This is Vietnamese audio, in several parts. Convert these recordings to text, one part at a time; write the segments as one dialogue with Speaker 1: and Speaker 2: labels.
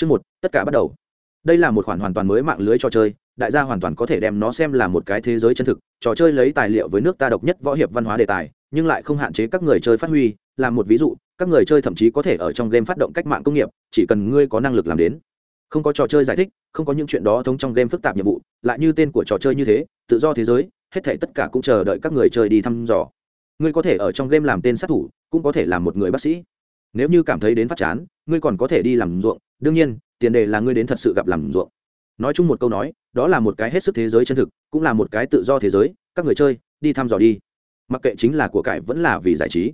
Speaker 1: Chương một, tất cả bắt đầu. Đây là một khoản hoàn toàn mới mạng lưới trò chơi, đại gia hoàn toàn có thể đem nó xem là một cái thế giới chân thực, trò chơi lấy tài liệu với nước ta độc nhất võ hiệp văn hóa đề tài, nhưng lại không hạn chế các người chơi phát huy, làm một ví dụ, các người chơi thậm chí có thể ở trong game phát động cách mạng công nghiệp, chỉ cần ngươi có năng lực làm đến. Không có trò chơi giải thích, không có những chuyện đó thống trong game phức tạp nhiệm vụ, lại như tên của trò chơi như thế, tự do thế giới, hết thảy tất cả cũng chờ đợi các người chơi đi thăm dò. Ngươi có thể ở trong game làm tên sát thủ, cũng có thể làm một người bác sĩ. Nếu như cảm thấy đến phát chán, ngươi còn có thể đi làm ruộng, đương nhiên, tiền đề là ngươi đến thật sự gặp làm ruộng. Nói chung một câu nói đó là một cái hết sức thế giới chân thực cũng là một cái tự do thế giới. Các người chơi đi thăm dò đi. Mặc kệ chính là của cải vẫn là vì giải trí.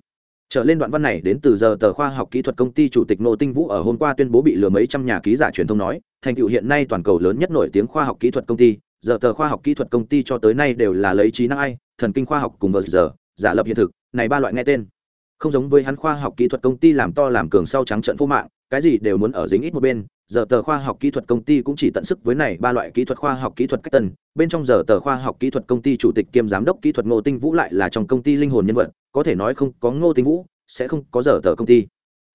Speaker 1: Trở lên đoạn văn này đến từ giờ tờ khoa học kỹ thuật công ty chủ tịch nô tinh vũ ở hôm qua tuyên bố bị lừa mấy trăm nhà ký giả truyền thông nói thành tựu hiện nay toàn cầu lớn nhất nổi tiếng khoa học kỹ thuật công ty. Giờ tờ khoa học kỹ thuật công ty cho tới nay đều là lấy trí năng ai thần kinh khoa học cùng vờ giờ giả lập hiện thực. Này ba loại nghe tên không giống với hắn khoa học kỹ thuật công ty làm to làm cường sau trắng trận phô mạng, cái gì đều muốn ở dính ít một bên, giờ tờ khoa học kỹ thuật công ty cũng chỉ tận sức với này ba loại kỹ thuật khoa học kỹ thuật cách tân. Bên trong giờ tờ khoa học kỹ thuật công ty chủ tịch kiêm giám đốc kỹ thuật ngô tinh vũ lại là trong công ty linh hồn nhân vật, có thể nói không có ngô tinh vũ, sẽ không có giờ tờ công ty.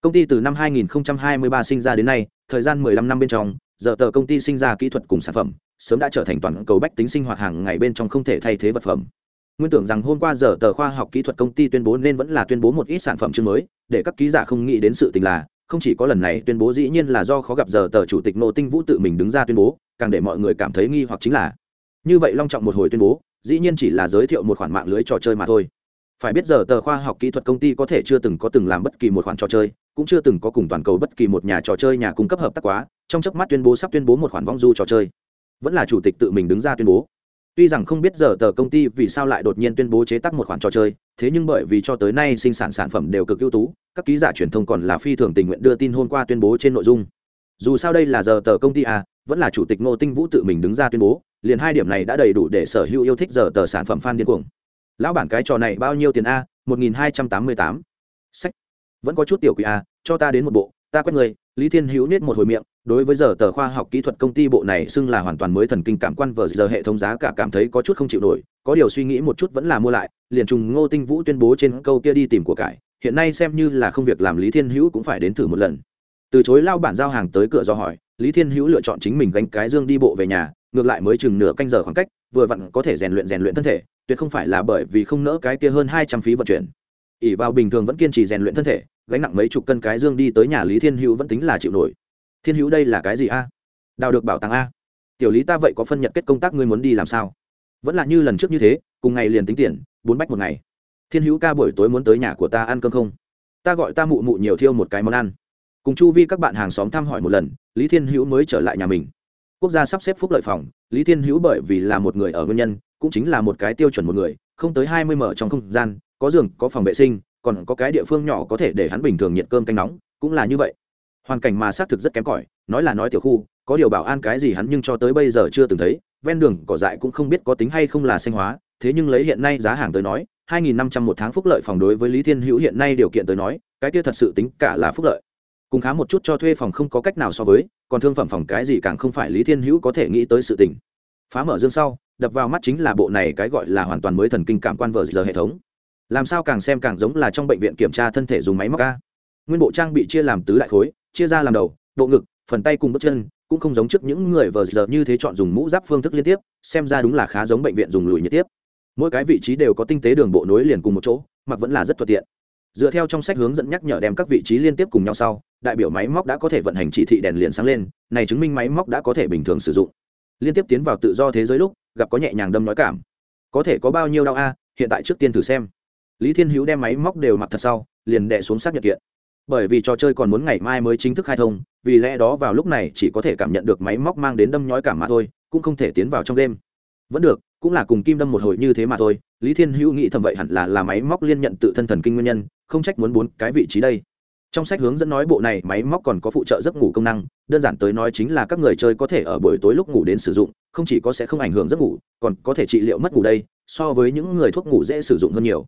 Speaker 1: Công ty từ năm 2023 sinh ra đến nay, thời gian 15 năm bên trong, giờ tờ công ty sinh ra kỹ thuật cùng sản phẩm, sớm đã trở thành toàn cầu bách tính sinh hoạt hàng ngày bên trong không thể thay thế vật phẩm nguyên tưởng rằng hôm qua giờ tờ khoa học kỹ thuật công ty tuyên bố nên vẫn là tuyên bố một ít sản phẩm chương mới, để các ký giả không nghĩ đến sự tình là, không chỉ có lần này tuyên bố dĩ nhiên là do khó gặp giờ tờ chủ tịch nô tinh vũ tự mình đứng ra tuyên bố, càng để mọi người cảm thấy nghi hoặc chính là. Như vậy long trọng một hồi tuyên bố, dĩ nhiên chỉ là giới thiệu một khoản mạng lưới trò chơi mà thôi. Phải biết giờ tờ khoa học kỹ thuật công ty có thể chưa từng có từng làm bất kỳ một khoản trò chơi, cũng chưa từng có cùng toàn cầu bất kỳ một nhà trò chơi nhà cung cấp hợp tác quá, trong chớp mắt tuyên bố sắp tuyên bố một khoản vong du trò chơi. Vẫn là chủ tịch tự mình đứng ra tuyên bố tuy rằng không biết giờ tờ công ty vì sao lại đột nhiên tuyên bố chế tác một khoản trò chơi, thế nhưng bởi vì cho tới nay sinh sản sản phẩm đều cực ưu tú, các ký giả truyền thông còn là phi thường tình nguyện đưa tin hôm qua tuyên bố trên nội dung. Dù sao đây là giờ tờ công ty à vẫn là chủ tịch ngô tinh vũ tự mình đứng ra tuyên bố, liền hai điểm này đã đầy đủ để sở hữu yêu thích giờ tờ sản phẩm fan điên cuồng. Lão bản cái trò này bao nhiêu tiền a? Một nghìn hai trăm tám mươi tám. Sách. Vẫn có chút tiểu quỷ a cho ta đến một bộ ta quét người lý thiên hữu nết một hồi miệng, đối với giờ tờ khoa học kỹ thuật công ty bộ này xưng là hoàn toàn mới thần kinh cảm quan vờ giờ hệ thống giá cả cảm thấy có chút không chịu nổi, có điều suy nghĩ một chút vẫn là mua lại, liền trùng ngô tinh vũ tuyên bố trên câu kia đi tìm của cải, hiện nay xem như là không việc làm lý thiên hữu cũng phải đến thử một lần. Từ chối lao bản giao hàng tới cửa do hỏi, lý thiên hữu lựa chọn chính mình gánh cái dương đi bộ về nhà, ngược lại mới chừng nửa canh giờ khoảng cách, vừa vặn có thể rèn luyện rèn luyện thân thể, tuyệt không phải là bởi vì không nỡ cái kia hơn hai trăm phí vận chuyển ỉ vào bình thường vẫn kiên trì rèn luyện thân thể, gánh nặng mấy chục cân cái dương đi tới nhà lý thiên hữu vẫn tính là chịu nổi. Thiên hữu đây là cái gì a? Đào được bảo tàng a? Tiểu lý ta vậy có phân nhận kết công tác ngươi muốn đi làm sao? Vẫn là như lần trước như thế, cùng ngày liền tính tiền, bốn bách một ngày. Thiên hữu ca buổi tối muốn tới nhà của ta ăn cơm không? Ta gọi ta mụ mụ nhiều thiêu một cái món ăn. Cùng chu vi các bạn hàng xóm thăm hỏi một lần, lý thiên hữu mới trở lại nhà mình. Quốc gia sắp xếp phúc lợi phòng, lý thiên hữu bởi vì là một người ở nguyên nhân, cũng chính là một cái tiêu chuẩn một người, không tới hai mươi mở trong không gian có giường, có phòng vệ sinh, còn có cái địa phương nhỏ có thể để hắn bình thường nhiệt cơm canh nóng, cũng là như vậy. Hoàn cảnh mà xác thực rất kém cỏi, nói là nói tiểu khu, có điều bảo an cái gì hắn nhưng cho tới bây giờ chưa từng thấy, ven đường cỏ dại cũng không biết có tính hay không là xanh hóa, thế nhưng lấy hiện nay giá hàng tới nói, hai nghìn năm trăm một tháng phúc lợi phòng đối với lý thiên hữu hiện nay điều kiện tới nói, cái kia thật sự tính cả là phúc lợi. Cùng khá một chút cho thuê phòng không có cách nào so với, còn thương phẩm phòng cái gì càng không phải lý thiên hữu có thể nghĩ tới sự tình. Phá mở dương sau, đập vào mắt chính là bộ này cái gọi là hoàn toàn mới thần kinh cảm quan vờ giờ hệ thống làm sao càng xem càng giống là trong bệnh viện kiểm tra thân thể dùng máy móc ca nguyên bộ trang bị chia làm tứ đại khối, chia ra làm đầu, bộ ngực, phần tay cùng bước chân, cũng không giống trước những người vờ giờ như thế chọn dùng mũ giáp phương thức liên tiếp, xem ra đúng là khá giống bệnh viện dùng lùi nhiệt tiếp. Mỗi cái vị trí đều có tinh tế đường bộ nối liền cùng một chỗ, mặc vẫn là rất thuận tiện. Dựa theo trong sách hướng dẫn nhắc nhở đem các vị trí liên tiếp cùng nhau sau, đại biểu máy móc đã có thể vận hành chỉ thị đèn liền sáng lên, này chứng minh máy móc đã có thể bình thường sử dụng. Liên tiếp tiến vào tự do thế giới lúc, gặp có nhẹ nhàng đâm nói cảm. Có thể có bao nhiêu đau a? Hiện tại trước tiên thử xem lý thiên hữu đem máy móc đều mặc thật sau, liền đệ xuống xác nhận kiện. Bởi vì trò chơi còn muốn ngày mai mới chính thức khai thông, vì lẽ đó vào lúc này chỉ có thể cảm nhận được máy móc mang đến đâm nhói cảm mà thôi, cũng không thể tiến vào trong đêm. Vẫn được, cũng là cùng kim đâm một hồi như thế mà thôi, lý thiên hữu nghĩ thầm vậy hẳn là là máy móc liên nhận tự thân thần kinh nguyên nhân, không trách muốn bốn cái vị trí đây. Trong sách hướng dẫn nói bộ này, máy móc còn có phụ trợ giấc ngủ công năng, đơn giản tới nói chính là các người chơi có thể ở buổi tối lúc ngủ đến sử dụng, không chỉ có sẽ không ảnh hưởng giấc ngủ, còn có thể trị liệu mất ngủ đây, so với những người thuốc ngủ dễ sử dụng hơn nhiều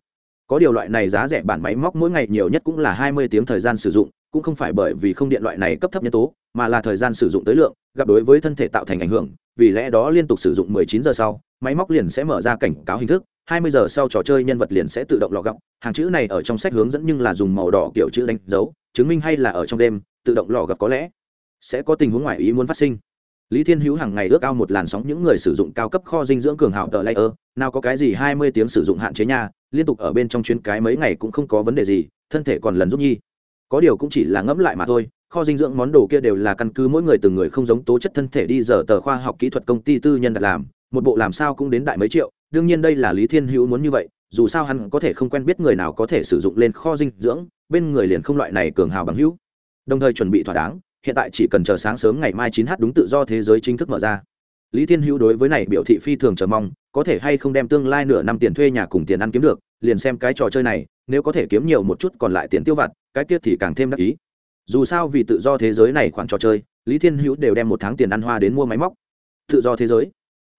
Speaker 1: có điều loại này giá rẻ bản máy móc mỗi ngày nhiều nhất cũng là hai mươi tiếng thời gian sử dụng, cũng không phải bởi vì không điện loại này cấp thấp nhân tố, mà là thời gian sử dụng tới lượng, gặp đối với thân thể tạo thành ảnh hưởng, vì lẽ đó liên tục sử dụng 19 giờ sau, máy móc liền sẽ mở ra cảnh cáo hình thức 20 giờ sau trò chơi nhân vật liền sẽ tự động lọ gọng hàng chữ này ở trong sách hướng dẫn nhưng là dùng màu đỏ kiểu chữ đánh dấu, chứng minh hay là ở trong đêm tự động lò gặp có lẽ sẽ có tình huống ngoài ý muốn phát sinh lý thiên hữu hàng ngày ước ao một làn sóng những người sử dụng cao cấp kho dinh dưỡng cường hảo tờ layer. Nào có cái gì hai mươi tiếng sử dụng hạn chế nha, liên tục ở bên trong chuyến cái mấy ngày cũng không có vấn đề gì, thân thể còn lần giúp nhi. Có điều cũng chỉ là ngẫm lại mà thôi, kho dinh dưỡng món đồ kia đều là căn cứ mỗi người từng người không giống tố chất thân thể đi giờ tờ khoa học kỹ thuật công ty tư nhân đặt làm, một bộ làm sao cũng đến đại mấy triệu, đương nhiên đây là lý thiên hữu muốn như vậy, dù sao hắn có thể không quen biết người nào có thể sử dụng lên kho dinh dưỡng, bên người liền không loại này cường hào bằng hữu. Đồng thời chuẩn bị thỏa đáng hiện tại chỉ cần chờ sáng sớm ngày mai chín h đúng tự do thế giới chính thức mở ra. Lý thiên hữu đối với này biểu thị phi thường chờ mong, có thể hay không đem tương lai nửa năm tiền thuê nhà cùng tiền ăn kiếm được, liền xem cái trò chơi này, nếu có thể kiếm nhiều một chút còn lại tiền tiêu vặt, cái tiết thì càng thêm đắc ý. Dù sao vì tự do thế giới này khoản trò chơi, lý thiên hữu đều đem một tháng tiền ăn hoa đến mua máy móc. Tự do thế giới?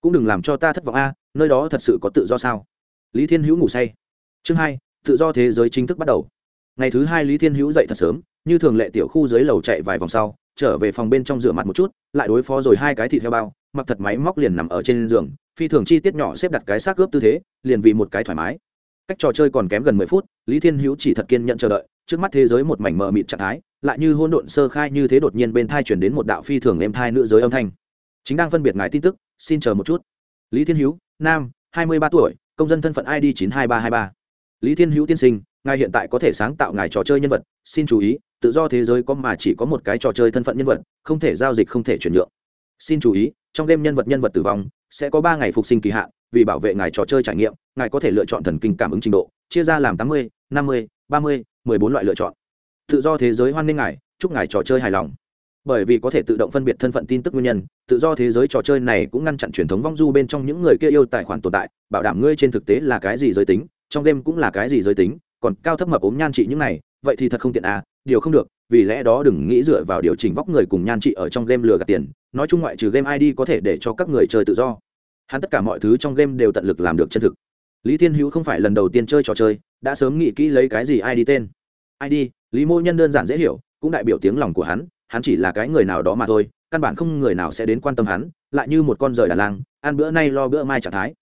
Speaker 1: Cũng đừng làm cho ta thất vọng a, nơi đó thật sự có tự do sao? Lý thiên hữu ngủ say. Chương hai, tự do thế giới chính thức bắt đầu. Ngày thứ hai lý thiên hữu dậy thật sớm như thường lệ tiểu khu dưới lầu chạy vài vòng sau, trở về phòng bên trong rửa mặt một chút, lại đối phó rồi hai cái thịt theo bao, mặc thật máy móc liền nằm ở trên giường, phi thường chi tiết nhỏ xếp đặt cái xác ướp tư thế, liền vì một cái thoải mái. Cách trò chơi còn kém gần mười phút, lý thiên hữu chỉ thật kiên nhận chờ đợi, trước mắt thế giới một mảnh mờ mịt trạng thái, lại như hôn độn sơ khai như thế đột nhiên bên thai chuyển đến một đạo phi thường êm thai nữ giới âm thanh. Chính đang phân biệt ngài tin tức, xin chờ một chút. Lý thiên hữu, nam, hai mươi ba tuổi, công dân thân phận id chín hai ba hai ba. Lý thiên hữu tiên sinh ngài hiện tại có thể sáng tạo ngài trò chơi nhân vật, xin chú ý, tự do thế giới có mà chỉ có một cái trò chơi thân phận nhân vật, không thể giao dịch, không thể chuyển nhượng. Xin chú ý, trong game nhân vật nhân vật tử vong, sẽ có ba ngày phục sinh kỳ hạn, vì bảo vệ ngài trò chơi trải nghiệm, ngài có thể lựa chọn thần kinh cảm ứng trình độ, chia ra làm tám mươi, năm mươi, ba mươi, mười bốn loại lựa chọn. Tự do thế giới hoan nghênh ngài, chúc ngài trò chơi hài lòng. Bởi vì có thể tự động phân biệt thân phận tin tức nguyên nhân, tự do thế giới trò chơi này cũng ngăn chặn truyền thống vong du bên trong những người kia yêu tài khoản tồn tại, bảo đảm ngươi trên thực tế là cái gì giới tính, trong game cũng là cái gì giới tính còn cao thấp mập ốm nhan trị những này, vậy thì thật không tiện à điều không được, vì lẽ đó đừng nghĩ dựa vào điều chỉnh vóc người cùng nhan trị ở trong game lừa gạt tiền, nói chung ngoại trừ game id có thể để cho các người chơi tự do. Hắn tất cả mọi thứ trong game đều tận lực làm được chân thực. Lý thiên hữu không phải lần đầu tiên chơi trò chơi, đã sớm nghĩ kỹ lấy cái gì id tên. Id lý mô nhân đơn giản dễ hiểu, cũng đại biểu tiếng lòng của hắn hắn chỉ là cái người nào đó mà thôi, căn bản không người nào sẽ đến quan tâm hắn, lại như một con rời đà lang, ăn bữa nay lo bữa mai trạng thái.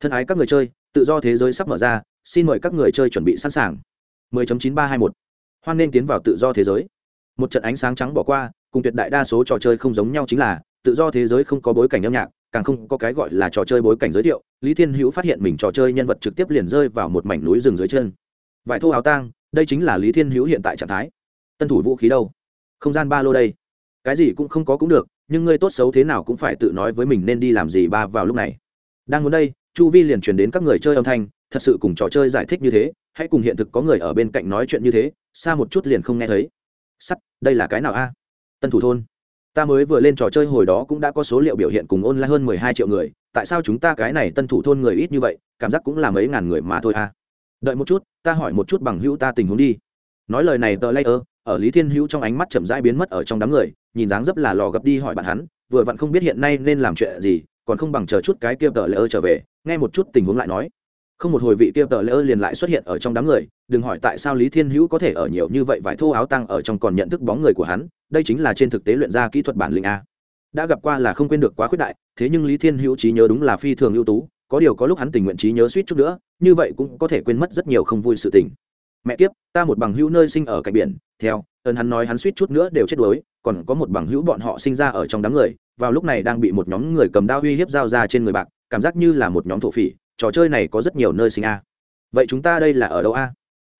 Speaker 1: Thân ái các người chơi, tự do thế giới sắp mở ra xin mời các người chơi chuẩn bị sẵn sàng. 10.9321 hoan nên tiến vào tự do thế giới. Một trận ánh sáng trắng bỏ qua, cùng tuyệt đại đa số trò chơi không giống nhau chính là, tự do thế giới không có bối cảnh âm nhạc, càng không có cái gọi là trò chơi bối cảnh giới thiệu. Lý thiên hữu phát hiện mình trò chơi nhân vật trực tiếp liền rơi vào một mảnh núi rừng dưới chân. Vải thô áo tang, đây chính là lý thiên hữu hiện tại trạng thái. Tân thủ vũ khí đâu? Không gian ba lô đây. Cái gì cũng không có cũng được, nhưng ngươi tốt xấu thế nào cũng phải tự nói với mình nên đi làm gì ba vào lúc này. Đang muốn đây, chu vi liền truyền đến các người chơi âm thanh thật sự cùng trò chơi giải thích như thế, hãy cùng hiện thực có người ở bên cạnh nói chuyện như thế, xa một chút liền không nghe thấy. Sắt, đây là cái nào a? Tân thủ thôn. Ta mới vừa lên trò chơi hồi đó cũng đã có số liệu biểu hiện cùng online hơn mười hai triệu người, tại sao chúng ta cái này tân thủ thôn người ít như vậy, cảm giác cũng là mấy ngàn người mà thôi a. Đợi một chút, ta hỏi một chút bằng hữu ta tình huống đi. Nói lời này tờ layer, ở lý thiên hữu trong ánh mắt chậm rãi biến mất ở trong đám người, nhìn dáng dấp là lò gập đi hỏi bạn hắn, vừa vặn không biết hiện nay nên làm chuyện gì, còn không bằng chờ chút cái kia tờ layer trở về, nghe một chút tình huống lại nói không một hồi vị kia tờ layer liền lại xuất hiện ở trong đám người, đừng hỏi tại sao lý thiên hữu có thể ở nhiều như vậy vải thô áo tăng ở trong còn nhận thức bóng người của hắn, đây chính là trên thực tế luyện ra kỹ thuật bản lĩnh a. Đã gặp qua là không quên được quá khuyết đại, thế nhưng lý thiên hữu trí nhớ đúng là phi thường ưu tú, có điều có lúc hắn tình nguyện trí nhớ suýt chút nữa, như vậy cũng có thể quên mất rất nhiều không vui sự tình. Mẹ kiếp, ta một bằng hữu nơi sinh ở cạnh biển, theo, ơn hắn nói hắn suýt chút nữa đều chết đuối, còn có một bằng hữu bọn họ sinh ra ở trong đám người, vào lúc này đang bị một nhóm người cầm đao uy hiếp dao ra trên người bạc, cảm giác như là một nhóm thổ phỉ trò chơi này có rất nhiều nơi sinh a. Vậy chúng ta đây là ở đâu a?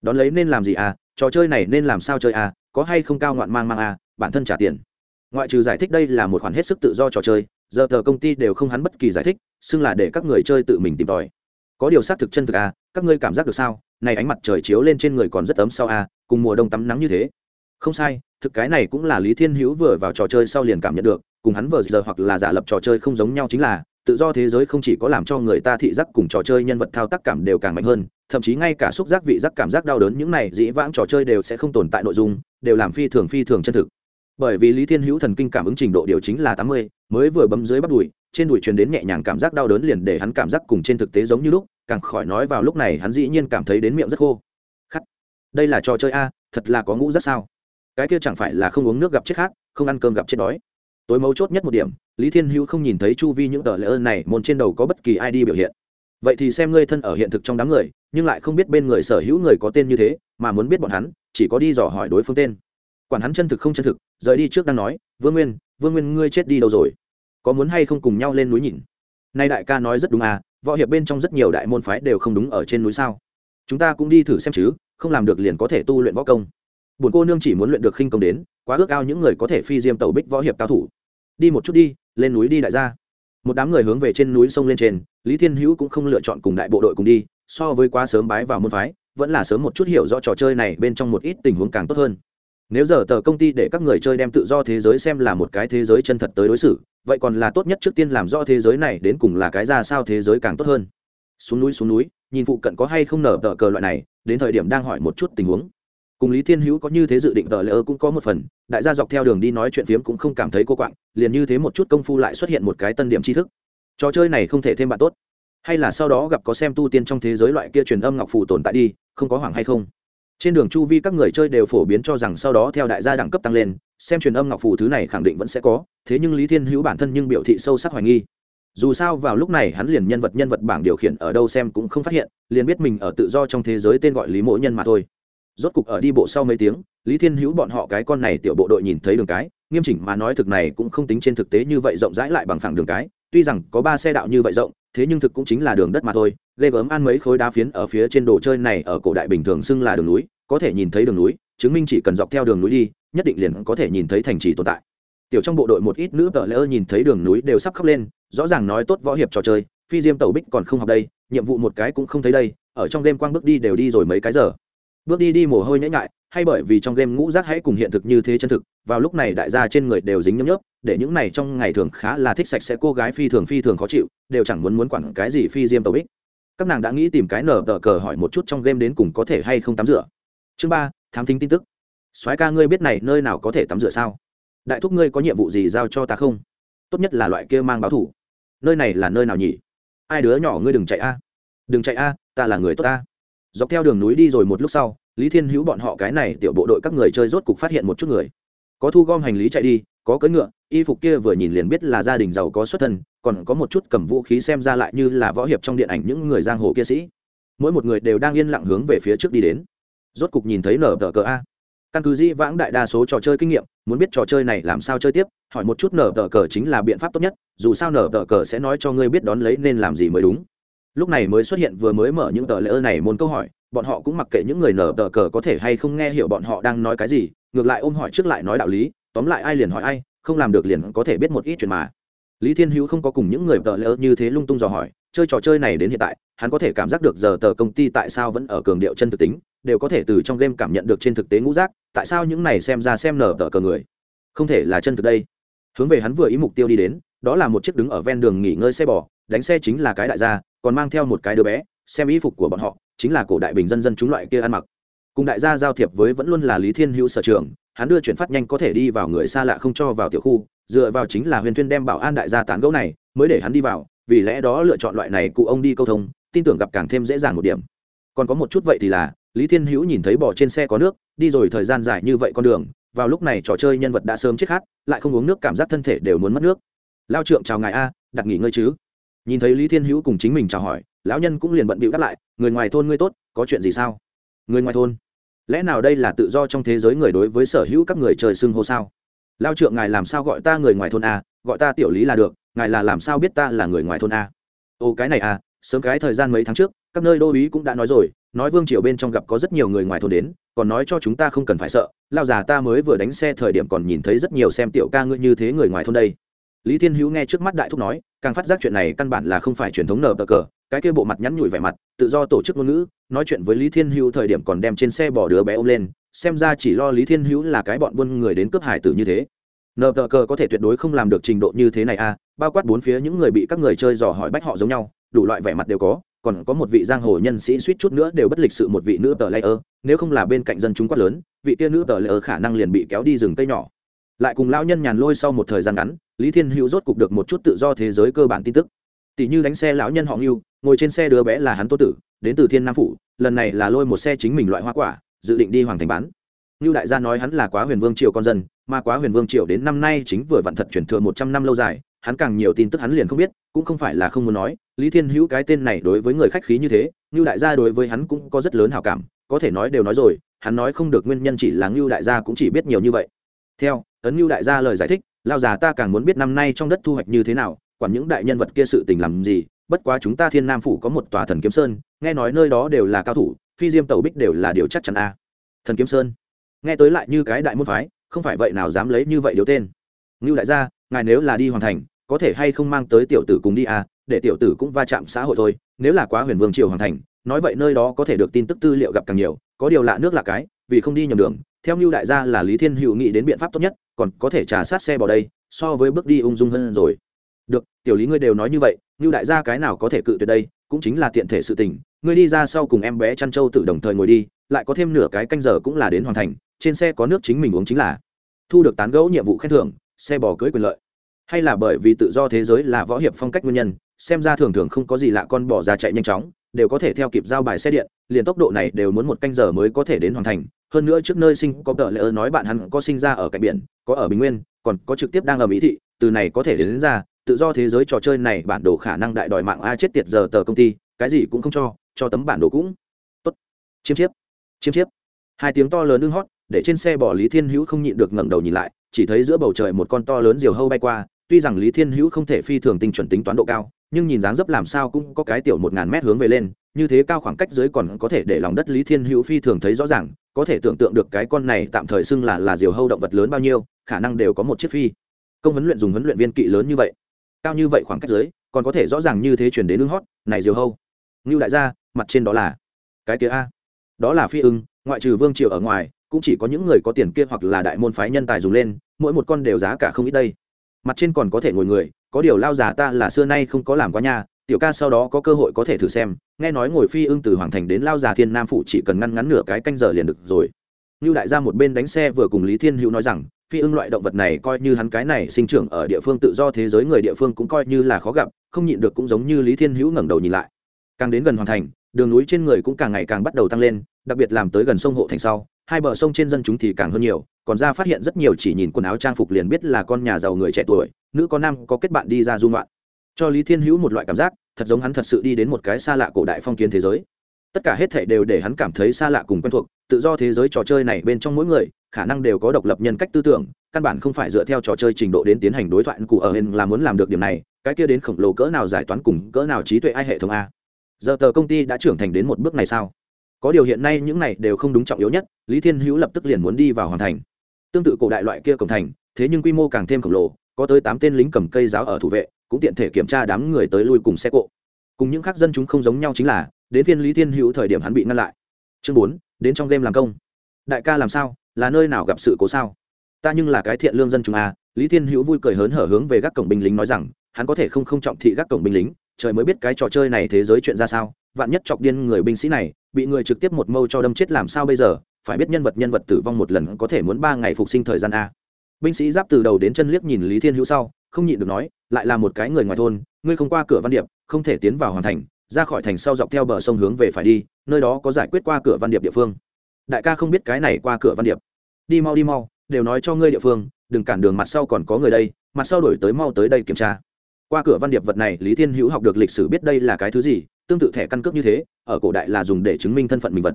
Speaker 1: Đón lấy nên làm gì a? Trò chơi này nên làm sao chơi a? Có hay không cao ngoạn mang mang a? Bản thân trả tiền. Ngoại trừ giải thích đây là một khoản hết sức tự do trò chơi, giờ tờ công ty đều không hắn bất kỳ giải thích, xưng là để các người chơi tự mình tìm tòi. Có điều xác thực chân thực a, các ngươi cảm giác được sao? Này ánh mặt trời chiếu lên trên người còn rất ấm sau a, cùng mùa đông tắm nắng như thế. Không sai, thực cái này cũng là lý thiên hữu vừa vào trò chơi sau liền cảm nhận được, cùng hắn vừa giờ hoặc là giả lập trò chơi không giống nhau chính là tự do thế giới không chỉ có làm cho người ta thị giác cùng trò chơi nhân vật thao tác cảm đều càng mạnh hơn, thậm chí ngay cả xúc giác vị giác cảm giác đau đớn những này dĩ vãng trò chơi đều sẽ không tồn tại nội dung, đều làm phi thường phi thường chân thực. Bởi vì lý thiên hữu thần kinh cảm ứng trình độ điều chính là tám mươi, mới vừa bấm dưới bắt đùi, trên đùi truyền đến nhẹ nhàng cảm giác đau đớn liền để hắn cảm giác cùng trên thực tế giống như lúc, càng khỏi nói vào lúc này hắn dĩ nhiên cảm thấy đến miệng rất khô. Khắt đây là trò chơi a, thật là có ngũ rất sao? Cái kia chẳng phải là không uống nước gặp chết khác không ăn cơm gặp chết đói. Tối mấu chốt nhất một điểm lý thiên hữu không nhìn thấy chu vi những tờ lễ ơn này, môn trên đầu có bất kỳ id biểu hiện. Vậy thì xem ngươi thân ở hiện thực trong đám người, nhưng lại không biết bên người sở hữu người có tên như thế, mà muốn biết bọn hắn, chỉ có đi dò hỏi đối phương tên. Quản hắn chân thực không chân thực, rời đi trước đang nói, vương nguyên vương nguyên ngươi chết đi đâu rồi? Có muốn hay không cùng nhau lên núi nhìn? Nay đại ca nói rất đúng à võ hiệp bên trong rất nhiều đại môn phái đều không đúng ở trên núi sao? Chúng ta cũng đi thử xem chứ, không làm được liền có thể tu luyện võ công. Bổn cô nương chỉ muốn luyện được khinh công đến, quá ước ao những người có thể phi diêm tẩu bích võ hiệp cao thủ. Đi một chút đi lên núi đi đại gia. Một đám người hướng về trên núi sông lên trên, lý thiên hữu cũng không lựa chọn cùng đại bộ đội cùng đi, so với quá sớm bái vào môn phái, vẫn là sớm một chút hiểu rõ trò chơi này bên trong một ít tình huống càng tốt hơn. Nếu giờ tờ công ty để các người chơi đem tự do thế giới xem là một cái thế giới chân thật tới đối xử, vậy còn là tốt nhất trước tiên làm rõ thế giới này đến cùng là cái ra sao thế giới càng tốt hơn. Xuống núi xuống núi, nhìn phụ cận có hay không nở tờ cờ loại này, đến thời điểm đang hỏi một chút tình huống cùng lý thiên hữu có như thế dự định, tờ lỡ cũng có một phần. Đại gia dọc theo đường đi nói chuyện phiếm cũng không cảm thấy cô quạng, liền như thế một chút công phu lại xuất hiện một cái tân điểm tri thức. Trò chơi này không thể thêm bạn tốt. Hay là sau đó gặp có xem tu tiên trong thế giới loại kia truyền âm ngọc phù tồn tại đi, không có hoảng hay không? Trên đường chu vi các người chơi đều phổ biến cho rằng sau đó theo đại gia đẳng cấp tăng lên, xem truyền âm ngọc phù thứ này khẳng định vẫn sẽ có, thế nhưng lý thiên hữu bản thân nhưng biểu thị sâu sắc hoài nghi. Dù sao vào lúc này hắn liền nhân vật nhân vật bảng điều khiển ở đâu xem cũng không phát hiện, liền biết mình ở tự do trong thế giới tên gọi lý Mỗ nhân mà thôi rốt cục ở đi bộ sau mấy tiếng, lý thiên hữu bọn họ cái con này tiểu bộ đội nhìn thấy đường cái, nghiêm chỉnh mà nói thực này cũng không tính trên thực tế như vậy rộng rãi lại bằng phẳng đường cái, tuy rằng có ba xe đạo như vậy rộng, thế nhưng thực cũng chính là đường đất mà thôi, ghê gớm ăn mấy khối đá phiến ở phía trên đồ chơi này ở cổ đại bình thường xưng là đường núi, có thể nhìn thấy đường núi, chứng minh chỉ cần dọc theo đường núi đi, nhất định liền có thể nhìn thấy thành trì tồn tại. Tiểu trong bộ đội một ít nữ tờ lỡ nhìn thấy đường núi đều sắp khóc lên, rõ ràng nói tốt võ hiệp trò chơi, phi diêm tẩu bích còn không học đây, nhiệm vụ một cái cũng không thấy đây, ở trong đêm quang bước đi đều đi rồi mấy cái giờ bước đi đi mồ hôi nhễ nhại, hay bởi vì trong game ngũ rác hãy cùng hiện thực như thế chân thực, vào lúc này đại gia trên người đều dính nhấm nhớp, để những này trong ngày thường khá là thích sạch sẽ cô gái phi thường phi thường khó chịu, đều chẳng muốn muốn quản cái gì phi diêm tàu bích. Các nàng đã nghĩ tìm cái nở tờ cờ hỏi một chút trong game đến cùng có thể hay không tắm rửa. Chương ba, thám thính tin tức. Soái ca ngươi biết này nơi nào có thể tắm rửa sao? Đại thúc ngươi có nhiệm vụ gì giao cho ta không? Tốt nhất là loại kia mang báo thủ. Nơi này là nơi nào nhỉ? Ai đứa nhỏ ngươi đừng chạy a. Đừng chạy a, ta là người tốt ta dọc theo đường núi đi rồi một lúc sau, lý thiên hữu bọn họ cái này tiểu bộ đội các người chơi rốt cục phát hiện một chút người. Có thu gom hành lý chạy đi, có cưỡi ngựa, y phục kia vừa nhìn liền biết là gia đình giàu có xuất thân, còn có một chút cầm vũ khí xem ra lại như là võ hiệp trong điện ảnh những người giang hồ kia sĩ. Mỗi một người đều đang yên lặng hướng về phía trước đi đến. Rốt cục nhìn thấy nở tờ cờ a. Căn cứ di vãng đại đa số trò chơi kinh nghiệm, muốn biết trò chơi này làm sao chơi tiếp, hỏi một chút nở tờ cờ chính là biện pháp tốt nhất, dù sao nở tờ cờ sẽ nói cho ngươi biết đón lấy nên làm gì mới đúng lúc này mới xuất hiện vừa mới mở những tờ lễ ơn này môn câu hỏi, bọn họ cũng mặc kệ những người nở tờ cờ có thể hay không nghe hiểu bọn họ đang nói cái gì, ngược lại ôm hỏi trước lại nói đạo lý, tóm lại ai liền hỏi ai, không làm được liền có thể biết một ít chuyện mà. Lý thiên hữu không có cùng những người tờ lễ như thế lung tung dò hỏi, chơi trò chơi này đến hiện tại, hắn có thể cảm giác được giờ tờ công ty tại sao vẫn ở cường điệu chân thực tính, đều có thể từ trong game cảm nhận được trên thực tế ngũ giác, tại sao những này xem ra xem nở tờ cờ người, không thể là chân thực đây. Hướng về hắn vừa ý mục tiêu đi đến, đó là một chiếc đứng ở ven đường nghỉ ngơi xe bò, đánh xe chính là cái đại gia còn mang theo một cái đứa bé, xem y phục của bọn họ, chính là cổ đại bình dân dân chúng loại kia ăn mặc. Cùng đại gia giao thiệp với vẫn luôn là lý thiên hữu sở trường, hắn đưa chuyển phát nhanh có thể đi vào người xa lạ không cho vào tiểu khu, dựa vào chính là huyền Thuyên đem bảo an đại gia tán gẫu này, mới để hắn đi vào, vì lẽ đó lựa chọn loại này cụ ông đi câu thông, tin tưởng gặp càng thêm dễ dàng một điểm. Còn có một chút vậy thì là, lý thiên hữu nhìn thấy bỏ trên xe có nước, đi rồi thời gian dài như vậy con đường, vào lúc này trò chơi nhân vật đã sớm chết khát, lại không uống nước cảm giác thân thể đều muốn mất nước. Lao trượng chào ngài a, đặt nghỉ ngơi chứ nhìn thấy lý thiên hữu cùng chính mình chào hỏi, lão nhân cũng liền bận bịu đáp lại, người ngoài thôn ngươi tốt, có chuyện gì sao? Người ngoài thôn? Lẽ nào đây là tự do trong thế giới người đối với sở hữu các người trời xưng hô sao? Lao trượng ngài làm sao gọi ta người ngoài thôn a gọi ta tiểu lý là được, ngài là làm sao biết ta là người ngoài thôn a Ô, cái này à sớm cái thời gian mấy tháng trước, các nơi đô uý cũng đã nói rồi, nói vương triều bên trong gặp có rất nhiều người ngoài thôn đến, còn nói cho chúng ta không cần phải sợ, lao già ta mới vừa đánh xe thời điểm còn nhìn thấy rất nhiều xem tiểu ca ngươi như thế người ngoài thôn đây lý thiên hữu nghe trước mắt đại thúc nói, càng phát giác chuyện này căn bản là không phải truyền thống nở bờ cờ, cái kia bộ mặt nhắn nhủi vẻ mặt, tự do tổ chức ngôn ngữ, nói chuyện với lý thiên hữu thời điểm còn đem trên xe bỏ đứa bé ôm lên, xem ra chỉ lo lý thiên hữu là cái bọn buôn người đến cướp hải tử như thế. Nờ tờ cờ có thể tuyệt đối không làm được trình độ như thế này à bao quát bốn phía những người bị các người chơi dò hỏi bách họ giống nhau, đủ loại vẻ mặt đều có, còn có một vị giang hồ nhân sĩ suýt chút nữa đều bất lịch sự một vị nữ tờ layer, nếu không là bên cạnh dân chúng quát lớn, vị kia nữ tờ layer khả năng liền bị kéo đi rừng cây nhỏ lại cùng lão nhân nhàn lôi sau một thời gian ngắn, lý thiên hữu rốt cục được một chút tự do thế giới cơ bản tin tức. Tỷ như đánh xe lão nhân họ ngưu, ngồi trên xe đứa bé là hắn tô tử, đến từ thiên nam phủ, lần này là lôi một xe chính mình loại hoa quả, dự định đi hoàng thành bán. Ngưu đại gia nói hắn là quá huyền vương triều con dân, mà quá huyền vương triều đến năm nay chính vừa vặn thật chuyển thừa một trăm năm lâu dài, hắn càng nhiều tin tức hắn liền không biết, cũng không phải là không muốn nói, lý thiên hữu cái tên này đối với người khách khí như thế, ngưu đại gia đối với hắn cũng có rất lớn hào cảm, có thể nói đều nói rồi, hắn nói không được nguyên nhân chỉ là ngưu đại gia cũng chỉ biết nhiều như vậy theo ấn ngưu đại gia lời giải thích lao già ta càng muốn biết năm nay trong đất thu hoạch như thế nào, quản những đại nhân vật kia sự tình làm gì, bất quá chúng ta thiên nam phủ có một tòa thần kiếm sơn, nghe nói nơi đó đều là cao thủ, phi diêm tẩu bích đều là điều chắc chắn a. Thần kiếm sơn. Nghe tới lại như cái đại môn phái, không phải vậy nào dám lấy như vậy điều tên. Ngưu đại gia, ngài nếu là đi hoàn thành, có thể hay không mang tới tiểu tử cùng đi à để tiểu tử cũng va chạm xã hội thôi, nếu là quá huyền vương triều hoàn thành, nói vậy nơi đó có thể được tin tức tư liệu gặp càng nhiều, có điều lạ nước là cái, vì không đi nhầm đường theo như đại gia là lý thiên hữu nghĩ đến biện pháp tốt nhất, còn có thể trả sát xe bỏ đây, so với bước đi ung dung hơn rồi. Được, tiểu lý ngươi đều nói như vậy như đại gia cái nào có thể cự tuyệt đây, cũng chính là tiện thể sự tình. Ngươi đi ra sau cùng em bé chăn trâu tự đồng thời ngồi đi, lại có thêm nửa cái canh giờ cũng là đến hoàn thành, trên xe có nước chính mình uống chính là. Thu được tán gẫu nhiệm vụ khen thưởng, xe bò cưới quyền lợi. Hay là bởi vì tự do thế giới là võ hiệp phong cách nguyên nhân, xem ra thường thường không có gì lạ con bỏ ra chạy nhanh chóng, đều có thể theo kịp giao bài xe điện, liền tốc độ này đều muốn một canh giờ mới có thể đến hoàn thành hơn nữa trước nơi sinh có tờ lỡ nói bạn hắn có sinh ra ở cạnh biển có ở bình nguyên còn có trực tiếp đang ở mỹ thị từ này có thể đến, đến ra tự do thế giới trò chơi này bản đồ khả năng đại đòi mạng a chết tiệt giờ tờ công ty cái gì cũng không cho cho tấm bản đồ cũng. Tốt. Chiếm chiếp. Chiếm chiếp. Hai tiếng to lớn ưng hót để trên xe bỏ lý thiên hữu không nhịn được ngẩng đầu nhìn lại chỉ thấy giữa bầu trời một con to lớn diều hâu bay qua tuy rằng lý thiên hữu không thể phi thường tinh chuẩn tính toán độ cao nhưng nhìn dáng dấp làm sao cũng có cái tiểu một ngàn mét hướng về lên như thế cao khoảng cách dưới còn có thể để lòng đất lý thiên hữu phi thường thấy rõ ràng có thể tưởng tượng được cái con này tạm thời xưng là là diều hâu động vật lớn bao nhiêu, khả năng đều có một chiếc phi. Công huấn luyện dùng huấn luyện viên kỵ lớn như vậy. Cao như vậy khoảng cách dưới, còn có thể rõ ràng như thế chuyển đến ưng hót, này diều hâu. Ngưu đại gia, mặt trên đó là cái kia a. Đó là phi ưng, ngoại trừ vương triều ở ngoài, cũng chỉ có những người có tiền kia hoặc là đại môn phái nhân tài dùng lên, mỗi một con đều giá cả không ít đây. Mặt trên còn có thể ngồi người, có điều lao già ta là xưa nay không có làm quá nha tiểu ca sau đó có cơ hội có thể thử xem, nghe nói ngồi phi ưng từ hoàng thành đến lao già thiên nam phủ chỉ cần ngăn ngắn nửa cái canh giờ liền được rồi. Như đại gia một bên đánh xe vừa cùng lý thiên hữu nói rằng, phi ưng loại động vật này coi như hắn cái này sinh trưởng ở địa phương tự do thế giới người địa phương cũng coi như là khó gặp, không nhịn được cũng giống như lý thiên hữu ngẩng đầu nhìn lại. Càng đến gần hoàn thành, đường núi trên người cũng càng ngày càng bắt đầu tăng lên, đặc biệt làm tới gần sông hộ thành sau, hai bờ sông trên dân chúng thì càng hơn nhiều, còn ra phát hiện rất nhiều chỉ nhìn quần áo trang phục liền biết là con nhà giàu người trẻ tuổi, nữ có nam có kết bạn đi ra dung loạn cho lý thiên hữu một loại cảm giác, thật giống hắn thật sự đi đến một cái xa lạ cổ đại phong kiến thế giới. Tất cả hết thảy đều để hắn cảm thấy xa lạ cùng quen thuộc, tự do thế giới trò chơi này bên trong mỗi người, khả năng đều có độc lập nhân cách tư tưởng, căn bản không phải dựa theo trò chơi trình độ đến tiến hành đối thoại cụ ở hình là muốn làm được điểm này, cái kia đến khổng lồ cỡ nào giải toán cùng cỡ nào trí tuệ ai hệ thống a. Giờ tờ công ty đã trưởng thành đến một bước này sao? Có điều hiện nay những này đều không đúng trọng yếu nhất, lý thiên hữu lập tức liền muốn đi vào hoàn thành. Tương tự cổ đại loại kia cổng thành, thế nhưng quy mô càng thêm khổng lồ có tới tám tên lính cầm cây giáo ở thủ vệ, cũng tiện thể kiểm tra đám người tới lui cùng xe cộ. Cùng những khác dân chúng không giống nhau chính là, đến phiên lý thiên hữu thời điểm hắn bị ngăn lại. Chương bốn, đến trong đêm làm công. Đại ca làm sao? Là nơi nào gặp sự cố sao? Ta nhưng là cái thiện lương dân chúng a lý thiên hữu vui cười hớn hở hướng về gác cổng binh lính nói rằng, hắn có thể không không trọng thị gác cổng binh lính, trời mới biết cái trò chơi này thế giới chuyện ra sao, vạn nhất chọc điên người binh sĩ này, bị người trực tiếp một mâu cho đâm chết làm sao bây giờ, phải biết nhân vật nhân vật tử vong một lần có thể muốn ba ngày phục sinh thời gian a binh sĩ giáp từ đầu đến chân liếc nhìn lý thiên hữu sau, không nhịn được nói, lại là một cái người ngoài thôn, ngươi không qua cửa văn điệp, không thể tiến vào hoàn thành, ra khỏi thành sau dọc theo bờ sông hướng về phải đi, nơi đó có giải quyết qua cửa văn điệp địa phương. Đại ca không biết cái này qua cửa văn điệp. Đi mau đi mau, đều nói cho ngươi địa phương, đừng cản đường mặt sau còn có người đây, mặt sau đổi tới mau tới đây kiểm tra. Qua cửa văn điệp vật này, lý thiên hữu học được lịch sử biết đây là cái thứ gì, tương tự thẻ căn cước như thế, ở cổ đại là dùng để chứng minh thân phận mình vật.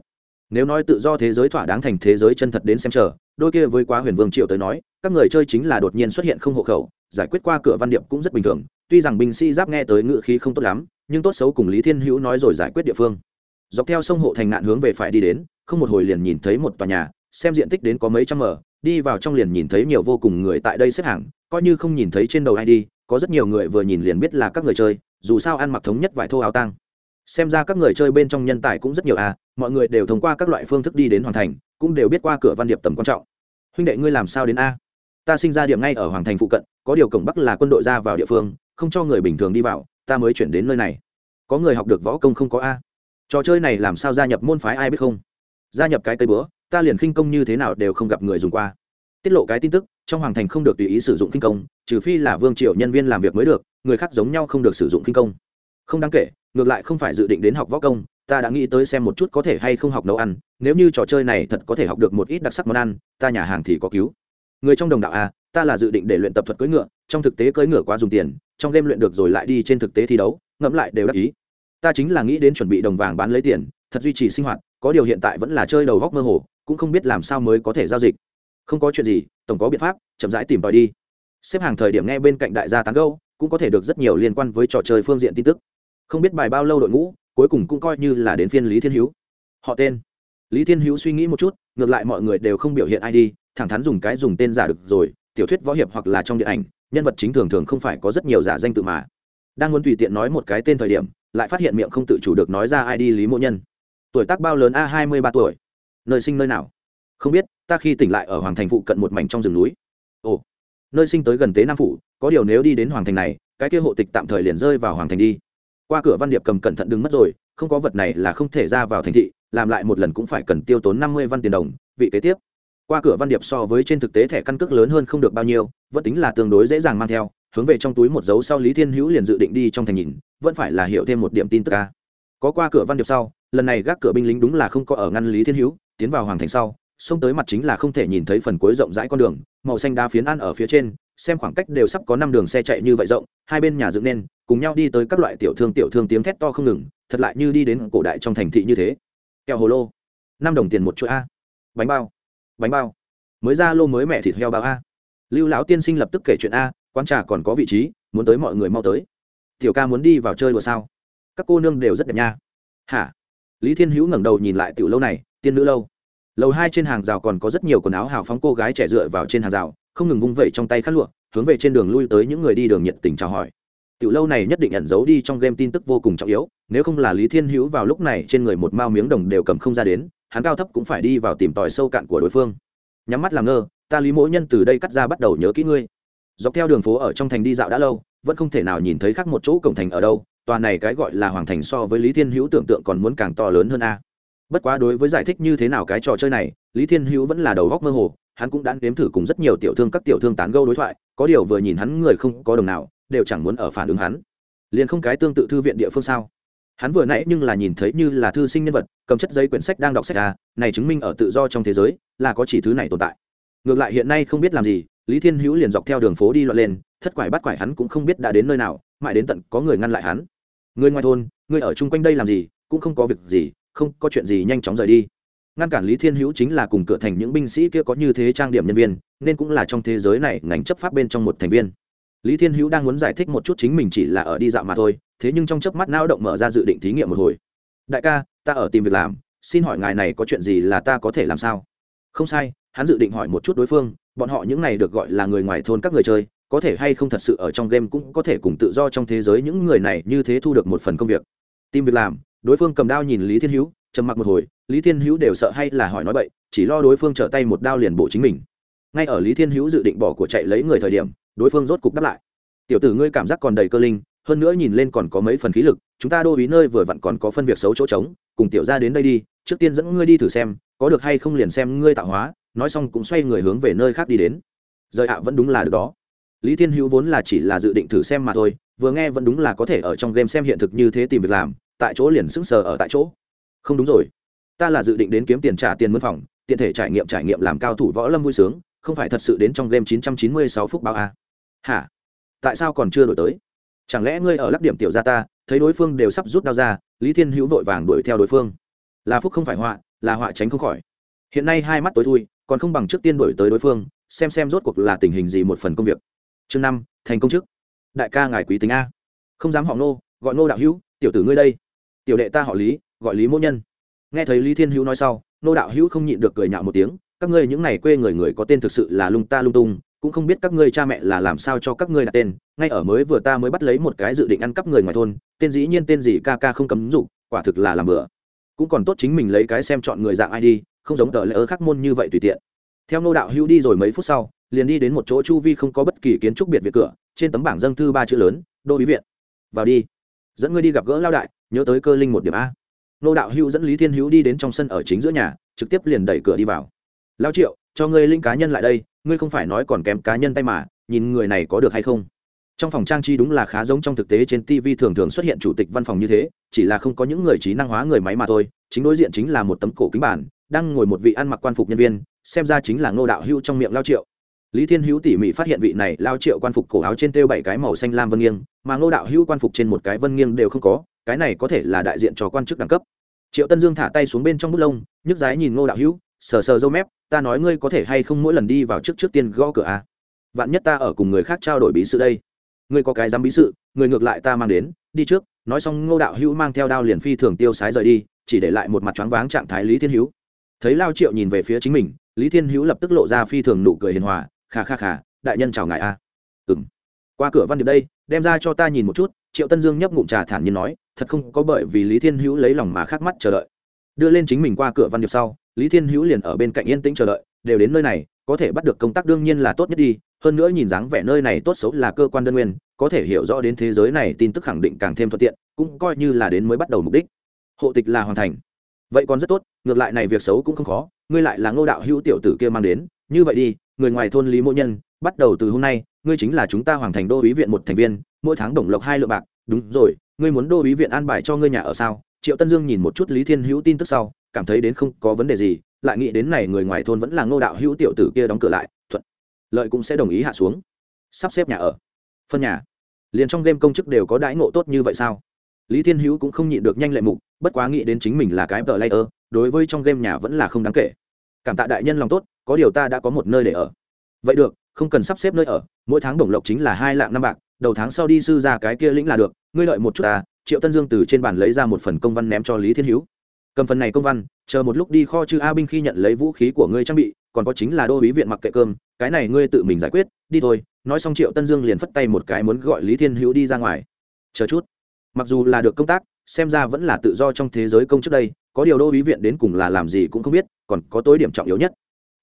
Speaker 1: Nếu nói tự do thế giới thỏa đáng thành thế giới chân thật đến xem chờ đôi kia với quá huyền vương triệu tới nói, các người chơi chính là đột nhiên xuất hiện không hộ khẩu, giải quyết qua cửa văn điệp cũng rất bình thường. Tuy rằng binh sĩ giáp nghe tới ngự khí không tốt lắm, nhưng tốt xấu cùng lý thiên hữu nói rồi giải quyết địa phương. Dọc theo sông hộ thành nạn hướng về phải đi đến, không một hồi liền nhìn thấy một tòa nhà, xem diện tích đến có mấy trăm mở, đi vào trong liền nhìn thấy nhiều vô cùng người tại đây xếp hàng, coi như không nhìn thấy trên đầu ai đi, có rất nhiều người vừa nhìn liền biết là các người chơi, dù sao ăn mặc thống nhất vải thô áo tăng xem ra các người chơi bên trong nhân tài cũng rất nhiều à mọi người đều thông qua các loại phương thức đi đến hoàn thành cũng đều biết qua cửa văn điệp tầm quan trọng. Huynh đệ ngươi làm sao đến a? Ta sinh ra điểm ngay ở hoàng thành phụ cận, có điều cổng bắc là quân đội ra vào địa phương, không cho người bình thường đi vào, ta mới chuyển đến nơi này. Có người học được võ công không có a? Trò chơi này làm sao gia nhập môn phái ai biết không? Gia nhập cái cây bữa ta liền khinh công như thế nào đều không gặp người dùng qua. Tiết lộ cái tin tức, trong hoàng thành không được tùy ý sử dụng khinh công, trừ phi là vương triều nhân viên làm việc mới được, người khác giống nhau không được sử dụng khinh công. Không đáng kể, ngược lại không phải dự định đến học võ công ta đã nghĩ tới xem một chút có thể hay không học nấu ăn, nếu như trò chơi này thật có thể học được một ít đặc sắc món ăn, ta nhà hàng thì có cứu. Người trong đồng đạo a ta là dự định để luyện tập thuật cưỡi ngựa, trong thực tế cưỡi ngựa quá dùng tiền, trong game luyện được rồi lại đi trên thực tế thi đấu, ngẫm lại đều đắc ý. Ta chính là nghĩ đến chuẩn bị đồng vàng bán lấy tiền, thật duy trì sinh hoạt, có điều hiện tại vẫn là chơi đầu góc mơ hồ, cũng không biết làm sao mới có thể giao dịch. Không có chuyện gì, tổng có biện pháp, chậm rãi tìm tòi đi. Xếp hàng thời điểm nghe bên cạnh đại gia tán gâu cũng có thể được rất nhiều liên quan với trò chơi phương diện tin tức. Không biết bài bao lâu đội ngũ cuối cùng cũng coi như là đến phiên lý thiên hữu. Họ tên. Lý thiên hữu suy nghĩ một chút, ngược lại mọi người đều không biểu hiện id thẳng thắn dùng cái dùng tên giả được rồi, tiểu thuyết võ hiệp hoặc là trong điện ảnh, nhân vật chính thường thường không phải có rất nhiều giả danh tự mà. Đang muốn tùy tiện nói một cái tên thời điểm, lại phát hiện miệng không tự chủ được nói ra id lý mộ nhân. Tuổi tác bao lớn a, hai mươi ba tuổi. Nơi sinh nơi nào? Không biết, ta khi tỉnh lại ở hoàng thành phụ cận một mảnh trong rừng núi. Ồ, nơi sinh tới gần tế nam phủ, có điều nếu đi đến hoàng thành này, cái kia hộ tịch tạm thời liền rơi vào hoàng thành đi qua cửa văn điệp cầm cẩn thận đứng mất rồi, không có vật này là không thể ra vào thành thị, làm lại một lần cũng phải cần tiêu tốn năm mươi văn tiền đồng, vị kế tiếp. Qua cửa văn điệp so với trên thực tế thẻ căn cước lớn hơn không được bao nhiêu, vẫn tính là tương đối dễ dàng mang theo, hướng về trong túi một dấu sau lý thiên hữu liền dự định đi trong thành nhìn, vẫn phải là hiểu thêm một điểm tin tức ca có qua cửa văn điệp sau, lần này gác cửa binh lính đúng là không có ở ngăn lý thiên hữu, tiến vào hoàng thành sau, xông tới mặt chính là không thể nhìn thấy phần cuối rộng rãi con đường, màu xanh đá phiến ăn ở phía trên xem khoảng cách đều sắp có năm đường xe chạy như vậy rộng, hai bên nhà dựng nên, cùng nhau đi tới các loại tiểu thương tiểu thương tiếng thét to không ngừng, thật lại như đi đến cổ đại trong thành thị như thế. Kẹo hồ lô, năm đồng tiền một chuỗi a. Bánh bao bánh bao. Mới ra lô mới mẹ thịt heo bao a. Lưu lão tiên sinh lập tức kể chuyện a, quán trà còn có vị trí, muốn tới mọi người mau tới. Tiểu ca muốn đi vào chơi đùa sao? Các cô nương đều rất đẹp nha. Hả? Lý thiên hữu ngẩng đầu nhìn lại tiểu lâu này, tiên nữ lâu lầu hai trên hàng rào còn có rất nhiều quần áo hào phóng cô gái trẻ dựa vào trên hàng rào, không ngừng vung vẩy trong tay khát lụa, hướng về trên đường lui tới những người đi đường nhiệt tình chào hỏi. Tiểu lâu này nhất định ẩn giấu đi trong game tin tức vô cùng trọng yếu, nếu không là lý thiên hữu vào lúc này trên người một mao miếng đồng đều cầm không ra đến, hắn cao thấp cũng phải đi vào tìm tòi sâu cạn của đối phương. Nhắm mắt làm ngơ, ta lý mỗi nhân từ đây cắt ra bắt đầu nhớ kỹ ngươi. Dọc theo đường phố ở trong thành đi dạo đã lâu, vẫn không thể nào nhìn thấy khác một chỗ cổng thành ở đâu, tòa này cái gọi là hoàng thành so với lý thiên hữu tưởng tượng còn muốn càng to lớn hơn a bất quá đối với giải thích như thế nào cái trò chơi này, lý thiên hữu vẫn là đầu góc mơ hồ, hắn cũng đã nếm thử cùng rất nhiều tiểu thương các tiểu thương tán gâu đối thoại, có điều vừa nhìn hắn người không có đồng nào, đều chẳng muốn ở phản ứng hắn. Liền không cái tương tự thư viện địa phương sao? Hắn vừa nãy nhưng là nhìn thấy như là thư sinh nhân vật, cầm chất giấy quyển sách đang đọc sách ra này chứng minh ở tự do trong thế giới, là có chỉ thứ này tồn tại. Ngược lại hiện nay không biết làm gì, lý thiên hữu liền dọc theo đường phố đi loạn lên, thất quải bắt quải hắn cũng không biết đã đến nơi nào, mãi đến tận có người ngăn lại hắn. Người ngoài thôn, người ở chung quanh đây làm gì, cũng không có việc gì không, có chuyện gì nhanh chóng rời đi. Ngăn cản lý thiên hữu chính là cùng cửa thành những binh sĩ kia có như thế trang điểm nhân viên, nên cũng là trong thế giới này ngành chấp pháp bên trong một thành viên. Lý thiên hữu đang muốn giải thích một chút chính mình chỉ là ở đi dạo mà thôi, thế nhưng trong chớp mắt não động mở ra dự định thí nghiệm một hồi. Đại ca, ta ở tìm việc làm, xin hỏi ngài này có chuyện gì là ta có thể làm sao? Không sai, hắn dự định hỏi một chút đối phương, bọn họ những này được gọi là người ngoài thôn các người chơi, có thể hay không thật sự ở trong game cũng có thể cùng tự do trong thế giới những người này như thế thu được một phần công việc. Tìm việc làm đối phương cầm đao nhìn lý thiên hữu, trầm mặc một hồi, lý thiên hữu đều sợ hay là hỏi nói bậy, chỉ lo đối phương trở tay một đao liền bổ chính mình. Ngay ở lý thiên hữu dự định bỏ của chạy lấy người thời điểm, đối phương rốt cục đáp lại. Tiểu tử ngươi cảm giác còn đầy cơ linh, hơn nữa nhìn lên còn có mấy phần khí lực, chúng ta đô ý nơi vừa vặn còn có phân việc xấu chỗ trống, cùng tiểu ra đến đây đi, trước tiên dẫn ngươi đi thử xem, có được hay không liền xem ngươi tạo hóa, nói xong cũng xoay người hướng về nơi khác đi đến. Rời ạ, vẫn đúng là được đó. Lý thiên hữu vốn là chỉ là dự định thử xem mà thôi, vừa nghe vẫn đúng là có thể ở trong game xem hiện thực như thế tìm việc làm tại chỗ liền sững sờ ở tại chỗ. Không đúng rồi. Ta là dự định đến kiếm tiền trả tiền mướn phòng, tiện thể trải nghiệm trải nghiệm làm cao thủ võ lâm vui sướng, không phải thật sự đến trong game 996 phút bao a. Hả? Tại sao còn chưa đổi tới? Chẳng lẽ ngươi ở lắp điểm tiểu gia ta, thấy đối phương đều sắp rút đao ra, lý thiên hữu vội vàng đuổi theo đối phương. Là phúc không phải họa, là họa tránh không khỏi. Hiện nay hai mắt tối thui, còn không bằng trước tiên đuổi tới đối phương, xem xem rốt cuộc là tình hình gì một phần công việc. Chương năm, thành công chức đại ca ngài quý tính a. Không dám họ nô gọi nô đạo hữu tiểu tử ngươi đây. Tiểu đệ ta họ lý, gọi lý mỗ nhân. Nghe thấy lý thiên hữu nói sau, nô đạo hữu không nhịn được cười nhạo một tiếng, các ngươi những này quê người người có tên thực sự là lung ta lung tung, cũng không biết các ngươi cha mẹ là làm sao cho các ngươi đặt tên, ngay ở mới vừa ta mới bắt lấy một cái dự định ăn cắp người ngoài thôn, tên dĩ nhiên tên gì ca ca không cấm dụ quả thực là làm bừa. Cũng còn tốt chính mình lấy cái xem chọn người dạng ai đi, không giống tờ lễ ơ khắc môn như vậy tùy tiện. Theo nô đạo hữu đi rồi mấy phút sau, liền đi đến một chỗ chu vi không có bất kỳ kiến trúc biệt viện cửa, trên tấm bảng dâng thư ba chữ lớn, đô bí viện. Vào đi dẫn ngươi đi gặp gỡ lao đại, nhớ tới cơ linh một điểm a. Nô đạo hữu dẫn lý thiên hữu đi đến trong sân ở chính giữa nhà, trực tiếp liền đẩy cửa đi vào. Lao triệu, cho ngươi linh cá nhân lại đây, ngươi không phải nói còn kém cá nhân tay mà, nhìn người này có được hay không? Trong phòng trang trí đúng là khá giống trong thực tế trên tv thường thường xuất hiện chủ tịch văn phòng như thế, chỉ là không có những người trí năng hóa người máy mà thôi, chính đối diện chính là một tấm cổ kính bản đang ngồi một vị ăn mặc quan phục nhân viên, xem ra chính là ngô đạo hưu trong miệng lao triệu lý thiên hữu tỉ mỉ phát hiện vị này lao triệu quan phục cổ áo trên tiêu bảy cái màu xanh lam vân nghiêng, mà ngô đạo hữu quan phục trên một cái vân nghiêng đều không có, cái này có thể là đại diện cho quan chức đẳng cấp. Triệu tân dương thả tay xuống bên trong bút lông, nhức dái nhìn ngô đạo hữu, sờ sờ dâu mép, ta nói ngươi có thể hay không mỗi lần đi vào trước trước tiên gõ cửa à. vạn nhất ta ở cùng người khác trao đổi bí sự đây. Ngươi có cái dám bí sự, người ngược lại ta mang đến, đi trước. Nói xong, ngô đạo hữu mang theo đao liền phi thường tiêu sái rời đi, chỉ để lại một mặt choáng váng trạng thái lý thiên hữu. Thấy lao triệu nhìn về phía chính mình, lý thiên hữu lập tức lộ ra phi thường nụ cười hiền hòa khà khà khà đại nhân chào ngài a. Ừ m qua cửa văn điệp đây, đem ra cho ta nhìn một chút, triệu tân dương nhấp ngụm trà thản nhiên nói, thật không có bởi vì lý thiên hữu lấy lòng mà khắc mắt chờ đợi. Đưa lên chính mình qua cửa văn điệp sau, lý thiên hữu liền ở bên cạnh yên tĩnh chờ đợi, đều đến nơi này, có thể bắt được công tác đương nhiên là tốt nhất đi, hơn nữa nhìn dáng vẻ nơi này tốt xấu là cơ quan đơn nguyên, có thể hiểu rõ đến thế giới này tin tức khẳng định càng thêm thuận tiện, cũng coi như là đến mới bắt đầu mục đích. Hộ tịch là hoàn thành. Vậy còn rất tốt, ngược lại này việc xấu cũng không khó, ngươi lại là ngô đạo hữu tiểu tử kia mang đến như vậy đi, người ngoài thôn lý mỗ nhân, bắt đầu từ hôm nay, ngươi chính là chúng ta hoàn thành đô ý viện một thành viên, mỗi tháng đồng lộc hai lượng bạc. Đúng rồi, ngươi muốn đô ý viện an bài cho ngươi nhà ở sao? Triệu tân dương nhìn một chút lý thiên hữu tin tức sau, cảm thấy đến không có vấn đề gì, lại nghĩ đến này người ngoài thôn vẫn là ngô đạo hữu tiểu tử kia đóng cửa lại, thuận lợi cũng sẽ đồng ý hạ xuống. Sắp xếp nhà ở, phân nhà. Liền trong game công chức đều có đãi ngộ tốt như vậy sao? Lý thiên hữu cũng không nhịn được nhanh lệ mục, bất quá nghĩ đến chính mình là cái tờ layer đối với trong game nhà vẫn là không đáng kể cảm tạ đại nhân lòng tốt, có điều ta đã có một nơi để ở. Vậy được, không cần sắp xếp nơi ở, mỗi tháng đồng lộc chính là hai lạng năm bạc, đầu tháng sau đi sư ra cái kia lĩnh là được, ngươi lợi một chút ta, triệu tân dương từ trên bàn lấy ra một phần công văn ném cho lý thiên hữu. Cầm phần này công văn, chờ một lúc đi kho chư a binh khi nhận lấy vũ khí của ngươi trang bị, còn có chính là đô ý viện mặc kệ cơm, cái này ngươi tự mình giải quyết, đi thôi. Nói xong triệu tân dương liền phất tay một cái muốn gọi lý thiên hữu đi ra ngoài. Chờ chút. Mặc dù là được công tác, xem ra vẫn là tự do trong thế giới công trước đây, có điều đô ý viện đến cùng là làm gì cũng không biết còn có tối điểm trọng yếu nhất.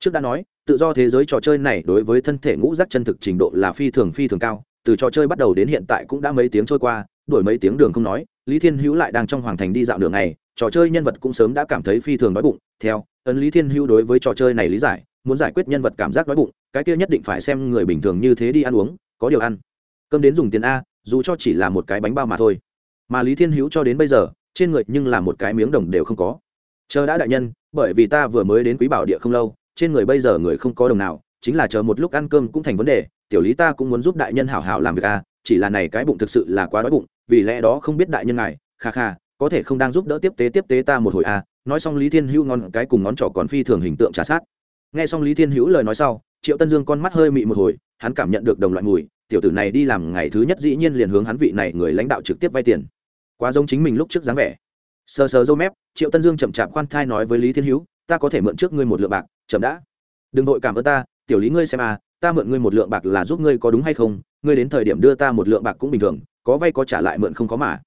Speaker 1: Trước đã nói, tự do thế giới trò chơi này đối với thân thể ngũ giác chân thực trình độ là phi thường phi thường cao. Từ trò chơi bắt đầu đến hiện tại cũng đã mấy tiếng trôi qua đổi mấy tiếng đường không nói, lý thiên hữu lại đang trong hoàng thành đi dạo đường này trò chơi nhân vật cũng sớm đã cảm thấy phi thường đói bụng. Theo ấn lý thiên hữu đối với trò chơi này lý giải, muốn giải quyết nhân vật cảm giác đói bụng, cái kia nhất định phải xem người bình thường như thế đi ăn uống, có điều ăn. Cơm đến dùng tiền a, dù cho chỉ là một cái bánh bao mà thôi. Mà lý thiên hữu cho đến bây giờ, trên người nhưng là một cái miếng đồng đều không có. Chờ đã đại nhân bởi vì ta vừa mới đến quý bảo địa không lâu, trên người bây giờ người không có đồng nào, chính là chờ một lúc ăn cơm cũng thành vấn đề, tiểu lý ta cũng muốn giúp đại nhân hảo hảo làm việc a chỉ là này cái bụng thực sự là quá đói bụng, vì lẽ đó không biết đại nhân ngài, kha kha, có thể không đang giúp đỡ tiếp tế tiếp tế ta một hồi a nói xong lý thiên hữu ngon, cái cùng ngón trỏ còn phi thường hình tượng trả sát. Nghe xong lý thiên hữu lời nói sau, triệu tân dương con mắt hơi mị một hồi, hắn cảm nhận được đồng loại mùi, tiểu tử này đi làm ngày thứ nhất dĩ nhiên liền hướng hắn vị này người lãnh đạo trực tiếp vay tiền. Quá giống chính mình lúc trước dáng vẻ sờ sờ dâu mép, triệu tân dương chậm chạp khoan thai nói với lý thiên hữu, ta có thể mượn trước ngươi một lượng bạc, chậm đã. Đừng vội cảm ơn ta, tiểu lý ngươi xem à ta mượn ngươi một lượng bạc là giúp ngươi có đúng hay không, ngươi đến thời điểm đưa ta một lượng bạc cũng bình thường, có vay có trả lại mượn không có mà.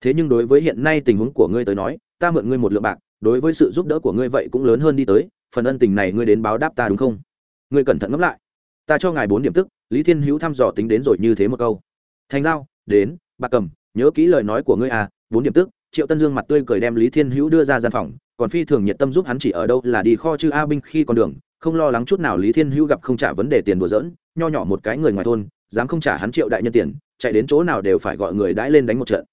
Speaker 1: Thế nhưng đối với hiện nay tình huống của ngươi tới nói, ta mượn ngươi một lượng bạc, đối với sự giúp đỡ của ngươi vậy cũng lớn hơn đi tới, phần ân tình này ngươi đến báo đáp ta đúng không? Ngươi cẩn thận ngẫm lại. Ta cho ngài bốn điểm tức, lý thiên hữu thăm dò tính đến rồi như thế một câu. Thành giao, đến, bạc cầm, nhớ kỹ lời nói của ngươi à bốn điểm tức triệu tân dương mặt tươi cười đem lý thiên hữu đưa ra gian phòng, còn phi thường nhiệt tâm giúp hắn chỉ ở đâu là đi kho chư a binh khi còn đường, không lo lắng chút nào lý thiên hữu gặp không trả vấn đề tiền đùa dỡn nho nhỏ một cái người ngoài thôn, dám không trả hắn triệu đại nhân tiền, chạy đến chỗ nào đều phải gọi người đãi lên đánh một trận.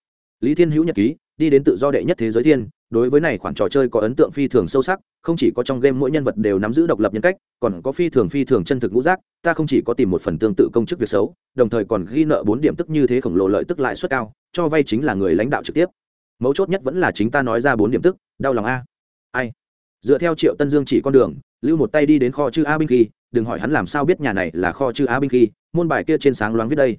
Speaker 1: Lý thiên hữu nhật ký, đi đến tự do đệ nhất thế giới thiên, đối với này khoản trò chơi có ấn tượng phi thường sâu sắc, không chỉ có trong game mỗi nhân vật đều nắm giữ độc lập nhân cách, còn có phi thường phi thường chân thực ngũ giác, ta không chỉ có tìm một phần tương tự công chức việc xấu, đồng thời còn ghi nợ bốn điểm tức như thế khổng lồ lợi tức lãi suất cao, cho vay chính là người lãnh đạo trực tiếp mấu chốt nhất vẫn là chính ta nói ra bốn điểm tức, đau lòng a. Ai? Dựa theo triệu tân dương chỉ con đường, lưu một tay đi đến kho chư a binh khi, đừng hỏi hắn làm sao biết nhà này là kho chư a binh khi, môn bài kia trên sáng loáng viết đây.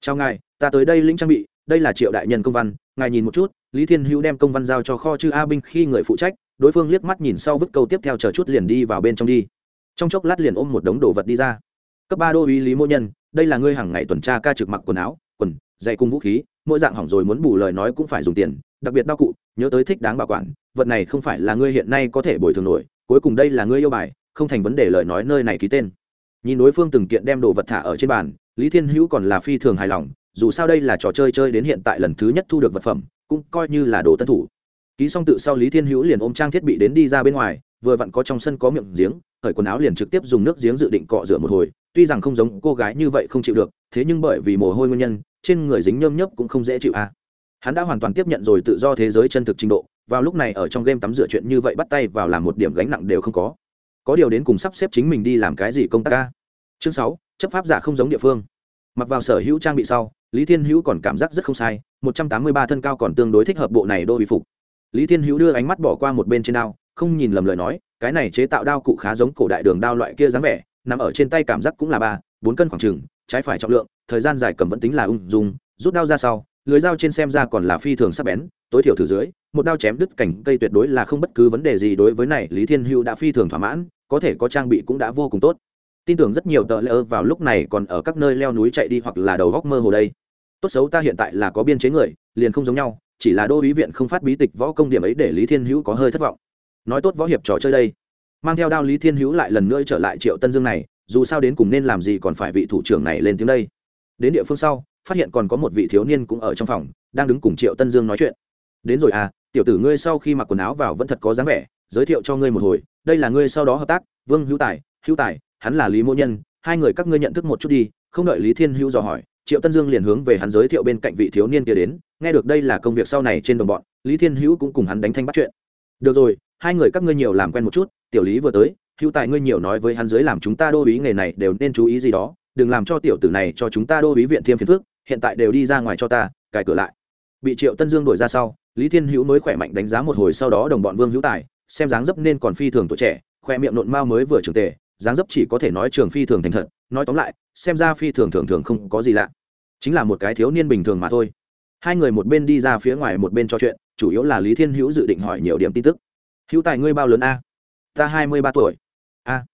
Speaker 1: Chào ngài, ta tới đây lĩnh trang bị, đây là triệu đại nhân công văn, ngài nhìn một chút, lý thiên hữu đem công văn giao cho kho chư a binh khi người phụ trách, đối phương liếc mắt nhìn sau vứt câu tiếp theo chờ chút liền đi vào bên trong đi. Trong chốc lát liền ôm một đống đồ vật đi ra. Cấp ba đô uy lý mô nhân, đây là ngươi hàng ngày tuần tra ca trực mặc quần áo, quần dạy cung vũ khí mỗi dạng hỏng rồi muốn bù lời nói cũng phải dùng tiền, đặc biệt đau cụ, nhớ tới thích đáng bảo quản, vật này không phải là ngươi hiện nay có thể bồi thường nổi, cuối cùng đây là ngươi yêu bài, không thành vấn đề lời nói nơi này ký tên. Nhìn đối phương từng kiện đem đồ vật thả ở trên bàn, lý thiên hữu còn là phi thường hài lòng, dù sao đây là trò chơi chơi đến hiện tại lần thứ nhất thu được vật phẩm, cũng coi như là đồ tân thủ. Ký xong tự sau lý thiên hữu liền ôm trang thiết bị đến đi ra bên ngoài, vừa vặn có trong sân có miệng giếng khởi quần áo liền trực tiếp dùng nước giếng dự định cọ rửa một hồi, tuy rằng không giống cô gái như vậy không chịu được, thế nhưng bởi vì mồ hôi nguyên nhân trên người dính nhơm nhấp cũng không dễ chịu à. hắn đã hoàn toàn tiếp nhận rồi tự do thế giới chân thực trình độ, vào lúc này ở trong game tắm rửa chuyện như vậy bắt tay vào làm một điểm gánh nặng đều không có. Có điều đến cùng sắp xếp chính mình đi làm cái gì công tác ca chương sáu, chấp pháp giả không giống địa phương. Mặc vào sở hữu trang bị sau, lý thiên hữu còn cảm giác rất không sai, một trăm tám mươi ba thân cao còn tương đối thích hợp bộ này đô bị phục. Lý thiên hữu đưa ánh mắt bỏ qua một bên trên đao, không nhìn lầm lời nói, cái này chế tạo đao cụ khá giống cổ đại đường đao loại kia dáng vẻ, nằm ở trên tay cảm giác cũng là ba, bốn cân khoảng chừng trái phải trọng lượng, thời gian dài cầm vẫn tính là ung dung, rút đao ra sau, lưới dao trên xem ra còn là phi thường sắc bén, tối thiểu thử dưới, một đao chém đứt cảnh cây tuyệt đối là không bất cứ vấn đề gì đối với này, lý thiên hữu đã phi thường thỏa mãn, có thể có trang bị cũng đã vô cùng tốt. Tin tưởng rất nhiều tờ lỡ vào lúc này còn ở các nơi leo núi chạy đi hoặc là đầu góc mơ hồ đây. Tốt xấu ta hiện tại là có biên chế người, liền không giống nhau, chỉ là đô ý viện không phát bí tịch võ công điểm ấy để lý thiên hữu có hơi thất vọng. Nói tốt võ hiệp trò chơi đây. Mang theo đao lý thiên hữu lại lần nữa trở lại triệu tân dương này dù sao đến cùng nên làm gì còn phải vị thủ trưởng này lên tiếng đây. Đến địa phương sau, phát hiện còn có một vị thiếu niên cũng ở trong phòng, đang đứng cùng triệu tân dương nói chuyện. Đến rồi à tiểu tử ngươi sau khi mặc quần áo vào vẫn thật có dáng vẻ, giới thiệu cho ngươi một hồi, đây là ngươi sau đó hợp tác, vương hữu tài hữu tài, hắn là lý mô nhân, hai người các ngươi nhận thức một chút đi. Không đợi lý thiên hữu dò hỏi, triệu tân dương liền hướng về hắn giới thiệu bên cạnh vị thiếu niên kia đến, nghe được đây là công việc sau này trên đồng bọn, lý thiên hữu cũng cùng hắn đánh thanh bắt chuyện. Được rồi, hai người các ngươi nhiều làm quen một chút, tiểu lý vừa tới hữu tài ngươi nhiều nói với hắn dưới làm chúng ta đô ý nghề này đều nên chú ý gì đó, đừng làm cho tiểu tử này cho chúng ta đô ý viện thêm phiền phước hiện tại đều đi ra ngoài cho ta, cài cửa lại. Bị triệu tân dương đổi ra sau, lý thiên hữu mới khỏe mạnh đánh giá một hồi sau đó đồng bọn vương hữu tài, xem dáng dấp nên còn phi thường tuổi trẻ, khoe miệng nộn mao mới vừa trưởng tề, dáng dấp chỉ có thể nói trường phi thường thành thật, nói tóm lại, xem ra phi thường thường thường không có gì lạ. Chính là một cái thiếu niên bình thường mà thôi. Hai người một bên đi ra phía ngoài một bên trò chuyện, chủ yếu là lý thiên hữu dự định hỏi nhiều điểm tin tức. Hữu tài ngươi bao lớn a? Ta hai mươi ba tuổi a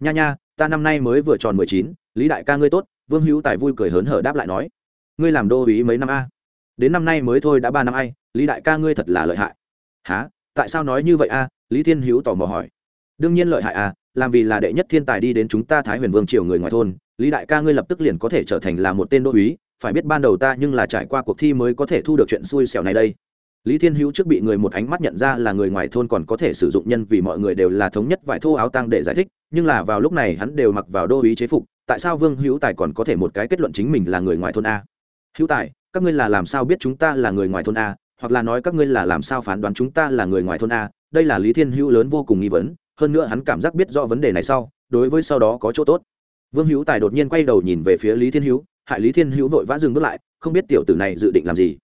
Speaker 1: nha nha, ta năm nay mới vừa tròn mười chín, lý đại ca ngươi tốt, vương hữu tài vui cười hớn hở đáp lại nói. Ngươi làm đô ý mấy năm a? Đến năm nay mới thôi đã ba năm ai, lý đại ca ngươi thật là lợi hại. Há tại sao nói như vậy a? Lý thiên hữu tò mò hỏi. Đương nhiên lợi hại a làm vì là đệ nhất thiên tài đi đến chúng ta thái huyền vương triều người ngoài thôn, lý đại ca ngươi lập tức liền có thể trở thành là một tên đô uý phải biết ban đầu ta nhưng là trải qua cuộc thi mới có thể thu được chuyện xui xẻo này đây lý thiên hữu trước bị người một ánh mắt nhận ra là người ngoài thôn còn có thể sử dụng nhân vì mọi người đều là thống nhất vải thô áo tăng để giải thích, nhưng là vào lúc này hắn đều mặc vào đô ý chế phục, tại sao vương hữu tài còn có thể một cái kết luận chính mình là người ngoài thôn a? Hữu tài, các ngươi là làm sao biết chúng ta là người ngoài thôn a? Hoặc là nói các ngươi là làm sao phán đoán chúng ta là người ngoài thôn a? Đây là lý thiên hữu lớn vô cùng nghi vấn, hơn nữa hắn cảm giác biết rõ vấn đề này sau, đối với sau đó có chỗ tốt. Vương hữu tài đột nhiên quay đầu nhìn về phía lý thiên hữu, hại lý thiên hữu vội vã dừng bước lại, không biết tiểu tử này dự định làm gì.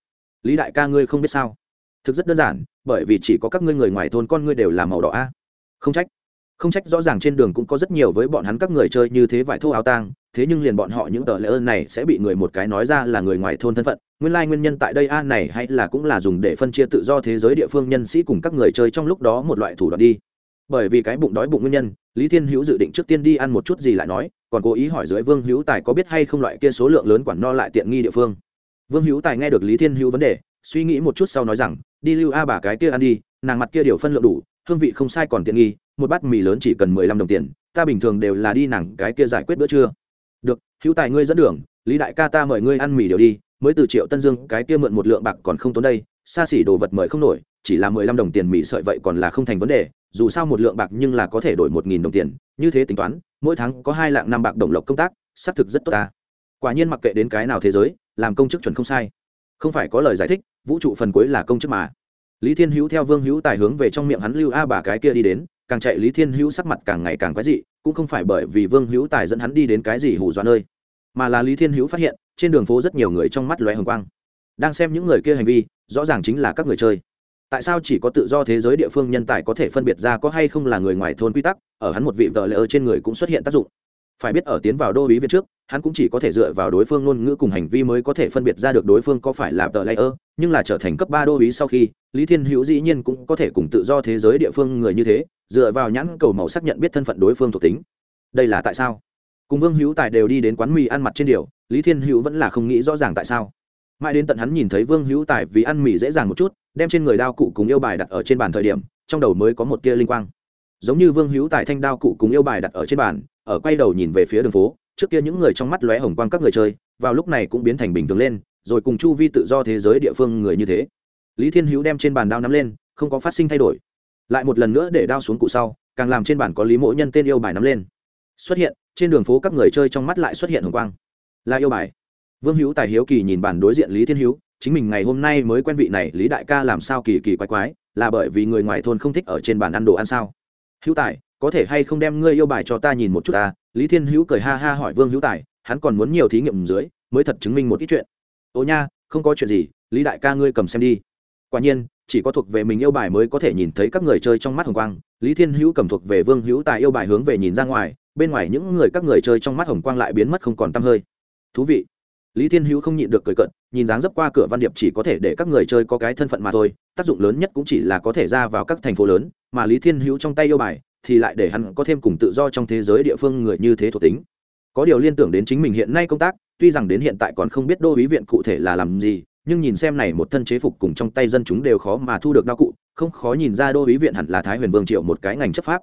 Speaker 1: Lý đại ca ngươi không biết sao? Thực rất đơn giản, bởi vì chỉ có các ngươi người ngoài thôn con ngươi đều là màu đỏ a. Không trách. Không trách rõ ràng trên đường cũng có rất nhiều với bọn hắn các người chơi như thế vải thô áo tang, thế nhưng liền bọn họ những tờ lễ ơn này sẽ bị người một cái nói ra là người ngoài thôn thân phận. Nguyên lai、like、nguyên nhân tại đây a, này hay là cũng là dùng để phân chia tự do thế giới địa phương nhân sĩ cùng các người chơi trong lúc đó một loại thủ đoạn đi. Bởi vì cái bụng đói bụng nguyên nhân, lý thiên hữu dự định trước tiên đi ăn một chút gì lại nói, còn cố ý hỏi dưới vương hữu tài có biết hay không loại kia số lượng lớn quản no lại tiện nghi địa phương. Vương hữu tài nghe được lý thiên hữu vấn đề suy nghĩ một chút sau nói rằng, đi lưu a bà cái kia ăn đi, nàng mặt kia điều phân lượng đủ, hương vị không sai còn tiện nghi, một bát mì lớn chỉ cần mười lăm đồng tiền, ta bình thường đều là đi nàng cái kia giải quyết bữa trưa. Được, hữu tài ngươi dẫn đường, lý đại ca ta mời ngươi ăn mì đều đi, mới từ triệu tân dương cái kia mượn một lượng bạc còn không tốn đây, xa xỉ đồ vật mời không nổi, chỉ là mười lăm đồng tiền mì sợi vậy còn là không thành vấn đề, dù sao một lượng bạc nhưng là có thể đổi một nghìn đồng tiền, như thế tính toán, mỗi tháng có hai lạng năm bạc đồng lộc công tác, xác thực rất tốt ta. Quả nhiên mặc kệ đến cái nào thế giới, làm công chức chuẩn không sai. Không phải có lời giải thích vũ trụ phần cuối là công chức mà. Lý thiên hữu theo vương hữu tài hướng về trong miệng hắn lưu a bà cái kia đi đến, càng chạy lý thiên hữu sắc mặt càng ngày càng quái dị, cũng không phải bởi vì vương hữu tài dẫn hắn đi đến cái gì hù dọa nơi, mà là lý thiên hữu phát hiện, trên đường phố rất nhiều người trong mắt loé hồng quang, đang xem những người kia hành vi, rõ ràng chính là các người chơi. Tại sao chỉ có tự do thế giới địa phương nhân tài có thể phân biệt ra có hay không là người ngoài thôn quy tắc, ở hắn một vị vợ lẽ ở trên người cũng xuất hiện tác dụng. Phải biết ở tiến vào đô ý viện trước, hắn cũng chỉ có thể dựa vào đối phương ngôn ngữ cùng hành vi mới có thể phân biệt ra được đối phương có phải là tờ layer nhưng là trở thành cấp ba đô ý sau khi, lý thiên hữu dĩ nhiên cũng có thể cùng tự do thế giới địa phương người như thế, dựa vào nhãn cầu màu xác nhận biết thân phận đối phương thuộc tính. Đây là tại sao? Cùng vương hữu tài đều đi đến quán mì ăn mặt trên điều, lý thiên hữu vẫn là không nghĩ rõ ràng tại sao. Mãi đến tận hắn nhìn thấy vương hữu tài vì ăn mì dễ dàng một chút, đem trên người đao cụ cùng yêu bài đặt ở trên bàn thời điểm, trong đầu mới có một tia linh quang. Giống như vương hữu tài thanh đao cụ cùng yêu bài đặt ở trên bàn, ở quay đầu nhìn về phía đường phố, trước kia những người trong mắt lóe hồng quang các người chơi, vào lúc này cũng biến thành bình thường lên rồi cùng chu vi tự do thế giới địa phương người như thế. Lý thiên hữu đem trên bàn đao nắm lên, không có phát sinh thay đổi. Lại một lần nữa để đao xuống cụ sau, càng làm trên bàn có lý mỗ nhân tên yêu bài nắm lên. Xuất hiện, trên đường phố các người chơi trong mắt lại xuất hiện hồng quang. Là yêu bài. Vương hữu tài hiếu kỳ nhìn bản đối diện lý thiên hữu, chính mình ngày hôm nay mới quen vị này, lý đại ca làm sao kỳ kỳ quái quái, là bởi vì người ngoài thôn không thích ở trên bàn ăn đồ ăn sao? Hữu tài, có thể hay không đem ngươi yêu bài cho ta nhìn một chút ta? Lý thiên hữu cười ha ha hỏi vương hữu tài, hắn còn muốn nhiều thí nghiệm dưới, mới thật chứng minh một ít chuyện ô nha, không có chuyện gì, lý đại ca ngươi cầm xem đi. Quả nhiên, chỉ có thuộc về mình yêu bài mới có thể nhìn thấy các người chơi trong mắt hồng quang. Lý thiên hữu cầm thuộc về vương hữu tài yêu bài hướng về nhìn ra ngoài, bên ngoài những người các người chơi trong mắt hồng quang lại biến mất không còn tăm hơi. Thú vị. Lý thiên hữu không nhịn được cười cận nhìn dáng dấp qua cửa văn điệp chỉ có thể để các người chơi có cái thân phận mà thôi, tác dụng lớn nhất cũng chỉ là có thể ra vào các thành phố lớn, mà lý thiên hữu trong tay yêu bài thì lại để hắn có thêm cùng tự do trong thế giới địa phương người như thế thuộc tính. Có điều liên tưởng đến chính mình hiện nay công tác tuy rằng đến hiện tại còn không biết đô ý viện cụ thể là làm gì, nhưng nhìn xem này một thân chế phục cùng trong tay dân chúng đều khó mà thu được đao cụ, không khó nhìn ra đô ý viện hẳn là thái huyền vương triệu một cái ngành chấp pháp.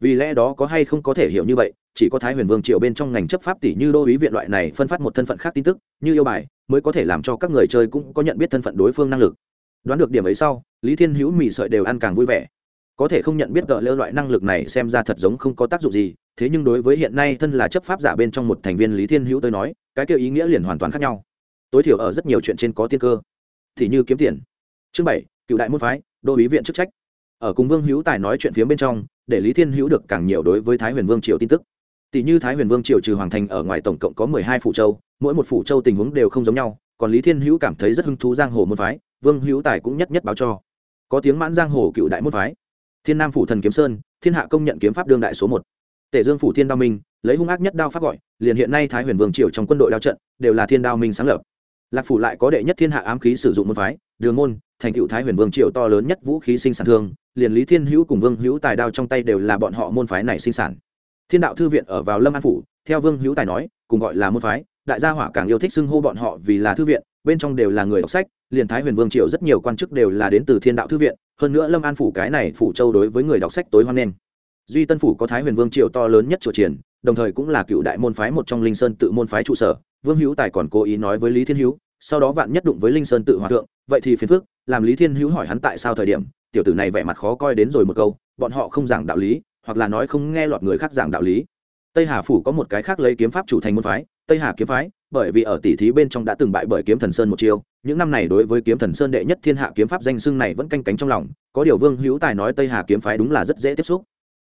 Speaker 1: Vì lẽ đó có hay không có thể hiểu như vậy, chỉ có thái huyền vương triệu bên trong ngành chấp pháp tỷ như đô ý viện loại này phân phát một thân phận khác tin tức, như yêu bài, mới có thể làm cho các người chơi cũng có nhận biết thân phận đối phương năng lực. Đoán được điểm ấy sau, lý thiên hữu mị sợi đều ăn càng vui vẻ có thể không nhận biết gợ lỡ loại năng lực này xem ra thật giống không có tác dụng gì, thế nhưng đối với hiện nay thân là chấp pháp giả bên trong một thành viên lý thiên hữu tôi nói, cái kêu ý nghĩa liền hoàn toàn khác nhau. Tối thiểu ở rất nhiều chuyện trên có tiên cơ. Thì như kiếm tiền. Chương bảy, cựu đại môn phái, đô ý viện chức trách. Ở cùng vương hữu tài nói chuyện phía bên trong, để lý thiên hữu được càng nhiều đối với thái huyền vương triều tin tức. Tỷ như thái huyền vương triều trừ hoàng thành ở ngoài tổng cộng có mười hai phủ châu, mỗi một phủ châu tình huống đều không giống nhau, còn lý thiên hữu cảm thấy rất hứng thú giang hồ môn phái, vương hữu tài cũng nhất nhất báo cho. Có tiếng mãn giang hồ cựu đại môn phái thiên nam phủ thần kiếm sơn, thiên hạ công nhận kiếm pháp đương đại số một. Tể dương phủ thiên đao minh, lấy hung ác nhất đao pháp gọi, liền hiện nay thái huyền vương triều trong quân đội đao trận, đều là thiên đao minh sáng lập. Lạc phủ lại có đệ nhất thiên hạ ám khí sử dụng môn phái, đường môn, thành cựu thái huyền vương triều to lớn nhất vũ khí sinh sản thương, liền lý thiên hữu cùng vương hữu tài đao trong tay đều là bọn họ môn phái này sinh sản. Thiên đạo thư viện ở vào lâm an phủ, theo vương hữu tài nói, cùng gọi là môn phái, đại gia hỏa càng yêu thích xưng hô bọn họ vì là thư viện, bên trong đều là người đọc sách liền thái huyền vương triều rất nhiều quan chức đều là đến từ thiên đạo thư viện, hơn nữa lâm an phủ cái này phủ châu đối với người đọc sách tối hoan nghênh. Duy tân phủ có thái huyền vương triều to lớn nhất chùa triển đồng thời cũng là cựu đại môn phái một trong linh sơn tự môn phái trụ sở, vương hữu tài còn cố ý nói với lý thiên hữu, sau đó vạn nhất đụng với linh sơn tự hòa thượng, vậy thì phiền phức, làm lý thiên hữu hỏi hắn tại sao thời điểm, tiểu tử này vẻ mặt khó coi đến rồi một câu, bọn họ không giảng đạo lý, hoặc là nói không nghe lọt người khác giảng đạo lý. Tây hà phủ có một cái khác lấy kiếm pháp chủ thành môn phái tây hà kiếm phái, bởi vì ở tỷ thí bên trong đã từng bại bởi kiếm thần sơn một chiêu, những năm này đối với kiếm thần sơn đệ nhất thiên hạ kiếm pháp danh xưng này vẫn canh cánh trong lòng, có điều vương hữu tài nói tây hà kiếm phái đúng là rất dễ tiếp xúc.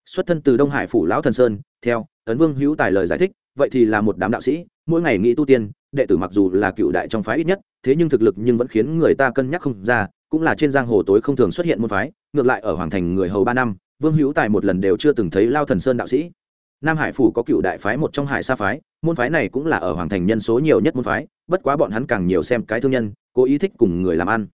Speaker 1: Xuất thân từ đông hải phủ lão thần sơn, theo ấn vương hữu tài lời giải thích, vậy thì là một đám đạo sĩ, mỗi ngày nghĩ tu tiên, đệ tử mặc dù là cựu đại trong phái ít nhất, thế nhưng thực lực nhưng vẫn khiến người ta cân nhắc không ra, cũng là trên giang hồ tối không thường xuất hiện môn phái, ngược lại ở hoàng thành người hầu ba năm, vương hữu tài một lần đều chưa từng thấy lao thần sơn đạo sĩ. Nam hải phủ có cựu đại phái một trong hải sa phái môn phái này cũng là ở hoàng thành nhân số nhiều nhất môn phái, bất quá bọn hắn càng nhiều xem cái thương nhân, cố ý thích cùng người làm ăn.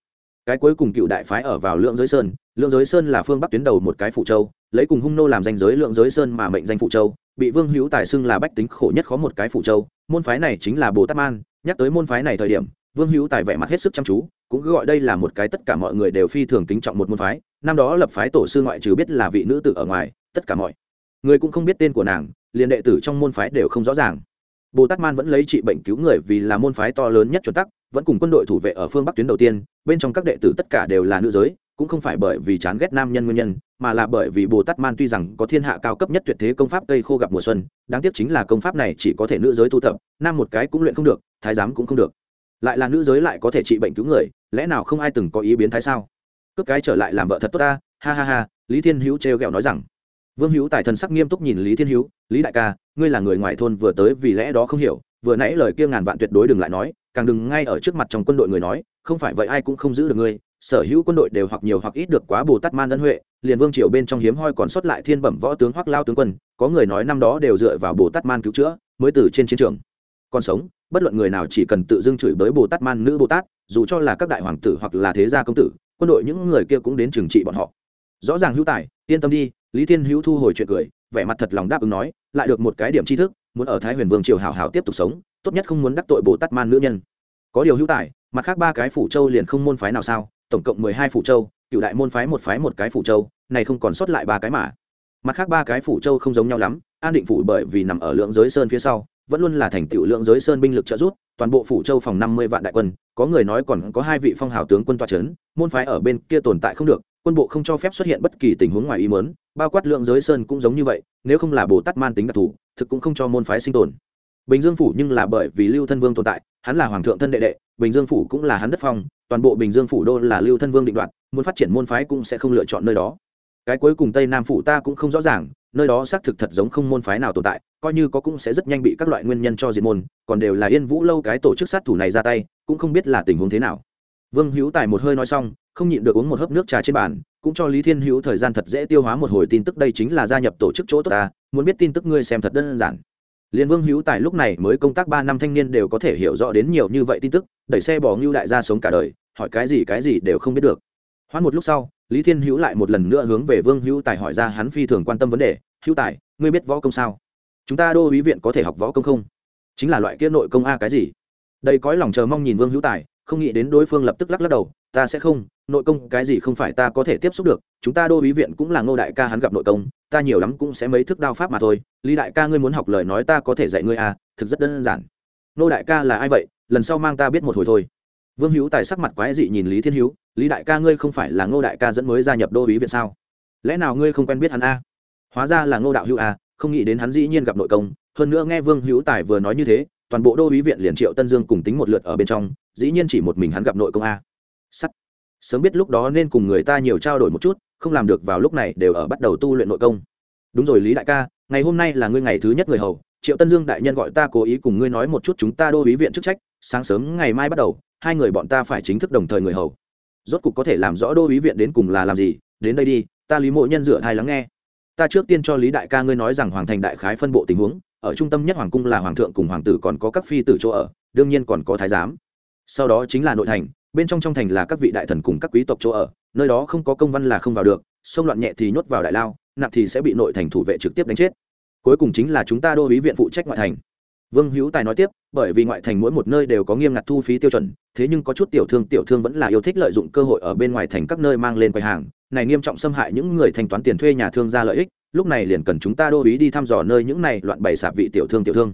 Speaker 1: Cái cuối cùng cựu đại phái ở vào lượng giới sơn, lượng giới sơn là phương bắc tuyến đầu một cái phụ châu, lấy cùng hung nô làm danh giới lượng giới sơn mà mệnh danh phụ châu, bị vương hữu tài xưng là bách tính khổ nhất khó một cái phụ châu, môn phái này chính là bồ tát man, nhắc tới môn phái này thời điểm, vương hữu tài vẻ mặt hết sức chăm chú, cũng cứ gọi đây là một cái tất cả mọi người đều phi thường kính trọng một môn phái, năm đó lập phái tổ sư ngoại trừ biết là vị nữ tử ở ngoài, tất cả mọi người cũng không biết tên của nàng, liền đệ tử trong môn phái đều không rõ ràng bồ tát man vẫn lấy trị bệnh cứu người vì là môn phái to lớn nhất chuẩn tắc, vẫn cùng quân đội thủ vệ ở phương bắc tuyến đầu tiên, bên trong các đệ tử tất cả đều là nữ giới, cũng không phải bởi vì chán ghét nam nhân nguyên nhân, mà là bởi vì bồ tát man tuy rằng có thiên hạ cao cấp nhất tuyệt thế công pháp cây khô gặp mùa xuân, đáng tiếc chính là công pháp này chỉ có thể nữ giới tu tập, nam một cái cũng luyện không được, thái giám cũng không được. Lại là nữ giới lại có thể trị bệnh cứu người, lẽ nào không ai từng có ý biến thái sao? Cướp cái trở lại làm vợ thật tốt ta, ha ha ha, lý thiên hữu trêu ghẹo nói rằng vương hữu tài thần sắc nghiêm túc nhìn lý thiên hữu, lý đại ca, ngươi là người ngoài thôn vừa tới vì lẽ đó không hiểu, vừa nãy lời kia ngàn vạn tuyệt đối đừng lại nói, càng đừng ngay ở trước mặt trong quân đội người nói, không phải vậy ai cũng không giữ được ngươi, sở hữu quân đội đều hoặc nhiều hoặc ít được quá bồ tát man ân huệ, liền vương triều bên trong hiếm hoi còn xuất lại thiên bẩm võ tướng hoặc lao tướng quân, có người nói năm đó đều dựa vào bồ tát man cứu chữa, mới từ trên chiến trường còn sống, bất luận người nào chỉ cần tự dưng chửi bới bồ tát man nữ bồ tát, dù cho là các đại hoàng tử hoặc là thế gia công tử, quân đội những người kia cũng đến trừng trị bọn họ. Rõ ràng hữu tài, yên tâm đi lý thiên hữu thu hồi chuyện cười vẻ mặt thật lòng đáp ứng nói lại được một cái điểm tri thức muốn ở thái huyền vương triều hảo hảo tiếp tục sống tốt nhất không muốn đắc tội bồ tát man nữ nhân. Có điều hữu tài mặt khác ba cái phủ châu liền không môn phái nào sao tổng cộng mười hai phủ châu cựu đại môn phái một phái một cái phủ châu này không còn sót lại ba cái mà. Mặt khác ba cái phủ châu không giống nhau lắm an định phủ bởi vì nằm ở lượng giới sơn phía sau vẫn luôn là thành tựu lượng giới sơn binh lực trợ giúp, toàn bộ phủ châu phòng năm mươi vạn đại quân có người nói còn có hai vị phong hào tướng quân toa c môn phái ở bên kia tồn tại không được quân bộ không cho phép xuất hiện bất kỳ tình huống ngoài ý mớn bao quát lượng giới sơn cũng giống như vậy, nếu không là bồ tát man tính đặc thù, thực cũng không cho môn phái sinh tồn. Bình dương phủ nhưng là bởi vì lưu thân vương tồn tại, hắn là hoàng thượng thân đệ đệ, bình dương phủ cũng là hắn đất phong, toàn bộ bình dương phủ đô là lưu thân vương định đoạt, muốn phát triển môn phái cũng sẽ không lựa chọn nơi đó. Cái cuối cùng tây nam phủ ta cũng không rõ ràng, nơi đó xác thực thật giống không môn phái nào tồn tại, coi như có cũng sẽ rất nhanh bị các loại nguyên nhân cho diệt môn, còn đều là yên vũ lâu cái tổ chức sát thủ này ra tay, cũng không biết là tình huống thế nào. Vương hữu tài một hơi nói xong, không nhịn được uống một hớp nước trà trên bàn cũng cho lý thiên hữu thời gian thật dễ tiêu hóa một hồi tin tức, đây chính là gia nhập tổ chức chỗ tốt ta, muốn biết tin tức ngươi xem thật đơn giản. Liên vương hữu tài lúc này mới công tác ba năm thanh niên đều có thể hiểu rõ đến nhiều như vậy tin tức, đẩy xe bỏ ngưu đại gia sống cả đời, hỏi cái gì cái gì đều không biết được. Hoãn một lúc sau, lý thiên hữu lại một lần nữa hướng về vương hữu tài hỏi ra hắn phi thường quan tâm vấn đề, hữu tài, ngươi biết võ công sao? Chúng ta đô ý viện có thể học võ công không? Chính là loại kia nội công a cái gì? Đây cõi lòng chờ mong nhìn vương hữu tài không nghĩ đến đối phương lập tức lắc lắc đầu, ta sẽ không, nội công cái gì không phải ta có thể tiếp xúc được, chúng ta đô ý viện cũng là ngô đại ca hắn gặp nội công, ta nhiều lắm cũng sẽ mấy thức đao pháp mà thôi, lý đại ca ngươi muốn học lời nói ta có thể dạy ngươi à thực rất đơn giản. Ngô đại ca là ai vậy? Lần sau mang ta biết một hồi thôi. Vương hữu tài sắc mặt quái dị nhìn lý thiên hữu, lý đại ca ngươi không phải là ngô đại ca dẫn mới gia nhập đô ý viện sao? Lẽ nào ngươi không quen biết hắn a hóa ra là ngô đạo hữu a không nghĩ đến hắn dĩ nhiên gặp nội công. Hơn nữa nghe vương hữu tài vừa nói như thế, toàn bộ đô ý viện liền triệu tân dương cùng tính một lượt ở bên trong dĩ nhiên chỉ một mình hắn gặp nội công a. Sắt. Sớm biết lúc đó nên cùng người ta nhiều trao đổi một chút, không làm được vào lúc này đều ở bắt đầu tu luyện nội công. Đúng rồi lý đại ca, ngày hôm nay là ngươi ngày thứ nhất người hầu, triệu tân dương đại nhân gọi ta cố ý cùng ngươi nói một chút chúng ta đô ý viện chức trách, sáng sớm ngày mai bắt đầu, hai người bọn ta phải chính thức đồng thời người hầu. Rốt cục có thể làm rõ đô ý viện đến cùng là làm gì, đến đây đi, ta lý mộ nhân dựa thai lắng nghe. Ta trước tiên cho lý đại ca ngươi nói rằng hoàng thành đại khái phân bộ tình huống, ở trung tâm nhất hoàng cung là hoàng thượng cùng hoàng tử còn có các phi tử chỗ ở, đương nhiên còn có thái giám sau đó chính là nội thành, bên trong trong thành là các vị đại thần cùng các quý tộc chỗ ở, nơi đó không có công văn là không vào được, xông loạn nhẹ thì nhốt vào đại lao, nặng thì sẽ bị nội thành thủ vệ trực tiếp đánh chết. Cuối cùng chính là chúng ta đô ý viện phụ trách ngoại thành. Vương hữu tài nói tiếp, bởi vì ngoại thành mỗi một nơi đều có nghiêm ngặt thu phí tiêu chuẩn, thế nhưng có chút tiểu thương tiểu thương vẫn là yêu thích lợi dụng cơ hội ở bên ngoài thành các nơi mang lên quầy hàng, này nghiêm trọng xâm hại những người thanh toán tiền thuê nhà thương ra lợi ích, lúc này liền cần chúng ta đô ý đi thăm dò nơi những này loạn bày sạp vị tiểu thương tiểu thương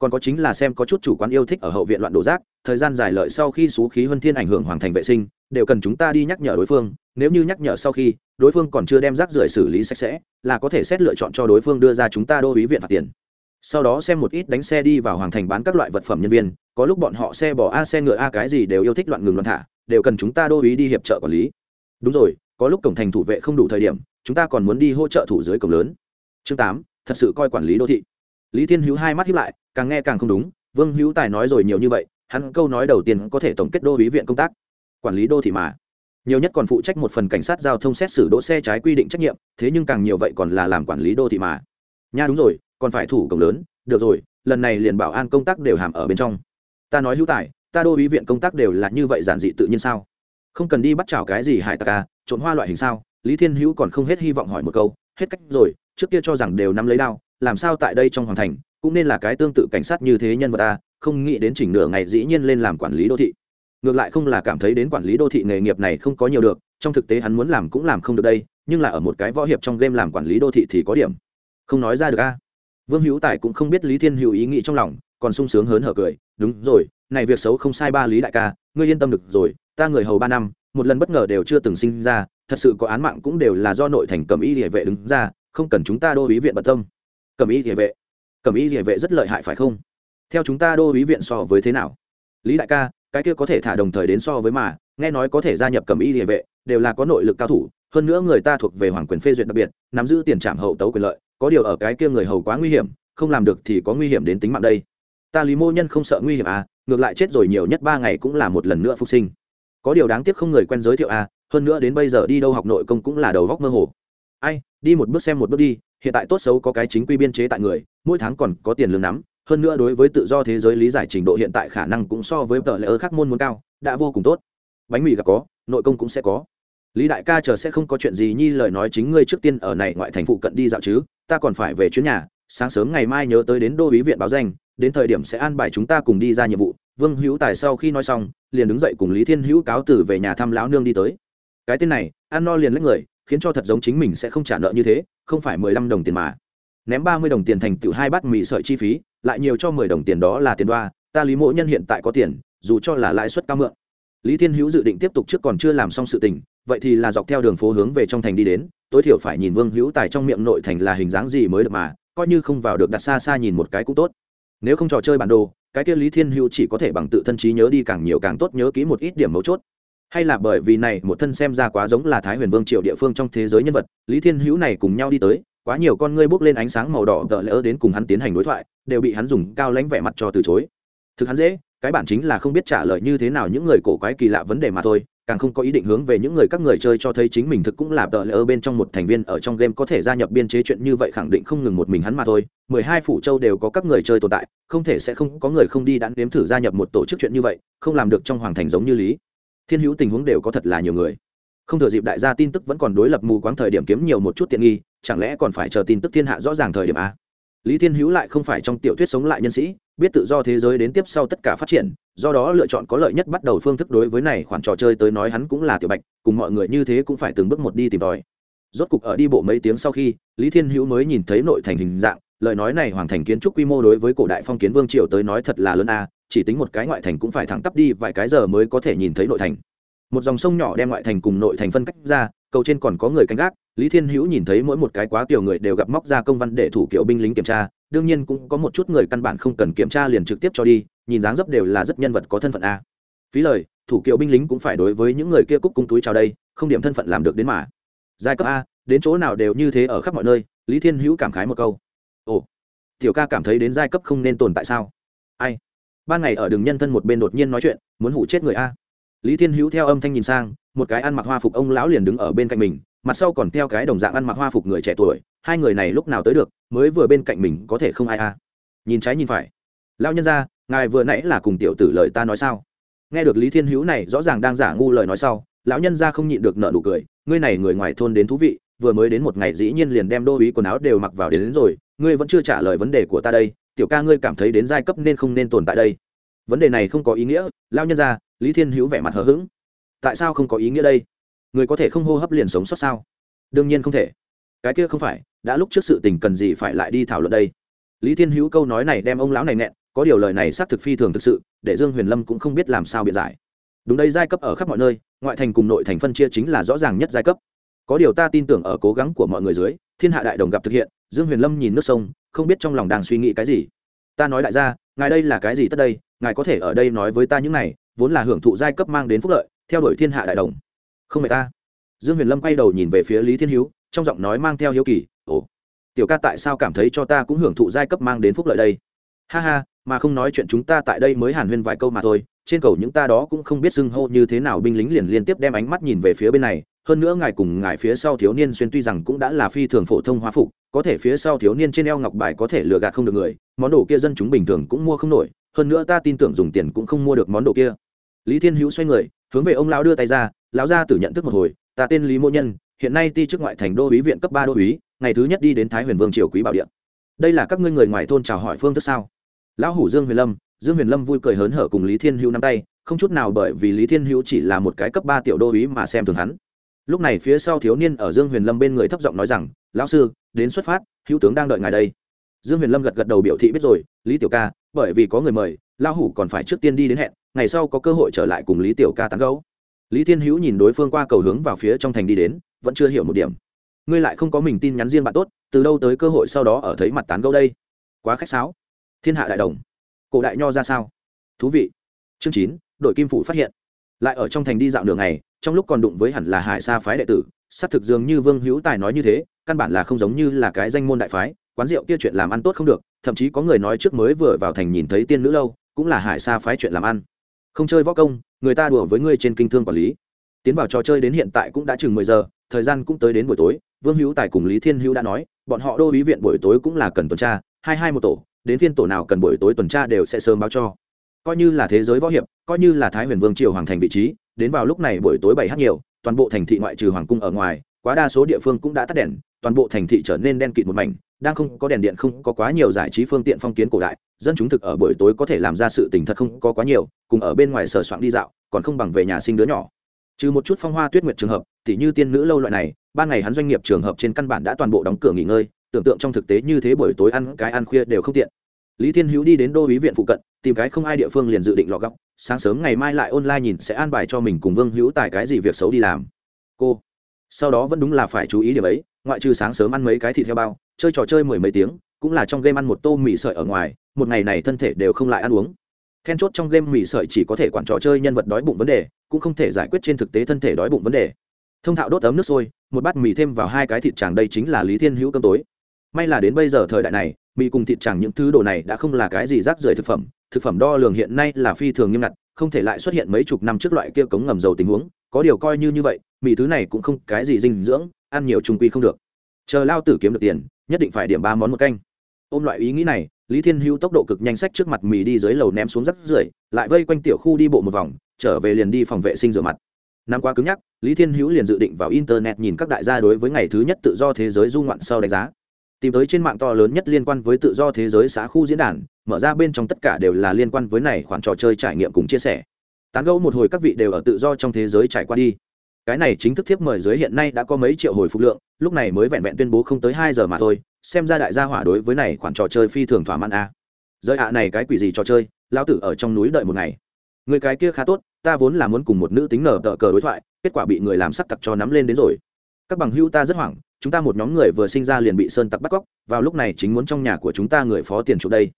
Speaker 1: còn có chính là xem có chút chủ quán yêu thích ở hậu viện loạn đổ rác, thời gian dài lợi sau khi xú khí huân thiên ảnh hưởng hoàng thành vệ sinh, đều cần chúng ta đi nhắc nhở đối phương, nếu như nhắc nhở sau khi, đối phương còn chưa đem rác rưởi xử lý sạch sẽ, là có thể xét lựa chọn cho đối phương đưa ra chúng ta đô ý viện phạt tiền. Sau đó xem một ít đánh xe đi vào hoàng thành bán các loại vật phẩm nhân viên, có lúc bọn họ xe bỏ a, xe ngựa a, cái gì đều yêu thích loạn ngừng loạn thả, đều cần chúng ta đô ý đi hiệp trợ quản lý. Đúng rồi, có lúc cổng thành thủ vệ không đủ thời điểm, chúng ta còn muốn đi hỗ trợ thủ dưới cổng lớn. Chương tám, thật sự coi quản lý đô thị. Lý thiên hữu hai mắt hiếp lại càng nghe càng không đúng, vương hữu tài nói rồi nhiều như vậy, hắn câu nói đầu tiên có thể tổng kết đô ý viện công tác. Quản lý đô thị mà. Nhiều nhất còn phụ trách một phần cảnh sát giao thông xét xử đỗ xe trái quy định trách nhiệm, thế nhưng càng nhiều vậy còn là làm quản lý đô thị mà. Nha đúng rồi, còn phải thủ cổng lớn, được rồi, lần này liền bảo an công tác đều hàm ở bên trong. Ta nói hữu tài, ta đô ý viện công tác đều là như vậy giản dị tự nhiên sao? Không cần đi bắt chào cái gì hải tặc à trộn hoa loại hình sao? Lý thiên hữu còn không hết hy vọng hỏi một câu, hết cách rồi, trước kia cho rằng đều nắm lấy đao, làm sao tại đây trong hoàng thành cũng nên là cái tương tự cảnh sát như thế nhân vật ta không nghĩ đến chỉnh nửa ngày dĩ nhiên lên làm quản lý đô thị. Ngược lại không là cảm thấy đến quản lý đô thị nghề nghiệp này không có nhiều được, trong thực tế hắn muốn làm cũng làm không được đây, nhưng là ở một cái võ hiệp trong game làm quản lý đô thị thì có điểm không nói ra được a. Vương hữu tài cũng không biết lý thiên hữu ý nghĩ trong lòng, còn sung sướng hớn hở cười, đúng rồi, này việc xấu không sai ba lý đại ca, ngươi yên tâm được rồi, ta người hầu ba năm, một lần bất ngờ đều chưa từng sinh ra, thật sự có án mạng cũng đều là do nội thành cầm y địa vệ đứng ra, không cần chúng ta đô ý viện bận tâm. Cầm y địa vệ Cẩm y địa vệ rất lợi hại phải không? Theo chúng ta đô ý viện so với thế nào? Lý đại ca, cái kia có thể thả đồng thời đến so với mà, nghe nói có thể gia nhập cẩm y địa vệ, đều là có nội lực cao thủ, hơn nữa người ta thuộc về hoàng quyền phê duyệt đặc biệt, nắm giữ tiền trảm hậu tấu quyền lợi, có điều ở cái kia người hầu quá nguy hiểm, không làm được thì có nguy hiểm đến tính mạng đây. Ta lý mô nhân không sợ nguy hiểm à ngược lại chết rồi nhiều nhất ba ngày cũng là một lần nữa phục sinh. Có điều đáng tiếc không người quen giới thiệu à hơn nữa đến bây giờ đi đâu học nội công cũng là đầu góc mơ hồ ai, đi một bước xem một bước đi, hiện tại tốt xấu có cái chính quy biên chế tại người, mỗi tháng còn có tiền lương nắm, hơn nữa đối với tự do thế giới lý giải trình độ hiện tại khả năng cũng so với tờ lễ ơ khác môn muốn cao, đã vô cùng tốt. Bánh mì gặp có, nội công cũng sẽ có. Lý đại ca chờ sẽ không có chuyện gì nhi lời nói chính ngươi trước tiên ở này ngoại thành phụ cận đi dạo chứ, ta còn phải về chuyến nhà, sáng sớm ngày mai nhớ tới đến đô ý viện báo danh, đến thời điểm sẽ an bài chúng ta cùng đi ra nhiệm vụ, vương hữu tài sau khi nói xong, liền đứng dậy cùng lý thiên hữu cáo từ về nhà thăm lão nương đi tới. Cái tên này, ăn no liền lấy người khiến cho thật giống chính mình sẽ không trả nợ như thế, không phải mười lăm đồng tiền mà. Ném ba mươi đồng tiền thành tựu hai bát mì sợi chi phí, lại nhiều cho mười đồng tiền đó là tiền đoa, ta lý mộ nhân hiện tại có tiền, dù cho là lãi suất cao mượn. Lý thiên hữu dự định tiếp tục trước còn chưa làm xong sự tình, vậy thì là dọc theo đường phố hướng về trong thành đi đến, tối thiểu phải nhìn vương hữu tài trong miệng nội thành là hình dáng gì mới được mà, coi như không vào được đặt xa xa nhìn một cái cũng tốt. Nếu không trò chơi bản đồ, cái kia lý thiên hữu chỉ có thể bằng tự thân trí nhớ đi càng nhiều càng tốt nhớ kỹ một ít điểm mấu chốt hay là bởi vì này một thân xem ra quá giống là thái huyền vương triệu địa phương trong thế giới nhân vật, lý thiên hữu này cùng nhau đi tới, quá nhiều con ngươi bốc lên ánh sáng màu đỏ tợ lỡ đến cùng hắn tiến hành đối thoại, đều bị hắn dùng cao lãnh vẻ mặt cho từ chối. Thực hắn dễ, cái bản chính là không biết trả lời như thế nào những người cổ quái kỳ lạ vấn đề mà thôi, càng không có ý định hướng về những người các người chơi cho thấy chính mình thực cũng là tờ lỡ bên trong một thành viên ở trong game có thể gia nhập biên chế chuyện như vậy khẳng định không ngừng một mình hắn mà thôi. Mười hai phủ châu đều có các người chơi tồn tại, không thể sẽ không có người không đi đắn đếm thử gia nhập một tổ chức chuyện như vậy, không làm được trong hoàng thành giống như lý thiên hữu tình huống đều có thật là nhiều người. Không thừa dịp đại gia tin tức vẫn còn đối lập mù quáng thời điểm kiếm nhiều một chút tiện nghi, chẳng lẽ còn phải chờ tin tức thiên hạ rõ ràng thời điểm a lý thiên hữu lại không phải trong tiểu thuyết sống lại nhân sĩ, biết tự do thế giới đến tiếp sau tất cả phát triển, do đó lựa chọn có lợi nhất bắt đầu phương thức đối với này khoản trò chơi tới nói hắn cũng là tiểu bạch, cùng mọi người như thế cũng phải từng bước một đi tìm tòi. Rốt cục ở đi bộ mấy tiếng sau khi, lý thiên hữu mới nhìn thấy nội thành hình dạng, lời nói này hoàng thành kiến trúc quy mô đối với cổ đại phong kiến vương triều tới nói thật là lớn a chỉ tính một cái ngoại thành cũng phải thẳng tắp đi, vài cái giờ mới có thể nhìn thấy nội thành. Một dòng sông nhỏ đem ngoại thành cùng nội thành phân cách ra, cầu trên còn có người canh gác, lý thiên hữu nhìn thấy mỗi một cái quá tiểu người đều gặp móc ra công văn để thủ kiểu binh lính kiểm tra, đương nhiên cũng có một chút người căn bản không cần kiểm tra liền trực tiếp cho đi, nhìn dáng dấp đều là rất nhân vật có thân phận a. Phí lời, thủ kiểu binh lính cũng phải đối với những người kia cúc cung túi chào đây, không điểm thân phận làm được đến mà. Giai cấp a, đến chỗ nào đều như thế ở khắp mọi nơi, lý thiên hữu cảm khái một câu. Ồ, tiểu ca cảm thấy đến giai cấp không nên tồn tại sao? Ai? Ban ngày ở đường nhân thân một bên đột nhiên nói chuyện muốn hủ chết người a? Lý thiên hữu theo âm thanh nhìn sang một cái ăn mặc hoa phục ông lão liền đứng ở bên cạnh mình mặt sau còn theo cái đồng dạng ăn mặc hoa phục người trẻ tuổi hai người này lúc nào tới được mới vừa bên cạnh mình có thể không ai a. Nhìn trái nhìn phải. Lão nhân ra ngài vừa nãy là cùng tiểu tử lời ta nói sao? Nghe được lý thiên hữu này rõ ràng đang giả ngu lời nói sau lão nhân ra không nhịn được nợ nụ cười ngươi này người ngoài thôn đến thú vị vừa mới đến một ngày dĩ nhiên liền đem đô ý quần áo đều mặc vào đến, đến rồi ngươi vẫn chưa trả lời vấn đề của ta đây tiểu ca ngươi cảm thấy đến giai cấp nên không nên tồn tại đây. Vấn đề này không có ý nghĩa lao nhân ra lý thiên hữu vẻ mặt hờ hững. Tại sao không có ý nghĩa đây? Người có thể không hô hấp liền sống sót sao? Đương nhiên không thể. Cái kia không phải, đã lúc trước sự tình cần gì phải lại đi thảo luận đây? Lý thiên hữu câu nói này đem ông lão này nghẹn, có điều lời này xác thực phi thường thực sự, để dương huyền lâm cũng không biết làm sao biện giải. Đúng đây, giai cấp ở khắp mọi nơi, ngoại thành cùng nội thành phân chia chính là rõ ràng nhất giai cấp. Có điều ta tin tưởng ở cố gắng của mọi người dưới, thiên hạ đại đồng gặp thực hiện dương huyền lâm nhìn nước sông, không biết trong lòng đang suy nghĩ cái gì. Ta nói đại gia, ngài đây là cái gì tất đây? Ngài có thể ở đây nói với ta những này, vốn là hưởng thụ giai cấp mang đến phúc lợi, theo đuổi thiên hạ đại đồng. Không phải ta. Dương huyền lâm quay đầu nhìn về phía lý thiên hiếu trong giọng nói mang theo hiếu kỳ, ồ, tiểu ca tại sao cảm thấy cho ta cũng hưởng thụ giai cấp mang đến phúc lợi đây? Ha ha, mà không nói chuyện chúng ta tại đây mới hàn huyên vài câu mà thôi, trên cầu những ta đó cũng không biết xưng hô như thế nào. Binh lính liền liên tiếp đem ánh mắt nhìn về phía bên này hơn nữa ngài cùng ngài phía sau thiếu niên xuyên tuy rằng cũng đã là phi thường phổ thông hóa phục, có thể phía sau thiếu niên trên eo ngọc bài có thể lừa gạt không được người, món đồ kia dân chúng bình thường cũng mua không nổi, hơn nữa ta tin tưởng dùng tiền cũng không mua được món đồ kia. Lý thiên hữu xoay người, hướng về ông lão đưa tay ra, lão gia tử nhận thức một hồi, ta tên lý mô nhân, hiện nay ti chức ngoại thành đô ý viện cấp ba đô ý ngày thứ nhất đi đến thái huyền vương triều quý bảo điện đây là các ngươi người ngoài thôn chào hỏi phương thức sao? Lão hủ dương huyền lâm, dương huyền lâm vui cười hớn hở cùng lý thiên hữu nắm tay, không chút nào bởi vì lý thiên hữu chỉ là một cái cấp ba tiểu đô ý mà xem thường hắn lúc này phía sau thiếu niên ở dương huyền lâm bên người thấp giọng nói rằng, lão sư, đến xuất phát, hữu tướng đang đợi ngài đây. Dương huyền lâm gật gật đầu biểu thị biết rồi, lý tiểu ca, bởi vì có người mời, lão hủ còn phải trước tiên đi đến hẹn, ngày sau có cơ hội trở lại cùng lý tiểu ca tán gấu lý thiên hữu nhìn đối phương qua cầu hướng vào phía trong thành đi đến, vẫn chưa hiểu một điểm. Ngươi lại không có mình tin nhắn riêng bạn tốt, từ đâu tới cơ hội sau đó ở thấy mặt tán gấu đây? Quá khách sáo. Thiên hạ đại đồng. Cổ đại nho ra sao? Thú vị. Chương chín, đội kim phủ phát hiện. Lại ở trong thành đi dạo đường này trong lúc còn đụng với hẳn là hải sa phái đệ tử, xác thực dường như vương hữu tài nói như thế, căn bản là không giống như là cái danh môn đại phái, quán rượu kia chuyện làm ăn tốt không được, thậm chí có người nói trước mới vừa vào thành nhìn thấy tiên nữ lâu, cũng là hải sa phái chuyện làm ăn. Không chơi võ công, người ta đùa với ngươi trên kinh thương quản lý. Tiến vào trò chơi đến hiện tại cũng đã chừng mười giờ, thời gian cũng tới đến buổi tối, vương hữu tài cùng lý thiên hữu đã nói, bọn họ đô ý viện buổi tối cũng là cần tuần tra, hai hai một tổ, đến phiên tổ nào cần buổi tối tuần tra đều sẽ sớm báo cho. Coi như là thế giới võ hiệp, coi như là thái huyền vương triều hoàng thành vị trí đến vào lúc này buổi tối bảy h nhiều, toàn bộ thành thị ngoại trừ hoàng cung ở ngoài, quá đa số địa phương cũng đã tắt đèn, toàn bộ thành thị trở nên đen kịt một mảnh, đang không có đèn điện, không có quá nhiều giải trí phương tiện phong kiến cổ đại, dân chúng thực ở buổi tối có thể làm ra sự tình thật không có quá nhiều, cùng ở bên ngoài sờ soạn đi dạo, còn không bằng về nhà sinh đứa nhỏ. Trừ một chút phong hoa tuyết nguyệt trường hợp, tỉ như tiên nữ lâu loại này, ban ngày hắn doanh nghiệp trường hợp trên căn bản đã toàn bộ đóng cửa nghỉ ngơi, tưởng tượng trong thực tế như thế buổi tối ăn cái ăn khuya đều không tiện. Lý thiên hữu đi đến đô ý viện phụ cận, tìm cái không ai địa phương liền dự định lọ góc sáng sớm ngày mai lại online nhìn sẽ an bài cho mình cùng vương hữu tài cái gì việc xấu đi làm. Cô, sau đó vẫn đúng là phải chú ý điểm ấy, ngoại trừ sáng sớm ăn mấy cái thịt heo bao, chơi trò chơi mười mấy tiếng, cũng là trong game ăn một tô mì sợi ở ngoài, một ngày này thân thể đều không lại ăn uống. Then chốt trong game mì sợi chỉ có thể quản trò chơi nhân vật đói bụng vấn đề, cũng không thể giải quyết trên thực tế thân thể đói bụng vấn đề. Thông thạo đốt ấm nước sôi, một bát mì thêm vào hai cái thịt tràng đây chính là lý thiên hữu cơm tối. May là đến bây giờ thời đại này, mì cùng thịt chẳng những thứ đồ này đã không là cái gì rác rưởi thực phẩm thực phẩm đo lường hiện nay là phi thường nghiêm ngặt, không thể lại xuất hiện mấy chục năm trước loại kia cống ngầm dầu tình huống, có điều coi như như vậy, mì thứ này cũng không cái gì dinh dưỡng, ăn nhiều trung quy không được. Chờ lao tử kiếm được tiền, nhất định phải điểm ba món một canh. Ôm loại ý nghĩ này, lý thiên hữu tốc độ cực nhanh sách trước mặt mì đi dưới lầu ném xuống rắt rưởi, lại vây quanh tiểu khu đi bộ một vòng, trở về liền đi phòng vệ sinh rửa mặt. Năm qua cứng nhắc, lý thiên hữu liền dự định vào internet nhìn các đại gia đối với ngày thứ nhất tự do thế giới du ngoạn sau đánh giá tìm tới trên mạng to lớn nhất liên quan với tự do thế giới xã khu diễn đàn, mở ra bên trong tất cả đều là liên quan với này khoản trò chơi trải nghiệm cùng chia sẻ. Tán gẫu một hồi các vị đều ở tự do trong thế giới trải qua đi. Cái này chính thức tiếp mời giới hiện nay đã có mấy triệu hồi phục lượng, lúc này mới vẹn vẹn tuyên bố không tới hai giờ mà thôi, xem ra đại gia hỏa đối với này khoản trò chơi phi thường thỏa mãn a. À. giới ạ này cái quỷ gì trò chơi, lão tử ở trong núi đợi một ngày. Người cái kia khá tốt, ta vốn là muốn cùng một nữ tính nở tờ cờ đối thoại, kết quả bị người làm sắc tặc cho nắm lên đến rồi. Các bằng hữu ta rất hoảng chúng ta một nhóm người vừa sinh ra liền bị sơn tặc bắt cóc, vào lúc này chính muốn trong nhà của chúng ta người phó tiền chuộc đây.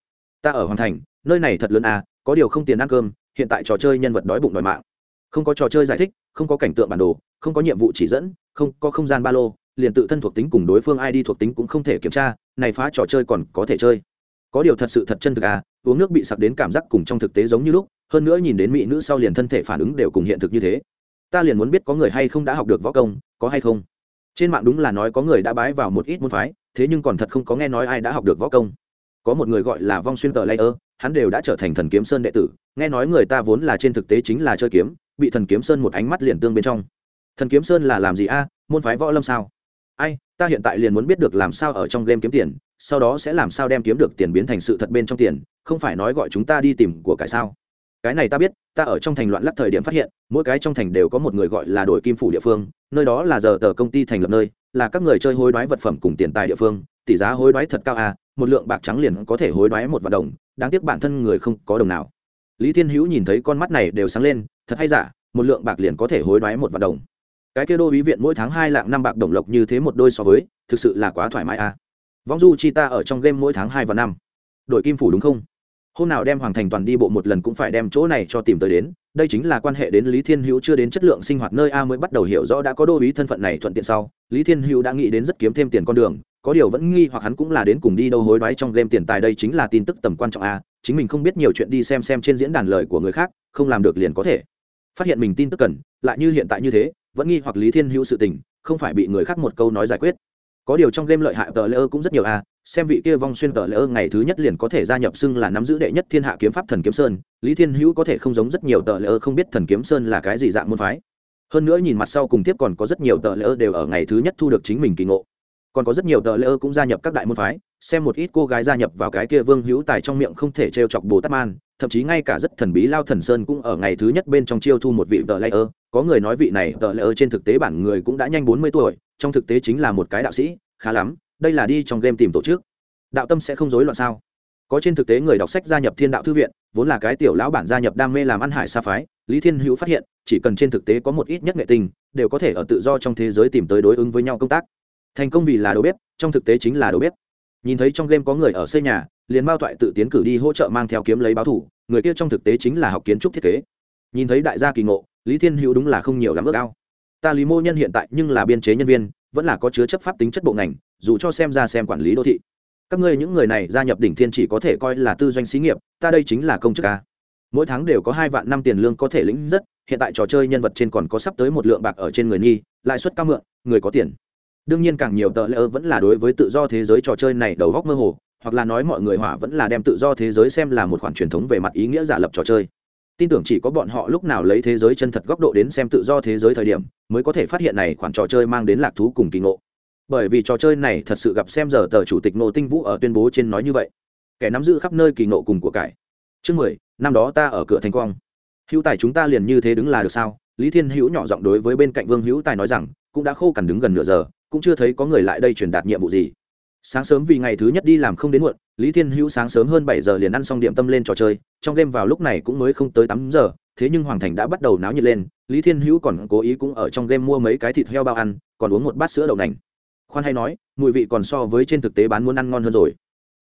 Speaker 1: Ta ở hoàng thành, nơi này thật lớn à có điều không tiền ăn cơm, hiện tại trò chơi nhân vật đói bụng đòi mạng. Không có trò chơi giải thích, không có cảnh tượng bản đồ, không có nhiệm vụ chỉ dẫn, không có không gian ba lô, liền tự thân thuộc tính cùng đối phương id thuộc tính cũng không thể kiểm tra, này phá trò chơi còn có thể chơi. Có điều thật sự thật chân thực à uống nước bị sặc đến cảm giác cùng trong thực tế giống như lúc, hơn nữa nhìn đến mỹ nữ sau liền thân thể phản ứng đều cùng hiện thực như thế. Ta liền muốn biết có người hay không đã học được võ công, có hay không? Trên mạng đúng là nói có người đã bái vào một ít môn phái, thế nhưng còn thật không có nghe nói ai đã học được võ công. Có một người gọi là vong xuyên tờ layer, hắn đều đã trở thành thần kiếm sơn đệ tử, nghe nói người ta vốn là trên thực tế chính là chơi kiếm, bị thần kiếm sơn một ánh mắt liền tương bên trong. Thần kiếm sơn là làm gì a? Môn phái võ lâm sao? Ai, ta hiện tại liền muốn biết được làm sao ở trong game kiếm tiền, sau đó sẽ làm sao đem kiếm được tiền biến thành sự thật bên trong tiền, không phải nói gọi chúng ta đi tìm của cải sao? Cái này ta biết, ta ở trong thành loạn lắc thời điểm phát hiện, mỗi cái trong thành đều có một người gọi là đội kim phủ địa phương, nơi đó là giờ tờ công ty thành lập nơi, là các người chơi hối đoái vật phẩm cùng tiền tài địa phương, tỷ giá hối đoái thật cao à một lượng bạc trắng liền có thể hối đoái một vạn đồng, đáng tiếc bản thân người không có đồng nào. Lý thiên hữu nhìn thấy con mắt này đều sáng lên, thật hay giả, một lượng bạc liền có thể hối đoái một vạn đồng. Cái kia đô ý viện mỗi tháng hai lạng năm bạc đồng lộc như thế một đôi so với, thực sự là quá thoải mái à. Vong du chi ta ở trong game mỗi tháng hai và năm. Đội kim phủ đúng không? Hôm nào đem hoàng thành toàn đi bộ một lần cũng phải đem chỗ này cho tìm tới đến. Đây chính là quan hệ đến lý thiên hữu chưa đến chất lượng sinh hoạt nơi a mới bắt đầu hiểu rõ đã có đô ý thân phận này thuận tiện sau. Lý thiên hữu đã nghĩ đến rất kiếm thêm tiền con đường. Có điều vẫn nghi hoặc hắn cũng là đến cùng đi đâu hối đoái trong game tiền tài đây chính là tin tức tầm quan trọng a. Chính mình không biết nhiều chuyện đi xem xem trên diễn đàn lời của người khác, không làm được liền có thể. Phát hiện mình tin tức cần, lại như hiện tại như thế, vẫn nghi hoặc lý thiên hữu sự tình, không phải bị người khác một câu nói giải quyết có điều trong game lợi hại tờ lễ ơ cũng rất nhiều a xem vị kia vong xuyên tờ lễ ơ ngày thứ nhất liền có thể gia nhập xưng là nắm giữ đệ nhất thiên hạ kiếm pháp thần kiếm sơn. Lý thiên hữu có thể không giống rất nhiều tờ lễ ơ không biết thần kiếm sơn là cái gì dạng môn phái. Hơn nữa nhìn mặt sau cùng tiếp còn có rất nhiều tờ lễ ơ đều ở ngày thứ nhất thu được chính mình kỳ ngộ. Còn có rất nhiều tờ lễ ơ cũng gia nhập các đại môn phái, xem một ít cô gái gia nhập vào cái kia vương hữu tài trong miệng không thể t chọc bồ tát man, thậm chí ngay cả rất thần bí lao thần sơn cũng ở ngày thứ nhất bên trong chiêu thu một vị tờ lễ ơ. Có người nói vị này tờ lễ ơ trên thực tế bản người cũng đã nhanh bốn mươi tuổi trong thực tế chính là một cái đạo sĩ, khá lắm, đây là đi trong game tìm tổ chức. Đạo tâm sẽ không rối loạn sao? Có trên thực tế người đọc sách gia nhập thiên đạo thư viện, vốn là cái tiểu lão bản gia nhập đam mê làm ăn hải sa phái, lý thiên hữu phát hiện, chỉ cần trên thực tế có một ít nhất nghệ tình, đều có thể ở tự do trong thế giới tìm tới đối ứng với nhau công tác. Thành công vì là đầu bếp, trong thực tế chính là đầu bếp. Nhìn thấy trong game có người ở xây nhà, liền bao toại tự tiến cử đi hỗ trợ mang theo kiếm lấy báo thủ, người kia trong thực tế chính là học kiến trúc thiết kế. Nhìn thấy đại gia kỳ ngộ, lý thiên hữu đúng là không nhiều lắm ước ao ta lý mô nhân hiện tại nhưng là biên chế nhân viên, vẫn là có chứa chấp pháp tính chất bộ ngành, dù cho xem ra xem quản lý đô thị. Các ngươi những người này gia nhập đỉnh thiên chỉ có thể coi là tư doanh xí nghiệp, ta đây chính là công chức ca mỗi tháng đều có hai vạn năm tiền lương có thể lĩnh rất, hiện tại trò chơi nhân vật trên còn có sắp tới một lượng bạc ở trên người nghi lãi suất cao mượn, người có tiền. Đương nhiên càng nhiều tờ lỡ vẫn là đối với tự do thế giới trò chơi này đầu góc mơ hồ, hoặc là nói mọi người hỏa vẫn là đem tự do thế giới xem là một khoản truyền thống về mặt ý nghĩa giả lập trò chơi tin tưởng chỉ có bọn họ lúc nào lấy thế giới chân thật góc độ đến xem tự do thế giới thời điểm, mới có thể phát hiện này khoản trò chơi mang đến lạc thú cùng kỳ ngộ. Bởi vì trò chơi này thật sự gặp xem giờ tờ chủ tịch nô tinh vũ ở tuyên bố trên nói như vậy. Kẻ nắm giữ khắp nơi kỳ ngộ cùng của cải. Chương mười, năm đó ta ở cửa thành quang. Hữu tài chúng ta liền như thế đứng là được sao? Lý thiên hữu nhỏ giọng đối với bên cạnh vương hữu tài nói rằng, cũng đã khô cằn đứng gần nửa giờ, cũng chưa thấy có người lại đây truyền đạt nhiệm vụ gì. Sáng sớm vì ngày thứ nhất đi làm không đến muộn lý thiên hữu sáng sớm hơn bảy giờ liền ăn xong điểm tâm lên trò chơi, trong game vào lúc này cũng mới không tới tám giờ, thế nhưng hoàng thành đã bắt đầu náo nhiệt lên, lý thiên hữu còn cố ý cũng ở trong game mua mấy cái thịt heo bao ăn, còn uống một bát sữa đậu nành. Khoan hay nói, mùi vị còn so với trên thực tế bán muốn ăn ngon hơn rồi.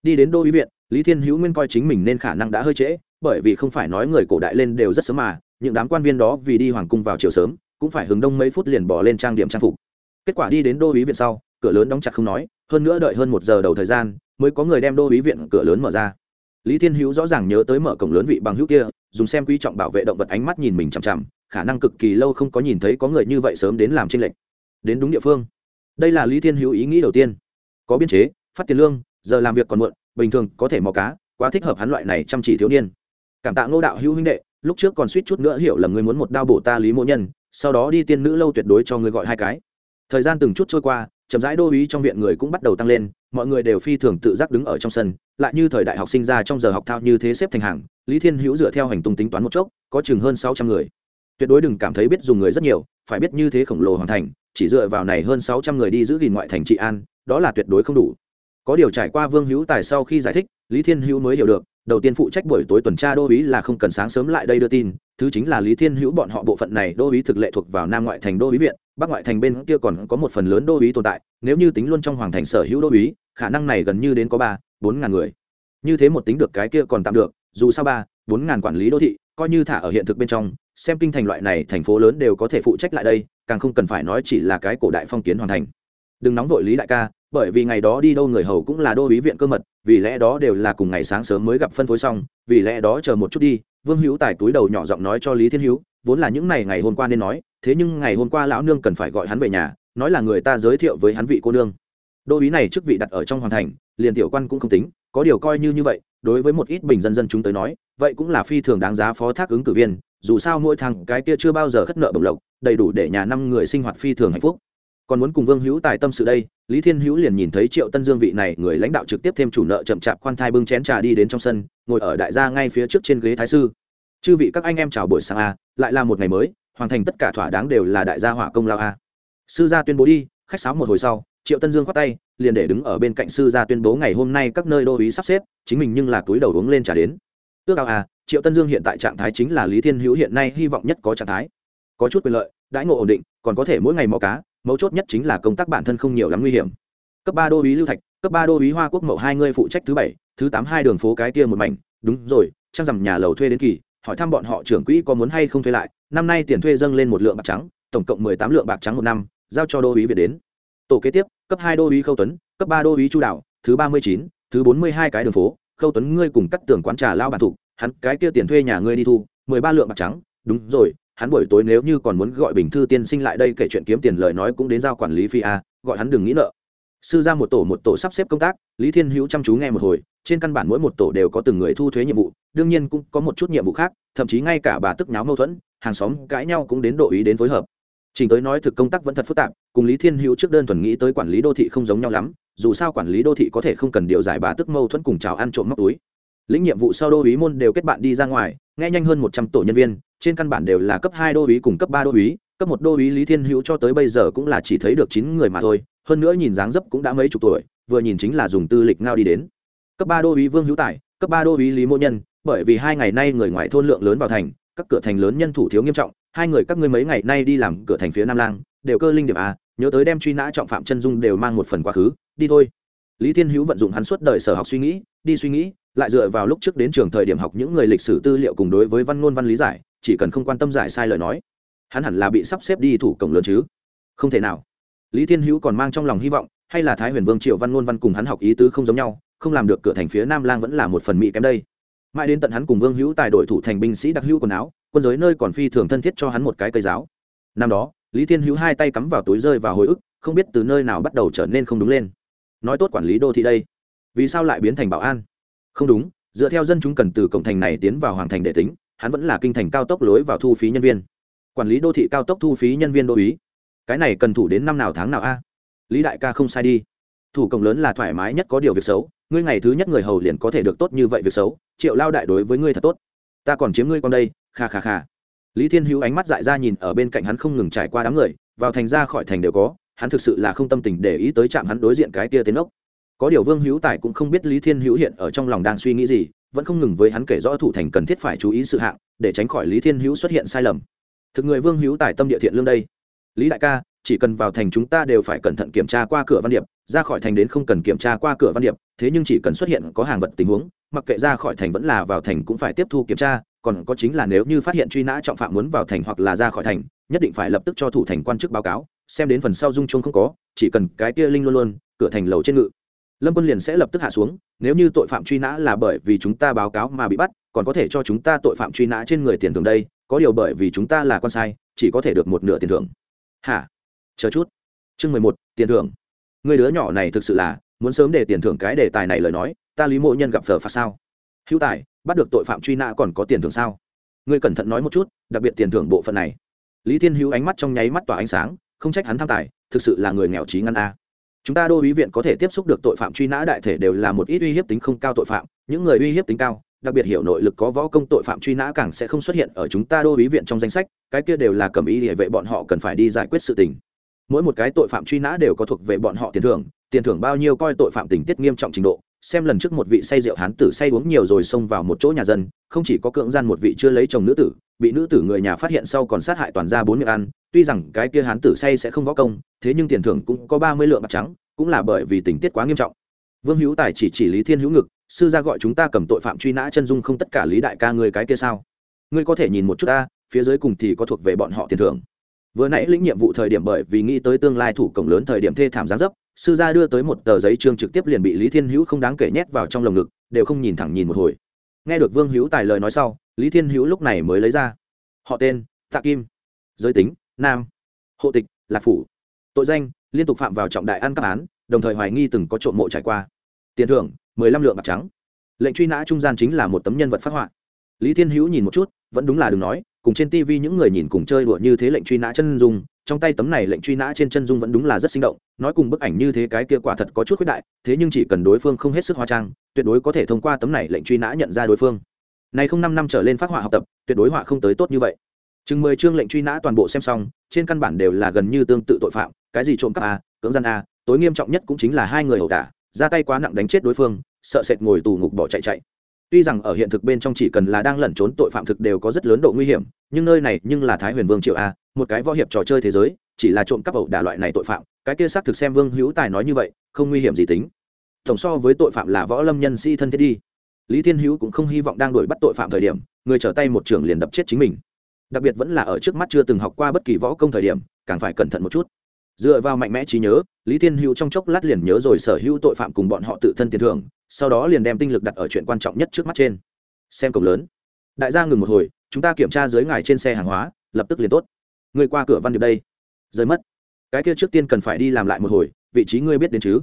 Speaker 1: Đi đến đô ý viện, lý thiên hữu nguyên coi chính mình nên khả năng đã hơi trễ, bởi vì không phải nói người cổ đại lên đều rất sớm mà, những đám quan viên đó vì đi hoàng cung vào chiều sớm, cũng phải hứng đông mấy phút liền bỏ lên trang điểm trang phục. Kết quả đi đến đô ý viện sau, cửa lớn đóng chặt không nói, hơn nữa đợi hơn một giờ đầu thời gian mới có người đem đô ý viện cửa lớn mở ra. Lý thiên hữu rõ ràng nhớ tới mở cổng lớn vị bằng hữu kia, dùng xem quý trọng bảo vệ động vật ánh mắt nhìn mình chằm chằm, khả năng cực kỳ lâu không có nhìn thấy có người như vậy sớm đến làm tranh lệch. Đến đúng địa phương. Đây là lý thiên hữu ý nghĩ đầu tiên. Có biên chế, phát tiền lương, giờ làm việc còn muộn, bình thường có thể mò cá, quá thích hợp hắn loại này chăm chỉ thiếu niên. Cảm tạ ngô đạo hữu huynh đệ, lúc trước còn suýt chút nữa hiểu lầm người muốn một đao bổ ta lý mỗ nhân, sau đó đi tiên nữ lâu tuyệt đối cho người gọi hai cái. Thời gian từng chút trôi qua chậm rãi đô uý trong viện người cũng bắt đầu tăng lên, mọi người đều phi thường tự giác đứng ở trong sân, lại như thời đại học sinh ra trong giờ học thao như thế xếp thành hàng, lý thiên hữu dựa theo hành tung tính toán một chốc, có chừng hơn sáu trăm người. Tuyệt đối đừng cảm thấy biết dùng người rất nhiều, phải biết như thế khổng lồ hoàn thành, chỉ dựa vào này hơn sáu trăm người đi giữ gìn ngoại thành trị an, đó là tuyệt đối không đủ. Có điều trải qua vương hữu tài sau khi giải thích, lý thiên hữu mới hiểu được, đầu tiên phụ trách buổi tối tuần tra đô ý là không cần sáng sớm lại đây đưa tin, thứ chính là lý thiên hữu bọn họ bộ phận này đô ý thực lệ thuộc vào nam ngoại thành đô ý viện bắc ngoại thành bên kia còn có một phần lớn đô uý tồn tại, nếu như tính luôn trong hoàng thành sở hữu đô uý, khả năng này gần như đến có ba, bốn ngàn người. Như thế một tính được cái kia còn tạm được, dù sao ba, bốn ngàn quản lý đô thị, coi như thả ở hiện thực bên trong, xem kinh thành loại này thành phố lớn đều có thể phụ trách lại đây, càng không cần phải nói chỉ là cái cổ đại phong kiến hoàn thành. Đừng nóng vội lý đại ca, bởi vì ngày đó đi đâu người hầu cũng là đô ý viện cơ mật, vì lẽ đó đều là cùng ngày sáng sớm mới gặp phân phối xong, vì lẽ đó chờ một chút đi, vương hữu tài túi đầu nhỏ giọng nói cho lý thiên hữu vốn là những ngày ngày hôm qua nên nói, thế nhưng ngày hôm qua lão nương cần phải gọi hắn về nhà, nói là người ta giới thiệu với hắn vị cô nương. Đô ý này chức vị đặt ở trong hoàng thành, liền tiểu quan cũng không tính, có điều coi như như vậy, đối với một ít bình dân dân chúng tới nói, vậy cũng là phi thường đáng giá phó thác ứng cử viên, dù sao mỗi thằng cái kia chưa bao giờ khất nợ bổng lộc, đầy đủ để nhà năm người sinh hoạt phi thường hạnh phúc. Còn muốn cùng vương hữu tài tâm sự đây, lý thiên hữu liền nhìn thấy triệu tân dương vị này người lãnh đạo trực tiếp thêm chủ nợ chậm chạp khoan thai bưng chén trà đi đến trong sân, ngồi ở đại gia ngay phía trước trên ghế thái sư. Chư vị các anh em chào buổi sáng a lại là một ngày mới, hoàn thành tất cả thỏa đáng đều là đại gia hỏa công lao a. Sư gia tuyên bố đi, khách sáo một hồi sau, triệu tân dương khoát tay, liền để đứng ở bên cạnh sư gia tuyên bố ngày hôm nay các nơi đô ý sắp xếp, chính mình nhưng là túi đầu uống lên trả đến. Ước ao a triệu tân dương hiện tại trạng thái chính là lý thiên hữu hiện nay hy vọng nhất có trạng thái. Có chút quyền lợi, đãi ngộ ổn định, còn có thể mỗi ngày mò cá, mấu chốt nhất chính là công tác bản thân không nhiều lắm nguy hiểm. Cấp ba đô ý lưu thạch, cấp ba đô ý hoa quốc mậu hai ngươi phụ trách thứ bảy, thứ tám hai đường phố cái kia một mảnh. Đúng rồi, trang dằm nhà lầu thuê đến kỳ hỏi thăm bọn họ trưởng quỹ có muốn hay không thuê lại. Năm nay tiền thuê dâng lên một lượng bạc trắng, tổng cộng mười tám lượng bạc trắng một năm, giao cho đô uý việt đến. Tổ kế tiếp, cấp hai đô uý khâu tuấn, cấp ba đô uý chu đạo thứ ba mươi chín, thứ bốn mươi hai cái đường phố. Khâu tuấn, ngươi cùng cắt tường quán trà lao bản thủ, hắn cái kia tiền thuê nhà ngươi đi thu, mười ba lượng bạc trắng. Đúng rồi, hắn buổi tối nếu như còn muốn gọi bình thư tiên sinh lại đây kể chuyện kiếm tiền lời nói cũng đến giao quản lý phi a, gọi hắn đừng nghĩ nợ sư ra một tổ một tổ sắp xếp công tác lý thiên hữu chăm chú nghe một hồi trên căn bản mỗi một tổ đều có từng người thu thuế nhiệm vụ đương nhiên cũng có một chút nhiệm vụ khác thậm chí ngay cả bà tức nháo mâu thuẫn hàng xóm cãi nhau cũng đến độ ý đến phối hợp Trình tới nói thực công tác vẫn thật phức tạp, cùng Lý Thiên Hữu trước đơn thuần nghĩ tới quản lý đô thị không giống nhau lắm, dù sao quản lý đô thị có thể không cần điều giải bà tức mâu thuẫn cùng chào ăn trộm móc túi. Lĩnh nhiệm vụ sau đô úy môn đều kết bạn đi ra ngoài, nghe nhanh hơn một trăm tổ nhân viên, trên căn bản đều là cấp hai đô úy cùng cấp ba đô úy, cấp một đô úy Lý Thiên Hữu cho tới bây giờ cũng là chỉ thấy được chín người mà thôi, hơn nữa nhìn dáng dấp cũng đã mấy chục tuổi, vừa nhìn chính là dùng tư lịch ngao đi đến. Cấp ba đô uý Vương Hữu Tài, cấp ba đô uý Lý mô Nhân, bởi vì hai ngày nay người ngoại thôn lượng lớn vào thành, các cửa thành lớn nhân thủ thiếu nghiêm trọng, hai người các ngươi mấy ngày nay đi làm cửa thành phía Nam Lang, đều cơ linh điểm a, nhớ tới đem truy nã trọng phạm chân dung đều mang một phần quá khứ, đi thôi. Lý Thiên Hữu vận dụng hắn suốt đời sở học suy nghĩ, đi suy nghĩ, lại dựa vào lúc trước đến trường thời điểm học những người lịch sử tư liệu cùng đối với văn ngôn văn lý giải chỉ cần không quan tâm giải sai lời nói hắn hẳn là bị sắp xếp đi thủ cổng lớn chứ không thể nào lý thiên hữu còn mang trong lòng hy vọng, hay là thái huyền vương triệu văn ngôn văn cùng hắn học ý tứ không giống nhau, không làm được cửa thành phía nam lang vẫn là một phần mỹ kém đây. Mãi đến tận hắn cùng vương hữu tài đội thủ thành binh sĩ đặc hữu quần áo, quân giới nơi còn phi thường thân thiết cho hắn một cái cây giáo. Năm đó, lý thiên hữu hai tay cắm vào túi rơi và hồi ức, không biết từ nơi nào bắt đầu trở nên không đúng lên. Nói tốt quản lý đô thị đây. Vì sao lại biến thành bảo an? Không đúng, dựa theo dân chúng cần từ cổng thành này tiến vào hoàng thành để tính, hắn vẫn là kinh thành cao tốc lối vào thu phí nhân viên. Quản lý đô thị cao tốc thu phí nhân viên đô ý cái này cần thủ đến năm nào tháng nào a? Lý đại ca không sai đi. Thủ cổng lớn là thoải mái nhất có điều việc xấu, ngươi ngày thứ nhất người hầu liền có thể được tốt như vậy việc xấu, triệu lao đại đối với ngươi thật tốt. Ta còn chiếm ngươi con đây, kha kha kha. Lý thiên hữu ánh mắt dại ra nhìn ở bên cạnh hắn không ngừng trải qua đám người, vào thành ra khỏi thành đều có, hắn thực sự là không tâm tình để ý tới chạm hắn đối diện cái kia tiến ốc. Có điều vương hữu tài cũng không biết lý thiên hữu hiện ở trong lòng đang suy nghĩ gì, vẫn không ngừng với hắn kể rõ thủ thành cần thiết phải chú ý sự hạng, để tránh khỏi lý thiên hữu xuất hiện sai lầm. Thực người vương hữu tài tâm địa thiện lương đây lý đại ca, chỉ cần vào thành chúng ta đều phải cẩn thận kiểm tra qua cửa văn điệp, ra khỏi thành đến không cần kiểm tra qua cửa văn điệp, thế nhưng chỉ cần xuất hiện có hàng vật tình huống, mặc kệ ra khỏi thành vẫn là vào thành cũng phải tiếp thu kiểm tra, còn có chính là nếu như phát hiện truy nã trọng phạm muốn vào thành hoặc là ra khỏi thành, nhất định phải lập tức cho thủ thành quan chức báo cáo, xem đến phần sau dung chuông không có, chỉ cần cái kia linh luôn luôn, cửa thành lầu trên ngự. Lâm quân liền sẽ lập tức hạ xuống, nếu như tội phạm truy nã là bởi vì chúng ta báo cáo mà bị bắt, còn có thể cho chúng ta tội phạm truy nã trên người tiền thưởng đây, có điều bởi vì chúng ta là con sai, chỉ có thể được một nửa tiền thưởng hả? Chờ chút. Chương mười một, tiền thưởng. Người đứa nhỏ này thực sự là, muốn sớm để tiền thưởng cái đề tài này lời nói, ta lý mộ nhân gặp phở phạt sao? Hữu tài, bắt được tội phạm truy nã còn có tiền thưởng sao? Ngươi cẩn thận nói một chút, đặc biệt tiền thưởng bộ phận này. Lý thiên hữu ánh mắt trong nháy mắt tỏa ánh sáng, không trách hắn tham tài, thực sự là người nghèo trí ngăn a chúng ta đô ý viện có thể tiếp xúc được tội phạm truy nã đại thể đều là một ít uy hiếp tính không cao tội phạm, những người uy hiếp tính cao, đặc biệt hiểu nội lực có võ công tội phạm truy nã càng sẽ không xuất hiện ở chúng ta đô ý viện trong danh sách, cái kia đều là cầm ý địa vệ bọn họ cần phải đi giải quyết sự tình. Mỗi một cái tội phạm truy nã đều có thuộc về bọn họ tiền thưởng tiền thưởng bao nhiêu coi tội phạm tình tiết nghiêm trọng trình độ, xem lần trước một vị say rượu hán tử say uống nhiều rồi xông vào một chỗ nhà dân, không chỉ có cưỡng gian một vị chưa lấy chồng nữ tử, bị nữ tử người nhà phát hiện sau còn sát hại toàn gia bốn miệng ăn tuy rằng cái kia hán tử say sẽ không võ công, thế nhưng tiền thưởng cũng có ba mươi lượng bạc trắng, cũng là bởi vì tình tiết quá nghiêm trọng. Vương hữu tài chỉ chỉ lý thiên hữu ngực, sư gia gọi chúng ta cầm tội phạm truy nã chân dung không tất cả lý đại ca người cái kia sao? Ngươi có thể nhìn một chút ta, phía dưới cùng thì có thuộc về bọn họ tiền thưởng. Vừa nãy lĩnh nhiệm vụ thời điểm bởi vì nghĩ tới tương lai thủ cổng lớn thời điểm thê thảm gián dấp, sư gia đưa tới một tờ giấy trương trực tiếp liền bị lý thiên hữu không đáng kể nhét vào trong lồng ngực, đều không nhìn thẳng nhìn một hồi. Nghe được vương hữu tài lời nói sau, lý thiên hữu lúc này mới lấy ra. Họ tên, tạ kim. Giới tính nam hộ tịch lạc phủ tội danh liên tục phạm vào trọng đại ăn các án đồng thời hoài nghi từng có trộm mộ trải qua tiền thưởng mười lăm lượng bạc trắng lệnh truy nã trung gian chính là một tấm nhân vật phát họa lý thiên hữu nhìn một chút vẫn đúng là đừng nói cùng trên tv những người nhìn cùng chơi đùa như thế lệnh truy nã chân dung trong tay tấm này lệnh truy nã trên chân dung vẫn đúng là rất sinh động nói cùng bức ảnh như thế cái kia quả thật có chút khuyết đại thế nhưng chỉ cần đối phương không hết sức hóa trang tuyệt đối có thể thông qua tấm này lệnh truy nã nhận ra đối phương này không năm năm trở lên phát họa học tập tuyệt đối họa không tới tốt như vậy chừng mười chương lệnh truy nã toàn bộ xem xong, trên căn bản đều là gần như tương tự tội phạm, cái gì trộm cắp a cưỡng gian a tối nghiêm trọng nhất cũng chính là hai người ẩu đả, ra tay quá nặng đánh chết đối phương, sợ sệt ngồi tù ngục bỏ chạy chạy. Tuy rằng ở hiện thực bên trong chỉ cần là đang lẩn trốn tội phạm thực đều có rất lớn độ nguy hiểm, nhưng nơi này nhưng là thái huyền vương triệu a, một cái võ hiệp trò chơi thế giới, chỉ là trộm cắp ẩu đả loại này tội phạm, cái kia xác thực xem vương hữu tài nói như vậy, không nguy hiểm gì tính. Tổng so với tội phạm là võ lâm nhân sĩ thân thiết đi. Lý thiên hữu cũng không hy vọng đang đuổi bắt tội phạm thời điểm, người trở tay một trưởng liền đập chết chính mình đặc biệt vẫn là ở trước mắt chưa từng học qua bất kỳ võ công thời điểm, càng phải cẩn thận một chút. Dựa vào mạnh mẽ trí nhớ, lý thiên hữu trong chốc lát liền nhớ rồi sở hữu tội phạm cùng bọn họ tự thân tiền thưởng, sau đó liền đem tinh lực đặt ở chuyện quan trọng nhất trước mắt trên. Xem cổng lớn. Đại gia ngừng một hồi, chúng ta kiểm tra dưới ngài trên xe hàng hóa, lập tức liền tốt. Người qua cửa văn điệp đây. Rơi mất. Cái kia trước tiên cần phải đi làm lại một hồi, vị trí ngươi biết đến chứ?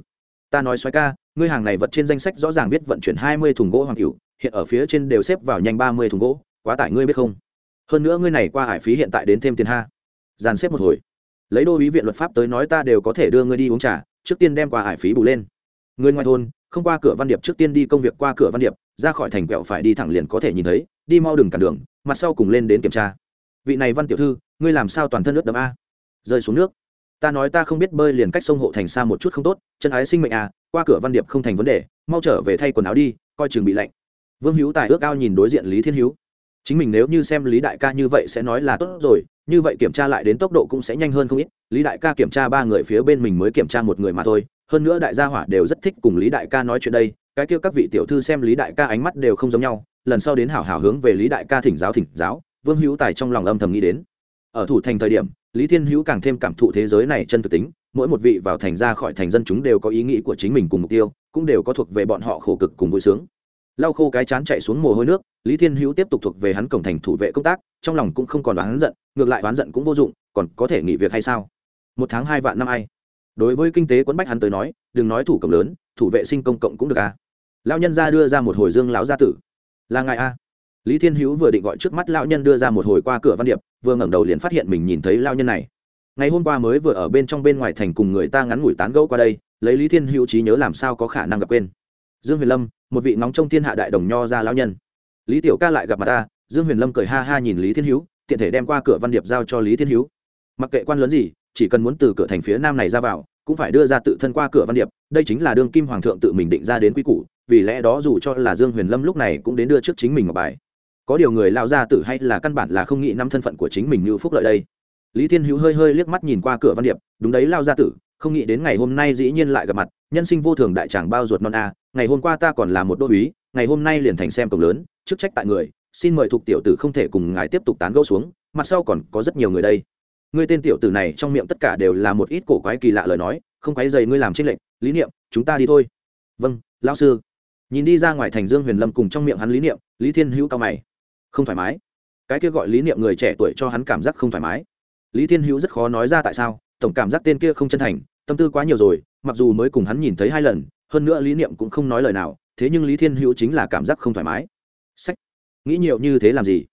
Speaker 1: Ta nói xoáy ca, ngươi hàng này vật trên danh sách rõ ràng viết vận chuyển hai mươi thùng gỗ hoàng cửu, hiện ở phía trên đều xếp vào nhanh ba mươi thùng gỗ, quá tải ngươi biết không? Hơn nữa ngươi này qua hải phí hiện tại đến thêm tiền ha. Dàn xếp một hồi. Lấy đô ý viện luật pháp tới nói ta đều có thể đưa ngươi đi uống trà, trước tiên đem qua hải phí bù lên. Người ngoài thôn, không qua cửa văn điệp trước tiên đi công việc qua cửa văn điệp, ra khỏi thành quẹo phải đi thẳng liền có thể nhìn thấy, đi mau đừng cản đường, mặt sau cùng lên đến kiểm tra. Vị này văn tiểu thư, ngươi làm sao toàn thân nước đấm a? Rơi xuống nước. Ta nói ta không biết bơi liền cách sông hộ thành xa một chút không tốt, chân ái sinh mệnh à qua cửa văn điệp không thành vấn đề, mau trở về thay quần áo đi, coi chừng bị lạnh. Vương hữu tài ước ao nhìn đối diện lý thiên hữu chính mình nếu như xem lý đại ca như vậy sẽ nói là tốt rồi, như vậy kiểm tra lại đến tốc độ cũng sẽ nhanh hơn không ít. Lý đại ca kiểm tra ba người phía bên mình mới kiểm tra một người mà thôi. Hơn nữa đại gia hỏa đều rất thích cùng lý đại ca nói chuyện đây, cái kia các vị tiểu thư xem lý đại ca ánh mắt đều không giống nhau. Lần sau đến hảo hảo hướng về lý đại ca thỉnh giáo thỉnh giáo, vương hữu tài trong lòng âm thầm nghĩ đến. Ở thủ thành thời điểm, lý thiên hữu càng thêm cảm thụ thế giới này chân thực tính, mỗi một vị vào thành ra khỏi thành dân chúng đều có ý nghĩ của chính mình cùng mục tiêu, cũng đều có thuộc về bọn họ khổ cực cùng vui sướng lau khô cái chán chạy xuống mồ hôi nước, lý thiên hữu tiếp tục thuộc về hắn cổng thành thủ vệ công tác, trong lòng cũng không còn đoán giận, ngược lại đoán giận cũng vô dụng, còn có thể nghỉ việc hay sao? Một tháng hai vạn năm ai? Đối với kinh tế quấn bách hắn tới nói, đừng nói thủ cổng lớn, thủ vệ sinh công cộng cũng được à. lao nhân ra đưa ra một hồi dương lão gia tử. Là ngài a? Lý thiên hữu vừa định gọi trước mắt lao nhân đưa ra một hồi qua cửa văn điệp, vừa ngẩng đầu liền phát hiện mình nhìn thấy lao nhân này. Ngày hôm qua mới vừa ở bên trong bên ngoài thành cùng người ta ngắn ngủi tán gẫu qua đây, lấy lý thiên hữu trí nhớ làm sao có khả năng gặp quên dương huyền lâm, một vị nóng trong thiên hạ đại đồng nho ra lao nhân. Lý tiểu ca lại gặp mặt ta, dương huyền lâm cười ha ha nhìn lý thiên hữu tiện thể đem qua cửa văn điệp giao cho lý thiên hữu mặc kệ quan lớn gì, chỉ cần muốn từ cửa thành phía nam này ra vào, cũng phải đưa ra tự thân qua cửa văn điệp, đây chính là đương kim hoàng thượng tự mình định ra đến quy củ, vì lẽ đó dù cho là dương huyền lâm lúc này cũng đến đưa trước chính mình một bài. Có điều người lao ra tử hay là căn bản là không nghĩ năm thân phận của chính mình như phúc lợi đây. Lý thiên hữu hơi hơi liếc mắt nhìn qua cửa văn điệp, đúng đấy lao ra tử không nghĩ đến ngày hôm nay dĩ nhiên lại gặp mặt, nhân sinh vô thường đại tràng bao ruột non a, ngày hôm qua ta còn là một đô uý ngày hôm nay liền thành xem cổng lớn, chức trách tại người, xin mời thuộc tiểu tử không thể cùng ngài tiếp tục tán gẫu xuống, mặt sau còn có rất nhiều người đây. Ngươi tên tiểu tử này trong miệng tất cả đều là một ít cổ quái kỳ lạ lời nói, không quái dày ngươi làm trên lệnh lý niệm, chúng ta đi thôi. Vâng lão sư. Nhìn đi ra ngoài thành dương huyền lâm cùng trong miệng hắn lý niệm, lý thiên hữu cao mày. Không thoải mái. Cái kia gọi lý niệm người trẻ tuổi cho hắn cảm giác không thoải mái. Lý thiên hữu rất khó nói ra tại sao tổng cảm giác tên kia không chân thành, tâm tư quá nhiều rồi, mặc dù mới cùng hắn nhìn thấy hai lần, hơn nữa lý niệm cũng không nói lời nào, thế nhưng lý thiên hữu chính là cảm giác không thoải mái. Sách. Nghĩ nhiều như thế làm gì?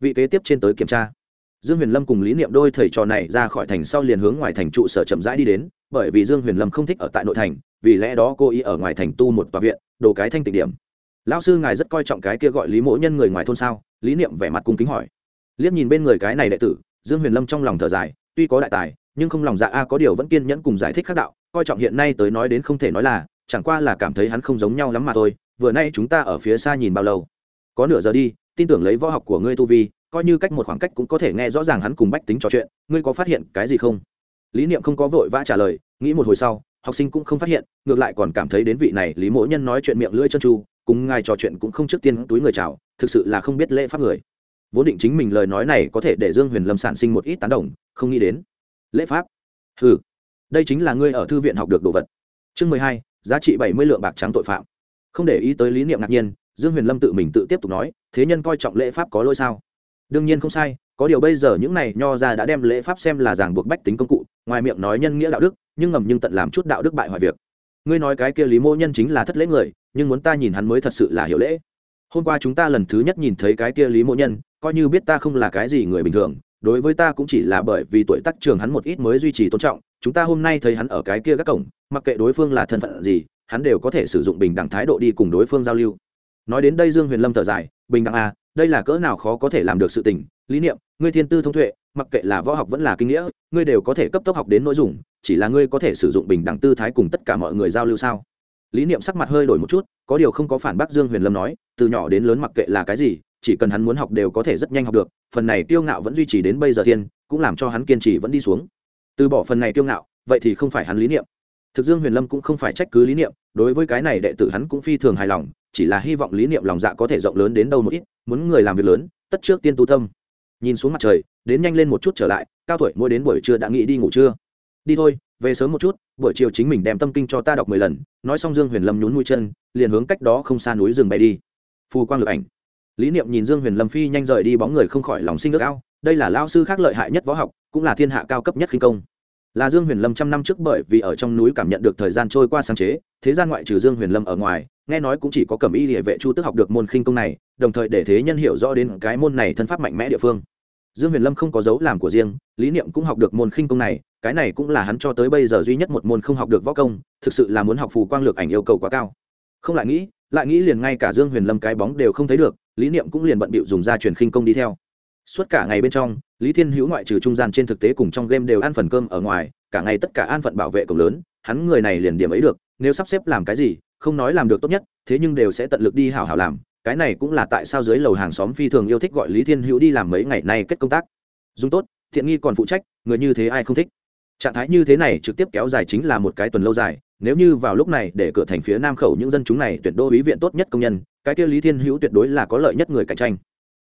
Speaker 1: Vị kế tiếp trên tới kiểm tra. Dương huyền lâm cùng lý niệm đôi thầy trò này ra khỏi thành sau liền hướng ngoài thành trụ sở chậm rãi đi đến, bởi vì dương huyền lâm không thích ở tại nội thành, vì lẽ đó cô ý ở ngoài thành tu một tòa viện, đồ cái thanh tịnh điểm. Lão sư ngài rất coi trọng cái kia gọi lý mỗ nhân người ngoài thôn sao? Lý niệm vẻ mặt cung kính hỏi. Liếc nhìn bên người cái này đệ tử, dương huyền lâm trong lòng thở dài, tuy có đại tài nhưng không lòng dạ a có điều vẫn kiên nhẫn cùng giải thích khác đạo, coi trọng hiện nay tới nói đến không thể nói là, chẳng qua là cảm thấy hắn không giống nhau lắm mà thôi, vừa nay chúng ta ở phía xa nhìn bao lâu? Có nửa giờ đi, tin tưởng lấy võ học của ngươi tu vi, coi như cách một khoảng cách cũng có thể nghe rõ ràng hắn cùng bách tính trò chuyện, ngươi có phát hiện cái gì không? Lý niệm không có vội vã trả lời, nghĩ một hồi sau, học sinh cũng không phát hiện, ngược lại còn cảm thấy đến vị này lý mỗ nhân nói chuyện miệng lưỡi chân tru, cùng ngài trò chuyện cũng không trước tiên túi người chào, thực sự là không biết lễ pháp người. Vốn định chính mình lời nói này có thể để dương huyền lâm sản sinh một ít tán đồng, không nghĩ đến lễ pháp. Ừ đây chính là ngươi ở thư viện học được đồ vật. Chương mười hai, giá trị bảy mươi lượng bạc trắng tội phạm. Không để ý tới lý niệm ngạc nhiên, dương huyền lâm tự mình tự tiếp tục nói, thế nhân coi trọng lễ pháp có lỗi sao? Đương nhiên không sai, có điều bây giờ những này nho ra đã đem lễ pháp xem là ràng buộc bách tính công cụ, ngoài miệng nói nhân nghĩa đạo đức, nhưng ngầm nhưng tận làm chút đạo đức bại hoại việc. Ngươi nói cái kia lý mô nhân chính là thất lễ người, nhưng muốn ta nhìn hắn mới thật sự là hiểu lễ. Hôm qua chúng ta lần thứ nhất nhìn thấy cái kia lý mô nhân, coi như biết ta không là cái gì người bình thường đối với ta cũng chỉ là bởi vì tuổi tác trường hắn một ít mới duy trì tôn trọng, chúng ta hôm nay thấy hắn ở cái kia các cổng, mặc kệ đối phương là thân phận gì, hắn đều có thể sử dụng bình đẳng thái độ đi cùng đối phương giao lưu. Nói đến đây dương huyền lâm thở dài, bình đẳng à đây là cỡ nào khó có thể làm được sự tình, lý niệm, ngươi thiên tư thông thuệ mặc kệ là võ học vẫn là kinh nghĩa, ngươi đều có thể cấp tốc học đến nội dung, chỉ là ngươi có thể sử dụng bình đẳng tư thái cùng tất cả mọi người giao lưu sao? Lý niệm sắc mặt hơi đổi một chút, có điều không có phản bác dương huyền lâm nói, từ nhỏ đến lớn mặc kệ là cái gì chỉ cần hắn muốn học đều có thể rất nhanh học được, phần này kiêu ngạo vẫn duy trì đến bây giờ thiên, cũng làm cho hắn kiên trì vẫn đi xuống. Từ bỏ phần này kiêu ngạo, vậy thì không phải hắn lý niệm. Thực dương huyền lâm cũng không phải trách cứ lý niệm, đối với cái này đệ tử hắn cũng phi thường hài lòng, chỉ là hy vọng lý niệm lòng dạ có thể rộng lớn đến đâu một ít, muốn người làm việc lớn, tất trước tiên tu tâm. Nhìn xuống mặt trời, đến nhanh lên một chút trở lại, cao tuổi, mỗi đến buổi trưa đã nghĩ đi ngủ trưa. Đi thôi, về sớm một chút, buổi chiều chính mình đem tâm kinh cho ta đọc mười lần, nói xong dương huyền lâm nhún mũi chân, liền hướng cách đó không xa núi rừng bay đi. Phù quang lực ảnh lý niệm nhìn dương huyền lâm phi nhanh rời đi bóng người không khỏi lòng sinh ước ao, đây là lao sư khác lợi hại nhất võ học, cũng là thiên hạ cao cấp nhất khinh công. Là dương huyền lâm trăm năm trước bởi vì ở trong núi cảm nhận được thời gian trôi qua sáng chế, thế gian ngoại trừ dương huyền lâm ở ngoài, nghe nói cũng chỉ có cẩm y địa vệ chu tức học được môn khinh công này, đồng thời để thế nhân hiểu rõ đến cái môn này thân pháp mạnh mẽ địa phương. Dương huyền lâm không có dấu làm của riêng, lý niệm cũng học được môn khinh công này, cái này cũng là hắn cho tới bây giờ duy nhất một môn không học được võ công, thực sự là muốn học phù quang lược ảnh yêu cầu quá cao. Không lại nghĩ lại nghĩ liền ngay cả dương huyền lâm cái bóng đều không thấy được lý niệm cũng liền bận bịu dùng ra truyền khinh công đi theo. Suốt cả ngày bên trong, lý thiên hữu ngoại trừ trung gian trên thực tế cùng trong game đều ăn phần cơm ở ngoài, cả ngày tất cả an phận bảo vệ cổng lớn, hắn người này liền điểm ấy được, nếu sắp xếp làm cái gì, không nói làm được tốt nhất, thế nhưng đều sẽ tận lực đi hảo hảo làm, cái này cũng là tại sao dưới lầu hàng xóm phi thường yêu thích gọi lý thiên hữu đi làm mấy ngày nay kết công tác. Dùng tốt, thiện nghi còn phụ trách, người như thế ai không thích? Trạng thái như thế này trực tiếp kéo dài chính là một cái tuần lâu dài, nếu như vào lúc này để cửa thành phía nam khẩu những dân chúng này tuyệt đô ý viện tốt nhất công nhân cái kia lý thiên hữu tuyệt đối là có lợi nhất người cạnh tranh.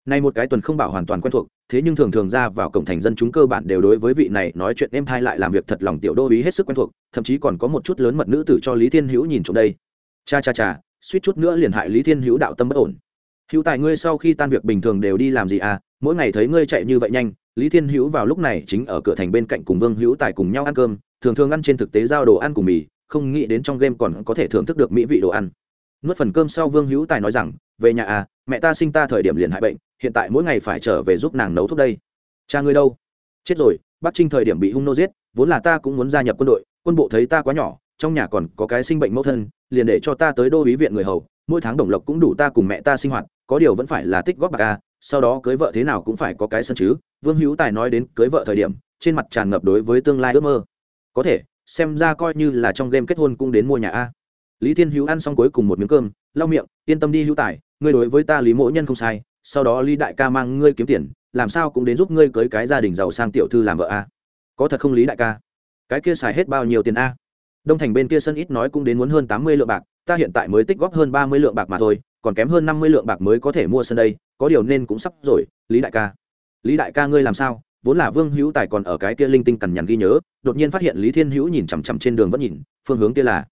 Speaker 1: Nay một cái tuần không bảo hoàn toàn quen thuộc, thế nhưng thường thường ra vào cổng thành dân chúng cơ bản đều đối với vị này nói chuyện em thai lại làm việc thật lòng tiểu đô ý hết sức quen thuộc, thậm chí còn có một chút lớn mật nữ tử cho lý thiên hữu nhìn trộm đây. Cha cha cha, suýt chút nữa liền hại lý thiên hữu đạo tâm bất ổn. Hữu tài ngươi sau khi tan việc bình thường đều đi làm gì à? Mỗi ngày thấy ngươi chạy như vậy nhanh, lý thiên hữu vào lúc này chính ở cửa thành bên cạnh cùng vương hữu tài cùng nhau ăn cơm, thường thường ăn trên thực tế giao đồ ăn cùng mì, không nghĩ đến trong game còn có thể thưởng thức được mỹ vị đồ ăn nuốt phần cơm sau vương hữu tài nói rằng, về nhà à mẹ ta sinh ta thời điểm liền hại bệnh, hiện tại mỗi ngày phải trở về giúp nàng nấu thuốc đây. Cha ngươi đâu? Chết rồi, bắc trinh thời điểm bị hung nô giết, vốn là ta cũng muốn gia nhập quân đội, quân bộ thấy ta quá nhỏ, trong nhà còn có cái sinh bệnh mẫu thân, liền để cho ta tới đô ý viện người hầu, mỗi tháng đồng lộc cũng đủ ta cùng mẹ ta sinh hoạt, có điều vẫn phải là tích góp bạc a sau đó cưới vợ thế nào cũng phải có cái sân chứ. Vương hữu tài nói đến cưới vợ thời điểm, trên mặt tràn ngập đối với tương lai ước mơ. Có thể, xem ra coi như là trong game kết hôn cũng đến mua nhà a lý thiên hữu ăn xong cuối cùng một miếng cơm, lau miệng, yên tâm đi, hữu tài, ngươi đối với ta lý mỗ nhân không sai, sau đó lý đại ca mang ngươi kiếm tiền, làm sao cũng đến giúp ngươi cưới cái gia đình giàu sang tiểu thư làm vợ a? À, có thật không lý đại ca? Cái kia xài hết bao nhiêu tiền a? Đông thành bên kia sân ít nói cũng đến muốn hơn tám mươi lượng bạc, ta hiện tại mới tích góp hơn ba mươi lượng bạc mà thôi, còn kém hơn năm mươi lượng bạc mới có thể mua sân đây, có điều nên cũng sắp rồi, lý đại ca. Lý đại ca ngươi làm sao? Vốn là vương hữu tài còn ở cái kia linh tinh cằn nhằn ghi nhớ, đột nhiên phát hiện lý thiên hữu nhìn chằm chằm trên đường vẫn nhìn, phương hướng kia là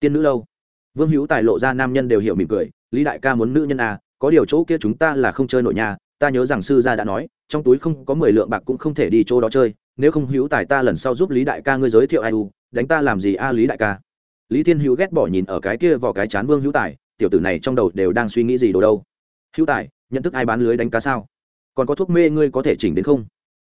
Speaker 1: tiên nữ lâu vương hữu tài lộ ra nam nhân đều hiểu mỉm cười, lý đại ca muốn nữ nhân à có điều chỗ kia chúng ta là không chơi nội nhà ta nhớ rằng sư gia đã nói, trong túi không có mười lượng bạc cũng không thể đi chỗ đó chơi, nếu không hữu tài ta lần sau giúp lý đại ca ngươi giới thiệu ai u, đánh ta làm gì a lý đại ca? Lý thiên hữu ghét bỏ nhìn ở cái kia vào cái chán vương hữu tài, tiểu tử này trong đầu đều đang suy nghĩ gì đồ đâu. Hữu tài, nhận thức ai bán lưới đánh cá sao? Còn có thuốc mê ngươi có thể chỉnh đến không?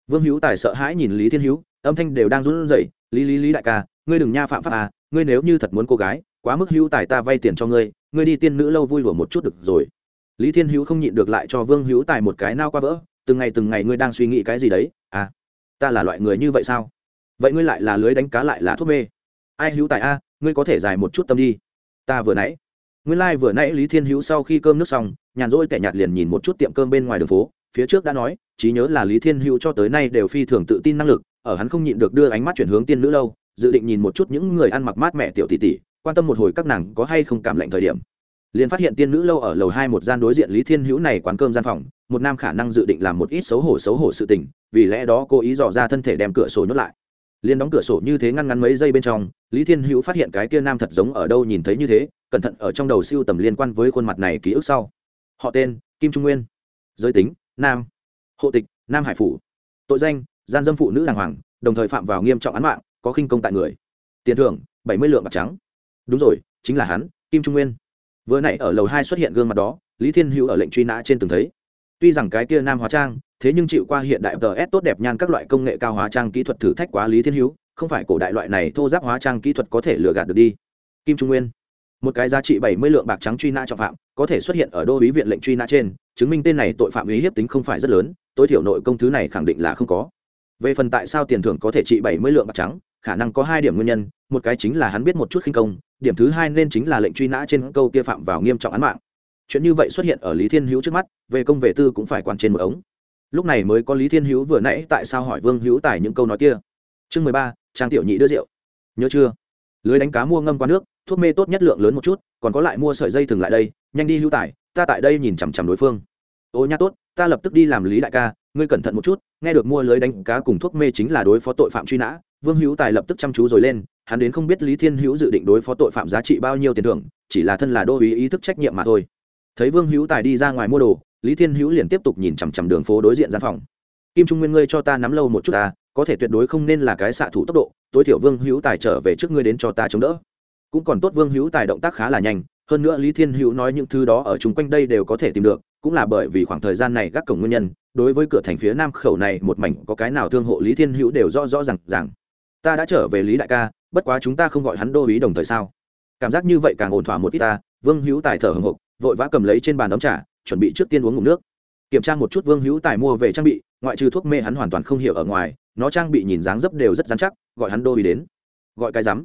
Speaker 1: Vương hữu tài sợ hãi nhìn lý thiên hữu, âm thanh đều đang run rẩy, lý lý lý đại ca, ngươi đừng nha phạm pháp à ngươi nếu như thật muốn cô gái quá mức hữu tài ta vay tiền cho ngươi ngươi đi tiên nữ lâu vui lùa một chút được rồi. Lý thiên hữu không nhịn được lại cho vương hữu tài một cái nao qua vỡ, từng ngày từng ngày ngươi đang suy nghĩ cái gì đấy? À ta là loại người như vậy sao? Vậy ngươi lại là lưới đánh cá lại là thuốc mê ai hữu tài a, ngươi có thể dài một chút tâm đi. Ta vừa nãy, nguyên lai、like、vừa nãy lý thiên hữu sau khi cơm nước xong, nhàn rỗi kẻ nhạt liền nhìn một chút tiệm cơm bên ngoài đường phố, phía trước đã nói, trí nhớ là lý thiên hữu cho tới nay đều phi thường tự tin năng lực, ở hắn không nhịn được đưa ánh mắt chuyển hướng tiên nữ lâu, dự định nhìn một chút những người ăn mặc mát mẹ tiểu tỷ tỷ quan tâm một hồi các nàng có hay không cảm lạnh thời điểm. Liền phát hiện tiên nữ lâu ở lầu hai một gian đối diện lý thiên hữu này quán cơm gian phòng, một nam khả năng dự định làm một ít xấu hổ xấu hổ sự tình, vì lẽ đó cô ý dò ra thân thể đem cửa sổ nhốt lại. Liền đóng cửa sổ như thế ngăn ngắn mấy giây bên trong, lý thiên hữu phát hiện cái kia nam thật giống ở đâu nhìn thấy như thế, cẩn thận ở trong đầu siêu tầm liên quan với khuôn mặt này ký ức sau. Họ tên, kim trung nguyên. Giới tính, nam. Hộ tịch, nam hải phủ. Tội danh, gian dâm phụ nữ đàng hoàng, đồng thời phạm vào nghiêm trọng án mạng, có khinh công tại người. Tiền thưởng, bảy mươi lượng bạc trắng đúng rồi, chính là hắn, kim trung nguyên. Vừa nãy ở lầu hai xuất hiện gương mặt đó, lý thiên hữu ở lệnh truy nã trên từng thấy. Tuy rằng cái kia nam hóa trang, thế nhưng chịu qua hiện đại ts tốt đẹp nhan các loại công nghệ cao hóa trang kỹ thuật thử thách quá lý thiên hữu, không phải cổ đại loại này thô giáp hóa trang kỹ thuật có thể lừa gạt được đi. Kim trung nguyên. Một cái giá trị bảy mươi lượng bạc trắng truy nã trọng phạm, có thể xuất hiện ở đô ý viện lệnh truy nã trên, chứng minh tên này tội phạm ý hiếp tính không phải rất lớn, tối thiểu nội công thứ này khẳng định là không có. Về phần tại sao tiền thưởng có thể trị bảy mươi lượng bạc trắng khả năng có hai điểm nguyên nhân, một cái chính là hắn biết một chút khinh công, điểm thứ hai nên chính là lệnh truy nã trên câu kia phạm vào nghiêm trọng án mạng. Chuyện như vậy xuất hiện ở lý thiên hữu trước mắt, về công về tư cũng phải quản trên một ống. Lúc này mới có lý thiên hữu vừa nãy tại sao hỏi vương hữu tài những câu nói kia. Chương mười ba, trang tiểu nhị đưa rượu. Nhớ chưa? Lưới đánh cá mua ngâm qua nước, thuốc mê tốt nhất lượng lớn một chút, còn có lại mua sợi dây thừng lại đây, nhanh đi hữu tài, ta tại đây nhìn chằm chằm đối phương. Ô nha tốt, ta lập tức đi làm lý đại ca, ngươi cẩn thận một chút, nghe được mua lưới đánh cá cùng thuốc mê chính là đối phó tội phạm truy nã vương hữu tài lập tức chăm chú rồi lên, hắn đến không biết lý thiên hữu dự định đối phó tội phạm giá trị bao nhiêu tiền thưởng, chỉ là thân là đô ý ý thức trách nhiệm mà thôi. Thấy vương hữu tài đi ra ngoài mua đồ, lý thiên hữu liền tiếp tục nhìn chằm chằm đường phố đối diện gian phòng. Kim trung nguyên, ngươi cho ta nắm lâu một chút ta, có thể tuyệt đối không nên là cái xạ thủ tốc độ, tối thiểu vương hữu tài trở về trước ngươi đến cho ta chống đỡ. Cũng còn tốt vương hữu tài động tác khá là nhanh, hơn nữa lý thiên hữu nói những thứ đó ở chung quanh đây đều có thể tìm được, cũng là bởi vì khoảng thời gian này gác cổng nguyên nhân, đối với cửa thành phía nam khẩu này một mảnh có cái nào thương hộ lý thiên hữu đều rõ rõ r à n g ta đã trở về lý đại ca, bất quá chúng ta không gọi hắn đô ý đồng thời sao? Cảm giác như vậy càng ổn thỏa một ít ta, vương hữu tài thở hồng hộc, vội vã cầm lấy trên bàn đóng trà, chuẩn bị trước tiên uống ngụm nước. Kiểm tra một chút vương hữu tài mua về trang bị, ngoại trừ thuốc mê hắn hoàn toàn không hiểu ở ngoài, nó trang bị nhìn dáng dấp đều rất dán chắc, gọi hắn đô ý đến. Gọi cái rắm.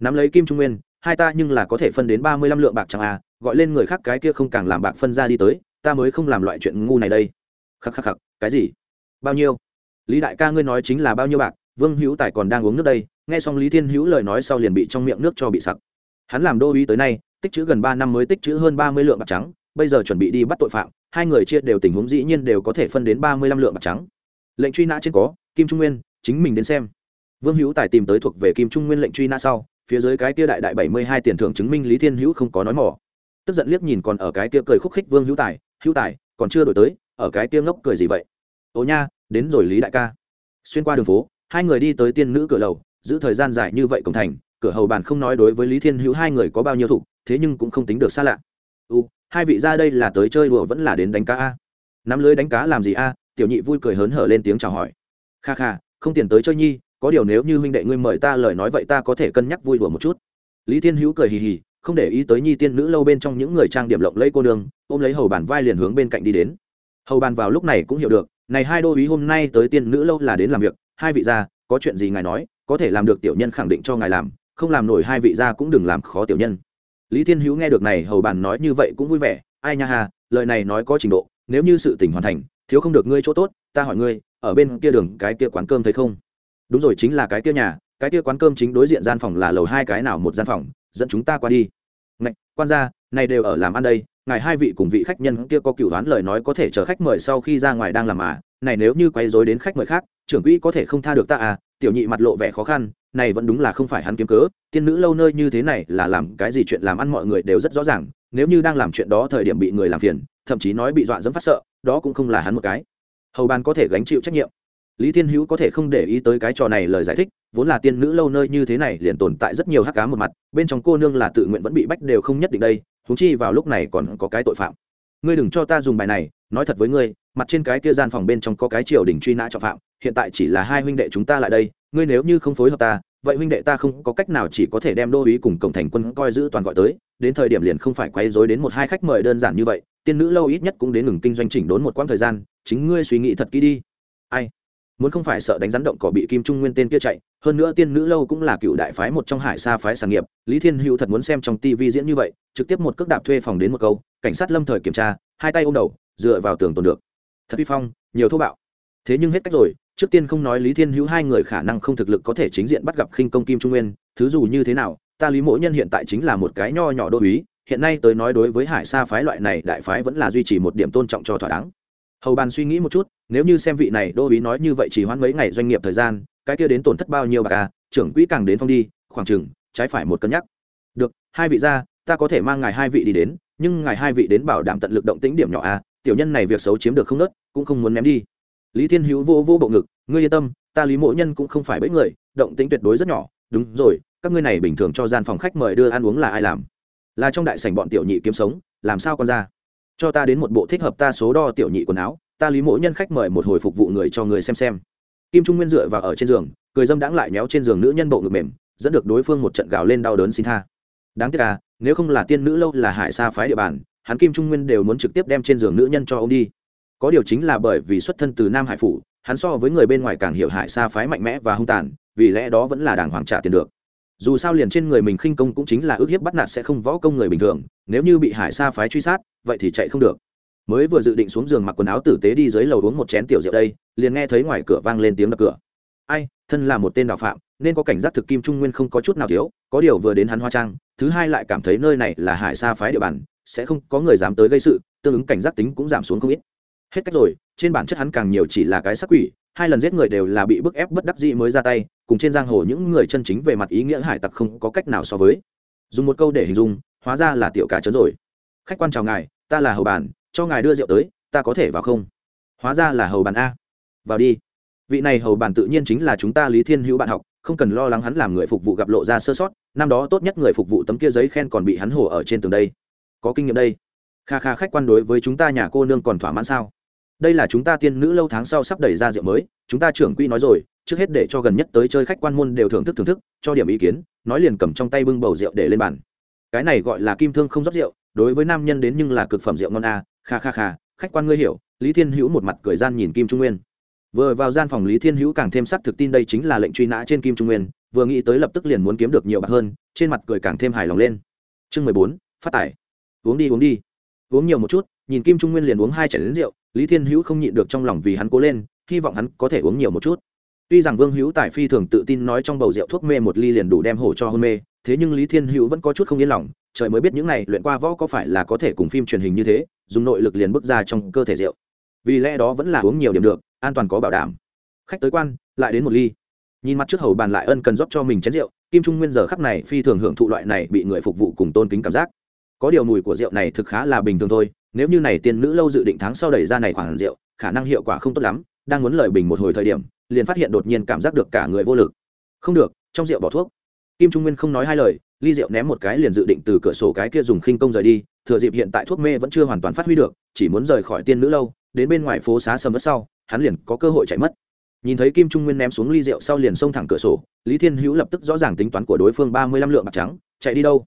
Speaker 1: Nắm lấy kim trung nguyên, hai ta nhưng là có thể phân đến ba mươi lăm lượng bạc chẳng à gọi lên người khác cái kia không càng làm bạc phân ra đi tới, ta mới không làm loại chuyện ngu này đây. Khắc khắc khắc, cái gì? Bao nhiêu? Lý đại ca ngươi nói chính là bao nhiêu bạc vương hữu tài còn đang uống nước đây, nghe xong lý thiên hữu lời nói sau liền bị trong miệng nước cho bị sặc. Hắn làm đô uý tới nay, tích chữ gần ba năm mới tích chữ hơn ba mươi lượng bạc trắng, bây giờ chuẩn bị đi bắt tội phạm, hai người chia đều tình huống dĩ nhiên đều có thể phân đến ba mươi lăm lượng bạc trắng. Lệnh truy nã trên có, kim trung nguyên, chính mình đến xem. Vương hữu tài tìm tới thuộc về kim trung nguyên lệnh truy nã sau, phía dưới cái kia đại đại bảy mươi hai tiền thưởng chứng minh lý thiên hữu không có nói mỏ. Tức giận liếc nhìn còn ở cái kia cười khúc khích vương hữu tài hữu tài, còn chưa đổi tới, ở cái kia ngốc cười gì vậy? Ồ nha, đến rồi lý đại ca. Xuyên qua đường phố hai người đi tới tiên nữ cửa lầu, giữ thời gian dài như vậy cổng thành, cửa hầu bàn không nói đối với lý thiên hữu hai người có bao nhiêu thủ thế nhưng cũng không tính được xa lạ. U, hai vị ra đây là tới chơi đùa vẫn là đến đánh cá a? Nắm lưới đánh cá làm gì a? Tiểu nhị vui cười hớn hở lên tiếng chào hỏi. Kha kha, không tiền tới chơi nhi, có điều nếu như huynh đệ ngươi mời ta lời nói vậy ta có thể cân nhắc vui đùa một chút. Lý thiên hữu cười hì hì, không để ý tới nhi tiên nữ lâu bên trong những người trang điểm lộng lẫy cô nương, ôm lấy hầu bàn vai liền hướng bên cạnh đi đến. Hầu bàn vào lúc này cũng hiểu được, này hai đô ý hôm nay tới tiên nữ lâu là đến làm việc hai vị gia, có chuyện gì ngài nói, có thể làm được tiểu nhân khẳng định cho ngài làm, không làm nổi hai vị gia cũng đừng làm khó tiểu nhân. Lý thiên hữu nghe được này, hầu bàn nói như vậy cũng vui vẻ, ai nha hà lời này nói có trình độ, nếu như sự tình hoàn thành, thiếu không được ngươi chỗ tốt, ta hỏi ngươi, ở bên kia đường cái kia quán cơm thấy không? Đúng rồi, chính là cái kia nhà, cái kia quán cơm chính đối diện gian phòng là lầu hai cái nào một gian phòng, dẫn chúng ta qua đi. Ngạch, quan gia, này đều ở làm ăn đây, ngài hai vị cùng vị khách nhân kia có cựu đoán lời nói có thể chờ khách mời sau khi ra ngoài đang làm mà, này nếu như quay dối đến khách mời khác trưởng quỹ có thể không tha được ta à tiểu nhị mặt lộ vẻ khó khăn, này vẫn đúng là không phải hắn kiếm cớ, tiên nữ lâu nơi như thế này là làm cái gì chuyện làm ăn mọi người đều rất rõ ràng, nếu như đang làm chuyện đó thời điểm bị người làm phiền, thậm chí nói bị dọa dẫm phát sợ, đó cũng không là hắn một cái. Hầu bàn có thể gánh chịu trách nhiệm. Lý thiên hữu có thể không để ý tới cái trò này lời giải thích, vốn là tiên nữ lâu nơi như thế này liền tồn tại rất nhiều hắc cá một mặt, bên trong cô nương là tự nguyện vẫn bị bách đều không nhất định đây húng chi vào lúc này còn có cái tội phạm. Ngươi đừng cho ta dùng bài này, nói thật với ngươi, mặt trên cái kia gian phòng bên trong có cái triều đình truy nã trọng phạm hiện tại chỉ là hai huynh đệ chúng ta lại đây, ngươi nếu như không phối hợp ta, vậy huynh đệ ta không có cách nào chỉ có thể đem đô uý cùng cộng thành quân coi giữ toàn gọi tới, đến thời điểm liền không phải quay dối đến một hai khách mời đơn giản như vậy, tiên nữ lâu ít nhất cũng đến ngừng kinh doanh chỉnh đốn một quãng thời gian, chính ngươi suy nghĩ thật kỹ đi. Ai? Muốn không phải sợ đánh rắn động cỏ bị kim trung nguyên tên kia chạy, hơn nữa tiên nữ lâu cũng là cựu đại phái một trong hải sa phái sản nghiệp, lý thiên hữu thật muốn xem trong tv diễn như vậy, trực tiếp một cước đạp thuê phòng đến một câu, cảnh sát lâm thời kiểm tra, hai tay ôm đầu, dựa vào tường tồn được. Thật vi phong, nhiều thô bạo thế nhưng hết cách rồi, trước tiên không nói lý thiên hữu hai người khả năng không thực lực có thể chính diện bắt gặp khinh công kim trung nguyên, thứ dù như thế nào, ta lý mỗ nhân hiện tại chính là một cái nho nhỏ đô uý hiện nay tới nói đối với hải sa phái loại này đại phái vẫn là duy trì một điểm tôn trọng cho thỏa đáng. Hầu bàn suy nghĩ một chút, nếu như xem vị này đô uý nói như vậy chỉ hoãn mấy ngày doanh nghiệp thời gian, cái kia đến tổn thất bao nhiêu bạc à trưởng quỹ càng đến phong đi, khoảng chừng, trái phải một cân nhắc. Được, hai vị ra, ta có thể mang ngài hai vị đi đến, nhưng ngài hai vị đến bảo đảm tận lực động tĩnh điểm nhỏ à tiểu nhân này việc xấu chiếm được không nớt, cũng không muốn ném đi lý thiên hữu vô vô bộ ngực, ngươi yên tâm, ta lý Mỗ nhân cũng không phải bẫy người, động tĩnh tuyệt đối rất nhỏ. Đúng rồi, các ngươi này bình thường cho gian phòng khách mời đưa ăn uống là ai làm? Là trong đại sảnh bọn tiểu nhị kiếm sống, làm sao con ra? Cho ta đến một bộ thích hợp ta số đo tiểu nhị quần áo, ta lý Mỗ nhân khách mời một hồi phục vụ người cho người xem xem. Kim trung nguyên dựa vào ở trên giường, cười dâm đãng lại méo trên giường nữ nhân bộ ngực mềm, dẫn được đối phương một trận gào lên đau đớn xin tha. Đáng tiếc à nếu không là tiên nữ lâu là hải xa phái địa bàn, hắn kim trung nguyên đều muốn trực tiếp đem trên giường nữ nhân cho ông đi có điều chính là bởi vì xuất thân từ nam hải phủ, hắn so với người bên ngoài càng hiểu hải sa phái mạnh mẽ và hung tàn, vì lẽ đó vẫn là đàng hoàng trả tiền được. Dù sao liền trên người mình khinh công cũng chính là ước hiếp bắt nạt sẽ không võ công người bình thường, nếu như bị hải sa phái truy sát, vậy thì chạy không được. Mới vừa dự định xuống giường mặc quần áo tử tế đi dưới lầu uống một chén tiểu rượu đây, liền nghe thấy ngoài cửa vang lên tiếng đập cửa. Ai, thân là một tên đạo phạm, nên có cảnh giác thực kim trung nguyên không có chút nào thiếu, có điều vừa đến hắn hoa trang, thứ hai lại cảm thấy nơi này là hải sa phái địa bàn, sẽ không có người dám tới gây sự, tương ứng cảnh giác tính cũng giảm xuống không ít hết cách rồi, trên bản chất hắn càng nhiều chỉ là cái sắc quỷ, hai lần giết người đều là bị bức ép bất đắc dĩ mới ra tay, cùng trên giang hồ những người chân chính về mặt ý nghĩa hải tặc không có cách nào so với. Dùng một câu để hình dung, hóa ra là tiểu cả trấn rồi. Khách quan chào ngài, ta là hầu bàn cho ngài đưa rượu tới, ta có thể vào không? Hóa ra là hầu bàn a. Vào đi. Vị này hầu bàn tự nhiên chính là chúng ta lý thiên hữu bạn học, không cần lo lắng hắn làm người phục vụ gặp lộ ra sơ sót, năm đó tốt nhất người phục vụ tấm kia giấy khen còn bị hắn hổ ở trên tường đây. Có kinh nghiệm đây. Kha kha khách quan đối với chúng ta nhà cô nương còn thỏa mãn sao? Đây là chúng ta tiên nữ lâu tháng sau sắp đẩy ra rượu mới, chúng ta trưởng quy nói rồi, trước hết để cho gần nhất tới chơi khách quan môn đều thưởng thức thưởng thức, cho điểm ý kiến, nói liền cầm trong tay bưng bầu rượu để lên bàn. Cái này gọi là kim thương không rót rượu, đối với nam nhân đến nhưng là cực phẩm rượu ngon a à. kha kha kha, khách quan ngươi hiểu, lý thiên hữu một mặt cười gian nhìn kim trung nguyên. Vừa vào gian phòng lý thiên hữu càng thêm sắc thực tin đây chính là lệnh truy nã trên kim trung nguyên, vừa nghĩ tới lập tức liền muốn kiếm được nhiều bạc hơn, trên mặt cười càng thêm hài lòng lên. Chương mười bốn, phát tải uống đi uống đi. Uống nhiều một chút, nhìn kim trung nguyên liền uống hai chảy đến rượu lý thiên hữu không nhịn được trong lòng vì hắn cố lên, hy vọng hắn có thể uống nhiều một chút. Tuy rằng vương hữu tài phi thường tự tin nói trong bầu rượu thuốc mê một ly liền đủ đem hổ cho hôn mê, thế nhưng lý thiên hữu vẫn có chút không yên lòng, trời mới biết những này luyện qua võ có phải là có thể cùng phim truyền hình như thế, dùng nội lực liền bước ra trong cơ thể rượu. Vì lẽ đó vẫn là uống nhiều điểm được, an toàn có bảo đảm. Khách tới quan, lại đến một ly. Nhìn mặt trước hầu bàn lại ân cần rót cho mình chén rượu, kim trung nguyên giờ khắc này phi thường hưởng thụ loại này bị người phục vụ cùng tôn kính cảm giác có điều mùi của rượu này thực khá là bình thường thôi, nếu như này tiên nữ lâu dự định tháng sau đẩy ra này khoảng rượu, khả năng hiệu quả không tốt lắm, đang muốn lời bình một hồi thời điểm, liền phát hiện đột nhiên cảm giác được cả người vô lực. Không được, trong rượu bỏ thuốc. Kim trung nguyên không nói hai lời, ly rượu ném một cái liền dự định từ cửa sổ cái kia dùng khinh công rời đi, thừa dịp hiện tại thuốc mê vẫn chưa hoàn toàn phát huy được, chỉ muốn rời khỏi tiên nữ lâu, đến bên ngoài phố xá sầm mất sau, hắn liền có cơ hội chạy mất. Nhìn thấy kim trung nguyên ném xuống ly rượu sau liền xông thẳng cửa sổ, lý thiên hữu lập tức rõ ràng tính toán của đối phương ba mươi lăm lượng bạc trắng, chạy đi đâu?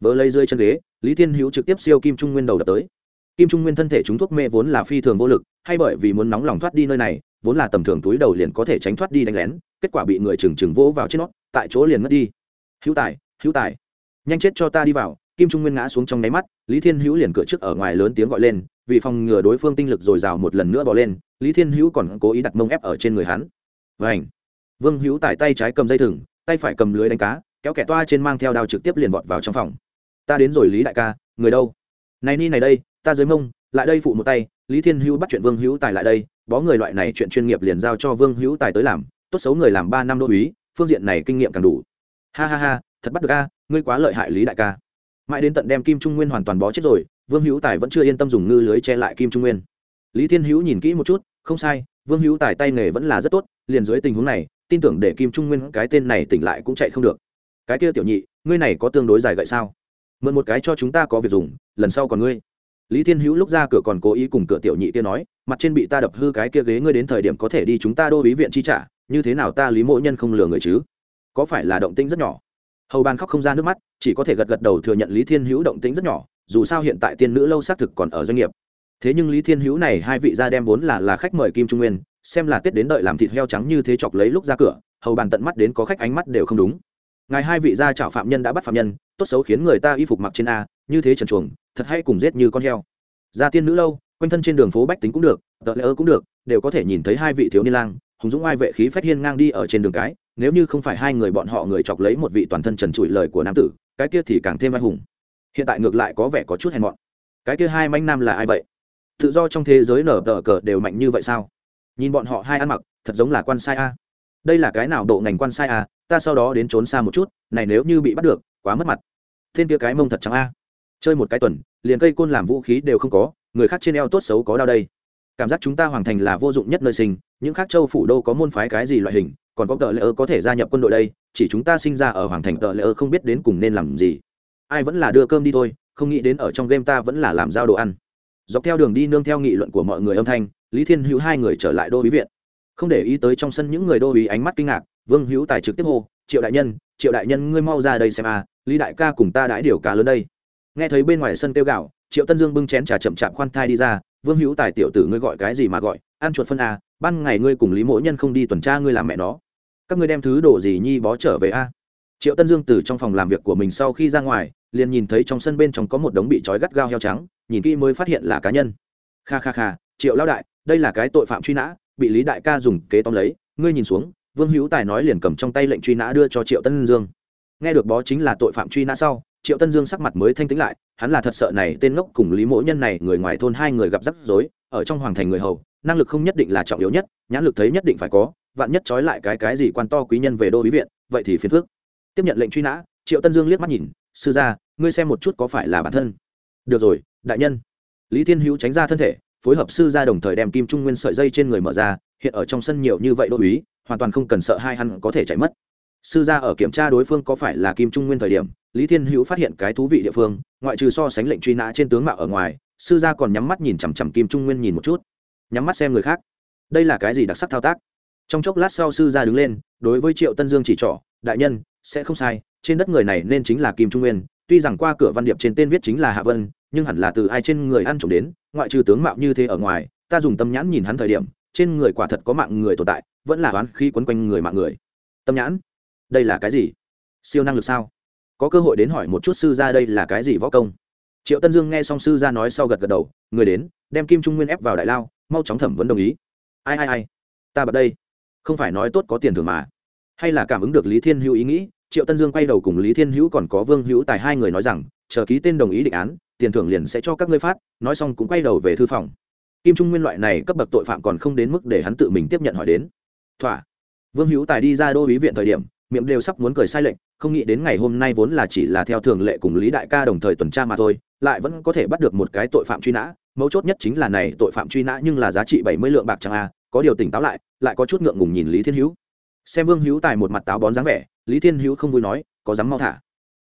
Speaker 1: Vớ lấy rơi chân ghế lý thiên hữu trực tiếp siêu kim trung nguyên đầu đập tới. Kim trung nguyên thân thể chúng thuốc mê vốn là phi thường vô lực, hay bởi vì muốn nóng lòng thoát đi nơi này, vốn là tầm thường túi đầu liền có thể tránh thoát đi đánh lén, kết quả bị người trừng trừng vỗ vào trên nó, tại chỗ liền mất đi. Hữu tài hữu tài, nhanh chết cho ta đi vào, kim trung nguyên ngã xuống trong nháy mắt, lý thiên hữu liền cửa trước ở ngoài lớn tiếng gọi lên, vì phòng ngừa đối phương tinh lực dồi dào một lần nữa bỏ lên, lý thiên hữu còn cố ý đặt mông ép ở trên người hắn. Vảnh vương hữu tải tay trái cầm dây thừng, tay phải cầm lưới đánh cá, kéo kẻ toa trên mang theo đao trực tiếp liền vọt vào trong phòng ta đến rồi lý đại ca, người đâu? Này ni này đây, ta dưới mông, lại đây phụ một tay, lý thiên hữu bắt chuyện vương hữu tài lại đây, bó người loại này chuyện chuyên nghiệp liền giao cho vương hữu tài tới làm, tốt xấu người làm ba năm đô uý phương diện này kinh nghiệm càng đủ. Ha ha ha, thật bắt được a, ngươi quá lợi hại lý đại ca. Mãi đến tận đem kim trung nguyên hoàn toàn bó chết rồi, vương hữu tài vẫn chưa yên tâm dùng ngư lưới che lại kim trung nguyên. Lý thiên hữu nhìn kỹ một chút, không sai, vương hữu tài tay nghề vẫn là rất tốt, liền dưới tình huống này, tin tưởng để kim trung nguyên cái tên này tỉnh lại cũng chạy không được. Cái kia tiểu nhị, ngươi này có tương đối dài gậy sao? Mượn một cái cho chúng ta có việc dùng, lần sau còn ngươi. Lý thiên hữu lúc ra cửa còn cố ý cùng cửa tiểu nhị kia nói, mặt trên bị ta đập hư cái kia ghế ngươi đến thời điểm có thể đi chúng ta đô ý viện chi trả, như thế nào ta lý Mỗ nhân không lừa người chứ? Có phải là động tĩnh rất nhỏ? Hầu bàn khóc không ra nước mắt, chỉ có thể gật gật đầu thừa nhận lý thiên hữu động tĩnh rất nhỏ, dù sao hiện tại tiên nữ lâu xác thực còn ở doanh nghiệp. Thế nhưng lý thiên hữu này hai vị gia đem vốn là là khách mời kim trung nguyên, xem là tết đến đợi làm thịt heo trắng như thế chọc lấy lúc ra cửa, hầu bàn tận mắt đến có khách ánh mắt đều không đúng ngài hai vị gia trảo phạm nhân đã bắt phạm nhân, tốt xấu khiến người ta y phục mặc trên a, như thế trần chuồng, thật hay cùng giết như con heo. Gia tiên nữ lâu, quanh thân trên đường phố bách tính cũng được, tợ lỡ cũng được, đều có thể nhìn thấy hai vị thiếu niên lang, hùng dũng ai vệ khí phách hiên ngang đi ở trên đường cái, nếu như không phải hai người bọn họ người chọc lấy một vị toàn thân trần trụi lời của nam tử, cái kia thì càng thêm ai hùng. Hiện tại ngược lại có vẻ có chút hèn mọn. Cái kia hai manh nam là ai vậy? Tự do trong thế giới nở tờ cờ đều mạnh như vậy sao? Nhìn bọn họ hai ăn mặc, thật giống là quan sai a. Đây là cái nào độ ngành quan sai a? Ta sau đó đến trốn xa một chút, này nếu như bị bắt được, quá mất mặt. Thiên kia cái mông thật trắng a. Chơi một cái tuần, liền cây côn làm vũ khí đều không có, người khác trên eo tốt xấu có đau đây. Cảm giác chúng ta hoàn thành là vô dụng nhất nơi sinh, những khác châu phủ đô có môn phái cái gì loại hình, còn có tờ lễ ơ có thể gia nhập quân đội đây, chỉ chúng ta sinh ra ở hoàng thành tờ lễ ơ không biết đến cùng nên làm gì. Ai vẫn là đưa cơm đi thôi, không nghĩ đến ở trong game ta vẫn là làm giao đồ ăn. Dọc theo đường đi nương theo nghị luận của mọi người âm thanh, lý thiên hữu hai người trở lại đô bí viện. Không để ý tới trong sân những người đô bí ánh mắt kinh ngạc vương hữu tài trực tiếp hô, triệu đại nhân, triệu đại nhân, ngươi mau ra đây xem a lý đại ca cùng ta đãi điều cá lớn đây. Nghe thấy bên ngoài sân kêu gạo triệu tân dương bưng chén trà chậm chạp khoan thai đi ra, vương hữu tài tiểu tử ngươi gọi cái gì mà gọi, ăn chuột phân a ban ngày ngươi cùng lý mỗi nhân không đi tuần tra ngươi làm mẹ nó. Các ngươi đem thứ đồ gì nhi bó trở về a triệu tân dương từ trong phòng làm việc của mình sau khi ra ngoài, liền nhìn thấy trong sân bên trong có một đống bị trói gắt gao heo trắng, nhìn kỹ mới phát hiện là cá nhân. Kha kha kha, triệu lao đại, đây là cái tội phạm truy nã, bị lý đại ca dùng kế tóm lấy, ngươi nhìn xuống vương hữu tài nói liền cầm trong tay lệnh truy nã đưa cho triệu tân dương. Nghe được bó chính là tội phạm truy nã sau, triệu tân dương sắc mặt mới thanh tĩnh lại, hắn là thật sợ này tên ngốc cùng lý mỗ nhân này người ngoài thôn hai người gặp rắc rối, ở trong hoàng thành người hầu, năng lực không nhất định là trọng yếu nhất, nhãn lực thấy nhất định phải có, vạn nhất trói lại cái cái gì quan to quý nhân về đô bí viện, vậy thì phiền phước tiếp nhận lệnh truy nã, triệu tân dương liếc mắt nhìn, sư gia, ngươi xem một chút có phải là bản thân? Được rồi, đại nhân. Lý thiên hữu tránh ra thân thể, phối hợp sư gia đồng thời đem kim trung nguyên sợi dây trên người mở ra, hiện ở trong sân nhiều như vậy đô uý hoàn toàn không cần sợ hai hắn có thể chạy mất. Sư gia ở kiểm tra đối phương có phải là kim trung nguyên thời điểm, lý thiên hữu phát hiện cái thú vị địa phương, ngoại trừ so sánh lệnh truy nã trên tướng mạo ở ngoài, sư gia còn nhắm mắt nhìn chằm chằm kim trung nguyên nhìn một chút. Nhắm mắt xem người khác. Đây là cái gì đặc sắc thao tác? Trong chốc lát sau sư gia đứng lên, đối với triệu tân dương chỉ trỏ, đại nhân, sẽ không sai, trên đất người này nên chính là kim trung nguyên, tuy rằng qua cửa văn điệp trên tên viết chính là hạ vân, nhưng hẳn là từ ai trên người ăn trộm đến, ngoại trừ tướng mạo như thế ở ngoài, ta dùng tâm nhãn nhìn hắn thời điểm, trên người quả thật có mạng người tồn tại vẫn là oán khi quấn quanh người mạng người. Tâm nhãn, đây là cái gì? Siêu năng lực sao? Có cơ hội đến hỏi một chút sư gia đây là cái gì võ công? Triệu tân dương nghe xong sư gia nói sau gật gật đầu, người đến, đem kim trung nguyên ép vào đại lao, mau chóng thẩm vấn đồng ý. Ai ai ai? Ta bật đây. Không phải nói tốt có tiền thưởng mà. Hay là cảm ứng được lý thiên hữu ý nghĩ, triệu tân dương quay đầu cùng lý thiên hữu còn có vương hữu tài hai người nói rằng, chờ ký tên đồng ý định án, tiền thưởng liền sẽ cho các ngươi phát, nói xong cũng quay đầu về thư phòng. Kim trung nguyên loại này cấp bậc tội phạm còn không đến mức để hắn tự mình tiếp nhận hỏi đến thỏa. Vương hữu tài đi ra đô ý viện thời điểm, miệng đều sắp muốn cười sai lệnh không nghĩ đến ngày hôm nay vốn là chỉ là theo thường lệ cùng lý đại ca đồng thời tuần tra mà thôi, lại vẫn có thể bắt được một cái tội phạm truy nã. Mấu chốt nhất chính là này tội phạm truy nã nhưng là giá trị bảy mươi lượng bạc chẳng a có điều tỉnh táo lại lại có chút ngượng ngùng nhìn lý thiên hữu. Xem vương hữu tài một mặt táo bón dáng vẻ, lý thiên hữu không vui nói, có dám mau thả?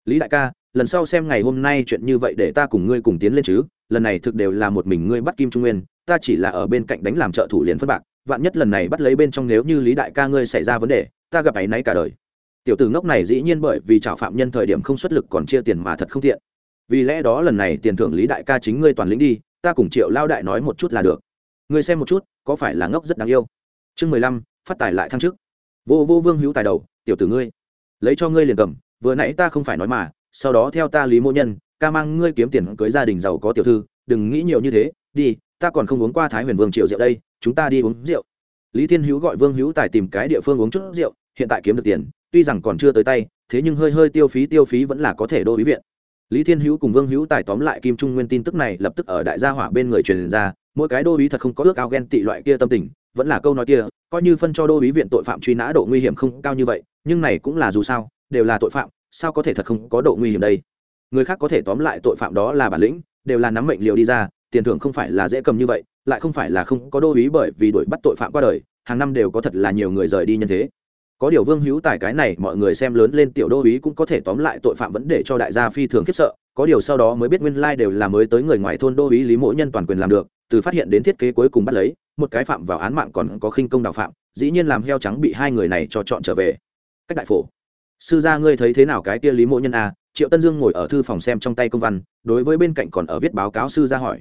Speaker 1: Lý đại ca, lần sau xem ngày hôm nay chuyện như vậy để ta cùng ngươi cùng tiến lên chứ, lần này thực đều là một mình ngươi bắt kim trung nguyên, ta chỉ là ở bên cạnh đánh làm trợ thủ liền phân bạc vạn nhất lần này bắt lấy bên trong nếu như lý đại ca ngươi xảy ra vấn đề, ta gặp ấy náy cả đời. Tiểu tử ngốc này dĩ nhiên bởi vì trảo phạm nhân thời điểm không xuất lực còn chia tiền mà thật không thiện vì lẽ đó lần này tiền thưởng lý đại ca chính ngươi toàn lĩnh đi, ta cùng triệu lao đại nói một chút là được. Ngươi xem một chút, có phải là ngốc rất đáng yêu? Chương mười lăm, phát tài lại thăng chức. Vô vô vương hữu tài đầu, tiểu tử ngươi. Lấy cho ngươi liền cầm, vừa nãy ta không phải nói mà, sau đó theo ta lý mô nhân, ca mang ngươi kiếm tiền cưới gia đình giàu có tiểu thư, đừng nghĩ nhiều như thế, đi ta còn không uống qua thái huyền vương triệu rượu đây, chúng ta đi uống rượu. Lý thiên hữu gọi vương hữu tài tìm cái địa phương uống chút rượu, hiện tại kiếm được tiền, tuy rằng còn chưa tới tay, thế nhưng hơi hơi tiêu phí tiêu phí vẫn là có thể đô ý viện. Lý thiên hữu cùng vương hữu tài tóm lại kim trung nguyên tin tức này lập tức ở đại gia hỏa bên người truyền ra, mỗi cái đô ý thật không có ước ao ghen tị loại kia tâm tình, vẫn là câu nói kia, coi như phân cho đô ý viện tội phạm truy nã độ nguy hiểm không cao như vậy, nhưng này cũng là dù sao, đều là tội phạm, sao có thể thật không có độ nguy hiểm đây? Người khác có thể tóm lại tội phạm đó là bản lĩnh, đều là nắm mệnh liều đi ra tiền thưởng không phải là dễ cầm như vậy, lại không phải là không có đô ý bởi vì đuổi bắt tội phạm qua đời, hàng năm đều có thật là nhiều người rời đi nhân thế. Có điều vương hữu tài cái này mọi người xem lớn lên tiểu đô ý cũng có thể tóm lại tội phạm vẫn để cho đại gia phi thường khiếp sợ, có điều sau đó mới biết nguyên lai đều là mới tới người ngoài thôn đô ý lý mỗi nhân toàn quyền làm được, từ phát hiện đến thiết kế cuối cùng bắt lấy, một cái phạm vào án mạng còn có khinh công đào phạm, dĩ nhiên làm heo trắng bị hai người này cho chọn trở về. Cách đại phổ. Sư gia ngươi thấy thế nào cái kia lý mộ nhân a triệu tân dương ngồi ở thư phòng xem trong tay công văn, đối với bên cạnh còn ở viết báo cáo sư gia hỏi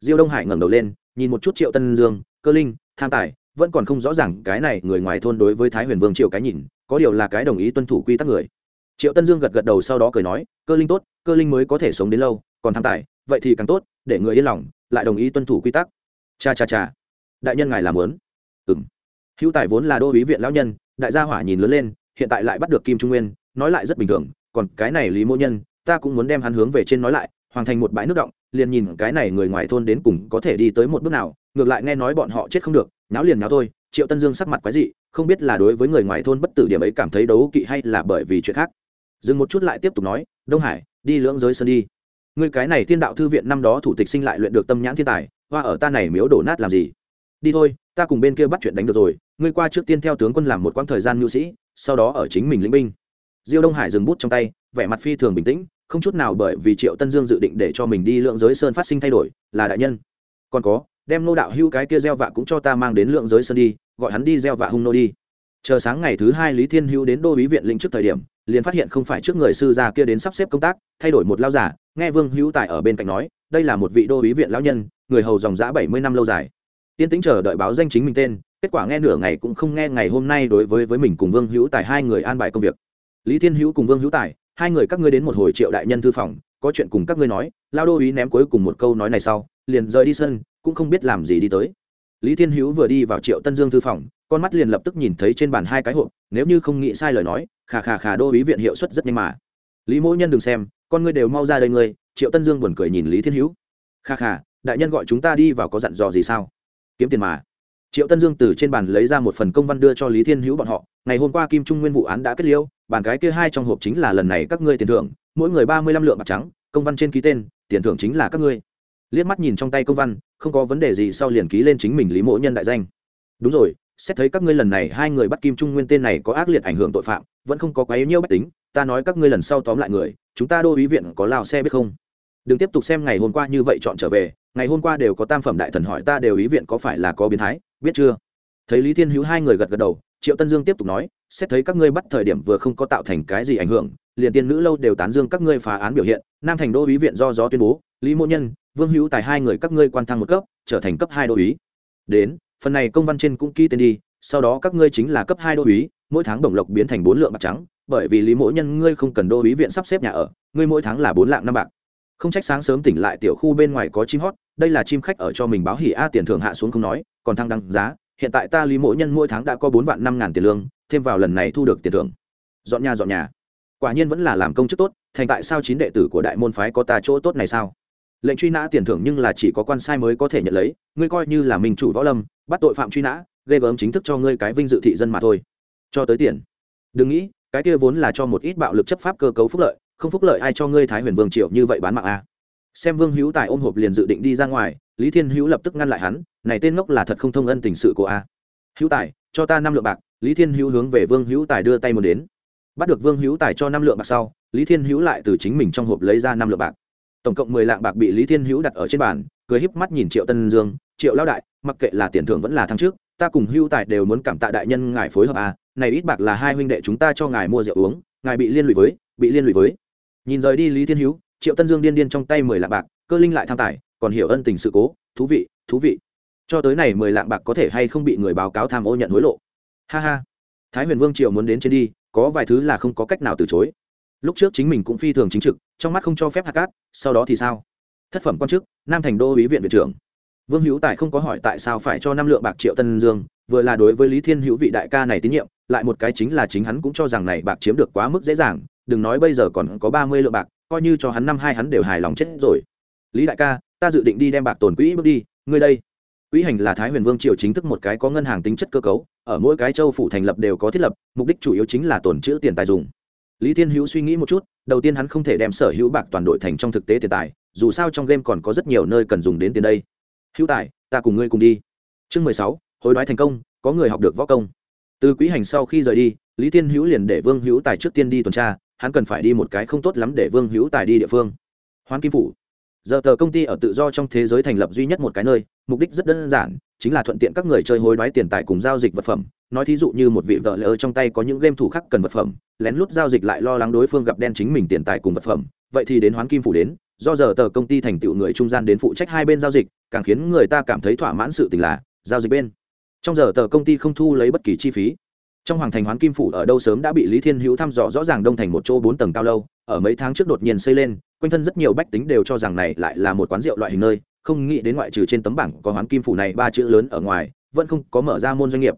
Speaker 1: diêu đông hải ngẩng đầu lên, nhìn một chút triệu tân dương, cơ linh, tham tài, vẫn còn không rõ ràng cái này người ngoài thôn đối với thái huyền vương triệu cái nhìn, có điều là cái đồng ý tuân thủ quy tắc người. Triệu tân dương gật gật đầu sau đó cười nói, cơ linh tốt, cơ linh mới có thể sống đến lâu, còn tham tài, vậy thì càng tốt, để người yên lòng, lại đồng ý tuân thủ quy tắc. Cha cha cha, đại nhân ngài làm lớn ừng hữu tài vốn là đô ý viện lão nhân, đại gia hỏa nhìn lớn lên, hiện tại lại bắt được kim trung nguyên, nói lại rất bình thường, còn cái này lý mô nhân, ta cũng muốn đem hắn hướng về trên nói lại hoàn thành một bãi nước động, liền nhìn cái này người ngoài thôn đến cùng có thể đi tới một bước nào, ngược lại nghe nói bọn họ chết không được náo liền náo thôi, triệu tân dương sắc mặt quái dị, không biết là đối với người ngoài thôn bất tử điểm ấy cảm thấy đấu kỵ hay là bởi vì chuyện khác. Dừng một chút lại tiếp tục nói, đông hải, đi lưỡng giới sơn đi. Người cái này thiên đạo thư viện năm đó thủ tịch sinh lại luyện được tâm nhãn thiên tài, hoa ở ta này miếu đổ nát làm gì? Đi thôi, ta cùng bên kia bắt chuyện đánh được rồi, ngươi qua trước tiên theo tướng quân làm một quãng thời gian nhu sĩ, sau đó ở chính mình lĩnh binh. Diêu đông hải dừng bút trong tay, vẻ mặt phi thường bình tĩnh không chút nào bởi vì triệu tân dương dự định để cho mình đi lượng giới sơn phát sinh thay đổi, là đại nhân. Còn có, đem nô đạo hưu cái kia gieo vạ cũng cho ta mang đến lượng giới sơn đi, gọi hắn đi gieo vạ hung nô đi. Chờ sáng ngày thứ hai lý thiên hưu đến đô ý viện linh trước thời điểm, liền phát hiện không phải trước người sư gia kia đến sắp xếp công tác, thay đổi một lao giả, nghe vương hữu tài ở bên cạnh nói, đây là một vị đô ý viện lão nhân, người hầu dòng giã bảy mươi năm lâu dài. Tiên tính chờ đợi báo danh chính mình tên, kết quả nghe nửa ngày cũng không nghe ngày hôm nay đối với với mình cùng vương hữu tài hai người an bài công việc. Lý thiên hữu cùng vương hữu tài hai người các ngươi đến một hồi triệu đại nhân thư phòng, có chuyện cùng các ngươi nói, lao đô ý ném cuối cùng một câu nói này sau, liền rời đi sân, cũng không biết làm gì đi tới. Lý thiên hữu vừa đi vào triệu tân dương thư phòng, con mắt liền lập tức nhìn thấy trên bàn hai cái hộp, nếu như không nghĩ sai lời nói, khà khà khà đô ý viện hiệu suất rất nhanh mà. Lý mỗi nhân đừng xem, con ngươi đều mau ra đây ngươi, triệu tân dương buồn cười nhìn lý thiên hữu. Khà khà, đại nhân gọi chúng ta đi vào có dặn dò gì sao? Kiếm tiền mà. Triệu tân dương từ trên bàn lấy ra một phần công văn đưa cho lý thiên hữu bọn họ, ngày hôm qua kim trung nguyên vụ án đã kết liêu bàn cái kia hai trong hộp chính là lần này các ngươi tiền thưởng, mỗi người ba mươi lăm lượng bạc trắng, công văn trên ký tên, tiền thưởng chính là các ngươi. Liếc mắt nhìn trong tay công văn, không có vấn đề gì, sau liền ký lên chính mình lý mỗ nhân đại danh. Đúng rồi, xét thấy các ngươi lần này hai người bắt kim trung nguyên tên này có ác liệt ảnh hưởng tội phạm, vẫn không có quá yếu nhiêu bách tính, ta nói các ngươi lần sau tóm lại người, chúng ta đô ý viện có lao xe biết không? Đừng tiếp tục xem ngày hôm qua như vậy chọn trở về, ngày hôm qua đều có tam phẩm đại thần hỏi ta đều ý viện có phải là có biến thái, biết chưa? Thấy lý thiên hữu hai người gật gật đầu, triệu tân dương tiếp tục nói xét thấy các ngươi bắt thời điểm vừa không có tạo thành cái gì ảnh hưởng, liền tiên nữ lâu đều tán dương các ngươi phá án biểu hiện, nam thành đô ý viện do gió tuyên bố, lý mỗ nhân, vương hữu tài hai người các ngươi quan thăng một cấp, trở thành cấp hai đô ý đến, phần này công văn trên cũng ký tên đi, sau đó các ngươi chính là cấp hai đô ý mỗi tháng bổng lộc biến thành bốn lượng bạc trắng, bởi vì lý mỗ nhân ngươi không cần đô ý viện sắp xếp nhà ở, ngươi mỗi tháng là bốn lạng năm bạc. Không trách sáng sớm tỉnh lại tiểu khu bên ngoài có chim hót, đây là chim khách ở cho mình báo hỉ a tiền thưởng hạ xuống không nói, còn thăng đăng giá hiện tại ta lý mỗi nhân mỗi tháng đã có bốn vạn năm ngàn tiền lương, thêm vào lần này thu được tiền thưởng. Dọn nhà dọn nhà. Quả nhiên vẫn là làm công chức tốt, thành tại sao chín đệ tử của đại môn phái có ta chỗ tốt này sao? Lệnh truy nã tiền thưởng nhưng là chỉ có quan sai mới có thể nhận lấy, ngươi coi như là mình chủ võ lâm, bắt tội phạm truy nã, ghê gớm chính thức cho ngươi cái vinh dự thị dân mà thôi. Cho tới tiền. Đừng nghĩ, cái kia vốn là cho một ít bạo lực chấp pháp cơ cấu phúc lợi, không phúc lợi ai cho ngươi thái huyền vương triệu như vậy bán mạng a à. xem vương hữu tài ôm hộp liền dự định đi ra ngoài lý thiên hữu lập tức ngăn lại hắn, này tên ngốc là thật không thông ân tình sự của a. Hữu tài, cho ta năm lượng bạc, lý thiên hữu hướng về vương hữu tài đưa tay muốn đến. Bắt được vương hữu tài cho năm lượng bạc sau, lý thiên hữu lại từ chính mình trong hộp lấy ra năm lượng bạc. Tổng cộng mười lạng bạc bị lý thiên hữu đặt ở trên bàn, cười híp mắt nhìn triệu tân dương, triệu lao đại, mặc kệ là tiền thưởng vẫn là tháng trước, ta cùng hữu tài đều muốn cảm tạ đại nhân ngài phối hợp a, này ít bạc là hai huynh đệ chúng ta cho ngài mua rượu uống, ngài bị liên lụy với, bị liên lụy với. Nhìn rời đi lý thiên hữu, triệu tân dương điên điên trong tay mười lạng bạc, cơ linh lại tham tài còn hiểu ân tình sự cố, thú vị thú vị. Cho tới này mười lạng bạc có thể hay không bị người báo cáo tham ô nhận hối lộ. Ha ha. Thái huyền vương triều muốn đến trên đi, có vài thứ là không có cách nào từ chối. Lúc trước chính mình cũng phi thường chính trực, trong mắt không cho phép hạ cát, sau đó thì sao? Thất phẩm quan chức, nam thành đô ý viện viện trưởng. Vương hữu tài không có hỏi tại sao phải cho năm lượng bạc triệu tân dương, vừa là đối với lý thiên hữu vị đại ca này tín nhiệm, lại một cái chính là chính hắn cũng cho rằng này bạc chiếm được quá mức dễ dàng, đừng nói bây giờ còn có ba mươi lượng bạc, coi như cho hắn năm hai hắn đều hài lòng chết rồi. Lý đại ca ta dự định đi đem bạc tồn quỹ bước đi, ngươi đây. Quỹ hành là thái huyền vương triều chính thức một cái có ngân hàng tính chất cơ cấu, ở mỗi cái châu phủ thành lập đều có thiết lập, mục đích chủ yếu chính là tồn trữ tiền tài dùng. Lý thiên hữu suy nghĩ một chút, đầu tiên hắn không thể đem sở hữu bạc toàn đội thành trong thực tế tiền tài, dù sao trong game còn có rất nhiều nơi cần dùng đến tiền đây. Hữu tài, ta cùng ngươi cùng đi. Chương mười sáu, hối đoái thành công, có người học được võ công. Từ quỹ hành sau khi rời đi, lý thiên hữu liền để vương hữu tài trước tiên đi tuần tra, hắn cần phải đi một cái không tốt lắm để vương hữu tài đi địa phương. Hoán kim phủ giờ tờ công ty ở tự do trong thế giới thành lập duy nhất một cái nơi, mục đích rất đơn giản, chính là thuận tiện các người chơi hối đoái tiền tài cùng giao dịch vật phẩm. Nói thí dụ như một vị vợ lỡ trong tay có những game thủ khác cần vật phẩm, lén lút giao dịch lại lo lắng đối phương gặp đen chính mình tiền tài cùng vật phẩm. Vậy thì đến hoán kim phủ đến, do giờ tờ công ty thành tựu người trung gian đến phụ trách hai bên giao dịch, càng khiến người ta cảm thấy thỏa mãn sự tình là giao dịch bên. Trong giờ tờ công ty không thu lấy bất kỳ chi phí trong hoàng thành hoán kim phủ ở đâu sớm đã bị lý thiên hữu thăm dò rõ ràng đông thành một chỗ bốn tầng cao lâu, ở mấy tháng trước đột nhiên xây lên, quanh thân rất nhiều bách tính đều cho rằng này lại là một quán rượu loại hình nơi, không nghĩ đến ngoại trừ trên tấm bảng có hoán kim phủ này ba chữ lớn ở ngoài, vẫn không có mở ra môn doanh nghiệp.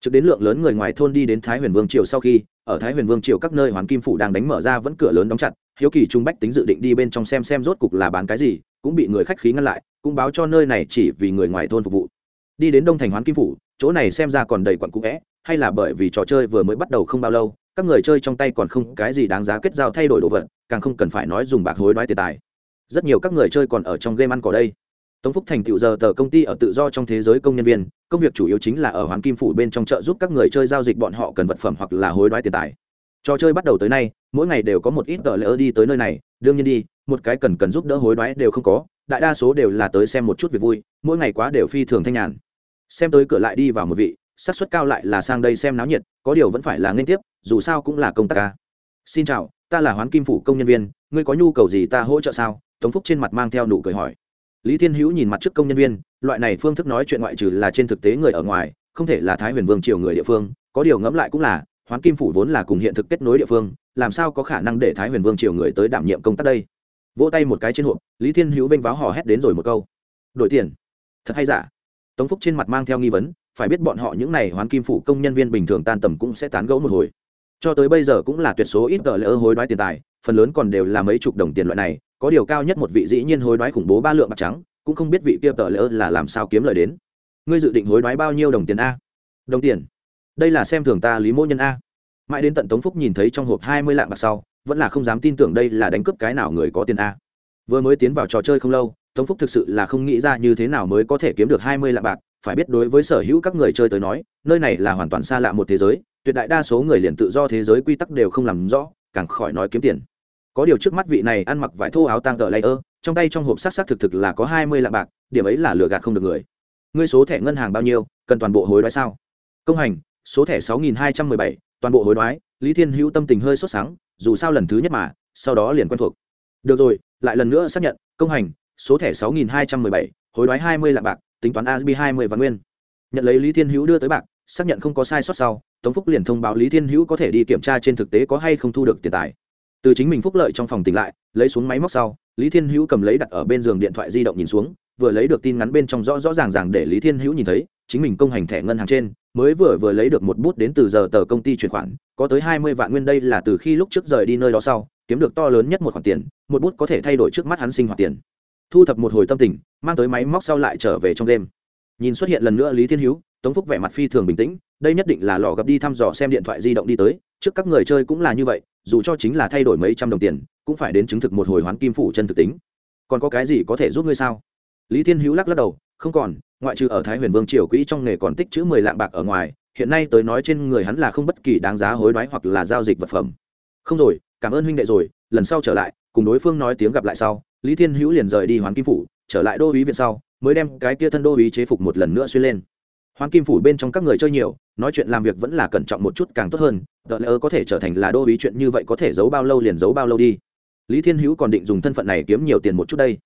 Speaker 1: Trực đến lượng lớn người ngoài thôn đi đến thái huyền vương triều sau khi, ở thái huyền vương triều các nơi hoán kim phủ đang đánh mở ra vẫn cửa lớn đóng chặt, hiếu kỳ trung bách tính dự định đi bên trong xem xem rốt cục là bán cái gì, cũng bị người khách khí ngăn lại, cũng báo cho nơi này chỉ vì người ngoài thôn phục vụ. Đi đến đông thành hoán kim phủ, chỗ này xem ra còn đầy quặn cũ vẽ hay là bởi vì trò chơi vừa mới bắt đầu không bao lâu, các người chơi trong tay còn không cái gì đáng giá kết giao thay đổi đồ vật, càng không cần phải nói dùng bạc hối đoái tiền tài. Rất nhiều các người chơi còn ở trong game ăn cỏ đây. Tống phúc thành tựu giờ tờ công ty ở tự do trong thế giới công nhân viên, công việc chủ yếu chính là ở hoàn kim phủ bên trong chợ giúp các người chơi giao dịch bọn họ cần vật phẩm hoặc là hối đoái tiền tài. Trò chơi bắt đầu tới nay, mỗi ngày đều có một ít tờ lỡ đi tới nơi này, đương nhiên đi, một cái cần cần giúp đỡ hối đoái đều không có, đại đa số đều là tới xem một chút việc vui, mỗi ngày quá đều phi thường thanh nhàn. Xem tới cửa lại đi vào một vị xác suất cao lại là sang đây xem náo nhiệt, có điều vẫn phải là nên tiếp, dù sao cũng là công tác ca. Xin chào, ta là hoán kim phủ công nhân viên, ngươi có nhu cầu gì ta hỗ trợ sao? Tống phúc trên mặt mang theo nụ cười hỏi. Lý thiên hữu nhìn mặt trước công nhân viên, loại này phương thức nói chuyện ngoại trừ là trên thực tế người ở ngoài, không thể là thái huyền vương triều người địa phương, có điều ngẫm lại cũng là, hoán kim phủ vốn là cùng hiện thực kết nối địa phương, làm sao có khả năng để thái huyền vương triều người tới đảm nhiệm công tác đây? Vỗ tay một cái trên hộp, lý thiên hữu vênh váo hò hét đến rồi một câu. Đổi tiền. Thật hay giả? Tống phúc trên mặt mang theo nghi vấn phải biết bọn họ những này hoán kim phủ công nhân viên bình thường tan tầm cũng sẽ tán gẫu một hồi. Cho tới bây giờ cũng là tuyệt số ít tờ lỡ hối đoái tiền tài, phần lớn còn đều là mấy chục đồng tiền loại này, có điều cao nhất một vị dĩ nhiên hối đoái khủng bố ba lượng bạc trắng, cũng không biết vị kia tờ lỡ là làm sao kiếm lời đến. Ngươi dự định hối đoái bao nhiêu đồng tiền a? Đồng tiền? Đây là xem thường ta lý mô nhân a. Mãi đến tận tống phúc nhìn thấy trong hộp hai mươi lạng bạc sau, vẫn là không dám tin tưởng đây là đánh cướp cái nào người có tiền a. Vừa mới tiến vào trò chơi không lâu, tống phúc thực sự là không nghĩ ra như thế nào mới có thể kiếm được hai mươi lạng bạc phải biết đối với sở hữu các người chơi tới nói, nơi này là hoàn toàn xa lạ một thế giới, tuyệt đại đa số người liền tự do thế giới quy tắc đều không làm rõ, càng khỏi nói kiếm tiền. Có điều trước mắt vị này ăn mặc vải thô áo tang tờ layer ơ trong tay trong hộp sát sát thực thực là có hai mươi lạng bạc, điểm ấy là lừa gạt không được người. Ngươi số thẻ ngân hàng bao nhiêu, cần toàn bộ hối đoái sao? Công hành, số thẻ sáu nghìn hai trăm mười bảy, toàn bộ hối đoái, lý thiên hữu tâm tình hơi sốt sáng dù sao lần thứ nhất mà, sau đó liền quen thuộc. Được rồi, lại lần nữa xác nhận, công hành, số thẻ sáu nghìn hai trăm mười bảy, hối đoái hai mươi lạng bạc tính toán asb hai mươi vạn nguyên. Nhận lấy lý thiên hữu đưa tới bạc, xác nhận không có sai sót sau, tống phúc liền thông báo lý thiên hữu có thể đi kiểm tra trên thực tế có hay không thu được tiền tài. Từ chính mình phúc lợi trong phòng tỉnh lại, lấy xuống máy móc sau, lý thiên hữu cầm lấy đặt ở bên giường điện thoại di động nhìn xuống, vừa lấy được tin ngắn bên trong rõ rõ ràng ràng để lý thiên hữu nhìn thấy, chính mình công hành thẻ ngân hàng trên, mới vừa vừa lấy được một bút đến từ giờ tờ công ty chuyển khoản, có tới hai mươi vạn nguyên đây là từ khi lúc trước rời đi nơi đó sau, kiếm được to lớn nhất một khoản tiền, một bút có thể thay đổi trước mắt hắn sinh hoạt tiền thu thập một hồi tâm tình, mang tới máy móc sau lại trở về trong đêm. Nhìn xuất hiện lần nữa lý thiên hữu, tống phúc vẻ mặt phi thường bình tĩnh, đây nhất định là lò gặp đi thăm dò xem điện thoại di động đi tới, trước các người chơi cũng là như vậy, dù cho chính là thay đổi mấy trăm đồng tiền, cũng phải đến chứng thực một hồi hoán kim phủ chân thực tính. Còn có cái gì có thể giúp ngươi sao? Lý thiên hữu lắc lắc đầu, không còn, ngoại trừ ở thái huyền vương triều quỹ trong nghề còn tích chữ mười lạng bạc ở ngoài, hiện nay tới nói trên người hắn là không bất kỳ đáng giá hối đoái hoặc là giao dịch vật phẩm. Không rồi, cảm ơn huynh đệ rồi, lần sau trở lại cùng đối phương nói tiếng gặp lại sau, lý thiên hữu liền rời đi hoán kim phủ, trở lại đô uý viện sau, mới đem cái kia thân đô uý chế phục một lần nữa xuyên lên. Hoán kim phủ bên trong các người chơi nhiều, nói chuyện làm việc vẫn là cẩn trọng một chút càng tốt hơn tờ lỡ có thể trở thành là đô uý chuyện như vậy có thể giấu bao lâu liền giấu bao lâu đi. Lý thiên hữu còn định dùng thân phận này kiếm nhiều tiền một chút đây.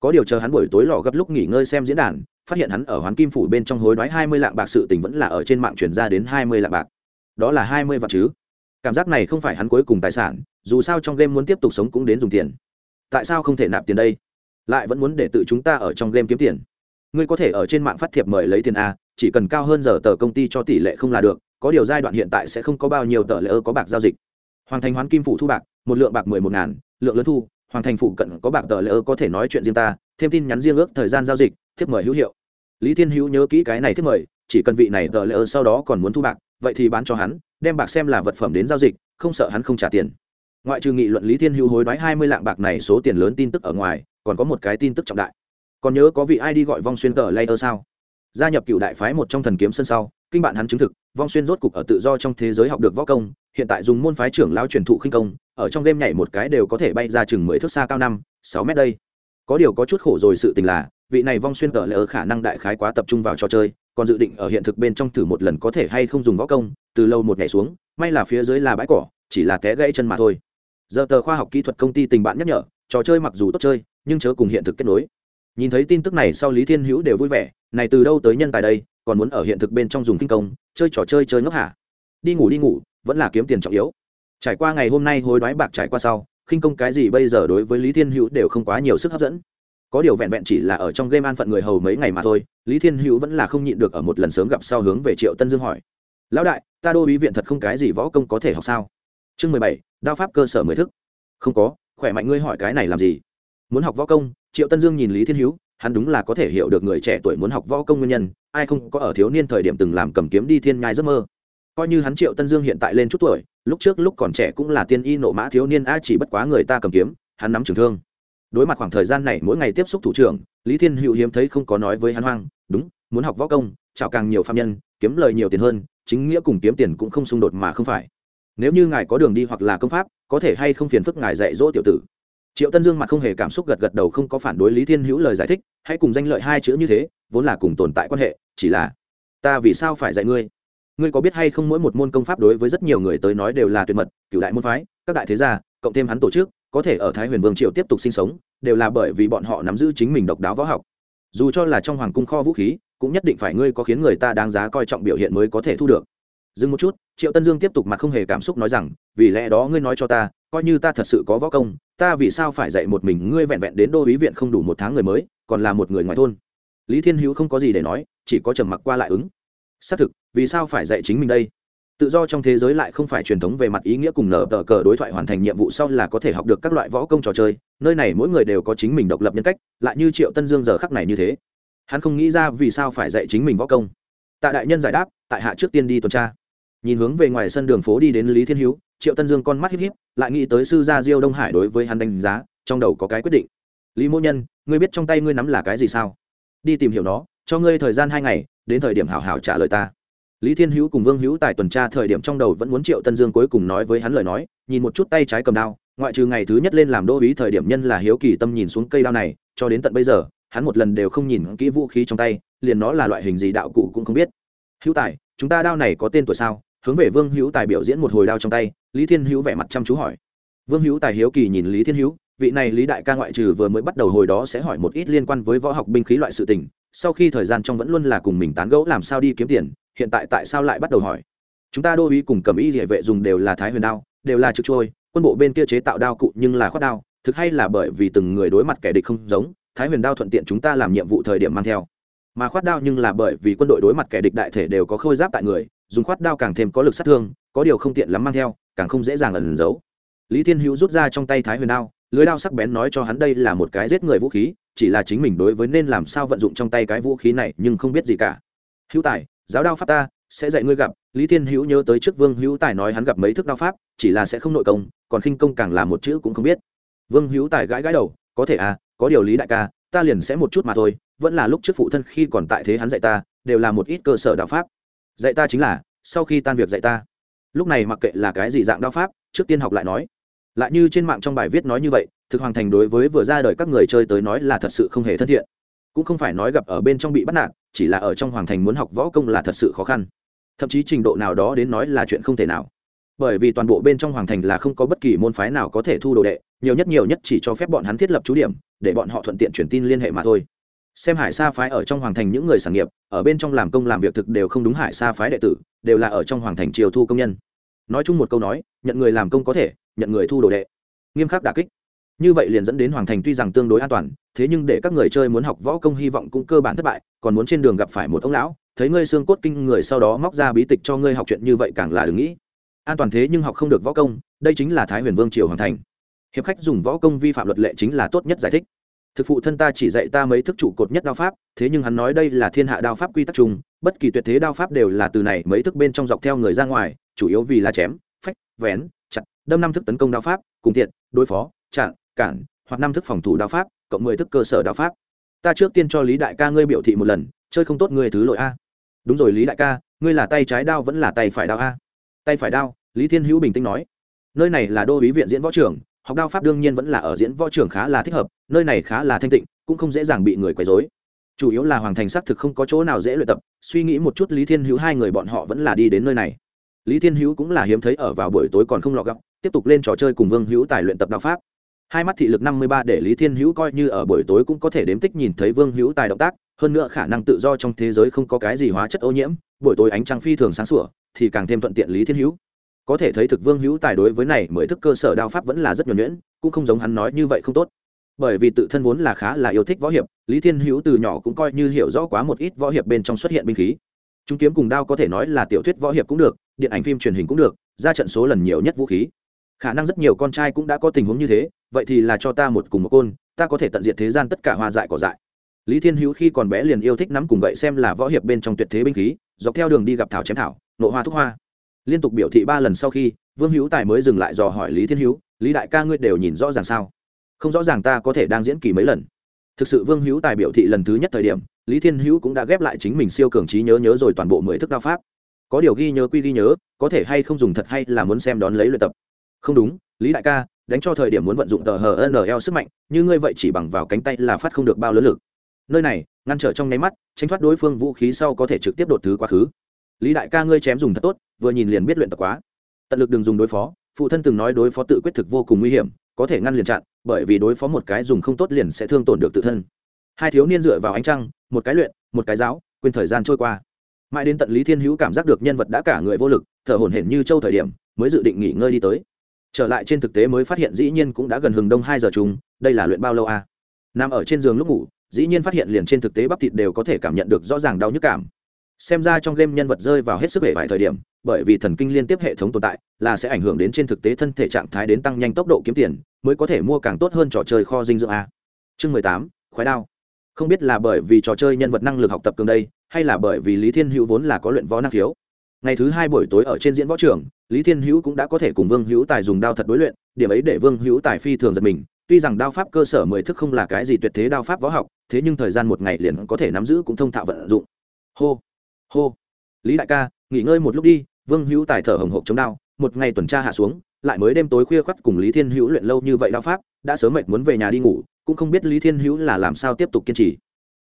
Speaker 1: Có điều chờ hắn buổi tối lò gấp lúc nghỉ ngơi xem diễn đàn, phát hiện hắn ở hoán kim phủ bên trong hối đoái hai mươi lạng bạc sự tình vẫn là ở trên mạng chuyển ra đến hai mươi lạng bạc. Đó là hai mươi vạn chứ. Cảm giác này không phải hắn cuối cùng tài sản dù sao trong game muốn tiếp tục sống cũng đến dùng tiền. Tại sao không thể nạp tiền đây? Lại vẫn muốn để tự chúng ta ở trong game kiếm tiền. Ngươi có thể ở trên mạng phát thiệp mời lấy tiền a, chỉ cần cao hơn giờ tờ công ty cho tỷ lệ không là được, có điều giai đoạn hiện tại sẽ không có bao nhiêu tờ lệ ơ có bạc giao dịch. Hoàng thành hoán kim phủ thu bạc, một lượng bạc mười một ngàn, lượng lớn thu, hoàng thành phụ cận có bạc tờ lệ ơ có thể nói chuyện riêng ta, thêm tin nhắn riêng ước thời gian giao dịch, thiếp mời hữu hiệu. Lý thiên hữu nhớ kỹ cái này thiếp mời, chỉ cần vị này tờ lệ ơ sau đó còn muốn thu bạc, vậy thì bán cho hắn, đem bạc xem là vật phẩm đến giao dịch, không sợ hắn không trả tiền ngoại trừ nghị luận lý thiên hữu hối đoái hai mươi lạng bạc này, số tiền lớn tin tức ở ngoài, còn có một cái tin tức trọng đại. Còn nhớ có vị ai đi gọi vong xuyên tờ layer sao? Gia nhập cựu đại phái một trong thần kiếm sân sau, kinh bạn hắn chứng thực, vong xuyên rốt cục ở tự do trong thế giới học được võ công, hiện tại dùng môn phái trưởng lao truyền thụ khinh công, ở trong game nhảy một cái đều có thể bay ra chừng mười thước xa cao năm, sáu mét đây. Có điều có chút khổ rồi sự tình là, vị này vong xuyên tờ layer khả năng đại khái quá tập trung vào trò chơi, còn dự định ở hiện thực bên trong thử một lần có thể hay không dùng võ công, từ lâu một ngày xuống, may là phía dưới là bãi cỏ, chỉ là té gãy chân mà thôi giờ tờ khoa học kỹ thuật công ty tình bạn nhắc nhở, trò chơi mặc dù tốt chơi, nhưng chớ cùng hiện thực kết nối. Nhìn thấy tin tức này sau lý thiên hữu đều vui vẻ, này từ đâu tới nhân tài đây, còn muốn ở hiện thực bên trong dùng kinh công, chơi trò chơi chơi ngốc hả? Đi ngủ đi ngủ, vẫn là kiếm tiền trọng yếu. Trải qua ngày hôm nay hối đoái bạc trải qua sau, khinh công cái gì bây giờ đối với lý thiên hữu đều không quá nhiều sức hấp dẫn. Có điều vẹn vẹn chỉ là ở trong game an phận người hầu mấy ngày mà thôi, lý thiên hữu vẫn là không nhịn được ở một lần sớm gặp sau hướng về triệu tân dương hỏi. Lão đại, ta đô ý viện thật không cái gì võ công có thể học sao? Chương mười bảy đao pháp cơ sở mới thức. Không có, khỏe mạnh ngươi hỏi cái này làm gì? Muốn học võ công, triệu tân dương nhìn lý thiên hữu, hắn đúng là có thể hiểu được người trẻ tuổi muốn học võ công nguyên nhân, ai không có ở thiếu niên thời điểm từng làm cầm kiếm đi thiên nhai giấc mơ. Coi như hắn triệu tân dương hiện tại lên chút tuổi, lúc trước lúc còn trẻ cũng là tiên y nộ mã thiếu niên, a chỉ bất quá người ta cầm kiếm, hắn nắm trường thương. Đối mặt khoảng thời gian này, mỗi ngày tiếp xúc thủ trưởng, lý thiên hữu hiếm thấy không có nói với hắn hoang, đúng, muốn học võ công chào càng nhiều phạm nhân, kiếm lời nhiều tiền hơn, chính nghĩa cùng kiếm tiền cũng không xung đột mà không phải nếu như ngài có đường đi hoặc là công pháp, có thể hay không phiền phức ngài dạy dỗ tiểu tử. Triệu tân dương mặt không hề cảm xúc gật gật đầu không có phản đối lý thiên hữu lời giải thích, hãy cùng danh lợi hai chữ như thế, vốn là cùng tồn tại quan hệ, chỉ là ta vì sao phải dạy ngươi? Ngươi có biết hay không mỗi một môn công pháp đối với rất nhiều người tới nói đều là tuyệt mật cựu đại môn phái, các đại thế gia, cộng thêm hắn tổ chức, có thể ở thái huyền vương triều tiếp tục sinh sống, đều là bởi vì bọn họ nắm giữ chính mình độc đáo võ học. Dù cho là trong hoàng cung kho vũ khí, cũng nhất định phải ngươi có khiến người ta đáng giá coi trọng biểu hiện mới có thể thu được dừng một chút, triệu tân dương tiếp tục mặt không hề cảm xúc nói rằng, vì lẽ đó ngươi nói cho ta, coi như ta thật sự có võ công, ta vì sao phải dạy một mình ngươi vẹn vẹn đến đô ý viện không đủ một tháng người mới, còn là một người ngoài thôn. Lý thiên hữu không có gì để nói, chỉ có trầm mặc qua lại ứng. Xác thực, vì sao phải dạy chính mình đây? Tự do trong thế giới lại không phải truyền thống về mặt ý nghĩa cùng nở tờ cờ đối thoại hoàn thành nhiệm vụ sau là có thể học được các loại võ công trò chơi, nơi này mỗi người đều có chính mình độc lập nhân cách, lại như triệu tân dương giờ khắc này như thế. Hắn không nghĩ ra vì sao phải dạy chính mình võ công. Tạ đại nhân giải đáp, tại hạ trước tiên đi tuần tra nhìn hướng về ngoài sân đường phố đi đến lý thiên hữu, triệu tân dương con mắt híp híp, lại nghĩ tới sư gia diêu đông hải đối với hắn đánh giá, trong đầu có cái quyết định. Lý mỗ nhân, ngươi biết trong tay ngươi nắm là cái gì sao? Đi tìm hiểu nó, cho ngươi thời gian hai ngày, đến thời điểm hảo hảo trả lời ta. Lý thiên hữu cùng vương hữu tại tuần tra thời điểm trong đầu vẫn muốn triệu tân dương cuối cùng nói với hắn lời nói, nhìn một chút tay trái cầm đao, ngoại trừ ngày thứ nhất lên làm đô ý thời điểm nhân là hiếu kỳ tâm nhìn xuống cây đao này, cho đến tận bây giờ, hắn một lần đều không nhìn kỹ vũ khí trong tay, liền nó là loại hình gì đạo cụ cũng không biết. Hữu tài, chúng ta đao này có tên tuổi sao? Hướng về vương hữu tài biểu diễn một hồi đao trong tay, lý thiên hữu vẻ mặt chăm chú hỏi. Vương hữu tài hiếu kỳ nhìn lý thiên hữu, vị này lý đại ca ngoại trừ vừa mới bắt đầu hồi đó sẽ hỏi một ít liên quan với võ học binh khí loại sự tình, sau khi thời gian trong vẫn luôn là cùng mình tán gẫu làm sao đi kiếm tiền, hiện tại tại sao lại bắt đầu hỏi. Chúng ta đô uý cùng cầm y địa vệ dùng đều là thái huyền đao, đều là trực trôi, quân bộ bên kia chế tạo đao cụ nhưng là khoát đao, thực hay là bởi vì từng người đối mặt kẻ địch không giống, thái huyền đao thuận tiện chúng ta làm nhiệm vụ thời điểm mang theo mà khoát đao nhưng là bởi vì quân đội đối mặt kẻ địch đại thể đều có khôi giáp tại người, dùng khoát đao càng thêm có lực sát thương, có điều không tiện lắm mang theo, càng không dễ dàng ẩn giấu. Lý thiên hữu rút ra trong tay thái huyền đao, lưới đao sắc bén nói cho hắn đây là một cái giết người vũ khí, chỉ là chính mình đối với nên làm sao vận dụng trong tay cái vũ khí này nhưng không biết gì cả. Hữu tài, giáo đao pháp ta, sẽ dạy ngươi gặp. Lý thiên hữu nhớ tới trước vương hữu tài nói hắn gặp mấy thức đao pháp, chỉ là sẽ không nội công, còn khinh công càng là một chữ cũng không biết. Vương hữu tài gãi gãi đầu, có thể à có điều lý đại ca, ta liền sẽ một chút mà thôi vẫn là lúc trước phụ thân khi còn tại thế hắn dạy ta, đều là một ít cơ sở đạo pháp. Dạy ta chính là, sau khi tan việc dạy ta. Lúc này mặc kệ là cái gì dạng đạo pháp, trước tiên học lại nói. Lại như trên mạng trong bài viết nói như vậy, thực hoàng thành đối với vừa ra đời các người chơi tới nói là thật sự không hề thân thiện. Cũng không phải nói gặp ở bên trong bị bắt nạt, chỉ là ở trong hoàng thành muốn học võ công là thật sự khó khăn. Thậm chí trình độ nào đó đến nói là chuyện không thể nào. Bởi vì toàn bộ bên trong hoàng thành là không có bất kỳ môn phái nào có thể thu đồ đệ, nhiều nhất nhiều nhất chỉ cho phép bọn hắn thiết lập chú điểm, để bọn họ thuận tiện truyền tin liên hệ mà thôi xem hải sa phái ở trong hoàng thành những người sản nghiệp, ở bên trong làm công làm việc thực đều không đúng hải sa phái đệ tử, đều là ở trong hoàng thành triều thu công nhân. Nói chung một câu nói, nhận người làm công có thể, nhận người thu đồ đệ. Nghiêm khắc đà kích. Như vậy liền dẫn đến hoàng thành tuy rằng tương đối an toàn, thế nhưng để các người chơi muốn học võ công hy vọng cũng cơ bản thất bại, còn muốn trên đường gặp phải một ông lão, thấy ngươi xương cốt kinh người sau đó móc ra bí tịch cho ngươi học chuyện như vậy càng là đừng nghĩ. An toàn thế nhưng học không được võ công, đây chính là thái huyền vương triều hoàng thành. Hiệp khách dùng võ công vi phạm luật lệ chính là tốt nhất giải thích thực phụ thân ta chỉ dạy ta mấy thức trụ cột nhất đao pháp, thế nhưng hắn nói đây là thiên hạ đao pháp quy tắc chung, bất kỳ tuyệt thế đao pháp đều là từ này mấy thức bên trong dọc theo người ra ngoài, chủ yếu vì là chém, phách, vén, chặt, đâm năm thức tấn công đao pháp, cùng tiện đối phó, chặn, cản, hoặc năm thức phòng thủ đao pháp, cộng mười thức cơ sở đạo pháp. Ta trước tiên cho lý đại ca ngươi biểu thị một lần, chơi không tốt ngươi thứ lỗi a. Đúng rồi lý đại ca, ngươi là tay trái đao vẫn là tay phải đao a? Tay phải đao, lý thiên hữu bình tĩnh nói. Nơi này là đô ý viện diễn võ trường học đao pháp đương nhiên vẫn là ở diễn võ trường khá là thích hợp, nơi này khá là thanh tịnh, cũng không dễ dàng bị người quấy dối chủ yếu là hoàng thành xác thực không có chỗ nào dễ luyện tập, suy nghĩ một chút lý thiên hữu hai người bọn họ vẫn là đi đến nơi này. Lý thiên hữu cũng là hiếm thấy ở vào buổi tối còn không lọ gọc tiếp tục lên trò chơi cùng vương hữu tài luyện tập đạo pháp. Hai mắt thị lực năm mươi ba để lý thiên hữu coi như ở buổi tối cũng có thể đếm tích nhìn thấy vương hữu tài động tác, hơn nữa khả năng tự do trong thế giới không có cái gì hóa chất ô nhiễm, buổi tối ánh trăng phi thường sáng sủa, thì càng thêm thuận tiện lý thiên hữu có thể thấy thực vương hữu tài đối với này mới thức cơ sở đao pháp vẫn là rất nhuẩn nhuyễn, cũng không giống hắn nói như vậy không tốt. Bởi vì tự thân vốn là khá là yêu thích võ hiệp, lý thiên hữu từ nhỏ cũng coi như hiểu rõ quá một ít võ hiệp bên trong xuất hiện binh khí. Chúng kiếm cùng đao có thể nói là tiểu thuyết võ hiệp cũng được, điện ảnh phim truyền hình cũng được, ra trận số lần nhiều nhất vũ khí. Khả năng rất nhiều con trai cũng đã có tình huống như thế, vậy thì là cho ta một cùng một côn, ta có thể tận diệt thế gian tất cả hoa dại cỏ dại. Lý thiên hữu khi còn bé liền yêu thích nắm cùng gậy xem là võ hiệp bên trong tuyệt thế binh khí, dọc theo đường đi gặp thảo chém thảo, nộ hoa thúc hoa liên tục biểu thị ba lần sau khi, vương hữu tài mới dừng lại dò hỏi lý thiên hữu, lý đại ca ngươi đều nhìn rõ ràng sao? Không rõ ràng ta có thể đang diễn kỳ mấy lần. Thực sự vương hữu tài biểu thị lần thứ nhất thời điểm, lý thiên hữu cũng đã ghép lại chính mình siêu cường trí nhớ nhớ rồi toàn bộ mười thức đao pháp. Có điều ghi nhớ quy ghi nhớ, có thể hay không dùng thật hay là muốn xem đón lấy luyện tập. Không đúng, lý đại ca, đánh cho thời điểm muốn vận dụng tờ hờ nl sức mạnh, như ngươi vậy chỉ bằng vào cánh tay là phát không được bao lớn lực. Nơi này, ngăn trở trong nháy mắt, tránh thoát đối phương vũ khí sau có thể trực tiếp đột thứ quá khứ lý đại ca ngươi chém dùng thật tốt, vừa nhìn liền biết luyện tập quá. Tận lực đừng dùng đối phó, phụ thân từng nói đối phó tự quyết thực vô cùng nguy hiểm, có thể ngăn liền chặn, bởi vì đối phó một cái dùng không tốt liền sẽ thương tổn được tự thân. Hai thiếu niên dựa vào ánh trăng, một cái luyện, một cái giáo, quên thời gian trôi qua. Mãi đến tận lý thiên hữu cảm giác được nhân vật đã cả người vô lực, thở hổn hển như châu thời điểm, mới dự định nghỉ ngơi đi tới. Trở lại trên thực tế mới phát hiện dĩ nhiên cũng đã gần hừng đông hai giờ chung đây là luyện bao lâu à? nằm ở trên giường lúc ngủ, dĩ nhiên phát hiện liền trên thực tế bắp thịt đều có thể cảm nhận được rõ ràng đau nhức cảm xem ra trong game nhân vật rơi vào hết sức hệ vài thời điểm, bởi vì thần kinh liên tiếp hệ thống tồn tại, là sẽ ảnh hưởng đến trên thực tế thân thể trạng thái đến tăng nhanh tốc độ kiếm tiền, mới có thể mua càng tốt hơn trò chơi kho dinh dưỡng a. Chương mười tám, khoái đao. Không biết là bởi vì trò chơi nhân vật năng lực học tập cường đây, hay là bởi vì lý thiên hữu vốn là có luyện võ năng khiếu. Ngày thứ hai buổi tối ở trên diễn võ trường, lý thiên hữu cũng đã có thể cùng vương hữu tài dùng đao thật đối luyện, điểm ấy để vương hữu tài phi thường giật mình, tuy rằng đao pháp cơ sở mười thức không là cái gì tuyệt thế đao pháp võ học, thế nhưng thời gian một ngày liền có thể nắm giữ cũng thông thạo vận dụng. Hô hô. Lý đại ca, nghỉ ngơi một lúc đi, vương hữu tài thở hồng hộc chống đao, một ngày tuần tra hạ xuống, lại mới đêm tối khuya khoắt cùng lý thiên hữu luyện lâu như vậy đao pháp, đã sớm mệt muốn về nhà đi ngủ, cũng không biết lý thiên hữu là làm sao tiếp tục kiên trì.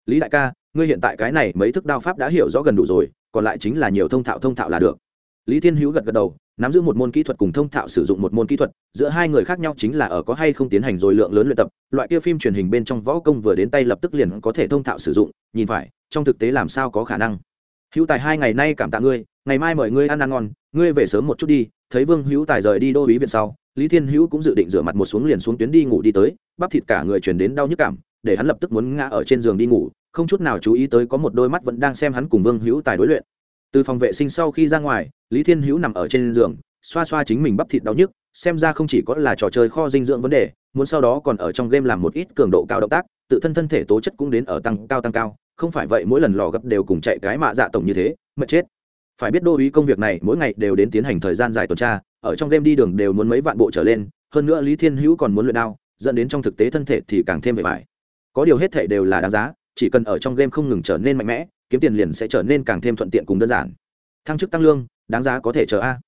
Speaker 1: Lý đại ca, ngươi hiện tại cái này mấy thức đao pháp đã hiểu rõ gần đủ rồi, còn lại chính là nhiều thông thạo thông thạo là được. Lý thiên hữu gật gật đầu, nắm giữ một môn kỹ thuật cùng thông thạo sử dụng một môn kỹ thuật, giữa hai người khác nhau chính là ở có hay không tiến hành rồi lượng lớn luyện tập, loại kia phim truyền hình bên trong võ công vừa đến tay lập tức liền có thể thông thạo sử dụng, nhìn phải, trong thực tế làm sao có khả năng hữu tài, hai ngày nay cảm tạ ngươi, ngày mai mời ngươi ăn ăn ngon, ngươi về sớm một chút đi, thấy vương hữu tài rời đi đô ý viện sau, lý thiên hữu cũng dự định rửa mặt một xuống liền xuống tuyến đi ngủ đi tới, bắp thịt cả người chuyển đến đau nhức cảm, để hắn lập tức muốn ngã ở trên giường đi ngủ, không chút nào chú ý tới có một đôi mắt vẫn đang xem hắn cùng vương hữu tài đối luyện. Từ phòng vệ sinh sau khi ra ngoài, lý thiên hữu nằm ở trên giường, xoa xoa chính mình bắp thịt đau nhức, xem ra không chỉ có là trò chơi kho dinh dưỡng vấn đề, muốn sau đó còn ở trong game làm một ít cường độ cao động tác, tự thân thân thể tố chất cũng đến ở tăng cao tăng cao không phải vậy mỗi lần lò gấp đều cùng chạy cái mạ dạ tổng như thế, mệt chết. Phải biết đô ý công việc này mỗi ngày đều đến tiến hành thời gian dài tuần tra, ở trong game đi đường đều muốn mấy vạn bộ trở lên, hơn nữa lý thiên hữu còn muốn luyện đao, dẫn đến trong thực tế thân thể thì càng thêm bề bài có điều hết thể đều là đáng giá, chỉ cần ở trong game không ngừng trở nên mạnh mẽ, kiếm tiền liền sẽ trở nên càng thêm thuận tiện cùng đơn giản. Thăng chức tăng lương, đáng giá có thể chờ a.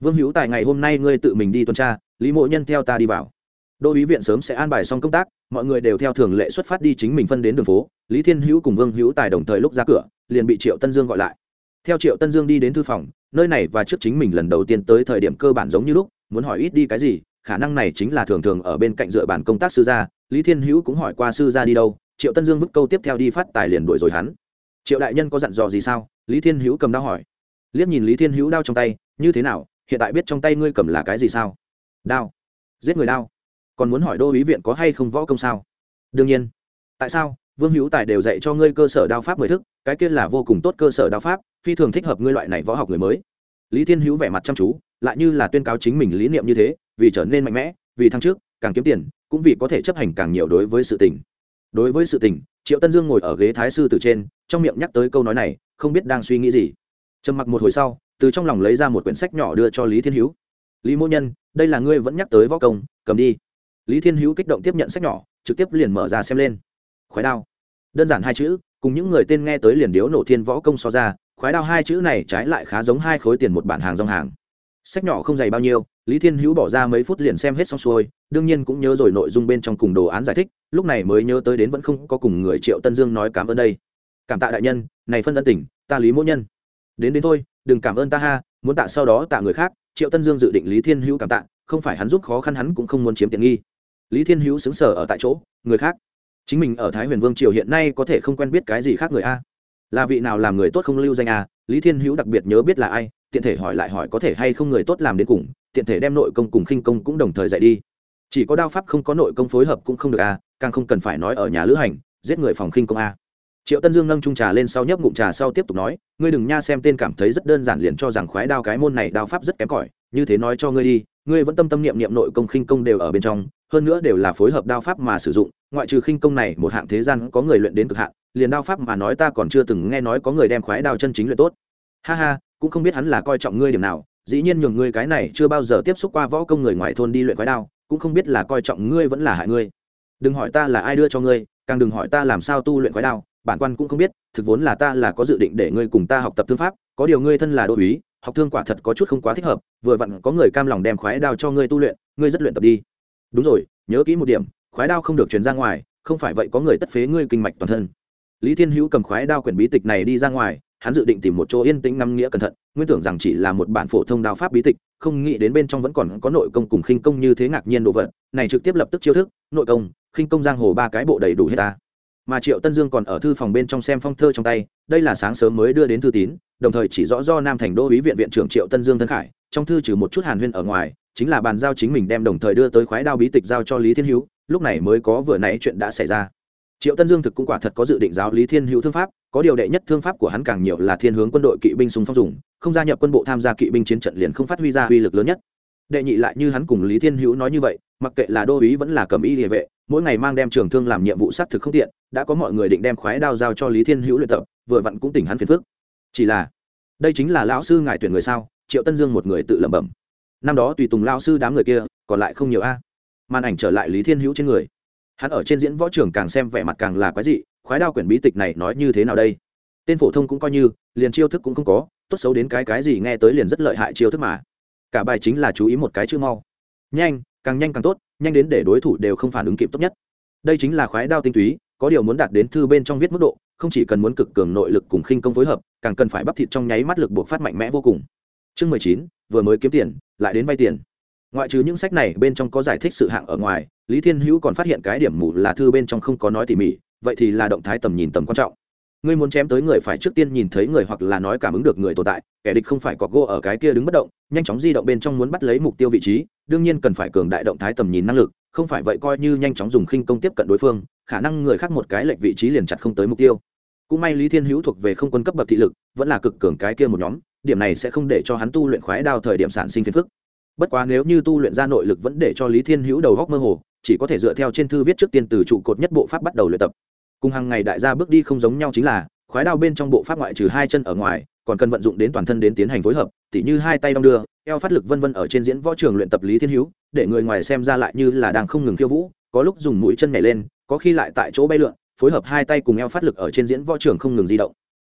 Speaker 1: Vương hữu tài ngày hôm nay ngươi tự mình đi tuần tra, lý mộ nhân theo ta đi vào. Đô ý viện sớm sẽ an bài xong công tác mọi người đều theo thường lệ xuất phát đi chính mình phân đến đường phố, lý thiên hữu cùng vương hữu tài đồng thời lúc ra cửa, liền bị triệu tân dương gọi lại. Theo triệu tân dương đi đến thư phòng, nơi này và trước chính mình lần đầu tiên tới thời điểm cơ bản giống như lúc, muốn hỏi ít đi cái gì, khả năng này chính là thường thường ở bên cạnh dựa bản công tác sư gia, lý thiên hữu cũng hỏi qua sư gia đi đâu, triệu tân dương vứt câu tiếp theo đi phát tài liền đuổi rồi hắn. Triệu đại nhân có dặn dò gì sao? Lý thiên hữu cầm đao hỏi. Liếc nhìn lý thiên hữu đao trong tay, như thế nào? Hiện tại biết trong tay ngươi cầm là cái gì sao? Đao. Giết người đao còn muốn hỏi đô ý viện có hay không võ công sao? Đương nhiên. Tại sao? Vương hữu tài đều dạy cho ngươi cơ sở đao pháp mười thức, cái kia là vô cùng tốt cơ sở đao pháp, phi thường thích hợp ngươi loại này võ học người mới. Lý thiên hữu vẻ mặt chăm chú, lại như là tuyên cáo chính mình lý niệm như thế, vì trở nên mạnh mẽ, vì thăng trước càng kiếm tiền, cũng vì có thể chấp hành càng nhiều đối với sự tình. Đối với sự tình, triệu tân dương ngồi ở ghế thái sư từ trên, trong miệng nhắc tới câu nói này, không biết đang suy nghĩ gì. Trầm mặc một hồi sau, từ trong lòng lấy ra một quyển sách nhỏ đưa cho lý thiên hữu. Lý mô nhân, đây là ngươi vẫn nhắc tới võ công, cầm đi lý thiên hữu kích động tiếp nhận sách nhỏ, trực tiếp liền mở ra xem lên. Khói đao. Đơn giản hai chữ, cùng những người tên nghe tới liền điếu nổ thiên võ công so ra khói đao hai chữ này trái lại khá giống hai khối tiền một bản hàng dòng hàng. Sách nhỏ không dày bao nhiêu, lý thiên hữu bỏ ra mấy phút liền xem hết xong xuôi, đương nhiên cũng nhớ rồi nội dung bên trong cùng đồ án giải thích, lúc này mới nhớ tới đến vẫn không có cùng người triệu tân dương nói cảm ơn đây. Cảm tạ đại nhân, này phân ân tình, ta lý mỗ nhân. Đến đến thôi, đừng cảm ơn ta ha, muốn tạ sau đó tạ người khác, triệu tân dương dự định lý thiên hữu cảm tạ, không phải hắn giúp khó khăn hắn cũng không muốn chiếm tiện nghi lý thiên hữu xứng sở ở tại chỗ, người khác. Chính mình ở thái huyền vương triều hiện nay có thể không quen biết cái gì khác người a? Là vị nào làm người tốt không lưu danh a? Lý thiên hữu đặc biệt nhớ biết là ai, tiện thể hỏi lại hỏi có thể hay không người tốt làm đến cùng, tiện thể đem nội công cùng khinh công cũng đồng thời dạy đi. Chỉ có đao pháp không có nội công phối hợp cũng không được a, càng không cần phải nói ở nhà lữ hành, giết người phòng khinh công a. Triệu tân dương nâng trung trà lên sau nhấp ngụm trà sau tiếp tục nói, ngươi đừng nha xem tên cảm thấy rất đơn giản liền cho rằng khoái đao cái môn này đao pháp rất kém cỏi, như thế nói cho ngươi đi, ngươi vẫn tâm tâm niệm niệm nội công khinh công đều ở bên trong hơn nữa đều là phối hợp đao pháp mà sử dụng, ngoại trừ khinh công này, một hạng thế gian có người luyện đến cực hạn, liền đao pháp mà nói ta còn chưa từng nghe nói có người đem khoái đao chân chính luyện tốt. Ha ha, cũng không biết hắn là coi trọng ngươi điểm nào, dĩ nhiên nhường ngươi cái này chưa bao giờ tiếp xúc qua võ công người ngoài thôn đi luyện khoái đao, cũng không biết là coi trọng ngươi vẫn là hại ngươi. Đừng hỏi ta là ai đưa cho ngươi, càng đừng hỏi ta làm sao tu luyện khoái đao, bản quan cũng không biết, thực vốn là ta là có dự định để ngươi cùng ta học tập thương pháp, có điều ngươi thân là đô uý học thương quả thật có chút không quá thích hợp, vừa vặn có người cam lòng đem khoái đao cho ngươi tu luyện, ngươi rất luyện tập đi đúng rồi, nhớ kỹ một điểm, khoái đao không được truyền ra ngoài, không phải vậy có người tất phế ngươi kinh mạch toàn thân. Lý thiên hữu cầm khoái đao quyển bí tịch này đi ra ngoài, hắn dự định tìm một chỗ yên tĩnh ngắm nghĩa cẩn thận, nguyên tưởng rằng chỉ là một bản phổ thông đao pháp bí tịch, không nghĩ đến bên trong vẫn còn có nội công cùng khinh công như thế ngạc nhiên đồ vật, này trực tiếp lập tức chiêu thức, nội công, khinh công giang hồ ba cái bộ đầy đủ hết ta. Mà triệu tân dương còn ở thư phòng bên trong xem phong thơ trong tay, đây là sáng sớm mới đưa đến thư tín, đồng thời chỉ rõ do nam thành đô ý viện viện trưởng triệu tân dương thân khải, trong thư trừ một chút hàn huyên ở ngoài chính là bàn giao chính mình đem đồng thời đưa tới khoái đao bí tịch giao cho lý thiên hữu, lúc này mới có vừa nãy chuyện đã xảy ra. Triệu tân dương thực cũng quả thật có dự định giáo lý thiên hữu thương pháp, có điều đệ nhất thương pháp của hắn càng nhiều là thiên hướng quân đội kỵ binh súng phong dùng, không gia nhập quân bộ tham gia kỵ binh chiến trận liền không phát huy ra uy lực lớn nhất. Đệ nhị lại như hắn cùng lý thiên hữu nói như vậy, mặc kệ là đô ý vẫn là cầm y địa vệ, mỗi ngày mang đem trường thương làm nhiệm vụ xác thực không tiện, đã có mọi người định đem khoái đao giao cho lý thiên hữu luyện tập, vừa vặn cũng tỉnh hắn phiền phước chỉ là, đây chính là lão sư ngài tuyển người sao? Triệu tân dương một người tự lẩm bẩm năm đó tùy tùng lão sư đám người kia, còn lại không nhiều a. Màn ảnh trở lại lý thiên hữu trên người. Hắn ở trên diễn võ trường càng xem vẻ mặt càng là quái dị, khoái đao quyển bí tịch này nói như thế nào đây? Tên phổ thông cũng coi như, liền chiêu thức cũng không có, tốt xấu đến cái cái gì nghe tới liền rất lợi hại chiêu thức mà. Cả bài chính là chú ý một cái chữ mau. Nhanh, càng nhanh càng tốt, nhanh đến để đối thủ đều không phản ứng kịp tốt nhất. Đây chính là khoái đao tinh túy, có điều muốn đạt đến thư bên trong viết mức độ, không chỉ cần muốn cực cường nội lực cùng khinh công phối hợp, càng cần phải bắp thịt trong nháy mắt lực buộc phát mạnh mẽ vô cùng. Chương mười chín, vừa mới kiếm tiền lại đến vay tiền. Ngoại trừ những sách này, bên trong có giải thích sự hạng ở ngoài, lý thiên hữu còn phát hiện cái điểm mù là thư bên trong không có nói tỉ mỉ, vậy thì là động thái tầm nhìn tầm quan trọng. Ngươi muốn chém tới người phải trước tiên nhìn thấy người hoặc là nói cảm ứng được người tồn tại, kẻ địch không phải có gô ở cái kia đứng bất động, nhanh chóng di động bên trong muốn bắt lấy mục tiêu vị trí, đương nhiên cần phải cường đại động thái tầm nhìn năng lực, không phải vậy coi như nhanh chóng dùng khinh công tiếp cận đối phương, khả năng người khác một cái lệch vị trí liền chặt không tới mục tiêu. Cũng may lý thiên hữu thuộc về không quân cấp bậc thị lực, vẫn là cực cường cái kia một nhóm điểm này sẽ không để cho hắn tu luyện khoái đao thời điểm sản sinh phiền phức. Bất quá nếu như tu luyện ra nội lực vẫn để cho lý thiên hữu đầu góc mơ hồ, chỉ có thể dựa theo trên thư viết trước tiên từ trụ cột nhất bộ pháp bắt đầu luyện tập. Cùng hàng ngày đại gia bước đi không giống nhau chính là, khoái đao bên trong bộ pháp ngoại trừ hai chân ở ngoài, còn cần vận dụng đến toàn thân đến tiến hành phối hợp, tỉ như hai tay đong đưa, eo phát lực vân vân ở trên diễn võ trường luyện tập lý thiên hữu, để người ngoài xem ra lại như là đang không ngừng khiêu vũ, có lúc dùng mũi chân nhảy lên, có khi lại tại chỗ bay lượn, phối hợp hai tay cùng eo phát lực ở trên diễn võ trường không ngừng di động.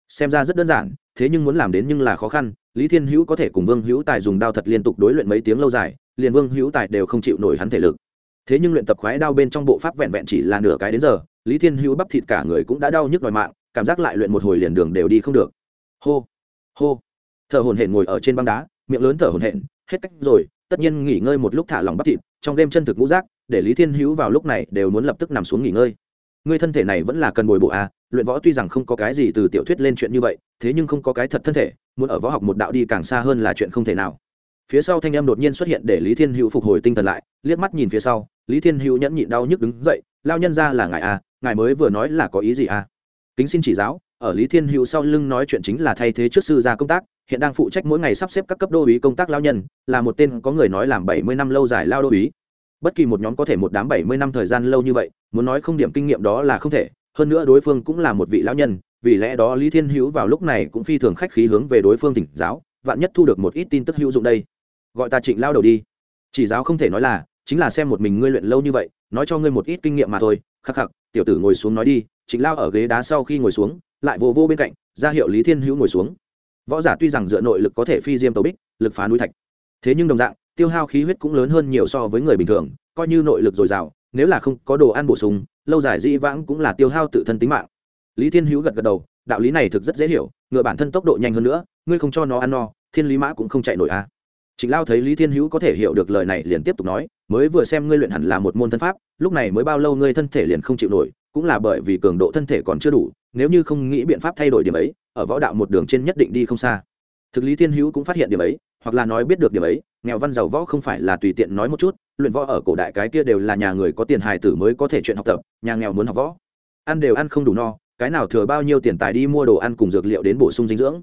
Speaker 1: Xem ra rất đơn giản thế nhưng muốn làm đến nhưng là khó khăn, lý thiên hữu có thể cùng vương hữu tài dùng đao thật liên tục đối luyện mấy tiếng lâu dài, liền vương hữu tài đều không chịu nổi hắn thể lực. Thế nhưng luyện tập khoái đao bên trong bộ pháp vẹn vẹn chỉ là nửa cái đến giờ, lý thiên hữu bắp thịt cả người cũng đã đau nhức đòi mạng, cảm giác lại luyện một hồi liền đường đều đi không được. Hô hô. Thở hồn hển ngồi ở trên băng đá, miệng lớn thở hồn hển, hết cách rồi, tất nhiên nghỉ ngơi một lúc thả lòng bắp thịt, trong đêm chân thực ngũ rác để lý thiên hữu vào lúc này đều muốn lập tức nằm xuống nghỉ ngơi. Ngươi thân thể này vẫn là cần bồi bộ à luyện võ tuy rằng không có cái gì từ tiểu thuyết lên chuyện như vậy, thế nhưng không có cái thật thân thể, muốn ở võ học một đạo đi càng xa hơn là chuyện không thể nào. Phía sau thanh em đột nhiên xuất hiện để lý thiên hữu phục hồi tinh thần lại, liếc mắt nhìn phía sau, lý thiên hữu nhẫn nhịn đau nhức đứng dậy lao nhân ra là ngài à ngài mới vừa nói là có ý gì à? Kính xin chỉ giáo, ở lý thiên hữu sau lưng nói chuyện chính là thay thế trước sư ra công tác, hiện đang phụ trách mỗi ngày sắp xếp các cấp đô ý công tác lao nhân, là một tên có người nói làm bảy mươi năm lâu dài lao đô ý bất kỳ một nhóm có thể một đám bảy mươi năm thời gian lâu như vậy, muốn nói không điểm kinh nghiệm đó là không thể hơn nữa đối phương cũng là một vị lão nhân, vì lẽ đó lý thiên hữu vào lúc này cũng phi thường khách khí hướng về đối phương tỉnh giáo, vạn nhất thu được một ít tin tức hữu dụng đây. Gọi ta trịnh lao đầu đi. Chỉ giáo không thể nói là, chính là xem một mình ngươi luyện lâu như vậy, nói cho ngươi một ít kinh nghiệm mà thôi. Khắc khắc, tiểu tử ngồi xuống nói đi. Trịnh lao ở ghế đá sau khi ngồi xuống, lại vô vô bên cạnh, ra hiệu lý thiên hữu ngồi xuống. Võ giả tuy rằng dựa nội lực có thể phi diêm tàu bích, lực phá núi thạch. Thế nhưng đồng dạng, tiêu hao khí huyết cũng lớn hơn nhiều so với người bình thường, coi như nội lực dồi dào, nếu là không có đồ ăn bổ sung lâu dài dĩ vãng cũng là tiêu hao tự thân tính mạng lý thiên hữu gật gật đầu, đạo lý này thực rất dễ hiểu, ngựa bản thân tốc độ nhanh hơn nữa, ngươi không cho nó ăn no, thiên lý mã cũng không chạy nổi a à. trịnh lao thấy lý thiên hữu có thể hiểu được lời này liền tiếp tục nói, mới vừa xem ngươi luyện hẳn là một môn thân pháp, lúc này mới bao lâu ngươi thân thể liền không chịu nổi, cũng là bởi vì cường độ thân thể còn chưa đủ, nếu như không nghĩ biện pháp thay đổi điểm ấy, ở võ đạo một đường trên nhất định đi không xa thực lý thiên hữu cũng phát hiện điểm ấy, hoặc là nói biết được điểm ấy nghèo văn giàu võ không phải là tùy tiện nói một chút, luyện võ ở cổ đại cái kia đều là nhà người có tiền hài tử mới có thể chuyện học tập, nhà nghèo muốn học võ. Ăn đều ăn không đủ no, cái nào thừa bao nhiêu tiền tài đi mua đồ ăn cùng dược liệu đến bổ sung dinh dưỡng.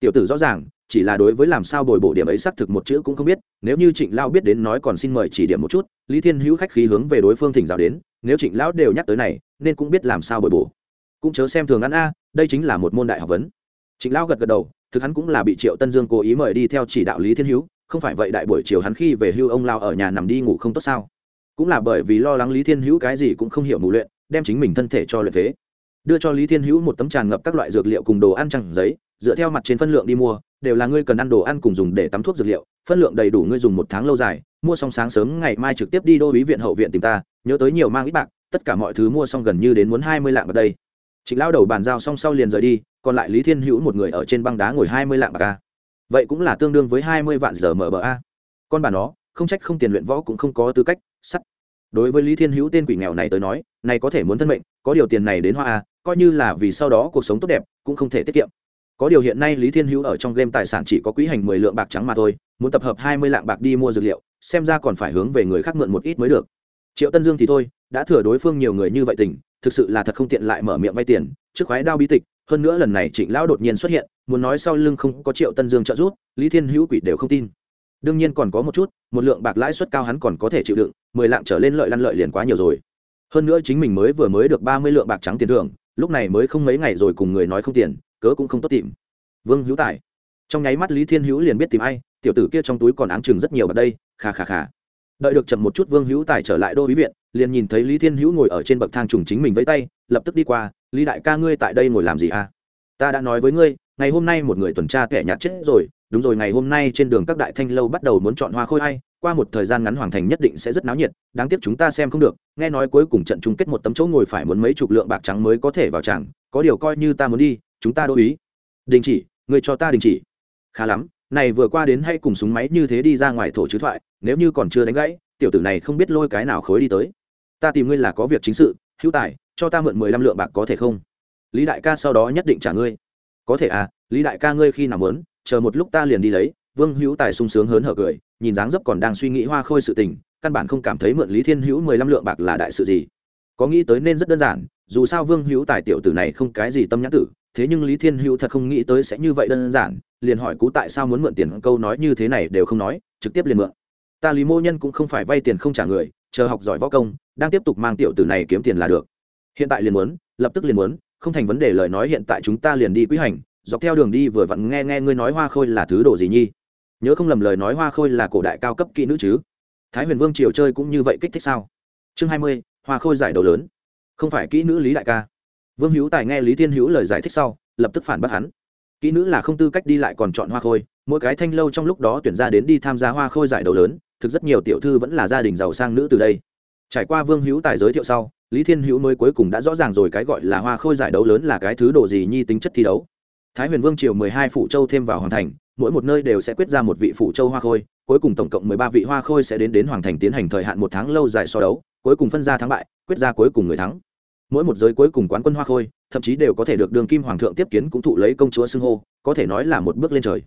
Speaker 1: Tiểu tử rõ ràng, chỉ là đối với làm sao bồi bổ điểm ấy xác thực một chữ cũng không biết, nếu như trịnh lao biết đến nói còn xin mời chỉ điểm một chút, lý thiên hữu khách khí hướng về đối phương thỉnh giáo đến, nếu trịnh lão đều nhắc tới này, nên cũng biết làm sao bồi bổ. Cũng chớ xem thường ăn a, đây chính là một môn đại học vấn. Trịnh lao gật gật đầu, thực hắn cũng là bị triệu tân dương cố ý mời đi theo chỉ đạo lý thiên hữu không phải vậy đại buổi chiều hắn khi về hưu ông lao ở nhà nằm đi ngủ không tốt sao? Cũng là bởi vì lo lắng lý thiên hữu cái gì cũng không hiểu mù luyện, đem chính mình thân thể cho luyện phế. Đưa cho lý thiên hữu một tấm tràn ngập các loại dược liệu cùng đồ ăn chẳng giấy, dựa theo mặt trên phân lượng đi mua, đều là ngươi cần ăn đồ ăn cùng dùng để tắm thuốc dược liệu, phân lượng đầy đủ ngươi dùng một tháng lâu dài, mua xong sáng sớm ngày mai trực tiếp đi đô ý viện hậu viện tìm ta, nhớ tới nhiều mang ít bạc, tất cả mọi thứ mua xong gần như đến muốn hai mươi lạng ở đây. Trịnh lao đầu bàn giao xong sau liền rời đi, còn lại lý thiên hữu một người ở trên băng đá ngồi hai mươi lạng bạc ca vậy cũng là tương đương với hai mươi vạn giờ mở bờ a. Con bà nó, không trách không tiền luyện võ cũng không có tư cách, sắt. Đối với lý thiên hữu tên quỷ nghèo này tới nói, này có thể muốn thân mệnh, có điều tiền này đến hoa a, coi như là vì sau đó cuộc sống tốt đẹp, cũng không thể tiết kiệm. Có điều hiện nay lý thiên hữu ở trong game tài sản chỉ có quỹ hành mười lượng bạc trắng mà thôi, muốn tập hợp hai mươi lạng bạc đi mua dược liệu, xem ra còn phải hướng về người khác mượn một ít mới được. Triệu tân dương thì thôi, đã thừa đối phương nhiều người như vậy tình, thực sự là thật không tiện lại mở miệng vay tiền, trước khoái đao bí tịch hơn nữa lần này trịnh lão đột nhiên xuất hiện, muốn nói sau lưng không có triệu tân dương trợ giúp, lý thiên hữu quỷ đều không tin. Đương nhiên còn có một chút, một lượng bạc lãi suất cao hắn còn có thể chịu đựng, mười lạng trở lên lợi lăn lợi liền quá nhiều rồi. Hơn nữa chính mình mới vừa mới được ba mươi lượng bạc trắng tiền thưởng, lúc này mới không mấy ngày rồi cùng người nói không tiền, cớ cũng không tốt tìm. Vương hữu tài. Trong nháy mắt lý thiên hữu liền biết tìm ai, tiểu tử kia trong túi còn áng chừng rất nhiều bạc đây khà khà khà đợi được chậm một chút vương hữu tài trở lại đô ý viện, liền nhìn thấy lý thiên hữu ngồi ở trên bậc thang trùng chính mình với tay, lập tức đi qua lý đại ca ngươi tại đây ngồi làm gì à? Ta đã nói với ngươi, ngày hôm nay một người tuần tra kẻ nhạt chết rồi, đúng rồi, ngày hôm nay trên đường các đại thanh lâu bắt đầu muốn chọn hoa khôi hay qua một thời gian ngắn hoàng thành nhất định sẽ rất náo nhiệt, đáng tiếc chúng ta xem không được, nghe nói cuối cùng trận chung kết một tấm chỗ ngồi phải muốn mấy chục lượng bạc trắng mới có thể vào chẳng có điều coi như ta muốn đi, chúng ta đô ý. Đình chỉ người cho ta đình chỉ. Khá lắm, này vừa qua đến hay cùng súng máy như thế đi ra ngoài thổ chứ thoại, nếu như còn chưa đánh gãy, tiểu tử này không biết lôi cái nào khối đi tới. Ta tìm ngươi là có việc chính sự hữu tài, cho ta mượn mười lăm lượng bạc có thể không? Lý đại ca sau đó nhất định trả ngươi. Có thể à lý đại ca ngươi khi nào muốn, chờ một lúc ta liền đi lấy. Vương hữu tài sung sướng hớn hở cười, nhìn dáng dấp còn đang suy nghĩ hoa khôi sự tình, căn bản không cảm thấy mượn lý thiên hữu mười lăm lượng bạc là đại sự gì. Có nghĩ tới nên rất đơn giản, dù sao vương hữu tài tiểu tử này không cái gì tâm nhãn tử, thế nhưng lý thiên hữu thật không nghĩ tới sẽ như vậy đơn giản, liền hỏi cú tại sao muốn mượn tiền câu nói như thế này đều không nói, trực tiếp liền mượn. Ta lý mô nhân cũng không phải vay tiền không trả người, chờ học giỏi võ công đang tiếp tục mang tiểu tử này kiếm tiền là được. Hiện tại liền muốn, lập tức liền muốn, không thành vấn đề lời nói hiện tại chúng ta liền đi quý hành, dọc theo đường đi vừa vặn nghe nghe ngươi nói hoa khôi là thứ đồ gì nhi? Nhớ không lầm lời nói hoa khôi là cổ đại cao cấp kỹ nữ chứ? Thái huyền vương triều chơi cũng như vậy kích thích sao? Chương hai mươi, hoa khôi giải đầu lớn. Không phải kỹ nữ lý đại ca. Vương hữu tài nghe lý thiên hữu lời giải thích sau, lập tức phản bác hắn. Kỹ nữ là không tư cách đi lại còn chọn hoa khôi, mỗi cái thanh lâu trong lúc đó tuyển ra đến đi tham gia hoa khôi giải đầu lớn, thực rất nhiều tiểu thư vẫn là gia đình giàu sang nữ từ đây trải qua vương hữu tài giới thiệu sau, lý thiên hữu mới cuối cùng đã rõ ràng rồi cái gọi là hoa khôi giải đấu lớn là cái thứ đồ gì nhi tính chất thi đấu. Thái huyền vương triều mười hai phủ châu thêm vào hoàng thành, mỗi một nơi đều sẽ quyết ra một vị phủ châu hoa khôi, cuối cùng tổng cộng mười ba vị hoa khôi sẽ đến đến hoàng thành tiến hành thời hạn một tháng lâu dài so đấu, cuối cùng phân ra thắng bại, quyết ra cuối cùng người thắng. Mỗi một giới cuối cùng quán quân hoa khôi, thậm chí đều có thể được đường kim hoàng thượng tiếp kiến cũng thụ lấy công chúa xưng hô, có thể nói là một bước lên trời.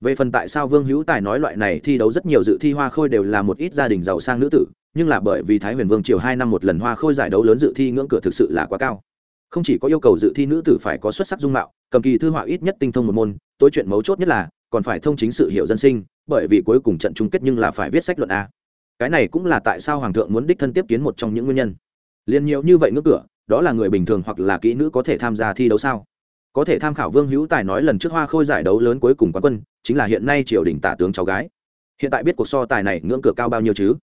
Speaker 1: Về phần tại sao vương hữu tài nói loại này thi đấu rất nhiều dự thi hoa khôi đều là một ít gia đình giàu sang nữ tử nhưng là bởi vì thái huyền vương triều hai năm một lần hoa khôi giải đấu lớn dự thi ngưỡng cửa thực sự là quá cao. Không chỉ có yêu cầu dự thi nữ tử phải có xuất sắc dung mạo, cầm kỳ thư họa ít nhất tinh thông một môn, tối chuyện mấu chốt nhất là, còn phải thông chính sự hiểu dân sinh, bởi vì cuối cùng trận chung kết nhưng là phải viết sách luận a. Cái này cũng là tại sao hoàng thượng muốn đích thân tiếp kiến một trong những nguyên nhân. Liền nhiều như vậy ngưỡng cửa, đó là người bình thường hoặc là kỹ nữ có thể tham gia thi đấu sao? Có thể tham khảo vương hữu tài nói lần trước hoa khôi giải đấu lớn cuối cùng quán quân, chính là hiện nay triều đình tả tướng cháu gái. Hiện tại biết cuộc so tài này ngưỡng cửa cao bao nhiêu chứ?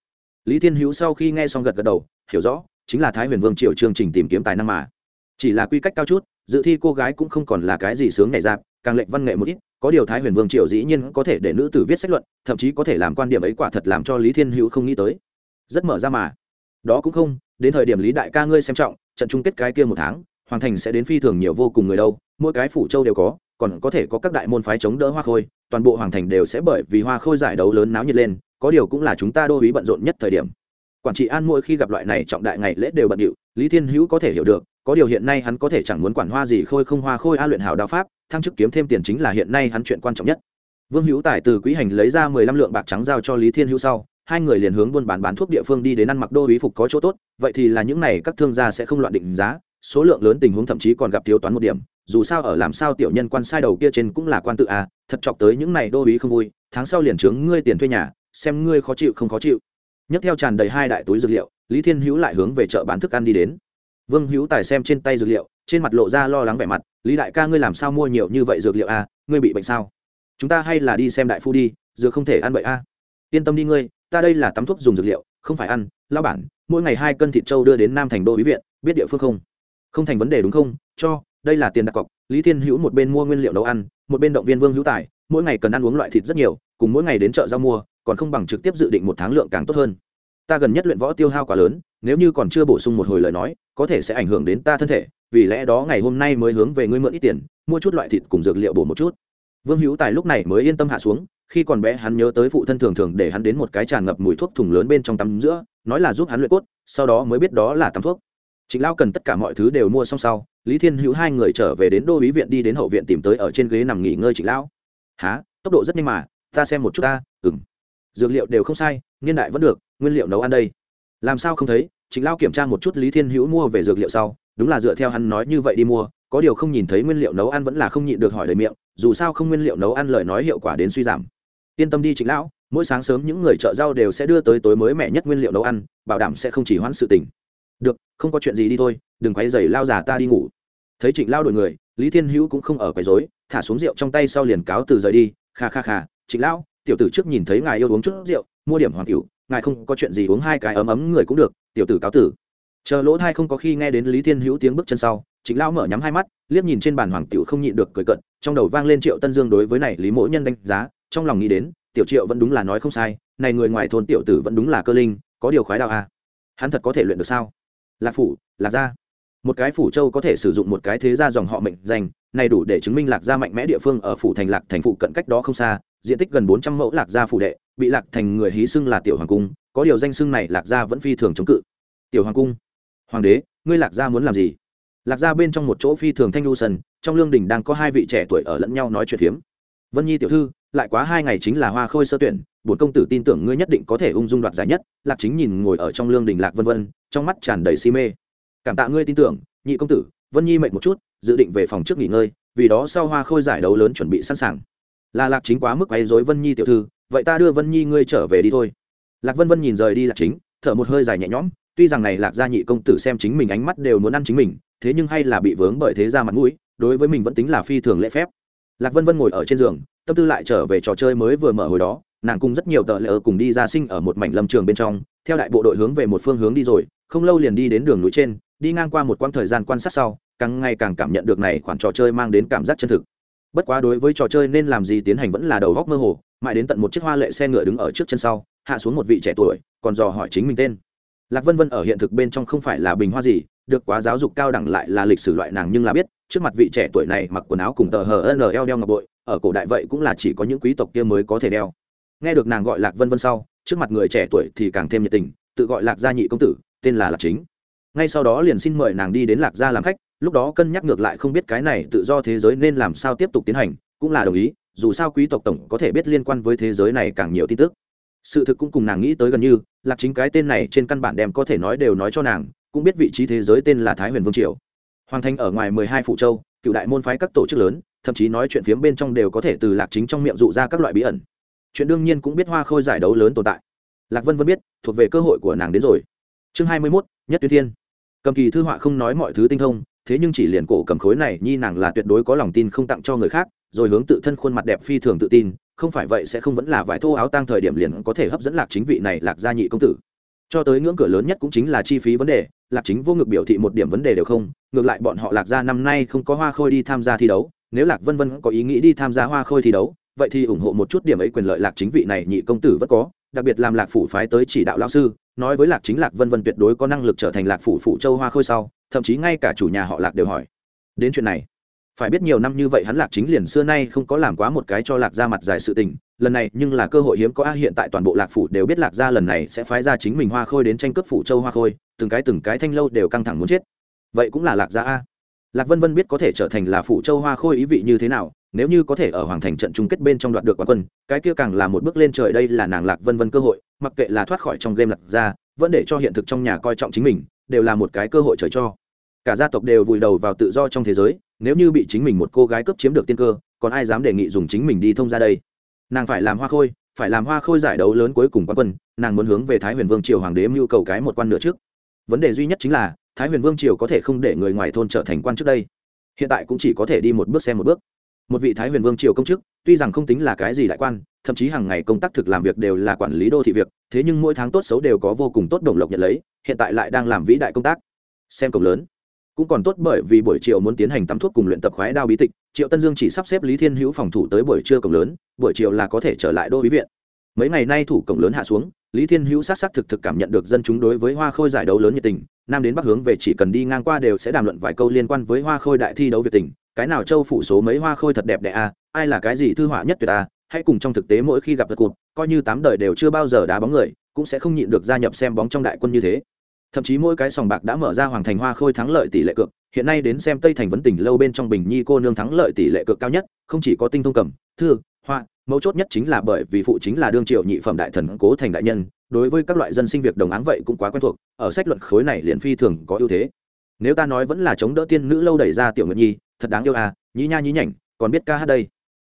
Speaker 1: Lý thiên hữu sau khi nghe xong gật gật đầu, hiểu rõ, chính là thái huyền vương triều chương trình tìm kiếm tài năng mà. Chỉ là quy cách cao chút, dự thi cô gái cũng không còn là cái gì sướng ngày dạp, càng lệnh văn nghệ một ít, có điều thái huyền vương triều dĩ nhiên có thể để nữ tử viết sách luận, thậm chí có thể làm quan điểm ấy quả thật làm cho lý thiên hữu không nghĩ tới. Rất mở ra mà. Đó cũng không, đến thời điểm lý đại ca ngươi xem trọng, trận chung kết cái kia một tháng, hoàng thành sẽ đến phi thường nhiều vô cùng người đâu, mỗi cái phủ châu đều có, còn có thể có các đại môn phái chống đỡ hoa khôi, toàn bộ hoàng thành đều sẽ bởi vì hoa khôi giải đấu lớn náo nhiệt lên có điều cũng là chúng ta đô ý bận rộn nhất thời điểm. Quản trị an mỗi khi gặp loại này trọng đại ngày lễ đều bận điệu, lý thiên hữu có thể hiểu được, có điều hiện nay hắn có thể chẳng muốn quản hoa gì khôi không hoa khôi a luyện hảo đao pháp, thăng chức kiếm thêm tiền chính là hiện nay hắn chuyện quan trọng nhất. Vương hữu tài từ quỹ hành lấy ra mười lăm lượng bạc trắng giao cho lý thiên hữu sau, hai người liền hướng buôn bán bán thuốc địa phương đi đến ăn mặc đô ý phục có chỗ tốt, vậy thì là những này các thương gia sẽ không loạn định giá, số lượng lớn tình huống thậm chí còn gặp thiếu toán một điểm, dù sao ở làm sao tiểu nhân quan sai đầu kia trên cũng là quan tự a, thật chọc tới những này đô ý không vui, tháng sau liền trướng ngươi tiền thuê nhà xem ngươi khó chịu không khó chịu. Nhấc theo tràn đầy hai đại túi dược liệu, lý thiên hữu lại hướng về chợ bán thức ăn đi đến. Vương hữu tài xem trên tay dược liệu, trên mặt lộ ra lo lắng vẻ mặt, lý đại ca ngươi làm sao mua nhiều như vậy dược liệu a ngươi bị bệnh sao? Chúng ta hay là đi xem đại phu đi, dược không thể ăn bậy a. Yên tâm đi ngươi, ta đây là tắm thuốc dùng dược liệu, không phải ăn lao bản, mỗi ngày hai cân thịt trâu đưa đến nam thành đô bí viện, biết địa phương không? Không thành vấn đề đúng không? Cho, đây là tiền đặt cọc. Lý thiên hữu một bên mua nguyên liệu nấu ăn, một bên động viên vương hữu tài, mỗi ngày cần ăn uống loại thịt rất nhiều, cùng mỗi ngày đến chợ giao mua còn không bằng trực tiếp dự định một tháng lượng càng tốt hơn ta gần nhất luyện võ tiêu hao quá lớn nếu như còn chưa bổ sung một hồi lời nói có thể sẽ ảnh hưởng đến ta thân thể vì lẽ đó ngày hôm nay mới hướng về ngươi mượn ít tiền mua chút loại thịt cùng dược liệu bổ một chút vương hữu tài lúc này mới yên tâm hạ xuống khi còn bé hắn nhớ tới phụ thân thường thường để hắn đến một cái tràn ngập mùi thuốc thùng lớn bên trong tắm giữa nói là giúp hắn luyện cốt sau đó mới biết đó là tắm thuốc Trịnh Lão cần tất cả mọi thứ đều mua xong sau, Lý Thiên Hữu hai người trở về đến đô úy viện đi đến hậu viện tìm tới ở trên ghế nằm nghỉ ngơi Trịnh Lão. "Hả? Tốc độ rất nhanh mà, ta xem một chút ta." "Ừm." Dược liệu đều không sai, niên đại vẫn được, nguyên liệu nấu ăn đây. Làm sao không thấy? Trịnh Lão kiểm tra một chút Lý Thiên Hữu mua về dược liệu sau, đúng là dựa theo hắn nói như vậy đi mua, có điều không nhìn thấy nguyên liệu nấu ăn vẫn là không nhịn được hỏi lời miệng, dù sao không nguyên liệu nấu ăn lời nói hiệu quả đến suy giảm. Yên tâm đi Trịnh lão, mỗi sáng sớm những người chợ rau đều sẽ đưa tới tối mới mẻ nhất nguyên liệu nấu ăn, bảo đảm sẽ không chỉ hoãn sự tình được không có chuyện gì đi thôi đừng quay dày lao già ta đi ngủ thấy trịnh lao đổi người lý thiên hữu cũng không ở quấy dối thả xuống rượu trong tay sau liền cáo từ rời đi kha kha kha trịnh lão tiểu tử trước nhìn thấy ngài yêu uống chút rượu, mua điểm hoàng cửu, ngài không có chuyện gì uống hai cái ấm ấm người cũng được, tiểu tử cáo tử. Chờ lỗ thai không có khi nghe đến lý thiên hữu tiếng bước chân sau chính lão mở nhắm hai mắt, liếc nhìn trên bàn hoàng tiểu không nhịn được cười cận trong đầu vang lên triệu tân dương đối với này lý mỗi nhân đánh giá, trong lòng nghĩ đến, tiểu triệu vẫn đúng là nói không sai, này người ngoài thôn tiểu tử vẫn đúng là cơ linh, có điều khoái đạo à. hắn thật có thể luyện được sao? Lạc phủ lạc gia. Một cái phủ châu có thể sử dụng một cái thế gia dòng họ mệnh danh, này đủ để chứng minh lạc gia mạnh mẽ địa phương ở phủ thành lạc thành phụ cận cách đó không xa diện tích gần bốn trăm mẫu lạc gia phủ đệ, bị lạc thành người hí xưng là tiểu hoàng cung, có điều danh xưng này lạc gia vẫn phi thường chống cự. Tiểu hoàng cung, hoàng đế, ngươi lạc gia muốn làm gì? Lạc gia bên trong một chỗ phi thường thanh lưu sân, trong lương đình đang có hai vị trẻ tuổi ở lẫn nhau nói chuyện phiếm. Vân nhi tiểu thư, lại quá hai ngày chính là hoa khôi sơ tuyển, bổn công tử tin tưởng ngươi nhất định có thể ung dung đoạt giải nhất, lạc chính nhìn ngồi ở trong lương đình lạc vân vân, trong mắt tràn đầy si mê. Cảm tạ ngươi tin tưởng, nhị công tử, vân nhi mệt một chút, dự định về phòng trước nghỉ ngơi, vì đó sau hoa khôi giải đấu lớn chuẩn bị sẵn sàng là lạc chính quá mức quấy dối vân nhi tiểu thư, vậy ta đưa vân nhi ngươi trở về đi thôi. Lạc vân vân nhìn rời đi lạc chính, thở một hơi dài nhẹ nhõm, tuy rằng này lạc gia nhị công tử xem chính mình ánh mắt đều muốn ăn chính mình, thế nhưng hay là bị vướng bởi thế ra mặt mũi, đối với mình vẫn tính là phi thường lễ phép. Lạc vân vân ngồi ở trên giường, tâm tư lại trở về trò chơi mới vừa mở hồi đó, nàng cùng rất nhiều tờ lỡ cùng đi ra sinh ở một mảnh lâm trường bên trong, theo đại bộ đội hướng về một phương hướng đi rồi, không lâu liền đi đến đường núi trên, đi ngang qua một quãng thời gian quan sát sau, càng ngày càng cảm nhận được này khoản trò chơi mang đến cảm giác chân thực bất quá đối với trò chơi nên làm gì tiến hành vẫn là đầu góc mơ hồ, mãi đến tận một chiếc hoa lệ xe ngựa đứng ở trước chân sau, hạ xuống một vị trẻ tuổi, còn dò hỏi chính mình tên. Lạc vân vân ở hiện thực bên trong không phải là bình hoa gì, được quá giáo dục cao đẳng lại là lịch sử loại nàng nhưng là biết, trước mặt vị trẻ tuổi này mặc quần áo cùng tờ hờ nl đeo ngọc bội, ở cổ đại vậy cũng là chỉ có những quý tộc kia mới có thể đeo. Nghe được nàng gọi lạc vân vân sau, trước mặt người trẻ tuổi thì càng thêm nhiệt tình, tự gọi lạc gia nhị công tử, tên là lạc chính ngay sau đó liền xin mời nàng đi đến lạc gia làm khách, lúc đó cân nhắc ngược lại không biết cái này tự do thế giới nên làm sao tiếp tục tiến hành, cũng là đồng ý, dù sao quý tộc tổng có thể biết liên quan với thế giới này càng nhiều tin tức. Sự thực cũng cùng nàng nghĩ tới gần như, lạc chính cái tên này trên căn bản đem có thể nói đều nói cho nàng, cũng biết vị trí thế giới tên là thái huyền vương triều. Hoàng thành ở ngoài mười hai phụ châu, cựu đại môn phái các tổ chức lớn, thậm chí nói chuyện phiếm bên trong đều có thể từ lạc chính trong miệng dụ ra các loại bí ẩn. Chuyện đương nhiên cũng biết hoa khôi giải đấu lớn tồn tại. Lạc vân vân biết, thuộc về cơ hội của nàng đến rồi. Chương hai mươi mốt, nhất tuyến thiên cầm kỳ thư họa không nói mọi thứ tinh thông, thế nhưng chỉ liền cổ cầm khối này, nhi nàng là tuyệt đối có lòng tin không tặng cho người khác, rồi hướng tự thân khuôn mặt đẹp phi thường tự tin, không phải vậy sẽ không vẫn là vải thô áo tang thời điểm liền có thể hấp dẫn lạc chính vị này, lạc gia nhị công tử. Cho tới ngưỡng cửa lớn nhất cũng chính là chi phí vấn đề, lạc chính vô ngực biểu thị một điểm vấn đề đều không, ngược lại bọn họ lạc gia năm nay không có hoa khôi đi tham gia thi đấu, nếu lạc vân vân có ý nghĩ đi tham gia hoa khôi thi đấu, vậy thì ủng hộ một chút điểm ấy quyền lợi lạc chính vị này nhị công tử vẫn có, đặc biệt làm lạc phủ phái tới chỉ đạo lao sư nói với lạc chính lạc vân vân tuyệt đối có năng lực trở thành lạc phủ phủ châu hoa khôi sau, thậm chí ngay cả chủ nhà họ lạc đều hỏi. Đến chuyện này, phải biết nhiều năm như vậy hắn lạc chính liền xưa nay không có làm quá một cái cho lạc ra mặt dài sự tình, lần này nhưng là cơ hội hiếm có a, hiện tại toàn bộ lạc phủ đều biết lạc ra lần này sẽ phái ra chính mình hoa khôi đến tranh cướp phủ châu hoa khôi, từng cái từng cái thanh lâu đều căng thẳng muốn chết. Vậy cũng là lạc gia a. Lạc vân vân biết có thể trở thành là phủ châu hoa khôi ý vị như thế nào, nếu như có thể ở hoàng thành trận chung kết bên trong đoạt được quán quân, cái kia càng là một bước lên trời, đây là nàng lạc vân vân cơ hội mặc kệ là thoát khỏi trong game lật ra, vẫn để cho hiện thực trong nhà coi trọng chính mình, đều là một cái cơ hội trời cho. Cả gia tộc đều vùi đầu vào tự do trong thế giới, nếu như bị chính mình một cô gái cướp chiếm được tiên cơ, còn ai dám đề nghị dùng chính mình đi thông ra đây? Nàng phải làm hoa khôi, phải làm hoa khôi giải đấu lớn cuối cùng quán quân, nàng muốn hướng về thái huyền vương triều hoàng đế mưu cầu cái một quan nữa trước. Vấn đề duy nhất chính là, thái huyền vương triều có thể không để người ngoài thôn trở thành quan trước đây. Hiện tại cũng chỉ có thể đi một bước xem một bước một vị thái huyền vương triều công chức, tuy rằng không tính là cái gì đại quan, thậm chí hàng ngày công tác thực làm việc đều là quản lý đô thị việc, thế nhưng mỗi tháng tốt xấu đều có vô cùng tốt đồng lộc nhận lấy, hiện tại lại đang làm vĩ đại công tác. Xem cổng lớn. Cũng còn tốt bởi vì buổi chiều muốn tiến hành tắm thuốc cùng luyện tập khoái đao bí tịch, triệu tân dương chỉ sắp xếp lý thiên hữu phòng thủ tới buổi trưa cổng lớn, buổi chiều là có thể trở lại đô bí viện. Mấy ngày nay thủ cổng lớn hạ xuống, lý thiên hữu s á c s á c thực thực cảm nhận được dân chúng đối với hoa khôi giải đấu lớn nhiệt tình, nam đến bắc hướng về chỉ cần đi ngang qua đều sẽ đàm luận vài câu liên quan với hoa khôi đại thi đấu việt tình cái nào châu phủ số mấy hoa khôi thật đẹp đẽ à ai là cái gì thư họa nhất tuyệt à hãy cùng trong thực tế mỗi khi gặp vật cụt, coi như tám đời đều chưa bao giờ đá bóng người, cũng sẽ không nhịn được gia nhập xem bóng trong đại quân như thế. Thậm chí mỗi cái sòng bạc đã mở ra hoàng thành hoa khôi thắng lợi tỷ lệ cược hiện nay đến xem tây thành vấn tỉnh lâu bên trong bình nhi cô nương thắng lợi tỷ lệ cược cao nhất, không chỉ có tinh thông cầm, thư, họa, mấu chốt nhất chính là bởi vì phụ chính là đương triệu nhị phẩm đại thần cố thành đại nhân, đối với các loại dân sinh việc đồng áng vậy cũng quá quen thuộc, ở sách luận khối này liền phi thường có ưu thế. Nếu ta nói vẫn là chống đỡ tiên nữ lâu đẩy ra tiểu nguyệt nhi thật đáng yêu à nhí nha nhí nhảnh, còn biết ca hát đây.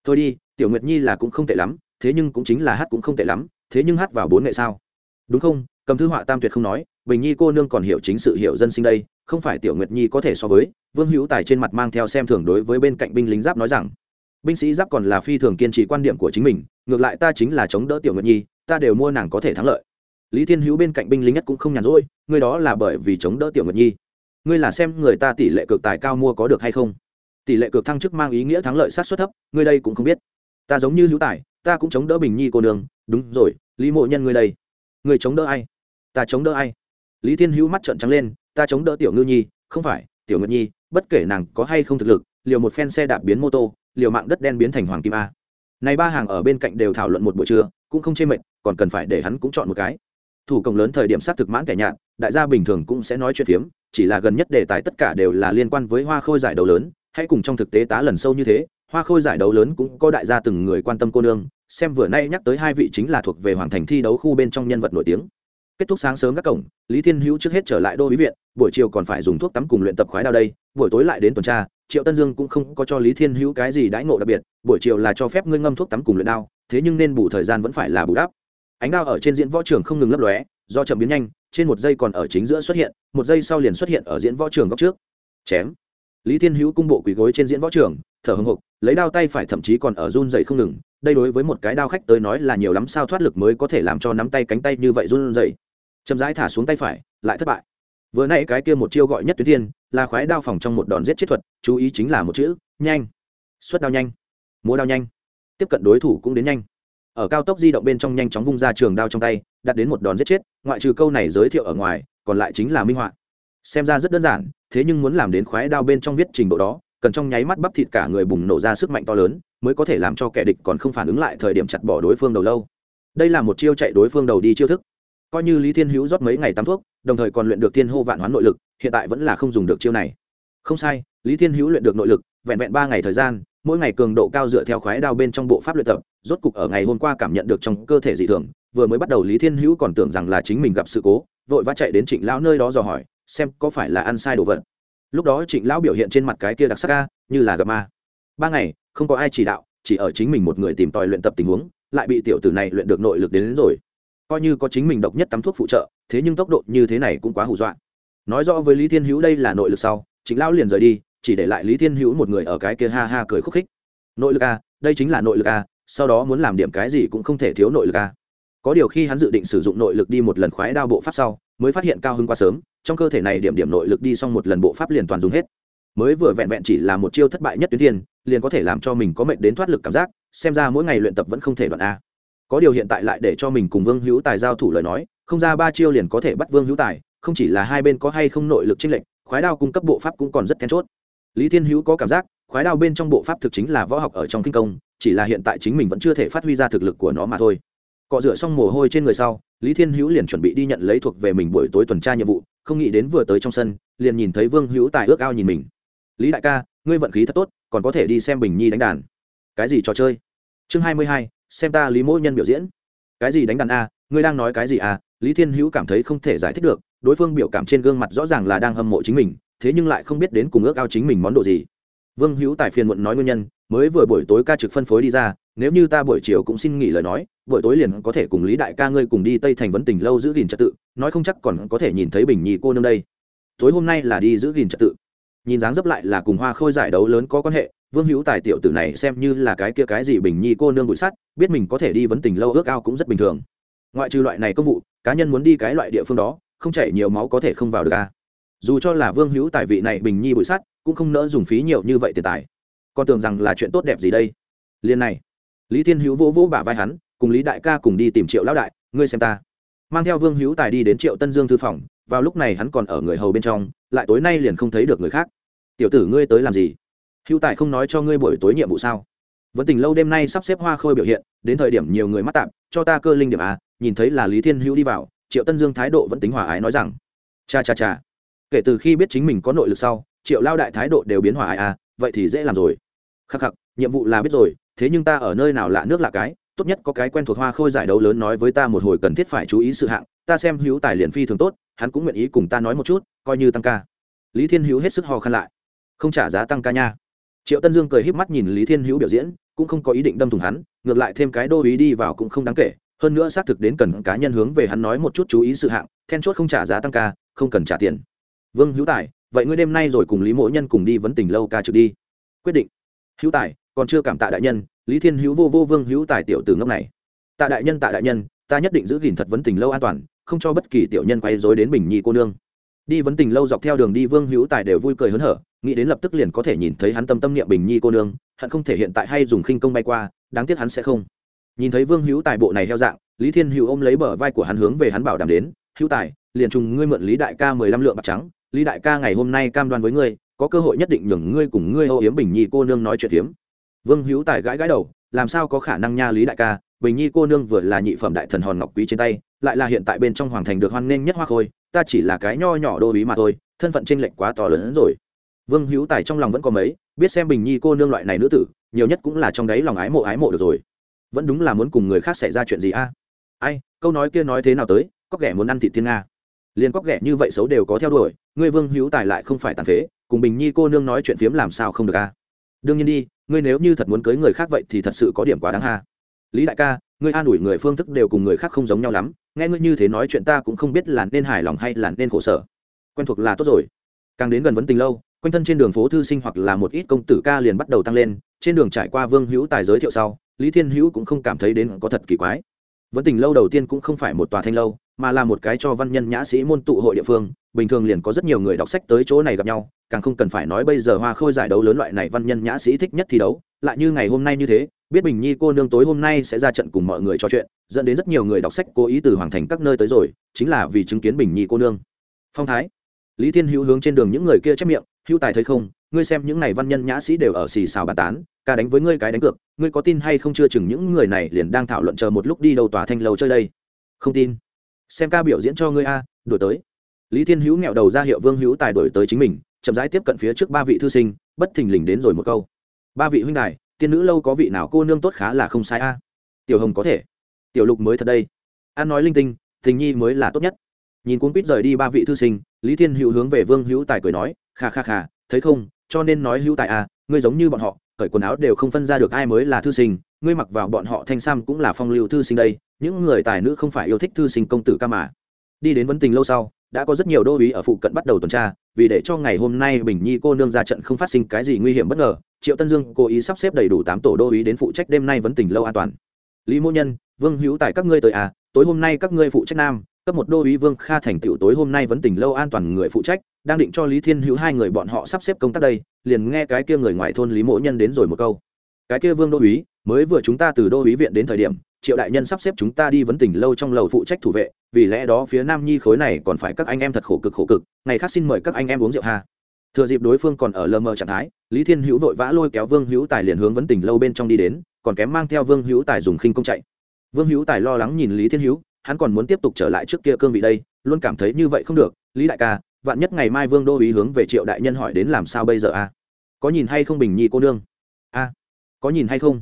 Speaker 1: Thôi đi, tiểu nguyệt nhi là cũng không tệ lắm, thế nhưng cũng chính là hát cũng không tệ lắm, thế nhưng hát vào bốn nghệ sao. Đúng không? Cầm thư họa tam tuyệt không nói, bình nhi cô nương còn hiểu chính sự hiểu dân sinh đây, không phải tiểu nguyệt nhi có thể so với, vương hữu tài trên mặt mang theo xem thường đối với bên cạnh binh lính giáp nói rằng, binh sĩ giáp còn là phi thường kiên trì quan điểm của chính mình, ngược lại ta chính là chống đỡ tiểu nguyệt nhi, ta đều mua nàng có thể thắng lợi. Lý thiên hữu bên cạnh binh lính nhất cũng không nhàn rỗi, ngươi đó là bởi vì chống đỡ tiểu nguyệt nhi. Ngươi là xem người ta tỷ lệ cực tài cao mua có được hay không? Tỷ lệ cược thăng chức mang ý nghĩa thắng lợi sát suất thấp, ngươi đây cũng không biết. Ta giống như hữu tài, ta cũng chống đỡ bình nhi cô đường đúng rồi, lý mộ nhân ngươi đây. Người chống đỡ ai? Ta chống đỡ ai? Lý thiên hữu mắt trợn trắng lên, ta chống đỡ tiểu ngư nhi. Không phải, tiểu nguyệt nhi, bất kể nàng có hay không thực lực, liều một phen xe đạp biến mô tô, liều mạng đất đen biến thành hoàng kim a. Này ba hàng ở bên cạnh đều thảo luận một buổi trưa, cũng không chê mệt, còn cần phải để hắn cũng chọn một cái. Thủ công lớn thời điểm sát thực mãn kẻ nhạt, đại gia bình thường cũng sẽ nói chuyện phiếm, chỉ là gần nhất đề tài tất cả đều là liên quan với hoa khôi giải đấu lớn hãy cùng trong thực tế tá lần sâu như thế, hoa khôi giải đấu lớn cũng có đại gia từng người quan tâm cô nương, xem vừa nay nhắc tới hai vị chính là thuộc về hoàng thành thi đấu khu bên trong nhân vật nổi tiếng. Kết thúc sáng sớm các cổng, lý thiên hữu trước hết trở lại đô ý viện, buổi chiều còn phải dùng thuốc tắm cùng luyện tập khoái đao đây, buổi tối lại đến tuần tra, triệu tân dương cũng không có cho lý thiên hữu cái gì đãi ngộ đặc biệt, buổi chiều là cho phép ngươi ngâm thuốc tắm cùng luyện đao, thế nhưng nên bù thời gian vẫn phải là bù đắp. Ánh đao ở trên diễn võ trường không ngừng lấp lóe, do chậm biến nhanh, trên một giây còn ở chính giữa xuất hiện, một giây sau liền xuất hiện ở diễn võ trường góc trước. Chém lý thiên hữu cung bộ quỳ gối trên diễn võ trường, thở hồng hộc lấy đao tay phải thậm chí còn ở run dậy không ngừng, đây đối với một cái đao khách tới nói là nhiều lắm sao thoát lực mới có thể làm cho nắm tay cánh tay như vậy run dậy chậm rãi thả xuống tay phải, lại thất bại. Vừa nãy cái kia một chiêu gọi nhất tuyến thiên, là khoái đao phòng trong một đòn giết chết thuật, chú ý chính là một chữ, nhanh. Xuất đao nhanh. Múa đao nhanh. Tiếp cận đối thủ cũng đến nhanh. Ở cao tốc di động bên trong nhanh chóng vung ra trường đao trong tay, đặt đến một đòn giết chết, ngoại trừ câu này giới thiệu ở ngoài, còn lại chính là minh họa xem ra rất đơn giản, thế nhưng muốn làm đến khoái đao bên trong viết trình độ đó, cần trong nháy mắt bắp thịt cả người bùng nổ ra sức mạnh to lớn, mới có thể làm cho kẻ địch còn không phản ứng lại thời điểm chặt bỏ đối phương đầu lâu. Đây là một chiêu chạy đối phương đầu đi chiêu thức. Coi như lý thiên hữu rót mấy ngày tắm thuốc, đồng thời còn luyện được thiên hô vạn hoán nội lực, hiện tại vẫn là không dùng được chiêu này. Không sai, lý thiên hữu luyện được nội lực, vẹn vẹn ba ngày thời gian, mỗi ngày cường độ cao dựa theo khoái đao bên trong bộ pháp luyện tập, rốt cục ở ngày hôm qua cảm nhận được trong cơ thể dị thường, vừa mới bắt đầu lý thiên hữu còn tưởng rằng là chính mình gặp sự cố, vội vã chạy đến trịnh lão nơi đó dò hỏi xem có phải là ăn sai đồ vật. Lúc đó trịnh lão biểu hiện trên mặt cái kia đặc sắc ca như là gặp ma. Ba ngày không có ai chỉ đạo chỉ ở chính mình một người tìm tòi luyện tập tình huống lại bị tiểu tử này luyện được nội lực đến, đến rồi. Coi như có chính mình độc nhất tắm thuốc phụ trợ thế nhưng tốc độ như thế này cũng quá hù dọa. Nói rõ với lý thiên hữu đây là nội lực sau chính lão liền rời đi chỉ để lại lý thiên hữu một người ở cái kia ha ha cười khúc khích. Nội lực a đây chính là nội lực a sau đó muốn làm điểm cái gì cũng không thể thiếu nội lực a. Có điều khi hắn dự định sử dụng nội lực đi một lần khoái đao bộ pháp sau mới phát hiện cao hưng quá sớm, trong cơ thể này điểm điểm nội lực đi xong một lần bộ pháp liền toàn dùng hết. Mới vừa vẹn vẹn chỉ là một chiêu thất bại nhất tuyến thiên, liền có thể làm cho mình có mệnh đến thoát lực cảm giác, xem ra mỗi ngày luyện tập vẫn không thể đoạn a. Có điều hiện tại lại để cho mình cùng vương hữu tài giao thủ lời nói, không ra ba chiêu liền có thể bắt vương hữu tài, không chỉ là hai bên có hay không nội lực chênh lệch, khoái đao cung cấp bộ pháp cũng còn rất then chốt. Lý thiên hữu có cảm giác, khoái đao bên trong bộ pháp thực chính là võ học ở trong kinh công, chỉ là hiện tại chính mình vẫn chưa thể phát huy ra thực lực của nó mà thôi cọ rửa xong mồ hôi trên người sau, lý thiên hữu liền chuẩn bị đi nhận lấy thuộc về mình buổi tối tuần tra nhiệm vụ, không nghĩ đến vừa tới trong sân, liền nhìn thấy vương hữu tài ước ao nhìn mình. Lý đại ca, ngươi vận khí thật tốt, còn có thể đi xem bình nhi đánh đàn. Cái gì trò chơi? Chương hai mươi hai, xem ta lý mỗ nhân biểu diễn. Cái gì đánh đàn a? Ngươi đang nói cái gì à? lý thiên hữu cảm thấy không thể giải thích được, đối phương biểu cảm trên gương mặt rõ ràng là đang hâm mộ chính mình, thế nhưng lại không biết đến cùng ước ao chính mình món đồ gì. Vương hữu tài phiền muộn nói nguyên nhân, mới vừa buổi tối ca trực phân phối đi ra nếu như ta buổi chiều cũng xin nghỉ lời nói, buổi tối liền có thể cùng lý đại ca ngươi cùng đi tây thành vấn tình lâu giữ gìn trật tự, nói không chắc còn có thể nhìn thấy bình nhi cô nương đây. Tối hôm nay là đi giữ gìn trật tự. Nhìn dáng dấp lại là cùng hoa khôi giải đấu lớn có quan hệ, vương hữu tài tiểu tử này xem như là cái kia cái gì bình nhi cô nương bụi sắt, biết mình có thể đi vấn tình lâu ước ao cũng rất bình thường. Ngoại trừ loại này công vụ, cá nhân muốn đi cái loại địa phương đó, không chảy nhiều máu có thể không vào được à? dù cho là vương hữu tài vị này bình nhi bụi sắt, cũng không nỡ dùng phí nhiều như vậy tiền tài. Con tưởng rằng là chuyện tốt đẹp gì đây. Liên này lý thiên hữu vỗ vỗ bả vai hắn, cùng lý đại ca cùng đi tìm triệu lão đại, ngươi xem ta. Mang theo vương hữu tài đi đến triệu tân dương thư phòng, vào lúc này hắn còn ở người hầu bên trong, lại tối nay liền không thấy được người khác. Tiểu tử ngươi tới làm gì? Hữu tài không nói cho ngươi buổi tối nhiệm vụ sao? Vẫn tình lâu đêm nay sắp xếp hoa khôi biểu hiện, đến thời điểm nhiều người mắc tạm cho ta cơ linh điểm à nhìn thấy là lý thiên hữu đi vào, triệu tân dương thái độ vẫn tính hòa ái nói rằng, cha cha cha. Kể từ khi biết chính mình có nội lực sau, triệu lao đại thái độ đều biến hòa ái à vậy thì dễ làm rồi. Khắc khắc, nhiệm vụ là biết rồi thế nhưng ta ở nơi nào lạ nước lạ cái, tốt nhất có cái quen thuộc hoa khôi giải đấu lớn nói với ta một hồi cần thiết phải chú ý sự hạng, ta xem hữu tài liền phi thường tốt, hắn cũng nguyện ý cùng ta nói một chút, coi như tăng ca. Lý thiên hữu hết sức ho khăn lại. Không trả giá tăng ca nha. Triệu tân dương cười híp mắt nhìn lý thiên hữu biểu diễn, cũng không có ý định đâm thủng hắn, ngược lại thêm cái đô ý đi vào cũng không đáng kể, hơn nữa xác thực đến cần cá nhân hướng về hắn nói một chút chú ý sự hạng, then chốt không trả giá tăng ca, không cần trả tiền. Vương hữu tài, vậy ngươi đêm nay rồi cùng lý mỗ nhân cùng đi vấn tình lâu ca trực đi. Quyết định. Hữu tài còn chưa cảm tạ đại nhân, lý thiên hữu vô vô vương hữu tài tiểu từ ngốc này. Tạ đại nhân, tạ đại nhân, ta nhất định giữ gìn thật vấn tình lâu an toàn, không cho bất kỳ tiểu nhân quay dối đến bình nhi cô nương. Đi vấn tình lâu dọc theo đường đi vương hữu tài đều vui cười hớn hở, nghĩ đến lập tức liền có thể nhìn thấy hắn tâm tâm niệm bình nhi cô nương, hận không thể hiện tại hay dùng khinh công bay qua, đáng tiếc hắn sẽ không. Nhìn thấy vương hữu tài bộ này theo dạng, lý thiên hữu ôm lấy bờ vai của hắn hướng về hắn bảo đảm đến, hữu tài, liền trùng ngươi mượn lý đại ca mười lăm lượng bạc trắng, lý đại ca ngày hôm nay cam đoan với ngươi, có cơ hội nhất định nhường ngươi cùng ngươi âu yếm bình nhi cô nương nói chuyện hiếm vương hữu tài gãi gãi đầu, làm sao có khả năng nha lý đại ca, bình nhi cô nương vừa là nhị phẩm đại thần hòn ngọc quý trên tay, lại là hiện tại bên trong hoàng thành được hoan nghênh nhất hoa khôi, ta chỉ là cái nho nhỏ đô ý mà thôi, thân phận tranh lệch quá to lớn hơn rồi. Vương hữu tài trong lòng vẫn có mấy, biết xem bình nhi cô nương loại này nữ tử, nhiều nhất cũng là trong đấy lòng ái mộ ái mộ được rồi. Vẫn đúng là muốn cùng người khác xảy ra chuyện gì a? Ai, câu nói kia nói thế nào tới, có kẻ muốn ăn thịt thiên nga. Liền có kẻ như vậy xấu đều có theo đuổi ngươi vương hữu tài lại không phải tàn phế, cùng bình nhi cô nương nói chuyện phiếm làm sao không được a? Đương nhiên đi ngươi nếu như thật muốn cưới người khác vậy thì thật sự có điểm quá đáng ha. Lý đại ca, ngươi an ủi người phương thức đều cùng người khác không giống nhau lắm, nghe ngươi như thế nói chuyện ta cũng không biết là nên hài lòng hay là nên khổ sở. Quen thuộc là tốt rồi. Càng đến gần vấn tình lâu, quanh thân trên đường phố thư sinh hoặc là một ít công tử ca liền bắt đầu tăng lên, trên đường trải qua vương hữu tài giới thiệu sau, lý thiên hữu cũng không cảm thấy đến có thật kỳ quái. Vấn tình lâu đầu tiên cũng không phải một tòa thanh lâu mà là một cái cho văn nhân nhã sĩ môn tụ hội địa phương, bình thường liền có rất nhiều người đọc sách tới chỗ này gặp nhau, càng không cần phải nói bây giờ hoa khôi giải đấu lớn loại này văn nhân nhã sĩ thích nhất thi đấu, lại như ngày hôm nay như thế, biết bình nhi cô nương tối hôm nay sẽ ra trận cùng mọi người trò chuyện, dẫn đến rất nhiều người đọc sách cố ý từ hoàng thành các nơi tới rồi, chính là vì chứng kiến bình nhi cô nương. Phong thái, lý thiên hữu hướng trên đường những người kia chép miệng, hữu tài thấy không, ngươi xem những này văn nhân nhã sĩ đều ở xì xào bàn tán, ca đánh với ngươi cái đánh cược, ngươi có tin hay không chưa chừng những người này liền đang thảo luận chờ một lúc đi đầu tòa thanh lâu chơi đây? Không tin xem ca biểu diễn cho ngươi a, đổi tới. Lý thiên hữu nghẹo đầu ra hiệu vương hữu tài đổi tới chính mình, chậm rãi tiếp cận phía trước ba vị thư sinh, bất thình lình đến rồi một câu. Ba vị huynh đài, tiên nữ lâu có vị nào cô nương tốt khá là không sai a. Tiểu hồng có thể. Tiểu lục mới thật đây. An nói linh tinh, tình nhi mới là tốt nhất. Nhìn cuốn quýt rời đi ba vị thư sinh, lý thiên hữu hướng về vương hữu tài cười nói, kha kha kha, thấy không? Cho nên nói hữu tài à ngươi giống như bọn họ, cởi quần áo đều không phân ra được ai mới là thư sinh, ngươi mặc vào bọn họ thanh sam cũng là phong lưu thư sinh đây những người tài nữ không phải yêu thích thư sinh công tử ca mà. Đi đến vấn tình lâu sau, đã có rất nhiều đô uý ở phụ cận bắt đầu tuần tra, vì để cho ngày hôm nay bình nhi cô nương ra trận không phát sinh cái gì nguy hiểm bất ngờ, triệu tân dương cố ý sắp xếp đầy đủ tám tổ đô uý đến phụ trách đêm nay vấn tình lâu an toàn. Lý mô nhân, vương hữu tại các ngươi tới à tối hôm nay các ngươi phụ trách nam, cấp một đô uý vương kha thành tựu tối hôm nay vấn tình lâu an toàn người phụ trách, đang định cho lý thiên hữu hai người bọn họ sắp xếp công tác đây, liền nghe cái kia người ngoài thôn lý mỗ nhân đến rồi một câu. Cái kia vương đô uý, mới vừa chúng ta từ đô uý viện đến thời điểm triệu đại nhân sắp xếp chúng ta đi vấn tỉnh lâu trong lầu phụ trách thủ vệ, vì lẽ đó phía nam nhi khối này còn phải các anh em thật khổ cực khổ cực, ngày khác xin mời các anh em uống rượu ha. Thừa dịp đối phương còn ở lờ mờ trạng thái, lý thiên hữu vội vã lôi kéo vương hữu tài liền hướng vấn tỉnh lâu bên trong đi đến, còn kém mang theo vương hữu tài dùng khinh công chạy. Vương hữu tài lo lắng nhìn lý thiên hữu, hắn còn muốn tiếp tục trở lại trước kia cương vị đây, luôn cảm thấy như vậy không được. Lý đại ca, vạn nhất ngày mai vương đô ý hướng về triệu đại nhân hỏi đến làm sao bây giờ a? Có nhìn hay không bình nhi cô nương? A, có nhìn hay không?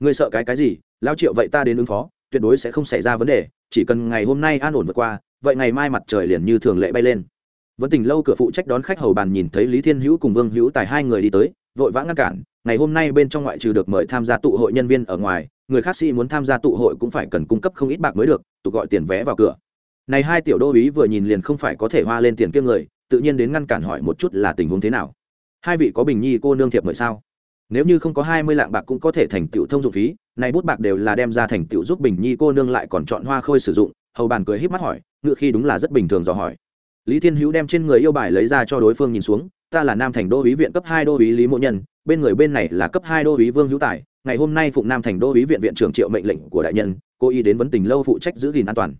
Speaker 1: Ngươi sợ cái cái gì, lao triệu vậy ta đến ứng phó, tuyệt đối sẽ không xảy ra vấn đề, chỉ cần ngày hôm nay an ổn vượt qua, vậy ngày mai mặt trời liền như thường lệ bay lên. Vẫn tình lâu cửa phụ trách đón khách hầu bàn nhìn thấy lý thiên hữu cùng vương hữu tài hai người đi tới, vội vã ngăn cản, ngày hôm nay bên trong ngoại trừ được mời tham gia tụ hội nhân viên ở ngoài, người khác sĩ muốn tham gia tụ hội cũng phải cần cung cấp không ít bạc mới được, tụ gọi tiền vé vào cửa. Này hai tiểu đô ý vừa nhìn liền không phải có thể hoa lên tiền kiêng người, tự nhiên đến ngăn cản hỏi một chút là tình huống thế nào. Hai vị có bình nhi cô nương thiệp mời sao? Nếu như không có hai mươi lạng bạc cũng có thể thành tựu thông dụng phí này bút bạc đều là đem ra thành tựu giúp bình nhi cô nương lại còn chọn hoa khôi sử dụng, hầu bàn cười híp mắt hỏi ngựa khi đúng là rất bình thường dò hỏi. Lý thiên hữu đem trên người yêu bài lấy ra cho đối phương nhìn xuống, ta là nam thành đô ý viện cấp hai đô ý lý mộ nhân, bên người bên này là cấp hai đô ý vương hữu tài, ngày hôm nay phụng nam thành đô ý viện viện trưởng triệu mệnh lệnh của đại nhân cô y đến vấn tình lâu phụ trách giữ gìn an toàn.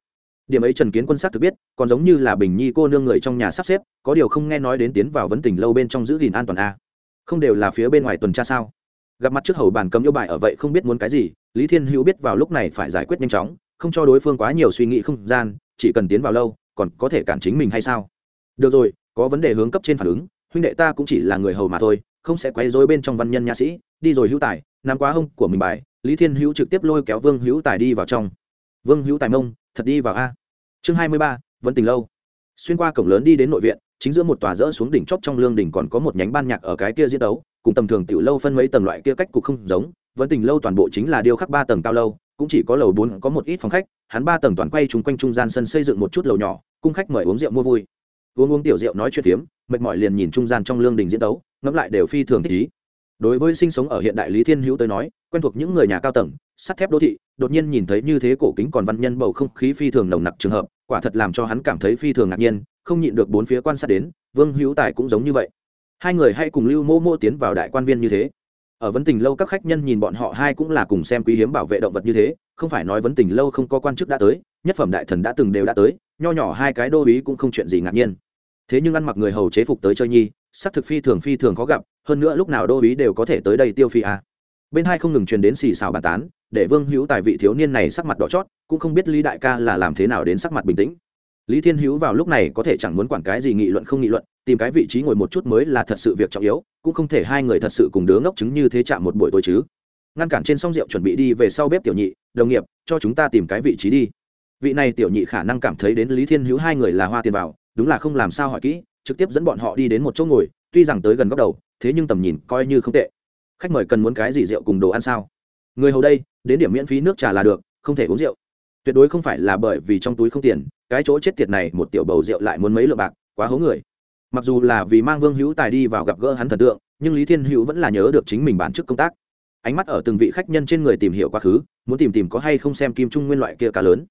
Speaker 1: Điểm ấy trần kiến quân sát thực biết, còn giống như là bình nhi cô nương người trong nhà sắp xếp, có điều không nghe nói đến tiến vào vấn tình lâu bên trong giữ gìn an toàn a không đều là phía bên ngoài tuần tra sao? Gặp mặt trước hầu bàn cấm yêu bài ở vậy không biết muốn cái gì, lý thiên hữu biết vào lúc này phải giải quyết nhanh chóng, không cho đối phương quá nhiều suy nghĩ không gian, chỉ cần tiến vào lâu, còn có thể cản chính mình hay sao? Được rồi, có vấn đề hướng cấp trên phản ứng, huynh đệ ta cũng chỉ là người hầu mà thôi, không sẽ quay dối bên trong văn nhân nha sĩ, đi rồi hữu tài nằm quá hông của mình bài, lý thiên hữu trực tiếp lôi kéo vương hữu tài đi vào trong. Vương hữu tài mông, thật đi vào a. Chương hai mươi ba, vẫn tình lâu. Xuyên qua cổng lớn đi đến nội viện chính giữa một tòa rỡ xuống đỉnh chóp trong lương đỉnh còn có một nhánh ban nhạc ở cái kia diễn đấu, cùng tầm thường tiểu lâu phân mấy tầng loại kia cách cục không giống, vẫn tình lâu toàn bộ chính là điêu khắc ba tầng cao lâu, cũng chỉ có lầu bốn có một ít phòng khách, hắn ba tầng toàn quay chung quanh trung gian sân xây dựng một chút lầu nhỏ, cung khách mời uống rượu mua vui. Uống uống tiểu rượu nói chuyện phiếm, mệt mỏi liền nhìn trung gian trong lương đình diễn đấu, ngẫm lại đều phi thường thích ý. Đối với sinh sống ở hiện đại lý thiên hữu tới nói, quen thuộc những người nhà cao tầng, sắt thép đô thị, đột nhiên nhìn thấy như thế cổ kính còn văn nhân bầu không khí phi thường nồng nặc trường hợp, quả thật làm cho hắn cảm thấy phi thường ngạc nhiên không nhịn được bốn phía quan sát đến, vương hữu tài cũng giống như vậy. Hai người hay cùng lưu mô mô tiến vào đại quan viên như thế. Ở vấn tình lâu các khách nhân nhìn bọn họ hai cũng là cùng xem quý hiếm bảo vệ động vật như thế, không phải nói vấn tình lâu không có quan chức đã tới, nhất phẩm đại thần đã từng đều đã tới, nho nhỏ hai cái đô ý cũng không chuyện gì ngạc nhiên. Thế nhưng ăn mặc người hầu chế phục tới chơi nhi, sắc thực phi thường phi thường khó gặp, hơn nữa lúc nào đô ý đều có thể tới đây tiêu phi à. bên hai không ngừng truyền đến xì xào bàn tán, để vương hữu tài vị thiếu niên này sắc mặt đỏ chót, cũng không biết lý đại ca là làm thế nào đến sắc mặt bình tĩnh lý thiên hữu vào lúc này có thể chẳng muốn quản cái gì nghị luận không nghị luận, tìm cái vị trí ngồi một chút mới là thật sự việc trọng yếu, cũng không thể hai người thật sự cùng đứa ngốc chứng như thế chạm một buổi tối chứ. Ngăn cản trên s rượu chuẩn bị đi về sau bếp tiểu nhị, đồng nghiệp, cho chúng ta tìm cái vị trí đi. Vị này tiểu nhị khả năng cảm thấy đến lý thiên hữu hai người là hoa tiền vào, đúng là không làm sao hỏi kỹ, trực tiếp dẫn bọn họ đi đến một chỗ ngồi, tuy rằng tới gần góc đầu, thế nhưng tầm nhìn coi như không tệ. Khách mời cần muốn cái gì rượu cùng đồ ăn sao? Người hầu đây, đến điểm miễn phí nước trà là được, không thể uống rượu. Tuyệt đối không phải là bởi vì trong túi không tiền cái chỗ chết tiệt này, một tiểu bầu rượu lại muốn mấy lượng bạc, quá hố người. Mặc dù là vì mang vương hữu tài đi vào gặp gỡ hắn thần tượng, nhưng lý thiên hữu vẫn là nhớ được chính mình bản chức công tác. Ánh mắt ở từng vị khách nhân trên người tìm hiểu quá khứ, muốn tìm tìm có hay không xem kim trung nguyên loại kia cá lớn.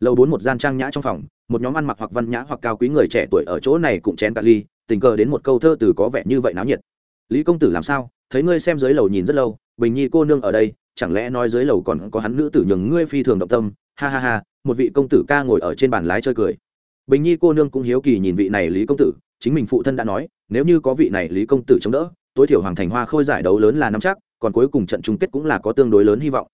Speaker 1: Lầu bốn một gian trang nhã trong phòng, một nhóm ăn mặc hoặc văn nhã hoặc cao quý người trẻ tuổi ở chỗ này cũng chén cả ly, tình cờ đến một câu thơ từ có vẻ như vậy náo nhiệt. Lý công tử làm sao? Thấy ngươi xem dưới lầu nhìn rất lâu, bình nhi cô nương ở đây, chẳng lẽ nói dưới lầu còn có hắn nữ tử nhường ngươi phi thường động tâm? Ha ha ha một vị công tử ca ngồi ở trên bàn lái chơi cười. Bình nhi cô nương cũng hiếu kỳ nhìn vị này lý công tử, chính mình phụ thân đã nói, nếu như có vị này lý công tử chống đỡ, tối thiểu hoàng thành hoa khôi giải đấu lớn là năm chắc, còn cuối cùng trận chung kết cũng là có tương đối lớn hy vọng.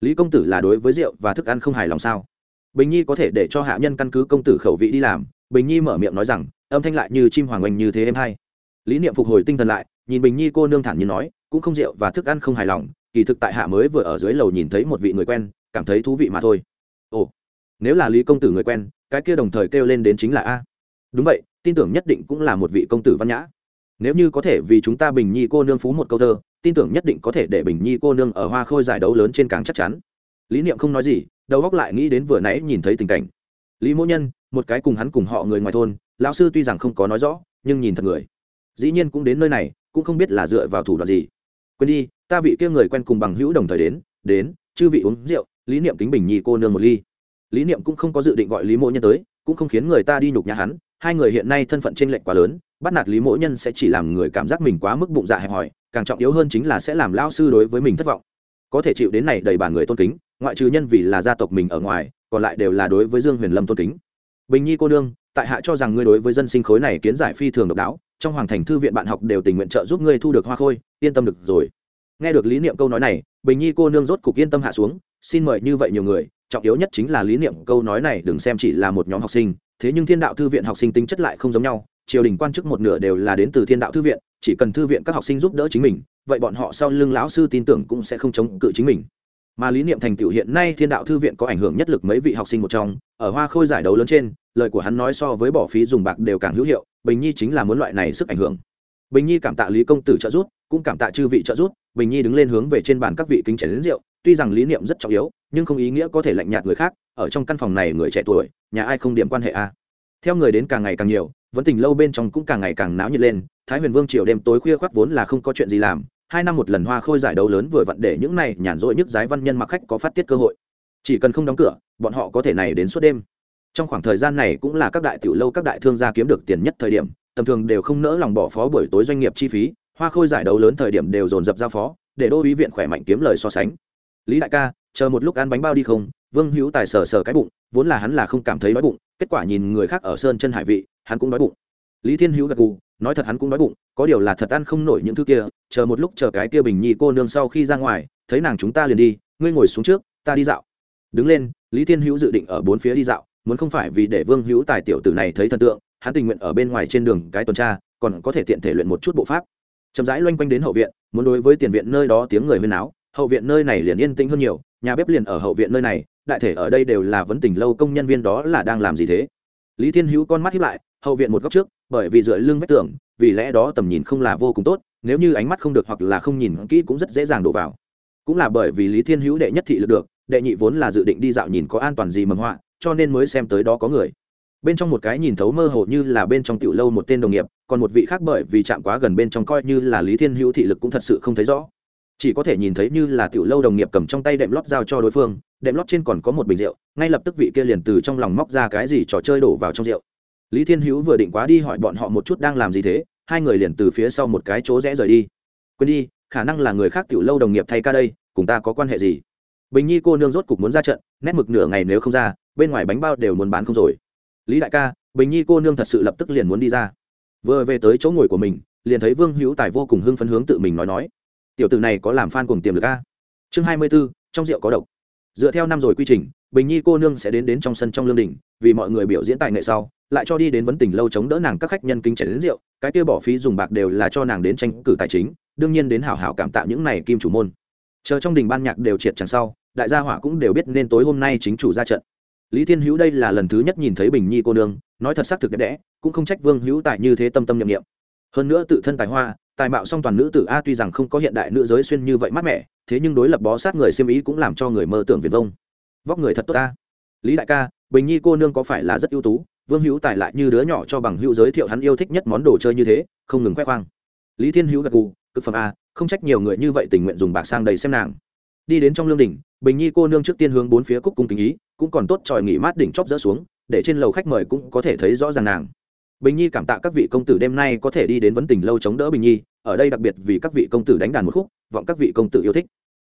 Speaker 1: Lý công tử là đối với rượu và thức ăn không hài lòng sao? Bình nhi có thể để cho hạ nhân căn cứ công tử khẩu vị đi làm, bình nhi mở miệng nói rằng, âm thanh lại như chim hoàng oanh như thế em hay. Lý niệm phục hồi tinh thần lại, nhìn bình nhi cô nương thản như nói, cũng không rượu và thức ăn không hài lòng, kỳ thực tại hạ mới vừa ở dưới lầu nhìn thấy một vị người quen, cảm thấy thú vị mà thôi nếu là lý công tử người quen, cái kia đồng thời kêu lên đến chính là a. Đúng vậy, tin tưởng nhất định cũng là một vị công tử văn nhã. Nếu như có thể vì chúng ta bình nhi cô nương phú một câu thơ, tin tưởng nhất định có thể để bình nhi cô nương ở hoa khôi giải đấu lớn trên càng chắc chắn. Lý niệm không nói gì, đầu góc lại nghĩ đến vừa nãy nhìn thấy tình cảnh. Lý mỗ nhân, một cái cùng hắn cùng họ người ngoài thôn, lão sư tuy rằng không có nói rõ, nhưng nhìn thật người. Dĩ nhiên cũng đến nơi này, cũng không biết là dựa vào thủ đoạn gì. Quên đi, ta vị kia người quen cùng bằng hữu đồng thời đến đến, chư vị uống rượu, lý niệm kính bình nhi cô nương một ly lý niệm cũng không có dự định gọi lý mỗ nhân tới, cũng không khiến người ta đi nhục nhà hắn. Hai người hiện nay thân phận t r ê n lệch quá lớn, bắt nạt lý mỗ nhân sẽ chỉ làm người cảm giác mình quá mức bụng dạ hẹp hòi, càng trọng yếu hơn chính là sẽ làm lao sư đối với mình thất vọng. Có thể chịu đến này đầy bản người tôn kính, ngoại trừ nhân vì là gia tộc mình ở ngoài, còn lại đều là đối với dương huyền lâm tôn kính. Bình nhi cô nương, tại hạ cho rằng ngươi đối với dân sinh khối này kiến giải phi thường độc đáo, trong hoàng thành thư viện bạn học đều tình nguyện trợ giúp ngươi thu được hoa khôi, yên tâm được rồi. Nghe được lý niệm câu nói này, bình nhi cô nương rốt cục yên tâm hạ xuống xin mời như vậy nhiều người, trọng yếu nhất chính là lý niệm câu nói này đừng xem chỉ là một nhóm học sinh, thế nhưng thiên đạo thư viện học sinh tính chất lại không giống nhau, triều đình quan chức một nửa đều là đến từ thiên đạo thư viện, chỉ cần thư viện các học sinh giúp đỡ chính mình, vậy bọn họ sau lưng lão sư tin tưởng cũng sẽ không chống cự chính mình. Mà lý niệm thành tựu hiện nay thiên đạo thư viện có ảnh hưởng nhất lực mấy vị học sinh một trong, ở hoa khôi giải đấu lớn trên, lời của hắn nói so với bỏ phí dùng bạc đều càng hữu hiệu, bình nhi chính là muốn loại này sức ảnh hưởng. Bình nhi cảm tạ lý công tử trợ giúp cũng cảm tạ chư vị trợ giúp, bình nhi đứng lên hướng về trên bàn các vị kính chén đến rượu, tuy rằng lý niệm rất trọng yếu, nhưng không ý nghĩa có thể lạnh nhạt người khác, ở trong căn phòng này người trẻ tuổi, nhà ai không điểm quan hệ a à. theo người đến càng ngày càng nhiều vẫn tình lâu bên trong cũng càng ngày càng náo nhiệt lên, thái huyền vương triều đêm tối khuya khoác vốn là không có chuyện gì làm, hai năm một lần hoa khôi giải đấu lớn vừa vặn để những này nhàn rỗi nhức giái văn nhân mặc khách có phát tiết cơ hội chỉ cần không đóng cửa, bọn họ có thể này đến suốt đêm trong khoảng thời gian này cũng là các đại tiểu lâu, các đại thương gia kiếm được tiền nhất thời điểm, tầm thường đều không nỡ lòng bỏ phó buổi tối doanh nghiệp chi phí hoa khôi giải đấu lớn thời điểm đều dồn dập giao phó, để đô ý viện khỏe mạnh kiếm lời so sánh. Lý đại ca, chờ một lúc ăn bánh bao đi không? Vương hữu tài sờ sờ cái bụng, vốn là hắn là không cảm thấy đói bụng, kết quả nhìn người khác ở sơn chân hải vị, hắn cũng đói bụng. Lý thiên hữu gật gù, nói thật hắn cũng đói bụng, có điều là thật ăn không nổi những thứ kia, chờ một lúc chờ cái kia bình nhi cô nương sau khi ra ngoài, thấy nàng chúng ta liền đi, ngươi ngồi xuống trước, ta đi dạo. Đứng lên, lý thiên hữu dự định ở bốn phía đi dạo, muốn không phải vì để vương hữu tài tiểu tử này thấy thần tượng, hắn tình nguyện ở bên ngoài trên đường cái tuần tra, còn có thể tiện thể luyện một chút bộ pháp chậm rãi loanh quanh đến hậu viện, muốn đối với tiền viện nơi đó tiếng người huyên áo hậu viện nơi này liền yên tĩnh hơn nhiều, nhà bếp liền ở hậu viện nơi này, đại thể ở đây đều là vấn tình lâu công nhân viên đó là đang làm gì thế? Lý thiên hữu con mắt hiếp lại, hậu viện một góc trước, bởi vì dựa lưng vách tường, vì lẽ đó tầm nhìn không là vô cùng tốt, nếu như ánh mắt không được hoặc là không nhìn kỹ cũng rất dễ dàng đổ vào. Cũng là bởi vì lý thiên hữu đệ nhất thị lực được, đệ nhị vốn là dự định đi dạo nhìn có an toàn gì mầm họa, cho nên mới xem tới đó có người bên trong một cái nhìn thấu mơ hồ như là bên trong tiểu lâu một tên đồng nghiệp, còn một vị khác bởi vì chạm quá gần bên trong coi như là lý thiên hữu thị lực cũng thật sự không thấy rõ. Chỉ có thể nhìn thấy như là tiểu lâu đồng nghiệp cầm trong tay đệm lót giao cho đối phương, đệm lót trên còn có một bình rượu, ngay lập tức vị kia liền từ trong lòng móc ra cái gì trò chơi đổ vào trong rượu. Lý thiên hữu vừa định quá đi hỏi bọn họ một chút đang làm gì thế, hai người liền từ phía sau một cái chỗ rẽ rời đi. Quên đi, khả năng là người khác tiểu lâu đồng nghiệp thay ca đây, cùng ta có quan hệ gì? Bình nhi cô nương rốt cục muốn ra trận, nét mực nửa ngày nếu không ra, bên ngoài bánh bao đều muốn bán không rồi lý đại ca, bình nhi cô nương thật sự lập tức liền muốn đi ra. Vừa về tới chỗ ngồi của mình, liền thấy vương hữu tài vô cùng hưng phấn hướng tự mình nói nói. Tiểu tử này có làm f a n cùng tiềm lực a? Chương hai mươi b ố trong rượu có độc. Dựa theo năm rồi quy trình, bình nhi cô nương sẽ đến đến trong sân trong lương đình, vì mọi người biểu diễn tài nghệ sau, lại cho đi đến vấn tình lâu chống đỡ nàng các khách nhân kính chảy đến rượu, cái kia bỏ phí dùng bạc đều là cho nàng đến tranh cử tài chính, đương nhiên đến hảo hảo cảm tạ những này kim chủ môn. Chờ trong đình ban nhạc đều triệt chẳng sau, đại gia hỏa cũng đều biết nên tối hôm nay chính chủ ra trận lý thiên hữu đây là lần thứ nhất nhìn thấy bình nhi cô nương, nói thật xác thực đẹp đẽ, cũng không trách vương hữu Tài như thế tâm tâm nhậm nghiệm hơn nữa tự thân tài hoa, tài mạo song toàn nữ tử a tuy rằng không có hiện đại nữ giới xuyên như vậy mát mẻ, thế nhưng đối lập bó sát người xiêm ý cũng làm cho người mơ tưởng việt vông. Vóc người thật tốt ta. Lý đại ca, bình nhi cô nương có phải là rất ưu tú? Vương hữu tài lại như đứa nhỏ cho bằng hữu giới thiệu hắn yêu thích nhất món đồ chơi như thế, không ngừng khoe khoang. Lý thiên hữu gật gù, cực phẩm a, không trách nhiều người như vậy tình nguyện dùng bạc sang đầy xem nàng. Đi đến trong lương đỉnh, bình nhi cô nương trước tiên hướng bốn phía cúc cung kính ý cũng còn tốt tròi nghỉ mát đỉnh chóp dỡ xuống, để trên lầu khách mời cũng có thể thấy rõ ràng nàng. Bình nhi cảm tạ các vị công tử đêm nay có thể đi đến vấn tình lâu chống đỡ bình nhi, ở đây đặc biệt vì các vị công tử đánh đàn một khúc, vọng các vị công tử yêu thích.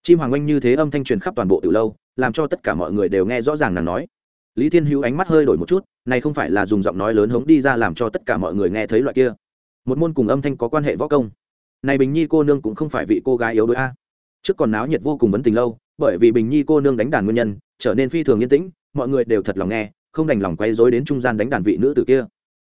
Speaker 1: Chim hoàng oanh như thế âm thanh truyền khắp toàn bộ từ lâu, làm cho tất cả mọi người đều nghe rõ ràng nàng nói. Lý thiên hữu ánh mắt hơi đổi một chút, này không phải là dùng giọng nói lớn hống đi ra làm cho tất cả mọi người nghe thấy loại kia. Một môn cùng âm thanh có quan hệ võ công. Này bình nhi cô nương cũng không phải vị cô gái yếu đuối a. Trước còn náo nhiệt vô cùng vấn tình lâu, bởi vì bình nhi cô nương đánh đàn nguyên nhân trở nên phi thường yên tĩnh, mọi người đều thật lòng nghe, không đành lòng quay dối đến trung gian đánh đàn vị nữ tử kia.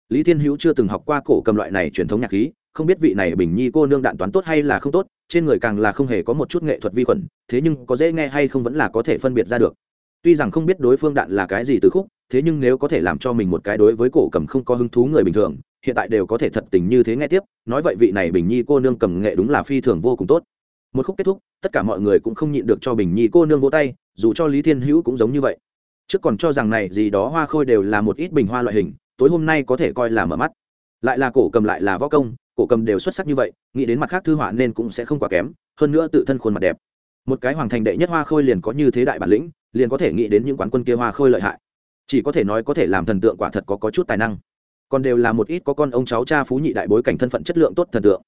Speaker 1: Lý thiên hữu chưa từng học qua cổ cầm loại này truyền thống nhạc khí, không biết vị này bình nhi cô nương đạn toán tốt hay là không tốt, trên người càng là không hề có một chút nghệ thuật vi khuẩn, thế nhưng có dễ nghe hay không vẫn là có thể phân biệt ra được. Tuy rằng không biết đối phương đạn là cái gì từ khúc, thế nhưng nếu có thể làm cho mình một cái đối với cổ cầm không có hứng thú người bình thường, hiện tại đều có thể thật tình như thế nghe tiếp, nói vậy vị này bình nhi cô nương cầm nghệ đúng là phi thường vô cùng tốt. Một khúc kết thúc, tất cả mọi người cũng không nhịn được cho bình nhi cô nương vỗ tay dù cho lý thiên hữu cũng giống như vậy. Trước còn cho rằng này gì đó hoa khôi đều là một ít bình hoa loại hình tối hôm nay có thể coi là mở mắt. Lại là cổ cầm lại là võ công cổ cầm đều xuất sắc như vậy nghĩ đến mặt khác thư họa nên cũng sẽ không quá kém hơn nữa tự thân khuôn mặt đẹp. Một cái hoàng thành đệ nhất hoa khôi liền có như thế đại bản lĩnh liền có thể nghĩ đến những quán quân kia hoa khôi lợi hại. Chỉ có thể nói có thể làm thần tượng quả thật có, có chút tài năng. Còn đều là một ít có con ông cháu cha phú nhị đại bối cảnh thân phận chất lượng tốt thần tượng.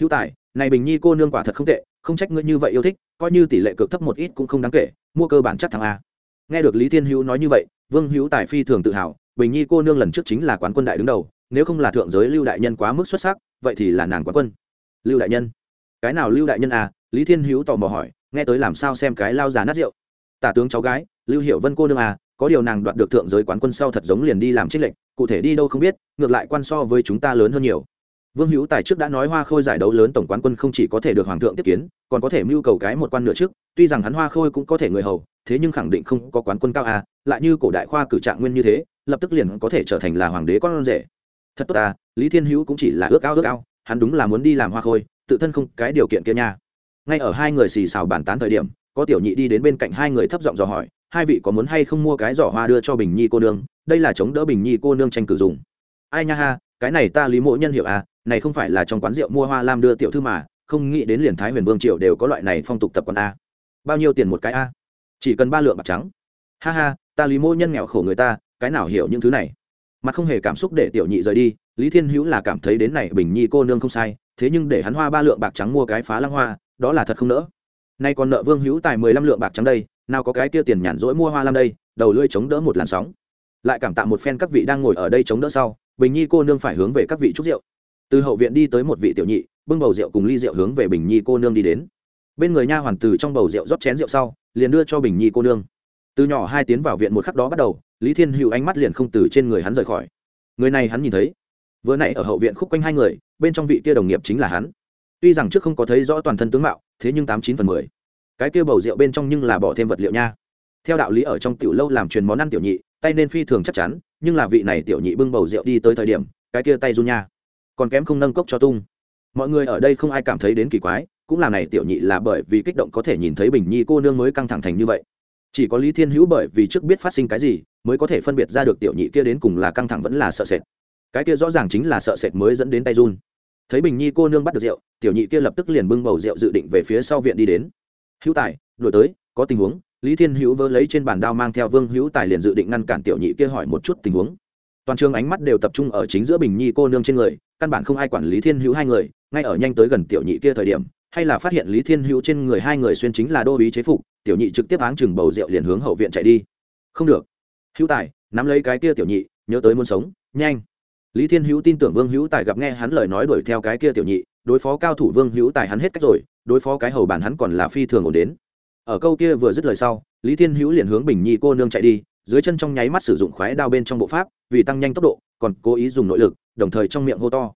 Speaker 1: Hữu tài này bình nhi cô nương quả thật không tệ không trách ngươi như vậy yêu thích coi như tỷ lệ cực thấp một ít cũng không đáng kể mua cơ bản chắc thằng a. Nghe được lý thiên hữu nói như vậy, vương hữu tài phi thường tự hào, bình nhi cô nương lần trước chính là quán quân đại đứng đầu, nếu không là thượng giới lưu đại nhân quá mức xuất sắc, vậy thì là nàng quán quân. Lưu đại nhân? Cái nào lưu đại nhân à? Lý thiên hữu tò mò hỏi, nghe tới làm sao xem cái lao già nát rượu. Tả tướng cháu gái, lưu hiệu vân cô nương à có điều nàng đoạt được thượng giới quán quân sau thật giống liền đi làm trích lệnh, cụ thể đi đâu không biết, ngược lại quan so với chúng ta lớn hơn nhiều vương hữu tài trước đã nói hoa khôi giải đấu lớn tổng quán quân không chỉ có thể được hoàng thượng tiếp kiến, còn có thể mưu cầu cái một quan nửa trước. Tuy rằng hắn hoa khôi cũng có thể người hầu, thế nhưng khẳng định không có quán quân cao à lại như cổ đại khoa cử trạng nguyên như thế, lập tức liền có thể trở thành là hoàng đế con rể. Thật tốt à lý thiên hữu cũng chỉ là ước ao ước ao, hắn đúng là muốn đi làm hoa khôi, tự thân không cái điều kiện kia nha. Ngay ở hai người xì xào bàn tán thời điểm, có tiểu nhị đi đến bên cạnh hai người thấp giọng dò hỏi, hai vị có muốn hay không mua cái giỏ hoa đưa cho bình nhi cô nương? Đây là chống đỡ bình nhi cô nương tranh cử dùng. Ai nha ha, cái này ta lý mộ nhân hiệu à này không phải là trong quán rượu mua hoa lam đưa tiểu thư mà, không nghĩ đến liền thái huyền vương triều đều có loại này phong tục tập quán a. Bao nhiêu tiền một cái a? Chỉ cần ba lượng bạc trắng. Ha ha, ta lý mô nhân nghèo khổ người ta, cái nào hiểu những thứ này? Mặt không hề cảm xúc để tiểu nhị rời đi, lý thiên hữu là cảm thấy đến này bình nhi cô nương không sai, thế nhưng để hắn hoa ba lượng bạc trắng mua cái phá lăng hoa, đó là thật không nỡ. Nay còn nợ vương hữu tài mười lăm lượng bạc trắng đây, nào có cái kia tiền nhàn rỗi mua hoa lam đây, đầu lưỡi chống đỡ một làn sóng. Lại cảm tạ một phen các vị đang ngồi ở đây chống đỡ sau, bình nhi cô nương phải hướng về các vị chúc rượu từ hậu viện đi tới một vị tiểu nhị, bưng bầu rượu cùng ly rượu hướng về bình nhi cô nương đi đến. Bên người nha hoàn từ trong bầu rượu rót chén rượu sau, liền đưa cho bình nhi cô nương. Từ nhỏ hai tiến vào viện một khắc đó bắt đầu, lý thiên hữu ánh mắt liền không từ trên người hắn rời khỏi. Người này hắn nhìn thấy, vừa nãy ở hậu viện khúc quanh hai người, bên trong vị kia đồng nghiệp chính là hắn. Tuy rằng trước không có thấy rõ toàn thân tướng mạo, thế nhưng tám chín phần mười. Cái kia bầu rượu bên trong nhưng là bỏ thêm vật liệu nha. Theo đạo lý ở trong tiểu lâu làm truyền món ăn tiểu nhị, tay nên phi thường chắc chắn, nhưng là vị này tiểu nhị bưng bầu rượu đi tới thời điểm, cái kia tay run nha còn kém không nâng cốc cho tung. Mọi người ở đây không ai cảm thấy đến kỳ quái, cũng là này tiểu nhị là bởi vì kích động có thể nhìn thấy bình nhi cô nương mới căng thẳng thành như vậy. Chỉ có lý thiên hữu bởi vì trước biết phát sinh cái gì, mới có thể phân biệt ra được tiểu nhị kia đến cùng là căng thẳng vẫn là sợ sệt. Cái kia rõ ràng chính là sợ sệt mới dẫn đến tay run. Thấy bình nhi cô nương bắt được rượu, tiểu nhị kia lập tức liền bưng bầu rượu dự định về phía sau viện đi đến. Hữu tài đổi tới, có tình huống. Lý thiên hữu vơ lấy trên bàn đao mang theo vương hữu tài liền dự định ngăn cản tiểu nhị kia hỏi một chút tình huống. Toàn trường ánh mắt đều tập trung ở chính giữa bình nhi cô nương trên người căn bản không ai quản lý thiên hữu hai người, ngay ở nhanh tới gần tiểu nhị kia thời điểm, hay là phát hiện lý thiên hữu trên người hai người xuyên chính là đô ý chế phục, tiểu nhị trực tiếp áng chừng bầu rượu liền hướng hậu viện chạy đi. Không được. Hữu tài, nắm lấy cái kia tiểu nhị, nhớ tới muốn sống, nhanh. Lý thiên hữu tin tưởng vương hữu tài gặp nghe hắn lời nói đuổi theo cái kia tiểu nhị, đối phó cao thủ vương hữu tài hắn hết cách rồi, đối phó cái hầu bản hắn còn là phi thường ổn đến. Ở câu kia vừa dứt lời sau, lý thiên hữu liền hướng bình nhi cô nương chạy đi, dưới chân trong nháy mắt sử dụng khoái đao bên trong bộ pháp, vì tăng nhanh tốc độ còn cố ý dùng nội lực, đồng thời trong miệng hô to.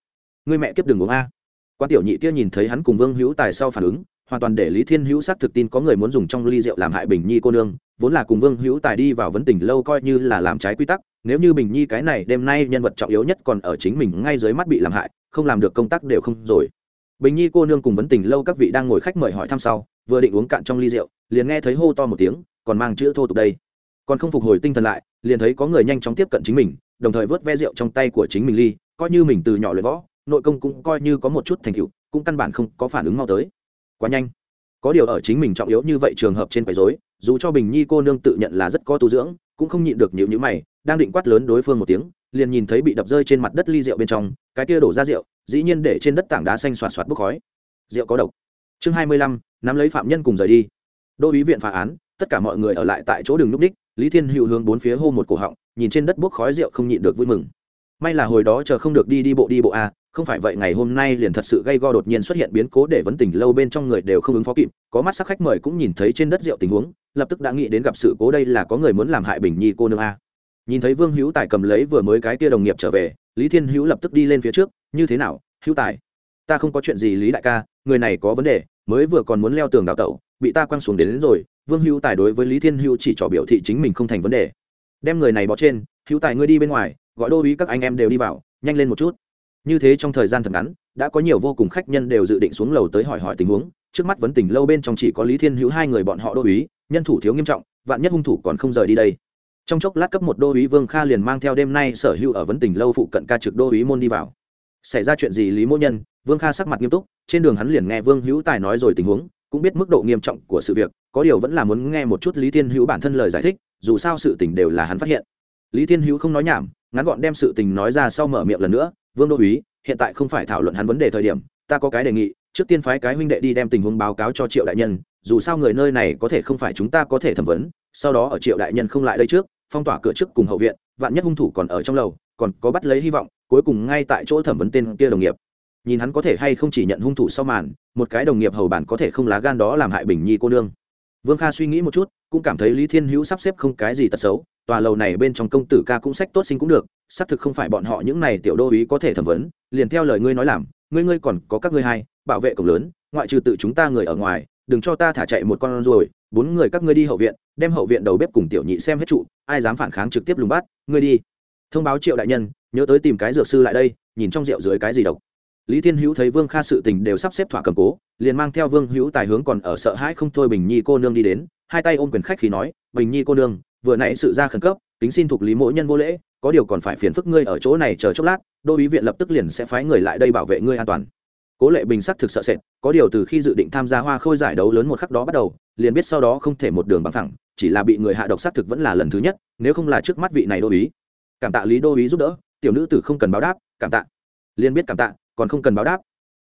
Speaker 1: Người mẹ kiếp đừng uống a. Quan tiểu nhị kia nhìn thấy hắn cùng vương hữu tài sau phản ứng, hoàn toàn để lý thiên hữu xác thực tin có người muốn dùng trong ly rượu làm hại bình nhi cô nương, vốn là cùng vương hữu tài đi vào vấn tình lâu coi như là làm trái quy tắc, nếu như bình nhi cái này đêm nay nhân vật trọng yếu nhất còn ở chính mình ngay dưới mắt bị làm hại, không làm được công tác đều không rồi. Bình nhi cô nương cùng vấn tình lâu các vị đang ngồi khách mời hỏi thăm sau, vừa định uống cạn trong ly rượu, liền nghe thấy hô to một tiếng, còn mang chữ thô tục đây. Còn không phục hồi tinh thần lại, liền thấy có người nhanh chóng tiếp cận chính mình đồng thời vớt ve rượu trong tay của chính mình ly, coi như mình từ nhỏ luyện võ, nội công cũng coi như có một chút thành tựu, cũng căn bản không có phản ứng mau tới. Quá nhanh. Có điều ở chính mình trọng yếu như vậy trường hợp trên quấy rối, dù cho bình nhi cô nương tự nhận là rất có tu dưỡng, cũng không nhịn được nhịu nhữ mày, đang định quát lớn đối phương một tiếng, liền nhìn thấy bị đập rơi trên mặt đất ly rượu bên trong, cái kia đổ ra rượu, dĩ nhiên để trên đất tảng đá xanh xoạt xoạt bốc khói. Rượu có độc. Chương hai mươi lăm, nắm lấy phạm nhân cùng rời đi. Đô ý viện phá án, tất cả mọi người ở lại tại chỗ đường núp đích, lý thiên hữu hướng bốn phía hô một cổ họng nhìn trên đất bốc khói rượu không nhịn được vui mừng. May là hồi đó chờ không được đi đi bộ đi bộ a không phải vậy ngày hôm nay liền thật sự gây go đột nhiên xuất hiện biến cố để vấn tình lâu bên trong người đều không ứng phó kịp có mắt sắc khách mời cũng nhìn thấy trên đất rượu tình huống lập tức đã nghĩ đến gặp sự cố đây là có người muốn làm hại bình nhi cô nương a. Nhìn thấy vương hữu tài cầm lấy vừa mới cái kia đồng nghiệp trở về lý thiên hữu lập tức đi lên phía trước như thế nào hữu tài? Ta không có chuyện gì lý đại ca người này có vấn đề mới vừa còn muốn leo tường đào tẩu bị ta quăng xuống đến, đến rồi. Vương hữu tài đối với lý thiên hữu chỉ trỏ biểu thị chính mình không thành vấn đề đem người này bỏ trên, hữu tài ngươi đi bên ngoài, gọi đô uý các anh em đều đi vào, nhanh lên một chút. Như thế trong thời gian thật ngắn, đã có nhiều vô cùng khách nhân đều dự định xuống lầu tới hỏi hỏi tình huống. Trước mắt vấn tình lâu bên trong chỉ có lý thiên hữu hai người bọn họ đô uý, nhân thủ thiếu nghiêm trọng, vạn nhất hung thủ còn không rời đi đây. Trong chốc lát cấp một đô uý vương kha liền mang theo đêm nay sở hữu ở vấn tình lâu phụ cận ca trực đô uý môn đi vào. Xảy ra chuyện gì lý mỗ nhân? Vương kha sắc mặt nghiêm túc, trên đường hắn liền nghe vương hữu tài nói rồi tình huống, cũng biết mức độ nghiêm trọng của sự việc, có điều vẫn là muốn nghe một chút lý thiên hữu bản thân lời giải thích dù sao sự tình đều là hắn phát hiện. Lý thiên hữu không nói nhảm, ngắn gọn đem sự tình nói ra sau mở miệng lần nữa, vương đô uý hiện tại không phải thảo luận hắn vấn đề thời điểm, ta có cái đề nghị, trước tiên phái cái huynh đệ đi đem tình huống báo cáo cho triệu đại nhân, dù sao người nơi này có thể không phải chúng ta có thể thẩm vấn, sau đó ở triệu đại nhân không lại đây trước, phong tỏa cửa trước cùng hậu viện, vạn nhất hung thủ còn ở trong lầu, còn có bắt lấy hy vọng, cuối cùng ngay tại chỗ thẩm vấn tên kia đồng nghiệp. Nhìn hắn có thể hay không chỉ nhận hung thủ sau màn, một cái đồng nghiệp hầu bản có thể không lá gan đó làm hại bình nhi cô nương vương kha suy nghĩ một chút, cũng cảm thấy lý thiên hữu sắp xếp không cái gì tật xấu, tòa lầu này bên trong công tử ca cũng sách tốt sinh cũng được, xác thực không phải bọn họ những này tiểu đô ý có thể thẩm vấn, liền theo lời ngươi nói làm, ngươi ngươi còn có các ngươi hai, bảo vệ cổng lớn, ngoại trừ tự chúng ta người ở ngoài, đừng cho ta thả chạy một con rồi bốn người các ngươi đi hậu viện, đem hậu viện đầu bếp cùng tiểu nhị xem hết trụ, ai dám phản kháng trực tiếp lùng bắt, ngươi đi. Thông báo triệu đại nhân, nhớ tới tìm cái dược sư lại đây, nhìn trong rượu dưới cái gì độc lý thiên hữu thấy vương kha sự tình đều sắp xếp thỏa cầm cố, liền mang theo vương hữu tài hướng còn ở sợ hãi không thôi bình nhi cô nương đi đến, hai tay ôm quyền khách khi nói, bình nhi cô nương, vừa nãy sự ra khẩn cấp tính xin thuộc lý mỗi nhân vô lễ, có điều còn phải phiền phức ngươi ở chỗ này chờ chốc lát, đô ý viện lập tức liền sẽ phái người lại đây bảo vệ ngươi an toàn. Cố lệ bình sắc thực sợ sệt, có điều từ khi dự định tham gia hoa khôi giải đấu lớn một khắc đó bắt đầu, liền biết sau đó không thể một đường bằng thẳng chỉ là bị người hạ độc xác thực vẫn là lần thứ nhất, nếu không là trước mắt vị này đô ý. Cảm tạ lý đô ý giúp đỡ, tiểu nữ tử không cần báo đáp, cảm tạ. Liền biết cảm tạ còn không cần báo đáp.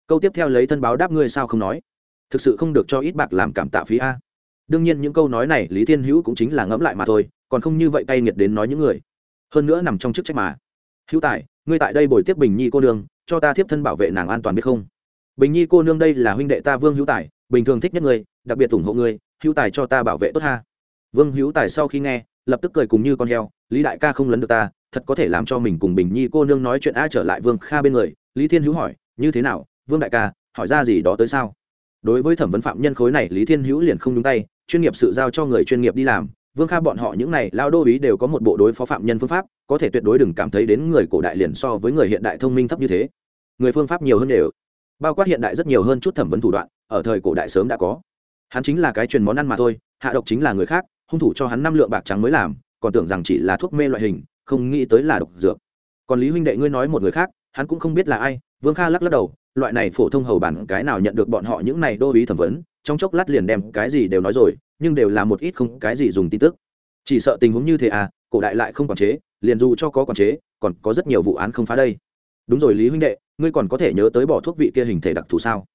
Speaker 1: Câu tiếp theo lấy thân báo đáp ngươi sao không nói? Thực sự không được cho ít bạc làm cảm tạ phí a. Đương nhiên những câu nói này lý thiên hữu cũng chính là ngẫm lại mà thôi, còn không như vậy cay nghiệt đến nói những người. Hơn nữa nằm trong chức trách mà. Hữu tài, ngươi tại đây bồi tiếp bình nhi cô nương, cho ta tiếp thân bảo vệ nàng an toàn biết không? Bình nhi cô nương đây là huynh đệ ta vương hữu tài, bình thường thích nhất ngươi, đặc biệt ủng hộ ngươi, hữu tài cho ta bảo vệ tốt ha. Vương hữu tài sau khi nghe lập tức cười cùng như con heo, lý đại ca không lấn được ta, thật có thể làm cho mình cùng bình nhi cô nương nói chuyện a trở lại vương kha bên người. Lý thiên hữu hỏi, như thế nào? Vương đại ca, hỏi ra gì đó tới sao? Đối với thẩm vấn phạm nhân khối này, lý thiên hữu liền không nhúng tay, chuyên nghiệp sự giao cho người chuyên nghiệp đi làm. Vương kha bọn họ những này lao đô ý đều có một bộ đối phó phạm nhân phương pháp, có thể tuyệt đối đừng cảm thấy đến người cổ đại liền so với người hiện đại thông minh thấp như thế. Người phương pháp nhiều hơn đều, bao quát hiện đại rất nhiều hơn chút thẩm vấn thủ đoạn, ở thời cổ đại sớm đã có. Hắn chính là cái truyền món ăn mà thôi, hạ độc chính là người khác hung thủ cho hắn năm lượng bạc trắng mới làm, còn tưởng rằng chỉ là thuốc mê loại hình, không nghĩ tới là độc dược. Còn lý huynh đệ ngươi nói một người khác, hắn cũng không biết là ai, vương kha lắc lắc đầu, loại này phổ thông hầu bản cái nào nhận được bọn họ những này đô ý thẩm vấn, trong chốc lát liền đem cái gì đều nói rồi, nhưng đều là một ít không cái gì dùng tin tức. Chỉ sợ tình huống như thế à cổ đại lại không quản chế, liền dù cho có quản chế, còn có rất nhiều vụ án không phá đây. Đúng rồi lý huynh đệ, ngươi còn có thể nhớ tới bỏ thuốc vị kia hình thể đặc thù sao?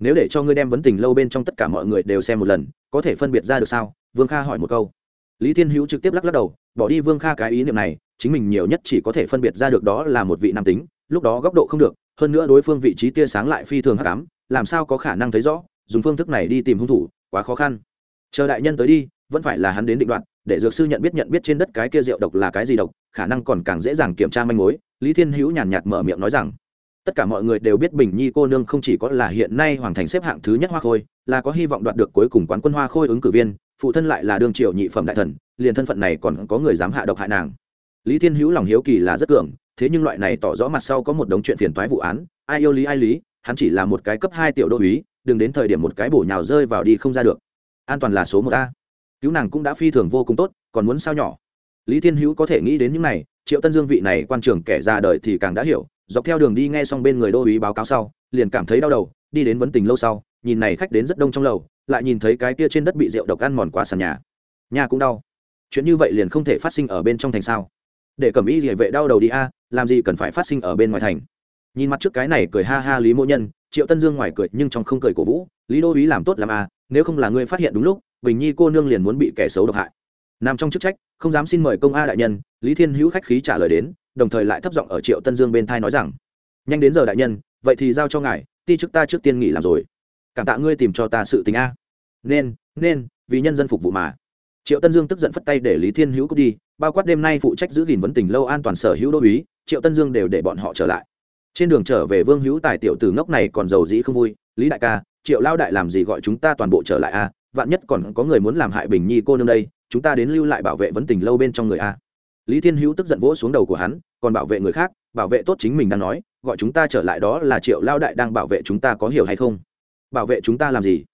Speaker 1: Nếu để cho ngươi đem vấn tình lâu bên trong tất cả mọi người đều xem một lần, có thể phân biệt ra được sao? Vương kha hỏi một câu. Lý thiên hữu trực tiếp lắc lắc đầu, bỏ đi vương kha cái ý niệm này, chính mình nhiều nhất chỉ có thể phân biệt ra được đó là một vị nam tính, lúc đó góc độ không được, hơn nữa đối phương vị trí tia sáng lại phi thường hắc ám, làm sao có khả năng thấy rõ, dùng phương thức này đi tìm hung thủ, quá khó khăn. Chờ đại nhân tới đi, vẫn phải là hắn đến định đoạn, để dược sư nhận biết nhận biết trên đất cái kia rượu độc là cái gì độc, khả năng còn càng dễ dàng kiểm tra manh mối, lý thiên hữu nhàn nhạt mở miệng nói rằng tất cả mọi người đều biết bình nhi cô nương không chỉ có là hiện nay hoàng thành xếp hạng thứ nhất hoa khôi, là có hy vọng đoạt được cuối cùng quán quân hoa khôi ứng cử viên, phụ thân lại là đương Triệu nhị phẩm đại thần, liền thân phận này còn có người dám hạ độc hại nàng. Lý thiên hữu lòng hiếu kỳ là rất cường, thế nhưng loại này tỏ rõ mặt sau có một đống chuyện phiền toái vụ án, ai yêu lý ai lý, hắn chỉ là một cái cấp hai tiểu đô uý đừng đến thời điểm một cái bổ nhào rơi vào đi không ra được. An toàn là số một a. Cứu nàng cũng đã phi thường vô cùng tốt, còn muốn sao nhỏ? Lý thiên hữu có thể nghĩ đến những này, triệu tân dương vị này quan trường kẻ ra đời thì càng đã hiểu dọc theo đường đi nghe xong bên người đô uý báo cáo sau, liền cảm thấy đau đầu, đi đến vấn tình lâu sau, nhìn này khách đến rất đông trong lầu, lại nhìn thấy cái kia trên đất bị rượu độc ăn mòn quá sàn nhà. Nhà cũng đau. Chuyện như vậy liền không thể phát sinh ở bên trong thành sao? Để cầm ý địa vệ đau đầu đi a, làm gì cần phải phát sinh ở bên ngoài thành? Nhìn mặt trước cái này cười ha ha lý mỗ nhân, triệu tân dương ngoài cười nhưng trong không cười cổ vũ, lý đô uý làm tốt làm a, nếu không là ngươi phát hiện đúng lúc, bình nhi cô nương liền muốn bị kẻ xấu độc hại. Nằm trong chức trách, không dám xin mời công a đại nhân, lý thiên hữu khách khí trả lời đến đồng thời lại thấp giọng ở triệu tân dương bên thai nói rằng, nhanh đến giờ đại nhân, vậy thì giao cho ngài, ti chức ta trước tiên nghỉ làm rồi. Cảm tạ ngươi tìm cho ta sự tình a. Nên nên, vì nhân dân phục vụ mà. Triệu tân dương tức giận phất tay để lý thiên hữu cút đi, bao quát đêm nay phụ trách giữ gìn vấn tình lâu an toàn sở hữu đô uý, triệu tân dương đều để bọn họ trở lại. Trên đường trở về vương hữu tài tiểu tử ngốc này còn giàu dĩ không vui, lý đại ca, triệu lao đại làm gì gọi chúng ta toàn bộ trở lại a? Vạn nhất còn có người muốn làm hại bình nhi cô nương đây, chúng ta đến lưu lại bảo vệ vấn tình lâu bên trong người a lý thiên hữu tức giận vỗ xuống đầu của hắn, còn bảo vệ người khác, bảo vệ tốt chính mình đang nói, gọi chúng ta trở lại đó là triệu lao đại đang bảo vệ chúng ta có hiểu hay không? Bảo vệ chúng ta làm gì?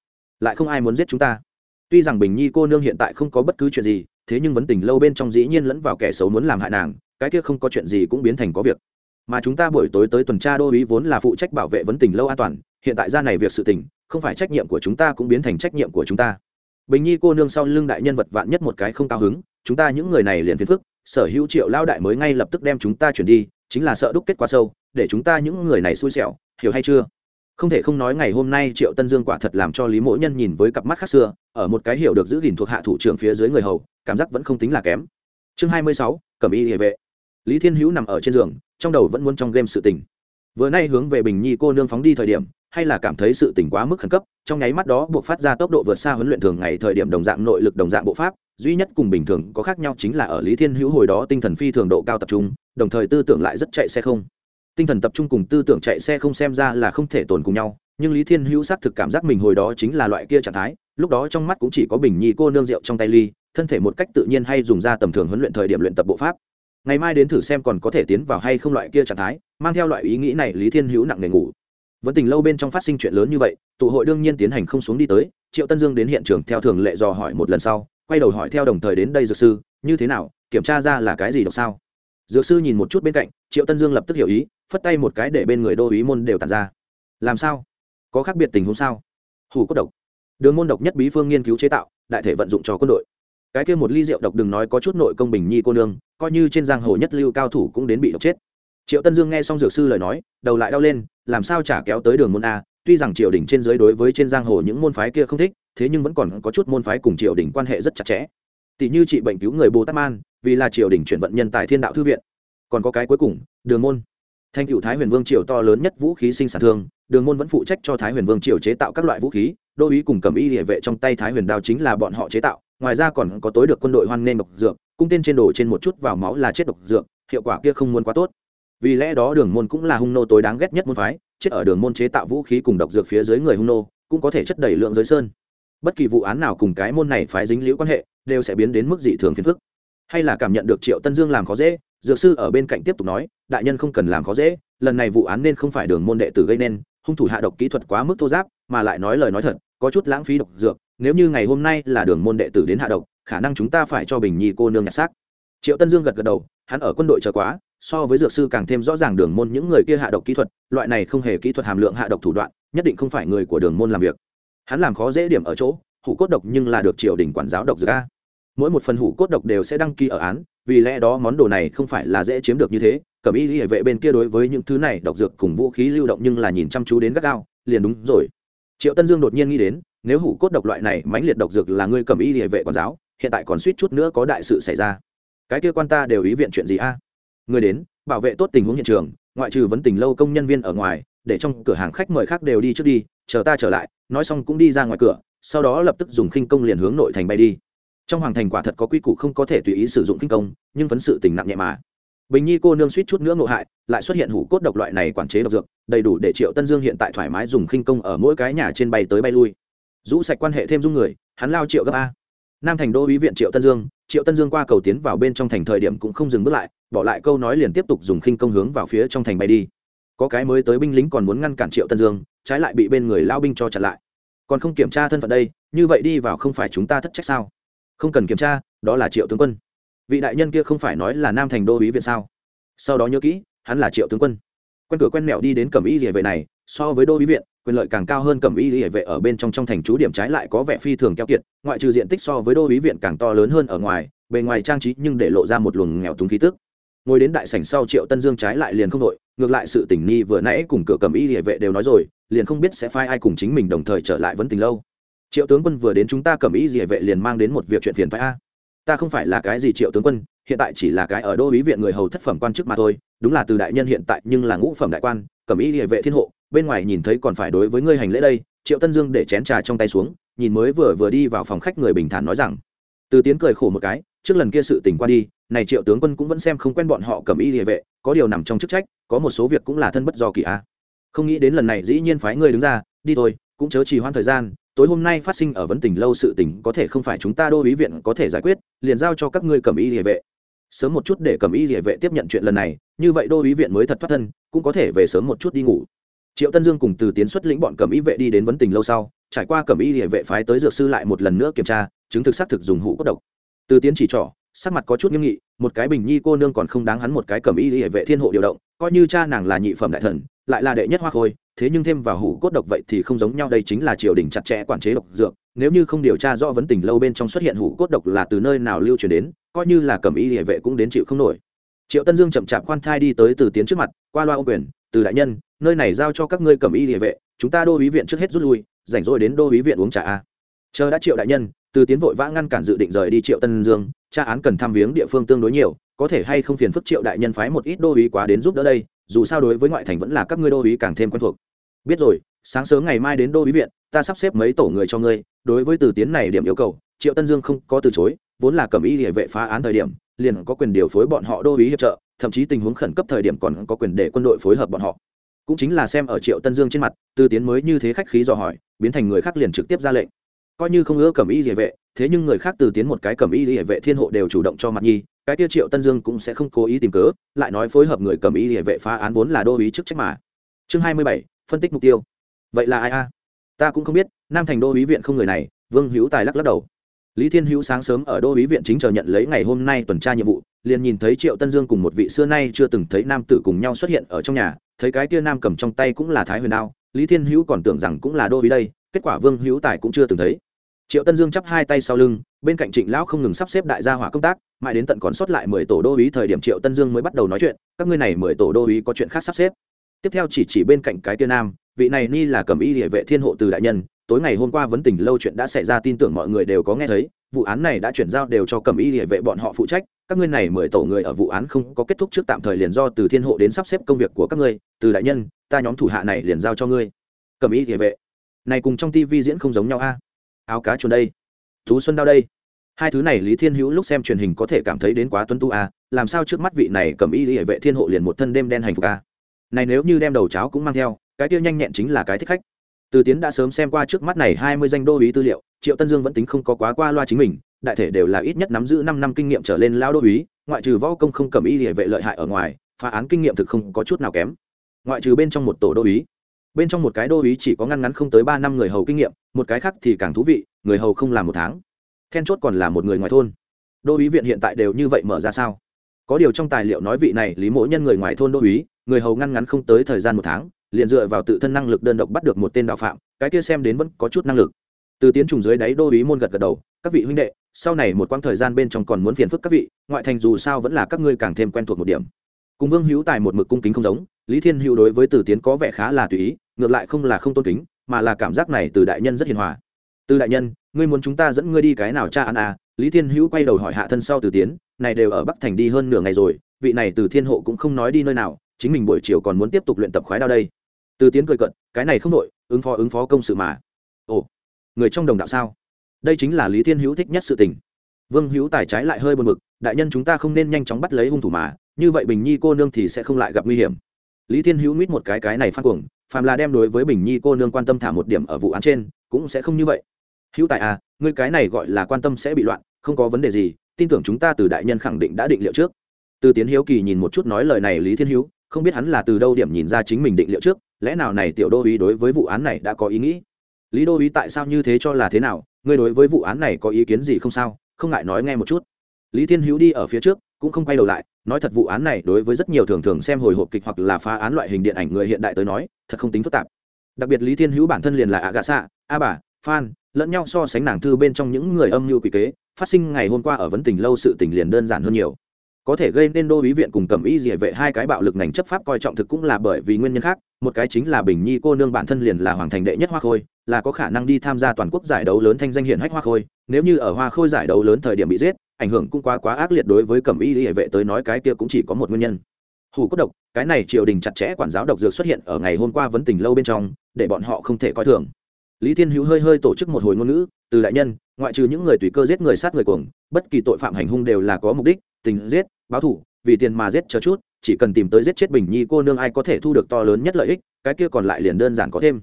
Speaker 1: Lại không ai muốn giết chúng ta. Tuy rằng bình nhi cô nương hiện tại không có bất cứ chuyện gì, thế nhưng vấn tình lâu bên trong dĩ nhiên lẫn vào kẻ xấu muốn làm hại nàng, cái kia không có chuyện gì cũng biến thành có việc. Mà chúng ta buổi tối tới tuần tra đô ý vốn là phụ trách bảo vệ vấn tình lâu an toàn, hiện tại ra này việc sự tình, không phải trách nhiệm của chúng ta cũng biến thành trách nhiệm của chúng ta. Bình nhi cô nương sau lưng đại nhân vật vạn nhất một cái không cao hứng, chúng ta những người này liền phiền phức sở hữu triệu lao đại mới ngay lập tức đem chúng ta chuyển đi, chính là sợ đúc kết quá sâu, để chúng ta những người này xui xẻo, hiểu hay chưa? Không thể không nói ngày hôm nay triệu tân dương quả thật làm cho lý mỗ nhân nhìn với cặp mắt khác xưa, ở một cái hiểu được giữ gìn thuộc hạ thủ trưởng phía dưới người hầu, cảm giác vẫn không tính là kém. Chương hai mươi sáu, cẩm y địa vệ. Lý thiên hữu nằm ở trên giường, trong đầu vẫn muốn trong game sự tình. Vừa nay hướng về bình nhi cô nương phóng đi thời điểm, hay là cảm thấy sự tỉnh quá mức khẩn cấp, trong nháy mắt đó buộc phát ra tốc độ vượt xa huấn luyện thường ngày thời điểm đồng dạng nội lực đồng dạng bộ pháp duy nhất cùng bình thường có khác nhau chính là ở lý thiên hữu hồi đó tinh thần phi thường độ cao tập trung, đồng thời tư tưởng lại rất chạy xe không. Tinh thần tập trung cùng tư tưởng chạy xe không xem ra là không thể tồn cùng nhau, nhưng lý thiên hữu xác thực cảm giác mình hồi đó chính là loại kia trạng thái, lúc đó trong mắt cũng chỉ có bình nhi cô nương rượu trong tay ly, thân thể một cách tự nhiên hay dùng ra tầm thường huấn luyện thời điểm luyện tập bộ pháp. Ngày mai đến thử xem còn có thể tiến vào hay không loại kia trạng thái, mang theo loại ý nghĩ này lý thiên hữu nặng nề ngủ. Vẫn tình lâu bên trong phát sinh chuyện lớn như vậy, tụ hội đương nhiên tiến hành không xuống đi tới, triệu tân dương đến hiện trường theo thường lệ dò hỏi một lần sau quay đầu hỏi theo đồng thời đến đây dược sư, như thế nào? Kiểm tra ra là cái gì độc sao? Dược sư nhìn một chút bên cạnh, triệu tân dương lập tức hiểu ý, phất tay một cái để bên người đô ý môn đều tàn ra. Làm sao? Có khác biệt tình huống sao? Hủ cốt độc. Đường môn độc nhất bí phương nghiên cứu chế tạo, đại thể vận dụng cho quân đội. Cái kia một ly rượu độc đừng nói có chút nội công bình nhi cô nương, coi như trên giang hồ nhất lưu cao thủ cũng đến bị độc chết. Triệu tân dương nghe xong dược sư lời nói, đầu lại đau lên, làm sao chả kéo tới đường môn a? Tuy rằng triều đình trên giới đối với trên giang hồ những môn phái kia không thích thế nhưng vẫn còn có chút môn phái cùng triều đình quan hệ rất chặt chẽ. Tỷ như trị bệnh cứu người bồ tát man, vì là triều đình chuyển vận nhân tài thiên đạo thư viện. Còn có cái cuối cùng, đường môn. Thanh cựu thái huyền vương triều to lớn nhất vũ khí sinh sản thương, đường môn vẫn phụ trách cho thái huyền vương triều chế tạo các loại vũ khí, đô ý cùng cầm y địa vệ trong tay thái huyền đao chính là bọn họ chế tạo, ngoài ra còn có tối được quân đội hoan nghênh độc dược, cung tên trên đồ trên một chút vào máu là chết độc dược, hiệu quả kia không muốn quá tốt. Vì lẽ đó đường môn cũng là hung nô tối đáng ghét nhất môn phái, chết ở đường môn chế tạo vũ khí cùng độc dược phía dưới người hung nô, cũng có thể chất đẩy lượng giới sơn bất kỳ vụ án nào cùng cái môn này phái dính liễu quan hệ, đều sẽ biến đến mức dị thường phiền phức. Hay là cảm nhận được triệu tân dương làm khó dễ, dược sư ở bên cạnh tiếp tục nói, đại nhân không cần làm khó dễ, lần này vụ án nên không phải đường môn đệ tử gây nên, hung thủ hạ độc kỹ thuật quá mức thô giáp, mà lại nói lời nói thật, có chút lãng phí độc dược, nếu như ngày hôm nay là đường môn đệ tử đến hạ độc, khả năng chúng ta phải cho bình nhi cô nương nhặt xác. Triệu tân dương gật gật đầu, hắn ở quân đội chờ quá, so với dược sư càng thêm rõ ràng đường môn những người kia hạ độc kỹ thuật, loại này không hề kỹ thuật hàm lượng hạ độc thủ đoạn, nhất định không phải người của đường môn làm việc hắn làm khó dễ điểm ở chỗ, hủ cốt độc nhưng là được triều đình quản giáo độc dược a. Mỗi một phần hủ cốt độc đều sẽ đăng ký ở án, vì lẽ đó món đồ này không phải là dễ chiếm được như thế cẩm y hệ vệ bên kia đối với những thứ này độc dược cùng vũ khí lưu động nhưng là nhìn chăm chú đến gắt gao, liền đúng rồi. Triệu tân dương đột nhiên nghĩ đến, nếu hủ cốt độc loại này mãnh liệt độc dược là ngươi cẩm y hệ vệ quản giáo, hiện tại còn suýt chút nữa có đại sự xảy ra. Cái kia quan ta đều ý viện chuyện gì a? Người đến, bảo vệ tốt tình huống hiện trường, ngoại trừ vấn tình lâu công nhân viên ở ngoài, để trong cửa hàng khách mời khác đều đi trước đi chờ ta trở lại, nói xong cũng đi ra ngoài cửa, sau đó lập tức dùng khinh công liền hướng nội thành bay đi. Trong hoàng thành quả thật có quy củ không có thể tùy ý sử dụng khinh công, nhưng vấn sự tình nặng nhẹ mà. Bình nhi cô nương suýt chút nữa ngộ hại, lại xuất hiện hủ cốt độc loại này quản chế độc dược, đầy đủ để triệu tân dương hiện tại thoải mái dùng khinh công ở mỗi cái nhà trên bay tới bay lui. Rũ sạch quan hệ thêm dung người, hắn lao triệu gấp a. Nam thành đô ý viện triệu tân dương, triệu tân dương qua cầu tiến vào bên trong thành thời điểm cũng không dừng bước lại, bỏ lại câu nói liền tiếp tục dùng khinh công hướng vào phía trong thành bay đi. Có cái mới tới binh lính còn muốn ngăn cản triệu tân dương trái lại bị bên người lao binh cho chặn lại. Còn không kiểm tra thân phận đây, như vậy đi vào không phải chúng ta thất trách sao? Không cần kiểm tra, đó là triệu tướng quân. Vị đại nhân kia không phải nói là nam thành đô ý viện sao? Sau đó nhớ kỹ, hắn là triệu tướng quân. Quen cửa quen mẹo đi đến cẩm y địa vệ này, so với đô ý viện, quyền lợi càng cao hơn cẩm y địa vệ ở bên trong trong thành chú điểm trái lại có vẻ phi thường keo kiệt, ngoại trừ diện tích so với đô ý viện càng to lớn hơn ở ngoài, bề ngoài trang trí nhưng để lộ ra một luồng nghèo túng khí tức. Ngồi đến đại sảnh sau triệu tân dương trái lại liền không đội ngược lại sự tình nghi vừa nãy cùng cửa cầm y địa vệ đều nói rồi, liền không biết sẽ phai ai cùng chính mình đồng thời trở lại vấn tình lâu. Triệu tướng quân vừa đến chúng ta cầm y địa vệ liền mang đến một việc chuyện phiền phái a. Ta không phải là cái gì triệu tướng quân, hiện tại chỉ là cái ở đô ý viện người hầu thất phẩm quan chức mà thôi, đúng là từ đại nhân hiện tại nhưng là ngũ phẩm đại quan, cầm y địa vệ thiên hộ, bên ngoài nhìn thấy còn phải đối với ngươi hành lễ đây, triệu tân dương để chén trà trong tay xuống, nhìn mới vừa vừa đi vào phòng khách người bình thản nói rằng. Từ tiến cười khổ một cái, trước lần kia sự tình qua đi này triệu tướng quân cũng vẫn xem không quen bọn họ cầm y địa vệ, có điều nằm trong chức trách, có một số việc cũng là thân bất do kỳ a. Không nghĩ đến lần này dĩ nhiên phái người đứng ra, đi thôi, cũng chớ trì hoãn thời gian, tối hôm nay phát sinh ở vấn tình lâu sự tình có thể không phải chúng ta đô ý viện có thể giải quyết, liền giao cho các ngươi cầm y địa vệ. Sớm một chút để cầm y địa vệ tiếp nhận chuyện lần này, như vậy đô ý viện mới thật thoát thân, cũng có thể về sớm một chút đi ngủ. Triệu tân dương cùng từ tiến xuất lĩnh bọn cầm y vệ đi đến vấn tình lâu sau, trải qua cầm y địa vệ phái tới dược sư lại một lần nữa kiểm tra, chứng thực xác thực dùng hũ cốt độc. Từ tiến chỉ trỏ sắc mặt có chút nghiêm nghị, một cái bình nhi cô nương còn không đáng hắn một cái cầm y hệ vệ thiên hộ điều động, coi như cha nàng là nhị phẩm đại thần, lại là đệ nhất hoa khôi, thế nhưng thêm vào hủ cốt độc vậy thì không giống nhau, đây chính là triều đình chặt chẽ quản chế độc dược, nếu như không điều tra rõ vấn tình lâu bên trong xuất hiện hủ cốt độc là từ nơi nào lưu truyền đến, coi như là cầm y hệ vệ cũng đến chịu không nổi. Triệu tân dương chậm chạp khoan thai đi tới từ tiến trước mặt, qua loa ô quyền, từ đại nhân, nơi này giao cho các ngươi cầm y địa vệ, chúng ta đô ý viện trước hết rút lui, rảnh rỗi đến đô ý viện uống trà a. Chờ đã, triệu đại nhân từ tiến vội vã ngăn cản dự định rời đi triệu tân dương, tra án cần thăm viếng địa phương tương đối nhiều, có thể hay không phiền phức triệu đại nhân phái một ít đô ý quá đến giúp đỡ đây, dù sao đối với ngoại thành vẫn là các ngươi đô ý càng thêm quen thuộc. Biết rồi, sáng sớm ngày mai đến đô ý viện, ta sắp xếp mấy tổ người cho ngươi, đối với từ tiến này điểm yêu cầu, triệu tân dương không có từ chối, vốn là cầm y địa vệ phá án thời điểm, liền có quyền điều phối bọn họ đô ý hiệp trợ, thậm chí tình huống khẩn cấp thời điểm còn có quyền để quân đội phối hợp bọn họ. Cũng chính là xem ở triệu tân dương trên mặt, từ tiến mới như thế khách khí dò hỏi, biến thành người khác liền trực tiếp ra lệnh coi như không ưa cẩm y địa vệ, thế nhưng người khác từ tiến một cái cẩm y địa vệ thiên hộ đều chủ động cho mặt nhi, cái tiêu triệu tân dương cũng sẽ không cố ý tìm cớ, lại nói phối hợp người cẩm y địa vệ phá án vốn là đô ý chức trách mà. Chương hai mươi bảy, phân tích mục tiêu. Vậy là ai a? Ta cũng không biết, nam thành đô ý viện không người này, vương hữu tài lắc lắc đầu. Lý thiên hữu sáng sớm ở đô ý viện chính chờ nhận lấy ngày hôm nay tuần tra nhiệm vụ, liền nhìn thấy triệu tân dương cùng một vị xưa nay chưa từng thấy nam tử cùng nhau xuất hiện ở trong nhà, thấy cái tia nam cầm trong tay cũng là thái huyền đao, lý thiên hữu còn tưởng rằng cũng là đô ý đây, kết quả vương hữu tài cũng chưa từng thấy triệu tân dương chắp hai tay sau lưng, bên cạnh trịnh lão không ngừng sắp xếp đại gia hỏa công tác, mãi đến tận còn sót lại mười tổ đô ý thời điểm triệu tân dương mới bắt đầu nói chuyện, các ngươi này mười tổ đô ý có chuyện khác sắp xếp. Tiếp theo chỉ chỉ bên cạnh cái tiên nam, vị này ni là cầm y địa vệ thiên hộ từ đại nhân, tối ngày hôm qua vấn tình lâu chuyện đã xảy ra tin tưởng mọi người đều có nghe thấy, vụ án này đã chuyển giao đều cho cầm y địa vệ bọn họ phụ trách, các ngươi này mười tổ người ở vụ án không có kết thúc trước tạm thời liền do từ thiên hộ đến sắp xếp công việc của các ngươi, từ đại nhân, ta nhóm thủ hạ này liền giao cho ngươi. Cầm y địa vệ, này cùng trong Tivi diễn không giống nhau a áo cá chuồn đây thú xuân đao đây hai thứ này lý thiên hữu lúc xem truyền hình có thể cảm thấy đến quá tuân tu à? làm sao trước mắt vị này cầm y hệ vệ thiên hộ liền một thân đêm đen hành phục à? này nếu như đem đầu cháo cũng mang theo, cái kia nhanh nhẹn chính là cái thích khách từ tiến đã sớm xem qua trước mắt này hai mươi danh đô ý tư liệu, triệu tân dương vẫn tính không có quá qua loa chính mình, đại thể đều là ít nhất nắm giữ năm năm kinh nghiệm trở lên lao đô ý ngoại trừ võ công không cầm y hệ vệ lợi hại ở ngoài, phá án kinh nghiệm thực không có chút nào kém ngoại trừ bên trong một tổ đô ý bên trong một cái đô ý chỉ có ngăn ngắn không tới ba năm người hầu kinh nghiệm một cái khác thì càng thú vị, người hầu không làm một tháng. Then chốt còn là một người ngoài thôn. Đô ý viện hiện tại đều như vậy mở ra sao? Có điều trong tài liệu nói vị này, lý mỗ nhân người ngoài thôn đô ý người hầu ngăn ngắn không tới thời gian một tháng, liền dựa vào tự thân năng lực đơn độc bắt được một tên đạo phạm, cái kia xem đến vẫn có chút năng lực. Từ tiến trùng dưới đáy đô ý môn gật gật đầu, các vị huynh đệ, sau này một quãng thời gian bên trong còn muốn phiền phức các vị, ngoại thành dù sao vẫn là các ngươi càng thêm quen thuộc một điểm. Cùng vương hữu tài một mực cung kính không giống, lý thiên hữu đối với từ tiến có vẻ khá là tùy ý, ngược lại không là không tôn kính mà là cảm giác này từ đại nhân rất hiền hòa. Từ đại nhân, ngươi muốn chúng ta dẫn ngươi đi cái nào cha ăn à? Lý thiên hữu quay đầu hỏi hạ thân sau từ tiến, này đều ở bắc thành đi hơn nửa ngày rồi, vị này từ thiên hộ cũng không nói đi nơi nào, chính mình buổi chiều còn muốn tiếp tục luyện tập khoái đao đây. Từ tiến cười cận cái này không đội ứng phó ứng phó công sự mà. Ồ, người trong đồng đạo sao? Đây chính là lý thiên hữu thích nhất sự tình. Vương hữu tài trái lại hơi buồn bực, đại nhân chúng ta không nên nhanh chóng bắt lấy hung thủ mà, như vậy bình nhi cô nương thì sẽ không lại gặp nguy hiểm. Lý thiên hữu mít một cái cái này phát cuồng phàm là đem đối với bình nhi cô nương quan tâm thả một điểm ở vụ án trên, cũng sẽ không như vậy. Hữu tài à ngươi cái này gọi là quan tâm sẽ bị loạn, không có vấn đề gì, tin tưởng chúng ta từ đại nhân khẳng định đã định liệu trước. Từ tiến hiếu kỳ nhìn một chút nói lời này lý thiên hữu, không biết hắn là từ đâu điểm nhìn ra chính mình định liệu trước, lẽ nào này tiểu đô uý đối với vụ án này đã có ý nghĩ? Lý đô uý tại sao như thế cho là thế nào, ngươi đối với vụ án này có ý kiến gì không sao, không ngại nói nghe một chút. Lý thiên hữu đi ở phía trước, cũng không quay đầu lại nói thật vụ án này đối với rất nhiều thường thường xem hồi hộp kịch hoặc là phá án loại hình điện ảnh người hiện đại tới nói, thật không tính phức tạp. Đặc biệt lý thiên hữu bản thân liền là a gà xạ a bà phan, lẫn nhau so sánh nàng thư bên trong những người âm mưu quỷ kế, phát sinh ngày hôm qua ở vấn tình lâu sự tình liền đơn giản hơn nhiều. Có thể gây nên đô ý viện cùng cầm ý gì vệ hai cái bạo lực ngành chấp pháp coi trọng thực cũng là bởi vì nguyên nhân khác, một cái chính là bình nhi cô nương bản thân liền là hoàng thành đệ nhất hoa khôi, là có khả năng đi tham gia toàn quốc giải đấu lớn thanh danh hiện hách hoa khôi, nếu như ở hoa khôi giải đấu lớn thời điểm bị giết ảnh hưởng cũng quá quá ác liệt đối với cẩm y hệ vệ tới nói cái kia cũng chỉ có một nguyên nhân. Hủ cốt độc, cái này triều đình chặt chẽ quản giáo độc dược xuất hiện ở ngày hôm qua vấn tình lâu bên trong, để bọn họ không thể coi thường. Lý thiên hữu hơi hơi tổ chức một hồi ngôn ngữ, từ đại nhân, ngoại trừ những người tùy cơ giết người sát người cuồng, bất kỳ tội phạm hành hung đều là có mục đích, tình giết, báo thủ vì tiền mà giết chờ chút, chỉ cần tìm tới giết chết bình nhi cô nương ai có thể thu được to lớn nhất lợi ích, cái kia còn lại liền đơn giản có thêm.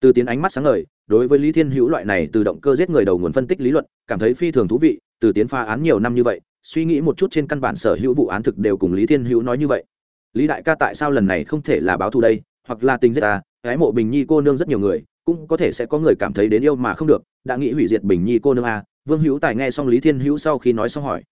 Speaker 1: Từ tiến ánh mắt sáng ngời, đối với lý thiên hữu loại này từ động cơ giết người đầu nguồn phân tích lý luận, cảm thấy phi thường thú vị từ tiến pha án nhiều năm như vậy, suy nghĩ một chút trên căn bản sở hữu vụ án thực đều cùng lý thiên hữu nói như vậy. Lý đại ca tại sao lần này không thể là báo thù đây, hoặc là tình giết ta, gái mộ bình nhi cô nương rất nhiều người, cũng có thể sẽ có người cảm thấy đến yêu mà không được, đã nghĩ hủy diệt bình nhi cô nương à? vương hữu tài nghe xong lý thiên hữu sau khi nói xong hỏi.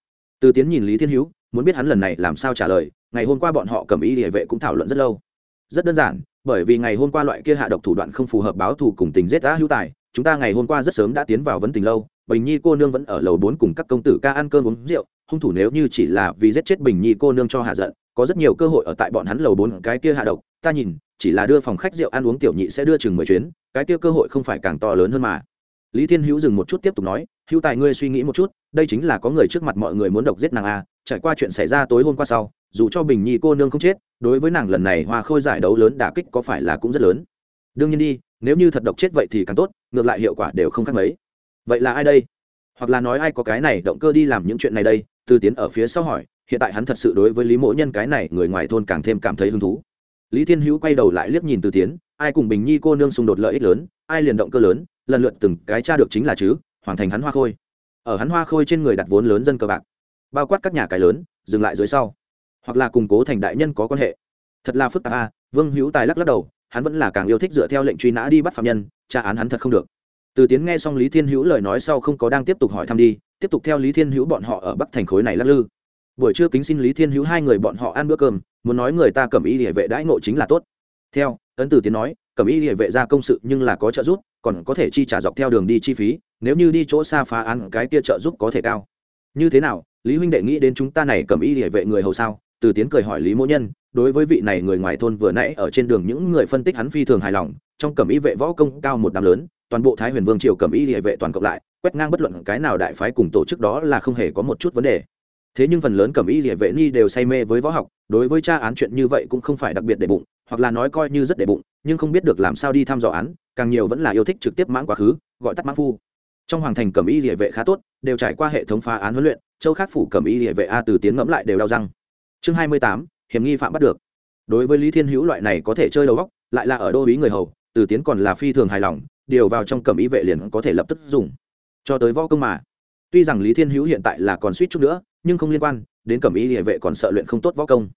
Speaker 1: Từ tiến nhìn lý thiên hữu, muốn biết hắn lần này làm sao trả lời, ngày hôm qua bọn họ cầm ý địa vệ cũng thảo luận rất lâu. Rất đơn giản, bởi vì ngày hôm qua loại kia hạ độc thủ đoạn không phù hợp báo thù cùng tình giết đã hữu tài chúng ta ngày hôm qua rất sớm đã tiến vào vấn tình lâu, bình nhi cô nương vẫn ở lầu bốn cùng các công tử ca ăn cơm uống rượu, hung thủ nếu như chỉ là vì giết chết bình nhi cô nương cho hạ giận, có rất nhiều cơ hội ở tại bọn hắn lầu bốn, cái kia hạ độc, ta nhìn, chỉ là đưa phòng khách rượu ăn uống tiểu nhị sẽ đưa chừng mười chuyến, cái kia cơ hội không phải càng to lớn hơn mà. Lý thiên hữu dừng một chút tiếp tục nói, hữu tài ngươi suy nghĩ một chút, đây chính là có người trước mặt mọi người muốn độc giết nàng a trải qua chuyện xảy ra tối hôm qua sau, dù cho bình nhi cô nương không chết, đối với nàng lần này hoa khôi giải đấu lớn đả kích có phải là cũng rất lớn. Đương nhiên đi nếu như thật độc chết vậy thì càng tốt, ngược lại hiệu quả đều không khác mấy. Vậy là ai đây? Hoặc là nói ai có cái này động cơ đi làm những chuyện này đây? Từ tiến ở phía sau hỏi, hiện tại hắn thật sự đối với lý mỗ nhân cái này người ngoài thôn càng thêm cảm thấy hứng thú. Lý thiên hữu quay đầu lại liếc nhìn từ tiến, ai cùng bình nhi cô nương xung đột lợi ích lớn, ai liền động cơ lớn, lần lượt từng cái tra được chính là chứ, hoàn thành hắn hoa khôi. Ở hắn hoa khôi trên người đặt vốn lớn dân cờ bạc, bao quát các nhà cái lớn, dừng lại dưới sau. Hoặc là củng cố thành đại nhân có quan hệ. Thật là phức tạp a, vương hữu tài lắc lắc đầu hắn vẫn là càng yêu thích dựa theo lệnh truy nã đi bắt phạm nhân, tra án hắn thật không được. Từ tiến nghe xong lý thiên hữu lời nói sau không có đang tiếp tục hỏi thăm đi, tiếp tục theo lý thiên hữu bọn họ ở bắc thành khối này lắc lư. Buổi trưa kính xin lý thiên hữu hai người bọn họ ăn bữa cơm, muốn nói người ta cầm y địa vệ đãi ngộ chính là tốt. Theo, ấn từ tiến nói, cầm y địa vệ ra công sự nhưng là có trợ giúp, còn có thể chi trả dọc theo đường đi chi phí, nếu như đi chỗ xa phá án, cái kia trợ giúp có thể cao. Như thế nào, lý huynh đệ nghĩ đến chúng ta này cầm y địa vệ người hầu sao? Từ tiến cười hỏi lý mỗ nhân, đối với vị này người ngoài thôn vừa nãy ở trên đường những người phân tích hắn phi thường hài lòng, trong Cẩm y vệ võ công cao một đám lớn, toàn bộ thái huyền vương triều Cẩm y địa vệ toàn cộng lại, quét ngang bất luận cái nào đại phái cùng tổ chức đó là không hề có một chút vấn đề. Thế nhưng phần lớn Cẩm y địa vệ ni đều say mê với võ học, đối với tra án chuyện như vậy cũng không phải đặc biệt để bụng, hoặc là nói coi như rất để bụng, nhưng không biết được làm sao đi thăm dò án, càng nhiều vẫn là yêu thích trực tiếp mãn quá khứ, gọi tắt mãn phu. Trong hoàng thành Cẩm y địa vệ khá tốt, đều trải qua hệ thống phá án huấn luyện, châu khác phủ Cẩm y địa vệ a từ tiến ngẫm lại đều đau răng chương hai mươi tám, hiểm nghi phạm bắt được. Đối với lý thiên hữu loại này có thể chơi đầu góc lại là ở đô ý người hầu, từ tiến còn là phi thường hài lòng, điều vào trong cầm y vệ liền có thể lập tức dùng. Cho tới võ công mà. Tuy rằng lý thiên hữu hiện tại là còn suýt chút nữa, nhưng không liên quan, đến cầm y địa vệ còn sợ luyện không tốt võ công.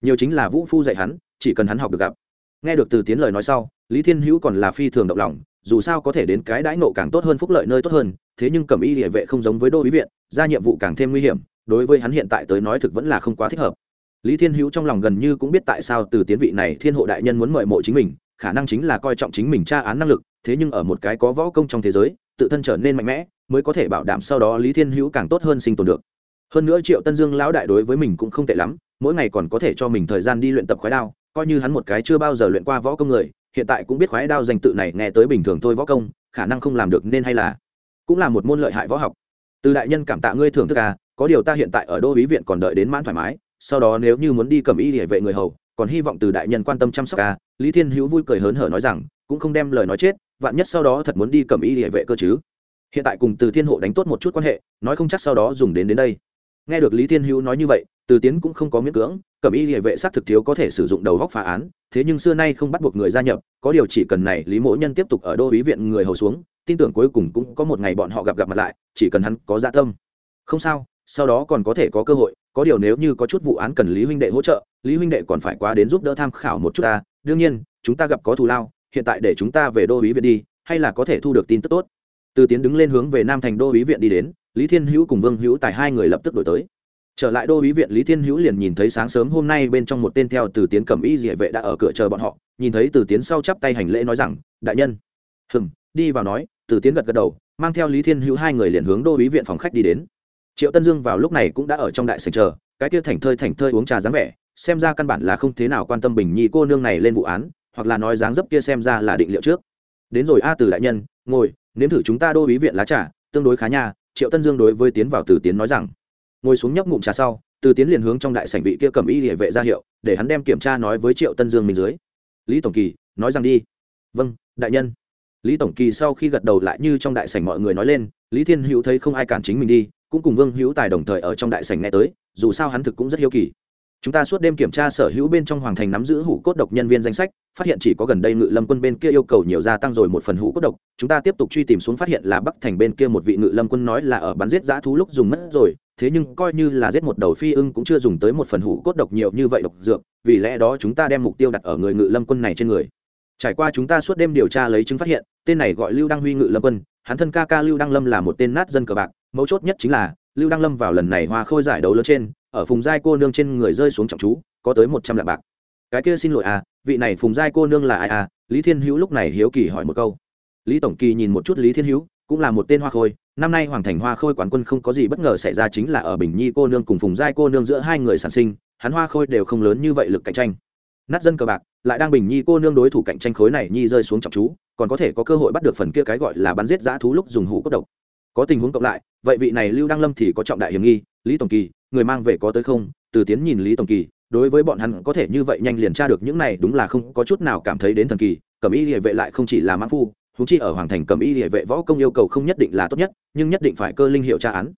Speaker 1: Nhiều chính là vũ phu dạy hắn, chỉ cần hắn học được gặp. Nghe được từ tiến lời nói sau, lý thiên hữu còn là phi thường động lòng, dù sao có thể đến cái đãi nộ càng tốt hơn phúc lợi nơi tốt hơn, thế nhưng cầm y địa vệ không giống với đô ý viện, ra nhiệm vụ càng thêm nguy hiểm, đối với hắn hiện tại tới nói thực vẫn là không quá thích hợp lý thiên hữu trong lòng gần như cũng biết tại sao từ tiến vị này thiên hộ đại nhân muốn mời mộ chính mình, khả năng chính là coi trọng chính mình tra án năng lực, thế nhưng ở một cái có võ công trong thế giới, tự thân trở nên mạnh mẽ, mới có thể bảo đảm sau đó lý thiên hữu càng tốt hơn sinh tồn được. Hơn nữa triệu tân dương lão đại đối với mình cũng không tệ lắm, mỗi ngày còn có thể cho mình thời gian đi luyện tập khoái đao, coi như hắn một cái chưa bao giờ luyện qua võ công người, hiện tại cũng biết khoái đao danh tự này nghe tới bình thường thôi võ công, khả năng không làm được nên hay là cũng là một môn lợi hại võ học. Từ đại nhân cảm tạ ngươi thưởng thức à có điều ta hiện tại ở đô ý viện còn đợi đến mãn thoải mái sau đó nếu như muốn đi cầm y địa vệ người hầu, còn hy vọng từ đại nhân quan tâm chăm sóc ca, lý thiên hữu vui cười hớn hở nói rằng, cũng không đem lời nói chết, vạn nhất sau đó thật muốn đi cầm y địa vệ cơ chứ. Hiện tại cùng từ thiên hộ đánh tốt một chút quan hệ, nói không chắc sau đó dùng đến đến đây. Nghe được lý thiên hữu nói như vậy, từ tiến cũng không có miễn cưỡng cẩm y địa vệ sát thực thiếu có thể sử dụng đầu góc phá án, thế nhưng xưa nay không bắt buộc người gia nhập, có điều chỉ cần này lý mỗ nhân tiếp tục ở đô ý viện người hầu xuống, tin tưởng cuối cùng cũng có một ngày bọn họ gặp gặp mặt lại, chỉ cần hắn có dạ tâm. Không sao, sau đó còn có thể có cơ hội có điều nếu như có chút vụ án cần lý huynh đệ hỗ trợ, lý huynh đệ còn phải qua đến giúp đỡ tham khảo một chút ta. Đương nhiên, chúng ta gặp có thù lao, hiện tại để chúng ta về đô ý viện đi, hay là có thể thu được tin tức tốt. Từ tiến đứng lên hướng về nam thành đô ý viện đi đến, lý thiên hữu cùng vương hữu tài hai người lập tức đổi tới. Trở lại đô ý viện, lý thiên hữu liền nhìn thấy sáng sớm hôm nay bên trong một tên theo từ tiến cầm y địa vệ đã ở cửa chờ bọn họ, nhìn thấy từ tiến sau chắp tay hành lễ nói rằng, đại nhân. Hừng đi vào nói, từ tiến gật gật đầu, mang theo lý thiên hữu hai người liền hướng đô ý viện phòng khách đi đến triệu tân dương vào lúc này cũng đã ở trong đại sành chờ, cái kia thành thơi thành thơi uống trà dáng vẻ, xem ra căn bản là không thế nào quan tâm bình nhi cô nương này lên vụ án, hoặc là nói dáng dấp kia xem ra là định liệu trước. Đến rồi a từ đại nhân, ngồi, nếm thử chúng ta đô ý viện lá trà, tương đối khá nha, triệu tân dương đối với tiến vào từ tiến nói rằng. Ngồi xuống nhấp ngụm trà sau, từ tiến liền hướng trong đại sảnh vị kia cầm y địa vệ ra hiệu, để hắn đem kiểm tra nói với triệu tân dương mình dưới. Lý tổng kỳ, nói rằng đi. Vâng đại nhân. Lý tổng kỳ sau khi gật đầu lại như trong đại sảnh mọi người nói lên, lý thiên hữu thấy không ai cản chính mình đi cũng cùng vương hữu tài đồng thời ở trong đại sảnh nghe tới, dù sao hắn thực cũng rất hiếu kỳ. Chúng ta suốt đêm kiểm tra sở hữu bên trong hoàng thành nắm giữ hủ cốt độc nhân viên danh sách, phát hiện chỉ có gần đây ngự lâm quân bên kia yêu cầu nhiều gia tăng rồi một phần hủ cốt độc, chúng ta tiếp tục truy tìm xuống phát hiện là bắc thành bên kia một vị ngự lâm quân nói là ở bắn giết giã thú lúc dùng mất rồi, thế nhưng coi như là giết một đầu phi ưng cũng chưa dùng tới một phần hủ cốt độc nhiều như vậy độc dược, vì lẽ đó chúng ta đem mục tiêu đặt ở người ngự lâm quân này trên người. Trải qua chúng ta suốt đêm điều tra lấy chứng phát hiện, tên này gọi lưu đăng huy ngự lâm quân, hắn thân ca ca lưu đăng lâm là một tên nát dân cờ bạc mấu chốt nhất chính là, lưu đăng lâm vào lần này hoa khôi giải đấu lớn trên, ở phùng giai cô nương trên người rơi xuống trọng chú, có tới một trăm lạng bạc. Cái kia xin lỗi à vị này phùng giai cô nương là ai à? Lý thiên hữu lúc này hiếu kỳ hỏi một câu. Lý tổng kỳ nhìn một chút lý thiên hữu, cũng là một tên hoa khôi, năm nay hoàng thành hoa khôi quán quân không có gì bất ngờ xảy ra chính là ở bình nhi cô nương cùng phùng giai cô nương giữa hai người sản sinh, hắn hoa khôi đều không lớn như vậy lực cạnh tranh. Nát dân cờ bạc, lại đang bình nhi cô nương đối thủ cạnh tranh khối này nhi rơi xuống trọng chú, còn có thể có cơ hội bắt được phần kia cái gọi là bắn giết dã thú lúc dùng hũ cốt độc có tình huống cộng lại, vậy vị này lưu đăng lâm thì có trọng đại hiểm nghi, lý tổng kỳ, người mang về có tới không? Từ tiến nhìn lý tổng kỳ, đối với bọn hắn có thể như vậy nhanh liền tra được những này đúng là không có chút nào cảm thấy đến thần kỳ, cẩm y địa vệ lại không chỉ là mãn phu húng chi ở hoàng thành cẩm y địa vệ võ công yêu cầu không nhất định là tốt nhất, nhưng nhất định phải cơ linh hiệu tra án.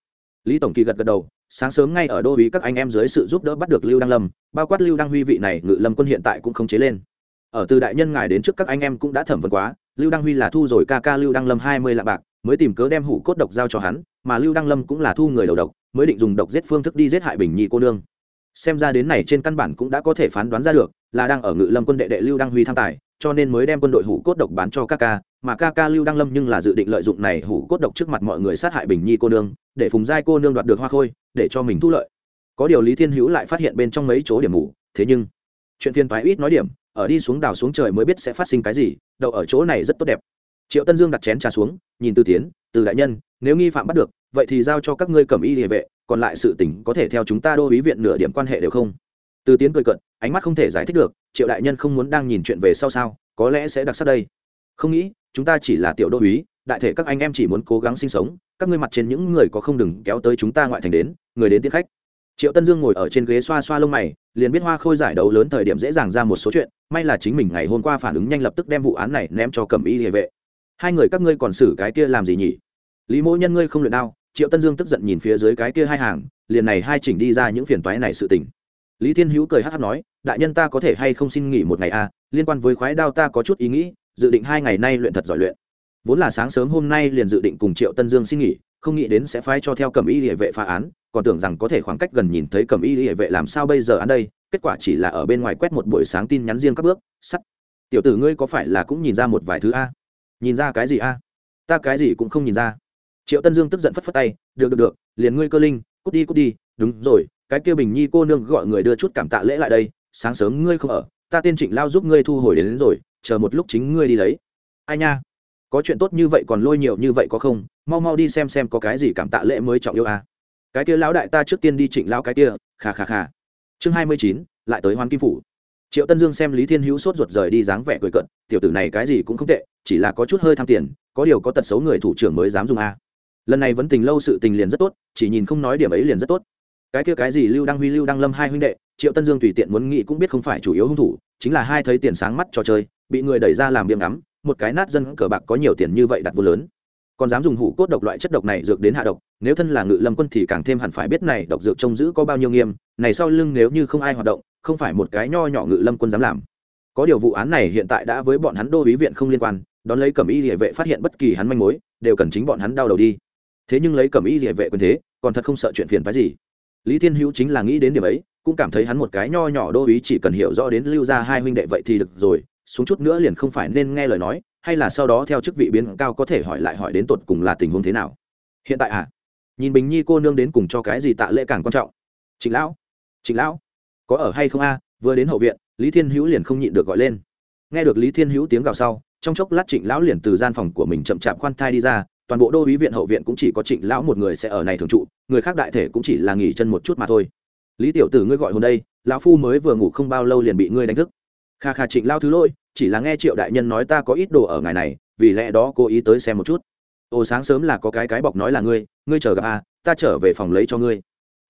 Speaker 1: Lý tổng kỳ gật gật đầu, sáng sớm ngay ở đô uý các anh em dưới sự giúp đỡ bắt được lưu đăng lâm, bao quát lưu đăng huy vị này, ngự lâm quân hiện tại cũng không chế lên. Ở từ đại nhân ngài đến trước các anh em cũng đã thẩm vấn quá, lưu đăng huy là thu rồi ca ca lưu đăng lâm hai mươi lạng bạc mới tìm cớ đem hủ cốt độc giao cho hắn, mà lưu đăng lâm cũng là thu người đầu độc, mới định dùng độc giết phương thức đi giết hại bình nhi cô nương. Xem ra đến này trên căn bản cũng đã có thể phán đoán ra được, là đang ở ngự lâm quân đệ đệ lưu đăng huy tham tài, cho nên mới đem quân đội hủ cốt độc bán cho ca ca, mà ca ca lưu đăng lâm nhưng là dự định lợi dụng này hủ cốt độc trước mặt mọi người sát hại bình nhi cô nương, để phùng giai cô nương đoạt được hoa khôi, để cho mình thu lợi. Có điều lý thiên hữu lại phát hiện bên trong mấy chỗ điểm mù, thế nhưng, chuyện Thiên toái ít nói điểm, ở đi xuống đảo xuống trời mới biết sẽ phát sinh cái gì đậu ở chỗ này rất tốt đẹp triệu tân dương đặt chén trà xuống, nhìn từ tiến, từ đại nhân, nếu nghi phạm bắt được, vậy thì giao cho các ngươi cầm y địa vệ, còn lại sự tình có thể theo chúng ta đô ý viện nửa điểm quan hệ đều không? Từ tiến cười cận ánh mắt không thể giải thích được, triệu đại nhân không muốn đang nhìn chuyện về sau sao, có lẽ sẽ đặc sắc đây. Không nghĩ, chúng ta chỉ là tiểu đô ý, đại thể các anh em chỉ muốn cố gắng sinh sống, các ngươi mặt trên những người có không đừng kéo tới chúng ta ngoại thành đến, người đến tiến khách. Triệu tân dương ngồi ở trên ghế xoa xoa lông mày, liền biết hoa khôi giải đấu lớn thời điểm dễ dàng ra một số chuyện, may là chính mình ngày hôm qua phản ứng nhanh lập tức đem vụ án này ném cho cầm y địa vệ hai người các ngươi còn xử cái kia làm gì nhỉ? Lý mỗ nhân ngươi không luyện đao triệu tân dương tức giận nhìn phía dưới cái kia hai hàng liền này hai chỉnh đi ra những phiền toái này sự tình. Lý thiên hữu cười hát hát nói đại nhân ta có thể hay không xin nghỉ một ngày a à, liên quan với khoái đao ta có chút ý nghĩ dự định hai ngày nay luyện thật giỏi luyện. Vốn là sáng sớm hôm nay liền dự định cùng triệu tân dương xin nghỉ không nghĩ đến sẽ phái cho theo cầm y địa vệ phá án còn tưởng rằng có thể khoảng cách gần nhìn thấy cầm y địa vệ làm sao bây giờ ăn đây kết quả chỉ là ở bên ngoài quét một buổi sáng tin nhắn riêng các bước sắt. Tiểu tử ngươi có phải là cũng nhìn ra một vài thứ a? Nhìn ra cái gì a? Ta cái gì cũng không nhìn ra. Triệu tân dương tức giận phất phất tay được được được liền ngươi cơ linh cút đi cút đi đúng rồi cái kia bình nhi cô nương gọi người đưa chút cảm tạ lễ lại đây sáng sớm ngươi không ở ta tiên trịnh lao giúp ngươi thu hồi đến, đến rồi chờ một lúc chính ngươi đi lấy. Ai nha? Có chuyện tốt như vậy còn lôi nhiều như vậy có không? Mau mau đi xem xem có cái gì cảm tạ lễ mới trọng yêu à. cái kia lão đại ta trước tiên đi trịnh lao cái kia khà khà khà chương hai mươi chín lại tới hoan kim phủ triệu tân dương xem lý thiên hữu sốt ruột rời đi dáng vẻ cười cận tiểu tử này cái gì cũng không tệ, chỉ là có chút hơi tham tiền, có điều có tật xấu người thủ trưởng mới dám dùng a. Lần này vẫn tình lâu sự tình liền rất tốt, chỉ nhìn không nói điểm ấy liền rất tốt. Cái kia cái gì lưu đăng huy, lưu đăng lâm hai huynh đệ, triệu tân dương tùy tiện muốn nghĩ cũng biết không phải chủ yếu hung thủ, chính là hai thấy tiền sáng mắt trò chơi, bị người đẩy ra làm biếng ngắm, một cái nát dân cờ bạc có nhiều tiền như vậy đặt vô lớn. Còn dám dùng hủ cốt độc loại chất độc này dược đến hạ độc, nếu thân là ngự lâm quân thì càng thêm hẳn phải biết này độc dược trông giữ có bao nhiêu nghiêm, này sau lưng nếu như không ai hoạt động không phải một cái nho nhỏ ngự lâm quân dám làm. Có điều vụ án này hiện tại đã với bọn hắn đô ý viện không liên quan, đón lấy cẩm y địa vệ phát hiện bất kỳ hắn manh mối, đều cần chính bọn hắn đau đầu đi. Thế nhưng lấy cẩm y địa vệ quyền thế, còn thật không sợ chuyện phiền phái gì. Lý thiên hữu chính là nghĩ đến điểm ấy, cũng cảm thấy hắn một cái nho nhỏ đô ý chỉ cần hiểu rõ đến lưu ra hai huynh đệ vậy thì được rồi, xuống chút nữa liền không phải nên nghe lời nói, hay là sau đó theo chức vị biến cao có thể hỏi lại hỏi đến tột cùng là tình huống thế nào. Hiện tại à? Nhìn bình nhi cô nương đến cùng cho cái gì tạ lễ càng quan trọng? Trịnh lão trịnh lão có ở hay không a, vừa đến hậu viện, lý thiên hữu liền không nhịn được gọi lên. Nghe được lý thiên hữu tiếng gào sau, trong chốc lát trịnh lão liền từ gian phòng của mình chậm chạp khoan thai đi ra, toàn bộ đô ý viện hậu viện cũng chỉ có trịnh lão một người sẽ ở này thường trụ, người khác đại thể cũng chỉ là nghỉ chân một chút mà thôi. Lý tiểu tử ngươi gọi hồn đây, lão phu mới vừa ngủ không bao lâu liền bị ngươi đánh thức. Kha kha trịnh lao thứ lỗi, chỉ là nghe triệu đại nhân nói ta có ít đồ ở ngày này, vì lẽ đó cố ý tới xem một chút. Ồ, sáng sớm là có cái cái bọc nói là ngươi ngươi chờ gặp a, ta trở về phòng lấy cho ngươi.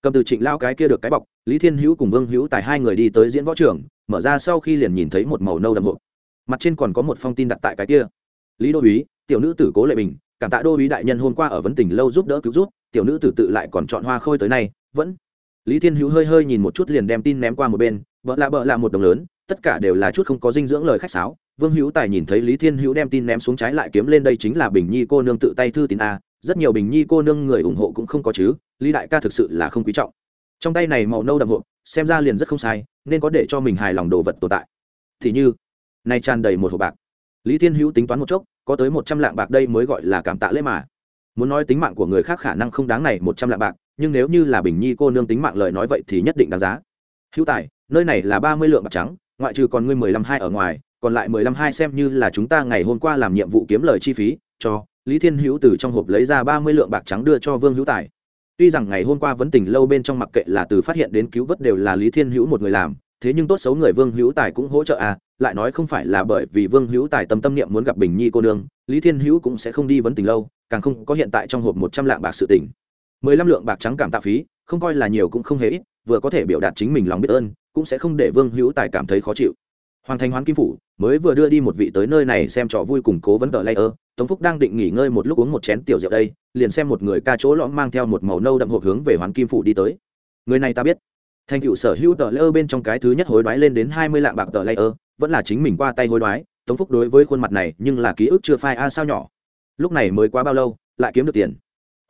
Speaker 1: Cầm từ trịnh lao cái kia được cái bọc lý thiên hữu cùng vương hữu tài hai người đi tới diễn võ trường, mở ra sau khi liền nhìn thấy một màu nâu đậm hộp. Mặt trên còn có một phong tin đặt tại cái kia. Lý đô uý tiểu nữ tử cố lệ bình, cảm tạ đô uý đại nhân hôm qua ở vấn tỉnh lâu giúp đỡ cứu rút tiểu nữ tử tự lại còn chọn hoa khôi tới nay, vẫn. Lý thiên hữu hơi hơi nhìn một chút liền đem tin ném qua một bên vợ lạ bợ lạ một đồng lớn, tất cả đều là chút không có dinh dưỡng lời khách sáo. Vương hữu tài nhìn thấy lý thiên hữu đem tin ném xuống trái lại kiếm lên đây chính là bình nhi cô nương tự tay thư tín a, rất nhiều bình nhi cô nương người ủng hộ cũng không có chứ, lý đại ca thực sự là không quý trọng trong tay này màu nâu đậm hộp, xem ra liền rất không sai, nên có để cho mình hài lòng đồ vật tồn tại. Thì như, nay tràn đầy một hộp bạc. Lý thiên hữu tính toán một chốc, có tới một trăm lạng bạc đây mới gọi là cảm tạ lễ mà. Muốn nói tính mạng của người khác khả năng không đáng này một trăm lạng bạc, nhưng nếu như là bình nhi cô nương tính mạng lời nói vậy thì nhất định đáng giá. Hữu tài, nơi này là ba mươi lượng bạc trắng, ngoại trừ còn ngươi mười lăm hai ở ngoài, còn lại mười lăm hai xem như là chúng ta ngày hôm qua làm nhiệm vụ kiếm lời chi phí, cho lý thiên hữu từ trong hộp lấy ra ba mươi lượng bạc trắng đưa cho vương hữu tài tuy rằng ngày hôm qua vấn tình lâu bên trong mặc kệ là từ phát hiện đến cứu vớt đều là lý thiên hữu một người làm, thế nhưng tốt xấu người vương hữu tài cũng hỗ trợ à lại nói không phải là bởi vì vương hữu tài tâm tâm niệm muốn gặp bình nhi cô nương, lý thiên hữu cũng sẽ không đi vấn tình lâu, càng không có hiện tại trong hộp một trăm lạng bạc sự tỉnh mười lăm lượng bạc trắng cảm tạ phí, không coi là nhiều cũng không hề ít, vừa có thể biểu đạt chính mình lòng biết ơn, cũng sẽ không để vương hữu tài cảm thấy khó chịu. Hoàng thành hoán kim phủ mới vừa đưa đi một vị tới nơi này xem trò vui cùng cố vấn tờ lây ơ tống phúc đang định nghỉ ngơi một lúc uống một chén tiểu rượu đây, liền xem một người ca chỗ lõm mang theo một màu nâu đậm hộp hướng về hoán kim phủ đi tới. Người này ta biết. Thành cựu sở hữu tờ lây ơ bên trong cái thứ nhất hối đoái lên đến hai mươi lạng bạc tờ lây ơ vẫn là chính mình qua tay hối đoái, tống phúc đối với khuôn mặt này nhưng là ký ức chưa phai a à sao nhỏ. Lúc này mới quá bao lâu, lại kiếm được tiền.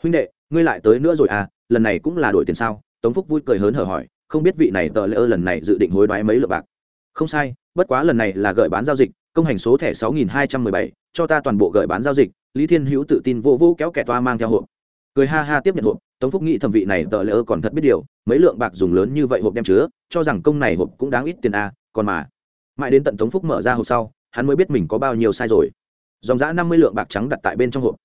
Speaker 1: Huynh đệ, ngươi lại tới nữa rồi à lần này cũng là đổi tiền sao? Tống phúc vui cười hớn hở hỏi, không biết vị này tờ lễ ơ lần này dự định hối đoái mấy lượng bạc. Không sai, bất quá lần này là gợi bán giao dịch, công hành số thẻ sáu nghìn hai trăm mười bảy cho ta toàn bộ gửi bán giao dịch lý thiên hữu tự tin vô vô kéo kẻ toa mang theo hộp. Cười ha ha tiếp nhận hộp tống phúc nghĩ thẩm vị này tờ lễ ơ còn thật biết điều mấy lượng bạc dùng lớn như vậy hộp đem chứa cho rằng công này hộp cũng đáng ít tiền a à, còn mà. Mãi đến tận tống phúc mở ra hộp sau hắn mới biết mình có bao nhiêu sai rồi. Dòng giã năm mươi lượng bạc trắng đặt tại bên trong hộp.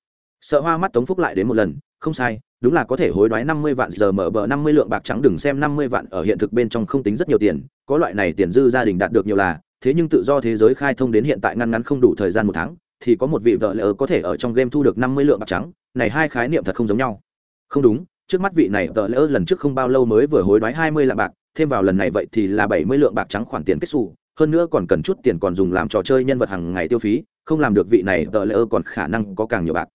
Speaker 1: Sợ hoa mắt tống phúc lại đến một lần không sai đúng là có thể hối đoái năm mươi vạn giờ mở bờ năm mươi lượng bạc trắng đừng xem năm mươi vạn ở hiện thực bên trong không tính rất nhiều tiền có loại này tiền dư gia đình đạt được nhiều là thế nhưng tự do thế giới khai thông đến hiện tại ngăn ngắn không đủ thời gian một tháng thì có một vị vợ lỡ có thể ở trong game thu được năm mươi lượng bạc trắng. Này hai khái niệm thật không giống nhau. Không đúng, trước mắt vị này vợ lỡ lần trước không bao lâu mới vừa hối đoái hai mươi lạng bạc, thêm vào lần này vậy thì là bảy mươi lượng bạc trắng khoản tiền kết xù. Hơn nữa còn cần chút tiền còn dùng làm trò chơi nhân vật hàng ngày tiêu phí, không làm được vị này vợ lỡ còn khả năng có càng nhiều bạc.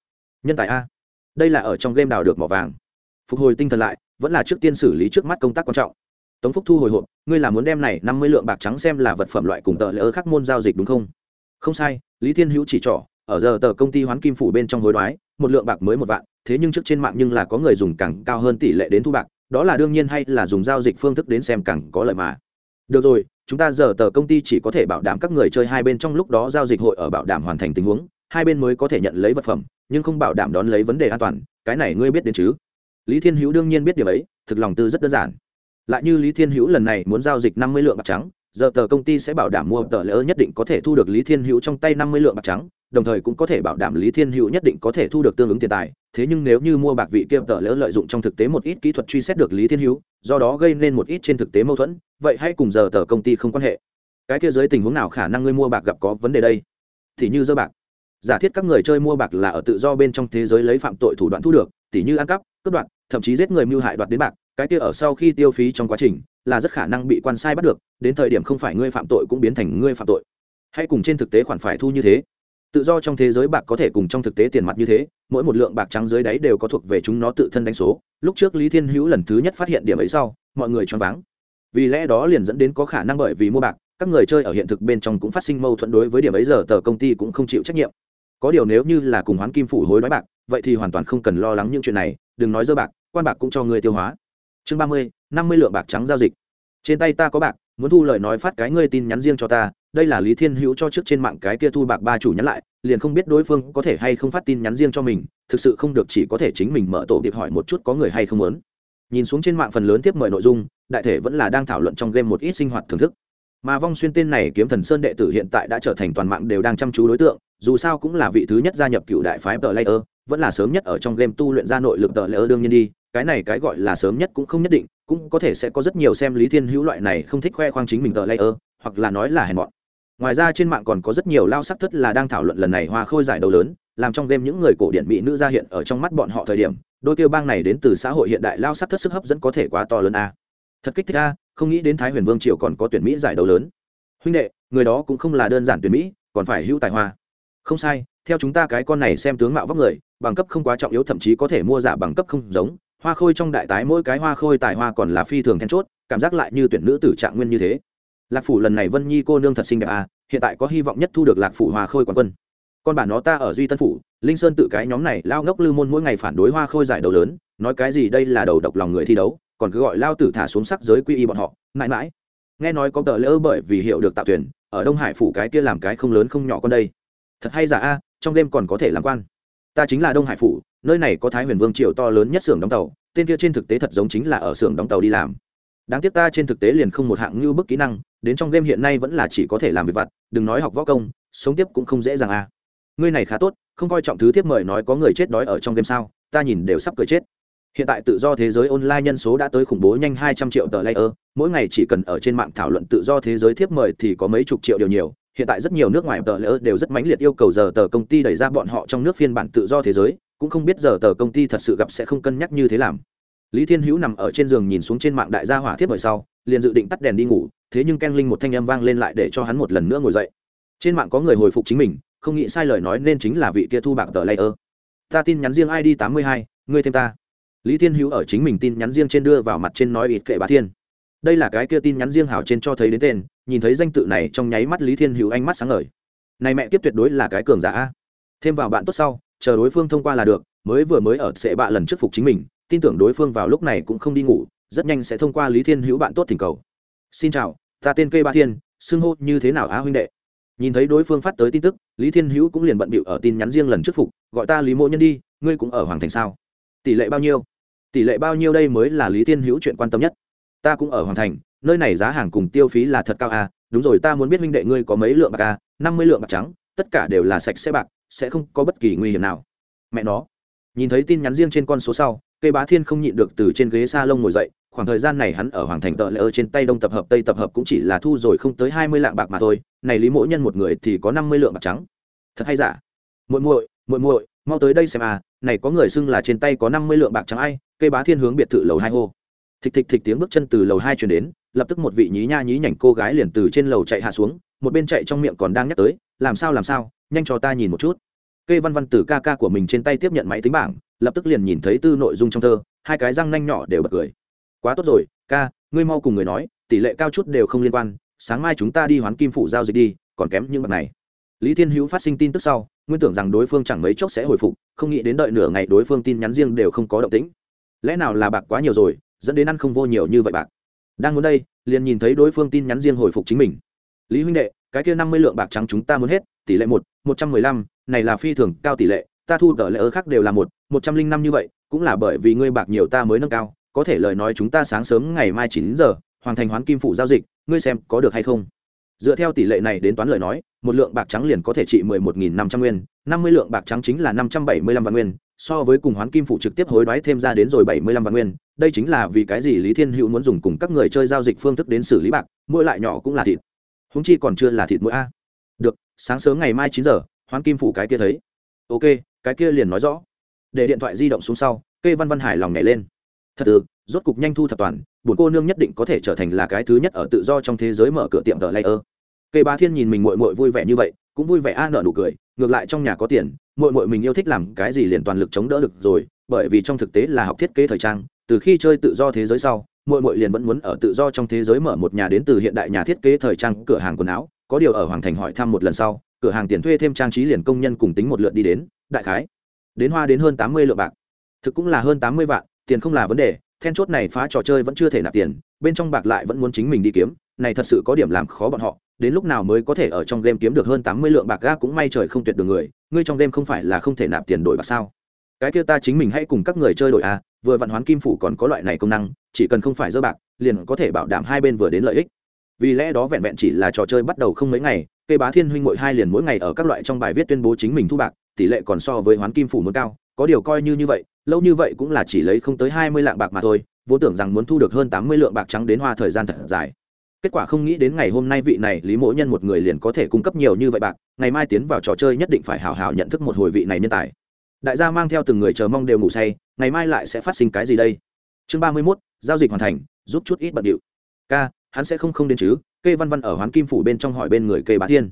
Speaker 1: Nhân tài a. Đây là ở trong game đào được mỏ vàng. Phục hồi tinh thần lại, vẫn là trước tiên xử lý trước mắt công tác quan trọng. Tống phúc thu hồi hộp, ngươi là muốn đem này năm mươi lượng bạc trắng xem là vật phẩm loại cùng tờ lỡ khác môn giao dịch đúng không? Không sai lý thiên hữu chỉ trỏ, ở giờ tờ công ty hoán kim phủ bên trong hối đoái, một lượng bạc mới một vạn, thế nhưng trước trên mạng nhưng là có người dùng càng cao hơn tỷ lệ đến thu bạc, đó là đương nhiên hay là dùng giao dịch phương thức đến xem càng có lợi mà. Được rồi, chúng ta giờ tờ công ty chỉ có thể bảo đảm các người chơi hai bên trong lúc đó giao dịch hội ở bảo đảm hoàn thành tình huống, hai bên mới có thể nhận lấy vật phẩm, nhưng không bảo đảm đón lấy vấn đề an toàn, cái này ngươi biết đến chứ? Lý thiên hữu đương nhiên biết điều ấy, thực lòng tư rất đơn giản. Lại như lý thiên hữu lần này muốn giao dịch năm mươi lượng bạc trắng giờ tờ công ty sẽ bảo đảm mua tờ lỡ nhất định có thể thu được lý thiên hữu trong tay năm mươi lượng bạc trắng, đồng thời cũng có thể bảo đảm lý thiên hữu nhất định có thể thu được tương ứng tiền tài. Thế nhưng nếu như mua bạc vị kia tờ lỡ lợi dụng trong thực tế một ít kỹ thuật truy xét được lý thiên hữu, do đó gây nên một ít trên thực tế mâu thuẫn, vậy hãy cùng giờ tờ công ty không quan hệ. Cái kia dưới tình huống nào khả năng ngươi mua bạc gặp có vấn đề đây? Thì như dơ bạc. Giả thiết các người chơi mua bạc là ở tự do bên trong thế giới lấy phạm tội thủ đoạn thu được, tỉ như ăn cắp, cướp đoạt, thậm chí giết người mưu hại đoạt đến bạc, cái kia ở sau khi tiêu phí trong quá trình là rất khả năng bị quan sai bắt được, đến thời điểm không phải ngươi phạm tội cũng biến thành ngươi phạm tội. Hay cùng trên thực tế khoản phải thu như thế. Tự do trong thế giới bạc có thể cùng trong thực tế tiền mặt như thế, mỗi một lượng bạc trắng dưới đáy đều có thuộc về chúng nó tự thân đánh số. Lúc trước lý thiên hữu lần thứ nhất phát hiện điểm ấy sau, mọi người choáng váng. Vì lẽ đó liền dẫn đến có khả năng bởi vì mua bạc, các người chơi ở hiện thực bên trong cũng phát sinh mâu thuẫn đối với điểm ấy giờ tờ công ty cũng không chịu trách nhiệm. Có điều nếu như là cùng hoán kim phủ hối đoái bạc, vậy thì hoàn toàn không cần lo lắng những chuyện này. Đừng nói dơ bạc, quan bạc cũng cho người tiêu hóa. Chương ba mươi năm mươi lượng bạc trắng giao dịch. Trên tay ta có bạc, muốn thu lời nói phát cái ngươi tin nhắn riêng cho ta, đây là lý thiên hữu cho trước trên mạng cái kia thu bạc ba chủ nhắn lại, liền không biết đối phương có thể hay không phát tin nhắn riêng cho mình, thực sự không được chỉ có thể chính mình mở tổ điệp hỏi một chút có người hay không muốn. Nhìn xuống trên mạng phần lớn tiếp mời nội dung, đại thể vẫn là đang thảo luận trong game một ít sinh hoạt thưởng thức. Mà vong xuyên tên này kiếm thần sơn đệ tử hiện tại đã trở thành toàn mạng đều đang chăm chú đối tượng, dù sao cũng là vị thứ nhất gia nhập cựu đại phái tờ layer vẫn là sớm nhất ở trong game tu luyện ra nội lực tờ lỡ đương nhiên đi, cái này cái gọi là sớm nhất cũng không nhất định, cũng có thể sẽ có rất nhiều xem lý thiên hữu loại này không thích khoe khoang chính mình tờ lỡ hoặc là nói là hèn mọn. Ngoài ra trên mạng còn có rất nhiều lao sắc thất là đang thảo luận lần này hoa khôi giải đấu lớn, làm trong game những người cổ điển mỹ nữ ra hiện ở trong mắt bọn họ thời điểm, đôi kêu bang này đến từ xã hội hiện đại lao sắc thất sức hấp dẫn có thể quá to lớn a. Thật kích thích a, không nghĩ đến thái huyền vương triều còn có tuyển mỹ giải đấu lớn. Huynh đệ, người đó cũng không là đơn giản tuyển mỹ, còn phải hữu tài hoa không sai, theo chúng ta cái con này xem tướng mạo vóc người, bằng cấp không quá trọng yếu, thậm chí có thể mua giả bằng cấp không giống. Hoa khôi trong đại tái mỗi cái hoa khôi tài hoa còn là phi thường then chốt, cảm giác lại như tuyển nữ tử trạng nguyên như thế. Lạc phủ lần này vân nhi cô nương thật xinh đẹp à hiện tại có hy vọng nhất thu được lạc phủ hoa khôi quán quân. Con bản nó ta ở duy tân phủ, linh sơn tự cái nhóm này lao ngốc lư môn mỗi ngày phản đối hoa khôi giải đấu lớn, nói cái gì đây là đầu độc lòng người thi đấu, còn cứ gọi lao tử thả xuống sắc giới quy y bọn họ, mãi mãi. Nghe nói có tờ lỡ bởi vì hiểu được tạo tuyển, ở đông hải phủ cái kia làm cái không lớn không nhỏ con đây thật hay giả a, trong đêm còn có thể làm quan. Ta chính là đông hải phủ, nơi này có thái huyền vương triều to lớn nhất xưởng đóng tàu, tên kia trên thực tế thật giống chính là ở xưởng đóng tàu đi làm. Đáng tiếc ta trên thực tế liền không một hạng như bức kỹ năng, đến trong game hiện nay vẫn là chỉ có thể làm việc vặt, đừng nói học võ công, sống tiếp cũng không dễ dàng à ngươi này khá tốt, không coi trọng thứ tiếp mời nói có người chết đói ở trong game sao, ta nhìn đều sắp cười chết. Hiện tại tự do thế giới online nhân số đã tới khủng bố nhanh hai trăm triệu tờ layer, mỗi ngày chỉ cần ở trên mạng thảo luận tự do thế giới thiếp mời thì có mấy chục triệu điều nhiều hiện tại rất nhiều nước ngoài tờ layer đều rất mãnh liệt yêu cầu giờ tờ công ty đẩy ra bọn họ trong nước phiên bản tự do thế giới, cũng không biết giờ tờ công ty thật sự gặp sẽ không cân nhắc như thế làm. Lý thiên hữu nằm ở trên giường nhìn xuống trên mạng đại gia hỏa thiết bởi sau, liền dự định tắt đèn đi ngủ, thế nhưng ken linh một thanh âm vang lên lại để cho hắn một lần nữa ngồi dậy. Trên mạng có người hồi phục chính mình, không nghĩ sai lời nói nên chính là vị kia thu bạc tờ layer ta tin nhắn riêng id tám mươi hai, ngươi thêm ta. Lý thiên hữu ở chính mình tin nhắn riêng trên đưa vào mặt trên nói ít kệ bá thiên đây là cái kia tin nhắn riêng hảo trên cho thấy đến tên, nhìn thấy danh tự này trong nháy mắt lý thiên hữu ánh mắt sáng ngời. Này mẹ kiếp tuyệt đối là cái cường giả thêm vào bạn tốt sau, chờ đối phương thông qua là được, mới vừa mới ở sệ bạ lần trước phục chính mình, tin tưởng đối phương vào lúc này cũng không đi ngủ, rất nhanh sẽ thông qua lý thiên hữu bạn tốt thỉnh cầu. Xin chào, ta tên kê ba thiên, xưng hô như thế nào á huynh đệ? Nhìn thấy đối phương phát tới tin tức, lý thiên hữu cũng liền bận bịu ở tin nhắn riêng lần trước phục, gọi ta lý mộ nhân đi, ngươi cũng ở hoàng thành sao? Tỷ lệ bao nhiêu? Tỷ lệ bao nhiêu đây mới là lý thiên hữu chuyện quan tâm nhất ta cũng ở hoàng thành, nơi này giá hàng cùng tiêu phí là thật cao à đúng rồi, ta muốn biết minh đệ ngươi có mấy lượng bạc à năm mươi lượng bạc trắng, tất cả đều là sạch sẽ bạc, sẽ không có bất kỳ nguy hiểm nào. Mẹ nó. Nhìn thấy tin nhắn riêng trên con số sau, cây bá thiên không nhịn được từ trên ghế s a lông ngồi dậy, khoảng thời gian này hắn ở hoàng thành tợ lỡ trên tay đông tập hợp, tây tập hợp cũng chỉ là thu rồi không tới hai mươi lạng bạc mà thôi, này lý mỗi nhân một người thì có năm mươi lượng bạc trắng. Thật hay giả? Muội muội muội muội, mau tới đây xem à này có người xưng là trên tay có năm mươi lượng bạc trắng ai, cây bá thiên hướng biệt thự lầu hai hô thịch thịch thịch tiếng bước chân từ lầu hai chuyển đến, lập tức một vị nhí nha nhí nhảnh cô gái liền từ trên lầu chạy hạ xuống, một bên chạy trong miệng còn đang nhắc tới, làm sao làm sao? Nhanh cho ta nhìn một chút. Cây văn văn từ ca ca của mình trên tay tiếp nhận máy tính bảng, lập tức liền nhìn thấy tư nội dung trong thơ, hai cái răng nanh nhỏ đều bật cười. Quá tốt rồi, ca, ngươi mau cùng người nói, tỷ lệ cao chút đều không liên quan, sáng mai chúng ta đi hoán kim phủ giao dịch đi, còn kém những bậc này. Lý thiên hữu phát sinh tin tức sau, nguyên tưởng rằng đối phương chẳng mấy chốc sẽ hồi phục, không nghĩ đến đợi nửa ngày đối phương tin nhắn riêng đều không có động tĩnh. Lẽ nào là bạc quá nhiều rồi dẫn đến ăn không vô nhiều như vậy bạc. Đang muốn đây, liền nhìn thấy đối phương tin nhắn riêng hồi phục chính mình. Lý huynh đệ, cái kia năm mươi lượng bạc trắng chúng ta muốn hết, tỷ lệ một một trăm mười lăm, này là phi thường cao tỷ lệ, ta thu tờ lệ ơ khác đều là một một trăm linh năm như vậy, cũng là bởi vì ngươi bạc nhiều ta mới nâng cao, có thể lời nói chúng ta sáng sớm ngày mai chín giờ, hoàn thành hoán kim phủ giao dịch, ngươi xem có được hay không? Dựa theo tỷ lệ này đến toán lời nói, một lượng bạc trắng liền có thể trị mười một nghìn năm trăm nguyên, năm mươi lượng bạc trắng chính là năm trăm bảy mươi lăm vạn nguyên so với cùng hoán kim phụ trực tiếp hối đoái thêm ra đến rồi bảy mươi lăm vạn nguyên đây chính là vì cái gì lý thiên hữu muốn dùng cùng các người chơi giao dịch phương thức đến xử lý bạc mỗi lại nhỏ cũng là thịt. Húng chi còn chưa là thịt mỗi a. Được sáng sớm ngày mai chín giờ hoán kim phụ cái kia thấy. Ok cái kia liền nói rõ. Để điện thoại di động xuống sau kê văn văn hải lòng nhảy lên. Thật được, rốt cục nhanh thu thập toàn bổn cô nương nhất định có thể trở thành là cái thứ nhất ở tự do trong thế giới mở cửa tiệm tờ layer. Kê bá thiên nhìn mình mội mội vui vẻ như vậy cũng vui vẻ a nở nụ cười ngược lại trong nhà có tiền mội mội mình yêu thích làm cái gì liền toàn lực chống đỡ được rồi, bởi vì trong thực tế là học thiết kế thời trang, từ khi chơi tự do thế giới sau mội mội liền vẫn muốn ở tự do trong thế giới mở một nhà đến từ hiện đại nhà thiết kế thời trang, cửa hàng quần áo, có điều ở hoàng thành hỏi thăm một lần sau, cửa hàng tiền thuê thêm trang trí liền công nhân cùng tính một lượt đi đến, đại khái, đến hoa đến hơn tám mươi lượng bạc. Thực cũng là hơn tám mươi vạn, tiền không là vấn đề, then chốt này phá trò chơi vẫn chưa thể nạp tiền, bên trong bạc lại vẫn muốn chính mình đi kiếm, này thật sự có điểm làm khó bọn họ đến lúc nào mới có thể ở trong game kiếm được hơn tám mươi lượng bạc ga cũng may trời không tuyệt đường người, ngươi trong game không phải là không thể nạp tiền đổi bạc sao? Cái kia ta chính mình hãy cùng các người chơi đổi à vừa vạn hoán kim phủ còn có loại này công năng, chỉ cần không phải dơ bạc, liền có thể bảo đảm hai bên vừa đến lợi ích. Vì lẽ đó vẹn vẹn chỉ là trò chơi bắt đầu không mấy ngày, cây bá thiên huynh ngội hai liền mỗi ngày ở các loại trong bài viết tuyên bố chính mình thu bạc, tỷ lệ còn so với hoán kim phủ muốn cao, có điều coi như như vậy, lâu như vậy cũng là chỉ lấy không tới hai mươi lạng bạc mà thôi, vốn tưởng rằng muốn thu được hơn tám mươi lượng bạc trắng đến hoa thời gian thật dài kết quả không nghĩ đến ngày hôm nay vị này lý mỗi nhân một người liền có thể cung cấp nhiều như vậy bạc, ngày mai tiến vào trò chơi nhất định phải hào hào nhận thức một hồi vị này nhân tài. Đại gia mang theo từng người chờ mong đều ngủ say, ngày mai lại sẽ phát sinh cái gì đây? Chương ba mươi mốt, giao dịch hoàn thành, giúp chút ít bận điệu. Ca, hắn sẽ không không đến chứ? Kê văn văn ở hoán kim phủ bên trong hỏi bên người kê bá thiên.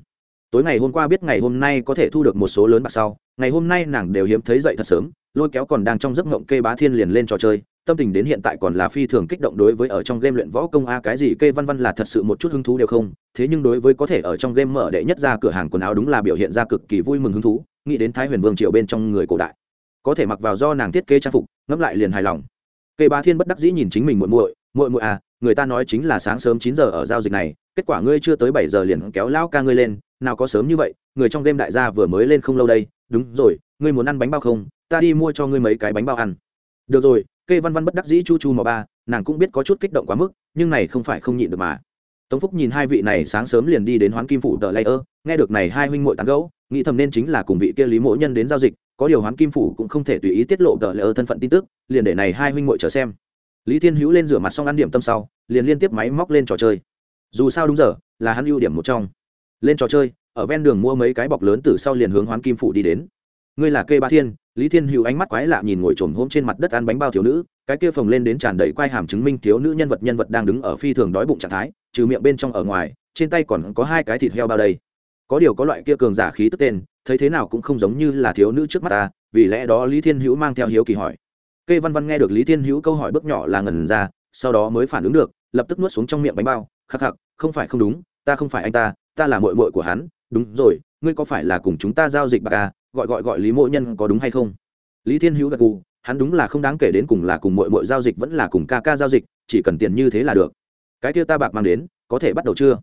Speaker 1: Tối ngày hôm qua biết ngày hôm nay có thể thu được một số lớn bạc sau, ngày hôm nay nàng đều hiếm thấy dậy thật sớm, lôi kéo còn đang trong giấc ngộng kê bá thiên liền lên trò chơi tâm tình đến hiện tại còn là phi thường kích động đối với ở trong game luyện võ công a, cái gì kê văn văn là thật sự một chút hứng thú đều không, thế nhưng đối với có thể ở trong game mở đệ nhất ra cửa hàng quần áo đúng là biểu hiện ra cực kỳ vui mừng hứng thú, nghĩ đến thái huyền vương triều bên trong người cổ đại. Có thể mặc vào do nàng thiết kế trang phục, ngẫm lại liền hài lòng. Kê ba thiên bất đắc dĩ nhìn chính mình muội muội muội muội à người ta nói chính là sáng sớm chín giờ ở giao dịch này, kết quả ngươi chưa tới bảy giờ liền kéo lão ca ngươi lên, nào có sớm như vậy, người trong game đại gia vừa mới lên không lâu đây, đúng rồi, ngươi muốn ăn bánh bao không? Ta đi mua cho ngươi mấy cái bánh bao ăn. Được rồi kê văn văn bất đắc dĩ chu chu mò ba, nàng cũng biết có chút kích động quá mức, nhưng này không phải không nhịn được mà. Tống phúc nhìn hai vị này sáng sớm liền đi đến hoán kim phủ tờ lây ơ nghe được này hai huynh muội tán gẫu, nghĩ thầm nên chính là cùng vị kia lý mỗ nhân đến giao dịch, có điều hoán kim phủ cũng không thể tùy ý tiết lộ tờ lây ơ thân phận tin tức, liền để này hai huynh muội chờ xem. Lý thiên hữu lên rửa mặt xong ăn điểm tâm sau, liền liên tiếp máy móc lên trò chơi. Dù sao đúng giờ, là hắn ưu điểm một trong. Lên trò chơi, ở ven đường mua mấy cái bọc lớn từ sau liền hướng hoán kim phủ đi đến. Ngươi là kê ba thiên lý thiên hữu ánh mắt quái lạ nhìn ngồi trồm hôm trên mặt đất ăn bánh bao thiếu nữ, cái kia phồng lên đến tràn đầy quai hàm chứng minh thiếu nữ nhân vật nhân vật đang đứng ở phi thường đói bụng trạng thái, trừ miệng bên trong ở ngoài, trên tay còn có hai cái thịt heo bao đây. Có điều có loại kia cường giả khí tức tên, thấy thế nào cũng không giống như là thiếu nữ trước mắt ta, vì lẽ đó lý thiên hữu mang theo hiếu kỳ hỏi. Kê văn văn nghe được lý thiên hữu câu hỏi bước nhỏ là ngần ra, sau đó mới phản ứng được, lập tức nuốt xuống trong miệng bánh bao, khắc khắc, không phải không đúng, ta không phải anh ta ta là mội mội của hắn, đúng rồi, ngươi có phải là cùng chúng ta giao dịch bạc à? Gọi gọi gọi lý mộ nhân có đúng hay không? Lý thiên hữu gật gù, hắn đúng là không đáng kể đến cùng là cùng mội mội giao dịch vẫn là cùng ca ca giao dịch, chỉ cần tiền như thế là được. Cái kia ta bạc mang đến, có thể bắt đầu chưa?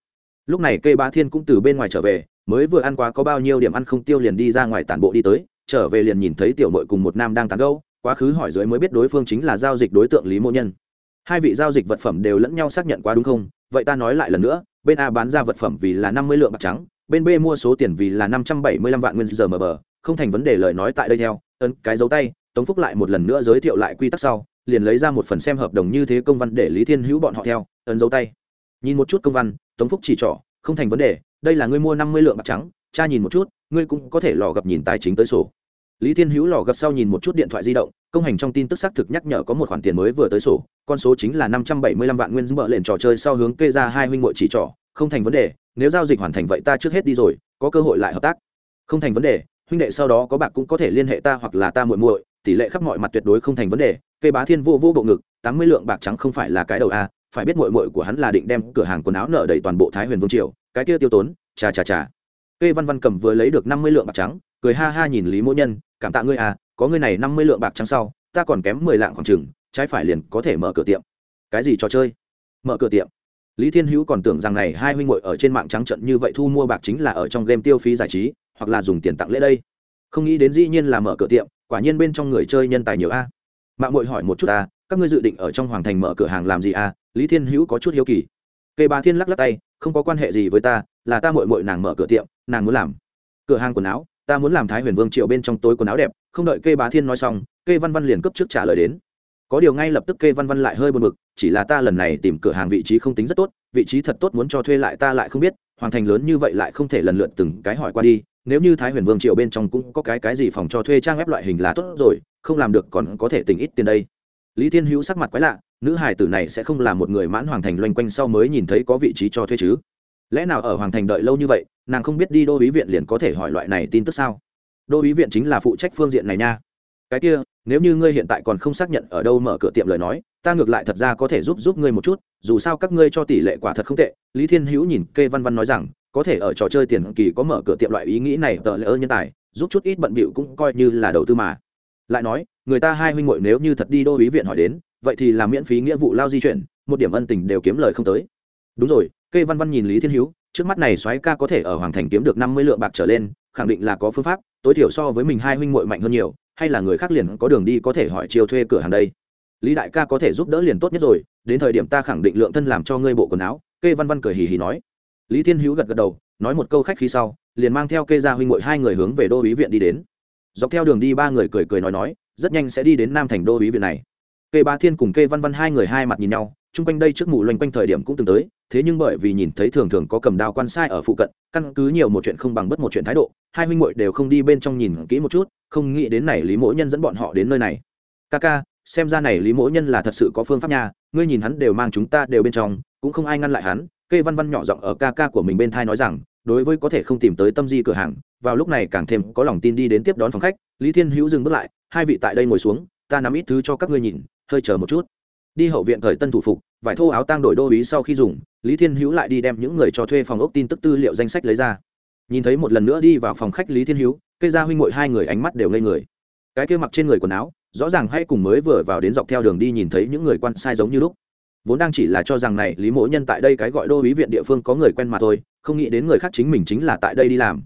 Speaker 1: Lúc này cây ba thiên cũng từ bên ngoài trở về, mới vừa ăn quá có bao nhiêu điểm ăn không tiêu liền đi ra ngoài tản bộ đi tới, trở về liền nhìn thấy tiểu mội cùng một nam đang tán gâu quá khứ hỏi dưới mới biết đối phương chính là giao dịch đối tượng lý mộ nhân. Hai vị giao dịch vật phẩm đều lẫn nhau xác nhận quá đúng không? Vậy ta nói lại lần nữa, bên a bán ra vật phẩm vì là năm mươi lượng bạc trắng, bên b mua số tiền vì là năm trăm bảy mươi lăm vạn nguyên giờ mờ bờ không thành vấn đề lời nói tại đây theo, ấn cái dấu tay, tống phúc lại một lần nữa giới thiệu lại quy tắc sau, liền lấy ra một phần xem hợp đồng như thế công văn để lý thiên hữu bọn họ theo, ấn dấu tay. Nhìn một chút công văn, tống phúc chỉ trỏ, không thành vấn đề, đây là ngươi mua năm mươi lượng bạc trắng, cha nhìn một chút, ngươi cũng có thể lò gặp nhìn tài chính tới sổ. Lý thiên hữu lò gặp sau nhìn một chút điện thoại di động, công hành trong tin tức xác thực nhắc nhở có một khoản tiền mới vừa tới sổ, con số chính là năm trăm bảy mươi lăm vạn nguyên mở lên trò chơi sau hướng kê ra hai huynh muội chỉ trỏ, không thành vấn đề, nếu giao dịch hoàn thành vậy ta trước hết đi rồi, có cơ hội lại hợp tác. Không thành vấn đề huynh đệ sau đó có bạc cũng có thể liên hệ ta hoặc là ta muội muội, tỷ lệ khắp mọi mặt tuyệt đối không thành vấn đề cây bá thiên vô vô bộ ngực, tám mươi lượng bạc trắng không phải là cái đầu a, phải biết muội muội của hắn là định đem cửa hàng quần áo nợ đầy toàn bộ thái huyền vương triều, cái kia tiêu tốn, chà chà chà. Cây văn văn cầm vừa lấy được năm mươi lượng bạc trắng, cười ha ha nhìn lý mỗ nhân, cảm tạ ngươi à có ngươi này năm mươi lượng bạc trắng sau, ta còn kém mười lạng khoảng chừng, trái phải liền có thể mở cửa tiệm. Cái gì trò chơi? Mở cửa tiệm. Lý thiên hữu còn tưởng rằng này hai huynh muội ở trên mạng trắng trận như vậy thu mua bạc chính là ở trong game tiêu phí giải trí hoặc là dùng tiền tặng lễ đây. Không nghĩ đến dĩ nhiên là mở cửa tiệm, quả nhiên bên trong người chơi nhân tài nhiều a. Mạng muội hỏi một chút ta, các ngươi dự định ở trong hoàng thành mở cửa hàng làm gì a? Lý thiên hữu có chút hiếu kỳ. Cây bà thiên lắc lắc tay, không có quan hệ gì với ta, là ta muội muội nàng mở cửa tiệm, nàng muốn làm cửa hàng quần áo, ta muốn làm thái huyền vương triệu bên trong tối quần áo đẹp, không đợi kê bá thiên nói xong, kê văn văn liền cấp trước trả lời đến. Có điều ngay lập tức kê văn văn lại hơi buồn bực, chỉ là ta lần này tìm cửa hàng vị trí không tính rất tốt, vị trí thật tốt muốn cho thuê lại ta lại không biết, hoàng thành lớn như vậy lại không thể lần lượt từng cái hỏi qua đi nếu như thái huyền vương triệu bên trong cũng có cái cái gì phòng cho thuê trang ép loại hình là tốt rồi, không làm được còn có thể tình ít tiền đây. Lý thiên hữu sắc mặt quái lạ, nữ hải tử này sẽ không là một người mãn hoàng thành loanh quanh sau mới nhìn thấy có vị trí cho thuê chứ? Lẽ nào ở hoàng thành đợi lâu như vậy, nàng không biết đi đô ý viện liền có thể hỏi loại này tin tức sao? Đô ý viện chính là phụ trách phương diện này nha. Cái kia, nếu như ngươi hiện tại còn không xác nhận ở đâu mở cửa tiệm lời nói, ta ngược lại thật ra có thể giúp giúp ngươi một chút, dù sao các ngươi cho tỷ lệ quả thật không tệ, lý thiên hữu nhìn kê văn văn nói rằng có thể ở trò chơi tiền kỳ có mở cửa tiệm loại ý nghĩ này, tờ lỡ nhân tài, giúp chút ít bận bịu cũng coi như là đầu tư mà. Lại nói, người ta hai huynh muội nếu như thật đi đô ý viện hỏi đến, vậy thì làm miễn phí nghĩa vụ lao di chuyển, một điểm ân tình đều kiếm lời không tới. Đúng rồi, kê văn văn nhìn lý thiên hữu trước mắt này soái ca có thể ở hoàng thành kiếm được năm mươi lượng bạc trở lên, khẳng định là có phương pháp, tối thiểu so với mình hai huynh muội mạnh hơn nhiều, hay là người khác liền có đường đi có thể hỏi chiêu thuê cửa hàng đây. Lý đại ca có thể giúp đỡ liền tốt nhất rồi, đến thời điểm ta khẳng định lượng thân làm cho ngươi bộ quần áo, kê văn văn cười hì hì nói lý thiên hữu gật gật đầu, nói một câu khách khi sau, liền mang theo kê gia huynh muội hai người hướng về đô ý viện đi đến. Dọc theo đường đi ba người cười cười nói nói, rất nhanh sẽ đi đến nam thành đô ý viện này. Kê ba thiên cùng kê văn văn hai người hai mặt nhìn nhau, chung quanh đây trước mù loanh quanh thời điểm cũng từng tới, thế nhưng bởi vì nhìn thấy thường thường có cầm đao quan sai ở phụ cận, căn cứ nhiều một chuyện không bằng bất một chuyện thái độ, hai huynh muội đều không đi bên trong nhìn kỹ một chút, không nghĩ đến này lý mỗ nhân dẫn bọn họ đến nơi này. Ca ca, xem ra này lý mỗ nhân là thật sự có phương pháp nha, ngươi nhìn hắn đều mang chúng ta đều bên trong, cũng không ai ngăn lại hắn kê văn văn nhỏ giọng ở ca ca của mình bên thai nói rằng, đối với có thể không tìm tới tâm di cửa hàng, vào lúc này càng thêm có lòng tin đi đến tiếp đón phòng khách, lý thiên hữu dừng bước lại, hai vị tại đây ngồi xuống, ta nắm ít thứ cho các ngươi nhìn, hơi chờ một chút. Đi hậu viện thời tân thủ phục, vải thô áo tang đổi đô ý sau khi dùng, lý thiên hữu lại đi đem những người cho thuê phòng ốc tin tức tư liệu danh sách lấy ra. Nhìn thấy một lần nữa đi vào phòng khách lý thiên hữu cây ra huynh ngội hai người ánh mắt đều ngây người. Cái kia mặc trên người quần áo, rõ ràng hay cùng mới vừa vào đến dọc theo đường đi nhìn thấy những người quan sai giống như lúc vốn đang chỉ là cho rằng này, lý mỗ nhân tại đây cái gọi đô ý viện địa phương có người quen mà thôi, không nghĩ đến người khác chính mình chính là tại đây đi làm.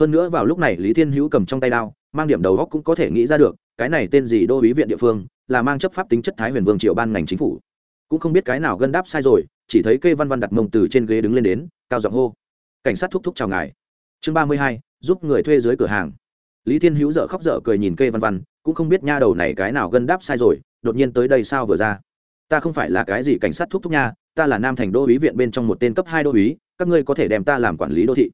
Speaker 1: Hơn nữa vào lúc này, lý thiên hữu cầm trong tay đao, mang điểm đầu góc cũng có thể nghĩ ra được, cái này tên gì đô ý viện địa phương, là mang chấp pháp tính chất thái huyền vương triều ban ngành chính phủ. Cũng không biết cái nào gân đáp sai rồi, chỉ thấy kê văn văn đặt mông từ trên ghế đứng lên đến, cao giọng hô. Cảnh sát thúc thúc chào ngài. Chương ba mươi hai, giúp người thuê dưới cửa hàng. Lý thiên hữu dợ khóc dở cười nhìn kê văn văn, cũng không biết nha đầu này cái nào gân đáp sai rồi, đột nhiên tới đây sao vừa ra ta không phải là cái gì cảnh sát thúc thúc nha, ta là nam thành đô ý viện bên trong một tên cấp hai đô ý các ngươi có thể đem ta làm quản lý đô thị.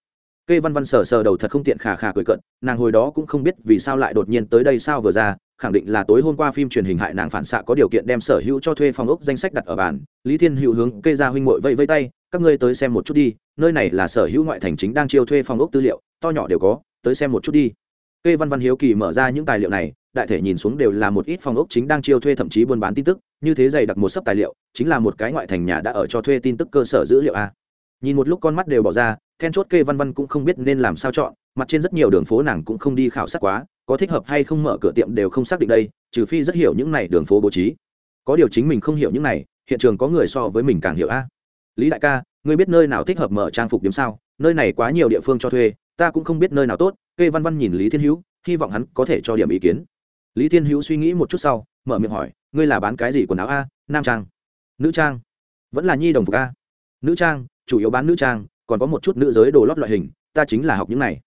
Speaker 1: Kê văn văn sờ sờ đầu thật không tiện khà khà cười cận nàng hồi đó cũng không biết vì sao lại đột nhiên tới đây sao vừa ra, khẳng định là tối hôm qua phim truyền hình hại nàng phản xạ có điều kiện đem sở hữu cho thuê phòng ốc danh sách đặt ở bàn, lý thiên hữu hướng kê ra huynh mội vây vây tay, các ngươi tới xem một chút đi, nơi này là sở hữu ngoại thành chính đang chiêu thuê phòng ốc tư liệu, to nhỏ đều có, tới xem một chút đi kê văn văn hiếu kỳ mở ra những tài liệu này, đại thể nhìn xuống đều là một ít phòng ốc chính đang chiêu thuê thậm chí buôn bán tin tức, như thế dày đặc một sấp tài liệu, chính là một cái ngoại thành nhà đã ở cho thuê tin tức cơ sở dữ liệu a. Nhìn một lúc con mắt đều bỏ ra, then chốt kê văn văn cũng không biết nên làm sao chọn, mặt trên rất nhiều đường phố nàng cũng không đi khảo sát quá, có thích hợp hay không mở cửa tiệm đều không xác định đây, trừ phi rất hiểu những này đường phố bố trí. Có điều chính mình không hiểu những này, hiện trường có người so với mình càng hiểu a. Lý đại ca, ngươi biết nơi nào thích hợp mở trang phục điểm sao? Nơi này quá nhiều địa phương cho thuê ta cũng không biết nơi nào tốt, kê văn văn nhìn lý thiên hữu, hy vọng hắn có thể cho điểm ý kiến. Lý thiên hữu suy nghĩ một chút sau, mở miệng hỏi, ngươi là bán cái gì quần áo a, nam trang? Nữ trang. Vẫn là nhi đồng phục a. Nữ trang, chủ yếu bán nữ trang, còn có một chút nữ giới đồ lót loại hình, ta chính là học những này.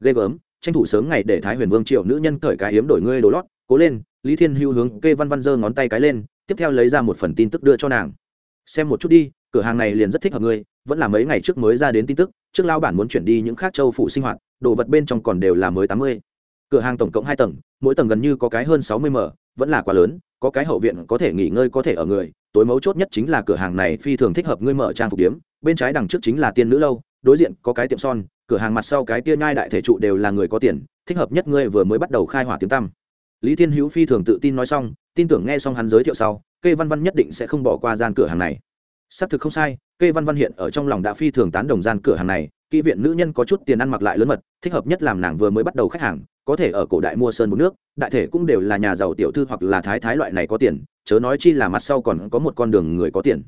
Speaker 1: Ghê gớm, tranh thủ sớm ngày để thái huyền vương triệu nữ nhân cởi cái hiếm đổi ngươi đồ lót. Cố lên, lý thiên hữu hướng kê văn văn giơ ngón tay cái lên, tiếp theo lấy ra một phần tin tức đưa cho nàng. Xem một chút đi cửa hàng này liền rất thích hợp ngươi, vẫn là mấy ngày trước mới ra đến tin tức, trước lao bản muốn chuyển đi những khác châu phụ sinh hoạt, đồ vật bên trong còn đều là mới tám mươi. Cửa hàng tổng cộng hai tầng, mỗi tầng gần như có cái hơn sáu mươi m vẫn là quá lớn, có cái hậu viện có thể nghỉ ngơi có thể ở người, tối mấu chốt nhất chính là cửa hàng này phi thường thích hợp ngươi mở trang phục điếm, bên trái đằng trước chính là tiên nữ lâu, đối diện có cái tiệm son, cửa hàng mặt sau cái tia nhai đại thể trụ đều là người có tiền, thích hợp nhất ngươi vừa mới bắt đầu khai hỏa tiếng tăm. Lý thiên hữu phi thường tự tin nói xong, tin tưởng nghe xong hắn giới thiệu sau, kê văn văn nhất định sẽ không bỏ qua gian cửa hàng này xác thực không sai, kê văn văn hiện ở trong lòng đã phi thường tán đồng gian cửa hàng này, kỹ viện nữ nhân có chút tiền ăn mặc lại lớn mật, thích hợp nhất làm nàng vừa mới bắt đầu khách hàng, có thể ở cổ đại mua sơn một nước, đại thể cũng đều là nhà giàu tiểu thư hoặc là thái thái loại này có tiền, chớ nói chi là mặt sau còn có một con đường người có tiền.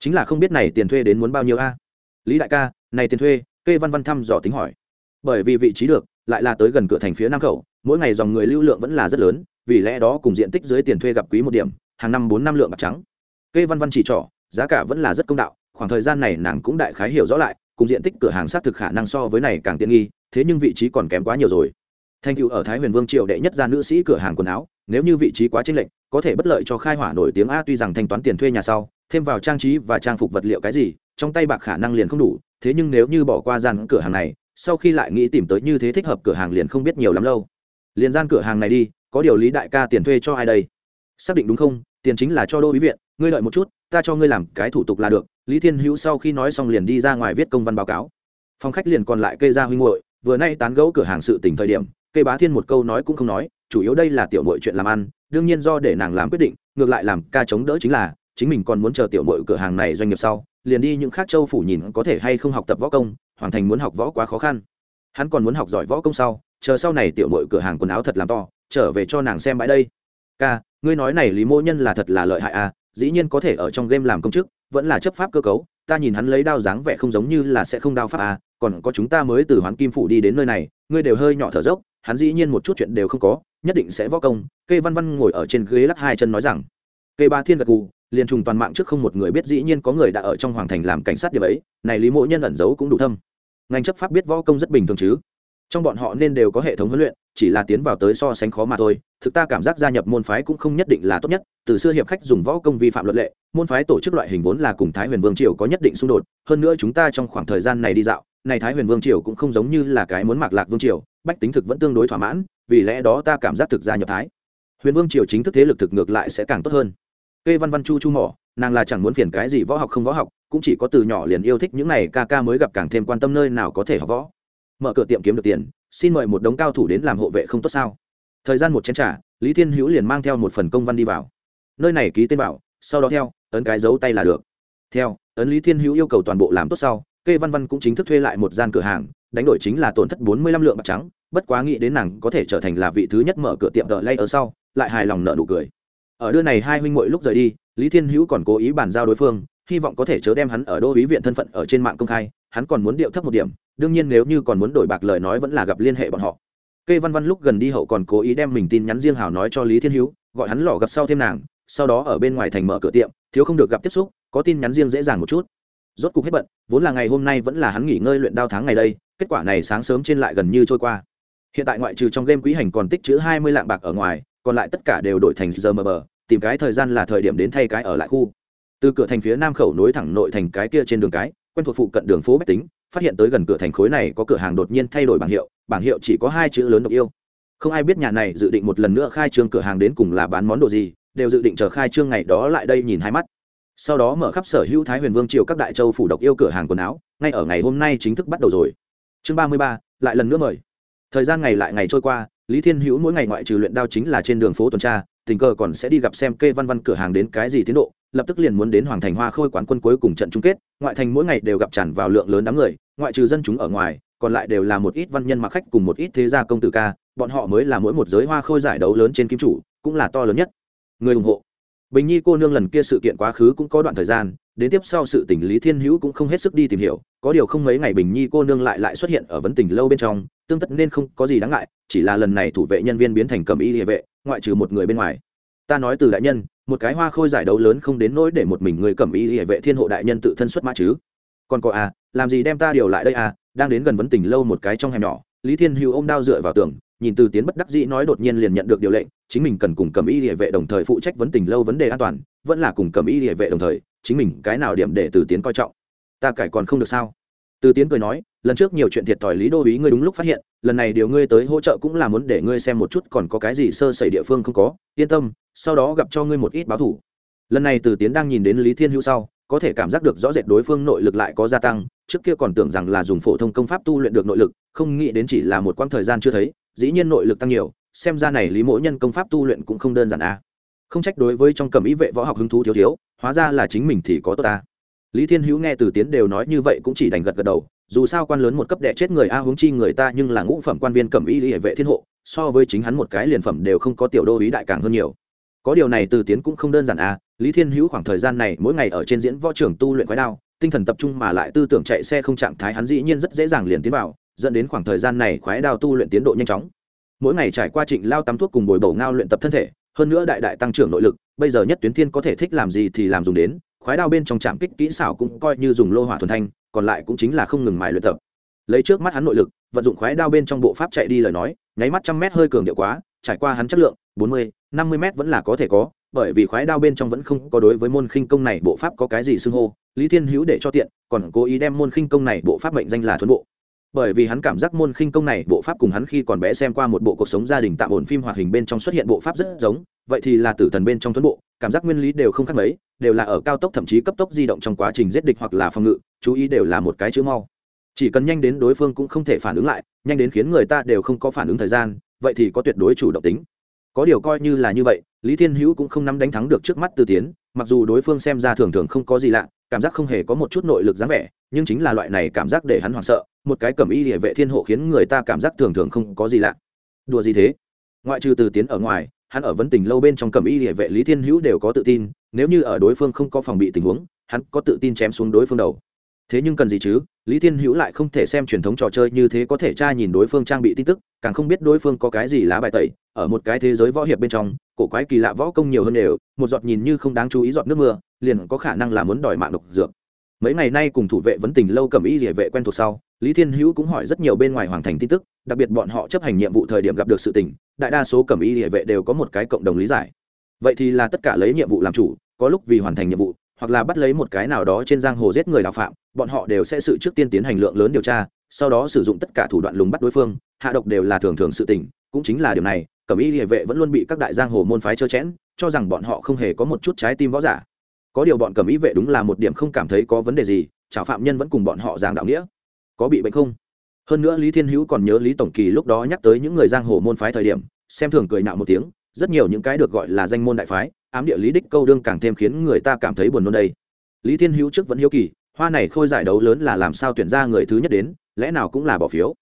Speaker 1: Chính là không biết này tiền thuê đến muốn bao nhiêu a? Lý đại ca, này tiền thuê, kê văn văn thăm dò tính hỏi. Bởi vì vị trí được, lại là tới gần cửa thành phía nam khẩu, mỗi ngày dòng người lưu lượng vẫn là rất lớn, vì lẽ đó cùng diện tích dưới tiền thuê gặp quý một điểm, hàng năm bốn năm lượng bạc trắng. Kê văn văn chỉ trỏ giá cả vẫn là rất công đạo, khoảng thời gian này nàng cũng đại khái hiểu rõ lại, cùng diện tích cửa hàng xác thực khả năng so với này càng tiện nghi, thế nhưng vị trí còn kém quá nhiều rồi. Thành cựu ở thái huyền vương triều đệ nhất ra nữ sĩ cửa hàng quần áo, nếu như vị trí quá chênh lệch, có thể bất lợi cho khai hỏa nổi tiếng a, tuy rằng thanh toán tiền thuê nhà sau, thêm vào trang trí và trang phục vật liệu cái gì, trong tay bạc khả năng liền không đủ, thế nhưng nếu như bỏ qua gian cửa hàng này, sau khi lại nghĩ tìm tới như thế thích hợp cửa hàng liền không biết nhiều lắm lâu. Liền gian cửa hàng này đi, có điều lý đại ca tiền thuê cho ai đây? Xác định đúng không? Tiền chính là cho đô ý viện, ngươi lợi một chút ta cho ngươi làm cái thủ tục là được, lý thiên hữu sau khi nói xong liền đi ra ngoài viết công văn báo cáo. Phòng khách liền còn lại kê ra huy ngội vừa nay tán gẫu cửa hàng sự tỉnh thời điểm, kê bá thiên một câu nói cũng không nói, chủ yếu đây là tiểu mội chuyện làm ăn, đương nhiên do để nàng làm quyết định, ngược lại làm ca chống đỡ chính là, chính mình còn muốn chờ tiểu mội cửa hàng này doanh nghiệp sau, liền đi những khác châu phủ nhìn có thể hay không học tập võ công, hoàn thành muốn học võ quá khó khăn. Hắn còn muốn học giỏi võ công sau, chờ sau này tiểu mội cửa hàng quần áo thật làm to, trở về cho nàng xem bãi đây. Ca, ngươi nói này lý mô nhân là thật là lợi hại à dĩ nhiên có thể ở trong game làm công chức, vẫn là chấp pháp cơ cấu, ta nhìn hắn lấy đao dáng vẻ không giống như là sẽ không đao pháp à còn có chúng ta mới từ hoán kim phủ đi đến nơi này, ngươi đều hơi nhỏ thở dốc, hắn dĩ nhiên một chút chuyện đều không có, nhất định sẽ võ công. Kê văn văn ngồi ở trên ghế lắc hai chân nói rằng, kê ba thiên gật cù liền trùng toàn mạng trước không một người biết dĩ nhiên có người đã ở trong hoàng thành làm cảnh sát điều ấy, này lý mộ nhân ẩn giấu cũng đủ thâm. Ngành chấp pháp biết võ công rất bình thường chứ. Trong bọn họ nên đều có hệ thống huấn luyện, chỉ là tiến vào tới so sánh khó mà thôi thực ta cảm giác gia nhập môn phái cũng không nhất định là tốt nhất, từ xưa hiệp khách dùng võ công vi phạm luật lệ, môn phái tổ chức loại hình vốn là cùng thái huyền vương triều có nhất định xung đột, hơn nữa chúng ta trong khoảng thời gian này đi dạo, này thái huyền vương triều cũng không giống như là cái muốn mạc lạc vương triều, bách tính thực vẫn tương đối thỏa mãn, vì lẽ đó ta cảm giác thực gia nhập thái. Huyền vương triều chính thức thế lực thực ngược lại sẽ càng tốt hơn. Kê văn văn chu chu mỏ, nàng là chẳng muốn phiền cái gì võ học không võ học, cũng chỉ có từ nhỏ liền yêu thích những này ca ca mới gặp càng thêm quan tâm nơi nào có thể học võ. Mở cửa tiệm kiếm được tiền, xin mời một đống cao thủ đến làm hộ vệ không tốt sao? Thời gian một chén trả lý thiên hữu liền mang theo một phần công văn đi vào. Nơi này ký tên bảo, sau đó theo, ấn cái dấu tay là được. Theo, ấn lý thiên hữu yêu cầu toàn bộ làm tốt sau, kê văn văn cũng chính thức thuê lại một gian cửa hàng, đánh đổi chính là tổn thất bốn mươi lăm lượng bạc trắng, bất quá nghĩ đến nàng có thể trở thành là vị thứ nhất mở cửa tiệm đợi lay ở sau, lại hài lòng nợ nụ cười. Ở đưa này hai huynh muội lúc rời đi, lý thiên hữu còn cố ý bàn giao đối phương, hy vọng có thể chớ đem hắn ở đô ý viện thân phận ở trên mạng công khai, hắn còn muốn điệu thấp một điểm, đương nhiên nếu như còn muốn đổi bạc lời nói vẫn là gặp liên hệ bọn họ kê văn văn lúc gần đi hậu còn cố ý đem mình tin nhắn riêng hảo nói cho lý thiên hữu, gọi hắn lọ gặp sau thêm nàng, sau đó ở bên ngoài thành mở cửa tiệm, thiếu không được gặp tiếp xúc, có tin nhắn riêng dễ dàng một chút. Rốt cục hết bận, vốn là ngày hôm nay vẫn là hắn nghỉ ngơi luyện đao tháng ngày đây, kết quả này sáng sớm trên lại gần như trôi qua. Hiện tại ngoại trừ trong game quý hành còn tích trữ hai mươi lạng bạc ở ngoài, còn lại tất cả đều đổi thành giờ mờ bờ, tìm cái thời gian là thời điểm đến thay cái ở lại khu. Từ cửa thành phía nam khẩu nối thẳng nội thành cái kia trên đường cái, quen thuộc phụ cận đường phố bách tính phát hiện tới gần cửa thành khối này có cửa hàng đột nhiên thay đổi bảng hiệu bảng hiệu chỉ có hai chữ lớn độc yêu. Không ai biết nhà này dự định một lần nữa khai trương cửa hàng đến cùng là bán món đồ gì, đều dự định chờ khai trương ngày đó lại đây nhìn hai mắt. Sau đó mở khắp sở hữu thái huyền vương triều các đại châu phủ độc yêu cửa hàng quần áo, ngay ở ngày hôm nay chính thức bắt đầu rồi. Chương ba mươi ba, lại lần nữa mời. Thời gian ngày lại ngày trôi qua, lý thiên hữu mỗi ngày ngoại trừ luyện đao chính là trên đường phố tuần tra, tình cờ còn sẽ đi gặp xem kê văn văn cửa hàng đến cái gì tiến độ, lập tức liền muốn đến hoàng thành hoa khôi quán quân cuối cùng trận chung kết, ngoại thành mỗi ngày đều gặp tràn vào lượng lớn đám người ngoại trừ dân chúng ở ngoài, còn lại đều là một ít văn nhân mặc khách cùng một ít thế gia công tử ca, bọn họ mới là mỗi một giới hoa khôi giải đấu lớn trên kim chủ, cũng là to lớn nhất. Người ủng hộ. Bình nhi cô nương lần kia sự kiện quá khứ cũng có đoạn thời gian, đến tiếp sau sự tỉnh lý thiên hữu cũng không hết sức đi tìm hiểu, có điều không mấy ngày bình nhi cô nương lại lại xuất hiện ở vấn tỉnh lâu bên trong, tương tất nên không có gì đáng ngại, chỉ là lần này thủ vệ nhân viên biến thành cầm y địa vệ, ngoại trừ một người bên ngoài. Ta nói từ đại nhân, một cái hoa khôi giải đấu lớn không đến nỗi để một mình người cầm y địa vệ thiên hộ đại nhân tự thân xuất mã chứ. Còn có à làm gì đem ta điều lại đây à đang đến gần vấn tình lâu một cái trong hẻm nhỏ, lý thiên hữu ôm đao dựa vào tường, nhìn từ tiến bất đắc dĩ nói đột nhiên liền nhận được điều lệnh, chính mình cần cùng cầm y địa vệ đồng thời phụ trách vấn tình lâu vấn đề an toàn, vẫn là cùng cầm y địa vệ đồng thời, chính mình cái nào điểm để từ tiến coi trọng. Ta cải còn không được sao? Từ tiến cười nói, lần trước nhiều chuyện thiệt thòi lý đô ý ngươi đúng lúc phát hiện, lần này điều ngươi tới hỗ trợ cũng là muốn để ngươi xem một chút còn có cái gì sơ sẩy địa phương không có, yên tâm, sau đó gặp cho ngươi một ít báo thủ. Lần này từ tiến đang nhìn đến lý thiên hữu sau có thể cảm giác được rõ rệt đối phương nội lực lại có gia tăng, trước kia còn tưởng rằng là dùng phổ thông công pháp tu luyện được nội lực, không nghĩ đến chỉ là một quãng thời gian chưa thấy, dĩ nhiên nội lực tăng nhiều, xem ra này lý mỗi nhân công pháp tu luyện cũng không đơn giản a không trách đối với trong cầm ý vệ võ học hứng thú thiếu thiếu, hóa ra là chính mình thì có tốt ta. Lý thiên hữu nghe từ tiến đều nói như vậy cũng chỉ đành gật gật đầu, dù sao quan lớn một cấp đệ chết người a huống chi người ta nhưng là ngũ phẩm quan viên cầm ý lý hệ vệ thiên hộ, so với chính hắn một cái liền phẩm đều không có tiểu đô ý đại càng hơn nhiều. Có điều này từ tiến cũng không đơn giản a lý thiên hữu khoảng thời gian này mỗi ngày ở trên diễn võ trưởng tu luyện quái đao, tinh thần tập trung mà lại tư tưởng chạy xe không trạng thái hắn dĩ nhiên rất dễ dàng liền tiến vào, dẫn đến khoảng thời gian này khoái đao tu luyện tiến độ nhanh chóng. Mỗi ngày trải qua trịnh lao tắm thuốc cùng bồi bổ ngao luyện tập thân thể, hơn nữa đại đại tăng trưởng nội lực, bây giờ nhất tuyến thiên có thể thích làm gì thì làm dùng đến khoái đao bên trong trạm kích kỹ xảo cũng coi như dùng lô hỏa thuần thanh, còn lại cũng chính là không ngừng mài luyện tập. Lấy trước mắt hắn nội lực, vận dụng khoái đao bên trong bộ pháp chạy đi lời nói, nháy mắt trăm mét hơi cường điệu quá, trải qua hắn chất lượng, bốn mươi, năm mươi mét vẫn là có thể có bởi vì khoái đao bên trong vẫn không có đối với môn khinh công này bộ pháp có cái gì xưng hô, lý thiên hữu để cho tiện, còn cố ý đem môn khinh công này bộ pháp mệnh danh là thuấn bộ. Bởi vì hắn cảm giác môn khinh công này bộ pháp cùng hắn khi còn bé xem qua một bộ cuộc sống gia đình tạm ổn phim hoạt hình bên trong xuất hiện bộ pháp rất giống, vậy thì là tử thần bên trong thuấn bộ, cảm giác nguyên lý đều không khác mấy, đều là ở cao tốc thậm chí cấp tốc di động trong quá trình giết địch hoặc là phòng ngự, chú ý đều là một cái chữ mau. Chỉ cần nhanh đến đối phương cũng không thể phản ứng lại, nhanh đến khiến người ta đều không có phản ứng thời gian, vậy thì có tuyệt đối chủ động tính có điều coi như là như vậy, lý thiên hữu cũng không nắm đánh thắng được trước mắt tư tiến, mặc dù đối phương xem ra thường thường không có gì lạ, cảm giác không hề có một chút nội lực dáng vẻ, nhưng chính là loại này cảm giác để hắn hoảng sợ, một cái cầm y địa vệ thiên hộ khiến người ta cảm giác thường thường không có gì lạ. Đùa gì thế? Ngoại trừ từ tiến ở ngoài, hắn ở vấn tình lâu bên trong cầm y địa vệ lý thiên hữu đều có tự tin, nếu như ở đối phương không có phòng bị tình huống, hắn có tự tin chém xuống đối phương đầu. Thế nhưng cần gì chứ? Lý thiên hữu lại không thể xem truyền thống trò chơi như thế có thể tra nhìn đối phương trang bị tin tức càng không biết đối phương có cái gì lá bài tẩy, ở một cái thế giới võ hiệp bên trong, cổ quái kỳ lạ võ công nhiều hơn đều, một giọt nhìn như không đáng chú ý giọt nước mưa, liền có khả năng là muốn đòi mạng độc dược. Mấy ngày nay cùng thủ vệ vấn tình lâu cầm y địa vệ quen thuộc sau, lý thiên hữu cũng hỏi rất nhiều bên ngoài hoàng thành tin tức, đặc biệt bọn họ chấp hành nhiệm vụ thời điểm gặp được sự tình, đại đa số cầm y địa vệ đều có một cái cộng đồng lý giải. Vậy thì là tất cả lấy nhiệm vụ làm chủ, có lúc vì hoàn thành nhiệm vụ, hoặc là bắt lấy một cái nào đó trên giang hồ giết người đạo phạm, bọn họ đều sẽ sự trước tiên tiến hành lượng lớn điều tra, sau đó sử dụng tất cả thủ đoạn lùng bắt đối phương hạ độc đều là thường thường sự tình, cũng chính là điều này, cẩm y địa vệ vẫn luôn bị các đại giang hồ môn phái trơ chẽn, cho rằng bọn họ không hề có một chút trái tim võ giả. Có điều bọn cẩm y vệ đúng là một điểm không cảm thấy có vấn đề gì chảo phạm nhân vẫn cùng bọn họ giảng đạo nghĩa. Có bị bệnh không? Hơn nữa lý thiên hữu còn nhớ lý tổng kỳ lúc đó nhắc tới những người giang hồ môn phái thời điểm, xem thường cười nạo một tiếng, rất nhiều những cái được gọi là danh môn đại phái, ám địa lý đích câu đương càng thêm khiến người ta cảm thấy buồn nôn đây. Lý thiên hữu trước vẫn hiếu kỳ, hoa này khôi giải đấu lớn là làm sao tuyển ra người thứ nhất đến, lẽ nào cũng là bỏ phiếu?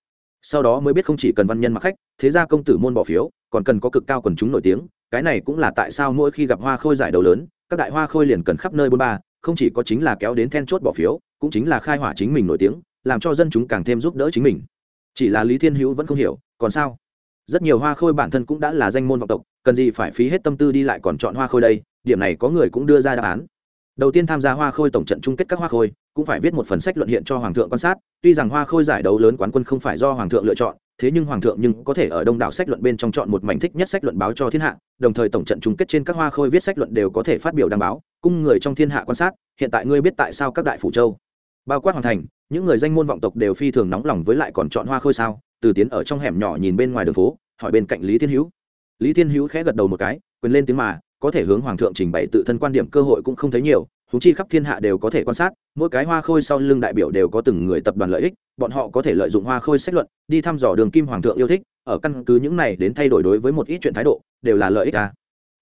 Speaker 1: Sau đó mới biết không chỉ cần văn nhân mặc khách, thế ra công tử môn bỏ phiếu, còn cần có cực cao quần chúng nổi tiếng, cái này cũng là tại sao mỗi khi gặp hoa khôi giải đấu lớn, các đại hoa khôi liền cần khắp nơi bôn ba, không chỉ có chính là kéo đến then chốt bỏ phiếu, cũng chính là khai hỏa chính mình nổi tiếng, làm cho dân chúng càng thêm giúp đỡ chính mình. Chỉ là lý thiên hữu vẫn không hiểu, còn sao? Rất nhiều hoa khôi bản thân cũng đã là danh môn vọng tộc, cần gì phải phí hết tâm tư đi lại còn chọn hoa khôi đây, điểm này có người cũng đưa ra đáp án đầu tiên tham gia hoa khôi tổng trận chung kết các hoa khôi, cũng phải viết một phần sách luận hiện cho hoàng thượng quan sát. Tuy rằng hoa khôi giải đấu lớn quán quân không phải do hoàng thượng lựa chọn, thế nhưng hoàng thượng nhưng có thể ở đông đảo sách luận bên trong chọn một mảnh thích nhất sách luận báo cho thiên hạ, đồng thời tổng trận chung kết trên các hoa khôi viết sách luận đều có thể phát biểu đăng báo, cung người trong thiên hạ quan sát, hiện tại ngươi biết tại sao các đại phủ châu, bao quát hoàn thành, những người danh môn vọng tộc đều phi thường nóng lòng với lại còn chọn hoa khôi sao? Từ tiến ở trong hẻm nhỏ nhìn bên ngoài đường phố, hỏi bên cạnh lý thiên hữu. Lý thiên hữu khẽ gật đầu một cái, quyền lên tiếng mà có thể hướng hoàng thượng trình bày tự thân quan điểm cơ hội cũng không thấy nhiều húng chi khắp thiên hạ đều có thể quan sát, mỗi cái hoa khôi sau lưng đại biểu đều có từng người tập đoàn lợi ích, bọn họ có thể lợi dụng hoa khôi sách luận, đi thăm dò đường kim hoàng thượng yêu thích, ở căn cứ những này đến thay đổi đối với một ít chuyện thái độ, đều là lợi ích à.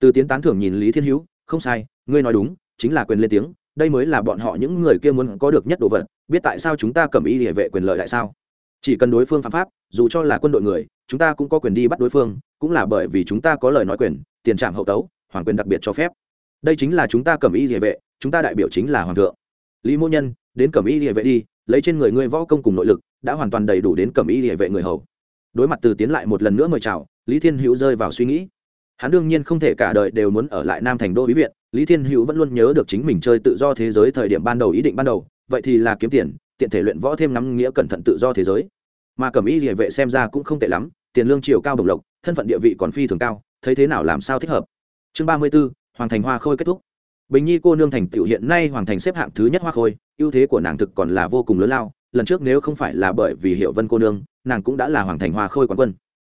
Speaker 1: từ tiến tán thưởng nhìn lý thiên hữu, không sai, ngươi nói đúng, chính là quyền lên tiếng, đây mới là bọn họ những người kia muốn có được nhất đồ vật, biết tại sao chúng ta cầm ý địa vệ quyền lợi tại sao chỉ cần đối phương phạm pháp, dù cho là quân đội người, chúng ta cũng có quyền đi bắt đối phương, cũng là bởi vì chúng ta có lời nói quyền, tiền trạm hậu tấu hoàng quyền đặc biệt cho phép. Đây chính là chúng ta cầm Y địa vệ, chúng ta đại biểu chính là hoàng thượng. Lý mô nhân, đến cầm Y địa vệ đi, lấy trên người ngươi võ công cùng nội lực, đã hoàn toàn đầy đủ đến cầm Y địa vệ người hầu. Đối mặt từ tiến lại một lần nữa mời chào, lý thiên hữu rơi vào suy nghĩ. Hắn đương nhiên không thể cả đời đều muốn ở lại nam thành đô bí viện, lý thiên hữu vẫn luôn nhớ được chính mình chơi tự do thế giới thời điểm ban đầu ý định ban đầu, vậy thì là kiếm tiền, tiện thể luyện võ thêm nắm nghĩa cẩn thận tự do thế giới. Mà cẩm y địa vệ xem ra cũng không tệ lắm, tiền lương chiều cao đồng lộc, thân phận địa vị còn phi thường cao, thấy thế nào làm sao thích hợp chương ba mươi b ố hoàng thành hoa khôi kết thúc. Bình nhi cô nương thành tựu hiện nay hoàng thành xếp hạng thứ nhất hoa khôi, ưu thế của nàng thực còn là vô cùng lớn lao, lần trước nếu không phải là bởi vì hiệu vân cô nương, nàng cũng đã là hoàng thành hoa khôi quán quân.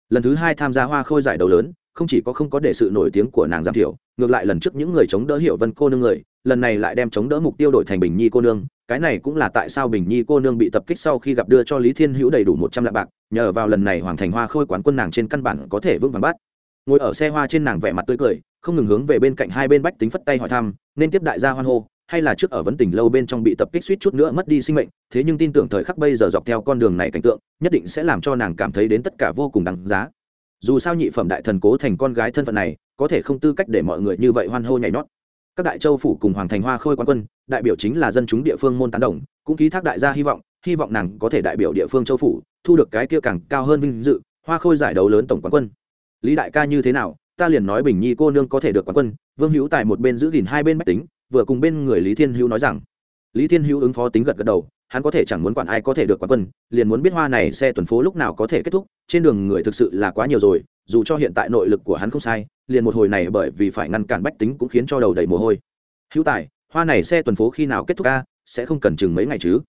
Speaker 1: Lần thứ hai tham gia hoa khôi giải đấu lớn, không chỉ có không có để sự nổi tiếng của nàng giảm thiểu, ngược lại lần trước những người chống đỡ hiệu vân cô nương người, lần này lại đem chống đỡ mục tiêu đổi thành bình nhi cô nương, cái này cũng là tại sao bình nhi cô nương bị tập kích sau khi gặp đưa cho lý thiên hữu đầy đủ một trăm lạng bạc, nhờ vào lần này hoàng thành hoa khôi quán quân nàng trên căn bản có thể vững vàng bắt. Ngồi ở xe hoa trên nàng vẻ mặt tươi cười không ngừng hướng về bên cạnh hai bên bách tính phất tay hỏi thăm, nên tiếp đại gia hoan hô, hay là trước ở vấn tỉnh lâu bên trong bị tập kích suýt chút nữa mất đi sinh mệnh, thế nhưng tin tưởng thời khắc bây giờ dọc theo con đường này cảnh tượng, nhất định sẽ làm cho nàng cảm thấy đến tất cả vô cùng đáng giá. Dù sao nhị phẩm đại thần cố thành con gái thân phận này, có thể không tư cách để mọi người như vậy hoan hô nhảy nhót. Các đại châu phủ cùng hoàng thành hoa khôi quan quân, đại biểu chính là dân chúng địa phương môn tán đồng, cũng ký thác đại gia hy vọng hy vọng nàng có thể đại biểu địa phương châu phủ, thu được cái kia càng cao hơn vinh dự, hoa khôi giải đấu lớn tổng quán quân. Lý đại ca như thế nào ta liền nói bình nhi cô nương có thể được quán quân, vương hữu tại một bên giữ gìn hai bên bách tính, vừa cùng bên người lý thiên hữu nói rằng, lý thiên hữu ứng phó tính gật gật đầu, hắn có thể chẳng muốn quản ai có thể được quán quân, liền muốn biết hoa này xe tuần phố lúc nào có thể kết thúc, trên đường người thực sự là quá nhiều rồi, dù cho hiện tại nội lực của hắn không sai, liền một hồi này bởi vì phải ngăn cản bách tính cũng khiến cho đầu đầy mồ hôi. Hữu tài, hoa này xe tuần phố khi nào kết thúc ca, sẽ không cần chừng mấy ngày chứ?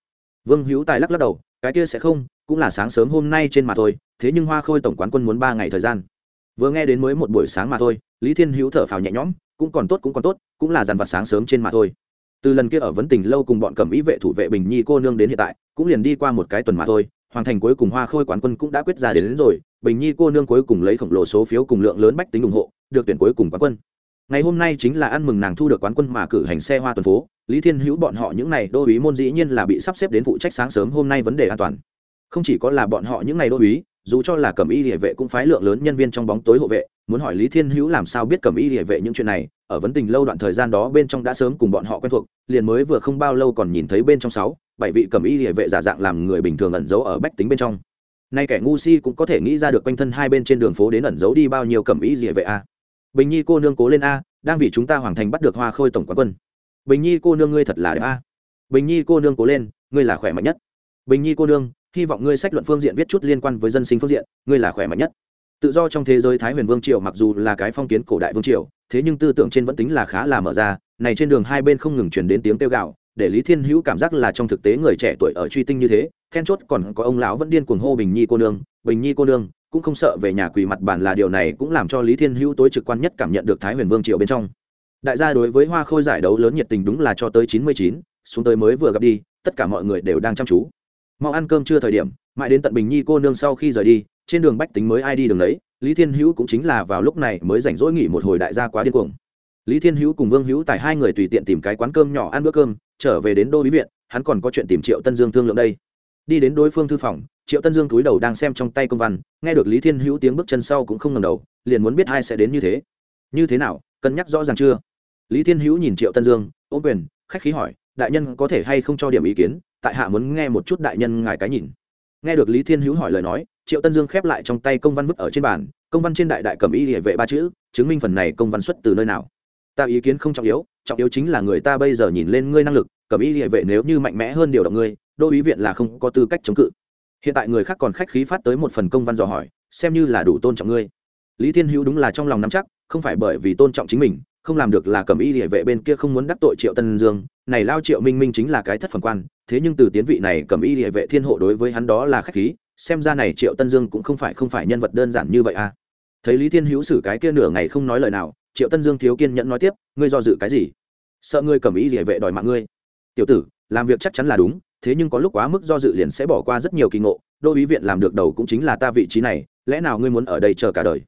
Speaker 1: Vương hữu tài lắc lắc đầu, cái kia sẽ không, cũng là sáng sớm hôm nay trên mà thôi, thế nhưng hoa khôi tổng quán quân muốn ba ngày thời gian vừa nghe đến mới một buổi sáng mà thôi lý thiên hữu thở phào nhẹ nhõm cũng còn tốt cũng còn tốt cũng là dàn vặt sáng sớm trên mà thôi. Từ lần kia ở vấn tình lâu cùng bọn cẩm ý vệ thủ vệ bình nhi cô nương đến hiện tại cũng liền đi qua một cái tuần mà thôi hoàng thành cuối cùng hoa khôi quán quân cũng đã quyết ra đến, đến rồi bình nhi cô nương cuối cùng lấy khổng lồ số phiếu cùng lượng lớn bách tính ủng hộ được tuyển cuối cùng quán quân. Ngày hôm nay chính là ăn mừng nàng thu được quán quân mà cử hành xe hoa tuần phố lý thiên hữu bọn họ những n à y đô uý môn dĩ nhiên là bị sắp xếp đến phụ trách sáng sớm hôm nay vấn đề an toàn. Không chỉ có là bọn họ những n à y đô uý dù cho là cẩm y địa vệ cũng phái lượng lớn nhân viên trong bóng tối hộ vệ, muốn hỏi lý thiên hữu làm sao biết cẩm y địa vệ những chuyện này, ở vấn tình lâu đoạn thời gian đó bên trong đã sớm cùng bọn họ quen thuộc, liền mới vừa không bao lâu còn nhìn thấy bên trong sáu, bảy vị cẩm y địa vệ giả dạng làm người bình thường ẩn giấu ở bách tính bên trong. Nay kẻ ngu si cũng có thể nghĩ ra được quanh thân hai bên trên đường phố đến ẩn giấu đi bao nhiêu cẩm y địa vệ a. Bình nhi cô nương cố lên a, đang vì chúng ta hoàn thành bắt được hoa khôi tổng quán quân. Bình nhi cô nương ngươi thật là đẹp a. Bình nhi cô nương cố lên, ngươi là khỏe mạnh nhất. Bình nhi cô nương hy vọng ngươi sách luận phương diện viết chút liên quan với dân sinh phương diện, ngươi là khỏe mạnh nhất. Tự do trong thế giới thái huyền vương triều mặc dù là cái phong kiến cổ đại vương triều, thế nhưng tư tưởng trên vẫn tính là khá là mở ra, này trên đường hai bên không ngừng chuyển đến tiếng kêu gạo, để lý thiên hữu cảm giác là trong thực tế người trẻ tuổi ở truy tinh như thế, then chốt còn có ông lão vẫn điên cuồng hô bình nhi cô nương, bình nhi cô nương, cũng không sợ về nhà quỳ mặt bản là điều này cũng làm cho lý thiên hữu tối trực quan nhất cảm nhận được thái huyền vương triều bên trong. Đại gia đối với hoa khôi giải đấu lớn nhiệt tình đúng là cho tới chín mươi chín, xuống tới mới vừa gặp đi, tất cả mọi người đều đang chăm chú mau ăn cơm chưa thời điểm, mãi đến tận bình nhi cô nương sau khi rời đi, trên đường bách tính mới ai đi đường đấy lý thiên hữu cũng chính là vào lúc này mới rảnh rỗi nghỉ một hồi đại gia quá điên cuồng. Lý thiên hữu cùng vương hữu tài hai người tùy tiện tìm cái quán cơm nhỏ ăn bữa cơm, trở về đến đô bí viện, hắn còn có chuyện tìm triệu tân dương thương lượng đây. Đi đến đối phương thư phòng, triệu tân dương túi đầu đang xem trong tay công văn, nghe được lý thiên hữu tiếng bước chân sau cũng không ngầm đầu, liền muốn biết ai sẽ đến như thế. Như thế nào, cân nhắc rõ ràng chưa? Lý thiên hữu nhìn triệu tân dương ô quyền, khách khí hỏi, đại nhân có thể hay không cho điểm ý kiến? Tại hạ muốn nghe một chút đại nhân ngài cái nhìn. Nghe được lý thiên hữu hỏi lời nói, triệu tân dương khép lại trong tay công văn vứt ở trên bàn, công văn trên đại đại cầm y địa vệ ba chữ, chứng minh phần này công văn xuất từ nơi nào. Ta ý kiến không trọng yếu trọng yếu chính là người ta bây giờ nhìn lên ngươi năng lực, cầm y địa vệ nếu như mạnh mẽ hơn điều động ngươi, đô ý viện là không có tư cách chống cự. Hiện tại người khác còn khách khí phát tới một phần công văn dò hỏi, xem như là đủ tôn trọng ngươi. Lý thiên hữu đúng là trong lòng nắm chắc, không phải bởi vì tôn trọng chính mình, không làm được là cầm y địa vệ bên kia không muốn đắc tội triệu tân dương, này lao triệu minh minh chính là cái thất phần quan thế nhưng từ tiến vị này cầm y địa vệ thiên hộ đối với hắn đó là khách khí, xem ra này triệu tân dương cũng không phải không phải nhân vật đơn giản như vậy à. Thấy lý thiên hữu xử cái kia nửa ngày không nói lời nào, triệu tân dương thiếu kiên nhẫn nói tiếp, ngươi do dự cái gì? Sợ ngươi cầm y địa vệ đòi mạng ngươi. Tiểu tử, làm việc chắc chắn là đúng, thế nhưng có lúc quá mức do dự liền sẽ bỏ qua rất nhiều kỳ ngộ, đô ý viện làm được đầu cũng chính là ta vị trí này, lẽ nào ngươi muốn ở đây chờ cả đời?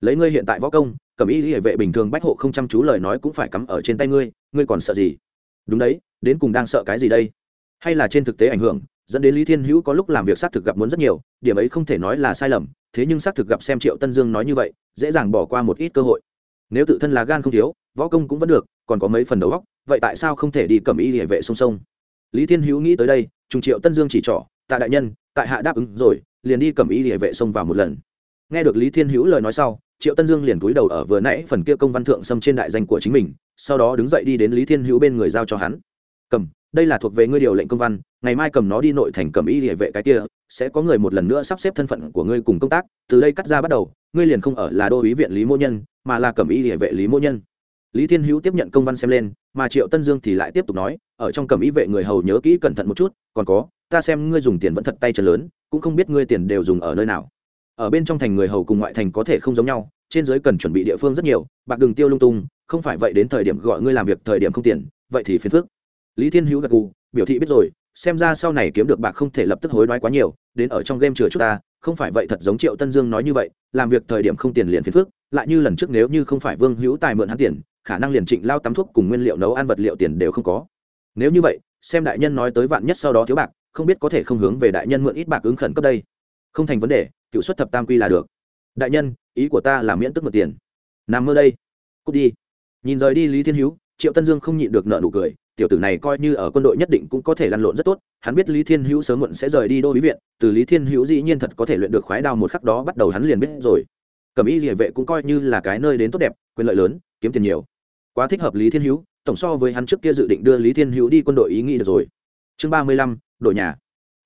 Speaker 1: Lấy ngươi hiện tại võ công, cầm y hệ vệ bình thường bách hộ không chăm chú lời nói cũng phải cắm ở trên tay ngươi ngươi còn sợ gì? Đúng đấy, đến cùng đang sợ cái gì đây? Hay là trên thực tế ảnh hưởng, dẫn đến lý thiên hữu có lúc làm việc xác thực gặp muốn rất nhiều, điểm ấy không thể nói là sai lầm, thế nhưng xác thực gặp xem triệu tân dương nói như vậy, dễ dàng bỏ qua một ít cơ hội. Nếu tự thân là gan không thiếu, võ công cũng vẫn được, còn có mấy phần đầu góc vậy tại sao không thể đi cầm y địa vệ song song? Lý thiên hữu nghĩ tới đây, trùng triệu tân dương chỉ trỏ, tạ đại nhân, tại hạ đáp ứng rồi, liền đi cầm y địa vệ song vào một lần. Nghe được lý thiên hữu lời nói sau, triệu tân dương liền cúi đầu ở vừa nãy phần kia công văn thượng xâm trên đại danh của chính mình, sau đó đứng dậy đi đến lý thiên hữu bên người giao cho hắn. Cầm đây là thuộc về ngươi điều lệnh công văn, ngày mai cầm nó đi nội thành cầm y địa vệ cái kia, sẽ có người một lần nữa sắp xếp thân phận của ngươi cùng công tác, từ đây cắt ra bắt đầu, ngươi liền không ở là đô ý viện lý mô nhân, mà là cầm y địa vệ lý mô nhân. Lý thiên hữu tiếp nhận công văn xem lên, mà triệu tân dương thì lại tiếp tục nói, ở trong cầm y vệ người hầu nhớ kỹ cẩn thận một chút, còn có, ta xem ngươi dùng tiền vẫn thật tay chân lớn, cũng không biết ngươi tiền đều dùng ở nơi nào. Ở bên trong thành người hầu cùng ngoại thành có thể không giống nhau, trên giới cần chuẩn bị địa phương rất nhiều, bạc đừng tiêu lung tung, không phải vậy đến thời điểm gọi ngươi làm việc thời điểm không tiền, vậy thì phiền phức lý thiên hữu gật gù, biểu thị biết rồi, xem ra sau này kiếm được bạc không thể lập tức hối đoái quá nhiều, đến ở trong game chừa chút ta, không phải vậy thật giống triệu tân dương nói như vậy, làm việc thời điểm không tiền liền phiền phức, lại như lần trước nếu như không phải vương hữu tài mượn hắn tiền, khả năng liền trịnh lao tắm thuốc cùng nguyên liệu nấu ăn vật liệu tiền đều không có. Nếu như vậy, xem đại nhân nói tới vạn nhất sau đó thiếu bạc, không biết có thể không hướng về đại nhân mượn ít bạc ứng khẩn cấp đây. Không thành vấn đề, cựu xuất thập tam quy là được. Đại nhân, ý của ta là miễn tức một tiền. Nằm mơ đây. Cút đi. Nhìn rời đi lý thiên hữu, triệu tân dương không nhịn được nợ nụ cười tiểu tử này coi như ở quân đội nhất định cũng có thể lăn lộn rất tốt, hắn biết lý thiên hữu sớm muộn sẽ rời đi đô bí viện, từ lý thiên hữu dĩ nhiên thật có thể luyện được khoái đao một khắc đó bắt đầu hắn liền biết rồi. Cầm ý địa vệ cũng coi như là cái nơi đến tốt đẹp, quyền lợi lớn, kiếm tiền nhiều. Quá thích hợp lý thiên hữu, tổng so với hắn trước kia dự định đưa lý thiên hữu đi quân đội ý nghĩ được rồi. Chương ba mươi lăm, đội nhà.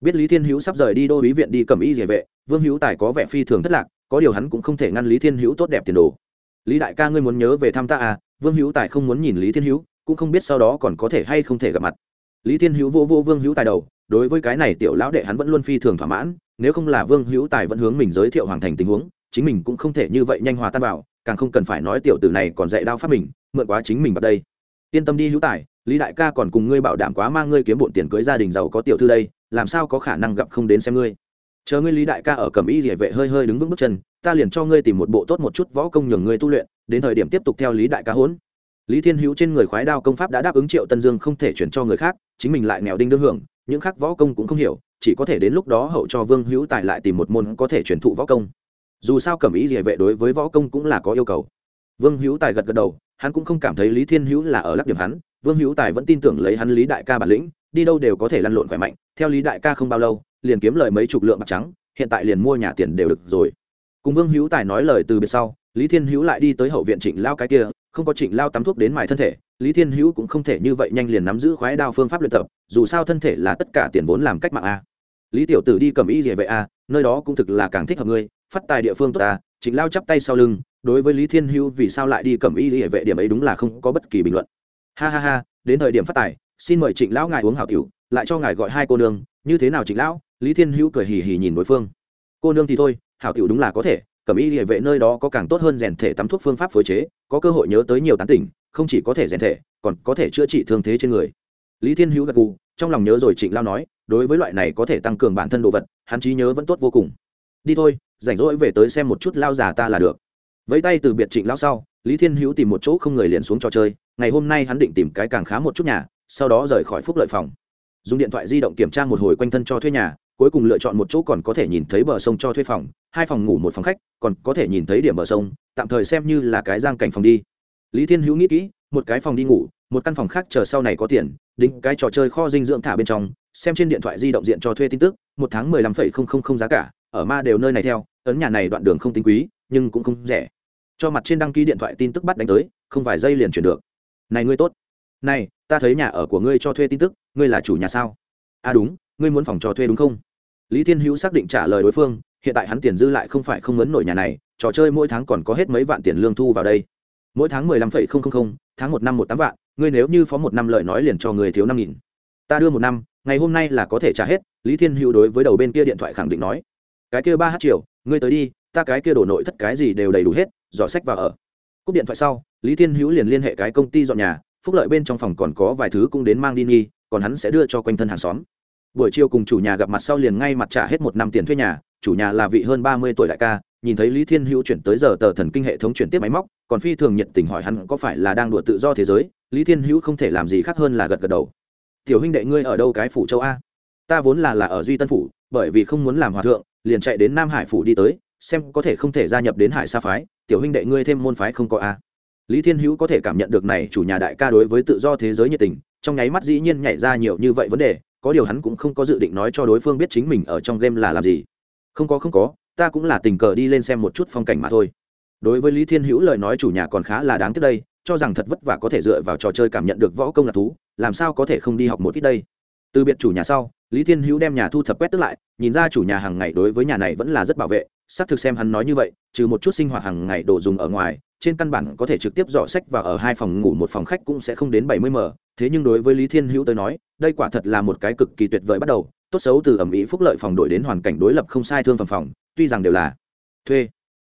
Speaker 1: Biết lý thiên hữu sắp rời đi đô ý viện đi cầm y địa vệ, vương hữu tài có vẻ phi thường thất lạc, có điều hắn cũng không thể ngăn lý thiên hữu tốt đẹp tiền đồ. Lý đại ca ngươi muốn nhớ về thăm ta à vương hữu tài không muốn nhìn lý thiên hữu cũng không biết sau đó còn có thể hay không thể gặp mặt. Lý thiên hữu vô vô vương hữu tài đầu, đối với cái này tiểu lão đệ hắn vẫn luôn phi thường thỏa mãn, nếu không là vương hữu tài vẫn hướng mình giới thiệu hoàn thành tình huống, chính mình cũng không thể như vậy nhanh hòa tan vào, càng không cần phải nói tiểu tử này còn dạy đao pháp mình, mượn quá chính mình vào đây. Yên tâm đi hữu tài, lý đại ca còn cùng ngươi bảo đảm quá mang ngươi kiếm bộn tiền cưới gia đình giàu có tiểu thư đây, làm sao có khả năng gặp không đến xem ngươi. Chờ ngươi lý đại ca ở cầm y địa vệ hơi hơi đứng vững bước chân, ta liền cho ngươi tìm một bộ tốt một chút võ công nhường ngươi tu luyện, đến thời điểm tiếp tục theo lý đại ca hỗn lý thiên hữu trên người khoái đao công pháp đã đáp ứng triệu tân dương không thể chuyển cho người khác, chính mình lại nghèo đinh đương hưởng, những khác võ công cũng không hiểu, chỉ có thể đến lúc đó hậu cho vương hữu tài lại tìm một môn có thể truyền thụ võ công. Dù sao cẩm ý địa vệ đối với võ công cũng là có yêu cầu. Vương hữu tài gật gật đầu, hắn cũng không cảm thấy lý thiên hữu là ở lắp điểm hắn, vương hữu tài vẫn tin tưởng lấy hắn lý đại ca bản lĩnh, đi đâu đều có thể lăn lộn khỏe mạnh, theo lý đại ca không bao lâu, liền kiếm lời mấy chục lượng bạc trắng, hiện tại liền mua nhà tiền đều được rồi. Cùng vương hữu tài nói lời từ biệt sau, lý thiên hữu lại đi tới hậu viện trịnh lao cái kia không có trịnh lao tắm thuốc đến mài thân thể, lý thiên hữu cũng không thể như vậy nhanh liền nắm giữ khoái đao phương pháp luyện tập, dù sao thân thể là tất cả tiền vốn làm cách mạng a. Lý tiểu tử đi cầm y địa vệ a, nơi đó cũng thực là càng thích hợp ngươi, phát tài địa phương tốt ta trịnh lao chắp tay sau lưng, đối với lý thiên hữu vì sao lại đi cầm y địa vệ điểm ấy đúng là không có bất kỳ bình luận. Ha ha ha, đến thời điểm phát tài, xin mời trịnh lão ngài uống hảo tiểu, lại cho ngài gọi hai cô nương, như thế nào trịnh lão? Lý thiên hữu cười hì hì nhìn đối phương. Cô nương thì thôi, hảo tiểu đúng là có thể cẩm y địa vệ nơi đó có càng tốt hơn rèn thể tắm thuốc phương pháp phối chế, có cơ hội nhớ tới nhiều tán tỉnh, không chỉ có thể rèn thể, còn có thể chữa trị thương thế trên người. Lý thiên hữu gật gù, trong lòng nhớ rồi trịnh lao nói, đối với loại này có thể tăng cường bản thân đồ vật, hắn trí nhớ vẫn tốt vô cùng. Đi thôi, rảnh rỗi về tới xem một chút lao già ta là được. Vẫy tay từ biệt trịnh lao sau, lý thiên hữu tìm một chỗ không người liền xuống trò chơi, ngày hôm nay hắn định tìm cái càng khá một chút nhà, sau đó rời khỏi phúc lợi phòng. Dùng điện thoại di động kiểm tra một hồi quanh thân cho thuê nhà, cuối cùng lựa chọn một chỗ còn có thể nhìn thấy bờ sông cho thuê phòng hai phòng ngủ một phòng khách, còn có thể nhìn thấy điểm bờ sông, tạm thời xem như là cái giang cảnh phòng đi. Lý thiên hữu nghĩ kỹ, một cái phòng đi ngủ, một căn phòng khác chờ sau này có tiền, đính cái trò chơi kho dinh dưỡng thả bên trong, xem trên điện thoại di động diện cho thuê tin tức, một tháng mười lăm phẩy không không không giá cả, ở ma đều nơi này theo, ấn nhà này đoạn đường không tính quý, nhưng cũng không rẻ. Cho mặt trên đăng ký điện thoại tin tức bắt đánh tới, không vài giây liền chuyển được. Này ngươi tốt. Này, ta thấy nhà ở của ngươi cho thuê tin tức, ngươi là chủ nhà sao? À đúng, ngươi muốn phòng cho thuê đúng không? Lý thiên hữu xác định trả lời đối phương hiện tại hắn tiền dư lại không phải không muốn nổi nhà này, trò chơi mỗi tháng còn có hết mấy vạn tiền lương thu vào đây. Mỗi tháng mười lăm phẩy không không không, tháng một năm một tám vạn, ngươi nếu như phó một năm lợi nói liền cho người thiếu năm nghìn. Ta đưa một năm, ngày hôm nay là có thể trả hết, lý thiên hữu đối với đầu bên kia điện thoại khẳng định nói. Cái kia ba h triệu ngươi tới đi, ta cái kia đổ nội thất cái gì đều đầy đủ hết, dò sách vào ở. Cúp điện thoại sau, lý thiên hữu liền liên hệ cái công ty dọn nhà, phúc lợi bên trong phòng còn có vài thứ cũng đến mang đi nghi còn hắn sẽ đưa cho quanh thân hàng xóm buổi chiều cùng chủ nhà gặp mặt sau liền ngay mặt trả hết một năm tiền thuê nhà, chủ nhà là vị hơn ba mươi tuổi đại ca, nhìn thấy lý thiên hữu chuyển tới giờ tờ thần kinh hệ thống chuyển tiếp máy móc, còn phi thường nhiệt tình hỏi hắn có phải là đang đùa tự do thế giới, lý thiên hữu không thể làm gì khác hơn là gật gật đầu. Tiểu huynh đệ ngươi ở đâu cái phủ châu a? Ta vốn là là ở duy tân phủ, bởi vì không muốn làm hòa thượng, liền chạy đến nam hải phủ đi tới, xem có thể không thể gia nhập đến hải sa phái, tiểu huynh đệ ngươi thêm môn phái không có a. Lý thiên hữu có thể cảm nhận được này chủ nhà đại ca đối với tự do thế giới nhiệt tình, trong nháy mắt dĩ nhiên nhảy ra nhiều như vậy vấn đề có điều hắn cũng không có dự định nói cho đối phương biết chính mình ở trong game là làm gì. Không có không có, ta cũng là tình cờ đi lên xem một chút phong cảnh mà thôi. Đối với lý thiên hữu lời nói chủ nhà còn khá là đáng tiếc đây, cho rằng thật vất vả có thể dựa vào trò chơi cảm nhận được võ công là thú, làm sao có thể không đi học một ít đây? Từ biệt chủ nhà sau, lý thiên hữu đem nhà thu thập quét tức lại, nhìn ra chủ nhà hàng ngày đối với nhà này vẫn là rất bảo vệ, xác thực xem hắn nói như vậy, trừ một chút sinh hoạt hàng ngày đồ dùng ở ngoài trên căn bản có thể trực tiếp dọ sách và ở hai phòng ngủ một phòng khách cũng sẽ không đến bảy mươi m. Thế nhưng đối với lý thiên hữu tới nói, đây quả thật là một cái cực kỳ tuyệt vời bắt đầu. Tốt xấu từ ẩm ý phúc lợi phòng đổi đến hoàn cảnh đối lập không sai thương phẩm phòng, tuy rằng đều là thuê.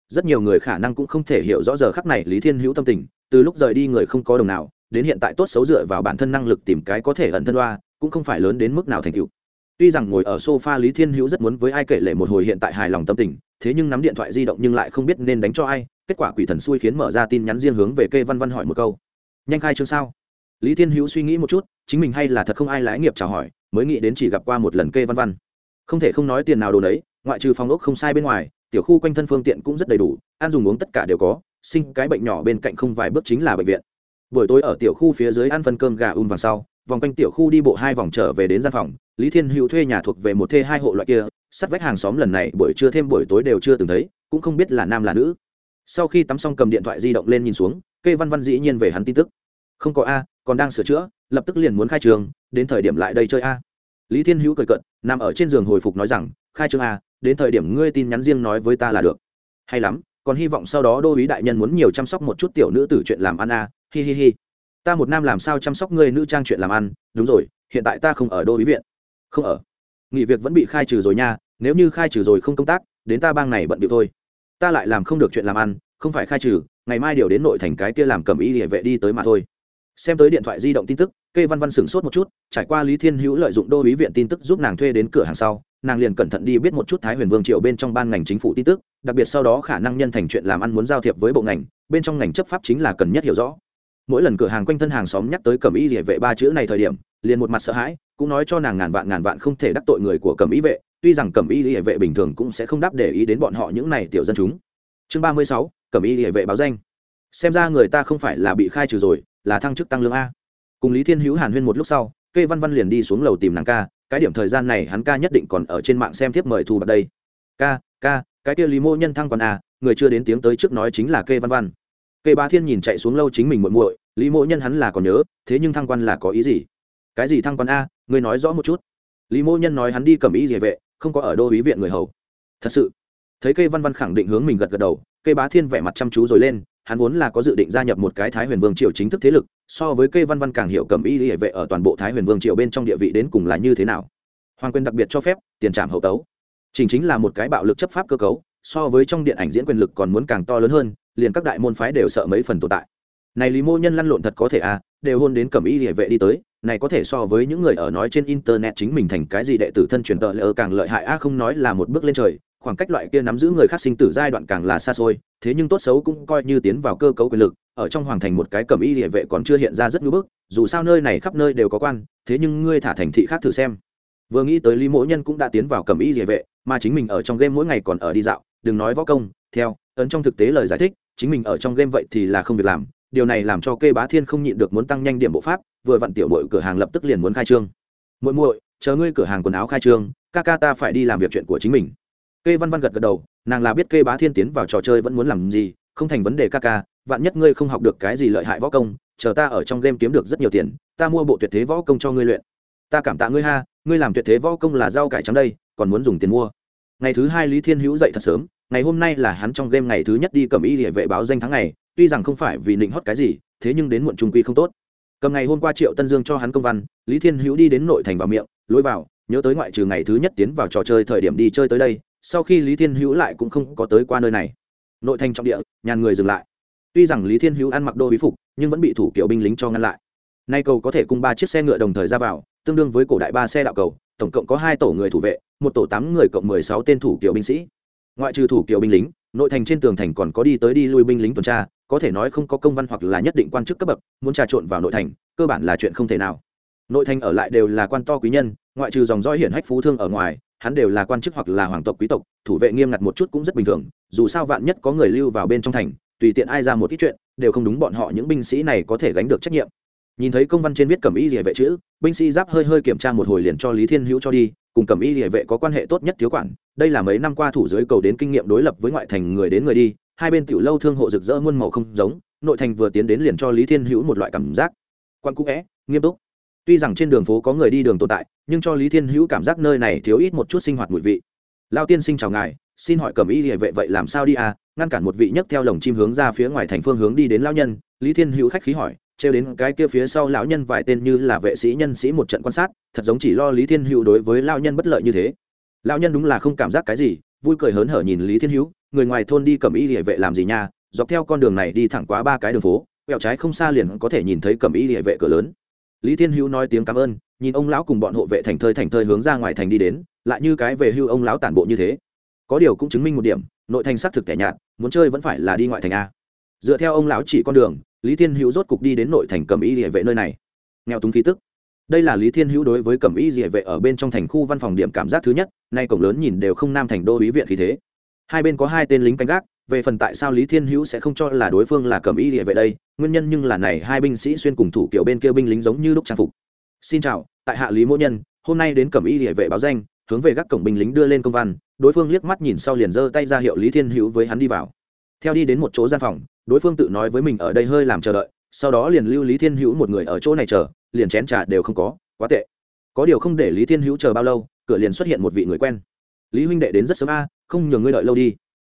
Speaker 1: Rất nhiều người khả năng cũng không thể hiểu rõ giờ khắc này lý thiên hữu tâm tình, từ lúc rời đi người không có đồng nào, đến hiện tại tốt xấu dựa vào bản thân năng lực tìm cái có thể ẩn thân đoa, cũng không phải lớn đến mức nào thành tựu. Tuy rằng ngồi ở sofa lý thiên hữu rất muốn với ai kể lệ một hồi hiện tại hài lòng tâm tình, thế nhưng nắm điện thoại di động nhưng lại không biết nên đánh cho ai kết quả quỷ thần xui khiến mở ra tin nhắn riêng hướng về kê văn văn hỏi một câu. Nhanh khai chương sao? Lý thiên hữu suy nghĩ một chút, chính mình hay là thật không ai lái nghiệp chào hỏi, mới nghĩ đến chỉ gặp qua một lần kê văn văn. Không thể không nói tiền nào đồ đấy ngoại trừ phòng ốc không sai bên ngoài, tiểu khu quanh thân phương tiện cũng rất đầy đủ, ăn dùng uống tất cả đều có, sinh cái bệnh nhỏ bên cạnh không vài bước chính là bệnh viện. Buổi tối ở tiểu khu phía dưới ăn phân cơm gà un vàng sau, vòng quanh tiểu khu đi bộ hai vòng trở về đến gian phòng, lý thiên hữu thuê nhà thuộc về một thê hai hộ loại kia sắt vách hàng xóm lần này buổi trưa thêm buổi tối đều chưa từng thấy, cũng không biết là nam là nữ sau khi tắm xong cầm điện thoại di động lên nhìn xuống, kê văn văn dĩ nhiên về hắn tin tức. Không có a, còn đang sửa chữa, lập tức liền muốn khai trường, đến thời điểm lại đây chơi a. Lý thiên hữu cười cận nằm ở trên giường hồi phục nói rằng, khai trương a, đến thời điểm ngươi tin nhắn riêng nói với ta là được. Hay lắm, còn hy vọng sau đó đô ý đại nhân muốn nhiều chăm sóc một chút tiểu nữ tử chuyện làm ăn a. Hi hi hi. Ta một nam làm sao chăm sóc ngươi nữ trang chuyện làm ăn? Đúng rồi, hiện tại ta không ở đô ý viện. Không ở. Nghỉ việc vẫn bị khai trừ rồi nha, nếu như khai trừ rồi không công tác, đến ta bang này bận điệu thôi ta lại làm không được chuyện làm ăn, không phải khai trừ, ngày mai điều đến nội thành cái kia làm cầm y địa vệ đi tới mà thôi. Xem tới điện thoại di động tin tức, kê văn văn sửng sốt một chút, trải qua lý thiên hữu lợi dụng đô ý viện tin tức giúp nàng thuê đến cửa hàng sau, nàng liền cẩn thận đi biết một chút thái huyền vương triệu bên trong ban ngành chính phủ tin tức, đặc biệt sau đó khả năng nhân thành chuyện làm ăn muốn giao thiệp với bộ ngành, bên trong ngành chấp pháp chính là cần nhất hiểu rõ. Mỗi lần cửa hàng quanh thân hàng xóm nhắc tới cẩm y địa vệ ba chữ này thời điểm, liền một mặt sợ hãi, cũng nói cho nàng ngàn vạn ngàn vạn không thể đắc tội người của cẩm y vệ tuy rằng cẩm y hệ vệ bình thường cũng sẽ không đáp để ý đến bọn họ những này tiểu dân chúng. Chương ba mươi sáu, cẩm y hệ vệ báo danh. Xem ra người ta không phải là bị khai trừ rồi, là thăng chức tăng lương a. Cùng lý thiên hữu hàn huyên một lúc sau, kê văn văn liền đi xuống lầu tìm nàng ca, cái điểm thời gian này hắn ca nhất định còn ở trên mạng xem tiếp mời thu bạc đây. Ca ca, cái kia lý mô nhân thăng còn a, người chưa đến tiếng tới trước nói chính là kê văn văn. Kê bá thiên nhìn chạy xuống lâu chính mình muội muội, lý mô nhân hắn là còn nhớ, thế nhưng thăng quan là có ý gì? Cái gì thăng quan a người nói rõ một chút. Lý mô nhân nói hắn đi cầm ý gì vệ không có ở đô ý viện người hầu. Thật sự, thấy Cây văn văn khẳng định hướng mình gật gật đầu Cây bá thiên vẻ mặt chăm chú rồi lên, hắn vốn là có dự định gia nhập một cái thái huyền vương triều chính thức thế lực, so với cây văn văn càng hiểu cầm y hệ vệ ở toàn bộ thái huyền vương triều bên trong địa vị đến cùng là như thế nào. Hoàng quyền đặc biệt cho phép, tiền trảm hậu tấu. Chính chính là một cái bạo lực chấp pháp cơ cấu, so với trong điện ảnh diễn quyền lực còn muốn càng to lớn hơn, liền các đại môn phái đều sợ mấy phần tồn tại. Này lý mô nhân lăn lộn thật có thể à đều hôn đến cầm y hệ vệ đi tới này có thể so với những người ở nói trên internet chính mình thành cái gì đệ tử thân truyền tợ lỡ càng lợi hại. A, không nói là một bước lên trời, khoảng cách loại kia nắm giữ người khác sinh tử giai đoạn càng là xa xôi, thế nhưng tốt xấu cũng coi như tiến vào cơ cấu quyền lực, ở trong hoàng thành một cái cầm y địa vệ còn chưa hiện ra rất ngưỡng bức, dù sao nơi này khắp nơi đều có quan, thế nhưng ngươi thả thành thị khác thử xem. Vừa nghĩ tới lý mỗ nhân cũng đã tiến vào cầm y địa vệ, mà chính mình ở trong game mỗi ngày còn ở đi dạo, đừng nói võ công, theo, ấn trong thực tế lời giải thích, chính mình ở trong game vậy thì là không việc làm điều này làm cho kê bá thiên không nhịn được muốn tăng nhanh điểm bộ pháp, vừa vặn tiểu mội cửa hàng lập tức liền muốn khai trương. Muội muội, chờ ngươi cửa hàng quần áo khai trương, ca ca ta phải đi làm việc chuyện của chính mình. Kê văn văn gật gật đầu, nàng là biết kê bá thiên tiến vào trò chơi vẫn muốn làm gì, không thành vấn đề ca ca, vạn nhất ngươi không học được cái gì lợi hại võ công, chờ ta ở trong game kiếm được rất nhiều tiền, ta mua bộ tuyệt thế võ công cho ngươi luyện. Ta cảm tạ ngươi ha, ngươi làm tuyệt thế võ công là rau cải trắng đây, còn muốn dùng tiền mua. Ngày thứ hai lý thiên hữu dậy thật sớm, ngày hôm nay là hắn trong game ngày thứ nhất đi cầm y địa vệ báo danh tháng này tuy rằng không phải vì nịnh hót cái gì, thế nhưng đến muộn trung quy không tốt. Cầm ngày hôm qua triệu tân dương cho hắn công văn, lý thiên hữu đi đến nội thành vào miệng, lối vào, nhớ tới ngoại trừ ngày thứ nhất tiến vào trò chơi thời điểm đi chơi tới đây, sau khi lý thiên hữu lại cũng không có tới qua nơi này. Nội thành trọng địa, nhàn người dừng lại. Tuy rằng lý thiên hữu ăn mặc đô bí phục, nhưng vẫn bị thủ kiểu binh lính cho ngăn lại. Nay cầu có thể cùng ba chiếc xe ngựa đồng thời ra vào, tương đương với cổ đại ba xe đạo cầu, tổng cộng có hai tổ người thủ vệ, một tổ tám người cộng mười sáu tên thủ kiểu binh sĩ ngoại trừ thủ kiểu binh lính, nội thành trên tường thành còn có đi tới đi lui binh lính tuần tra, có thể nói không có công văn hoặc là nhất định quan chức cấp bậc, muốn trà trộn vào nội thành, cơ bản là chuyện không thể nào. Nội thành ở lại đều là quan to quý nhân, ngoại trừ dòng dõi hiển hách phú thương ở ngoài, hắn đều là quan chức hoặc là hoàng tộc quý tộc, thủ vệ nghiêm ngặt một chút cũng rất bình thường, dù sao vạn nhất có người lưu vào bên trong thành, tùy tiện ai ra một ít chuyện, đều không đúng bọn họ những binh sĩ này có thể gánh được trách nhiệm. Nhìn thấy công văn trên viết cẩm y địa vệ chữ, binh sĩ giáp hơi hơi kiểm tra một hồi liền cho lý thiên hữu cho đi cùng cẩm y địa vệ có quan hệ tốt nhất thiếu quản, đây là mấy năm qua thủ giới cầu đến kinh nghiệm đối lập với ngoại thành người đến người đi, hai bên tiểu lâu thương hộ rực rỡ muôn màu không giống, nội thành vừa tiến đến liền cho lý thiên hữu một loại cảm giác. Quan cũ vẽ, nghiêm túc. Tuy rằng trên đường phố có người đi đường tồn tại, nhưng cho lý thiên hữu cảm giác nơi này thiếu ít một chút sinh hoạt mùi vị. Lao tiên sinh chào ngài, xin hỏi cẩm y địa vệ vậy làm sao đi à? Ngăn cản một vị nhấc theo lồng chim hướng ra phía ngoài thành phương hướng đi đến lao nhân, lý thiên hữu khách khí hỏi trêu đến cái kia phía sau lão nhân vài tên như là vệ sĩ nhân sĩ một trận quan sát, thật giống chỉ lo lý thiên hữu đối với lão nhân bất lợi như thế. Lão nhân đúng là không cảm giác cái gì, vui cười hớn hở nhìn lý thiên hữu, người ngoài thôn đi cầm y địa vệ làm gì nha, dọc theo con đường này đi thẳng qua ba cái đường phố, quẹo trái không xa liền có thể nhìn thấy cầm y địa vệ cửa lớn. Lý thiên hữu nói tiếng cảm ơn, nhìn ông lão cùng bọn hộ vệ thành thơi thành thơi hướng ra ngoài thành đi đến, lại như cái về hưu ông lão tản bộ như thế. Có điều cũng chứng minh một điểm, nội thành xác thực tẻ nhạt, muốn chơi vẫn phải là đi ngoại thành a. Dựa theo ông lão chỉ con đường lý thiên hữu rốt cục đi đến nội thành cầm y địa vệ nơi này. Nghèo túng khí tức. Đây là lý thiên hữu đối với cẩm y địa vệ ở bên trong thành khu văn phòng điểm cảm giác thứ nhất, nay cổng lớn nhìn đều không nam thành đô ý viện khí thế. Hai bên có hai tên lính canh gác, về phần tại sao lý thiên hữu sẽ không cho là đối phương là cẩm y địa vệ đây, nguyên nhân nhưng là này hai binh sĩ xuyên cùng thủ kiểu bên kia binh lính giống như lúc trang phục. Xin chào, tại hạ lý mỗ nhân, hôm nay đến cẩm y địa vệ báo danh, hướng về các cổng binh lính đưa lên công văn, đối phương liếc mắt nhìn sau liền giơ tay ra hiệu lý thiên hữu với hắn đi vào theo đi đến một chỗ gian phòng, đối phương tự nói với mình ở đây hơi làm chờ đợi, sau đó liền lưu lý thiên hữu một người ở chỗ này chờ, liền chén trà đều không có, quá tệ. Có điều không để lý thiên hữu chờ bao lâu, cửa liền xuất hiện một vị người quen. Lý huynh đệ đến rất sớm a, không nhường ngươi đợi lâu đi.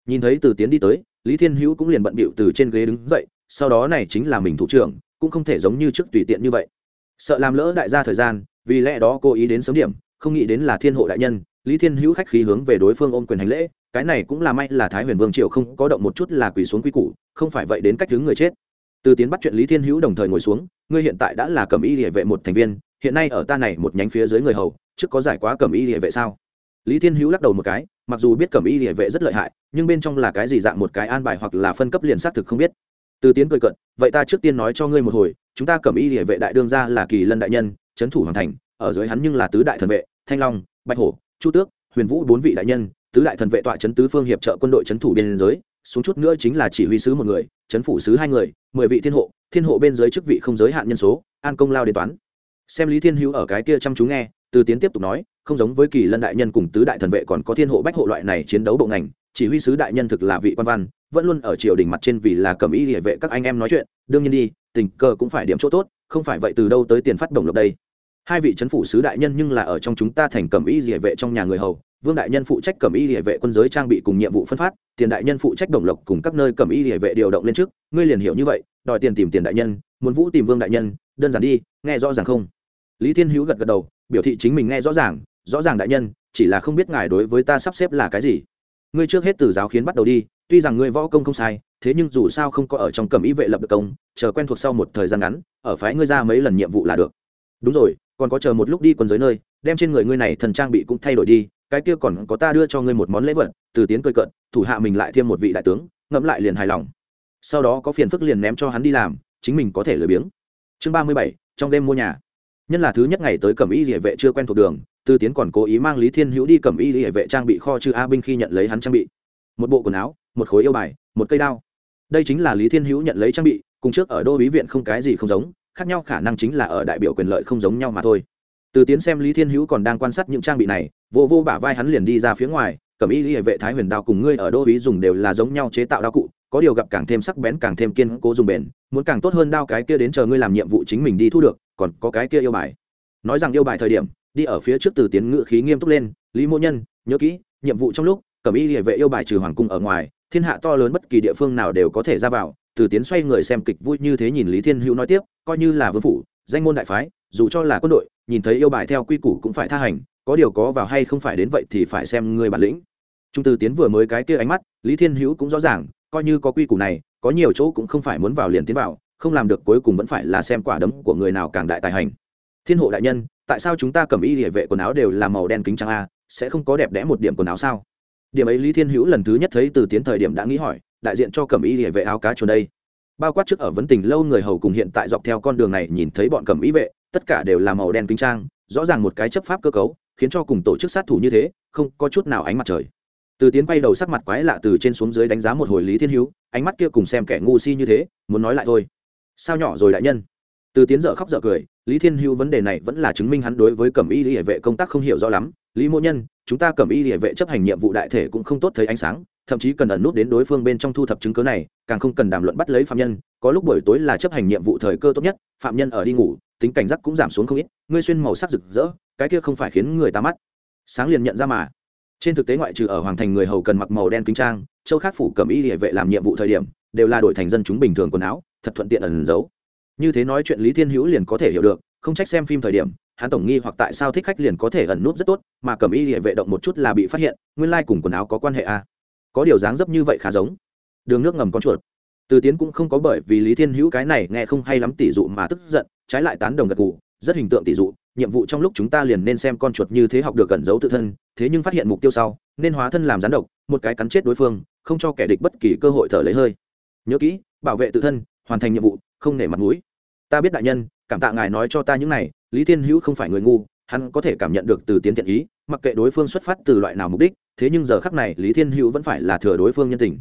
Speaker 1: Nhìn thấy từ tiến đi tới, lý thiên hữu cũng liền bận bịu từ trên ghế đứng dậy, sau đó này chính là mình thủ trưởng, cũng không thể giống như trước tùy tiện như vậy. Sợ làm lỡ đại gia thời gian, vì lẽ đó cô ý đến sớm điểm, không nghĩ đến là thiên hộ đại nhân, lý thiên hữu khách khí hướng về đối phương ôm quyền hành lễ cái này cũng là may là thái huyền vương triều không có động một chút là quỳ xuống quy củ, không phải vậy đến cách hướng người chết. Từ tiến bắt chuyện lý thiên hữu đồng thời ngồi xuống, ngươi hiện tại đã là cầm y địa vệ một thành viên, hiện nay ở ta này một nhánh phía dưới người hầu, trước có giải quá cầm y địa vệ sao? Lý thiên hữu lắc đầu một cái, mặc dù biết cầm y địa vệ rất lợi hại, nhưng bên trong là cái gì dạng một cái an bài hoặc là phân cấp liền xác thực không biết. Từ tiến cười cận vậy ta trước tiên nói cho ngươi một hồi, chúng ta cầm y địa vệ đại đương ra là kỳ lân đại nhân, trấn thủ hoàng thành, ở dưới hắn nhưng là tứ đại thần vệ, thanh long, bạch hổ, chu tước, huyền vũ bốn vị đại nhân tứ đại thần vệ tọa chấn tứ phương hiệp trợ quân đội chấn thủ biên giới, xuống chút nữa chính là chỉ huy sứ một người, chấn phủ sứ hai người, mười vị thiên hộ thiên hộ bên dưới chức vị không giới hạn nhân số, an công lao đến toán. Xem lý thiên hữu ở cái kia chăm chú nghe, từ tiến tiếp tục nói, không giống với kỳ lân đại nhân cùng tứ đại thần vệ còn có thiên hộ bách hộ loại này chiến đấu bộ ngành, chỉ huy sứ đại nhân thực là vị quan văn, vẫn luôn ở triều đình mặt trên vì là cầm ý địa vệ các anh em nói chuyện, đương nhiên đi, tình cờ cũng phải điểm chỗ tốt, không phải vậy từ đâu tới tiền phát động lộc đây hai vị c phủ sứ đại nhân nhưng là ở trong chúng ta thành cầm y địa vệ trong nhà người hầu, vương đại nhân phụ trách cầm y địa vệ quân giới trang bị cùng nhiệm vụ phân phát, tiền đại nhân phụ trách đồng lộc cùng các nơi cầm y địa vệ điều động lên trước, ngươi liền hiểu như vậy, đòi tiền tìm tiền đại nhân, muốn vũ tìm vương đại nhân, đơn giản đi, nghe rõ ràng không? Lý thiên hữu gật gật đầu, biểu thị chính mình nghe rõ ràng rõ ràng đại nhân, chỉ là không biết ngài đối với ta sắp xếp là cái gì. Ngươi trước hết từ giáo khiến bắt đầu đi, tuy rằng ngươi võ công không sai, thế nhưng dù sao không có ở trong cầm y vệ lập được công, chờ quen thuộc sau một thời gian ngắn, ở phái ngươi ra mấy lần nhiệm vụ là được. Đúng rồi còn có chờ một lúc đi quân giới nơi, đem trên người ngươi này thần trang bị cũng thay đổi đi, cái kia còn có ta đưa cho ngươi một món lễ vật, từ tiến cười cận thủ hạ mình lại thêm một vị đại tướng, ngẫm lại liền hài lòng. Sau đó có phiền phức liền ném cho hắn đi làm, chính mình có thể lười biếng. Chương ba mươi bảy, trong đêm mua nhà. Nhân là thứ nhất ngày tới cẩm y địa vệ chưa quen thuộc đường từ tiến còn cố ý mang lý thiên hữu đi cẩm y địa vệ trang bị kho chư a binh khi nhận lấy hắn trang bị. Một bộ quần áo, một khối yêu bài, một cây đao. Đây chính là lý thiên hữu nhận lấy trang bị, cùng trước ở đô bí viện không cái gì không giống khác nhau khả năng chính là ở đại biểu quyền lợi không giống nhau mà thôi. Từ tiến xem lý thiên hữu còn đang quan sát những trang bị này, vô vô bả vai hắn liền đi ra phía ngoài, cầm y hệ vệ thái huyền đao cùng ngươi ở đô ý dùng đều là giống nhau chế tạo đao cụ, có điều gặp càng thêm sắc bén càng thêm kiên cố dùng bền, muốn càng tốt hơn đao cái kia đến chờ ngươi làm nhiệm vụ chính mình đi thu được, còn có cái kia yêu bài. Nói rằng yêu bài thời điểm, đi ở phía trước từ tiến ngự khí nghiêm túc lên, lý mô nhân, nhớ kỹ, nhiệm vụ trong lúc cẩm y địa vệ yêu bài trừ hoàng cung ở ngoài, thiên hạ to lớn bất kỳ địa phương nào đều có thể ra vào từ tiến xoay người xem kịch vui như thế nhìn lý thiên hữu nói tiếp, coi như là vương phủ, danh môn đại phái, dù cho là quân đội, nhìn thấy yêu bài theo quy củ cũng phải tha hành, có điều có vào hay không phải đến vậy thì phải xem người bản lĩnh. Trung từ tiến vừa mới cái kia ánh mắt, lý thiên hữu cũng rõ ràng, coi như có quy củ này, có nhiều chỗ cũng không phải muốn vào liền tiến vào, không làm được cuối cùng vẫn phải là xem quả đấm của người nào càng đại tài hành. Thiên hộ đại nhân, tại sao chúng ta cầm y địa vệ quần áo đều là màu đen kính trắng a, sẽ không có đẹp đẽ một điểm quần áo sao? Điểm ấy lý thiên hữu lần thứ nhất thấy từ tiến thời điểm đã nghĩ hỏi đại diện cho Cẩm y địa vệ áo cá chuồn đây. Bao quát trước ở vấn tình lâu người hầu cùng hiện tại dọc theo con đường này nhìn thấy bọn Cẩm y vệ, tất cả đều là màu đen kinh trang, rõ ràng một cái chấp pháp cơ cấu, khiến cho cùng tổ chức sát thủ như thế, không có chút nào ánh mặt trời. Từ tiến bay đầu sắc mặt quái lạ từ trên xuống dưới đánh giá một hồi lý thiên hữu, ánh mắt kia cùng xem kẻ ngu si như thế, muốn nói lại thôi. Sao nhỏ rồi đại nhân? Từ tiến dở khóc dở cười, lý thiên hữu vấn đề này vẫn là chứng minh hắn đối với cẩm y địa vệ công tác không hiểu rõ lắm. Lý mô nhân, chúng ta cẩm y địa vệ chấp hành nhiệm vụ đại thể cũng không tốt thấy ánh sáng thậm chí cần ẩn nút đến đối phương bên trong thu thập chứng cứ này, càng không cần đàm luận bắt lấy phạm nhân, có lúc buổi tối là chấp hành nhiệm vụ thời cơ tốt nhất, phạm nhân ở đi ngủ, tính cảnh giác cũng giảm xuống không ít, ngươi xuyên màu sắc rực rỡ, cái kia không phải khiến người ta mắt. Sáng liền nhận ra mà. Trên thực tế ngoại trừ ở hoàng thành người hầu cần mặc màu đen kính trang, châu khác phủ cẩm y địa vệ làm nhiệm vụ thời điểm, đều là đổi thành dân chúng bình thường quần áo, thật thuận tiện ẩn giấu. Như thế nói chuyện lý thiên hữu liền có thể hiểu được, không trách xem phim thời điểm, hắn tổng nghi hoặc tại sao thích khách liền có thể ẩn nút rất tốt, mà cẩm y địa vệ động một chút là bị phát hiện, nguyên lai cùng quần áo có quan hệ a à có điều dáng dấp như vậy khá giống. Đường nước ngầm con chuột. Từ tiến cũng không có bởi vì lý thiên hữu cái này nghe không hay lắm tỷ dụ mà tức giận, trái lại tán đồng gật gù, rất hình tượng tỷ dụ, nhiệm vụ trong lúc chúng ta liền nên xem con chuột như thế học được cẩn giấu tự thân, thế nhưng phát hiện mục tiêu sau, nên hóa thân làm gián độc, một cái cắn chết đối phương, không cho kẻ địch bất kỳ cơ hội thở lấy hơi. Nhớ kỹ, bảo vệ tự thân, hoàn thành nhiệm vụ, không nể mặt mũi. Ta biết đại nhân, cảm tạ ngài nói cho ta những này, lý thiên hữu không phải người ngu, hắn có thể cảm nhận được từ tiến thiện ý, mặc kệ đối phương xuất phát từ loại nào mục đích thế nhưng giờ khắc này, lý thiên hữu vẫn phải là thừa đối phương nhân tình.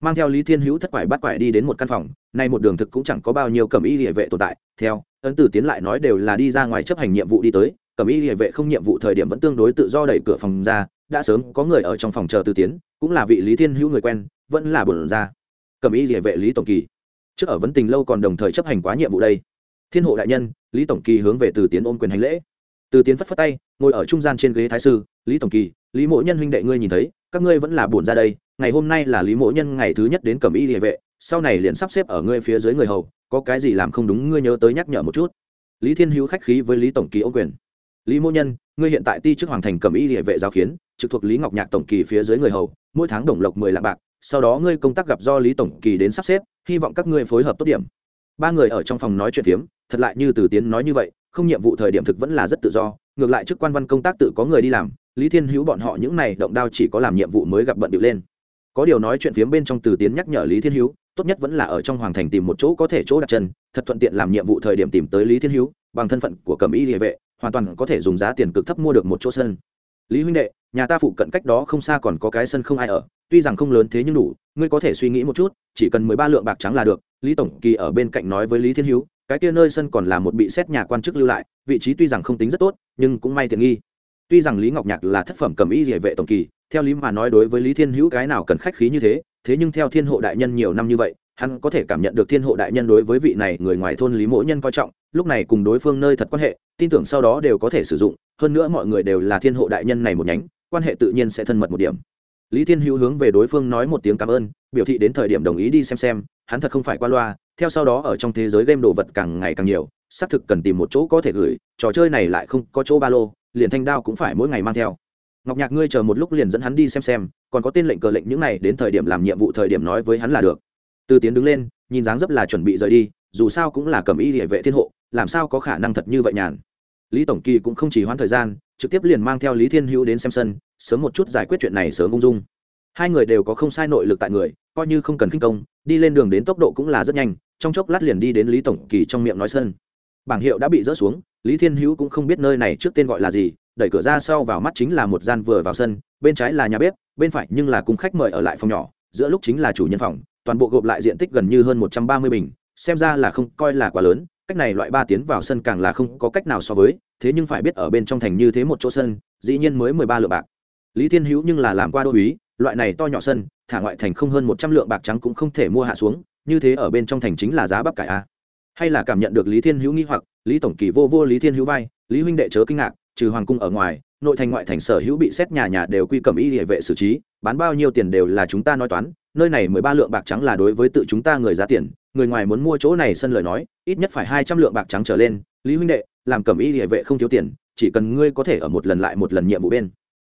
Speaker 1: Mang theo lý thiên hữu thất quải bắt quải đi đến một căn phòng, nay một đường thực cũng chẳng có bao nhiêu cầm y địa vệ tồn tại. Theo, ấn Tử tiến lại nói đều là đi ra ngoài chấp hành nhiệm vụ đi tới cầm y địa vệ không nhiệm vụ thời điểm vẫn tương đối tự do đẩy cửa phòng ra, đã sớm có người ở trong phòng chờ từ tiến, cũng là vị lý thiên hữu người quen, vẫn là bổn ra. Cầm y địa vệ lý tổng kỳ, trước ở vấn tình lâu còn đồng thời chấp hành quá nhiệm vụ đây. Thiên hộ đại nhân, lý tổng kỳ hướng về từ tiến ôm quyền hành lễ. Từ tiến phất phất tay, ngồi ở trung gian trên ghế thái sư, lý tổng kỳ lý mỗ nhân huynh đệ ngươi nhìn thấy, các ngươi vẫn là buồn ra đây, ngày hôm nay là lý mỗ nhân ngày thứ nhất đến cầm y địa vệ, sau này liền sắp xếp ở ngươi phía dưới người hầu, có cái gì làm không đúng ngươi nhớ tới nhắc nhở một chút. Lý thiên hữu khách khí với lý tổng kỳ ô quyền. Lý mỗ nhân, ngươi hiện tại ti chức hoàng thành cầm y địa vệ giáo khiến, trực thuộc lý ngọc nhạc tổng kỳ phía dưới người hầu, mỗi tháng đồng lộc mười lạng bạc, sau đó ngươi công tác gặp do lý tổng kỳ đến sắp xếp, hy vọng các ngươi phối hợp tốt điểm. Ba người ở trong phòng nói chuyện phiếm, thật lại như từ tiến nói như vậy, không nhiệm vụ thời điểm thực vẫn là rất tự do, ngược lại chức quan văn công tác tự có người đi làm lý thiên hữu bọn họ những này động đao chỉ có làm nhiệm vụ mới gặp bận điệu lên. Có điều nói chuyện phiếm bên trong từ tiến nhắc nhở lý thiên hữu, tốt nhất vẫn là ở trong hoàng thành tìm một chỗ có thể chỗ đặt chân, thật thuận tiện làm nhiệm vụ thời điểm tìm tới lý thiên hữu, bằng thân phận của cầm y địa vệ, hoàn toàn có thể dùng giá tiền cực thấp mua được một chỗ sân. Lý huynh đệ, nhà ta phụ cận cách đó không xa còn có cái sân không ai ở, tuy rằng không lớn thế nhưng đủ, ngươi có thể suy nghĩ một chút, chỉ cần mười ba lượng bạc trắng là được, lý tổng kỳ ở bên cạnh nói với lý thiên hữu, cái kia nơi sân còn là một bị xét nhà quan chức lưu lại, vị trí tuy rằng không tính rất tốt, nhưng cũng may tiện nghi tuy rằng lý ngọc nhạc là thất phẩm cầm y địa vệ tổng kỳ, theo lý mà nói đối với lý thiên hữu cái nào cần khách khí như thế thế nhưng theo thiên hộ đại nhân nhiều năm như vậy, hắn có thể cảm nhận được thiên hộ đại nhân đối với vị này người ngoài thôn lý mỗ nhân coi trọng, lúc này cùng đối phương nơi thật quan hệ, tin tưởng sau đó đều có thể sử dụng, hơn nữa mọi người đều là thiên hộ đại nhân này một nhánh, quan hệ tự nhiên sẽ thân mật một điểm. Lý thiên hữu hướng về đối phương nói một tiếng cảm ơn, biểu thị đến thời điểm đồng ý đi xem xem, hắn thật không phải qua loa, theo sau đó ở trong thế giới game đồ vật càng ngày càng nhiều, xác thực cần tìm một chỗ có thể gửi, trò chơi này lại không có chỗ ba lô liền thanh đao cũng phải mỗi ngày mang theo. Ngọc nhạc, ngươi chờ một lúc liền dẫn hắn đi xem xem, còn có tên lệnh cờ lệnh những này đến thời điểm làm nhiệm vụ thời điểm nói với hắn là được. Từ tiến đứng lên, nhìn dáng dấp là chuẩn bị rời đi, dù sao cũng là cầm y địa vệ thiên hộ, làm sao có khả năng thật như vậy nhàn. Lý tổng kỳ cũng không chỉ hoãn thời gian, trực tiếp liền mang theo lý thiên hữu đến xem sân, sớm một chút giải quyết chuyện này sớm ung dung. Hai người đều có không sai nội lực tại người, coi như không cần kinh công, đi lên đường đến tốc độ cũng là rất nhanh, trong chốc lát liền đi đến lý tổng kỳ trong miệng nói sân. Bảng hiệu đã bị rỡ xuống lý thiên hữu cũng không biết nơi này trước tên gọi là gì, đẩy cửa ra sau vào mắt chính là một gian vừa vào sân, bên trái là nhà bếp, bên phải nhưng là cùng khách mời ở lại phòng nhỏ, giữa lúc chính là chủ nhân phòng, toàn bộ gộp lại diện tích gần như hơn một trăm ba mươi bình, xem ra là không coi là quá lớn, cách này loại ba tiến vào sân càng là không có cách nào so với, thế nhưng phải biết ở bên trong thành như thế một chỗ sân, dĩ nhiên mới mười ba lượng bạc. Lý thiên hữu nhưng là làm qua đô uý loại này to nhỏ sân, thả ngoại thành không hơn một trăm lượng bạc trắng cũng không thể mua hạ xuống, như thế ở bên trong thành chính là giá bắp cải a hay là cảm nhận được lý thiên hữu nghi hoặc, lý tổng kỳ vô vô lý thiên hữu vai, lý huynh đệ chớ kinh ngạc, trừ hoàng cung ở ngoài, nội thành ngoại thành sở hữu bị xét nhà nhà đều quy cầm y địa vệ xử trí, bán bao nhiêu tiền đều là chúng ta nói toán, nơi này mười ba lượng bạc trắng là đối với tự chúng ta người giá tiền, người ngoài muốn mua chỗ này sân lời nói, ít nhất phải hai trăm lượng bạc trắng trở lên, lý huynh đệ, làm cầm y địa vệ không thiếu tiền, chỉ cần ngươi có thể ở một lần lại một lần nhiệm vụ bên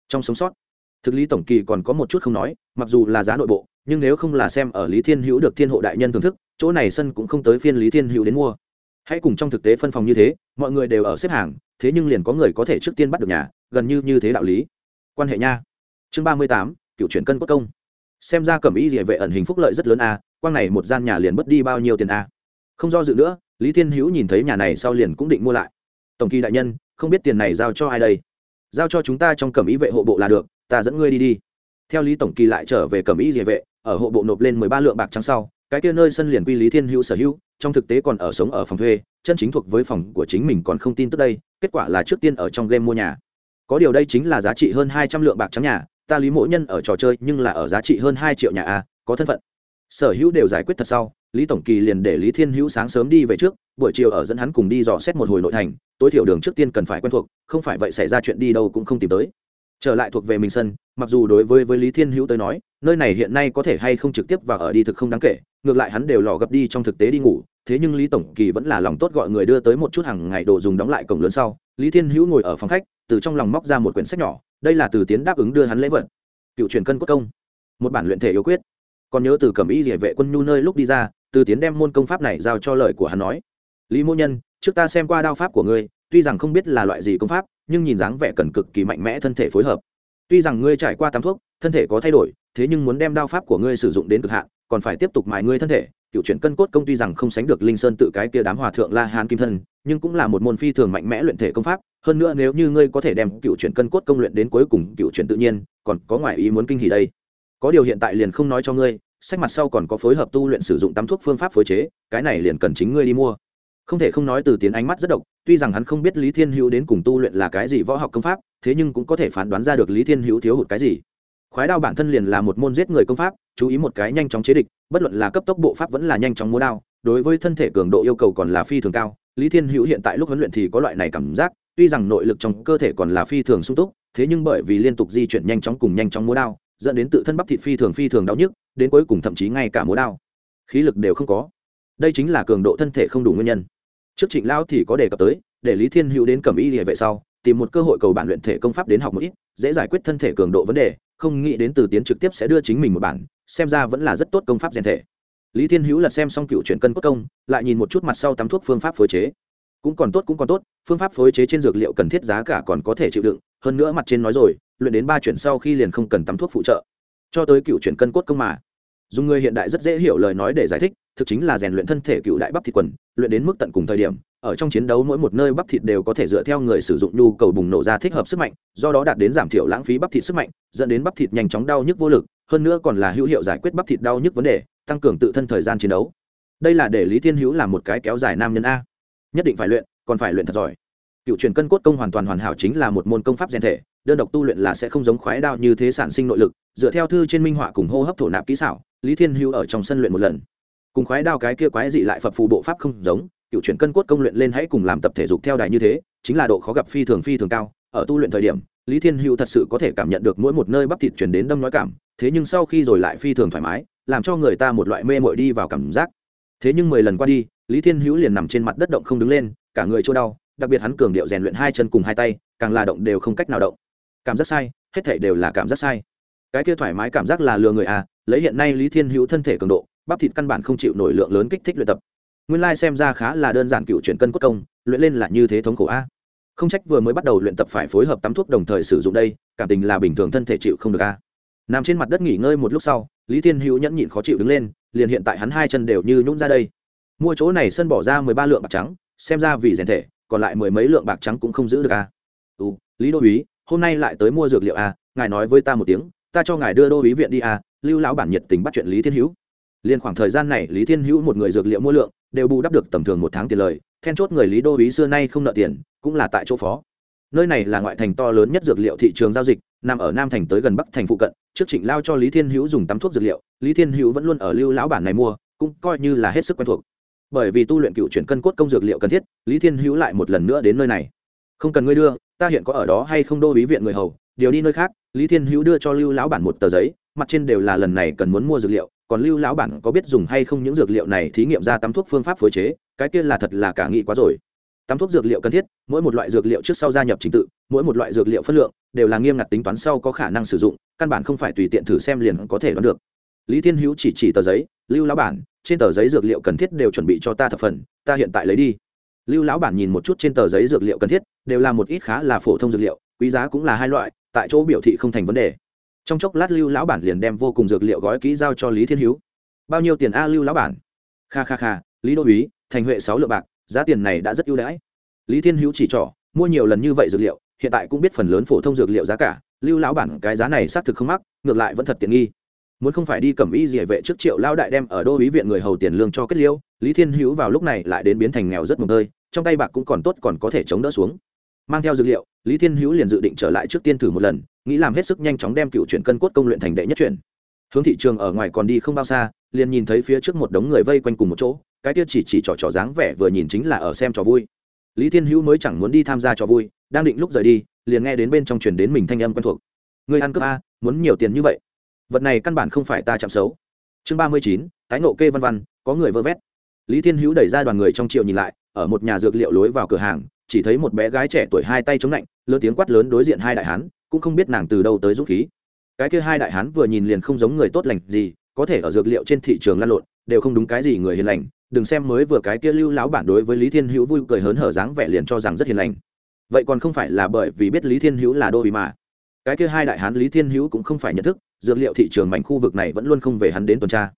Speaker 1: trong sống sót. Thực lý tổng kỳ còn có một chút không nói, mặc dù là giá nội bộ, nhưng nếu không là xem ở lý thiên hữu được thiên hộ đại nhân thưởng thức chỗ này sân cũng không tới phiên lý thiên hữu đến mua. Hãy cùng trong thực tế phân phòng như thế, mọi người đều ở xếp hàng, thế nhưng liền có người có thể trước tiên bắt được nhà, gần như như thế đạo lý. Quan hệ nha. Chương ba mươi tám, cựu chuyển cân quốc công. Xem ra cẩm y địa vệ ẩn hình phúc lợi rất lớn a, quang này một gian nhà liền mất đi bao nhiêu tiền a. Không do dự nữa, lý thiên hữu nhìn thấy nhà này sau liền cũng định mua lại. Tổng kỳ đại nhân, không biết tiền này giao cho ai đây? Giao cho chúng ta trong cẩm y vệ hộ bộ là được, ta dẫn ngươi đi đi. Theo lý tổng kỳ lại trở về cẩm y địa vệ, ở hộ bộ nộp lên mười ba lượng bạc trắng sau cái kia nơi sân liền quy lý thiên hữu sở hữu, trong thực tế còn ở sống ở phòng thuê, chân chính thuộc với phòng của chính mình còn không tin tức đây, kết quả là trước tiên ở trong game mua nhà. Có điều đây chính là giá trị hơn hai trăm lượng bạc trắng nhà, ta lý mỗi nhân ở trò chơi nhưng là ở giá trị hơn hai triệu nhà a, có thân phận. Sở hữu đều giải quyết thật sau, lý tổng kỳ liền để lý thiên hữu sáng sớm đi về trước, buổi chiều ở dẫn hắn cùng đi dò xét một hồi nội thành, tối thiểu đường trước tiên cần phải quen thuộc, không phải vậy xảy ra chuyện đi đâu cũng không tìm tới. Trở lại thuộc về mình sân, mặc dù đối với với lý thiên hữu tới nói, nơi này hiện nay có thể hay không trực tiếp và ở đi thực không đáng kể ngược lại hắn đều lò gập đi trong thực tế đi ngủ, thế nhưng lý tổng kỳ vẫn là lòng tốt gọi người đưa tới một chút hàng ngày đồ dùng đóng lại cổng lớn sau, lý thiên hữu ngồi ở phòng khách, từ trong lòng móc ra một quyển sách nhỏ, đây là từ tiến đáp ứng đưa hắn lễ vật. Cựu truyền cân quốc công. Một bản luyện thể yếu quyết. Còn nhớ từ cẩm y địa vệ quân nhu nơi lúc đi ra, từ tiến đem môn công pháp này giao cho lời của hắn nói. Lý mô nhân, trước ta xem qua đao pháp của ngươi, tuy rằng không biết là loại gì công pháp, nhưng nhìn dáng vẻ cần cực kỳ mạnh mẽ thân thể phối hợp. Tuy rằng ngươi trải qua tắm thuốc, thân thể có thay đổi, thế nhưng muốn đem đao pháp của ngươi sử dụng đến cực hạn còn phải tiếp tục mài ngươi thân thể, cựu chuyển cân cốt công tuy rằng không sánh được linh sơn tự cái kia đám hòa thượng la hán kim thân, nhưng cũng là một môn phi thường mạnh mẽ luyện thể công pháp, hơn nữa nếu như ngươi có thể đem cựu chuyển cân cốt công luyện đến cuối cùng cựu chuyển tự nhiên, còn có ngoại ý muốn kinh hỉ đây. Có điều hiện tại liền không nói cho ngươi, sách mặt sau còn có phối hợp tu luyện sử dụng tắm thuốc phương pháp phối chế, cái này liền cần chính ngươi đi mua. Không thể không nói từ tiến ánh mắt rất độc, tuy rằng hắn không biết lý thiên hữu đến cùng tu luyện là cái gì võ học công pháp, thế nhưng cũng có thể phán đoán ra được lý thiên hữu thiếu hụt cái gì khoái đao bản thân liền là một môn giết người công pháp, chú ý một cái nhanh chóng chế địch, bất luận là cấp tốc bộ pháp vẫn là nhanh chóng múa đao, đối với thân thể cường độ yêu cầu còn là phi thường cao. Lý thiên hữu hiện tại lúc huấn luyện thì có loại này cảm giác, tuy rằng nội lực trong cơ thể còn là phi thường sung túc, thế nhưng bởi vì liên tục di chuyển nhanh chóng cùng nhanh chóng múa đao, dẫn đến tự thân bắp thịt phi thường phi thường đau nhức, đến cuối cùng thậm chí ngay cả múa đao. Khí lực đều không có. Đây chính là cường độ thân thể không đủ nguyên nhân. Trước trịnh lao thì có đề cập tới, để lý thiên hữu đến cầm y địa vệ sau, tìm một cơ hội cầu bản luyện thể công pháp đến học một ít, dễ giải quyết thân thể cường độ vấn đề không nghĩ đến từ tiến trực tiếp sẽ đưa chính mình một bản, xem ra vẫn là rất tốt công pháp rèn thể. Lý thiên hữu lật xem xong cựu chuyển cân cốt công, lại nhìn một chút mặt sau tắm thuốc phương pháp phối chế. Cũng còn tốt, cũng còn tốt, phương pháp phối chế trên dược liệu cần thiết giá cả còn có thể chịu đựng, hơn nữa mặt trên nói rồi, luyện đến ba chuyển sau khi liền không cần tắm thuốc phụ trợ. Cho tới cựu chuyển cân cốt công mà. Dùng người hiện đại rất dễ hiểu lời nói để giải thích, thực chính là rèn luyện thân thể cựu đại bắp thịt quần, luyện đến mức tận cùng thời điểm ở trong chiến đấu mỗi một nơi bắp thịt đều có thể dựa theo người sử dụng nhu cầu bùng nổ ra thích hợp sức mạnh, do đó đạt đến giảm thiểu lãng phí bắp thịt sức mạnh, dẫn đến bắp thịt nhanh chóng đau nhức vô lực, hơn nữa còn là hữu hiệu giải quyết bắp thịt đau nhức vấn đề, tăng cường tự thân thời gian chiến đấu. Đây là để lý thiên hữu làm một cái kéo dài nam nhân a. Nhất định phải luyện, còn phải luyện thật giỏi. Cựu truyền cân cốt công hoàn toàn hoàn hảo chính là một môn công pháp rèn thể, đơn độc tu luyện là sẽ không giống khoái đao như thế sản sinh nội lực, dựa theo thư trên minh họa cùng hô hấp thổ nạp kỹ xảo, lý thiên hữu ở trong sân luyện một lần. Cùng khoái đao cái kia quái dị lại phập phù bộ pháp không giống cựu chuyển cân cốt công luyện lên hãy cùng làm tập thể dục theo đài như thế, chính là độ khó gặp phi thường phi thường cao. Ở tu luyện thời điểm, lý thiên hữu thật sự có thể cảm nhận được mỗi một nơi bắp thịt chuyển đến đâm nói cảm, thế nhưng sau khi rồi lại phi thường thoải mái, làm cho người ta một loại mê mội đi vào cảm giác. Thế nhưng mười lần qua đi, lý thiên hữu liền nằm trên mặt đất động không đứng lên, cả người chỗ đau, đặc biệt hắn cường điệu rèn luyện hai chân cùng hai tay, càng là động đều không cách nào động. Cảm giác sai, hết thể đều là cảm giác sai. Cái kia thoải mái cảm giác là lừa người à lấy hiện nay lý thiên hữu thân thể cường độ, bắp thịt căn bản không chịu nổi lượng lớn kích thích luyện tập nguyên lai xem ra khá là đơn giản cựu chuyển cân cốt công, luyện lên là như thế thống khổ a. Không trách vừa mới bắt đầu luyện tập phải phối hợp tắm thuốc đồng thời sử dụng đây, cảm tình là bình thường thân thể chịu không được a. Nằm trên mặt đất nghỉ ngơi một lúc sau, lý thiên hữu nhẫn nhịn khó chịu đứng lên, liền hiện tại hắn hai chân đều như nhún ra đây. Mua chỗ này sân bỏ ra mười ba lượng bạc trắng, xem ra vì rèn thể, còn lại mười mấy lượng bạc trắng cũng không giữ được a. Ừ lý đô uý hôm nay lại tới mua dược liệu a, ngài nói với ta một tiếng, ta cho ngài đưa đô uý viện đi a, lưu lão bản nhiệt tình bắt chuyện lý thiên hữu. Liên khoảng thời gian này, lý thiên hữu một người dược liệu mua lượng đều bù đắp được tầm thường một tháng tiền lời, then chốt người lý đô ý xưa nay không nợ tiền, cũng là tại chỗ phó. Nơi này là ngoại thành to lớn nhất dược liệu thị trường giao dịch, nằm ở nam thành tới gần bắc thành phụ cận, trước trịnh lao cho lý thiên hữu dùng tắm thuốc dược liệu, lý thiên hữu vẫn luôn ở lưu lão bản này mua, cũng coi như là hết sức quen thuộc. Bởi vì tu luyện cựu chuyển cân cốt công dược liệu cần thiết, lý thiên hữu lại một lần nữa đến nơi này. Không cần ngươi đưa, ta hiện có ở đó hay không đô ý viện người hầu, điều đi nơi khác. Lý thiên hữu đưa cho lưu lão bản một tờ giấy, mặt trên đều là lần này cần muốn mua dược liệu còn lưu lão bản có biết dùng hay không những dược liệu này thí nghiệm ra tắm thuốc phương pháp phối chế, cái kia là thật là cả nghị quá rồi. Tắm thuốc dược liệu cần thiết, mỗi một loại dược liệu trước sau gia nhập trình tự, mỗi một loại dược liệu phân lượng, đều là nghiêm ngặt tính toán sau có khả năng sử dụng, căn bản không phải tùy tiện thử xem liền có thể đoán được. Lý thiên hữu chỉ chỉ tờ giấy, lưu lão bản, trên tờ giấy dược liệu cần thiết đều chuẩn bị cho ta thập phần, ta hiện tại lấy đi. Lưu lão bản nhìn một chút trên tờ giấy dược liệu cần thiết, đều là một ít khá là phổ thông dược liệu, quý giá cũng là hai loại, tại chỗ biểu thị không thành vấn đề trong chốc lát lưu lão bản liền đem vô cùng dược liệu gói kỹ giao cho lý thiên hữu bao nhiêu tiền a, lưu lão bản? Kha kha kha, lý đô uý thành huệ sáu lượng bạc, giá tiền này đã rất ưu đãi. Lý thiên hữu chỉ trỏ, mua nhiều lần như vậy dược liệu, hiện tại cũng biết phần lớn phổ thông dược liệu giá cả, lưu lão bản cái giá này xác thực không mắc, ngược lại vẫn thật tiện nghi. Muốn không phải đi cầm y dỉa vệ trước triệu lao đại đem ở đô ý viện người hầu tiền lương cho kết liêu, lý thiên hữu vào lúc này lại đến biến thành nghèo rất mồm tơi, trong tay bạc cũng còn tốt còn có thể chống đỡ xuống mang theo dược liệu, lý thiên hữu liền dự định trở lại trước tiên thử một lần, nghĩ làm hết sức nhanh chóng đem cựu chuyển cân cốt công luyện thành đệ nhất chuyển. Hướng thị trường ở ngoài còn đi không bao xa, liền nhìn thấy phía trước một đống người vây quanh cùng một chỗ, cái tiết chỉ chỉ trò trò dáng vẻ vừa nhìn chính là ở xem trò vui. Lý thiên hữu mới chẳng muốn đi tham gia trò vui, đang định lúc rời đi, liền nghe đến bên trong truyền đến mình thanh âm quen thuộc. Người ăn cướp a à, muốn nhiều tiền như vậy? Vật này căn bản không phải ta chạm xấu. Chương ba mươi chín, tái nộ kê văn văn, có người vơ vét. Lý thiên hữu đẩy ra đoàn người trong triệu nhìn lại, ở một nhà dược liệu lối vào cửa hàng chỉ thấy một bé gái trẻ tuổi hai tay chống lạnh, lớn tiếng quát lớn đối diện hai đại hán, cũng không biết nàng từ đâu tới dũng khí. Cái kia hai đại hán vừa nhìn liền không giống người tốt lành gì, có thể ở dược liệu trên thị trường lăn lộn, đều không đúng cái gì người hiền lành. Đừng xem mới vừa cái kia lưu lão bản đối với lý thiên hữu vui cười hớn hở dáng vẻ liền cho rằng rất hiền lành. Vậy còn không phải là bởi vì biết lý thiên hữu là đô vì mà. Cái kia hai đại hán lý thiên hữu cũng không phải nhận thức, dược liệu thị trường mảnh khu vực này vẫn luôn không về hắn đến tuần tra.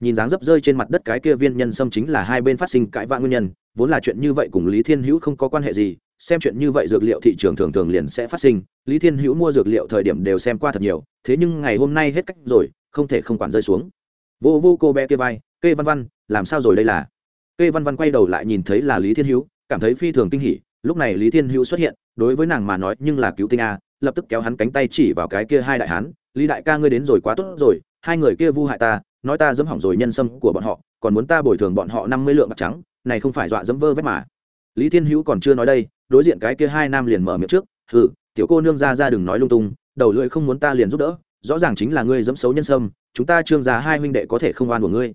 Speaker 1: Nhìn dáng dấp rơi trên mặt đất cái kia viên nhân sâm chính là hai bên phát sinh cãi vã nguyên nhân vốn là chuyện như vậy cùng lý thiên hữu không có quan hệ gì, xem chuyện như vậy dược liệu thị trường thường thường liền sẽ phát sinh, lý thiên hữu mua dược liệu thời điểm đều xem qua thật nhiều, thế nhưng ngày hôm nay hết cách rồi, không thể không quản rơi xuống. Vô vô cô bé kia vai, kê văn văn, làm sao rồi đây là? Kê văn văn quay đầu lại nhìn thấy là lý thiên hữu, cảm thấy phi thường kinh hỉ, lúc này lý thiên hữu xuất hiện, đối với nàng mà nói nhưng là cứu tinh a, lập tức kéo hắn cánh tay chỉ vào cái kia hai đại hán, lý đại ca ngươi đến rồi quá tốt rồi, hai người kia vu hại ta, nói ta dẫm hỏng rồi nhân sâm của bọn họ, còn muốn ta bồi thường bọn họ năm mươi lượng bạc trắng này không phải dọa dẫm vơ vét mà. Lý thiên hữu còn chưa nói đây, đối diện cái kia hai nam liền mở miệng trước, hừ, tiểu cô nương ra ra đừng nói lung tung, đầu lưỡi không muốn ta liền giúp đỡ, rõ ràng chính là ngươi dẫm xấu nhân sâm, chúng ta trương gia hai huynh đệ có thể không oan của ngươi.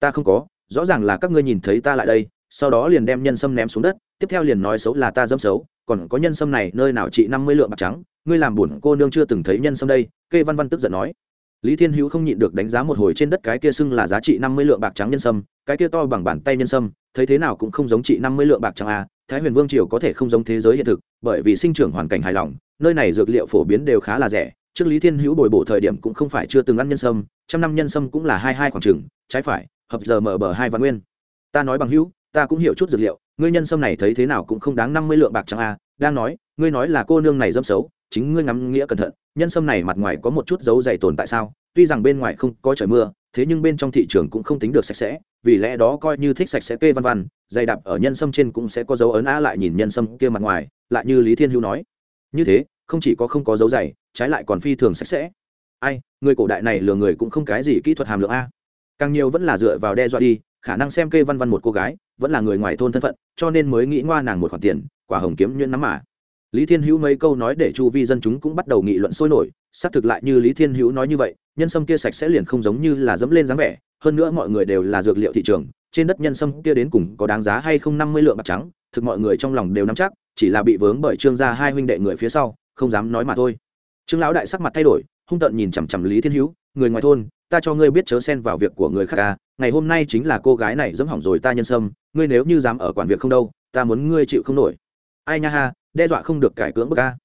Speaker 1: Ta không có, rõ ràng là các ngươi nhìn thấy ta lại đây, sau đó liền đem nhân sâm ném xuống đất, tiếp theo liền nói xấu là ta dẫm xấu, còn có nhân sâm này nơi nào trị năm mươi lượng bạc trắng, ngươi làm buồn cô nương chưa từng thấy nhân sâm đây, kê văn văn tức giận nói. Lý thiên hữu không nhịn được đánh giá một hồi trên đất cái kia xưng là giá trị năm mươi lượng bạc trắng nhân sâm, cái kia to bằng bàn tay nhân sâm thấy thế nào cũng không giống trị năm mươi lượng bạc trắng à thái huyền vương triều có thể không giống thế giới hiện thực, bởi vì sinh trưởng hoàn cảnh hài lòng, nơi này dược liệu phổ biến đều khá là rẻ. Trước lý thiên hữu bồi bổ thời điểm cũng không phải chưa từng ăn nhân sâm, trăm năm nhân sâm cũng là hai hai khoảng trừng trái phải, hợp giờ mở bờ hai văn nguyên. Ta nói bằng hữu, ta cũng hiểu chút dược liệu, ngươi nhân sâm này thấy thế nào cũng không đáng năm mươi lượng bạc trắng à đang nói, ngươi nói là cô nương này dâm xấu, chính ngươi ngắm nghĩa cẩn thận, nhân sâm này mặt ngoài có một chút dấu dày tồn tại sao? Tuy rằng bên ngoài không có trời mưa thế nhưng bên trong thị trường cũng không tính được sạch sẽ, vì lẽ đó coi như thích sạch sẽ kê văn văn, dày đạp ở nhân sâm trên cũng sẽ có dấu ấn á lại nhìn nhân sâm kia mặt ngoài, lại như lý thiên hữu nói. Như thế, không chỉ có không có dấu dày, trái lại còn phi thường sạch sẽ. Ai, người cổ đại này lừa người cũng không cái gì kỹ thuật hàm lượng a. Càng nhiều vẫn là dựa vào đe dọa đi, khả năng xem kê văn văn một cô gái, vẫn là người ngoài thôn thân phận, cho nên mới nghĩ ngoa nàng một khoản tiền, quả hồng kiếm nhuyễn nắm mà. Lý thiên hữu mấy câu nói để chu vi dân chúng cũng bắt đầu nghị luận sôi nổi, xác thực lại như lý thiên hữu nói như vậy nhân sâm kia sạch sẽ liền không giống như là dẫm lên dáng vẻ, hơn nữa mọi người đều là dược liệu thị trường, trên đất nhân sâm kia đến cùng có đáng giá hay không năm mươi lượng bạc trắng, thực mọi người trong lòng đều nắm chắc, chỉ là bị vướng bởi trương gia hai huynh đệ người phía sau, không dám nói mà thôi. Trương lão đại sắc mặt thay đổi, hung tợn nhìn chằm chằm lý thiên hữu, người ngoài thôn, ta cho ngươi biết chớ xen vào việc của người khác ca ngày hôm nay chính là cô gái này dẫm hỏng rồi ta nhân sâm, ngươi nếu như dám ở quản việc không đâu, ta muốn ngươi chịu không nổi. Ai nha ha, đe dọa không được cải cưỡng bức ca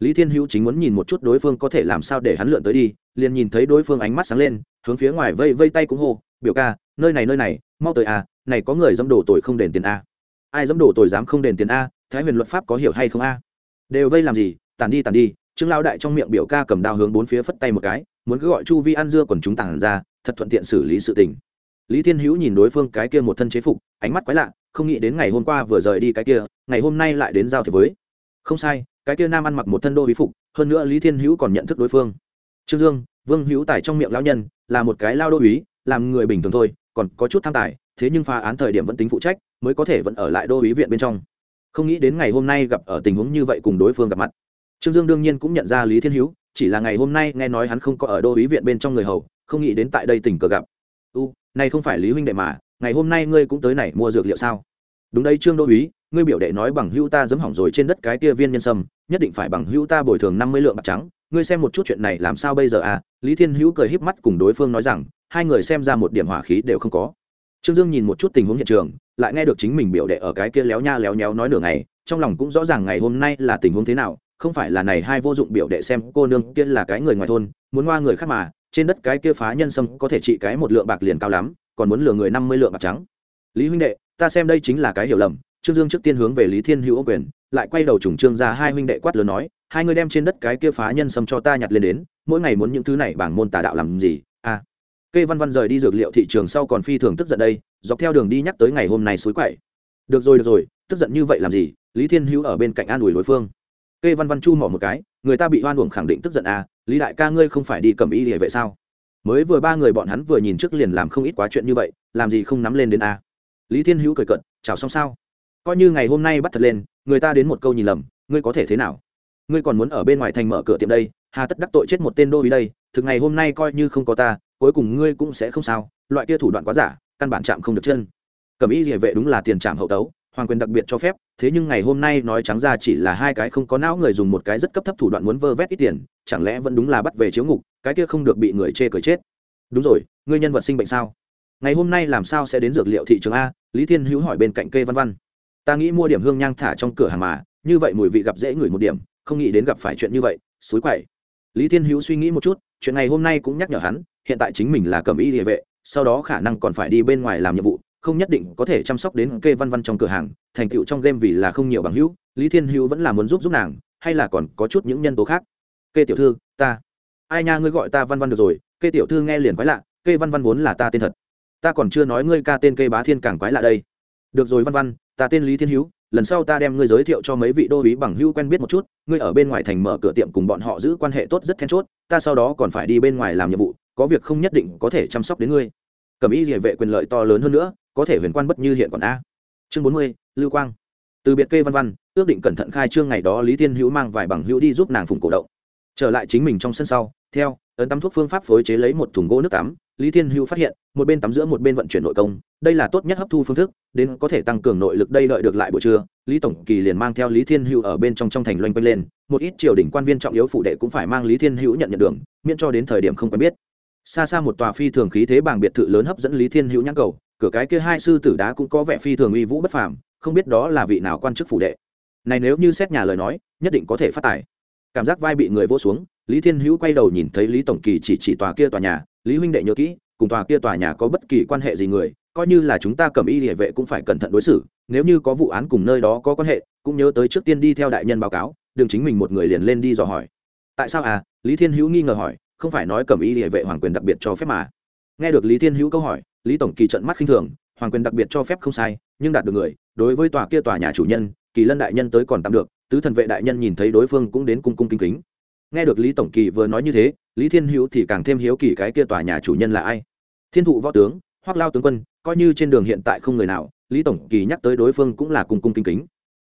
Speaker 1: lý thiên hữu chính muốn nhìn một chút đối phương có thể làm sao để hắn lượn tới đi, liền nhìn thấy đối phương ánh mắt sáng lên, hướng phía ngoài vây vây tay cũng hô, biểu ca, nơi này nơi này, mau tới à này có người dẫm đổ tội không đền tiền a. Ai dẫm đổ tội dám không đền tiền a, thái huyền luật pháp có hiểu hay không a? Đều vây làm gì tàn đi tàn đi. Trương lao đại trong miệng biểu ca cầm đao hướng bốn phía phất tay một cái, muốn cứ gọi chu vi ăn dưa còn chúng tàn ra, thật thuận tiện xử lý sự tình. Lý thiên hữu nhìn đối phương cái kia một thân chế phục, ánh mắt quái lạ, không nghĩ đến ngày hôm qua vừa rời đi cái kia, ngày hôm nay lại đến giao thế với. Không sai cái kia nam ăn mặc một thân đô bí phục, hơn nữa lý thiên hữu còn nhận thức đối phương. Trương dương, vương hữu tài trong miệng lão nhân, là một cái lao đô úy làm người bình thường thôi, còn có chút tham tài, thế nhưng phá án thời điểm vẫn tính phụ trách, mới có thể vẫn ở lại đô úy viện bên trong. Không nghĩ đến ngày hôm nay gặp ở tình huống như vậy cùng đối phương gặp mặt. Trương dương đương nhiên cũng nhận ra lý thiên hữu, chỉ là ngày hôm nay nghe nói hắn không có ở đô ý viện bên trong người hầu, không nghĩ đến tại đây tình cờ gặp. U, này không phải lý huynh đệ mà, ngày hôm nay ngươi cũng tới này mua dược liệu sao? Đúng đây trương đô ý ngươi biểu đệ nói bằng hữu ta dấm hỏng rồi trên đất cái kia viên nhân sâm, nhất định phải bằng hữu ta bồi thường năm mươi lượng bạc trắng. Ngươi xem một chút chuyện này làm sao bây giờ à? Lý thiên hữu cười híp mắt cùng đối phương nói rằng, hai người xem ra một điểm hỏa khí đều không có. Trương dương nhìn một chút tình huống hiện trường, lại nghe được chính mình biểu đệ ở cái kia léo nha léo nhéo nói nửa ngày, trong lòng cũng rõ ràng ngày hôm nay là tình huống thế nào, không phải là này hai vô dụng biểu đệ xem cô nương kia là cái người ngoài thôn, muốn hoa người khác mà, trên đất cái kia phá nhân sâm có thể trị cái một lượng bạc liền cao lắm, còn muốn lừa người năm mươi lượng bạc trắng. Lý huynh đệ, ta xem đây chính là cái hiểu lầm trương dương trước tiên hướng về lý thiên hữu ô quyền, lại quay đầu trùng trương ra hai huynh đệ quát lớn nói, hai người đem trên đất cái kia phá nhân sâm cho ta nhặt lên đến, mỗi ngày muốn những thứ này bảng môn tà đạo làm gì à. Kê văn văn rời đi dược liệu thị trường sau còn phi thường tức giận đây, dọc theo đường đi nhắc tới ngày hôm nay suối quậy. Được rồi được rồi, tức giận như vậy làm gì, lý thiên hữu ở bên cạnh an ủi đối phương. Kê văn văn chu mỏ một cái, người ta bị oan uổng khẳng định tức giận à lý đại ca ngươi không phải đi cầm y địa vậy sao? Mới vừa ba người bọn hắn vừa nhìn trước liền làm không ít quá chuyện như vậy, làm gì không nắm lên đến a lý thiên hữu cười cận chào xong sao? Coi như ngày hôm nay bắt thật lên, người ta đến một câu nhìn lầm, ngươi có thể thế nào? Ngươi còn muốn ở bên ngoài thành mở cửa tiệm đây, hà tất đắc tội chết một tên đô ý đây, thực ngày hôm nay coi như không có ta, cuối cùng ngươi cũng sẽ không sao, loại kia thủ đoạn quá giả, căn bản chạm không được chân. Cầm y địa vệ đúng là tiền trạm hậu tấu, hoàng quyền đặc biệt cho phép, thế nhưng ngày hôm nay nói trắng ra chỉ là hai cái không có não người dùng một cái rất cấp thấp thủ đoạn muốn vơ vét ít tiền, chẳng lẽ vẫn đúng là bắt về chiếu ngục, cái kia không được bị người chê cười chết. Đúng rồi, ngươi nhân vật sinh bệnh sao? Ngày hôm nay làm sao sẽ đến dược liệu thị trường a? Lý thiên hữu hỏi bên cạnh kê văn văn ta nghĩ mua điểm hương nhang thả trong cửa hàng mà, như vậy mùi vị gặp dễ ngửi một điểm, không nghĩ đến gặp phải chuyện như vậy, xối quậy. Lý thiên hữu suy nghĩ một chút, chuyện này hôm nay cũng nhắc nhở hắn, hiện tại chính mình là cầm y địa vệ, sau đó khả năng còn phải đi bên ngoài làm nhiệm vụ, không nhất định có thể chăm sóc đến kê văn văn trong cửa hàng, thành tựu trong game vì là không nhiều bằng hữu, lý thiên hữu vẫn là muốn giúp giúp nàng, hay là còn có chút những nhân tố khác? Kê tiểu thư, ta. Ai nha, ngươi gọi ta văn văn được rồi, kê tiểu thư nghe liền quái lạ, kê văn văn vốn là ta tên thật. Ta còn chưa nói ngươi ca tên kê bá thiên càng quái lạ đây. Được rồi văn văn ta tên lý thiên hữu, lần sau ta đem ngươi giới thiệu cho mấy vị đô ý bằng hữu quen biết một chút, ngươi ở bên ngoài thành mở cửa tiệm cùng bọn họ giữ quan hệ tốt rất then chốt, ta sau đó còn phải đi bên ngoài làm nhiệm vụ, có việc không nhất định có thể chăm sóc đến ngươi. Cầm ý địa vệ quyền lợi to lớn hơn nữa, có thể huyền quan bất như hiện còn a. Chương bốn mươi, lưu quang. Từ biệt kê văn văn, ước định cẩn thận khai trương ngày đó lý thiên hữu mang vài bằng hữu đi giúp nàng phùng cổ động. Trở lại chính mình trong sân sau, theo, ấn tắm thuốc phương pháp phối chế lấy một thùng gỗ nước tắm lý thiên hữu phát hiện, một bên tắm giữa một bên vận chuyển nội công, đây là tốt nhất hấp thu phương thức, đến có thể tăng cường nội lực đây đợi được lại buổi trưa, lý tổng kỳ liền mang theo lý thiên hữu ở bên trong trong thành loanh quanh lên, một ít triều đình quan viên trọng yếu phụ đệ cũng phải mang lý thiên hữu nhận nhận đường, miễn cho đến thời điểm không quen biết. Xa xa một tòa phi thường khí thế bảng biệt thự lớn hấp dẫn lý thiên hữu nhãn cầu, cửa cái kia hai sư tử đá cũng có vẻ phi thường uy vũ bất phàm, không biết đó là vị nào quan chức phủ đệ. Này nếu như xét nhà lời nói, nhất định có thể phát tài cảm giác vai bị người vô xuống, lý thiên hữu quay đầu nhìn thấy lý tổng kỳ chỉ chỉ tòa kia tòa nhà, lý huynh đệ nhớ kỹ, cùng tòa kia tòa nhà có bất kỳ quan hệ gì người, coi như là chúng ta cầm y địa vệ cũng phải cẩn thận đối xử, nếu như có vụ án cùng nơi đó có quan hệ, cũng nhớ tới trước tiên đi theo đại nhân báo cáo, đừng chính mình một người liền lên đi dò hỏi. Tại sao à? Lý thiên hữu nghi ngờ hỏi, không phải nói cầm y địa vệ hoàng quyền đặc biệt cho phép mà? Nghe được lý thiên hữu câu hỏi, lý tổng kỳ trận mắt khinh thường, hoàng quyền đặc biệt cho phép không sai, nhưng đạt được người, đối với tòa kia tòa nhà chủ nhân, kỳ lân đại nhân tới còn tạm được tứ thần vệ đại nhân nhìn thấy đối phương cũng đến cung cung kính kính. Nghe được lý tổng kỳ vừa nói như thế, lý thiên hữu thì càng thêm hiếu kỳ cái kia tòa nhà chủ nhân là ai. Thiên thụ võ tướng hoặc lao tướng quân, coi như trên đường hiện tại không người nào, lý tổng kỳ nhắc tới đối phương cũng là cung cung kính kính.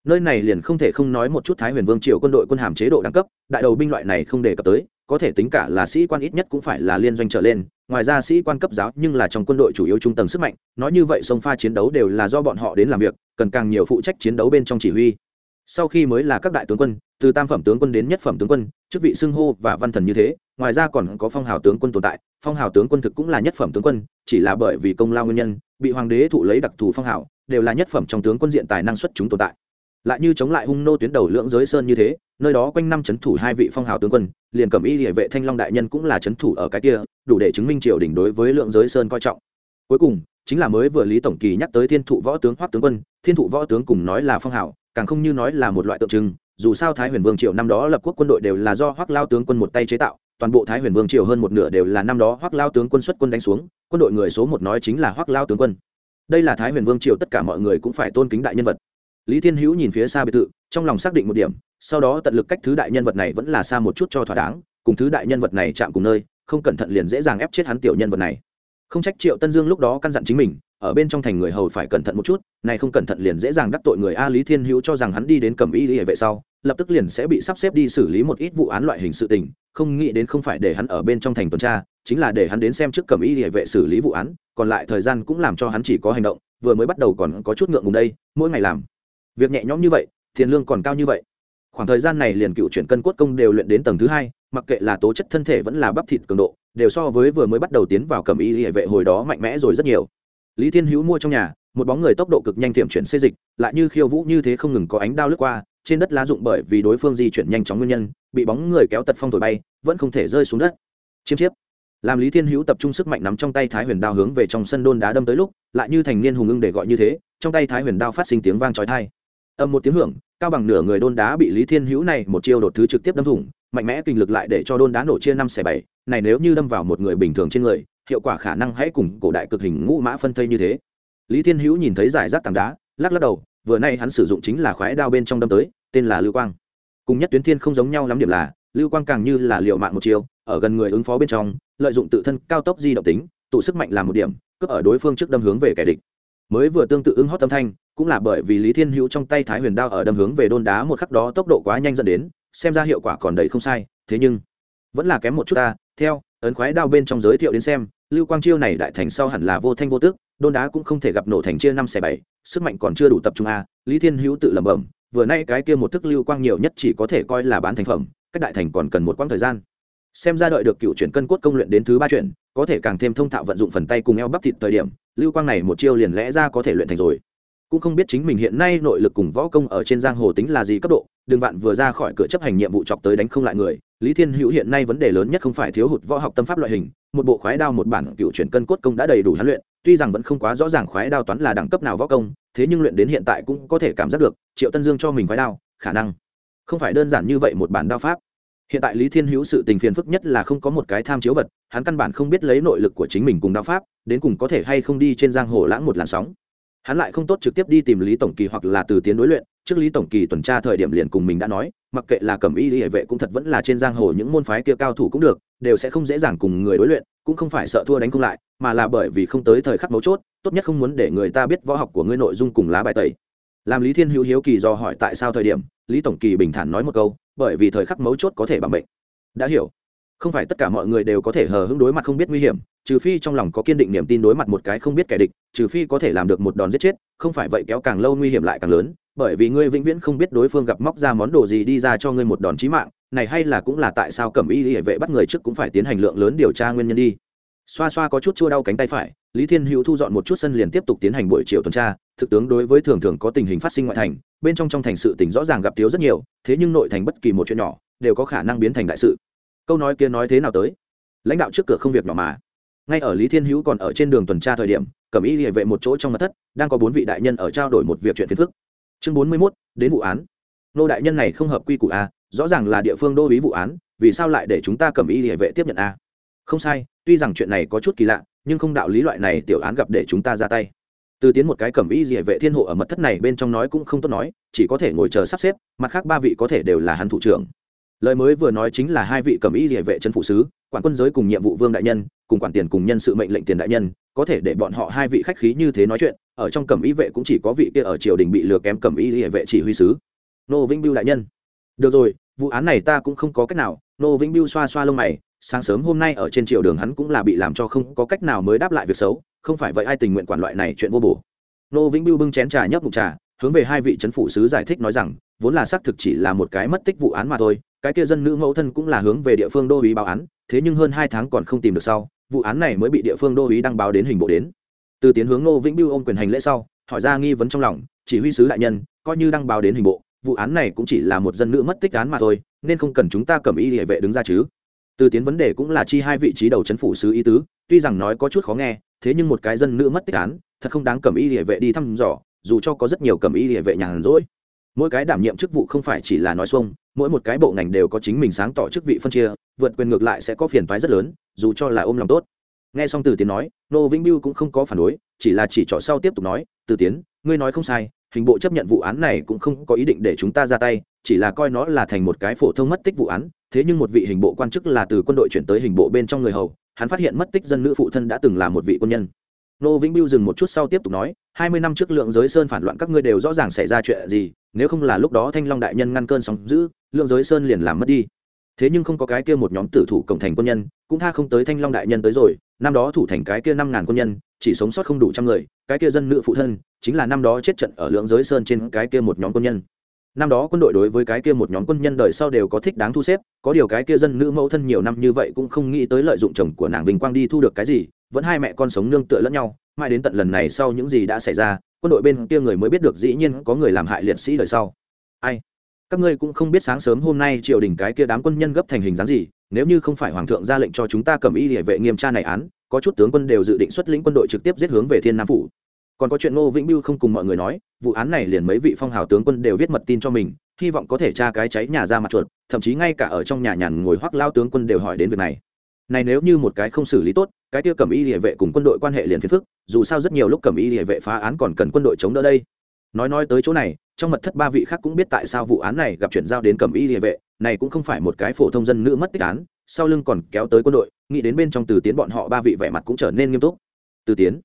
Speaker 1: Nơi này liền không thể không nói một chút thái huyền vương triều quân đội quân hàm chế độ đẳng cấp, đại đầu binh loại này không đề cập tới, có thể tính cả là sĩ quan ít nhất cũng phải là liên doanh trở lên, ngoài ra sĩ quan cấp giáo nhưng là trong quân đội chủ yếu trung tầng sức mạnh, nói như vậy sông pha chiến đấu đều là do bọn họ đến làm việc, cần càng nhiều phụ trách chiến đấu bên trong chỉ huy sau khi mới là các đại tướng quân, từ tam phẩm tướng quân đến nhất phẩm tướng quân, chức vị xưng hô và văn thần như thế, ngoài ra còn có phong hào tướng quân tồn tại. Phong hào tướng quân thực cũng là nhất phẩm tướng quân, chỉ là bởi vì công lao nguyên nhân, bị hoàng đế thụ lấy đặc thù phong hào, đều là nhất phẩm trong tướng quân diện tài năng xuất chúng tồn tại. Lại như chống lại hung nô tuyến đầu lưỡng giới sơn như thế, nơi đó quanh năm c h ấ n thủ hai vị phong hào tướng quân, liền cầm y địa vệ thanh long đại nhân cũng là c h ấ n thủ ở cái kia, đủ để chứng minh triều đình đối với lượng giới sơn coi trọng. Cuối cùng, chính là mới vừa lý tổng kỳ nhắc tới thiên thụ võ tướng hoắc tướng quân, thiên thụ võ tướng cùng nói là phong hào càng không như nói là một loại tượng trưng, dù sao thái huyền vương triều năm đó lập quốc quân đội đều là do hoác lao tướng quân một tay chế tạo, toàn bộ thái huyền vương triều hơn một nửa đều là năm đó hoác lao tướng quân xuất quân đánh xuống, quân đội người số một nói chính là hoác lao tướng quân. Đây là thái huyền vương triều tất cả mọi người cũng phải tôn kính đại nhân vật. Lý thiên hữu nhìn phía xa biệt thự, trong lòng xác định một điểm, sau đó tận lực cách thứ đại nhân vật này vẫn là xa một chút cho thỏa đáng, cùng thứ đại nhân vật này chạm cùng nơi, không cẩn thận liền dễ dàng ép chết hắn tiểu nhân vật này. Không trách triệu tân dương lúc đó căn dặn chính mình ở bên trong thành người hầu phải cẩn thận một chút, này không cẩn thận liền dễ dàng đắc tội người a lý thiên hữu cho rằng hắn đi đến cẩm y hệ vệ sau, lập tức liền sẽ bị sắp xếp đi xử lý một ít vụ án loại hình sự tình, không nghĩ đến không phải để hắn ở bên trong thành tuần tra, chính là để hắn đến xem trước cẩm y hệ vệ xử lý vụ án, còn lại thời gian cũng làm cho hắn chỉ có hành động, vừa mới bắt đầu còn có chút ngượng ngùng đây, mỗi ngày làm việc nhẹ nhõm như vậy, tiền lương còn cao như vậy. Khoảng thời gian này liền cựu chuyển cân cốt công đều luyện đến tầng thứ hai, mặc kệ là tố chất thân thể vẫn là bắp thịt cường độ, đều so với vừa mới bắt đầu tiến vào cầm y hệ vệ hồi đó mạnh mẽ rồi rất nhiều lý thiên hữu mua trong nhà, một bóng người tốc độ cực nhanh tiệm chuyển xê dịch, lại như khiêu vũ như thế không ngừng có ánh đao lướt qua, trên đất lá dụng bởi vì đối phương di chuyển nhanh chóng nguyên nhân, bị bóng người kéo tật phong thổi bay, vẫn không thể rơi xuống đất. Chiêm chiếp. Làm lý thiên hữu tập trung sức mạnh nắm trong tay thái huyền đao hướng về trong sân đôn đá đâm tới lúc, lại như thành niên hùng ưng để gọi như thế, trong tay thái huyền đao phát sinh tiếng vang trói thai âm một tiếng hưởng, cao bằng nửa người đôn đá bị lý thiên hữu này một chiêu đột thứ trực tiếp đâm thủng, mạnh mẽ kinh lực lại để cho đôn đá nổ chia năm xẻ bảy, này nếu như đâm vào một người bình thường trên người hiệu quả khả năng hãy cùng cổ đại cực hình ngũ mã phân thây như thế. Lý thiên hữu nhìn thấy giải rác tảng đá, lắc lắc đầu, vừa nay hắn sử dụng chính là khoái đao bên trong đâm tới, tên là lưu quang. Cùng nhất tuyến thiên không giống nhau lắm điểm là, lưu quang càng như là liệu mạng một chiều ở gần người ứng phó bên trong, lợi dụng tự thân cao tốc di động tính, tụ sức mạnh làm một điểm, cướp ở đối phương trước đâm hướng về kẻ địch. Mới vừa tương tự ứng hót tâm thanh, cũng là bởi vì lý thiên hữu trong tay thái huyền đao ở đâm hướng về đôn đá một khắc đó tốc độ quá nhanh dẫn đến, xem ra hiệu quả còn đầy không sai, thế nhưng, vẫn là kém một chút ta, theo, ấn khoái đao bên trong giới thiệu đến xem lưu quang chiêu này đại thành sau hẳn là vô thanh vô tức, đôn đá cũng không thể gặp nổ thành chia năm xẻ bảy, sức mạnh còn chưa đủ tập trung a, lý thiên hữu tự lẩm bẩm, vừa nay cái kia một thức lưu quang nhiều nhất chỉ có thể coi là bán thành phẩm, cách đại thành còn cần một quãng thời gian. Xem ra đợi được cựu chuyển cân cốt công luyện đến thứ ba chuyển, có thể càng thêm thông thạo vận dụng phần tay cùng eo bắp thịt thời điểm, lưu quang này một chiêu liền lẽ ra có thể luyện thành rồi. Cũng không biết chính mình hiện nay nội lực cùng võ công ở trên giang hồ tính là gì cấp độ đường vạn vừa ra khỏi cửa chấp hành nhiệm vụ chọc tới đánh không lại người lý thiên hữu hiện nay vấn đề lớn nhất không phải thiếu hụt võ học tâm pháp loại hình, một bộ khoái đao một bản cựu chuyển cân cốt công đã đầy đủ huấn luyện, tuy rằng vẫn không quá rõ ràng khoái đao toán là đẳng cấp nào võ công, thế nhưng luyện đến hiện tại cũng có thể cảm giác được, triệu tân dương cho mình khoái đao, khả năng. Không phải đơn giản như vậy một bản đao pháp. Hiện tại lý thiên hữu sự tình phiền phức nhất là không có một cái tham chiếu vật, hắn căn bản không biết lấy nội lực của chính mình cùng đao pháp, đến cùng có thể hay không đi trên giang hồ lãng một làn sóng hắn lại không tốt trực tiếp đi tìm lý tổng kỳ hoặc là từ tiến đối luyện. Trước lý tổng kỳ tuần tra thời điểm liền cùng mình đã nói, mặc kệ là cẩm y hệ vệ cũng thật vẫn là trên giang hồ những môn phái kia cao thủ cũng được, đều sẽ không dễ dàng cùng người đối luyện, cũng không phải sợ thua đánh không lại, mà là bởi vì không tới thời khắc mấu chốt, tốt nhất không muốn để người ta biết võ học của ngươi nội dung cùng lá bài tẩy. Làm lý thiên hữu hiếu kỳ do hỏi tại sao thời điểm, lý tổng kỳ bình thản nói một câu, bởi vì thời khắc mấu chốt có thể bằng bệnh. Đã hiểu không phải tất cả mọi người đều có thể hờ hững đối mặt không biết nguy hiểm, trừ phi trong lòng có kiên định niềm tin đối mặt một cái không biết kẻ địch, trừ phi có thể làm được một đòn giết chết, không phải vậy kéo càng lâu nguy hiểm lại càng lớn, bởi vì ngươi vĩnh viễn không biết đối phương gặp móc ra món đồ gì đi ra cho ngươi một đòn chí mạng, này hay là cũng là tại sao cẩm y hệ vệ bắt người trước cũng phải tiến hành lượng lớn điều tra nguyên nhân đi. Xoa xoa có chút chua đau cánh tay phải, lý thiên hữu thu dọn một chút sân liền tiếp tục tiến hành buổi chiều tuần tra, thực tướng đối với thường thường có tình hình phát sinh ngoại thành, bên trong trong thành sự tỉnh rõ ràng gặp thiếu rất nhiều, thế nhưng nội thành bất kỳ một chuyện nhỏ, đều có khả năng biến thành đại sự câu nói kia nói thế nào tới? Lãnh đạo trước cửa không việc nhỏ mà. Ngay ở lý thiên hữu còn ở trên đường tuần tra thời điểm, cẩm y địa vệ một chỗ trong mặt thất, đang có bốn vị đại nhân ở trao đổi một việc chuyện phiền phức. Chương bốn mươi mốt, đến vụ án. Nô đại nhân này không hợp quy củ a rõ ràng là địa phương đô ý vụ án, vì sao lại để chúng ta cẩm y địa vệ tiếp nhận a không sai, tuy rằng chuyện này có chút kỳ lạ, nhưng không đạo lý loại này tiểu án gặp để chúng ta ra tay. Từ tiến một cái cẩm y địa vệ thiên hộ ở mật thất này bên trong nói cũng không tốt nói, chỉ có thể ngồi chờ sắp xếp, mặt khác ba vị có thể đều là hắn thủ trưởng lời mới vừa nói chính là hai vị cẩm y địa vệ chân phụ sứ, quản quân giới cùng nhiệm vụ vương đại nhân, cùng quản tiền cùng nhân sự mệnh lệnh tiền đại nhân, có thể để bọn họ hai vị khách khí như thế nói chuyện, ở trong cẩm y vệ cũng chỉ có vị kia ở triều đình bị lừa kém cẩm y địa vệ chỉ huy sứ. Nô vĩnh biêu đại nhân. Được rồi, vụ án này ta cũng không có cách nào. Nô vĩnh biêu xoa xoa lông mày, sáng sớm hôm nay ở trên triều đường hắn cũng là bị làm cho không có cách nào mới đáp lại việc xấu, không phải vậy ai tình nguyện quản loại này chuyện vô bổ. Nô vĩnh biêu bưng chén trà nhấp mục trà hướng về hai vị c phủ sứ giải thích nói rằng, vốn là xác thực chỉ là một cái mất tích vụ án mà thôi, cái kia dân nữ mẫu thân cũng là hướng về địa phương đô uý báo án, thế nhưng hơn hai tháng còn không tìm được sau, vụ án này mới bị địa phương đô uý đăng báo đến hình bộ đến. Từ tiến hướng nô vĩnh biêu ôm quyền hành lễ sau, hỏi ra nghi vấn trong lòng, chỉ huy sứ đại nhân, coi như đăng báo đến hình bộ, vụ án này cũng chỉ là một dân nữ mất tích án mà thôi, nên không cần chúng ta cầm y địa vệ đứng ra chứ. Từ tiến vấn đề cũng là chi hai vị trí đầu chấn phủ sứ ý tứ, tuy rằng nói có chút khó nghe, thế nhưng một cái dân nữ mất tích án, thật không đáng cầm y địa vệ đi thăm dò dù cho có rất nhiều cầm y địa vệ nhàn rỗi, mỗi cái đảm nhiệm chức vụ không phải chỉ là nói xuông, mỗi một cái bộ ngành đều có chính mình sáng tỏ chức vị phân chia, vượt quyền ngược lại sẽ có phiền toái rất lớn, dù cho là ôm lòng tốt. Nghe xong từ tiến nói nô vĩnh biêu cũng không có phản đối, chỉ là chỉ trỏ sau tiếp tục nói, từ tiến, ngươi nói không sai, hình bộ chấp nhận vụ án này cũng không có ý định để chúng ta ra tay, chỉ là coi nó là thành một cái phổ thông mất tích vụ án, thế nhưng một vị hình bộ quan chức là từ quân đội chuyển tới hình bộ bên trong người hầu, hắn phát hiện mất tích dân nữ phụ thân đã từng là một vị quân nhân nô vĩnh biêu dừng một chút sau tiếp tục nói, hai mươi năm trước lượng giới sơn phản loạn các ngươi đều rõ ràng xảy ra chuyện gì, nếu không là lúc đó thanh long đại nhân ngăn cơn sóng giữ lượng giới sơn liền làm mất đi. Thế nhưng không có cái kia một nhóm tử thủ cổng thành quân nhân, cũng tha không tới thanh long đại nhân tới rồi, năm đó thủ thành cái kia năm ngàn quân nhân, chỉ sống sót không đủ trăm người, cái kia dân nữ phụ thân, chính là năm đó chết trận ở lượng giới sơn trên cái kia một nhóm quân nhân năm đó quân đội đối với cái kia một nhóm quân nhân đời sau đều có thích đáng thu xếp, có điều cái kia dân nữ mẫu thân nhiều năm như vậy cũng không nghĩ tới lợi dụng chồng của nàng vinh quang đi thu được cái gì, vẫn hai mẹ con sống nương tựa lẫn nhau, mãi đến tận lần này sau những gì đã xảy ra, quân đội bên kia người mới biết được dĩ nhiên có người làm hại liệt sĩ đời sau. Ai? Các ngươi cũng không biết sáng sớm hôm nay triều đình cái kia đám quân nhân gấp thành hình dáng gì, nếu như không phải hoàng thượng ra lệnh cho chúng ta cầm y địa vệ nghiêm tra này án, có chút tướng quân đều dự định xuất lĩnh quân đội trực tiếp giết hướng về thiên nam phủ còn có chuyện ngô vĩnh biêu không cùng mọi người nói, vụ án này liền mấy vị phong hào tướng quân đều viết mật tin cho mình, hy vọng có thể tra cái cháy nhà ra mặt chuột, thậm chí ngay cả ở trong nhà nhàn ngồi hoắc lao tướng quân đều hỏi đến việc này. Này nếu như một cái không xử lý tốt, cái tiêu cầm y địa vệ cùng quân đội quan hệ liền phiền phức, dù sao rất nhiều lúc cầm y địa vệ phá án còn cần quân đội chống đỡ đây. Nói nói tới chỗ này, trong mật thất ba vị khác cũng biết tại sao vụ án này gặp chuyển giao đến cầm y địa vệ, này cũng không phải một cái phổ thông dân nữ mất tích án, sau lưng còn kéo tới quân đội, nghĩ đến bên trong từ tiến bọn họ ba vị vẻ mặt cũng trở nên nghiêm túc. Từ tiến,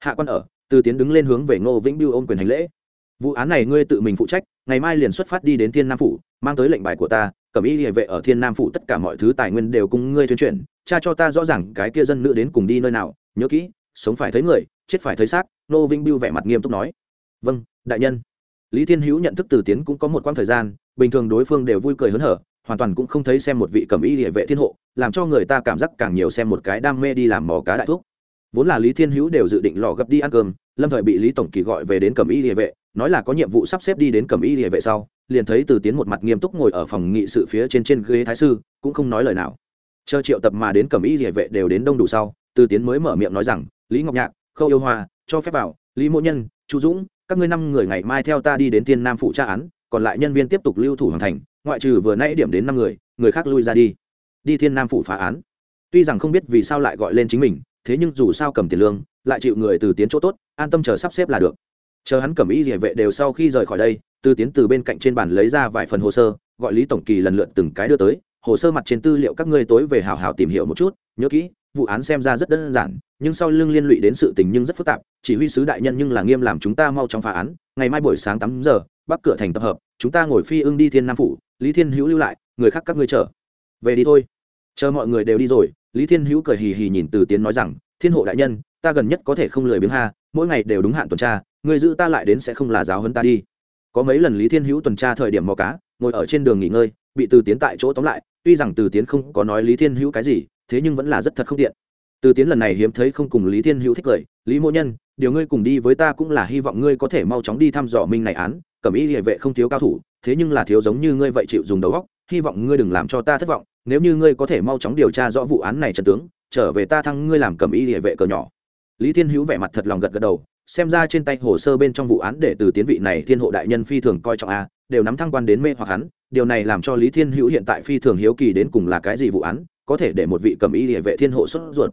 Speaker 1: hạ quan ở từ tiến đứng lên hướng về ngô vĩnh biêu ôm quyền hành lễ. Vụ án này ngươi tự mình phụ trách, ngày mai liền xuất phát đi đến thiên nam phủ, mang tới lệnh bài của ta cẩm y địa vệ ở thiên nam phủ tất cả mọi thứ tài nguyên đều cùng ngươi tuyên truyền, cha cho ta rõ ràng cái kia dân nữ đến cùng đi nơi nào, nhớ kỹ, sống phải thấy người, chết phải thấy xác nô Vĩnh biêu vẻ mặt nghiêm túc nói. Vâng đại nhân. Lý thiên hữu nhận thức từ tiến cũng có một quãng thời gian, bình thường đối phương đều vui cười hớn hở, hoàn toàn cũng không thấy xem một vị cẩm y địa vệ thiên hộ, làm cho người ta cảm giác càng nhiều xem một cái đam mê đi làm mò cá đại thuốc vốn là lý thiên hữu đều dự định lò gấp đi ăn cơm, lâm thời bị lý tổng kỳ gọi về đến cẩm y địa vệ, nói là có nhiệm vụ sắp xếp đi đến cẩm y địa vệ sau, liền thấy từ tiến một mặt nghiêm túc ngồi ở phòng nghị sự phía trên trên ghế thái sư, cũng không nói lời nào. Chờ triệu tập mà đến cẩm y địa vệ đều đến đông đủ sau, từ tiến mới mở miệng nói rằng, lý ngọc nhạc, khâu yêu hoa, cho phép vào, lý mỗ nhân, chu dũng, các ngươi năm người ngày mai theo ta đi đến tiên nam phụ tra án, còn lại nhân viên tiếp tục lưu thủ hoàn thành, ngoại trừ vừa nãy điểm đến năm người người khác lui ra đi. Đi thiên nam phụ phá án. Tuy rằng không biết vì sao lại gọi lên chính mình thế nhưng dù sao cầm tiền lương, lại chịu người từ tiến chỗ tốt, an tâm chờ sắp xếp là được. Chờ hắn cầm y địa vệ đều sau khi rời khỏi đây từ tiến từ bên cạnh trên bàn lấy ra vài phần hồ sơ, gọi lý tổng kỳ lần lượt từng cái đưa tới, hồ sơ mặt trên tư liệu các ngươi tối về hào hào tìm hiểu một chút, nhớ kỹ, vụ án xem ra rất đơn giản, nhưng sau lưng liên lụy đến sự tình nhưng rất phức tạp, chỉ huy sứ đại nhân nhưng là nghiêm làm chúng ta mau trong phá án, ngày mai buổi sáng tám giờ, bắc cửa thành tập hợp, chúng ta ngồi phi ưng đi thiên nam phủ, lý thiên hữu lưu lại, người khác các ngươi chở về đi thôi chờ mọi người đều đi rồi, lý thiên hữu cười hì hì nhìn từ tiến nói rằng, thiên hộ đại nhân, ta gần nhất có thể không lười biếng ha, mỗi ngày đều đúng hạn tuần tra, người giữ ta lại đến sẽ không là giáo hơn ta đi. Có mấy lần lý thiên hữu tuần tra thời điểm mò cá, ngồi ở trên đường nghỉ ngơi, bị từ tiến tại chỗ tóm lại, tuy rằng từ tiến không có nói lý thiên hữu cái gì, thế nhưng vẫn là rất thật không tiện. Từ tiến lần này hiếm thấy không cùng lý thiên hữu thích cười, lý mỗ nhân, điều ngươi cùng đi với ta cũng là hy vọng ngươi có thể mau chóng đi thăm dò minh này án, cẩm ý địa vệ không thiếu cao thủ, thế nhưng là thiếu giống như ngươi vậy chịu dùng đầu óc, hy vọng ngươi đừng làm cho ta thất vọng nếu như ngươi có thể mau chóng điều tra rõ vụ án này trần tướng, trở về ta thăng ngươi làm cẩm y địa vệ cờ nhỏ. Lý thiên hữu vẻ mặt thật lòng gật gật đầu, xem ra trên tay hồ sơ bên trong vụ án để từ tiến vị này thiên hộ đại nhân phi thường coi trọng a, đều nắm thăng quan đến mê hoặc hắn, điều này làm cho lý thiên hữu hiện tại phi thường hiếu kỳ đến cùng là cái gì vụ án, có thể để một vị cầm y địa vệ thiên hộ xuất ruột.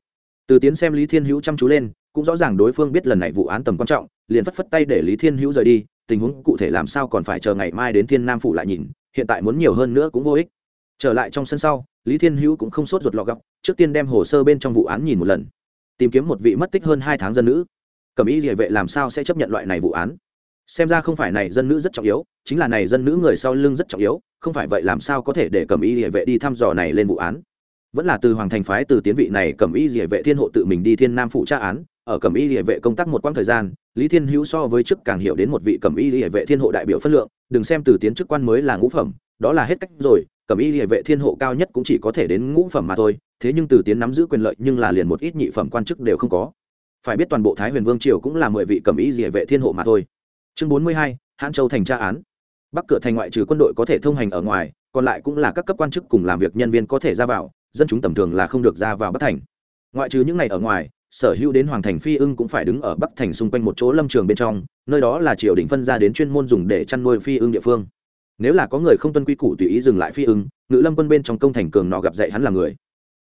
Speaker 1: Từ tiến xem lý thiên hữu chăm chú lên, cũng rõ ràng đối phương biết lần này vụ án tầm quan trọng, liền phất phất tay để lý thiên hữu rời đi, tình huống cụ thể làm sao còn phải chờ ngày mai đến thiên nam phủ lại nhìn, hiện tại muốn nhiều hơn nữa cũng vô ích trở lại trong sân sau, lý thiên hữu cũng không sốt ruột lọ gọc trước tiên đem hồ sơ bên trong vụ án nhìn một lần. Tìm kiếm một vị mất tích hơn hai tháng dân nữ. Cầm ý địa vệ làm sao sẽ chấp nhận loại này vụ án? Xem ra không phải này dân nữ rất trọng yếu, chính là này dân nữ người sau lưng rất trọng yếu, không phải vậy làm sao có thể để cầm ý địa vệ đi thăm dò này lên vụ án? Vẫn là từ hoàng thành phái từ tiến vị này cầm ý địa vệ thiên hộ tự mình đi thiên nam phụ tra án, ở cầm ý địa vệ công tác một quãng thời gian, lý thiên hữu so với chức càng hiểu đến một vị cầm ý địa vệ thiên hộ đại biểu phân lượng, đừng xem từ tiến chức quan mới là ngũ phẩm, đó là hết cách rồi cẩm y địa vệ thiên hộ cao nhất cũng chỉ có thể đến ngũ phẩm mà thôi, thế nhưng từ tiến nắm giữ quyền lợi nhưng là liền một ít nhị phẩm quan chức đều không có. Phải biết toàn bộ thái huyền vương triều cũng là mười vị cẩm y địa vệ thiên hộ mà thôi. Chương bốn mươi hai, hãn châu thành tra án. Bắc cửa thành ngoại trừ quân đội có thể thông hành ở ngoài, còn lại cũng là các cấp quan chức cùng làm việc nhân viên có thể ra vào, dân chúng tầm thường là không được ra vào bắc thành. Ngoại trừ những ngày ở ngoài, sở hữu đến hoàng thành phi ưng cũng phải đứng ở bắc thành xung quanh một chỗ lâm trường bên trong, nơi đó là triều đình phân ra đến chuyên môn dùng để chăn nuôi phi ưng địa phương nếu là có người không tuân quy củ tùy ý dừng lại phi ưng, ngự lâm quân bên trong công thành cường nọ gặp dạy hắn là người.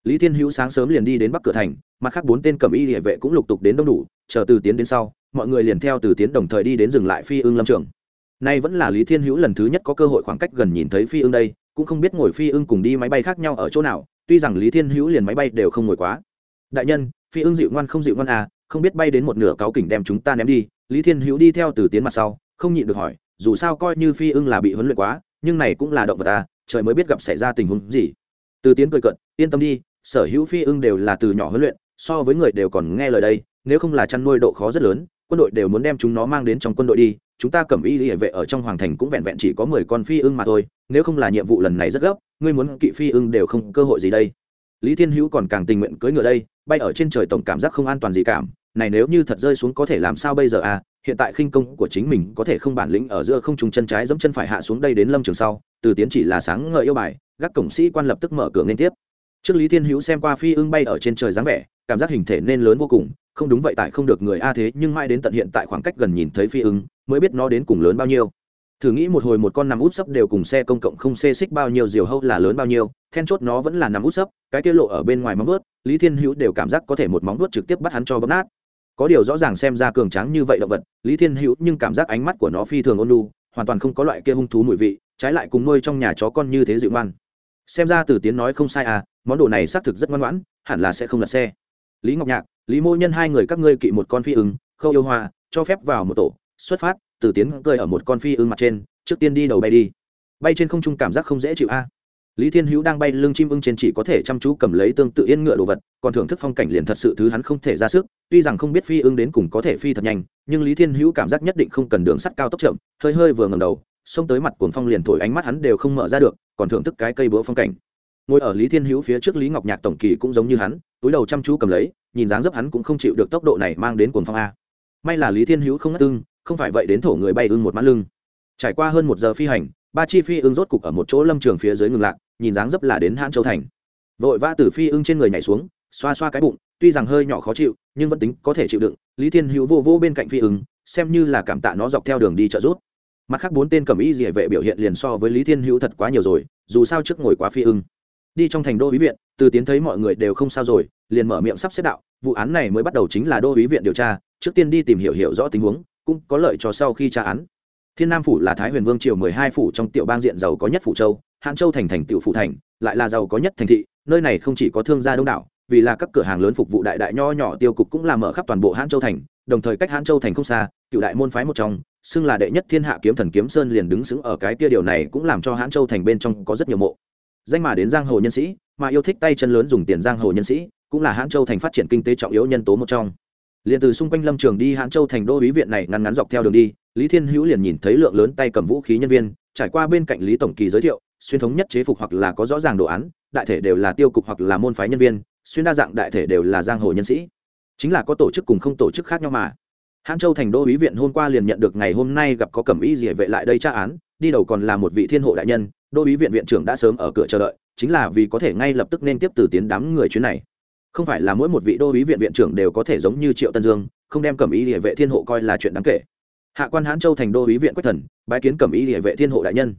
Speaker 1: Lý thiên hữu sáng sớm liền đi đến bắc cửa thành, mặt khác bốn tên cầm y địa vệ cũng lục tục đến đông đủ, chờ từ tiến đến sau, mọi người liền theo từ tiến đồng thời đi đến dừng lại phi ưng lâm trường. Nay vẫn là lý thiên hữu lần thứ nhất có cơ hội khoảng cách gần nhìn thấy phi ưng đây, cũng không biết ngồi phi ưng cùng đi máy bay khác nhau ở chỗ nào, tuy rằng lý thiên hữu liền máy bay đều không ngồi quá. Đại nhân, phi ưng dịu ngoan không dịu ngoan à không biết bay đến một nửa cáo kỉnh đem chúng ta ném đi. Lý thiên hữu đi theo từ tiến mặt sau, không nhịn được hỏi dù sao coi như phi ưng là bị huấn luyện quá nhưng này cũng là động vật ta, trời mới biết gặp xảy ra tình huống gì. Từ tiến cười cận yên tâm đi sở hữu phi ưng đều là từ nhỏ huấn luyện so với người đều còn nghe lời đây nếu không là chăn nuôi độ khó rất lớn quân đội đều muốn đem chúng nó mang đến trong quân đội đi chúng ta cầm y hệ vệ ở trong hoàng thành cũng vẹn vẹn chỉ có mười con phi ưng mà thôi nếu không là nhiệm vụ lần này rất gấp ngươi muốn kỵ phi ưng đều không cơ hội gì đây. Lý thiên hữu còn càng tình nguyện cưỡi ngựa đây bay ở trên trời tổng cảm giác không an toàn gì cảm này nếu như thật rơi xuống có thể làm sao bây giờ à? Hiện tại khinh công của chính mình có thể không bản lĩnh ở giữa không trùng chân trái giẫm chân phải hạ xuống đây đến lâm trường sau, từ tiến chỉ là sáng ngợi yêu bài, gác cổng sĩ quan lập tức mở cửa lên tiếp. Trước lý thiên hữu xem qua phi ưng bay ở trên trời dáng vẻ, cảm giác hình thể nên lớn vô cùng, không đúng vậy tại không được người a thế, nhưng mãi đến tận hiện tại khoảng cách gần nhìn thấy phi ưng, mới biết nó đến cùng lớn bao nhiêu. Thử nghĩ một hồi một con nằm út sấp đều cùng xe công cộng không xê xích bao nhiêu, diều hâu là lớn bao nhiêu, then chốt nó vẫn là nằm út sấp, cái kia lộ ở bên ngoài móng vuốt, lý thiên hữu đều cảm giác có thể một móng vuốt trực tiếp bắt hắn cho bấm nát có điều rõ ràng xem ra cường tráng như vậy động vật, lý thiên hữu nhưng cảm giác ánh mắt của nó phi thường ôn lu hoàn toàn không có loại kia hung thú mùi vị, trái lại cùng nuôi trong nhà chó con như thế dịu ngoan. Xem ra từ tiến nói không sai à món đồ này xác thực rất ngoan ngoãn, hẳn là sẽ không lật xe. Lý ngọc nhạc, lý mô nhân hai người các ngươi kỵ một con phi ứng, khâu yêu hoa, cho phép vào một tổ, xuất phát, từ tiến cơi ở một con phi ưng mặt trên, trước tiên đi đầu bay đi. Bay trên không trung cảm giác không dễ chịu a lý thiên hữu đang bay lưng chim ưng trên chỉ có thể chăm chú cầm lấy tương tự yên ngựa đồ vật còn thưởng thức phong cảnh liền thật sự thứ hắn không thể ra sức tuy rằng không biết phi ưng đến cùng có thể phi thật nhanh nhưng lý thiên hữu cảm giác nhất định không cần đường sắt cao tốc chậm hơi hơi vừa ngầm đầu xông tới mặt cuồng phong liền thổi ánh mắt hắn đều không mở ra được còn thưởng thức cái cây búa phong cảnh. Ngồi ở lý thiên hữu phía trước lý ngọc nhạc tổng kỳ cũng giống như hắn túi đầu chăm chú cầm lấy nhìn dáng dấp hắn cũng không chịu được tốc độ này mang đến cuồng phong a. May là lý thiên hữu không ngất ưng, không phải vậy đến thổ người bay ưng một mắt lưng. Trải qua hơn một giờ phi hành ba chi phi ưng rốt cục ở một chỗ lâm trường phía dưới ngừng lạc nhìn dáng dấp là đến hãn châu thành. Vội vã từ phi ưng trên người nhảy xuống, xoa xoa cái bụng, tuy rằng hơi nhỏ khó chịu, nhưng vẫn tính có thể chịu đựng. Lý thiên hữu vô vô bên cạnh phi ưng, xem như là cảm tạ nó dọc theo đường đi trợ rút mặt khác bốn tên cầm y dỉa vệ biểu hiện liền so với lý thiên hữu thật quá nhiều rồi, dù sao trước ngồi quá phi ưng. Đi trong thành đô ý viện, từ tiến thấy mọi người đều không sao rồi, liền mở miệng sắp xếp đạo, vụ án này mới bắt đầu chính là đô ý viện điều tra, trước tiên đi tìm hiểu hiểu rõ tình huống, cũng có lợi cho sau khi tra án thiên nam phủ là thái huyền vương triều mười hai phủ trong tiểu bang diện giàu có nhất phủ châu hãn châu thành thành tiểu phủ thành, lại là giàu có nhất thành thị, nơi này không chỉ có thương gia đông đảo, vì là các cửa hàng lớn phục vụ đại đại nho nhỏ tiêu cục cũng là mở khắp toàn bộ hãn châu thành, đồng thời cách hãn châu thành không xa, cựu đại môn phái một trong, xưng là đệ nhất thiên hạ kiếm thần kiếm sơn liền đứng xứng ở cái kia điều này cũng làm cho hãn châu thành bên trong có rất nhiều mộ. Danh mà đến giang hồ nhân sĩ, mà yêu thích tay chân lớn dùng tiền giang hồ nhân sĩ, cũng là hãn châu thành phát triển kinh tế trọng yếu nhân tố một trong. Liền từ xung quanh lâm trường đi hãn châu thành đô ý viện này ngắn ngắn dọc theo đường đi lý thiên hữu liền nhìn thấy lượng lớn tay cầm vũ khí nhân viên, trải qua bên cạnh lý tổng kỳ giới thiệu, xuyên thống nhất chế phục hoặc là có rõ ràng đồ án, đại thể đều là tiêu cục hoặc là môn phái nhân viên, xuyên đa dạng đại thể đều là giang hồ nhân sĩ. Chính là có tổ chức cùng không tổ chức khác nhau mà. Hãn châu thành đô ý viện hôm qua liền nhận được ngày hôm nay gặp có cẩm y gì vệ lại đây tra án, đi đầu còn là một vị thiên hộ đại nhân, đô ý viện viện trưởng đã sớm ở cửa chờ đợi, chính là vì có thể ngay lập tức nên tiếp từ tiến đám người chuyến này. Không phải là mỗi một vị đô ý viện viện trưởng đều có thể giống như triệu tân dương, không đem cẩm ý địa vệ thiên hộ coi là chuyện đáng kể hạ quan hãn châu thành đô ý viện quách thần, bái kiến cẩm ý địa vệ thiên hộ đại nhân.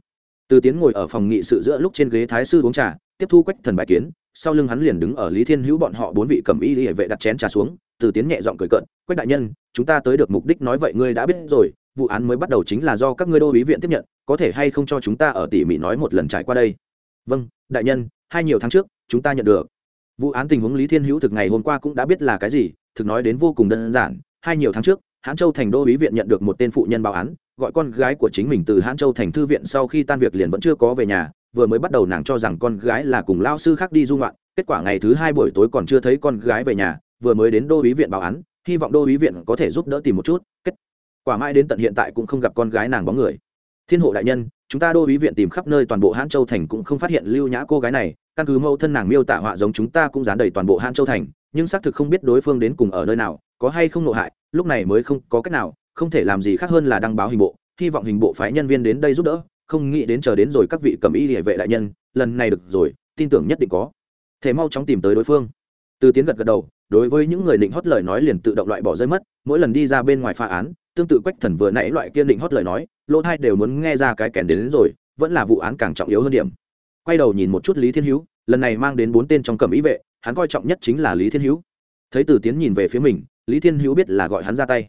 Speaker 1: Từ tiến ngồi ở phòng nghị sự giữa lúc trên ghế thái sư uống trà, tiếp thu quách thần bái kiến, sau lưng hắn liền đứng ở lý thiên hữu bọn họ bốn vị cẩm ý địa vệ đặt chén trà xuống, từ tiến nhẹ giọng cười cợt, quách đại nhân, chúng ta tới được mục đích nói vậy ngươi đã biết rồi, vụ án mới bắt đầu chính là do các ngươi đô ý viện tiếp nhận, có thể hay không cho chúng ta ở tỉ mỉ nói một lần trải qua đây? Vâng đại nhân, hai nhiều tháng trước, chúng ta nhận được. Vụ án tình huống lý thiên hữu thực ngày hôm qua cũng đã biết là cái gì, thực nói đến vô cùng đơn giản, hai nhiều tháng trước hãn châu thành đô ý viện nhận được một tên phụ nhân báo án, gọi con gái của chính mình từ hãn châu thành thư viện sau khi tan việc liền vẫn chưa có về nhà, vừa mới bắt đầu nàng cho rằng con gái là cùng lao sư khác đi dung loạn kết quả ngày thứ hai buổi tối còn chưa thấy con gái về nhà, vừa mới đến đô ý viện báo án, hy vọng đô ý viện có thể giúp đỡ tìm một chút, kết quả mãi đến tận hiện tại cũng không gặp con gái nàng bóng người. Thiên hộ đại nhân, chúng ta đô ý viện tìm khắp nơi toàn bộ hãn châu thành cũng không phát hiện lưu nhã cô gái này, căn cứ mẫu thân nàng miêu tả họa giống chúng ta cũng dán đầy toàn bộ hãn châu thành, nhưng xác thực không biết đối phương đến cùng ở nơi nào có hay không nộ hại lúc này mới không có cách nào không thể làm gì khác hơn là đăng báo hình bộ hy vọng hình bộ phái nhân viên đến đây giúp đỡ không nghĩ đến chờ đến rồi các vị cầm y địa vệ đại nhân lần này được rồi tin tưởng nhất định có. Thể mau chóng tìm tới đối phương. Từ tiến gật gật đầu đối với những người định hót lời nói liền tự động loại bỏ rơi mất mỗi lần đi ra bên ngoài phá án tương tự quách thần vừa nãy loại kiên định hót lời nói lỗ thai đều muốn nghe ra cái kèn đến, đến rồi vẫn là vụ án càng trọng yếu hơn điểm. Quay đầu nhìn một chút lý thiên hữu lần này mang đến bốn tên trong cầm ý vệ hắn coi trọng nhất chính là lý thiên hữu. Thấy từ tiến nhìn về phía mình lý thiên hữu biết là gọi hắn ra tay.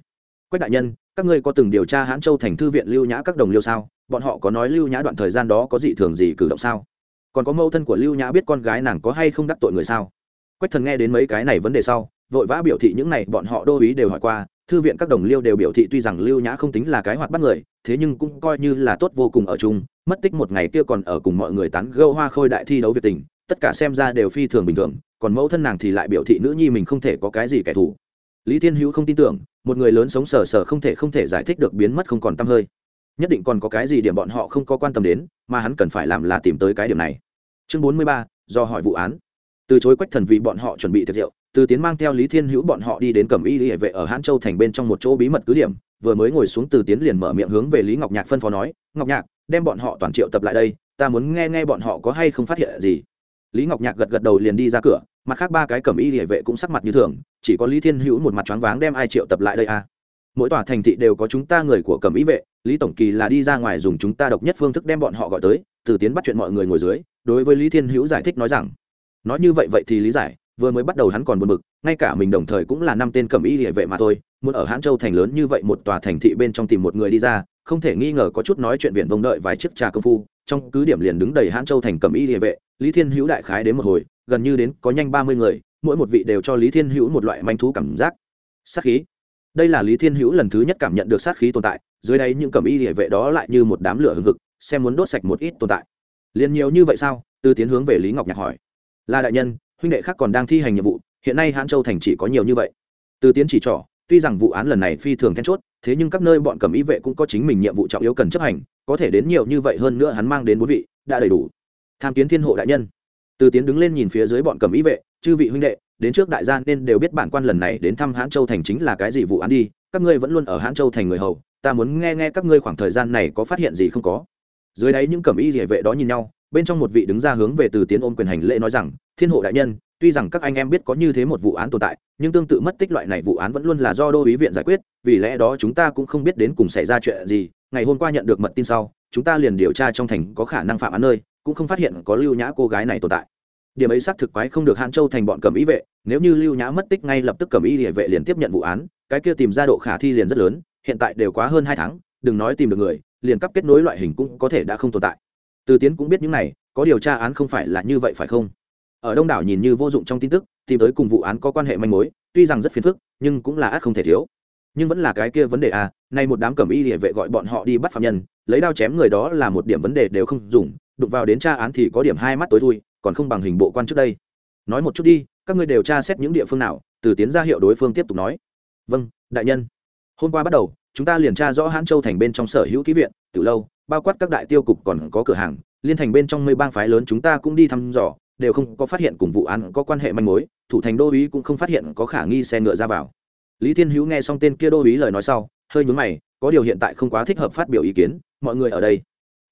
Speaker 1: Quách đại nhân, các ngươi có từng điều tra hãn châu thành thư viện lưu nhã các đồng liêu sao? Bọn họ có nói lưu nhã đoạn thời gian đó có dị thường gì cử động sao? Còn có mâu thân của lưu nhã biết con gái nàng có hay không đắc tội người sao? Quách thần nghe đến mấy cái này vấn đề sau, vội vã biểu thị những này bọn họ đô ý đều hỏi qua. Thư viện các đồng liêu đều biểu thị tuy rằng lưu nhã không tính là cái hoạt bắt người, thế nhưng cũng coi như là tốt vô cùng ở chung, mất tích một ngày kia còn ở cùng mọi người tán gâu hoa khôi đại thi đấu việt tình, tất cả xem ra đều phi thường bình thường, còn mẫu thân nàng thì lại biểu thị nữ nhi mình không thể có cái gì kẻ thù lý thiên hữu không tin tưởng, một người lớn sống sờ sờ không thể không thể giải thích được biến mất không còn t hơi. Nhất định còn có cái gì điểm bọn họ không có quan tâm đến, mà hắn cần phải làm là tìm tới cái điểm này. Chương bốn mươi ba, do hỏi vụ án. Từ chối quách thần vì bọn họ chuẩn bị tiệc rượu, từ tiến mang theo lý thiên hữu bọn họ đi đến cẩm y hệ vệ ở hãn châu thành bên trong một chỗ bí mật cứ điểm, vừa mới ngồi xuống từ tiến liền mở miệng hướng về lý ngọc nhạc phân phó nói, ngọc nhạc, đem bọn họ toàn triệu tập lại đây, ta muốn nghe nghe bọn họ có hay không phát hiện gì lý ngọc nhạc gật gật đầu liền đi ra cửa, mặt khác ba cái cẩm y địa vệ cũng sắc mặt như thường, chỉ có lý thiên hữu một mặt choáng váng đem ai triệu tập lại đây à. Mỗi tòa thành thị đều có chúng ta người của cẩm y vệ, lý tổng kỳ là đi ra ngoài dùng chúng ta độc nhất phương thức đem bọn họ gọi tới, từ tiến bắt chuyện mọi người ngồi dưới, đối với lý thiên hữu giải thích nói rằng, nói như vậy vậy thì lý giải, vừa mới bắt đầu hắn còn buồn bực, ngay cả mình đồng thời cũng là năm tên cẩm y địa vệ mà thôi, muốn ở hãn châu thành lớn như vậy một tòa thành thị bên trong tìm một người đi ra, không thể nghi ngờ có chút nói chuyện viện vông đợi vài chiếc trà công phu, trong cứ điểm liền đứng đầy hãn châu thành cẩm y địa vệ lý thiên hữu đại khái đến một hồi, gần như đến có nhanh ba mươi người, mỗi một vị đều cho lý thiên hữu một loại manh thú cảm giác. Sát khí. Đây là lý thiên hữu lần thứ nhất cảm nhận được sát khí tồn tại, dưới đây những cẩm y địa vệ đó lại như một đám lửa hừng hực, xem muốn đốt sạch một ít tồn tại. Liền nhiều như vậy sao? Từ tiến hướng về lý ngọc nhạc hỏi. Là đại nhân, huynh đệ khác còn đang thi hành nhiệm vụ, hiện nay hãn châu thành chỉ có nhiều như vậy. Từ tiến chỉ trỏ, tuy rằng vụ án lần này phi thường then chốt, thế nhưng các nơi bọn cầm y vệ cũng có chính mình nhiệm vụ trọng yếu cần chấp hành, có thể đến nhiều như vậy hơn nữa hắn mang đến bốn vị, đã đầy đủ tham kiến thiên hộ đại nhân. Từ tiến đứng lên nhìn phía dưới bọn cầm ý vệ, chư vị huynh đệ, đến trước đại gia nên đều biết bản quan lần này đến thăm hãn châu thành chính là cái gì vụ án đi, các ngươi vẫn luôn ở hãn châu thành người hầu, ta muốn nghe nghe các ngươi khoảng thời gian này có phát hiện gì không có. Dưới đáy những cẩm y địa vệ đó nhìn nhau, bên trong một vị đứng ra hướng về từ tiến ôm quyền hành lễ nói rằng, thiên hộ đại nhân, tuy rằng các anh em biết có như thế một vụ án tồn tại, nhưng tương tự mất tích loại này vụ án vẫn luôn là do đô ý viện giải quyết, vì lẽ đó chúng ta cũng không biết đến cùng xảy ra chuyện gì, ngày hôm qua nhận được mật tin sau, chúng ta liền điều tra trong thành có khả năng phạm án nơi cũng không phát hiện có lưu nhã cô gái này tồn tại. Điểm ấy xác thực quái không được hàn châu thành bọn cầm ý vệ, nếu như lưu nhã mất tích ngay lập tức cầm ý địa vệ liền tiếp nhận vụ án, cái kia tìm ra độ khả thi liền rất lớn, hiện tại đều quá hơn hai tháng, đừng nói tìm được người, liền cấp kết nối loại hình cũng có thể đã không tồn tại. Từ tiến cũng biết những này, có điều tra án không phải là như vậy phải không? Ở đông đảo nhìn như vô dụng trong tin tức, tìm tới cùng vụ án có quan hệ manh mối, tuy rằng rất phiền phức, nhưng cũng là ác không thể thiếu. Nhưng vẫn là cái kia vấn đề à nay một đám cẩm y địa vệ gọi bọn họ đi bắt phạm nhân, lấy đao chém người đó là một điểm vấn đề đều không dùng đụng vào đến tra án thì có điểm hai mắt tối thui, còn không bằng hình bộ quan trước đây. Nói một chút đi, các ngươi đều tra xét những địa phương nào, từ tiến ra hiệu đối phương tiếp tục nói. Vâng đại nhân. Hôm qua bắt đầu, chúng ta liền tra rõ hãn châu thành bên trong sở hữu ký viện, từ lâu, bao quát các đại tiêu cục còn có cửa hàng, liên thành bên trong mây bang phái lớn chúng ta cũng đi thăm dò, đều không có phát hiện cùng vụ án có quan hệ manh mối, thủ thành đô uý cũng không phát hiện có khả nghi xe ngựa ra vào. Lý thiên hữu nghe xong tên kia đô uý lời nói sau, hơi nhướng mày, có điều hiện tại không quá thích hợp phát biểu ý kiến, mọi người ở đây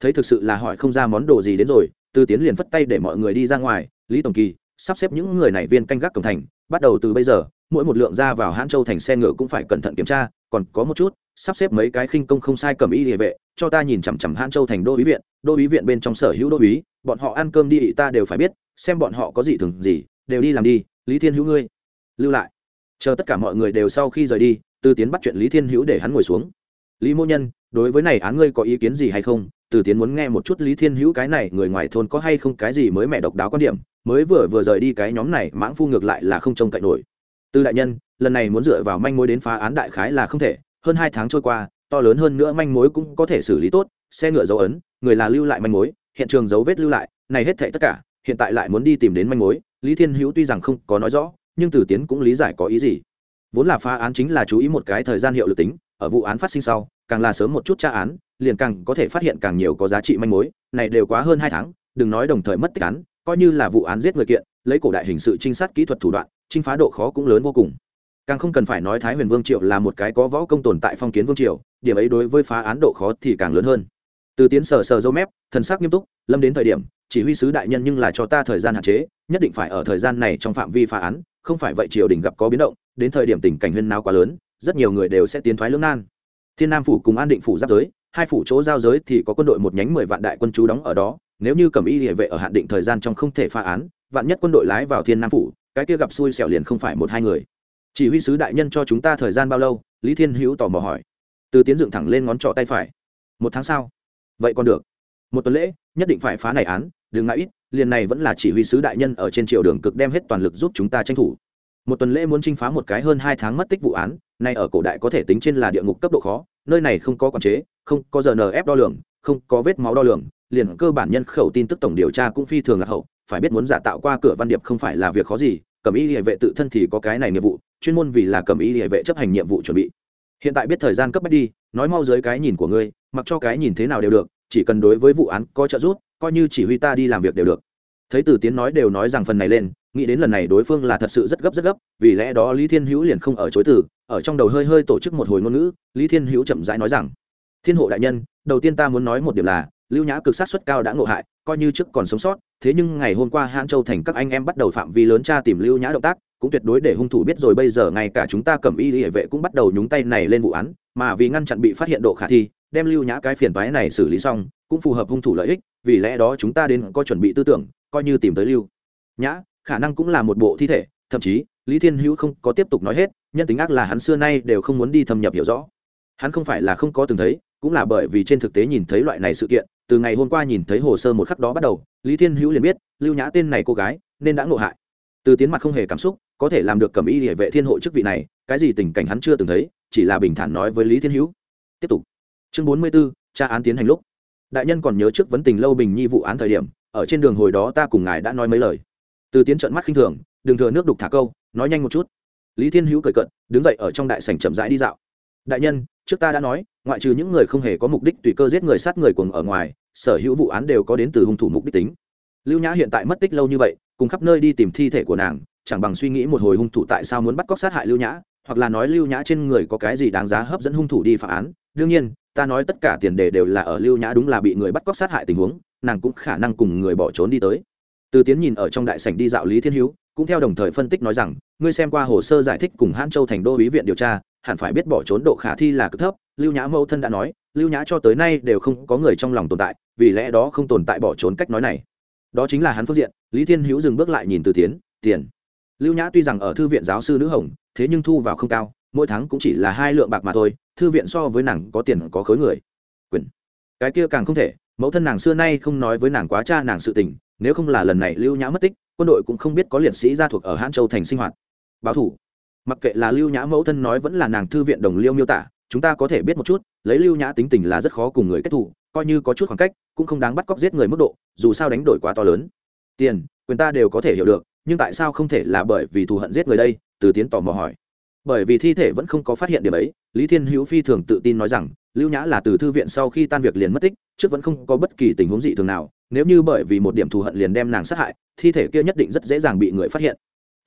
Speaker 1: thấy thực sự là hỏi không ra món đồ gì đến rồi từ tiến liền phất tay để mọi người đi ra ngoài. Lý tổng kỳ sắp xếp những người này viên canh gác cổng thành, bắt đầu từ bây giờ, mỗi một lượng ra vào hãn châu thành xe ngựa cũng phải cẩn thận kiểm tra, còn có một chút, sắp xếp mấy cái khinh công không sai cầm y địa vệ, cho ta nhìn chằm chằm hãn châu thành đô ý viện, đô ý viện bên trong sở hữu đô ý bọn họ ăn cơm đi ta đều phải biết, xem bọn họ có gì thường gì, đều đi làm đi, lý thiên hữu ngươi, lưu lại. Chờ tất cả mọi người đều sau khi rời đi, Tư tiến bắt chuyện lý thiên hữu để hắn ngồi xuống. Lý mô nhân, đối với này án ngươi có ý kiến gì hay không? Từ tiến muốn nghe một chút lý thiên hữu cái này người ngoài thôn có hay không cái gì mới mẹ độc đáo quan điểm, mới vừa vừa rời đi cái nhóm này, mãng phu ngược lại là không trông cậy nổi. Từ đại nhân, lần này muốn dựa vào manh mối đến phá án đại khái là không thể, hơn hai tháng trôi qua, to lớn hơn nữa manh mối cũng có thể xử lý tốt, xe ngựa dấu ấn, người là lưu lại manh mối, hiện trường dấu vết lưu lại, này hết thệ tất cả, hiện tại lại muốn đi tìm đến manh mối, lý thiên hữu tuy rằng không có nói rõ, nhưng từ tiến cũng lý giải có ý gì. Vốn là phá án chính là chú ý một cái thời gian hiệu lực tính ở vụ án phát sinh sau, càng là sớm một chút tra án, liền càng có thể phát hiện càng nhiều có giá trị manh mối, này đều quá hơn hai tháng, đừng nói đồng thời mất tích án, coi như là vụ án giết người kiện, lấy cổ đại hình sự trinh sát kỹ thuật thủ đoạn trinh phá độ khó cũng lớn vô cùng. Càng không cần phải nói thái huyền vương triệu là một cái có võ công tồn tại phong kiến vương triều, điểm ấy đối với phá án độ khó thì càng lớn hơn. Từ tiến sờ sờ dâu mép, thần sắc nghiêm túc, lâm đến thời điểm, chỉ huy sứ đại nhân nhưng là cho ta thời gian hạn chế, nhất định phải ở thời gian này trong phạm vi phá án, không phải vậy triều đình gặp có biến động, đến thời điểm tình cảnh huyên nào quá lớn rất nhiều người đều sẽ tiến thoái lưỡng nan. Thiên nam phủ cùng an định phủ giáp giới, hai phủ chỗ giao giới thì có quân đội một nhánh mười vạn đại quân chú đóng ở đó. Nếu như cầm y địa vệ ở hạn định thời gian trong không thể phá án, vạn nhất quân đội lái vào thiên nam phủ, cái kia gặp xui xẻo liền không phải một hai người. Chỉ huy sứ đại nhân cho chúng ta thời gian bao lâu? Lý thiên hữu tò mò hỏi. Từ tiến dựng thẳng lên ngón trỏ tay phải. Một tháng sau. Vậy còn được. Một tuần lễ, nhất định phải phá này án, đừng ngại ít, liền này vẫn là chỉ huy sứ đại nhân ở trên triều đường cực đem hết toàn lực giúp chúng ta tranh thủ một tuần lễ muốn chinh phá một cái hơn hai tháng mất tích vụ án, nay ở cổ đại có thể tính trên là địa ngục cấp độ khó, nơi này không có quản chế, không có giờ nf đo lường, không có vết máu đo lường, liền cơ bản nhân khẩu tin tức tổng điều tra cũng phi thường là hậu, phải biết muốn giả tạo qua cửa văn điệp không phải là việc khó gì, cẩm y địa vệ tự thân thì có cái này nghiệp vụ, chuyên môn vì là cẩm y địa vệ chấp hành nhiệm vụ chuẩn bị. Hiện tại biết thời gian cấp bách đi, nói mau dưới cái nhìn của ngươi, mặc cho cái nhìn thế nào đều được, chỉ cần đối với vụ án có trợ giúp, coi như chỉ huy ta đi làm việc đều được thấy từ tiến nói đều nói rằng phần này lên, nghĩ đến lần này đối phương là thật sự rất gấp rất gấp, vì lẽ đó lý thiên hữu liền không ở chối từ, ở trong đầu hơi hơi tổ chức một hồi ngôn ngữ, lý thiên hữu chậm rãi nói rằng, thiên hộ đại nhân, đầu tiên ta muốn nói một điểm là, lưu nhã cực sát suất cao đã ngộ hại, coi như trước còn sống sót, thế nhưng ngày hôm qua hãng châu thành các anh em bắt đầu phạm vi lớn tra tìm lưu nhã động tác, cũng tuyệt đối để hung thủ biết rồi bây giờ ngay cả chúng ta cầm y hệ vệ cũng bắt đầu nhúng tay này lên vụ án, mà vì ngăn chặn bị phát hiện độ khả thi, đem lưu nhã cái phiền toái này xử lý xong, cũng phù hợp hung thủ lợi ích, vì lẽ đó chúng ta đến có chuẩn bị tư tưởng coi như tìm tới lưu. Nhã khả năng cũng là một bộ thi thể thậm chí lý thiên hữu không có tiếp tục nói hết nhân tính ác là hắn xưa nay đều không muốn đi thâm nhập hiểu rõ. Hắn không phải là không có từng thấy cũng là bởi vì trên thực tế nhìn thấy loại này sự kiện từ ngày hôm qua nhìn thấy hồ sơ một khắc đó bắt đầu lý thiên hữu liền biết lưu nhã tên này cô gái nên đã ngộ hại. Từ tiến mặt không hề cảm xúc có thể làm được cầm y địa vệ thiên hộ chức vị này cái gì tình cảnh hắn chưa từng thấy chỉ là bình thản nói với lý thiên hữu. Tiếp tục. Chương bốn mươi 44, tra án tiến hành lúc. Đại nhân còn nhớ trước vấn tình lâu bình nhi vụ án thời điểm ở trên đường hồi đó ta cùng ngài đã nói mấy lời. Từ tiến trận mắt khinh thường, đừng thừa nước đục thả câu, nói nhanh một chút. Lý thiên hữu cười cận đứng dậy ở trong đại sảnh chậm rãi đi dạo. Đại nhân, trước ta đã nói, ngoại trừ những người không hề có mục đích tùy cơ giết người sát người cùng ở ngoài, sở hữu vụ án đều có đến từ hung thủ mục đích tính. Lưu nhã hiện tại mất tích lâu như vậy, cùng khắp nơi đi tìm thi thể của nàng, chẳng bằng suy nghĩ một hồi hung thủ tại sao muốn bắt cóc sát hại lưu nhã, hoặc là nói lưu nhã trên người có cái gì đáng giá hấp dẫn hung thủ đi phá án. Đương nhiên, ta nói tất cả tiền đề đều là ở lưu nhã đúng là bị người bắt cóc sát hại tình huống nàng cũng khả năng cùng người bỏ trốn đi tới. Từ tiến nhìn ở trong đại sảnh đi dạo lý thiên hữu, cũng theo đồng thời phân tích nói rằng, ngươi xem qua hồ sơ giải thích cùng hãn châu thành đô ý viện điều tra, hẳn phải biết bỏ trốn độ khả thi là cực thấp, lưu nhã mẫu thân đã nói, lưu nhã cho tới nay đều không có người trong lòng tồn tại, vì lẽ đó không tồn tại bỏ trốn cách nói này. Đó chính là hắn phương diện, lý thiên hữu dừng bước lại nhìn từ tiến, tiền. Lưu nhã tuy rằng ở thư viện giáo sư nữ hồng, thế nhưng thu vào không cao, mỗi tháng cũng chỉ là hai lượng bạc mà thôi, thư viện so với nàng có tiền có khối người. Quyền. Cái kia càng không thể mẫu thân nàng xưa nay không nói với nàng quá cha nàng sự tình, nếu không là lần này lưu nhã mất tích, quân đội cũng không biết có liệt sĩ gia thuộc ở hãn châu thành sinh hoạt. Báo thủ. Mặc kệ là lưu nhã mẫu thân nói vẫn là nàng thư viện đồng liêu miêu tả, chúng ta có thể biết một chút, lấy lưu nhã tính tình là rất khó cùng người kết thủ coi như có chút khoảng cách, cũng không đáng bắt cóc giết người mức độ, dù sao đánh đổi quá to lớn. Tiền, quyền ta đều có thể hiểu được, nhưng tại sao không thể là bởi vì thù hận giết người đây? Từ tiến tò mò hỏi. Bởi vì thi thể vẫn không có phát hiện điểm ấy lý thiên hữu phi thường tự tin nói rằng, lưu nhã là từ thư viện sau khi tan việc liền mất tích, trước vẫn không có bất kỳ tình huống dị thường nào, nếu như bởi vì một điểm thù hận liền đem nàng sát hại, thi thể kia nhất định rất dễ dàng bị người phát hiện.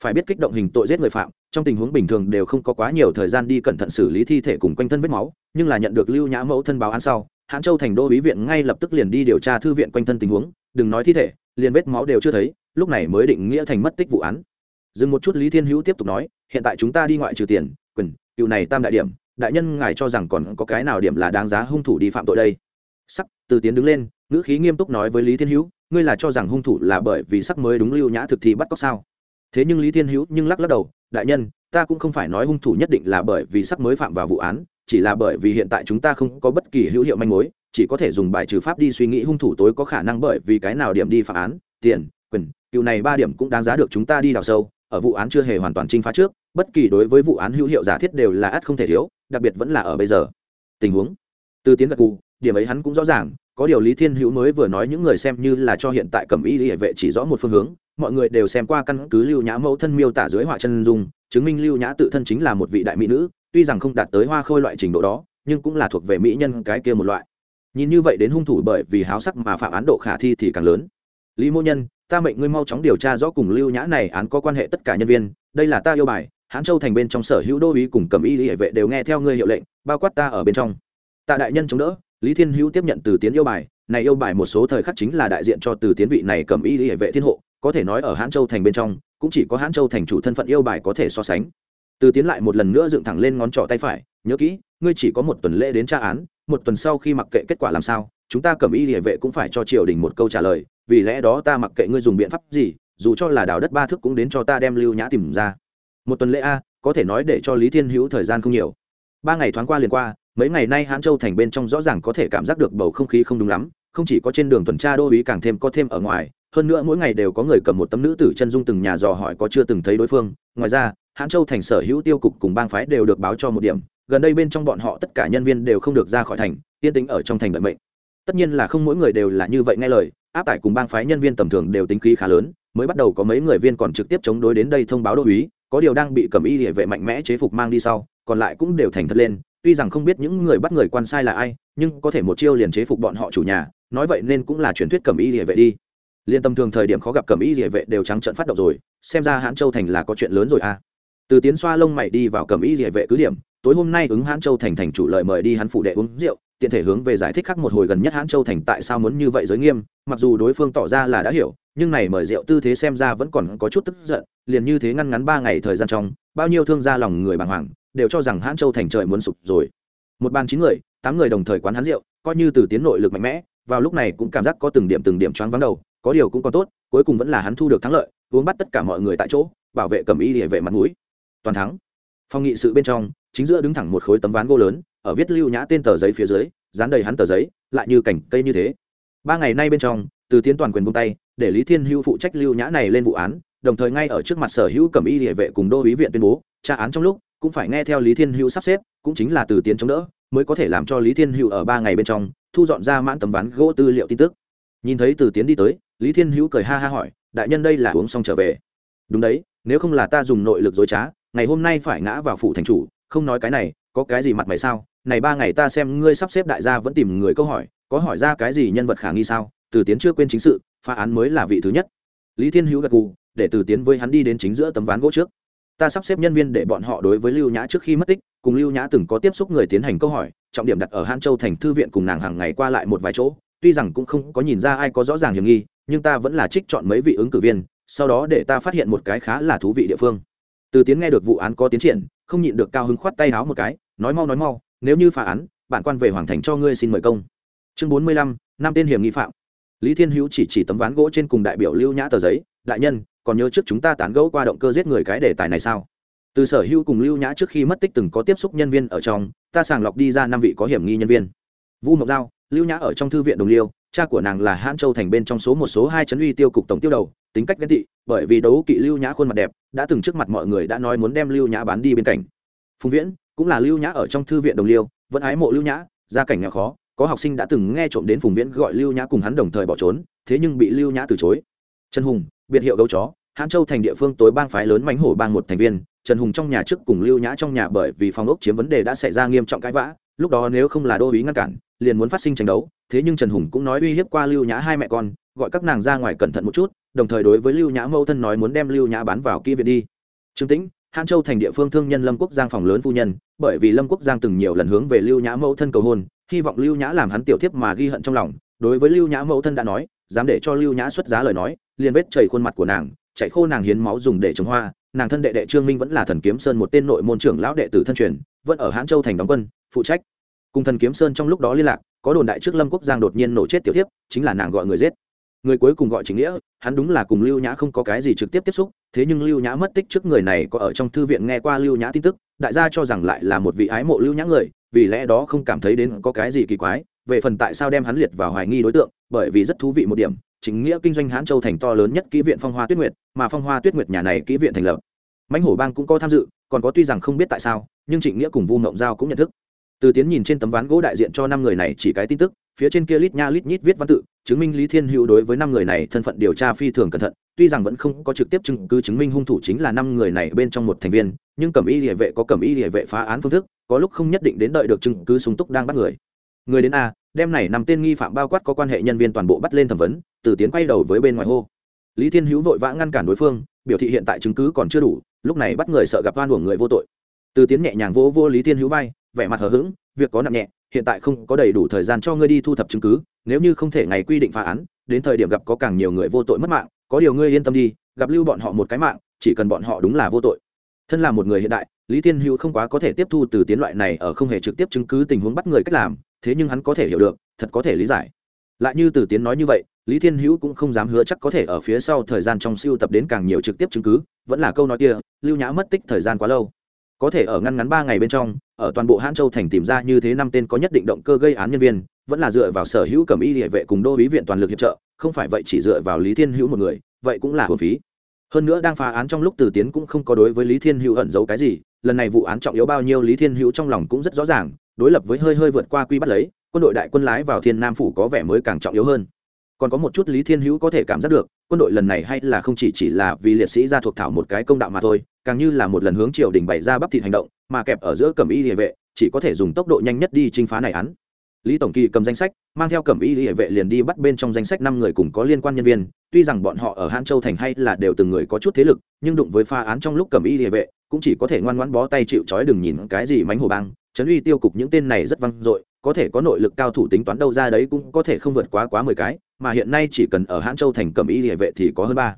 Speaker 1: Phải biết kích động hình tội giết người phạm, trong tình huống bình thường đều không có quá nhiều thời gian đi cẩn thận xử lý thi thể cùng quanh thân vết máu, nhưng là nhận được lưu nhã mẫu thân báo án sau, hãn châu thành đô ý viện ngay lập tức liền đi điều tra thư viện quanh thân tình huống, đừng nói thi thể, liền vết máu đều chưa thấy, lúc này mới định nghĩa thành mất tích vụ án. Dừng một chút lý thiên hữu tiếp tục nói, hiện tại chúng ta đi ngoại trừ tiền, quyền, cựu này tam đại điểm đại nhân ngài cho rằng còn có cái nào điểm là đáng giá hung thủ đi phạm tội đây? Sắc, từ tiến đứng lên, ngữ khí nghiêm túc nói với lý thiên hữu, ngươi là cho rằng hung thủ là bởi vì sắc mới đúng lưu nhã thực thi bắt cóc sao? Thế nhưng lý thiên hữu nhưng lắc lắc đầu, đại nhân, ta cũng không phải nói hung thủ nhất định là bởi vì sắc mới phạm vào vụ án, chỉ là bởi vì hiện tại chúng ta không có bất kỳ hữu hiệu manh mối, chỉ có thể dùng bài trừ pháp đi suy nghĩ hung thủ tối có khả năng bởi vì cái nào điểm đi phạm án, tiền, quyền, cựu này ba điểm cũng đáng giá được chúng ta đi đào sâu ở vụ án chưa hề hoàn toàn trinh phá trước, bất kỳ đối với vụ án hữu hiệu giả thiết đều là ắt không thể thiếu, đặc biệt vẫn là ở bây giờ. Tình huống. Từ tiến gật cụ điểm ấy hắn cũng rõ ràng, có điều lý thiên hữu mới vừa nói những người xem như là cho hiện tại cẩm y hệ vệ chỉ rõ một phương hướng, mọi người đều xem qua căn cứ lưu nhã mẫu thân miêu tả dưới họa chân dung, chứng minh lưu nhã tự thân chính là một vị đại mỹ nữ, tuy rằng không đạt tới hoa khôi loại trình độ đó, nhưng cũng là thuộc về mỹ nhân cái kia một loại. Nhìn như vậy đến hung thủ bởi vì háo sắc mà phạm án độ khả thi thì càng lớn. Lý mô nhân ta mệnh ngươi mau chóng điều tra rõ cùng lưu nhã này án có quan hệ tất cả nhân viên, đây là ta yêu bài, hán châu thành bên trong sở hữu đô uý cùng cầm y hệ vệ đều nghe theo ngươi hiệu lệnh, bao quát ta ở bên trong. Tạ đại nhân chống đỡ, lý thiên hữu tiếp nhận từ tiến yêu bài, này yêu bài một số thời khắc chính là đại diện cho từ tiến vị này cầm y hệ vệ thiên hộ, có thể nói ở hán châu thành bên trong, cũng chỉ có hán châu thành chủ thân phận yêu bài có thể so sánh. Từ tiến lại một lần nữa dựng thẳng lên ngón trỏ tay phải, nhớ kỹ, ngươi chỉ có một tuần lễ đến tra án, một tuần sau khi mặc kệ kết quả làm sao chúng ta cầm y địa vệ cũng phải cho triều đình một câu trả lời, vì lẽ đó ta mặc kệ ngươi dùng biện pháp gì, dù cho là đào đất ba thước cũng đến cho ta đem lưu nhã tìm ra. Một tuần lễ a, có thể nói để cho lý thiên hữu thời gian không nhiều. Ba ngày thoáng qua liền qua, mấy ngày nay hãn châu thành bên trong rõ ràng có thể cảm giác được bầu không khí không đúng lắm, không chỉ có trên đường tuần tra đô uý càng thêm có thêm ở ngoài, hơn nữa mỗi ngày đều có người cầm một tấm nữ tử chân dung từng nhà dò hỏi có chưa từng thấy đối phương. Ngoài ra hãn châu thành sở hữu tiêu cục cùng bang phái đều được báo cho một điểm, gần đây bên trong bọn họ tất cả nhân viên đều không được ra khỏi thành, yên tính ở trong thành đợi mệnh tất nhiên là không mỗi người đều là như vậy nghe lời, áp tải cùng bang phái nhân viên tầm thường đều tính khí khá lớn, mới bắt đầu có mấy người viên còn trực tiếp chống đối đến đây thông báo đô uý, có điều đang bị cầm y địa vệ mạnh mẽ chế phục mang đi sau, còn lại cũng đều thành thật lên, tuy rằng không biết những người bắt người quan sai là ai, nhưng có thể một chiêu liền chế phục bọn họ chủ nhà, nói vậy nên cũng là truyền thuyết cầm y địa vệ đi. Liên tâm thường thời điểm khó gặp cầm y địa vệ đều trắng trận phát động rồi, xem ra hãn châu thành là có chuyện lớn rồi à. Từ tiến xoa lông mày đi vào cầm y địa vệ cứ điểm, tối hôm nay ứng hãn châu thành thành chủ lợi mời đi hắn phụ đệ uống rượu tiện thể hướng về giải thích khắc một hồi gần nhất hãn châu thành tại sao muốn như vậy giới nghiêm, mặc dù đối phương tỏ ra là đã hiểu, nhưng này mời rượu tư thế xem ra vẫn còn có chút tức giận, liền như thế ngăn ngắn ba ngày thời gian trong, bao nhiêu thương gia lòng người bàng hoàng, đều cho rằng hãn châu thành trời muốn sụp rồi. Một bàn chín người, tám người đồng thời quán hắn rượu, coi như từ tiến nội lực mạnh mẽ, vào lúc này cũng cảm giác có từng điểm từng điểm choáng vắng đầu, có điều cũng còn tốt, cuối cùng vẫn là hắn thu được thắng lợi, uống bắt tất cả mọi người tại chỗ, bảo vệ cầm y địa vệ mặt mũi. Toàn thắng. Phòng nghị sự bên trong, chính giữa đứng thẳng một khối tấm ván gỗ lớn ở viết lưu nhã tên tờ giấy phía dưới, dán đầy hắn tờ giấy, lại như cảnh cây như thế. Ba ngày nay bên trong, từ tiến toàn quyền buông tay, để lý thiên hữu phụ trách lưu nhã này lên vụ án, đồng thời ngay ở trước mặt sở hữu cẩm y địa vệ cùng đô ý viện tuyên bố, tra án trong lúc, cũng phải nghe theo lý thiên hữu sắp xếp, cũng chính là từ tiến chống đỡ, mới có thể làm cho lý thiên hữu ở ba ngày bên trong, thu dọn ra mãn tấm ván gỗ tư liệu tin tức. Nhìn thấy từ tiến đi tới, lý thiên hữu cười ha ha hỏi, đại nhân đây là uống xong trở về? Đúng đấy, nếu không là ta dùng nội lực dối trá, ngày hôm nay phải ngã vào phủ thành chủ, không nói cái này, có cái gì mặt mày sao? Này ba ngày ta xem ngươi sắp xếp đại gia vẫn tìm người câu hỏi, có hỏi ra cái gì nhân vật khả nghi sao? Từ tiến chưa quên chính sự, phá án mới là vị thứ nhất. Lý thiên hữu gật gù, để từ tiến với hắn đi đến chính giữa tấm ván gỗ trước. Ta sắp xếp nhân viên để bọn họ đối với lưu nhã trước khi mất tích, cùng lưu nhã từng có tiếp xúc người tiến hành câu hỏi, trọng điểm đặt ở han châu thành thư viện cùng nàng hàng ngày qua lại một vài chỗ. Tuy rằng cũng không có nhìn ra ai có rõ ràng hiểm nghi, nhưng ta vẫn là trích chọn mấy vị ứng cử viên, sau đó để ta phát hiện một cái khá là thú vị địa phương. Từ tiến nghe được vụ án có tiến triển, không nhịn được cao hứng khoát tay háo một cái, nói mau nói mau nếu như phá án, bản quan về hoàng thành cho ngươi xin mời công. Chương bốn mươi lăm, năm tên hiểm nghi phạm. Lý thiên hữu chỉ chỉ tấm ván gỗ trên cùng đại biểu lưu nhã tờ giấy, đại nhân, còn nhớ trước chúng ta tán gẫu qua động cơ giết người cái đề tài này sao? Từ sở hữu cùng lưu nhã trước khi mất tích từng có tiếp xúc nhân viên ở trong, ta sàng lọc đi ra năm vị có hiểm nghi nhân viên. Vu mộc giao, lưu nhã ở trong thư viện đồng liêu, cha của nàng là hãn châu thành bên trong số một số hai chấn uy tiêu cục tổng tiêu đầu, tính cách ghen tị, bởi vì đấu kỵ lưu nhã khuôn mặt đẹp, đã từng trước mặt mọi người đã nói muốn đem lưu nhã bán đi bên cạnh. Phùng viễn cũng là lưu nhã ở trong thư viện đồng liêu, vẫn ái mộ lưu nhã, gia cảnh nghèo khó, có học sinh đã từng nghe trộm đến phùng viễn gọi lưu nhã cùng hắn đồng thời bỏ trốn, thế nhưng bị lưu nhã từ chối. Trần hùng, biệt hiệu gấu chó hãn châu thành địa phương tối bang phái lớn mánh hổ bang một thành viên, trần hùng trong nhà trước cùng lưu nhã trong nhà bởi vì phòng ốc chiếm vấn đề đã xảy ra nghiêm trọng cãi vã, lúc đó nếu không là đô ý ngăn cản, liền muốn phát sinh tranh đấu, thế nhưng trần hùng cũng nói uy hiếp qua lưu nhã hai mẹ con, gọi các nàng ra ngoài cẩn thận một chút, đồng thời đối với lưu nhã mẫu thân nói muốn đem lưu nhã bán vào kia viện đi. Trương tĩnh hãn châu thành địa phương thương nhân lâm quốc giang phòng lớn phu nhân bởi vì lâm quốc giang từng nhiều lần hướng về lưu nhã mẫu thân cầu hôn hy vọng lưu nhã làm hắn tiểu thiếp mà ghi hận trong lòng. Đối với lưu nhã mẫu thân đã nói dám để cho lưu nhã xuất giá lời nói liền vết chảy khuôn mặt của nàng chạy khô nàng hiến máu dùng để trồng hoa. Nàng thân đệ đệ trương minh vẫn là thần kiếm sơn một tên nội môn trưởng lão đệ tử thân truyền vẫn ở hãn châu thành đóng quân phụ trách. Cùng thần kiếm sơn trong lúc đó liên lạc có đồn đại trước lâm quốc giang đột nhiên nổ chết tiểu thiếp, chính là nàng gọi người giết người cuối cùng gọi chính nghĩa, hắn đúng là cùng lưu nhã không có cái gì trực tiếp tiếp xúc, thế nhưng lưu nhã mất tích trước người này có ở trong thư viện nghe qua lưu nhã tin tức, đại gia cho rằng lại là một vị ái mộ lưu nhã người, vì lẽ đó không cảm thấy đến có cái gì kỳ quái, về phần tại sao đem hắn liệt vào hoài nghi đối tượng, bởi vì rất thú vị một điểm, chính nghĩa kinh doanh hãn châu thành to lớn nhất kỹ viện phong hoa tuyết nguyệt, mà phong hoa tuyết nguyệt nhà này kỹ viện thành lập. Mãnh hổ bang cũng có tham dự, còn có tuy rằng không biết tại sao, nhưng trịnh nghĩa cùng vu mộng giao cũng nhận thức từ tiến nhìn trên tấm ván gỗ đại diện cho năm người này chỉ cái tin tức, phía trên kia lít nha lít nhít viết văn tự, chứng minh lý thiên hữu đối với năm người này thân phận điều tra phi thường cẩn thận, tuy rằng vẫn không có trực tiếp chứng cứ chứng minh hung thủ chính là năm người này bên trong một thành viên, nhưng cẩm y địa vệ có cẩm y địa vệ phá án phương thức, có lúc không nhất định đến đợi được chứng cứ súng túc đang bắt người. Người đến a đem này nằm tên nghi phạm bao quát có quan hệ nhân viên toàn bộ bắt lên thẩm vấn, từ tiến quay đầu với bên ngoài hô. Lý thiên hữu vội vã ngăn cản đối phương, biểu thị hiện tại chứng cứ còn chưa đủ, lúc này bắt người sợ gặp oan uổng người vô tội. Từ tiến nhẹ nhàng vỗ vô lý thiên hữu vai vẻ mặt hờ hững, việc có nặng nhẹ, hiện tại không có đầy đủ thời gian cho ngươi đi thu thập chứng cứ, nếu như không thể ngày quy định phá án, đến thời điểm gặp có càng nhiều người vô tội mất mạng, có điều ngươi yên tâm đi, gặp lưu bọn họ một cái mạng, chỉ cần bọn họ đúng là vô tội. Thân là một người hiện đại, lý thiên hữu không quá có thể tiếp thu từ tiến loại này ở không hề trực tiếp chứng cứ tình huống bắt người cách làm, thế nhưng hắn có thể hiểu được, thật có thể lý giải. Lại như từ tiến nói như vậy, lý thiên hữu cũng không dám hứa chắc có thể ở phía sau thời gian trong siêu tập đến càng nhiều trực tiếp chứng cứ, vẫn là câu nói kia, lưu nhã mất tích thời gian quá lâu có thể ở ngăn ngắn ba ngày bên trong, ở toàn bộ hãn châu thành tìm ra như thế năm tên có nhất định động cơ gây án nhân viên, vẫn là dựa vào sở hữu cầm y địa vệ cùng đô ý viện toàn lực hiệp trợ, không phải vậy chỉ dựa vào lý thiên hữu một người, vậy cũng là hồn phí. Hơn nữa đang phá án trong lúc từ tiến cũng không có đối với lý thiên hữu ẩn giấu cái gì, lần này vụ án trọng yếu bao nhiêu lý thiên hữu trong lòng cũng rất rõ ràng, đối lập với hơi hơi vượt qua quy bắt lấy, quân đội đại quân lái vào thiên nam phủ có vẻ mới càng trọng yếu hơn còn có một chút lý thiên hữu có thể cảm giác được, quân đội lần này hay là không chỉ chỉ là vì liệt sĩ ra thuộc thảo một cái công đạo mà thôi, càng như là một lần hướng triều đình bày ra bắp thịt hành động, mà kẹp ở giữa cẩm y địa vệ, chỉ có thể dùng tốc độ nhanh nhất đi chinh phá này án. Lý tổng kỳ cầm danh sách, mang theo cẩm y địa vệ liền đi bắt bên trong danh sách năm người cùng có liên quan nhân viên, tuy rằng bọn họ ở hãn châu thành hay là đều từng người có chút thế lực, nhưng đụng với pha án trong lúc cẩm y địa vệ, cũng chỉ có thể ngoan ngoãn bó tay chịu trói đừng nhìn cái gì mánh hồ bang, trấn uy tiêu cục những tên này rất vang dội có thể có nội lực cao thủ tính toán đâu ra đấy cũng có thể không vượt quá quá mười cái, mà hiện nay chỉ cần ở hãn châu thành cẩm y địa vệ thì có hơn ba.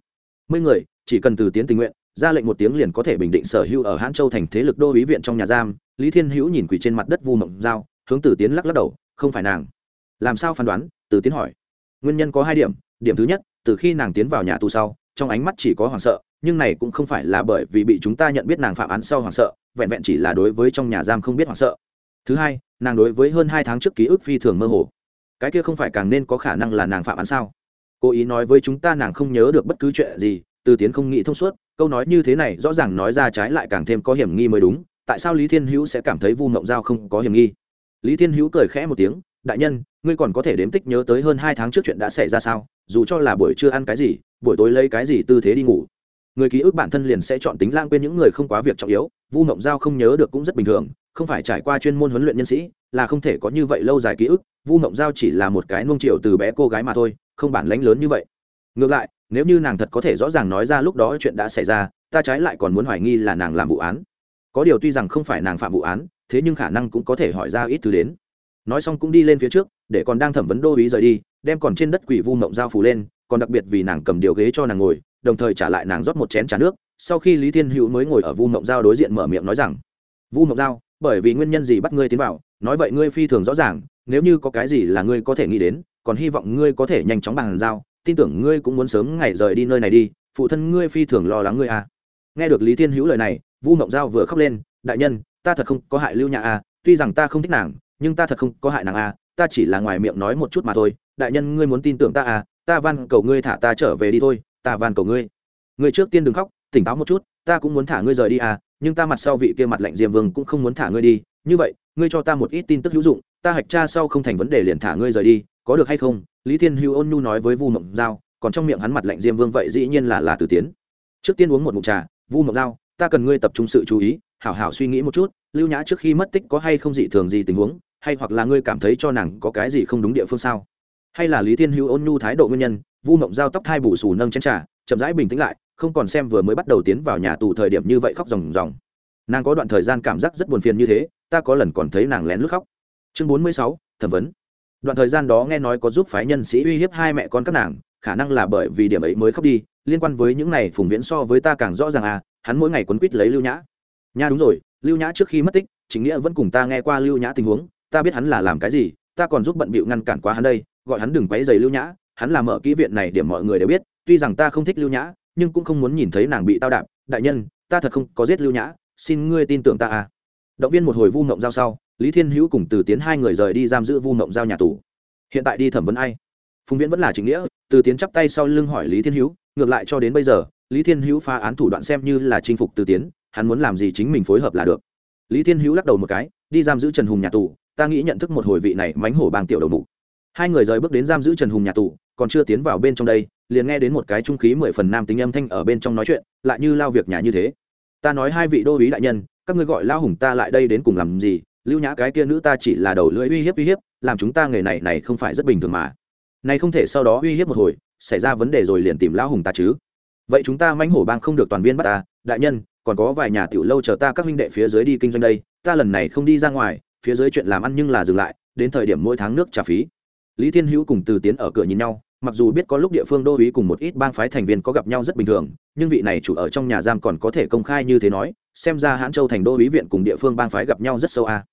Speaker 1: Mươi người, chỉ cần từ tiến tình nguyện, ra lệnh một tiếng liền có thể bình định sở hữu ở hãn châu thành thế lực đô ý viện trong nhà giam. Lý thiên hữu nhìn quỳ trên mặt đất vu mộng dao, hướng từ tiến lắc lắc đầu, không phải nàng. Làm sao phán đoán? Từ tiến hỏi. Nguyên nhân có hai điểm. Điểm thứ nhất, từ khi nàng tiến vào nhà tù sau, trong ánh mắt chỉ có hoảng sợ, nhưng này cũng không phải là bởi vì bị chúng ta nhận biết nàng phạm án sau hoảng sợ, vẹn vẹn chỉ là đối với trong nhà giam không biết hoảng sợ thứ hai, nàng đối với hơn hai tháng trước ký ức phi thường mơ hồ. Cái kia không phải càng nên có khả năng là nàng phạm án sao? Cố ý nói với chúng ta nàng không nhớ được bất cứ chuyện gì, từ tiến không nghĩ thông suốt, câu nói như thế này rõ ràng nói ra trái lại càng thêm có hiểm nghi mới đúng, tại sao lý thiên hữu sẽ cảm thấy vu mộng giao không có hiểm nghi? Lý thiên hữu cười khẽ một tiếng, đại nhân, ngươi còn có thể đếm tích nhớ tới hơn hai tháng trước chuyện đã xảy ra sao? Dù cho là buổi trưa ăn cái gì, buổi tối lấy cái gì tư thế đi ngủ? Người ký ức bản thân liền sẽ chọn tính lãng quên những người không quá việc trọng yếu, vu mộng giao không nhớ được cũng rất bình thường không phải trải qua chuyên môn huấn luyện nhân sĩ, là không thể có như vậy lâu dài ký ức, vu mộng giao chỉ là một cái nung triệu từ bé cô gái mà thôi, không bản lãnh lớn như vậy. Ngược lại, nếu như nàng thật có thể rõ ràng nói ra lúc đó chuyện đã xảy ra, ta trái lại còn muốn hoài nghi là nàng làm vụ án. Có điều tuy rằng không phải nàng phạm vụ án, thế nhưng khả năng cũng có thể hỏi ra ít thứ đến. Nói xong cũng đi lên phía trước, để còn đang thẩm vấn đô ý rời đi, đem còn trên đất quỷ vu mộng Giao phủ lên, còn đặc biệt vì nàng cầm điều ghế cho nàng ngồi, đồng thời trả lại nàng rót một chén trà nước. Sau khi lý thiên hữu mới ngồi ở vu mộng Giao đối diện mở miệng nói rằng, vu mộng Giao bởi vì nguyên nhân gì bắt ngươi tiến vào, nói vậy ngươi phi thường rõ ràng, nếu như có cái gì là ngươi có thể nghĩ đến, còn hy vọng ngươi có thể nhanh chóng bàn giao, tin tưởng ngươi cũng muốn sớm ngày rời đi nơi này đi, phụ thân ngươi phi thường lo lắng ngươi à. nghe được lý thiên hữu lời này, vu mộng giao vừa khóc lên, đại nhân, ta thật không có hại lưu nhã à tuy rằng ta không thích nàng, nhưng ta thật không có hại nàng à ta chỉ là ngoài miệng nói một chút mà thôi, đại nhân ngươi muốn tin tưởng ta à ta van cầu ngươi thả ta trở về đi thôi, ta van cầu ngươi ngươi trước tiên đừng khóc, tỉnh táo một chút ta cũng muốn thả ngươi rời đi à nhưng ta mặt sau vị kia mặt lạnh diêm vương cũng không muốn thả ngươi đi. Như vậy, ngươi cho ta một ít tin tức hữu dụng, ta hạch tra sau không thành vấn đề liền thả ngươi rời đi, có được hay không? Lý thiên hữu ôn nhu nói với vu mộng giao, còn trong miệng hắn mặt lạnh diêm vương vậy dĩ nhiên là là từ tiến. Trước tiên uống một mụn trà, vu mộng giao, ta cần ngươi tập trung sự chú ý, hảo hảo suy nghĩ một chút, lưu nhã trước khi mất tích có hay không dị thường gì tình huống, hay hoặc là ngươi cảm thấy cho nàng có cái gì không đúng địa phương sao? Hay là lý thiên hữu ôn nhu thái độ nguyên nhân, vu mộng giao tóc thai bù xù nâng chén trà, chậm rãi bình tĩnh lại không còn xem vừa mới bắt đầu tiến vào nhà tù thời điểm như vậy khóc ròng ròng. Nàng có đoạn thời gian cảm giác rất buồn phiền như thế, ta có lần còn thấy nàng lén lút khóc. Chương bốn mươi sáu, thẩm vấn. Đoạn thời gian đó nghe nói có giúp phái nhân sĩ uy hiếp hai mẹ con các nàng, khả năng là bởi vì điểm ấy mới khóc đi, liên quan với những này phùng viễn so với ta càng rõ ràng à hắn mỗi ngày quấn quýt lấy lưu nhã. Nha đúng rồi, lưu nhã trước khi mất tích chính nghĩa vẫn cùng ta nghe qua lưu nhã tình huống, ta biết hắn là làm cái gì, ta còn giúp bận bịu ngăn cản quá hắn đây, gọi hắn đừng quấy giày lưu nhã, hắn là mở kỹ viện này điểm mọi người đều biết, tuy rằng ta không thích lưu nhã nhưng cũng không muốn nhìn thấy nàng bị tao đạp. Đại nhân, ta thật không có giết lưu nhã, xin ngươi tin tưởng ta à. Động viên một hồi vu mộng giao sau, lý thiên hữu cùng từ tiến hai người rời đi giam giữ vu mộng giao nhà tù. Hiện tại đi thẩm vấn ai? Phùng viễn vẫn là chính nghĩa, từ tiến chắp tay sau lưng hỏi lý thiên hữu, ngược lại cho đến bây giờ, lý thiên hữu phá án thủ đoạn xem như là chinh phục từ tiến, hắn muốn làm gì chính mình phối hợp là được. Lý thiên hữu lắc đầu một cái, đi giam giữ trần hùng nhà tù, ta nghĩ nhận thức một hồi vị này mánh hổ bang tiểu đầu mục. Hai người rời bước đến giam giữ trần hùng nhà tù, còn chưa tiến vào bên trong đây liền nghe đến một cái trung khí mười phần nam tính âm thanh ở bên trong nói chuyện, lại như lao việc nhà như thế. Ta nói hai vị đô ý đại nhân, các ngươi gọi lao hùng ta lại đây đến cùng làm gì, lưu nhã cái kia nữ ta chỉ là đầu lưỡi uy hiếp uy hiếp, làm chúng ta nghề này này không phải rất bình thường mà. Này không thể sau đó uy hiếp một hồi, xảy ra vấn đề rồi liền tìm lão hùng ta chứ. Vậy chúng ta manh hổ bang không được toàn viên bắt ta, đại nhân, còn có vài nhà tiểu lâu chờ ta các huynh đệ phía dưới đi kinh doanh đây, ta lần này không đi ra ngoài, phía dưới chuyện làm ăn nhưng là dừng lại, đến thời điểm mỗi tháng nước trả phí. Lý thiên hữu cùng từ tiến ở cửa nhìn nhau mặc dù biết có lúc địa phương đô uý cùng một ít bang phái thành viên có gặp nhau rất bình thường, nhưng vị này chủ ở trong nhà giam còn có thể công khai như thế nói, xem ra hãn châu thành đô uý viện cùng địa phương bang phái gặp nhau rất sâu a.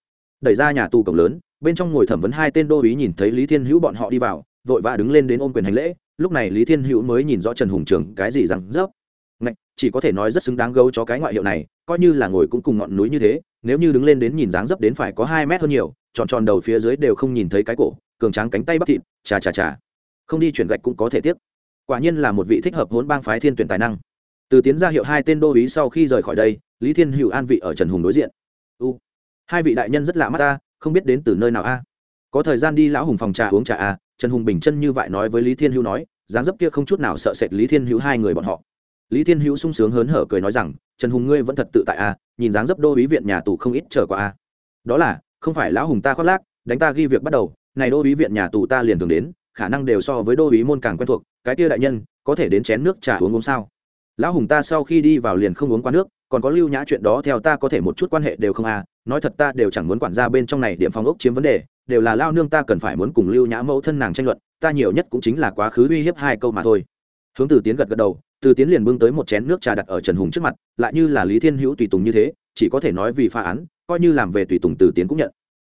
Speaker 1: Đẩy ra nhà tù cổng lớn, bên trong ngồi thẩm vấn hai tên đô uý nhìn thấy lý thiên hữu bọn họ đi vào, vội vã đứng lên đến ôm quyền hành lễ, lúc này lý thiên hữu mới nhìn rõ trần hùng trường cái gì rằng, dốc. Ngạch, chỉ có thể nói rất xứng đáng gấu cho cái ngoại hiệu này, coi như là ngồi cũng cùng ngọn núi như thế, nếu như đứng lên đến nhìn dáng dấp đến phải có hai mét hơn nhiều, tròn tròn đầu phía dưới đều không nhìn thấy cái cổ, cường tráng cánh tay bắp thịt, chà chà chà không đi chuyển gạch cũng có thể tiếc. Quả nhiên là một vị thích hợp hốn bang phái thiên tuyển tài năng. Từ tiến ra hiệu hai tên đô ý sau khi rời khỏi đây, lý thiên hữu an vị ở trần hùng đối diện. U, hai vị đại nhân rất lạ mắt ta, không biết đến từ nơi nào a? Có thời gian đi lão hùng phòng trà uống trà a. Trần hùng bình chân như vậy nói với lý thiên hữu nói, dáng dấp kia không chút nào sợ sệt lý thiên hữu hai người bọn họ. Lý thiên hữu sung sướng hớn hở cười nói rằng, trần hùng ngươi vẫn thật tự tại a, nhìn dáng dấp đô ý viện nhà tù không ít trở qua a. Đó là, không phải lão hùng ta khoác lác, đánh ta ghi việc bắt đầu, này đô ý viện nhà tù ta liền thường đến khả năng đều so với đô ý môn càng quen thuộc, cái kia đại nhân, có thể đến chén nước trà uống uống sao? Lão hùng ta sau khi đi vào liền không uống qua nước, còn có lưu nhã chuyện đó theo ta có thể một chút quan hệ đều không à nói thật ta đều chẳng muốn quản ra bên trong này điểm phòng ốc chiếm vấn đề, đều là lao nương ta cần phải muốn cùng lưu nhã mẫu thân nàng tranh luận, ta nhiều nhất cũng chính là quá khứ uy hiếp hai câu mà thôi. Hướng từ tiến gật gật đầu, từ tiến liền bưng tới một chén nước trà đặt ở trần hùng trước mặt, lại như là lý thiên hữu tùy tùng như thế, chỉ có thể nói vì phá án, coi như làm về tùy tùng từ tiến cũng nhận.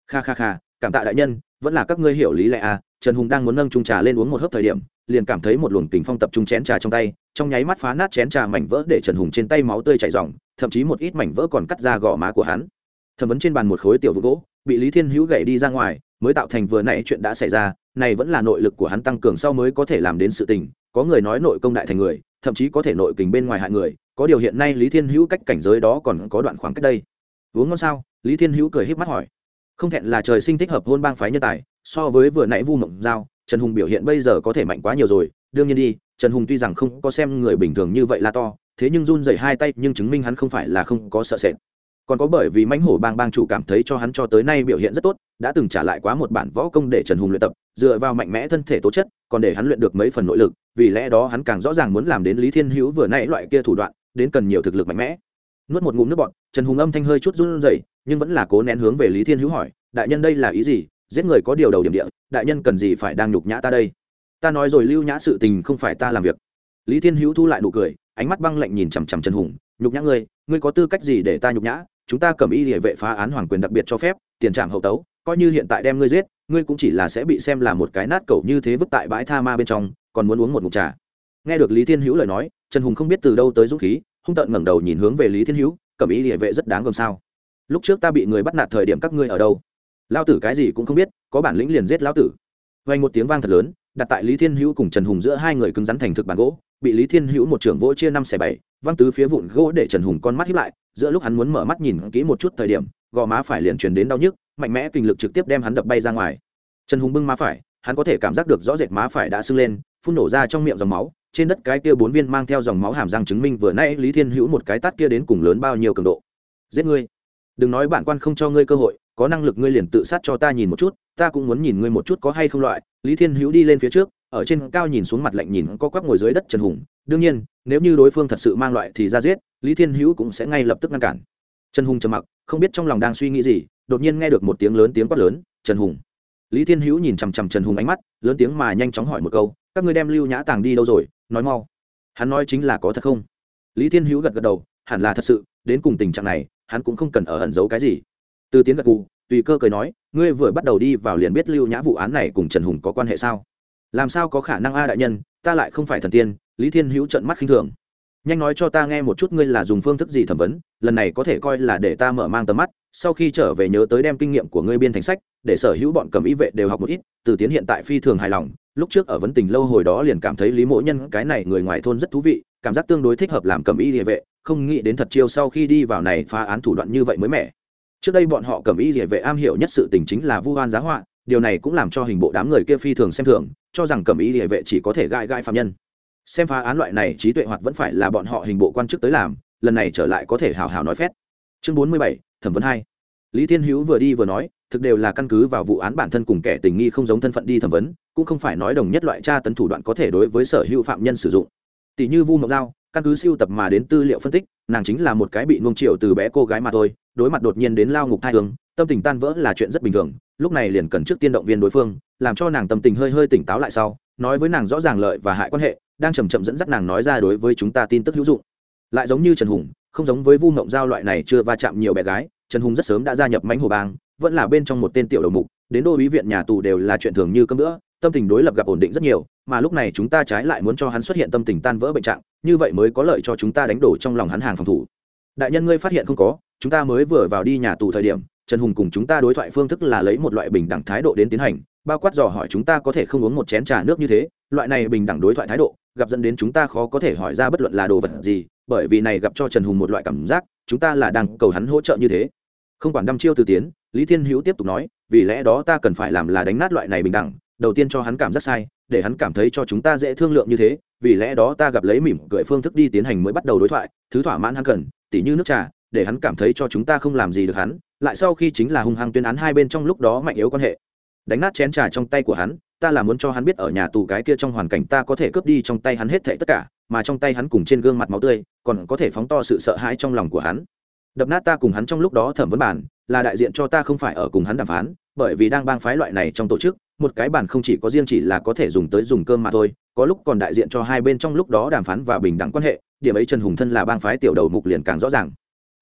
Speaker 1: Kha kha kha, cảm tạ đại nhân vẫn là các ngươi hiểu lý lẽ à trần hùng đang muốn nâng trung trà lên uống một hớp thời điểm, liền cảm thấy một luồng kính phong tập trung chén trà trong tay, trong nháy mắt phá nát chén trà mảnh vỡ để trần hùng trên tay máu tươi chảy ròng, thậm chí một ít mảnh vỡ còn cắt ra gò má của hắn. Thẩm vấn trên bàn một khối tiểu vụ gỗ, bị lý thiên hữu gậy đi ra ngoài, mới tạo thành vừa nãy chuyện đã xảy ra, này vẫn là nội lực của hắn tăng cường sau mới có thể làm đến sự tình, có người nói nội công đại thành người, thậm chí có thể nội kình bên ngoài hại người, có điều hiện nay lý thiên hữu cách cảnh giới đó còn có đoạn khoảng cách đây. Uống ngon sao? Lý thiên hữu cười h í p mắt hỏi không thẹn là trời sinh thích hợp hôn bang phái nhân tài, so với vừa nãy vu mộng giao, trần hùng biểu hiện bây giờ có thể mạnh quá nhiều rồi. Đương nhiên đi, trần hùng tuy rằng không có xem người bình thường như vậy là to, thế nhưng run dày hai tay nhưng chứng minh hắn không phải là không có sợ sệt. Còn có bởi vì mãnh hổ bang bang chủ cảm thấy cho hắn cho tới nay biểu hiện rất tốt, đã từng trả lại quá một bản võ công để trần hùng luyện tập, dựa vào mạnh mẽ thân thể tố chất, còn để hắn luyện được mấy phần nội lực, vì lẽ đó hắn càng rõ ràng muốn làm đến lý thiên hữu vừa nãy loại kia thủ đoạn, đến cần nhiều thực lực mạnh mẽ nuốt một ngụm nước bọt, trần hùng âm thanh hơi chút run rẩy, nhưng vẫn là cố nén hướng về lý thiên hữu hỏi, đại nhân đây là ý gì? Giết người có điều đầu điểm địa, đại nhân cần gì phải đang nhục nhã ta đây? Ta nói rồi lưu nhã sự tình không phải ta làm việc. Lý thiên hữu thu lại nụ cười, ánh mắt băng lạnh nhìn chằm chằm trần hùng, nhục nhã ngươi ngươi có tư cách gì để ta nhục nhã? Chúng ta cầm y địa vệ phá án hoàng quyền đặc biệt cho phép, tiền trạm hậu tấu, coi như hiện tại đem ngươi giết, ngươi cũng chỉ là sẽ bị xem là một cái nát cẩu như thế vứt tại bãi tha ma bên trong, còn muốn uống một mục trà. Nghe được lý thiên hữu lời nói, trần hùng không biết từ đâu tới dũng khí hung tợn ngẩng đầu nhìn hướng về lý thiên hữu cầm y địa vệ rất đáng gồm sao? Lúc trước ta bị người bắt nạt thời điểm các ngươi ở đâu? Lao tử cái gì cũng không biết, có bản lĩnh liền giết lão tử. Vang một tiếng vang thật lớn, đặt tại lý thiên hữu cùng trần hùng giữa hai người cứng rắn thành thực bàn gỗ, bị lý thiên hữu một trưởng vỗ chia năm xẻ bảy, văng tứ phía vụn gỗ để trần hùng con mắt hiếp lại, giữa lúc hắn muốn mở mắt nhìn kỹ một chút thời điểm, gò má phải liền truyền đến đau nhức, mạnh mẽ kinh lực trực tiếp đem hắn đập bay ra ngoài. Trần hùng bưng má phải, hắn có thể cảm giác được rõ rệt má phải đã sưng lên phun nổ ra trong miệng dòng máu, trên đất cái kia bốn viên mang theo dòng máu hàm răng chứng minh vừa nay lý thiên hữu một cái tát kia đến cùng lớn bao nhiêu cường độ. Giết ngươi. Đừng nói bản quan không cho ngươi cơ hội, có năng lực ngươi liền tự sát cho ta nhìn một chút, ta cũng muốn nhìn ngươi một chút có hay không loại. Lý thiên hữu đi lên phía trước, ở trên cao nhìn xuống mặt lạnh nhìn có quắp ngồi dưới đất trần hùng. Đương nhiên, nếu như đối phương thật sự mang loại thì ra giết, lý thiên hữu cũng sẽ ngay lập tức ngăn cản. Trần hùng trầm mặc, không biết trong lòng đang suy nghĩ gì, đột nhiên nghe được một tiếng lớn tiếng quát lớn, trần hùng. Lý thiên hữu nhìn chằm chằm trần hùng ánh mắt, lớn tiếng mà nhanh chóng hỏi một câu các ngươi đem lưu nhã tàng đi đâu rồi, nói mau. Hắn nói chính là có thật không? Lý thiên hữu gật gật đầu, hẳn là thật sự, đến cùng tình trạng này, hắn cũng không cần ở ẩn giấu cái gì. Từ Tiến gật gù, tùy cơ cười nói, ngươi vừa bắt đầu đi vào liền biết lưu nhã vụ án này cùng trần hùng có quan hệ sao? Làm sao có khả năng a đại nhân, ta lại không phải thần tiên, lý thiên hữu trận mắt khinh thường. Nhanh nói cho ta nghe một chút ngươi là dùng phương thức gì thẩm vấn, lần này có thể coi là để ta mở mang tầm mắt, sau khi trở về nhớ tới đem kinh nghiệm của ngươi biên thành sách, để sở hữu bọn cầm ý vệ đều học một ít, từ tiến hiện tại phi thường hài lòng lúc trước ở vấn tình lâu hồi đó liền cảm thấy lý mỗ nhân, cái này người ngoài thôn rất thú vị, cảm giác tương đối thích hợp làm cầm y địa vệ, không nghĩ đến thật chiêu sau khi đi vào này phá án thủ đoạn như vậy mới mẻ. Trước đây bọn họ cầm y địa vệ am hiểu nhất sự tình chính là vu hoan giá họa, điều này cũng làm cho hình bộ đám người kia phi thường xem thường, cho rằng cầm y địa vệ chỉ có thể gai gai phạm nhân. Xem phá án loại này, trí tuệ hoạt vẫn phải là bọn họ hình bộ quan chức tới làm, lần này trở lại có thể hào hào nói phét. Chương bốn mươi bảy, thẩm vấn hai. Lý thiên hữu vừa đi vừa nói, thực đều là căn cứ vào vụ án bản thân cùng kẻ tình nghi không giống thân phận đi thẩm vấn cũng không phải nói đồng nhất loại tra tấn thủ đoạn có thể đối với sở hữu phạm nhân sử dụng. Tỷ như vu mộng giao, căn cứ siêu tập mà đến tư liệu phân tích, nàng chính là một cái bị nuông triệu từ bé cô gái mà thôi, đối mặt đột nhiên đến lao ngục thai hướng tâm tình tan vỡ là chuyện rất bình thường, lúc này liền cần trước tiên động viên đối phương, làm cho nàng tâm tình hơi hơi tỉnh táo lại sau, nói với nàng rõ ràng lợi và hại quan hệ, đang chầm chậm dẫn dắt nàng nói ra đối với chúng ta tin tức hữu dụng. Lại giống như trần hùng, không giống với vu mộng giao loại này chưa va chạm nhiều bé gái, trần hùng rất sớm đã gia nhập mánh hồ bang, vẫn là bên trong một tên tiểu đầu mục, đến đô ý viện nhà tù đều là chuyện thường như cơm nữa tâm tình đối lập gặp ổn định rất nhiều, mà lúc này chúng ta trái lại muốn cho hắn xuất hiện tâm tình tan vỡ bệnh trạng, như vậy mới có lợi cho chúng ta đánh đổ trong lòng hắn hàng phòng thủ. Đại nhân ngươi phát hiện không có, chúng ta mới vừa vào đi nhà tù thời điểm, trần hùng cùng chúng ta đối thoại phương thức là lấy một loại bình đẳng thái độ đến tiến hành, bao quát dò hỏi chúng ta có thể không uống một chén trà nước như thế, loại này bình đẳng đối thoại thái độ, gặp dẫn đến chúng ta khó có thể hỏi ra bất luận là đồ vật gì, bởi vì này gặp cho trần hùng một loại cảm giác, chúng ta là đang cầu hắn hỗ trợ như thế. Không quản đăm chiêu từ tiến, lý thiên hữu tiếp tục nói, vì lẽ đó ta cần phải làm là đánh nát loại này bình đẳng đầu tiên cho hắn cảm giác sai, để hắn cảm thấy cho chúng ta dễ thương lượng như thế, vì lẽ đó ta gặp lấy mỉm cười phương thức đi tiến hành mới bắt đầu đối thoại, thứ thỏa mãn hắn cần, tỉ như nước trà, để hắn cảm thấy cho chúng ta không làm gì được hắn, lại sau khi chính là hung hăng tuyên án hai bên trong lúc đó mạnh yếu quan hệ. Đánh nát chén trà trong tay của hắn, ta là muốn cho hắn biết ở nhà tù cái kia trong hoàn cảnh ta có thể cướp đi trong tay hắn hết thảy tất cả, mà trong tay hắn cùng trên gương mặt máu tươi, còn có thể phóng to sự sợ hãi trong lòng của hắn. Đập nát ta cùng hắn trong lúc đó thẩm vấn bản, là đại diện cho ta không phải ở cùng hắn đàm phán, bởi vì đang bang phái loại này trong tổ chức một cái bản không chỉ có riêng chỉ là có thể dùng tới dùng cơm mà thôi, có lúc còn đại diện cho hai bên trong lúc đó đàm phán và bình đẳng quan hệ, điểm ấy trần hùng thân là bang phái tiểu đầu mục liền càng rõ ràng.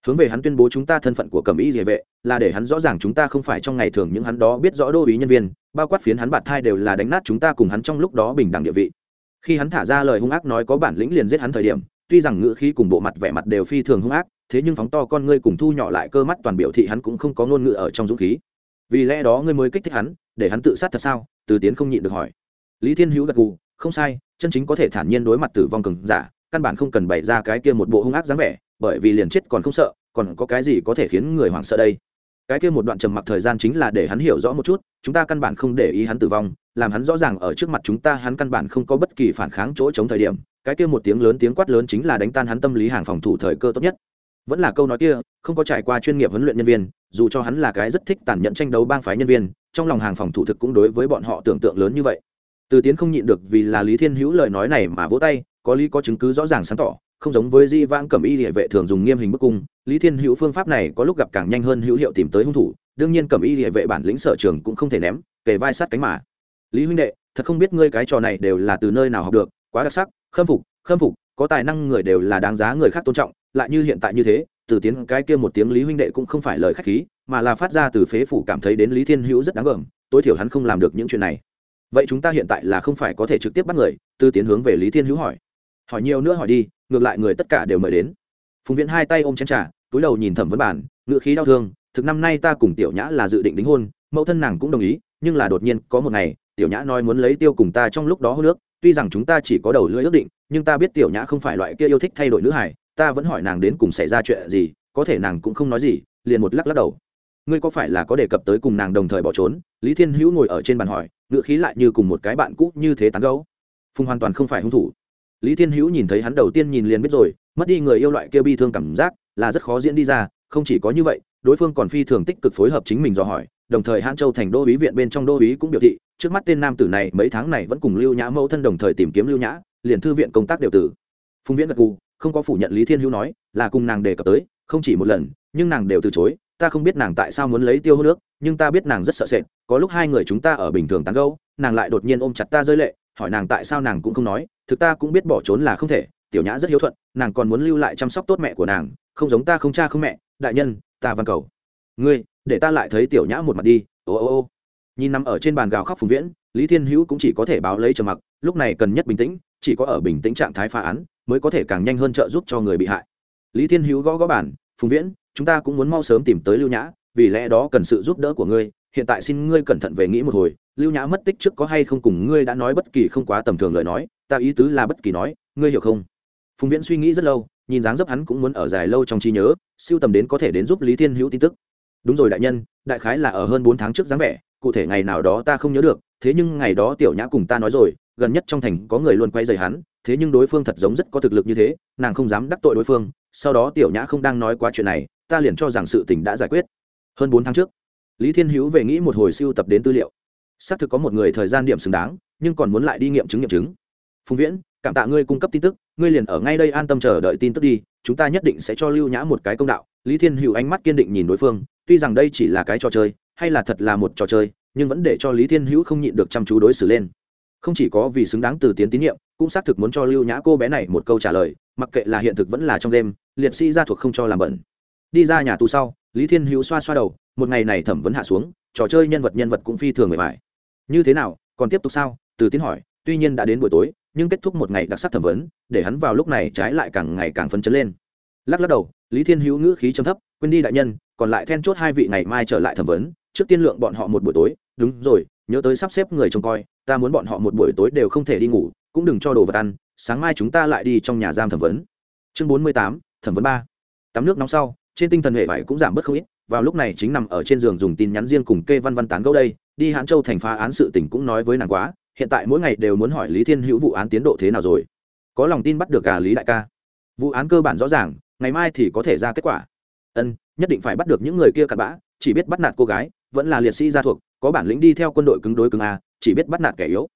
Speaker 1: Hướng về hắn tuyên bố chúng ta thân phận của cẩm y địa vệ, là để hắn rõ ràng chúng ta không phải trong ngày thường những hắn đó biết rõ đô ý nhân viên, bao quát phiến hắn bạt thai đều là đánh nát chúng ta cùng hắn trong lúc đó bình đẳng địa vị. Khi hắn thả ra lời hung ác nói có bản lĩnh liền giết hắn thời điểm, tuy rằng ngữ khí cùng bộ mặt vẻ mặt đều phi thường hung ác, thế nhưng phóng to con ngươi cùng thu nhỏ lại cơ mắt toàn biểu thị hắn cũng không có ngôn ngữ ở trong dũng khí vì lẽ đó ngươi mới kích thích hắn, để hắn tự sát thật sao? Từ tiến không nhịn được hỏi. Lý thiên hữu gật gù, không sai, chân chính có thể thản nhiên đối mặt tử vong cường giả, căn bản không cần bày ra cái kia một bộ hung ác dáng vẻ, bởi vì liền chết còn không sợ, còn có cái gì có thể khiến người hoảng sợ đây? Cái kia một đoạn trầm mặc thời gian chính là để hắn hiểu rõ một chút, chúng ta căn bản không để ý hắn tử vong, làm hắn rõ ràng ở trước mặt chúng ta hắn căn bản không có bất kỳ phản kháng chỗ chống thời điểm. Cái kia một tiếng lớn tiếng quát lớn chính là đánh tan hắn tâm lý hàng phòng thủ thời cơ tốt nhất vẫn là câu nói kia, không có trải qua chuyên nghiệp huấn luyện nhân viên, dù cho hắn là cái rất thích tàn nhẫn tranh đấu bang phái nhân viên, trong lòng hàng phòng thủ thực cũng đối với bọn họ tưởng tượng lớn như vậy. Từ tiến không nhịn được vì là lý thiên hữu lời nói này mà vỗ tay, có lý có chứng cứ rõ ràng sáng tỏ, không giống với di vãng cẩm y địa vệ thường dùng nghiêm hình bức cung, lý thiên hữu phương pháp này có lúc gặp càng nhanh hơn hữu hiệu tìm tới hung thủ, đương nhiên cẩm y địa vệ bản lĩnh sở trường cũng không thể ném, kề vai sát cánh mà. Lý huynh đệ, thật không biết ngươi cái trò này đều là từ nơi nào học được, quá đặc sắc, khâm phục khâm phục có tài năng người đều là đáng giá người khác tôn trọng, lại như hiện tại như thế, từ Tiến cái kia một tiếng lý huynh đệ cũng không phải lời khách khí, mà là phát ra từ phế phủ cảm thấy đến lý thiên hữu rất đáng gờm, tối thiểu hắn không làm được những chuyện này. Vậy chúng ta hiện tại là không phải có thể trực tiếp bắt người? Từ tiến hướng về lý thiên hữu hỏi. Hỏi nhiều nữa hỏi đi, ngược lại người tất cả đều mời đến. Phùng viễn hai tay ôm chén à túi đầu nhìn thẩm vấn bản ngự khí đau thương, thực năm nay ta cùng tiểu nhã là dự định đính hôn, mẫu thân nàng cũng đồng ý, nhưng là đột nhiên có một ngày, tiểu nhã nói muốn lấy tiêu cùng ta trong lúc đó hô nước tuy rằng chúng ta chỉ có đầu lưỡi ước định, nhưng ta biết tiểu nhã không phải loại kia yêu thích thay đổi nữ hải ta vẫn hỏi nàng đến cùng xảy ra chuyện gì, có thể nàng cũng không nói gì, liền một lắc lắc đầu. Ngươi có phải là có đề cập tới cùng nàng đồng thời bỏ trốn? Lý thiên hữu ngồi ở trên bàn hỏi, ngựa khí lại như cùng một cái bạn cũ như thế tán gấu phùng hoàn toàn không phải hung thủ. Lý thiên hữu nhìn thấy hắn đầu tiên nhìn liền biết rồi, mất đi người yêu loại kia bi thương cảm giác, là rất khó diễn đi ra, không chỉ có như vậy, đối phương còn phi thường tích cực phối hợp chính mình dò hỏi, đồng thời hãn châu thành đô ý viện bên trong đô ý cũng biểu thị trước mắt tên nam tử này mấy tháng này vẫn cùng lưu nhã mẫu thân đồng thời tìm kiếm lưu nhã, liền thư viện công tác đều tử phùng viễn gật gù, không có phủ nhận lý thiên hữu nói, là cùng nàng đề cập tới, không chỉ một lần, nhưng nàng đều từ chối, ta không biết nàng tại sao muốn lấy tiêu hô nước, nhưng ta biết nàng rất sợ sệt, có lúc hai người chúng ta ở bình thường tán gẫu, nàng lại đột nhiên ôm chặt ta rơi lệ, hỏi nàng tại sao nàng cũng không nói, thực ta cũng biết bỏ trốn là không thể, tiểu nhã rất hiếu thuận, nàng còn muốn lưu lại chăm sóc tốt mẹ của nàng, không giống ta không cha không mẹ, đại nhân, ta văn cầu. Ngươi, để ta lại thấy tiểu nhã một mặt đi, ô ô ô nhìn nằm ở trên bàn gào khóc phùng viễn, lý thiên hữu cũng chỉ có thể báo lấy trầm mặc, lúc này cần nhất bình tĩnh, chỉ có ở bình tĩnh trạng thái phá án, mới có thể càng nhanh hơn trợ giúp cho người bị hại. Lý thiên hữu gõ gõ bản phùng viễn, chúng ta cũng muốn mau sớm tìm tới lưu nhã, vì lẽ đó cần sự giúp đỡ của ngươi, hiện tại xin ngươi cẩn thận về nghĩ một hồi, lưu nhã mất tích trước có hay không cùng ngươi đã nói bất kỳ không quá tầm thường lời nói, ta ý tứ là bất kỳ nói, ngươi hiểu không? Phùng viễn suy nghĩ rất lâu, nhìn dáng dấp hắn cũng muốn ở dài lâu trong trí nhớ, siêu tầm đến có thể đến giúp lý thiên hữu tin tức. Đúng rồi đại nhân, đại khái là ở hơn bốn tháng trước dáng vẻ cụ thể ngày nào đó ta không nhớ được, thế nhưng ngày đó tiểu nhã cùng ta nói rồi, gần nhất trong thành có người luôn quay dày hắn, thế nhưng đối phương thật giống rất có thực lực như thế, nàng không dám đắc tội đối phương, sau đó tiểu nhã không đang nói quá chuyện này, ta liền cho rằng sự tình đã giải quyết. Hơn bốn tháng trước, lý thiên hữu về nghĩ một hồi siêu tập đến tư liệu. Xác thực có một người thời gian điểm xứng đáng, nhưng còn muốn lại đi nghiệm chứng nghiệm chứng. Phùng viễn, cảm tạ ngươi cung cấp tin tức, ngươi liền ở ngay đây an tâm chờ đợi tin tức đi, chúng ta nhất định sẽ cho lưu nhã một cái công đạo. Lý thiên hữu ánh mắt kiên định nhìn đối phương, tuy rằng đây chỉ là cái trò chơi hay là thật là một trò chơi, nhưng vẫn để cho lý thiên hữu không nhịn được chăm chú đối xử lên. Không chỉ có vì xứng đáng từ tiến tín nhiệm, cũng xác thực muốn cho lưu nhã cô bé này một câu trả lời, mặc kệ là hiện thực vẫn là trong đêm, liệt sĩ gia thuộc không cho làm bẩn. Đi ra nhà tù sau, lý thiên hữu xoa xoa đầu, một ngày này thẩm vấn hạ xuống, trò chơi nhân vật nhân vật cũng phi thường mệt mỏi. Như thế nào, còn tiếp tục sao? Từ tiến hỏi, tuy nhiên đã đến buổi tối, nhưng kết thúc một ngày đặc sắc thẩm vấn, để hắn vào lúc này trái lại càng ngày càng phấn chấn lên. Lắc lắc đầu, lý thiên hữu ngữ khí trầm thấp, quên đi đại nhân, còn lại then chốt hai vị ngày mai trở lại thẩm vấn trước tiên lượng bọn họ một buổi tối, đúng rồi, nhớ tới sắp xếp người trông coi, ta muốn bọn họ một buổi tối đều không thể đi ngủ, cũng đừng cho đồ vật ăn, sáng mai chúng ta lại đi trong nhà giam thẩm vấn. Chương bốn mươi tám, thẩm vấn ba. Tắm nước nóng sau, trên tinh thần hệ vải cũng giảm bớt không ít, vào lúc này chính nằm ở trên giường dùng tin nhắn riêng cùng kê văn văn tán gẫu đây, đi hãn châu thành phá án sự tỉnh cũng nói với nàng quá, hiện tại mỗi ngày đều muốn hỏi lý thiên hữu vụ án tiến độ thế nào rồi. Có lòng tin bắt được cả lý đại ca. Vụ án cơ bản rõ ràng, ngày mai thì có thể ra kết quả. Ân, nhất định phải bắt được những người kia cặn bã, chỉ biết bắt nạt cô gái vẫn là liệt sĩ gia thuộc, có bản lĩnh đi theo quân đội cứng đối cứng a, chỉ biết bắt nạt kẻ yếu.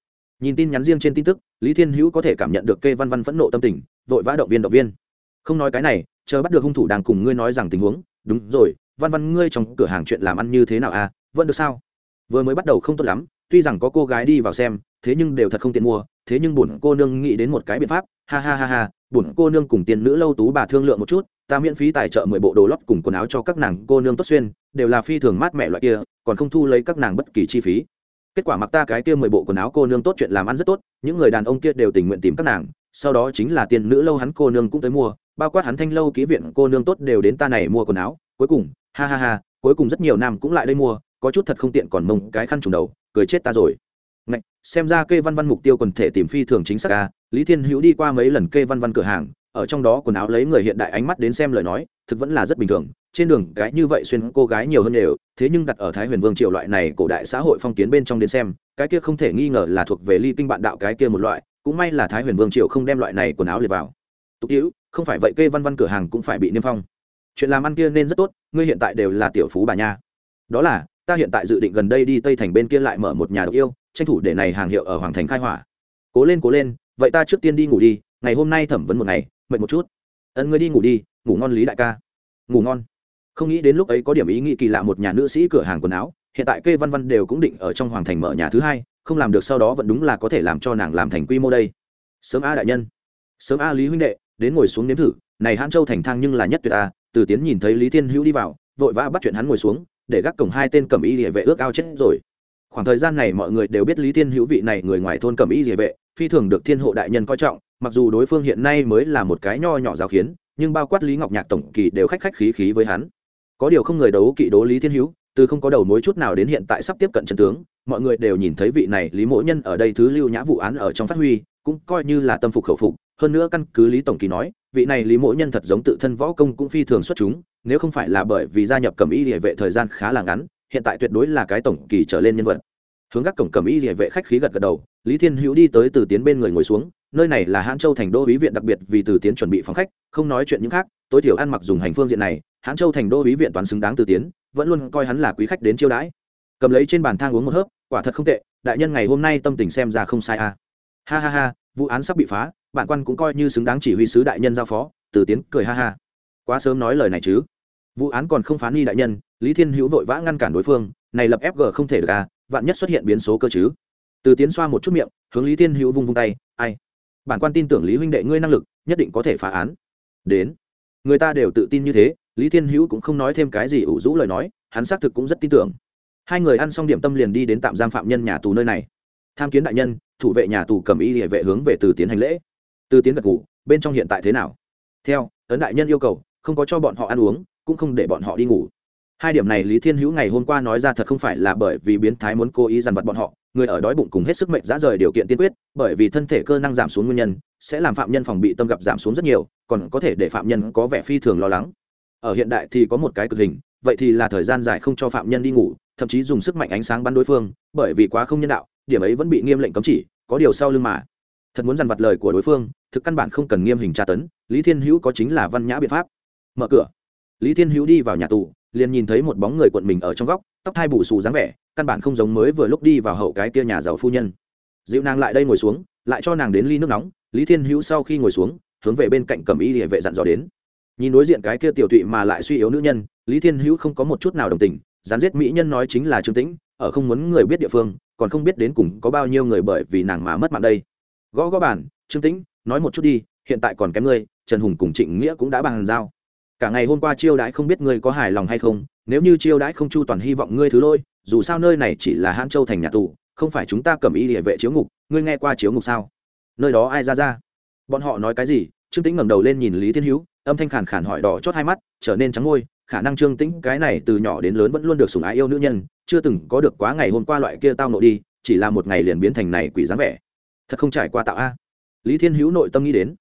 Speaker 1: Nhìn tin nhắn riêng trên tin tức, lý thiên hữu có thể cảm nhận được kê văn văn phẫn nộ tâm tình, vội vã động viên động viên. Không nói cái này, chờ bắt được hung thủ đang cùng ngươi nói rằng tình huống. Đúng rồi, văn văn ngươi trong cửa hàng chuyện làm ăn như thế nào à vẫn được sao? Vừa mới bắt đầu không tốt lắm, tuy rằng có cô gái đi vào xem, thế nhưng đều thật không tiện mua, thế nhưng bổn cô nương nghĩ đến một cái biện pháp. Ha ha ha ha, bổn cô nương cùng tiền nữ lâu tú bà thương lượng một chút, ta miễn phí tài trợ mười bộ đồ lót cùng quần áo cho các nàng cô nương tốt xuyên đều là phi thường mát mẻ loại kia còn không thu lấy các nàng bất kỳ chi phí. Kết quả mặc ta cái kia mười bộ quần áo cô nương tốt chuyện làm ăn rất tốt những người đàn ông kia đều tình nguyện tìm các nàng sau đó chính là tiền nữ lâu hắn cô nương cũng tới mua bao quát hắn thanh lâu ký viện cô nương tốt đều đến ta này mua quần áo cuối cùng ha ha ha cuối cùng rất nhiều nam cũng lại đây mua có chút thật không tiện còn mông cái khăn trùng đầu cười chết ta rồi. Ngạch, xem ra kê văn văn mục tiêu quần thể tìm phi thường chính xác a lý thiên hữu đi qua mấy lần kê văn văn cửa hàng ở trong đó quần áo lấy người hiện đại ánh mắt đến xem lời nói, thực vẫn là rất bình thường. Trên đường, cái như vậy xuyên cô gái nhiều hơn đều, thế nhưng đặt ở thái huyền vương triều loại này cổ đại xã hội phong kiến bên trong đến xem, cái kia không thể nghi ngờ là thuộc về ly kinh bạn đạo cái kia một loại, cũng may là thái huyền vương triều không đem loại này quần áo liệt vào. Tục hữu, không phải vậy kê văn văn cửa hàng cũng phải bị niêm phong. Chuyện làm ăn kia nên rất tốt, ngươi hiện tại đều là tiểu phú bà nha. Đó là, ta hiện tại dự định gần đây đi tây thành bên kia lại mở một nhà độc yêu, tranh thủ để này hàng hiệu ở hoàng thành khai hỏa. Cố lên cố lên, vậy ta trước tiên đi ngủ đi, ngày hôm nay thẩm vấn một ngày mệt một chút. Ân, ngươi đi ngủ đi, ngủ ngon lý đại ca. Ngủ ngon. Không nghĩ đến lúc ấy có điểm ý nghĩ kỳ lạ một nhà nữ sĩ cửa hàng quần áo, hiện tại kê văn văn đều cũng định ở trong hoàng thành mở nhà thứ hai, không làm được sau đó vẫn đúng là có thể làm cho nàng làm thành quy mô đây. Sớm a đại nhân. Sớm a lý huynh đệ, đến ngồi xuống nếm thử, này hãn châu thành thang nhưng là nhất tuyệt a, từ tiến nhìn thấy lý thiên hữu đi vào, vội vã bắt chuyện hắn ngồi xuống, để gác cổng hai tên cầm y địa vệ ước ao chết rồi. Khoảng thời gian này mọi người đều biết lý thiên hữu vị này người ngoài thôn cầm y địa vệ, phi thường được thiên hộ đại nhân coi trọng mặc dù đối phương hiện nay mới là một cái nho nhỏ giáo khiến, nhưng bao quát lý ngọc nhạc tổng kỳ đều khách khách khí khí với hắn. Có điều không người đấu kỵ đố lý thiên hữu, từ không có đầu mối chút nào đến hiện tại sắp tiếp cận trận tướng, mọi người đều nhìn thấy vị này lý mỗ nhân ở đây thứ lưu nhã vụ án ở trong phát huy, cũng coi như là tâm phục khẩu phục. Hơn nữa căn cứ lý tổng kỳ nói, vị này lý mỗ nhân thật giống tự thân võ công cũng phi thường xuất chúng, nếu không phải là bởi vì gia nhập cầm y địa vệ thời gian khá là ngắn, hiện tại tuyệt đối là cái tổng kỳ trở lên nhân vật. Hướng các cổng cầm y địa vệ khách khí gật gật đầu, lý thiên hữu đi tới từ tiến bên người ngồi xuống nơi này là hãn châu thành đô ý viện đặc biệt vì từ tiến chuẩn bị phòng khách, không nói chuyện những khác, tối thiểu ăn mặc dùng hành phương diện này, hãn châu thành đô ý viện toàn xứng đáng từ tiến, vẫn luôn coi hắn là quý khách đến chiêu đãi. Cầm lấy trên bàn thang uống một hớp, quả thật không tệ, đại nhân ngày hôm nay tâm tình xem ra không sai à. Ha ha ha, vụ án sắp bị phá, bản quan cũng coi như xứng đáng chỉ huy sứ đại nhân giao phó, từ tiến cười ha ha. Quá sớm nói lời này chứ. Vụ án còn không phá ni đại nhân, lý thiên hữu vội vã ngăn cản đối phương, này lập fg không thể được à vạn nhất xuất hiện biến số cơ chứ. Từ tiến xoa một chút miệng, hướng lý thiên hữu vung vung tay, ai bản quan tin tưởng lý huynh đệ ngươi năng lực, nhất định có thể phá án. Đến. Người ta đều tự tin như thế, lý thiên hữu cũng không nói thêm cái gì ủ rũ lời nói, hắn xác thực cũng rất tin tưởng. Hai người ăn xong điểm tâm liền đi đến tạm giam phạm nhân nhà tù nơi này. Tham kiến đại nhân, thủ vệ nhà tù cầm y địa vệ hướng về từ tiến hành lễ. Từ tiến gật ngủ bên trong hiện tại thế nào? Theo, ấn đại nhân yêu cầu, không có cho bọn họ ăn uống, cũng không để bọn họ đi ngủ. Hai điểm này lý thiên hữu ngày hôm qua nói ra thật không phải là bởi vì biến thái muốn cố ý dằn vặt bọn họ người ở đói bụng cùng hết sức mệnh giá rời điều kiện tiên quyết, bởi vì thân thể cơ năng giảm xuống nguyên nhân, sẽ làm phạm nhân phòng bị tâm gặp giảm xuống rất nhiều, còn có thể để phạm nhân có vẻ phi thường lo lắng. Ở hiện đại thì có một cái cực hình, vậy thì là thời gian dài không cho phạm nhân đi ngủ, thậm chí dùng sức mạnh ánh sáng bắn đối phương, bởi vì quá không nhân đạo, điểm ấy vẫn bị nghiêm lệnh cấm chỉ, có điều sau lưng mà. Thật muốn dằn vặt lời của đối phương, thực căn bản không cần nghiêm hình tra tấn, lý thiên hữu có chính là văn nhã biện pháp. Mở cửa. Lý thiên hữu đi vào nhà tù, liền nhìn thấy một bóng người cuộn mình ở trong góc, tóc hai bù xù dáng vẻ căn bản không giống mới vừa lúc đi vào hậu cái kia nhà giàu phu nhân. Dịu nàng lại đây ngồi xuống, lại cho nàng đến ly nước nóng, lý thiên hữu sau khi ngồi xuống, hướng về bên cạnh cầm y địa vệ dặn dò đến. Nhìn đối diện cái kia tiểu tụy mà lại suy yếu nữ nhân, lý thiên hữu không có một chút nào đồng tình gián giết mỹ nhân nói chính là trương tĩnh, ở không muốn người biết địa phương, còn không biết đến cùng có bao nhiêu người bởi vì nàng mà mất mạng đây. Gõ gõ bản trương tĩnh, nói một chút đi, hiện tại còn kém ngươi, trần hùng cùng trịnh nghĩa cũng đã bàn giao cả ngày hôm qua chiêu đãi không biết ngươi có hài lòng hay không, nếu như chiêu đãi không chu toàn hy vọng ngươi thứ lôi dù sao nơi này chỉ là hãn châu thành nhà tù, không phải chúng ta cầm y địa vệ chiếu ngục, ngươi nghe qua chiếu ngục sao? Nơi đó ai ra ra? Bọn họ nói cái gì? Trương tĩnh ngẩng đầu lên nhìn lý thiên hữu, âm thanh khàn khàn hỏi đỏ chót hai mắt, trở nên trắng ngôi, khả năng trương tĩnh cái này từ nhỏ đến lớn vẫn luôn được sủng ái yêu nữ nhân, chưa từng có được quá ngày hôm qua loại kia tao nộ đi, chỉ là một ngày liền biến thành này quỷ dáng vẻ. Thật không trải qua tạo a. Lý thiên hữu nội tâm nghĩ đến.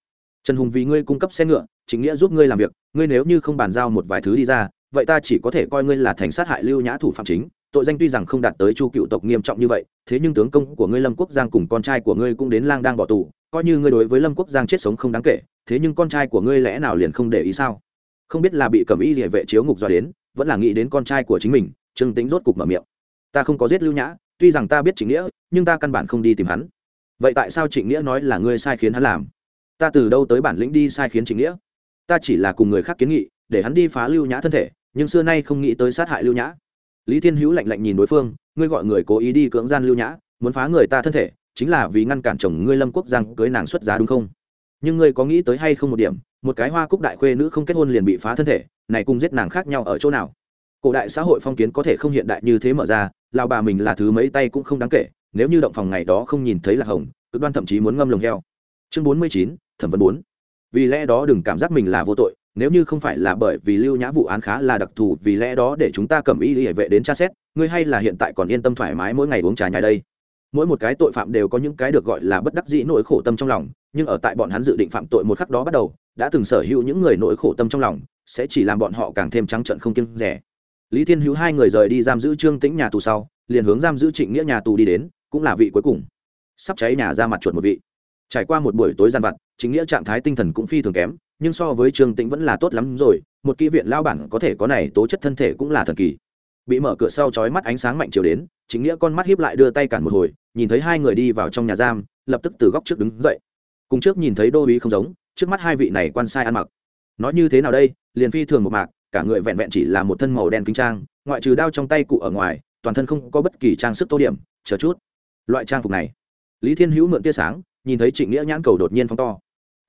Speaker 1: Trần hùng vì ngươi cung cấp xe ngựa chính nghĩa giúp ngươi làm việc, ngươi nếu như không bàn giao một vài thứ đi ra, vậy ta chỉ có thể coi ngươi là thành sát hại lưu nhã thủ phạm chính. Tội danh tuy rằng không đạt tới chu cựu tộc nghiêm trọng như vậy, thế nhưng tướng công của ngươi lâm quốc giang cùng con trai của ngươi cũng đến lang đang bỏ tù, coi như ngươi đối với lâm quốc giang chết sống không đáng kể, thế nhưng con trai của ngươi lẽ nào liền không để ý sao? Không biết là bị cầm y địa vệ chiếu ngục do đến, vẫn là nghĩ đến con trai của chính mình, trương tính rốt cục mở miệng. Ta không có giết lưu nhã, tuy rằng ta biết trịnh nghĩa, nhưng ta căn bản không đi tìm hắn. Vậy tại sao trịnh nghĩa nói là ngươi sai khiến hắn làm? Ta từ đâu tới bản lĩnh đi sai khiến trịnh nghĩa? Ta chỉ là cùng người khác kiến nghị, để hắn đi phá lưu nhã thân thể, nhưng xưa nay không nghĩ tới sát hại lưu nhã. Lý thiên hữu lạnh lạnh nhìn đối phương, ngươi gọi người cố ý đi cưỡng gian lưu nhã, muốn phá người ta thân thể, chính là vì ngăn cản chồng ngươi lâm quốc giang cưới nàng xuất giá đúng không? Nhưng ngươi có nghĩ tới hay không một điểm, một cái hoa cúc đại khuê nữ không kết hôn liền bị phá thân thể, này cùng giết nàng khác nhau ở chỗ nào? Cổ đại xã hội phong kiến có thể không hiện đại như thế mở ra lao bà mình là thứ mấy tay cũng không đáng kể, nếu như động phòng ngày đó không nhìn thấy là hồng, cực đoan thậm chí muốn ngâm lồng heo. Chương bốn mươi chín, thẩm vấn bốn vì lẽ đó đừng cảm giác mình là vô tội, nếu như không phải là bởi vì lưu nhã vụ án khá là đặc thù, vì lẽ đó để chúng ta cầm y hệ vệ đến tra xét, ngươi hay là hiện tại còn yên tâm thoải mái mỗi ngày uống trà nhà đây. Mỗi một cái tội phạm đều có những cái được gọi là bất đắc dĩ nỗi khổ tâm trong lòng, nhưng ở tại bọn hắn dự định phạm tội một khắc đó bắt đầu, đã từng sở hữu những người nỗi khổ tâm trong lòng, sẽ chỉ làm bọn họ càng thêm trắng trận không kiêng rẻ. Lý thiên hữu hai người rời đi giam giữ trương tĩnh nhà tù sau, liền hướng giam giữ trịnh nghĩa nhà tù đi đến, cũng là vị cuối cùng. Sắp cháy nhà ra mặt chuột một vị. Trải qua một buổi tối gian vặt chính nghĩa trạng thái tinh thần cũng phi thường kém, nhưng so với trương tĩnh vẫn là tốt lắm rồi, một kỹ viện lao bản có thể có này tố chất thân thể cũng là thần kỳ. Bị mở cửa sau chói mắt ánh sáng mạnh chiều đến, chính nghĩa con mắt hiếp lại đưa tay cản một hồi, nhìn thấy hai người đi vào trong nhà giam, lập tức từ góc trước đứng dậy. Cùng trước nhìn thấy đô uý không giống, trước mắt hai vị này quan sai ăn mặc. Nói như thế nào đây, liền phi thường một mạc, cả người vẹn vẹn chỉ là một thân màu đen kinh trang, ngoại trừ đao trong tay cụ ở ngoài, toàn thân không có bất kỳ trang sức tô điểm, chờ chút. Loại trang phục này. Lý thiên hữu mượn tia sáng, nhìn thấy trịnh nghĩa nhãn cầu đột nhiên phóng to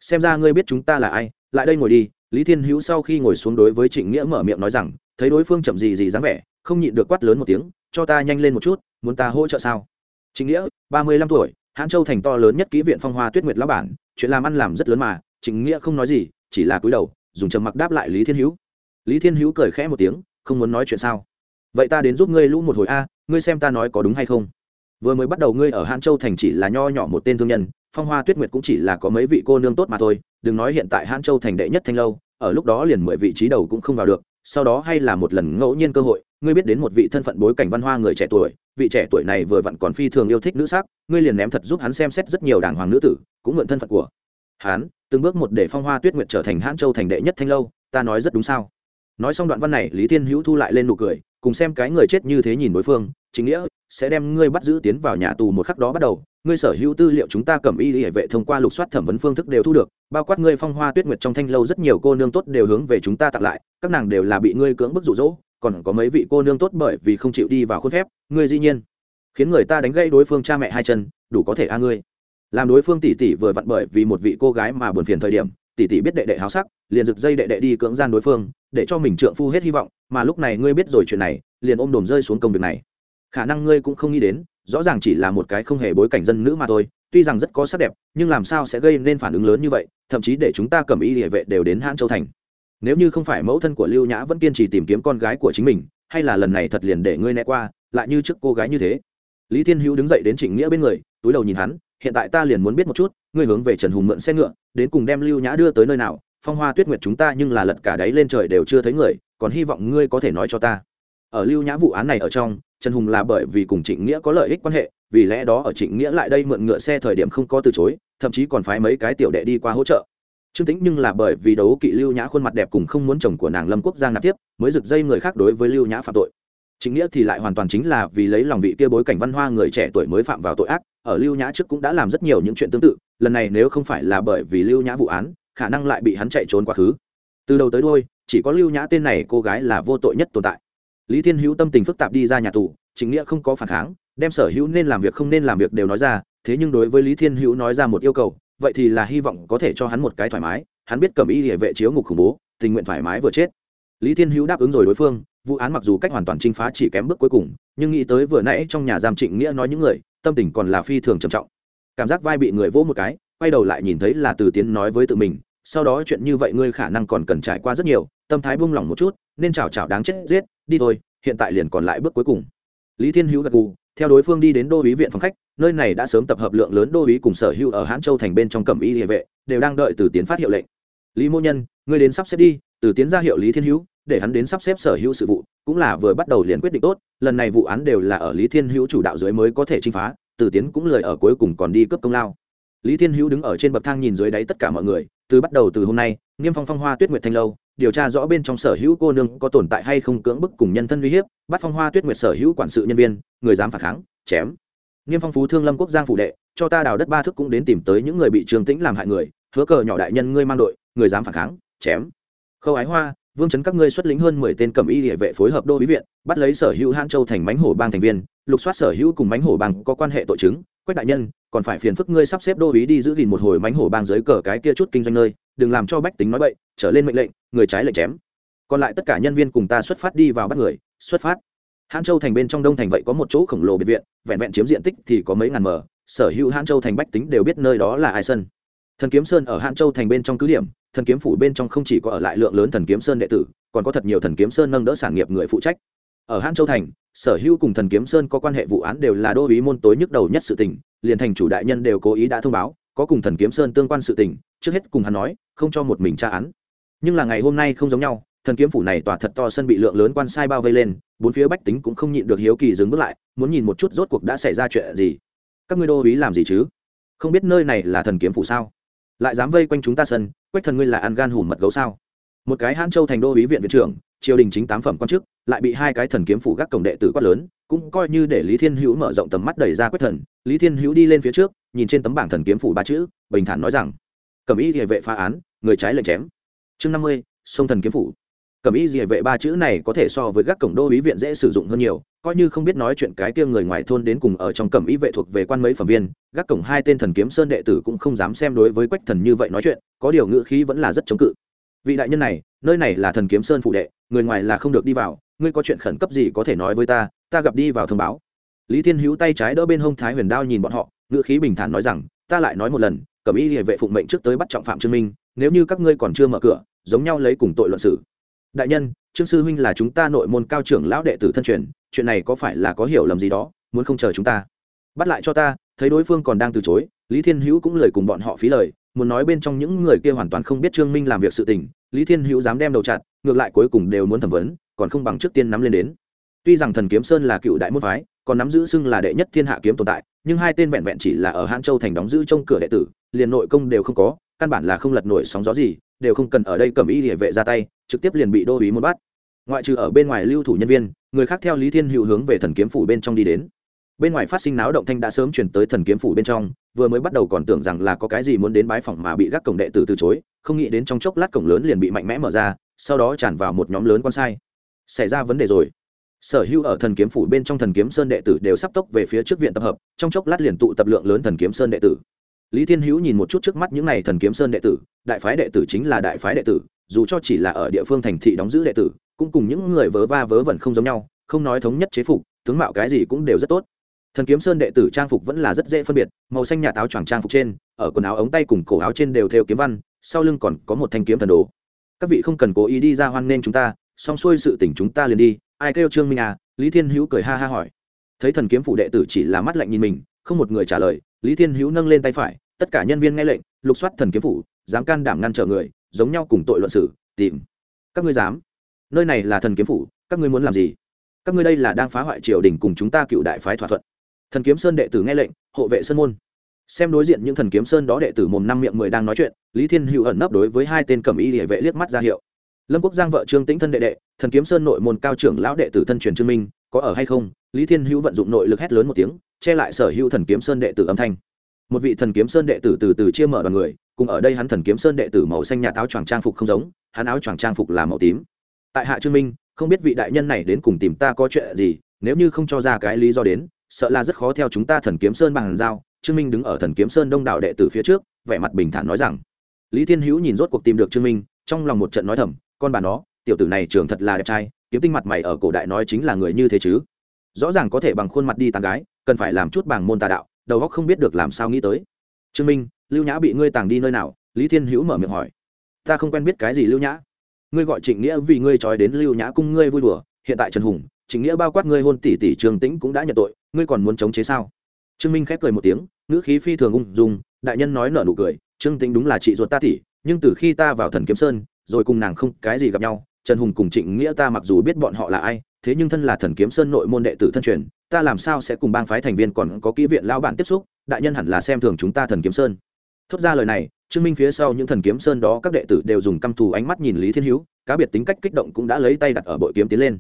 Speaker 1: xem ra ngươi biết chúng ta là ai, lại đây ngồi đi. Lý thiên hữu sau khi ngồi xuống đối với trịnh nghĩa mở miệng nói rằng, thấy đối phương chậm gì gì dáng vẻ, không nhịn được quát lớn một tiếng, cho ta nhanh lên một chút, muốn ta hỗ trợ sao? Trịnh nghĩa, ba mươi lăm tuổi, hãn châu thành to lớn nhất kỹ viện phong hoa tuyết nguyệt lão bản, chuyện làm ăn làm rất lớn mà, trịnh nghĩa không nói gì, chỉ là cúi đầu, dùng trầm mặc đáp lại lý thiên hữu. Lý thiên hữu cười khẽ một tiếng, không muốn nói chuyện sao? Vậy ta đến giúp ngươi lũ một hồi a, ngươi xem ta nói có đúng hay không? Vừa mới bắt đầu ngươi ở hãn châu thành chỉ là nho nhỏ một tên thương nhân phong hoa tuyết nguyệt cũng chỉ là có mấy vị cô nương tốt mà thôi, đừng nói hiện tại hãn châu thành đệ nhất thanh lâu, ở lúc đó liền mười vị trí đầu cũng không vào được, sau đó hay là một lần ngẫu nhiên cơ hội, ngươi biết đến một vị thân phận bối cảnh văn hoa người trẻ tuổi, vị trẻ tuổi này vừa vặn còn phi thường yêu thích nữ sắc, ngươi liền ném thật giúp hắn xem xét rất nhiều đàng hoàng nữ tử, cũng mượn thân phận của hắn, từng bước một để phong hoa tuyết nguyệt trở thành hãn châu thành đệ nhất thanh lâu, ta nói rất đúng sao? Nói xong đoạn văn này, lý thiên hữu thu lại lên nụ cười, cùng xem cái người chết như thế nhìn đối phương, chính nghĩa, sẽ đem ngươi bắt giữ tiến vào nhà tù một khắc đó bắt đầu ngươi sở hữu tư liệu chúng ta cầm y hệ vệ thông qua lục soát thẩm vấn phương thức đều thu được, bao quát ngươi phong hoa tuyết nguyệt trong thanh lâu rất nhiều cô nương tốt đều hướng về chúng ta tặng lại, các nàng đều là bị ngươi cưỡng bức rụ rỗ còn có mấy vị cô nương tốt bởi vì không chịu đi vào khuôn phép, ngươi dĩ nhiên khiến người ta đánh gây đối phương cha mẹ hai chân, đủ có thể a ngươi. Làm đối phương tỷ tỷ vừa vặn bởi vì một vị cô gái mà buồn phiền thời điểm tỷ tỷ biết đệ đệ háo sắc, liền rực dây đệ đệ đi cưỡng gian đối phương, để cho mình trượng phu hết hy vọng, mà lúc này ngươi biết rồi chuyện này, liền ôm đồm rơi xuống công việc này. Khả năng ngươi cũng không nghĩ đến rõ ràng chỉ là một cái không hề bối cảnh dân nữ mà thôi, tuy rằng rất có sắc đẹp, nhưng làm sao sẽ gây nên phản ứng lớn như vậy, thậm chí để chúng ta cầm y địa vệ đều đến hãn châu thành. Nếu như không phải mẫu thân của lưu nhã vẫn kiên trì tìm kiếm con gái của chính mình, hay là lần này thật liền để ngươi né qua, lại như trước cô gái như thế. Lý thiên hữu đứng dậy đến trịnh nghĩa bên người, túi đầu nhìn hắn, hiện tại ta liền muốn biết một chút, ngươi hướng về trần hùng mượn xe ngựa, đến cùng đem lưu nhã đưa tới nơi nào, phong hoa tuyết nguyệt chúng ta nhưng là lật cả đáy lên trời đều chưa thấy người, còn hy vọng ngươi có thể nói cho ta. Ở lưu nhã vụ án này ở trong trần hùng là bởi vì cùng trịnh nghĩa có lợi ích quan hệ, vì lẽ đó ở trịnh nghĩa lại đây mượn ngựa xe thời điểm không có từ chối, thậm chí còn phái mấy cái tiểu đệ đi qua hỗ trợ. Trương tính nhưng là bởi vì đấu kỵ lưu nhã khuôn mặt đẹp cùng không muốn chồng của nàng lâm quốc giang nạp tiếp, mới rực dây người khác đối với lưu nhã phạm tội. Chính nghĩa thì lại hoàn toàn chính là vì lấy lòng vị kia bối cảnh văn hoa người trẻ tuổi mới phạm vào tội ác, ở lưu nhã trước cũng đã làm rất nhiều những chuyện tương tự, lần này nếu không phải là bởi vì lưu nhã vụ án, khả năng lại bị hắn chạy trốn quá khứ. Từ đầu tới đôi chỉ có lưu nhã tên này cô gái là vô tội nhất tồn tại lý thiên hữu tâm tình phức tạp đi ra nhà tù chính nghĩa không có phản kháng, đem sở hữu nên làm việc không nên làm việc đều nói ra, thế nhưng đối với lý thiên hữu nói ra một yêu cầu, vậy thì là hy vọng có thể cho hắn một cái thoải mái, hắn biết cầm y địa vệ chiếu ngục khủng bố, tình nguyện thoải mái vừa chết. Lý thiên hữu đáp ứng rồi đối phương, vụ án mặc dù cách hoàn toàn chinh phá chỉ kém bước cuối cùng, nhưng nghĩ tới vừa nãy trong nhà giam trịnh nghĩa nói những người, tâm tình còn là phi thường trầm trọng. Cảm giác vai bị người vỗ một cái, quay đầu lại nhìn thấy là từ tiến nói với tự mình, sau đó chuyện như vậy ngươi khả năng còn cần trải qua rất nhiều, tâm thái buông lỏng một chút, nên chào chào đáng chết giết đi thôi, hiện tại liền còn lại bước cuối cùng. Lý thiên hữu gật gù, theo đối phương đi đến đô ý viện phòng khách, nơi này đã sớm tập hợp lượng lớn đô ý cùng sở hữu ở hãn châu thành bên trong cẩm y địa vệ, đều đang đợi từ tiến phát hiệu lệnh. Lý mô nhân, ngươi đến sắp xếp đi, từ tiến ra hiệu lý thiên hữu, để hắn đến sắp xếp sở hữu sự vụ, cũng là vừa bắt đầu liền quyết định tốt, lần này vụ án đều là ở lý thiên hữu chủ đạo dưới mới có thể chinh phá, từ tiến cũng lời ở cuối cùng còn đi cướp công lao. Lý thiên hữu đứng ở trên bậc thang nhìn dưới đáy tất cả mọi người, từ bắt đầu từ hôm nay niêm phong phong hoa tuyết nguyệt thanh lâu điều tra rõ bên trong sở hữu cô nương có tồn tại hay không cưỡng bức cùng nhân thân uy hiếp, bắt phong hoa tuyết nguyệt sở hữu quản sự nhân viên, người dám phản kháng, chém. Niêm phong phú thương lâm quốc giang phủ đệ, cho ta đào đất ba thức cũng đến tìm tới những người bị trường tĩnh làm hại người, hứa cờ nhỏ đại nhân ngươi mang đội, người dám phản kháng, chém. Khâu ái hoa, vương chấn các ngươi xuất lĩnh hơn mười tên cẩm y địa vệ phối hợp đô bí viện, bắt lấy sở hữu hãn châu thành mánh hổ bang thành viên, lục soát sở hữu cùng mánh hổ bang có quan hệ tội chứng, quách đại nhân còn phải phiền phức ngươi sắp xếp đô ý đi giữ gìn một hồi mánh hổ bang dưới cờ cái kia chút kinh doanh nơi, đừng làm cho bách tính nói bậy, trở lên mệnh lệnh, người trái lệnh chém. Còn lại tất cả nhân viên cùng ta xuất phát đi vào bắt người, xuất phát. Hãn châu thành bên trong đông thành vậy có một chỗ khổng lồ biệt viện, vẹn vẹn chiếm diện tích thì có mấy ngàn mở sở hữu hãn châu thành bách tính đều biết nơi đó là ai sân. Thần kiếm sơn ở hãn châu thành bên trong cứ điểm, thần kiếm phủ bên trong không chỉ có ở lại lượng lớn thần kiếm sơn đệ tử, còn có thật nhiều thần kiếm sơn nâng đỡ sản nghiệp người phụ trách. Ở hãn châu thành, sở hữu cùng thần kiếm sơn có quan hệ vụ án đều là đô ý môn tối nhức đầu nhất sự tình liền thành chủ đại nhân đều cố ý đã thông báo, có cùng thần kiếm sơn tương quan sự tình, trước hết cùng hắn nói, không cho một mình tra án. Nhưng là ngày hôm nay không giống nhau, thần kiếm phủ này tỏa thật to sân bị lượng lớn quan sai bao vây lên, bốn phía bách tính cũng không nhịn được hiếu kỳ dừng bước lại, muốn nhìn một chút rốt cuộc đã xảy ra chuyện gì. Các ngươi đô ý làm gì chứ? Không biết nơi này là thần kiếm phủ sao? Lại dám vây quanh chúng ta sân, quách thần ngươi là ăn gan hùm mật gấu sao? Một cái hãn châu thành đô ý viện viện trưởng triều đình chính tám phẩm quan chức, lại bị hai cái thần kiếm phủ gác cổng đệ tử quát lớn, cũng coi như để lý thiên hữu mở rộng tầm mắt đẩy ra quyết thần. Lý thiên hữu đi lên phía trước, nhìn trên tấm bảng thần kiếm phủ ba chữ, bình thản nói rằng cầm ý địa vệ phá án, người trái lệnh chém. Chương năm mươi, sông thần kiếm phủ. Cầm ý địa vệ ba chữ này có thể so với gác cổng đô ý viện dễ sử dụng hơn nhiều, coi như không biết nói chuyện cái kia người ngoài thôn đến cùng ở trong cẩm ý vệ thuộc về quan mấy phẩm viên, gác cổng hai tên thần kiếm sơn đệ tử cũng không dám xem đối với quách thần như vậy nói chuyện, có điều ngữ khí vẫn là rất chống cự vị đại nhân này, nơi này là thần kiếm sơn phụ đệ, người ngoài là không được đi vào, ngươi có chuyện khẩn cấp gì có thể nói với ta ta gặp đi vào thông báo. Lý thiên hữu tay trái đỡ bên hông thái huyền đao nhìn bọn họ, ngữ khí bình thản nói rằng, ta lại nói một lần, cẩm y địa vệ phụng mệnh trước tới bắt trọng phạm trương minh, nếu như các ngươi còn chưa mở cửa, giống nhau lấy cùng tội luận xử. Đại nhân, trương sư huynh là chúng ta nội môn cao trưởng lão đệ tử thân truyền, chuyện này có phải là có hiểu lầm gì đó, muốn không chờ chúng ta. Bắt lại cho ta, thấy đối phương còn đang từ chối, lý thiên hữu cũng lời cùng bọn họ phí lời muốn nói bên trong những người kia hoàn toàn không biết trương minh làm việc sự tình, lý thiên hữu dám đem đầu chặt, ngược lại cuối cùng đều muốn thẩm vấn, còn không bằng trước tiên nắm lên đến. Tuy rằng thần kiếm sơn là cựu đại môn phái, còn nắm giữ xưng là đệ nhất thiên hạ kiếm tồn tại, nhưng hai tên vẹn vẹn chỉ là ở hãn châu thành đóng giữ trong cửa đệ tử, liền nội công đều không có, căn bản là không lật nổi sóng gió gì, đều không cần ở đây cầm y địa vệ ra tay, trực tiếp liền bị đô ý muốn bắt. Ngoại trừ ở bên ngoài lưu thủ nhân viên, người khác theo lý thiên hữu hướng về thần kiếm phủ bên trong đi đến bên ngoài phát sinh náo động thanh đã sớm chuyển tới thần kiếm phủ bên trong, vừa mới bắt đầu còn tưởng rằng là có cái gì muốn đến bái phỏng mà bị gác cổng đệ tử từ chối, không nghĩ đến trong chốc lát cổng lớn liền bị mạnh mẽ mở ra, sau đó tràn vào một nhóm lớn con sai. Xảy ra vấn đề rồi. Sở hữu ở thần kiếm phủ bên trong thần kiếm sơn đệ tử đều sắp tốc về phía trước viện tập hợp, trong chốc lát liền tụ tập lượng lớn thần kiếm sơn đệ tử. Lý thiên hữu nhìn một chút trước mắt những n à y thần kiếm sơn đệ tử, đại phái đệ tử chính là đại phái đệ tử, dù cho chỉ là ở địa phương thành thị đóng giữ đệ tử, cũng cùng những người vớ va vớ vẩn không giống nhau, không nói thống nhất chế phục, tướng mạo cái gì cũng đều rất tốt thần kiếm sơn đệ tử trang phục vẫn là rất dễ phân biệt, màu xanh nhà táo choàng trang phục trên, ở quần áo ống tay cùng cổ áo trên đều theo kiếm văn, sau lưng còn có một thanh kiếm thần đồ. Các vị không cần cố ý đi ra hoan nghênh chúng ta, xong xuôi sự tỉnh chúng ta liền đi, ai kêu trương minh à? Lý thiên hữu cười ha ha hỏi. Thấy thần kiếm phủ đệ tử chỉ là mắt lạnh nhìn mình, không một người trả lời, lý thiên hữu nâng lên tay phải, tất cả nhân viên nghe lệnh, lục soát thần kiếm phủ, dám can đảm ngăn trở người, giống nhau cùng tội luận xử, tìm. Các ngươi dám? Nơi này là thần kiếm phủ, các ngươi muốn làm gì? Các ngươi đây là đang phá hoại triều đình cùng chúng ta cựu đại phái thỏa thuận thần kiếm sơn đệ tử nghe lệnh, hộ vệ sơn môn. Xem đối diện những thần kiếm sơn đó đệ tử mồm năm miệng mười đang nói chuyện, lý thiên hữu ẩn nấp đối với hai tên cẩm y địa vệ liếc mắt ra hiệu. Lâm quốc giang vợ trương tĩnh thân đệ đệ, thần kiếm sơn nội môn cao trưởng lão đệ tử thân truyền trương minh, có ở hay không? Lý thiên hữu vận dụng nội lực hét lớn một tiếng, che lại sở hữu thần kiếm sơn đệ tử âm thanh. Một vị thần kiếm sơn đệ tử từ từ chia mở đoàn người, cùng ở đây hắn thần kiếm sơn đệ tử màu xanh nhạt áo choàng trang phục không giống, hắn áo choàng trang phục là màu tím. Tại hạ trương minh, không biết vị đại nhân này đến cùng tìm ta có chuyện gì, nếu như không cho ra cái lý do đến sợ là rất khó theo chúng ta thần kiếm sơn bằng giao trương minh đứng ở thần kiếm sơn đông đảo đệ tử phía trước, vẻ mặt bình thản nói rằng, lý thiên hữu nhìn rốt cuộc tìm được trương minh, trong lòng một trận nói thầm, con bà nó, tiểu tử này trường thật là đẹp trai, kiếm tinh mặt mày ở cổ đại nói chính là người như thế chứ. Rõ ràng có thể bằng khuôn mặt đi tàn gái, cần phải làm chút bảng môn tà đạo, đầu óc không biết được làm sao nghĩ tới. Trương minh, lưu nhã bị ngươi tàng đi nơi nào? Lý thiên hữu mở miệng hỏi. Ta không quen biết cái gì lưu nhã. Ngươi gọi trịnh nghĩa vì ngươi trói đến lưu nhã cung ngươi vui đùa, hiện tại trần hùng, trịnh nghĩa bao quát ngươi hôn tỷ tỷ trường tĩnh cũng đã nhận tội ngươi còn muốn chống chế sao? Trương minh khép cười một tiếng, ngữ khí phi thường ung dung, đại nhân nói nở nụ cười, trương tĩnh đúng là chị ruột ta tỷ, nhưng từ khi ta vào thần kiếm sơn, rồi cùng nàng không cái gì gặp nhau, trần hùng cùng trịnh nghĩa ta mặc dù biết bọn họ là ai, thế nhưng thân là thần kiếm sơn nội môn đệ tử thân truyền, ta làm sao sẽ cùng bang phái thành viên còn có kỹ viện lao bản tiếp xúc, đại nhân hẳn là xem thường chúng ta thần kiếm sơn. Thốt ra lời này chứng minh phía sau những thần kiếm sơn đó các đệ tử đều dùng căm thù ánh mắt nhìn lý thiên hữu, cá biệt tính cách kích động cũng đã lấy tay đặt ở bội kiếm tiến lên.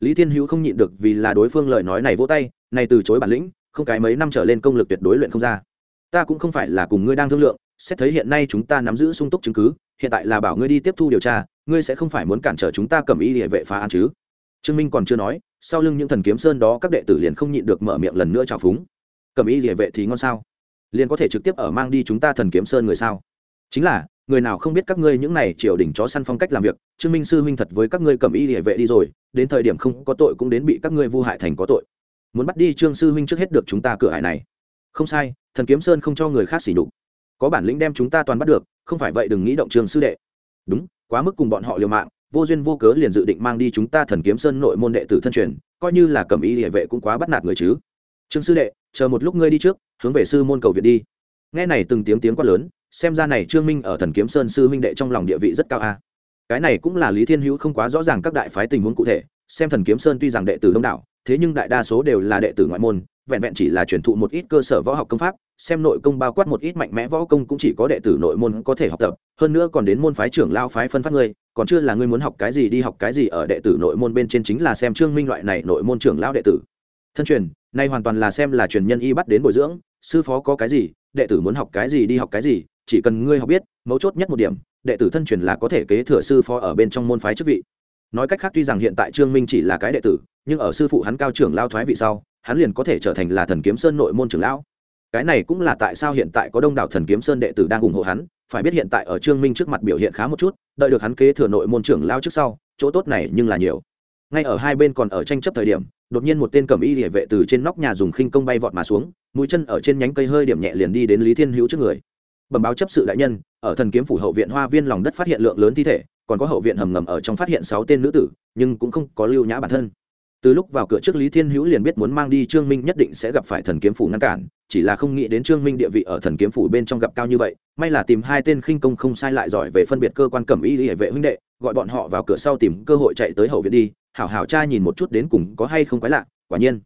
Speaker 1: Lý thiên hữu không nhịn được vì là đối phương lời nói này vỗ tay này từ chối bản lĩnh, không cái mấy năm trở lên công lực tuyệt đối luyện không ra. Ta cũng không phải là cùng ngươi đang thương lượng, xét thấy hiện nay chúng ta nắm giữ sung túc chứng cứ, hiện tại là bảo ngươi đi tiếp thu điều tra, ngươi sẽ không phải muốn cản trở chúng ta cầm ý địa vệ phá án chứ? Trương minh còn chưa nói, sau lưng những thần kiếm sơn đó các đệ tử liền không nhịn được mở miệng lần nữa trào phúng. Cầm ý địa vệ thì ngon sao? Liền có thể trực tiếp ở mang đi chúng ta thần kiếm sơn người sao? Chính là, người nào không biết các ngươi những này triều đình chó săn phong cách làm việc, trương minh sư huynh thật với các ngươi cầm ý địa vệ đi rồi, đến thời điểm không có tội cũng đến bị các ngươi vu hại thành có tội muốn bắt đi trương sư huynh trước hết được chúng ta cửa hải này. Không sai, thần kiếm sơn không cho người khác xỉ đục có bản lĩnh đem chúng ta toàn bắt được, không phải vậy đừng nghĩ động trường sư đệ. Đúng, quá mức cùng bọn họ liều mạng, vô duyên vô cớ liền dự định mang đi chúng ta thần kiếm sơn nội môn đệ tử thân truyền, coi như là cầm ý địa vệ cũng quá bắt nạt người chứ. Trương sư đệ, chờ một lúc ngươi đi trước, hướng về sư môn cầu viện đi. Nghe này từng tiếng tiếng quát lớn, xem ra này trương minh ở thần kiếm sơn sư huynh đệ trong lòng địa vị rất cao a. Cái này cũng là lý thiên hữu không quá rõ ràng các đại phái tình huống cụ thể, xem thần kiếm sơn tuy rằng đệ tử đông đảo thế nhưng đại đa số đều là đệ tử ngoại môn, vẹn vẹn chỉ là truyền thụ một ít cơ sở võ học công pháp, xem nội công bao quát một ít mạnh mẽ võ công cũng chỉ có đệ tử nội môn có thể học tập, hơn nữa còn đến môn phái trưởng lao phái phân phát ngươi còn chưa là ngươi muốn học cái gì đi học cái gì ở đệ tử nội môn bên trên chính là xem trương minh loại này nội môn trưởng lao đệ tử. Thân truyền, nay hoàn toàn là xem là truyền nhân y bắt đến bồi dưỡng, sư phó có cái gì, đệ tử muốn học cái gì đi học cái gì, chỉ cần ngươi học biết, mấu chốt nhất một điểm, đệ tử thân truyền là có thể kế thừa sư phó ở bên trong môn phái chức vị. Nói cách khác tuy rằng hiện tại trương minh chỉ là cái đệ tử nhưng ở sư phụ hắn cao trưởng lao thoái vị sau, hắn liền có thể trở thành là thần kiếm sơn nội môn trưởng lão. Cái này cũng là tại sao hiện tại có đông đảo thần kiếm sơn đệ tử đang ủng hộ hắn, phải biết hiện tại ở trương minh trước mặt biểu hiện khá một chút, đợi được hắn kế thừa nội môn trưởng lao trước sau, chỗ tốt này nhưng là nhiều. Ngay ở hai bên còn ở tranh chấp thời điểm, đột nhiên một tên cầm y địa vệ từ trên nóc nhà dùng khinh công bay vọt mà xuống, mũi chân ở trên nhánh cây hơi điểm nhẹ liền đi đến lý thiên hữu trước người. Bẩm báo chấp sự đại nhân, ở thần kiếm phủ hậu viện hoa viên lòng đất phát hiện lượng lớn thi thể, còn có hậu viện hầm ngầm ở trong phát hiện sáu tên nữ tử, nhưng cũng không có lưu nhã bản thân từ lúc vào cửa trước lý thiên hữu liền biết muốn mang đi trương minh nhất định sẽ gặp phải thần kiếm phủ ngăn cản, chỉ là không nghĩ đến trương minh địa vị ở thần kiếm phủ bên trong gặp cao như vậy, may là tìm hai tên khinh công không sai lại giỏi về phân biệt cơ quan cẩm y hệ vệ huynh đệ, gọi bọn họ vào cửa sau tìm cơ hội chạy tới hậu viện đi, hảo hảo cha nhìn một chút đến cùng có hay không quái lạ, quả nhiên.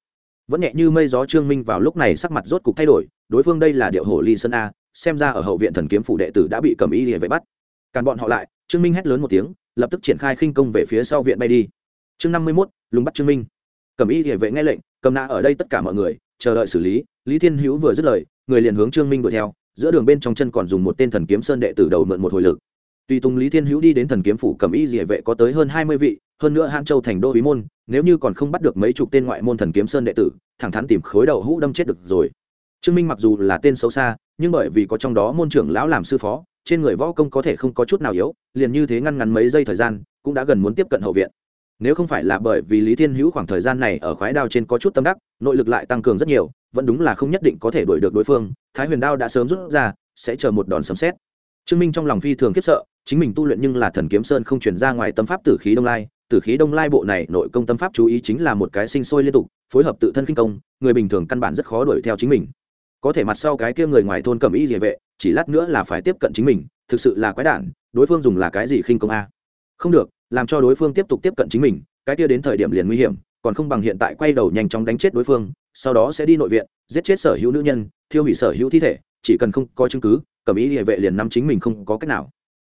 Speaker 1: Vẫn nhẹ như mây gió trương minh vào lúc này sắc mặt rốt cục thay đổi, đối phương đây là điệu hổ ly sơn a, xem ra ở hậu viện thần kiếm phủ đệ tử đã bị cẩm y hệ vệ bắt. Càn bọn họ lại, trương minh hét lớn một tiếng, lập tức triển khai khinh công về phía sau viện bay đi chương năm mươi mốt, lùng bắt trương minh. Cầm y địa vệ nghe lệnh, cầm nã ở đây tất cả mọi người, chờ đợi xử lý. Lý thiên hữu vừa dứt lời, người liền hướng trương minh đuổi theo. Giữa đường bên trong chân còn dùng một tên thần kiếm sơn đệ tử đầu mượn một hồi lực. Tùy tùng lý thiên hữu đi đến thần kiếm phủ cầm y địa vệ có tới hơn hai mươi vị, hơn nữa hãn châu thành đô bí môn, nếu như còn không bắt được mấy chục tên ngoại môn thần kiếm sơn đệ tử, thẳng thắn tìm khối đầu hũ đâm chết được rồi. Trương minh mặc dù là tên xấu xa, nhưng bởi vì có trong đó môn trưởng lão làm sư phó, trên người võ công có thể không có chút nào yếu, liền như thế ngăn ngắn mấy giây thời gian, cũng đã gần muốn tiếp cận hậu viện nếu không phải là bởi vì lý thiên hữu khoảng thời gian này ở khoái đao trên có chút tâm đắc, nội lực lại tăng cường rất nhiều, vẫn đúng là không nhất định có thể đuổi được đối phương, thái huyền đao đã sớm rút ra, sẽ chờ một đòn sấm xét trương minh trong lòng phi thường khiếp sợ, chính mình tu luyện nhưng là thần kiếm sơn không chuyển ra ngoài tâm pháp tử khí đông lai, tử khí đông lai bộ này nội công tâm pháp chú ý chính là một cái sinh sôi liên tục, phối hợp tự thân kinh công, người bình thường căn bản rất khó đuổi theo chính mình. Có thể mặt sau cái kia người ngoài thôn cầm y địa vệ, chỉ lát nữa là phải tiếp cận chính mình, thực sự là quái đản, đối phương dùng là cái gì khinh công a? Không được làm cho đối phương tiếp tục tiếp cận chính mình, cái kia đến thời điểm liền nguy hiểm, còn không bằng hiện tại quay đầu nhanh chóng đánh chết đối phương, sau đó sẽ đi nội viện, giết chết sở hữu nữ nhân, thiêu hủy sở hữu thi thể, chỉ cần không có chứng cứ, cầm ý địa vệ liền nắm chính mình không có cách nào.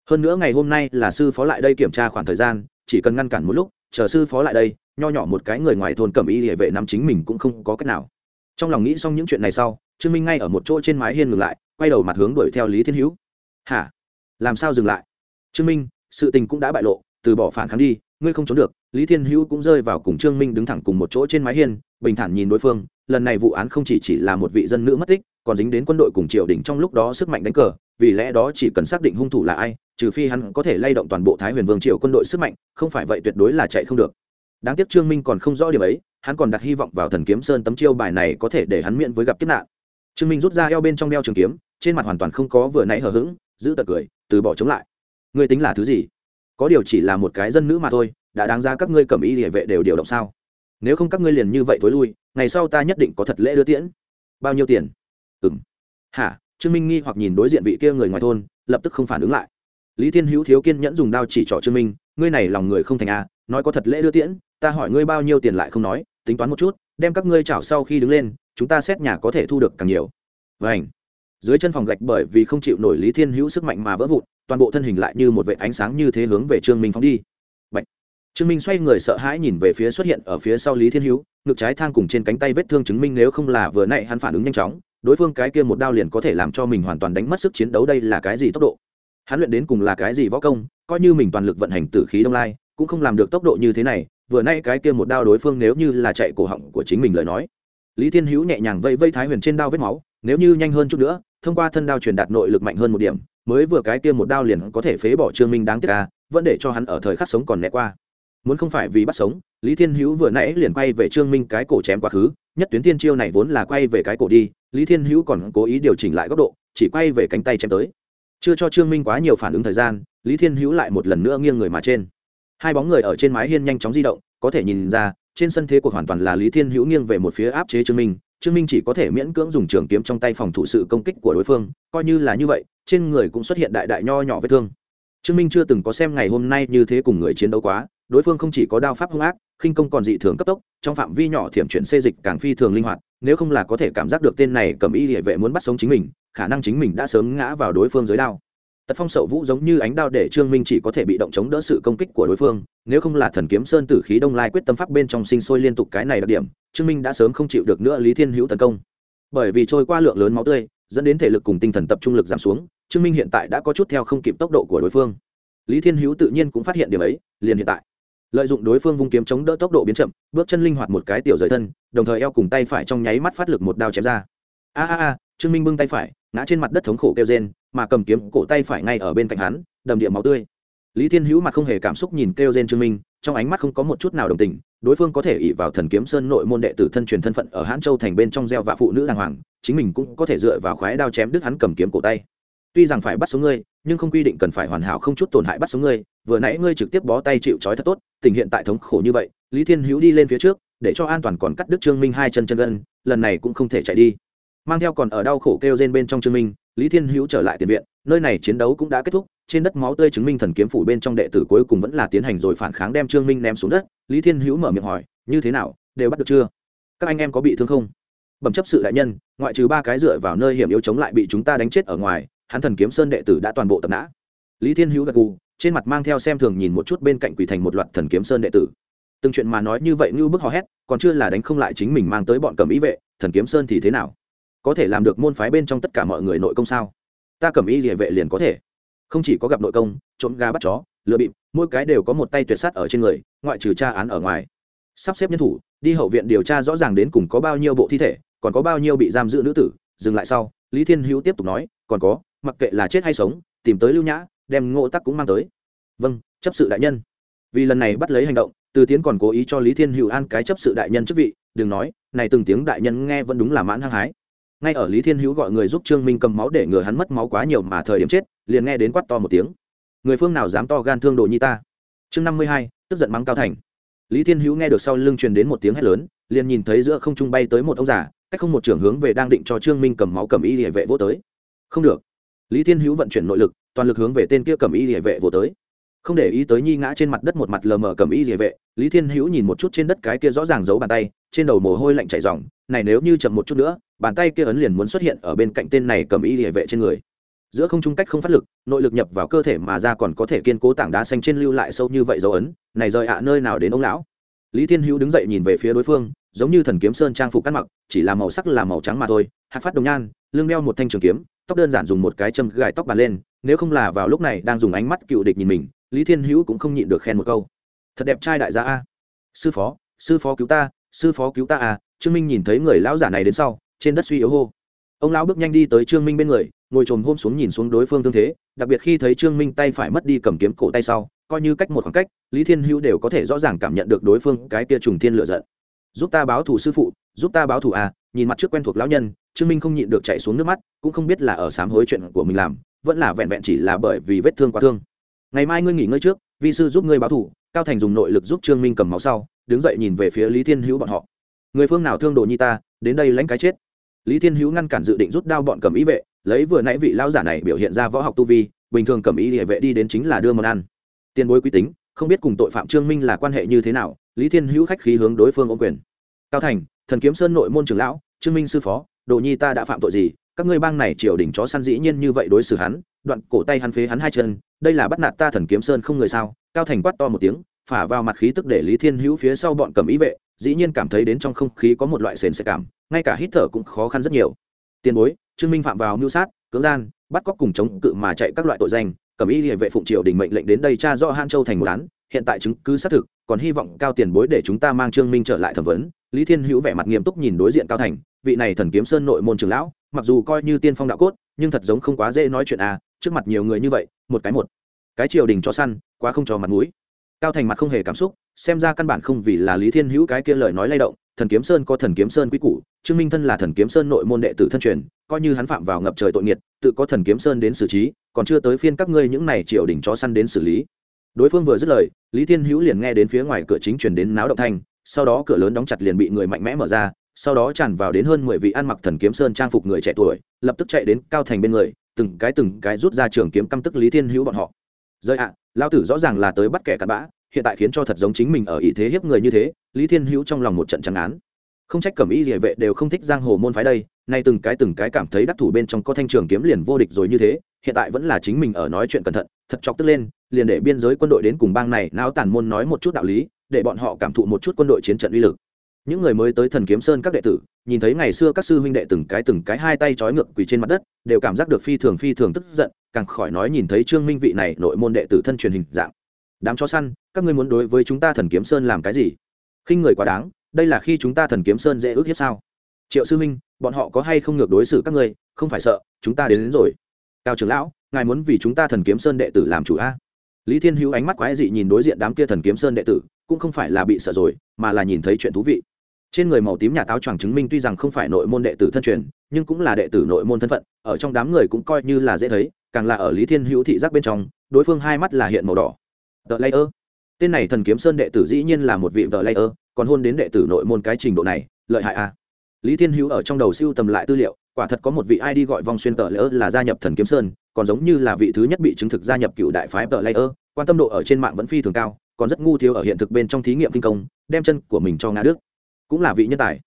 Speaker 1: Hơn nữa ngày hôm nay là sư phó lại đây kiểm tra khoảng thời gian, chỉ cần ngăn cản một lúc, chờ sư phó lại đây, nho nhỏ một cái người ngoài thôn cầm ý địa vệ nắm chính mình cũng không có cách nào. Trong lòng nghĩ xong những chuyện này sau, trương minh ngay ở một chỗ trên mái hiên ngừng lại, quay đầu mặt hướng đuổi theo lý thiên hữu. Hả? Làm sao dừng lại? Trương minh, sự tình cũng đã bại lộ từ bỏ phản kháng đi, ngươi không trốn được. Lý thiên hữu cũng rơi vào cùng trương minh đứng thẳng cùng một chỗ trên mái hiên, bình thản nhìn đối phương. Lần này vụ án không chỉ chỉ là một vị dân nữ mất tích, còn dính đến quân đội cùng triều đình trong lúc đó sức mạnh đánh cờ. Vì lẽ đó chỉ cần xác định hung thủ là ai, trừ phi hắn có thể lay động toàn bộ thái huyền vương triều quân đội sức mạnh, không phải vậy tuyệt đối là chạy không được. Đáng tiếc trương minh còn không rõ điểm ấy, hắn còn đặt hy vọng vào thần kiếm sơn tấm chiêu bài này có thể để hắn miễn với gặp kiếp nạn. Trương minh rút ra eo bên trong đeo trường kiếm, trên mặt hoàn toàn không có vừa nãy hờ hững, giữ tật cười, từ bỏ chống lại. Ngươi tính là thứ gì? Có điều chỉ là một cái dân nữ mà thôi, đã đáng ra các ngươi cầm ý địa vệ đều điều động sao? Nếu không các ngươi liền như vậy thối lui, ngày sau ta nhất định có thật lễ đưa tiễn. Bao nhiêu tiền? Ừng hả? Trương minh nghi hoặc nhìn đối diện vị kia người ngoài thôn, lập tức không phản ứng lại. Lý thiên hữu thiếu kiên nhẫn dùng đao chỉ trỏ trương minh, ngươi này lòng người không thành a, nói có thật lễ đưa tiễn, ta hỏi ngươi bao nhiêu tiền lại không nói, tính toán một chút, đem các ngươi chảo sau khi đứng lên, chúng ta xét nhà có thể thu được càng nhiều. Vảnh dưới chân phòng gạch bởi vì không chịu nổi lý thiên hữu sức mạnh mà vỡ vụn toàn bộ thân hình lại như một vệ ánh sáng như thế hướng về trương minh phóng đi. Bạch. trương minh xoay người sợ hãi nhìn về phía xuất hiện ở phía sau lý thiên hữu, ngực trái thang cùng trên cánh tay vết thương chứng minh nếu không là vừa nãy hắn phản ứng nhanh chóng, đối phương cái kia một đao liền có thể làm cho mình hoàn toàn đánh mất sức chiến đấu đây là cái gì tốc độ? Hắn luyện đến cùng là cái gì võ công, coi như mình toàn lực vận hành tử khí đông lai, cũng không làm được tốc độ như thế này, vừa nay cái kia một đao đối phương nếu như là chạy cổ họng của chính mình lời nói. Lý thiên hữu nhẹ nhàng vây vây thái huyền trên đao vết máu, nếu như nhanh hơn chút nữa, thông qua thân đao truyền đạt nội lực mạnh hơn một điểm mới vừa cái kia một đao liền có thể phế bỏ trương minh đáng tiếc ca vẫn để cho hắn ở thời khắc sống còn né qua. Muốn không phải vì bắt sống, lý thiên hữu vừa nãy liền quay về trương minh cái cổ chém quá khứ, nhất tuyến tiên chiêu này vốn là quay về cái cổ đi, lý thiên hữu còn cố ý điều chỉnh lại góc độ, chỉ quay về cánh tay chém tới. Chưa cho trương minh quá nhiều phản ứng thời gian, lý thiên hữu lại một lần nữa nghiêng người mà trên. Hai bóng người ở trên mái hiên nhanh chóng di động, có thể nhìn ra, trên sân thế cuộc hoàn toàn là lý thiên hữu nghiêng về một phía áp chế trương minh trương minh chỉ có thể miễn cưỡng dùng trường kiếm trong tay phòng thủ sự công kích của đối phương, coi như là như vậy, trên người cũng xuất hiện đại đại nho nhỏ vết thương. Trương minh chưa từng có xem ngày hôm nay như thế cùng người chiến đấu quá, đối phương không chỉ có đao pháp hung ác, khinh công còn dị thường cấp tốc, trong phạm vi nhỏ thiểm chuyển xê dịch càng phi thường linh hoạt, nếu không là có thể cảm giác được tên này cầm y địa vệ muốn bắt sống chính mình, khả năng chính mình đã sớm ngã vào đối phương dưới đao tật phong sậu vũ giống như ánh đao để trương minh chỉ có thể bị động chống đỡ sự công kích của đối phương, nếu không là thần kiếm sơn tử khí đông lai quyết tâm pháp bên trong sinh sôi liên tục cái này đặc điểm, trương minh đã sớm không chịu được nữa lý thiên hữu tấn công. Bởi vì trôi qua lượng lớn máu tươi, dẫn đến thể lực cùng tinh thần tập trung lực giảm xuống, trương minh hiện tại đã có chút theo không kịp tốc độ của đối phương. Lý thiên hữu tự nhiên cũng phát hiện điểm ấy, liền hiện tại. Lợi dụng đối phương vung kiếm chống đỡ tốc độ biến chậm, bước chân linh hoạt một cái tiểu rời thân, đồng thời eo cùng tay phải trong nháy mắt phát lực một đao chém ra. A a a trương minh bưng tay phải, ngã trên mặt đất thống khổ kêu rên, mà cầm kiếm cổ tay phải ngay ở bên cạnh hắn, đầm địa máu tươi. Lý thiên hữu mặt không hề cảm xúc nhìn kêu rên trương minh, trong ánh mắt không có một chút nào đồng tình, đối phương có thể ỉ vào thần kiếm sơn nội môn đệ tử thân truyền thân phận ở hãn châu thành bên trong gieo vạ phụ nữ đàng hoàng, chính mình cũng có thể dựa vào khoái đao chém đứt hắn cầm kiếm cổ tay. Tuy rằng phải bắt sống ngươi, nhưng không quy định cần phải hoàn hảo không chút tổn hại bắt sống ngươi, vừa nãy ngươi trực tiếp bó tay chịu trói thật tốt, tình hiện tại thống khổ như vậy, lý thiên hữu đi lên phía trước, để cho an toàn còn cắt đứt trương minh hai chân chân gân, lần này cũng không thể chạy đi mang theo còn ở đau khổ kêu rên bên trong trương minh, lý thiên hữu trở lại tiền viện, nơi này chiến đấu cũng đã kết thúc, trên đất máu tươi chứng minh thần kiếm phủ bên trong đệ tử cuối cùng vẫn là tiến hành rồi phản kháng đem trương minh ném xuống đất, lý thiên hữu mở miệng hỏi, như thế nào, đều bắt được chưa? Các anh em có bị thương không? Bẩm chấp sự đại nhân, ngoại trừ ba cái dựa vào nơi hiểm yếu chống lại bị chúng ta đánh chết ở ngoài, hắn thần kiếm sơn đệ tử đã toàn bộ tập nã. Lý thiên hữu gật gù, trên mặt mang theo xem thường nhìn một chút bên cạnh quỷ thành một loạt thần kiếm sơn đệ tử. Từng chuyện mà nói như vậy như bức hò hét, còn chưa là đánh không lại chính mình mang tới bọn cầm ý vệ, thần kiếm sơn thì thế nào? Có thể làm được môn phái bên trong tất cả mọi người nội công sao? Ta cầm y địa vệ liền có thể. Không chỉ có gặp nội công, trộm gà bắt chó, lừa bịp, mỗi cái đều có một tay tuyệt sắt ở trên người, ngoại trừ tra án ở ngoài. Sắp xếp nhân thủ, đi hậu viện điều tra rõ ràng đến cùng có bao nhiêu bộ thi thể, còn có bao nhiêu bị giam giữ nữ tử, dừng lại sau, lý thiên hữu tiếp tục nói, còn có, mặc kệ là chết hay sống, tìm tới lưu nhã, đem ngộ tắc cũng mang tới. Vâng chấp sự đại nhân. Vì lần này bắt lấy hành động, từ tiến còn cố ý cho lý thiên hữu an cái chấp sự đại nhân chức vị, đừng nói, này từng tiếng đại nhân nghe vẫn đúng là mãn hăng hái ngay ở lý thiên hữu gọi người giúp trương minh cầm máu để ngừa hắn mất máu quá nhiều mà thời điểm chết, liền nghe đến quát to một tiếng. Người phương nào dám to gan thương đồ nhi ta? Chương năm mươi hai, tức giận mắng cao thành. Lý thiên hữu nghe được sau lưng truyền đến một tiếng hét lớn, liền nhìn thấy giữa không trung bay tới một ông già, cách không một trưởng hướng về đang định cho trương minh cầm máu cầm y địa vệ vô tới. Không được. Lý thiên hữu vận chuyển nội lực, toàn lực hướng về tên kia cầm y địa vệ vô tới. Không để ý tới nhi ngã trên mặt đất một mặt lờ mờ cầm y địa vệ, lý thiên hữu nhìn một chút trên đất cái kia rõ ràng giấu bàn tay, trên đầu mồ hôi lạnh chảy dòng này nếu như chậm một chút nữa bàn tay kia ấn liền muốn xuất hiện ở bên cạnh tên này cầm y địa vệ trên người. Giữa không trung cách không phát lực, nội lực nhập vào cơ thể mà ra còn có thể kiên cố tảng đá xanh trên lưu lại sâu như vậy dấu ấn, này rời ạ, nơi nào đến ông lão? Lý thiên hữu đứng dậy nhìn về phía đối phương, giống như thần kiếm sơn trang phục cắt mặc, chỉ là màu sắc là màu trắng mà thôi, hạt phát đồng nhan, lưng đeo một thanh trường kiếm, tóc đơn giản dùng một cái châm gài tóc bàn lên, nếu không là vào lúc này đang dùng ánh mắt cựu địch nhìn mình, lý thiên hữu cũng không nhịn được khen một câu. Thật đẹp trai đại gia a. Sư phó sư phó cứu ta, sư phó cứu ta à trương minh nhìn thấy người lão giả này đến sau trên đất suy yếu hô. Ông lão bước nhanh đi tới trương minh bên người, ngồi trồm hôm xuống nhìn xuống đối phương tương thế, đặc biệt khi thấy trương minh tay phải mất đi cầm kiếm cổ tay sau, coi như cách một khoảng cách, lý thiên hữu đều có thể rõ ràng cảm nhận được đối phương cái kia trùng thiên lựa giận. Giúp ta báo thủ sư phụ, giúp ta báo thủ à nhìn mặt trước quen thuộc lão nhân. Trương minh không nhịn được chạy xuống nước mắt, cũng không biết là ở sám hối chuyện của mình làm, vẫn là vẹn vẹn chỉ là bởi vì vết thương quá thương. Ngày mai ngươi nghỉ ngơi trước, vi sư giúp ngươi báo thủ cao thành dùng nội lực giúp trương minh cầm máu sau, đứng dậy nhìn về phía lý thiên hữu bọn họ. Người phương nào thương đồ nhi ta, đến đây lãnh cái chết lý thiên hữu ngăn cản dự định rút đao bọn cầm ý vệ, lấy vừa nãy vị lão giả này biểu hiện ra võ học tu vi, bình thường cầm ý địa vệ đi đến chính là đưa món ăn. Tiền bối quý tính, không biết cùng tội phạm trương minh là quan hệ như thế nào, lý thiên hữu khách khí hướng đối phương ô quyền. Cao thành, thần kiếm sơn nội môn trưởng lão, trương minh sư phó, đồ nhi ta đã phạm tội gì, các ngươi bang này triều đình chó săn dĩ nhiên như vậy đối xử hắn, đoạn cổ tay hắn phế hắn hai chân, đây là bắt nạt ta thần kiếm sơn không người sao? Cao thành quát to một tiếng phả vào mặt khí tức để lý thiên hữu phía sau bọn cầm ý vệ, dĩ nhiên cảm thấy đến trong không khí có một loại sền sệt cảm, ngay cả hít thở cũng khó khăn rất nhiều. Tiền bối, trương minh phạm vào mưu sát, cưỡng gian, bắt cóc cùng chống cự mà chạy các loại tội danh, cầm ý địa vệ phụng triều đình mệnh lệnh đến đây tra do han châu thành một án, hiện tại chứng cứ xác thực, còn hy vọng cao tiền bối để chúng ta mang trương minh trở lại thẩm vấn. Lý thiên hữu vẻ mặt nghiêm túc nhìn đối diện cao thành, vị này thần kiếm sơn nội môn trường lão, mặc dù coi như tiên phong đạo cốt, nhưng thật giống không quá dễ nói chuyện à trước mặt nhiều người như vậy, một cái một. Cái triều đình cho săn, quá không cho mặt mũi cao thành mặt không hề cảm xúc, xem ra căn bản không vì là lý thiên hữu cái kia lời nói lay động, thần kiếm sơn có thần kiếm sơn quy củ, trương minh thân là thần kiếm sơn nội môn đệ tử thân truyền, coi như hắn phạm vào ngập trời tội nghiệt, tự có thần kiếm sơn đến xử trí, còn chưa tới phiên các ngươi những này triều đình cho săn đến xử lý. Đối phương vừa dứt lời, lý thiên hữu liền nghe đến phía ngoài cửa chính truyền đến náo động thanh, sau đó cửa lớn đóng chặt liền bị người mạnh mẽ mở ra, sau đó tràn vào đến hơn mười vị ăn mặc thần kiếm sơn trang phục người trẻ tuổi, lập tức chạy đến cao thành bên người, từng cái từng cái rút ra trường kiếm căm tức lý thiên hữu bọn họ rơi ạ lao tử rõ ràng là tới bắt kẻ cặn bã, hiện tại khiến cho thật giống chính mình ở ý thế hiếp người như thế, lý thiên hữu trong lòng một trận trắng án. Không trách cẩm y địa vệ đều không thích giang hồ môn phái đây, nay từng cái từng cái cảm thấy đắc thủ bên trong có thanh trường kiếm liền vô địch rồi như thế, hiện tại vẫn là chính mình ở nói chuyện cẩn thận, thật chọc tức lên, liền để biên giới quân đội đến cùng bang này náo tàn môn nói một chút đạo lý, để bọn họ cảm thụ một chút quân đội chiến trận uy lực những người mới tới thần kiếm sơn các đệ tử nhìn thấy ngày xưa các sư huynh đệ từng cái từng cái hai tay trói ngược quỳ trên mặt đất đều cảm giác được phi thường phi thường tức giận càng khỏi nói nhìn thấy trương minh vị này nội môn đệ tử thân truyền hình dạng. Đám chó săn các ngươi muốn đối với chúng ta thần kiếm sơn làm cái gì? Khinh người quá đáng đây là khi chúng ta thần kiếm sơn dễ ước hiếp sao? Triệu sư minh bọn họ có hay không ngược đối xử các ngươi? Không phải sợ chúng ta đến, đến rồi. Cao trưởng lão ngài muốn vì chúng ta thần kiếm sơn đệ tử làm chủ a? Lý thiên hữu ánh mắt quái dị nhìn đối diện đám kia thần kiếm sơn đệ tử cũng không phải là bị sợ rồi mà là nhìn thấy chuyện thú vị trên người màu tím nhà táo choàng chứng minh tuy rằng không phải nội môn đệ tử thân truyền, nhưng cũng là đệ tử nội môn thân phận, ở trong đám người cũng coi như là dễ thấy, càng là ở lý thiên hữu thị giác bên trong, đối phương hai mắt là hiện màu đỏ. Tờ layer. Tên này thần kiếm sơn đệ tử dĩ nhiên là một vị tờ layer, còn hôn đến đệ tử nội môn cái trình độ này, lợi hại à. Lý thiên hữu ở trong đầu siêu tầm lại tư liệu, quả thật có một vị id gọi vong xuyên tờ layer là gia nhập thần kiếm sơn, còn giống như là vị thứ nhất bị chứng thực gia nhập cựu đại phái tờ layer, quan tâm độ ở trên mạng vẫn phi thường cao, còn rất ngu thiếu ở hiện thực bên trong thí nghiệm kinh công, đem chân của mình cho ngã đức cũng là vị nhân tài.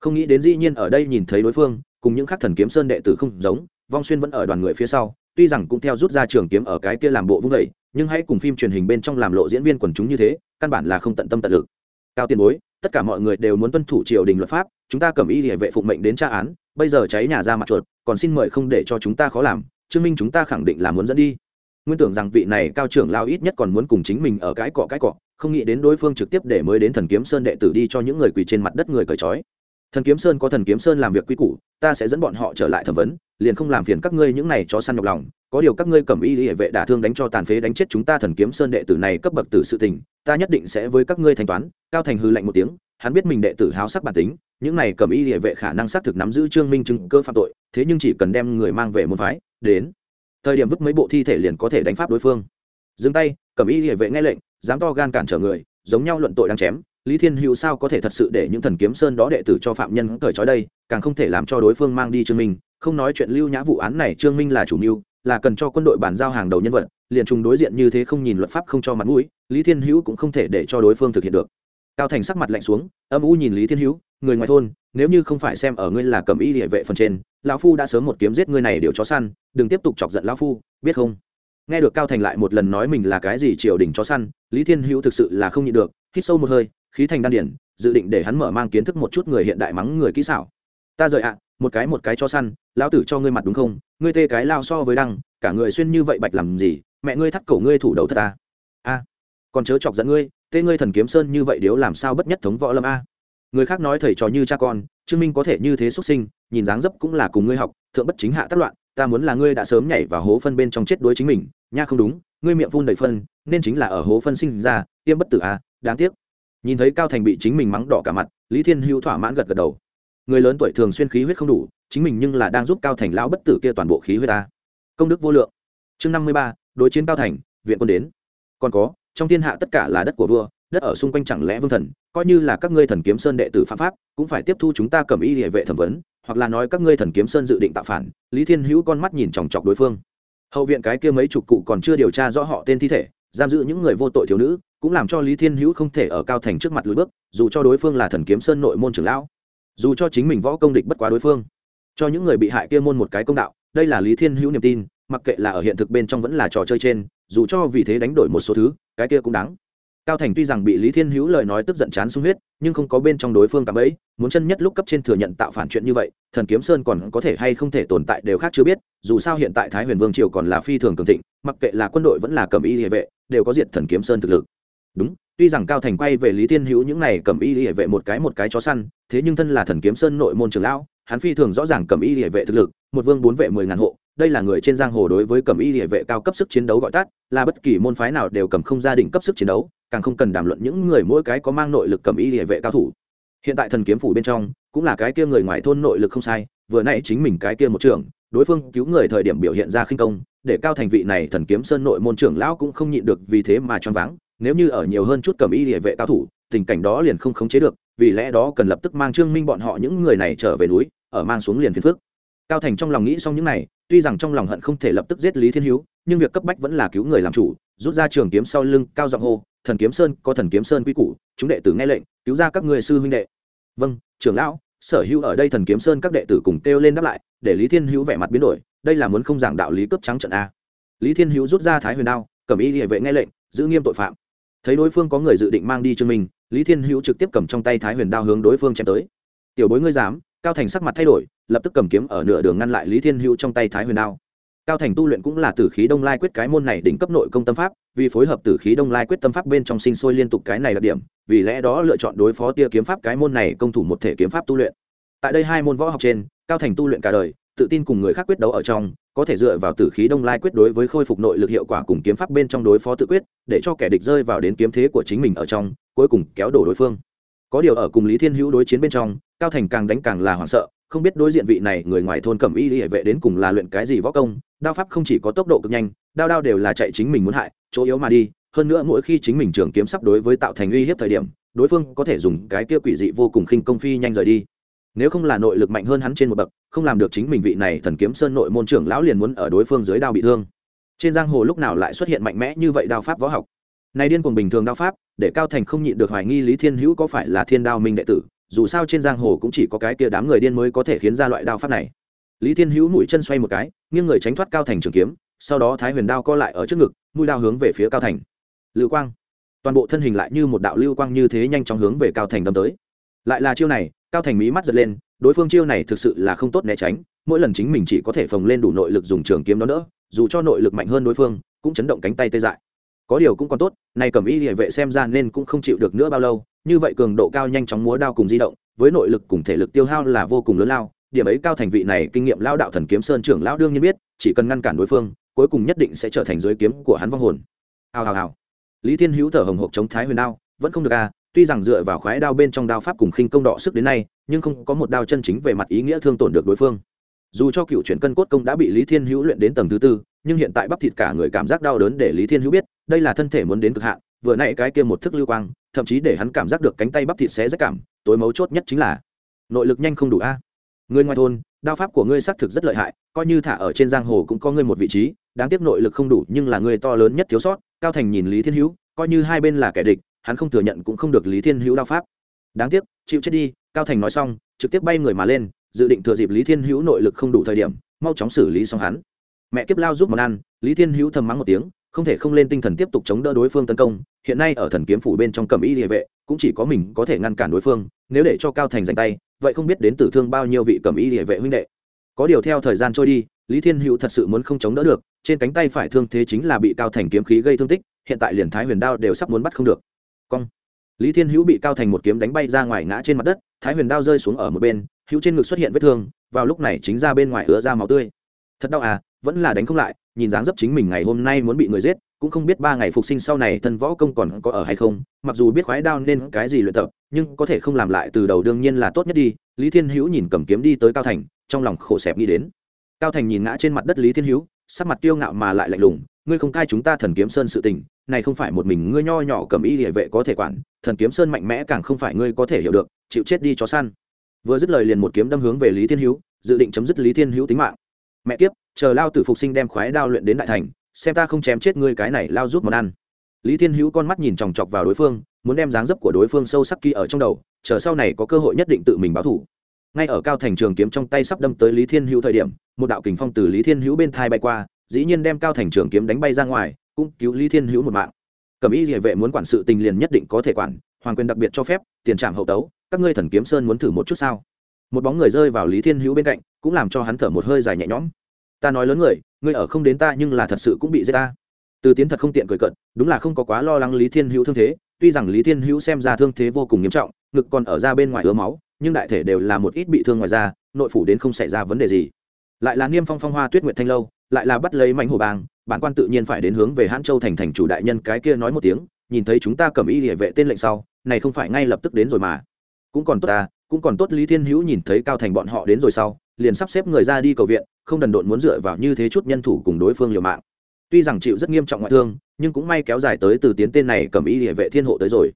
Speaker 1: Không nghĩ đến dĩ nhiên ở đây nhìn thấy đối phương, cùng những khác thần kiếm sơn đệ tử không giống, vong xuyên vẫn ở đoàn người phía sau, tuy rằng cũng theo rút ra trường kiếm ở cái kia làm bộ vung vẩy nhưng hãy cùng phim truyền hình bên trong làm lộ diễn viên quần chúng như thế, căn bản là không tận tâm tận lực. Cao tiền bối, tất cả mọi người đều muốn tuân thủ triều đình luật pháp, chúng ta cầm y địa vệ phụng mệnh đến tra án, bây giờ cháy nhà ra mặt chuột, còn xin mời không để cho chúng ta khó làm, chứng minh chúng ta khẳng định là muốn dẫn đi. Nguyên tưởng rằng vị này cao trưởng lao ít nhất còn muốn cùng chính mình ở cái cọ cái cọ không nghĩ đến đối phương trực tiếp để mới đến thần kiếm sơn đệ tử đi cho những người quỳ trên mặt đất người cởi trói. Thần kiếm sơn có thần kiếm sơn làm việc quy củ, ta sẽ dẫn bọn họ trở lại thẩm vấn, liền không làm phiền các ngươi những này cho săn nhọc lòng. Có điều các ngươi cầm y hệ vệ đả thương đánh cho tàn phế đánh chết chúng ta thần kiếm sơn đệ tử này cấp bậc tử sự tình, ta nhất định sẽ với các ngươi thanh toán. Cao thành hư lạnh một tiếng, hắn biết mình đệ tử háo sắc bản tính, những này cầm y hệ vệ khả năng xác thực nắm giữ trương minh chứng cơ phạm tội, thế nhưng chỉ cần đem người mang về môn phái, đến thời điểm vứt mấy bộ thi thể liền có thể đánh pháp đối phương. Dừng tay, cầm y hệ vệ nghe lệnh dám to gan cản trở người, giống nhau luận tội đang chém, lý thiên hữu sao có thể thật sự để những thần kiếm sơn đó đệ tử cho phạm nhân cởi trói đây, càng không thể làm cho đối phương mang đi trương minh. Không nói chuyện lưu nhã vụ án này, trương minh là chủ mưu, là cần cho quân đội bàn giao hàng đầu nhân vật, liền trùng đối diện như thế không nhìn luật pháp không cho mặt mũi, lý thiên hữu cũng không thể để cho đối phương thực hiện được. Cao thành sắc mặt lạnh xuống, âm u nhìn lý thiên hữu, người ngoài thôn, nếu như không phải xem ở ngươi là cầm y địa vệ phần trên, lão phu đã sớm một kiếm giết ngươi này đều chó săn, đừng tiếp tục chọc giận lão phu, biết không? Nghe được cao thành lại một lần nói mình là cái gì triều đình chó săn, lý thiên hữu thực sự là không nhịn được, hít sâu một hơi, khí thành đan điển, dự định để hắn mở mang kiến thức một chút người hiện đại mắng người kỹ xảo. Ta rời ạ, một cái một cái cho săn, lão tử cho ngươi mặt đúng không? Ngươi tê cái lao so với đăng, cả người xuyên như vậy bạch làm gì? Mẹ ngươi thắt cổ ngươi thủ đầu thật ta. A, còn chớ chọc dẫn ngươi, tê ngươi thần kiếm sơn như vậy điếu làm sao bất nhất thống võ lâm a? Người khác nói thầy trò như cha con, trương minh có thể như thế xuất sinh, nhìn dáng dấp cũng là cùng ngươi học, thượng bất chính hạ tác loạn ta muốn là ngươi đã sớm nhảy vào hố phân bên trong chết đuối chính mình nha không đúng ngươi miệng phun đầy phân nên chính là ở hố phân sinh ra tiêm bất tử à, đáng tiếc. Nhìn thấy cao thành bị chính mình mắng đỏ cả mặt lý thiên hữu thỏa mãn gật gật đầu. Người lớn tuổi thường xuyên khí huyết không đủ chính mình nhưng là đang giúp cao thành lão bất tử kia toàn bộ khí huyết ta công đức vô lượng. Chương năm mươi ba đối chiến cao thành viện quân đến. Còn có trong thiên hạ tất cả là đất của vua đất ở xung quanh chẳng lẽ vương thần coi như là các ngươi thần kiếm sơn đệ tử phạm pháp cũng phải tiếp thu chúng ta cầm y địa vệ thẩm vấn hoặc là nói các ngươi thần kiếm sơn dự định tạo phản, lý thiên hữu con mắt nhìn chòng chọc đối phương. Hậu viện cái kia mấy chục cụ còn chưa điều tra rõ họ tên thi thể, giam giữ những người vô tội thiếu nữ, cũng làm cho lý thiên hữu không thể ở cao thành trước mặt lùi bước, dù cho đối phương là thần kiếm sơn nội môn trưởng lão, dù cho chính mình võ công địch bất quá đối phương. Cho những người bị hại kia môn một cái công đạo, đây là lý thiên hữu niềm tin, mặc kệ là ở hiện thực bên trong vẫn là trò chơi trên, dù cho vì thế đánh đổi một số thứ, cái kia cũng đáng cao thành tuy rằng bị lý thiên hữu lời nói tức giận chán sung huyết, nhưng không có bên trong đối phương cảm ấy, muốn chân nhất lúc cấp trên thừa nhận tạo phản chuyện như vậy, thần kiếm sơn còn có thể hay không thể tồn tại đều khác chưa biết, dù sao hiện tại thái huyền vương triều còn là phi thường cường thịnh, mặc kệ là quân đội vẫn là cầm y địa vệ, đều có diệt thần kiếm sơn thực lực. Đúng, tuy rằng cao thành quay về lý thiên hữu những này cầm y địa vệ một cái một cái chó săn, thế nhưng thân là thần kiếm sơn nội môn trường lão, hắn phi thường rõ ràng cầm y địa vệ thực lực, một vương bốn vệ mười ngàn hộ, đây là người trên giang hồ đối với cầm y địa vệ cao cấp sức chiến đấu gọi tắt, là bất kỳ môn phái nào đều cầm không gia đình cấp sức chiến đấu càng không cần đàm luận những người mỗi cái có mang nội lực cầm y địa vệ cao thủ. Hiện tại thần kiếm phủ bên trong, cũng là cái kia người ngoài thôn nội lực không sai, vừa nãy chính mình cái kia một trưởng, đối phương cứu người thời điểm biểu hiện ra khinh công, để cao thành vị này thần kiếm sơn nội môn trưởng lão cũng không nhịn được vì thế mà choáng váng, nếu như ở nhiều hơn chút cầm y địa vệ cao thủ, tình cảnh đó liền không khống chế được, vì lẽ đó cần lập tức mang trương minh bọn họ những người này trở về núi, ở mang xuống liền phiền phước cao thành trong lòng nghĩ xong những này, tuy rằng trong lòng hận không thể lập tức giết lý thiên hữu nhưng việc cấp bách vẫn là cứu người làm chủ, rút ra trường kiếm sau lưng, cao giọng hô, thần kiếm sơn, có thần kiếm sơn quy củ, chúng đệ tử nghe lệnh, cứu ra các người sư huynh đệ. Vâng trưởng lão, sở hữu ở đây thần kiếm sơn các đệ tử cùng kêu lên đáp lại, để lý thiên hữu vẻ mặt biến đổi, đây là muốn không giảng đạo lý cấp trắng trận a. Lý thiên hữu rút ra thái huyền đao, cầm y địa vệ nghe lệnh, giữ nghiêm tội phạm. Thấy đối phương có người dự định mang đi chương minh lý thiên hữu trực tiếp cầm trong tay thái huyền đao hướng đối phương chém tới. Tiểu bối ngươi dám? Cao thành sắc mặt thay đổi lập tức cầm kiếm ở nửa đường ngăn lại lý thiên hữu trong tay thái huyền đao. Cao thành tu luyện cũng là tử khí đông lai quyết cái môn này đỉnh cấp nội công tâm pháp, vì phối hợp tử khí đông lai quyết tâm pháp bên trong sinh sôi liên tục cái này đặc điểm, vì lẽ đó lựa chọn đối phó tia kiếm pháp cái môn này công thủ một thể kiếm pháp tu luyện. Tại đây hai môn võ học trên, cao thành tu luyện cả đời, tự tin cùng người khác quyết đấu ở trong, có thể dựa vào tử khí đông lai quyết đối với khôi phục nội lực hiệu quả cùng kiếm pháp bên trong đối phó tự quyết, để cho kẻ địch rơi vào đến kiếm thế của chính mình ở trong, cuối cùng kéo đổ đối phương. Có điều ở cùng lý thiên hữu đối chiến bên trong, cao thành càng đánh càng là hoảng sợ không biết đối diện vị này người ngoài thôn cẩm y hệ vệ đến cùng là luyện cái gì võ công, đao pháp không chỉ có tốc độ cực nhanh, đao đao đều là chạy chính mình muốn hại, chỗ yếu mà đi. Hơn nữa mỗi khi chính mình trường kiếm sắp đối với tạo thành uy hiếp thời điểm, đối phương có thể dùng cái kia quỷ dị vô cùng khinh công phi nhanh rời đi. Nếu không là nội lực mạnh hơn hắn trên một bậc, không làm được chính mình vị này thần kiếm sơn nội môn trưởng lão liền muốn ở đối phương dưới đao bị thương. Trên giang hồ lúc nào lại xuất hiện mạnh mẽ như vậy đao pháp võ học? Này điên cuồng bình thường đao pháp, để cao thành không nhịn được hoài nghi lý thiên hữu có phải là thiên đao minh đệ tử dù sao trên giang hồ cũng chỉ có cái kia đám người điên mới có thể khiến ra loại đao pháp này. Lý thiên hữu mũi chân xoay một cái, nghiêng người tránh thoát cao thành trường kiếm, sau đó thái huyền đao co lại ở trước ngực, mũi đao hướng về phía cao thành. Lưu quang. Toàn bộ thân hình lại như một đạo lưu quang như thế nhanh chóng hướng về cao thành đâm tới. Lại là chiêu này, cao thành mí mắt giật lên, đối phương chiêu này thực sự là không tốt né tránh, mỗi lần chính mình chỉ có thể phồng lên đủ nội lực dùng trường kiếm đó đỡ dù cho nội lực mạnh hơn đối phương, cũng chấn động cánh tay tê dại. Có điều cũng còn tốt này cầm y địa vệ xem ra nên cũng không chịu được nữa bao lâu như vậy cường độ cao nhanh chóng múa đao cùng di động, với nội lực cùng thể lực tiêu hao là vô cùng lớn lao. Điểm ấy cao thành vị này kinh nghiệm lao đạo thần kiếm sơn trưởng lão đương nhiên biết, chỉ cần ngăn cản đối phương, cuối cùng nhất định sẽ trở thành dưới kiếm của hắn vong hồn. Hào hào hào. Lý thiên hữu thở hồng hộc chống thái huyền đao, vẫn không được à tuy rằng dựa vào khoái đao bên trong đao pháp cùng khinh công đọ sức đến nay, nhưng không có một đao chân chính về mặt ý nghĩa thương tổn được đối phương. Dù cho cựu chuyển cân cốt công đã bị lý thiên hữu luyện đến tầng thứ tư, nhưng hiện tại bắp thịt cả người cảm giác đau đớn để lý thiên hữu biết, đây là thân thể muốn đến cực hạn vừa nãy cái kia một thức lưu quang, thậm chí để hắn cảm giác được cánh tay bắp thịt sẽ rất cảm, tối mấu chốt nhất chính là, nội lực nhanh không đủ a à. người ngoài thôn, đao pháp của ngươi xác thực rất lợi hại, coi như thả ở trên giang hồ cũng có ngươi một vị trí, đáng tiếc nội lực không đủ, nhưng là ngươi to lớn nhất thiếu sót, cao thành nhìn lý thiên hữu, coi như hai bên là kẻ địch, hắn không thừa nhận cũng không được lý thiên hữu đao pháp đáng tiếc, chịu chết đi, cao thành nói xong, trực tiếp bay người mà lên, dự định thừa dịp lý thiên hữu nội lực không đủ thời điểm, mau chóng xử lý xong hắn mẹ kiếp lao giúp món ăn, lý thiên hữu thầm mắng một tiếng không thể không lên tinh thần tiếp tục chống đỡ đối phương tấn công, hiện nay ở thần kiếm phủ bên trong cầm y địa vệ, cũng chỉ có mình có thể ngăn cản đối phương, nếu để cho cao thành giành tay, vậy không biết đến tử thương bao nhiêu vị cầm y địa vệ huynh đệ. Có điều theo thời gian trôi đi, lý thiên hữu thật sự muốn không chống đỡ được, trên cánh tay phải thương thế chính là bị cao thành kiếm khí gây thương tích, hiện tại liền thái huyền đao đều sắp muốn bắt không được. Cong. Lý thiên hữu bị cao thành một kiếm đánh bay ra ngoài ngã trên mặt đất, thái huyền đao rơi xuống ở một bên, hữu trên ngực xuất hiện vết thương, vào lúc này chính ra bên ngoài ứa ra máu tươi. Thật đau à vẫn là đánh không lại nhìn dáng dấp chính mình ngày hôm nay muốn bị người giết, cũng không biết ba ngày phục sinh sau này thân võ công còn có ở hay không, mặc dù biết khoái đao nên cái gì luyện tập, nhưng có thể không làm lại từ đầu đương nhiên là tốt nhất đi. Lý thiên hữu nhìn cầm kiếm đi tới cao thành, trong lòng khổ sẹp nghĩ đến. Cao thành nhìn ngã trên mặt đất lý thiên hữu, sắc mặt kiêu ngạo mà lại lạnh lùng, ngươi không cai chúng ta thần kiếm sơn sự tình, này không phải một mình ngươi nho nhỏ cầm y địa vệ có thể quản, thần kiếm sơn mạnh mẽ càng không phải ngươi có thể hiểu được, chịu chết đi chó săn. Vừa dứt lời liền một kiếm đâm hướng về lý thiên hữu, dự định chấm dứt lý thiên hữu tính mạng. Mẹ kiếp chờ lao tử phục sinh đem khoái đao luyện đến đại thành, xem ta không chém chết ngươi cái này lao rút món ăn. Lý thiên hữu con mắt nhìn chòng chọc vào đối phương, muốn đem dáng dấp của đối phương sâu sắc kỳ ở trong đầu, chờ sau này có cơ hội nhất định tự mình báo thủ. Ngay ở cao thành trường kiếm trong tay sắp đâm tới lý thiên hữu thời điểm, một đạo kình phong từ lý thiên hữu bên thai bay qua, dĩ nhiên đem cao thành trường kiếm đánh bay ra ngoài, cũng cứu lý thiên hữu một mạng. Cẩm y địa vệ muốn quản sự tình liền nhất định có thể quản, hoàng quyền đặc biệt cho phép, tiền trạm hậu tấu, các ngươi thần kiếm sơn muốn thử một chút sao? Một bóng người rơi vào lý thiên hữu bên cạnh, cũng làm cho hắn thở một hơi dài nhẹ nhõm ta nói lớn người, ngươi ở không đến ta nhưng là thật sự cũng bị giết ta. Từ tiến thật không tiện cười cận đúng là không có quá lo lắng lý thiên hữu thương thế, tuy rằng lý thiên hữu xem ra thương thế vô cùng nghiêm trọng, ngực còn ở ra bên ngoài ứa máu, nhưng đại thể đều là một ít bị thương ngoài da, nội phủ đến không xảy ra vấn đề gì. Lại là niêm phong phong hoa tuyết nguyệt thanh lâu, lại là bắt lấy mảnh hồ bang, bản quan tự nhiên phải đến hướng về hãn châu thành thành chủ đại nhân cái kia nói một tiếng, nhìn thấy chúng ta cầm y địa vệ tên lệnh sau, này không phải ngay lập tức đến rồi mà. Cũng còn tốt ta cũng còn tốt lý thiên hữu nhìn thấy cao thành bọn họ đến rồi sau, liền sắp xếp người ra đi cầu viện, không đần độn muốn dựa vào như thế chút nhân thủ cùng đối phương liều mạng. Tuy rằng chịu rất nghiêm trọng ngoại thương, nhưng cũng may kéo dài tới từ tiến tên này cầm y địa vệ thiên hộ tới rồi.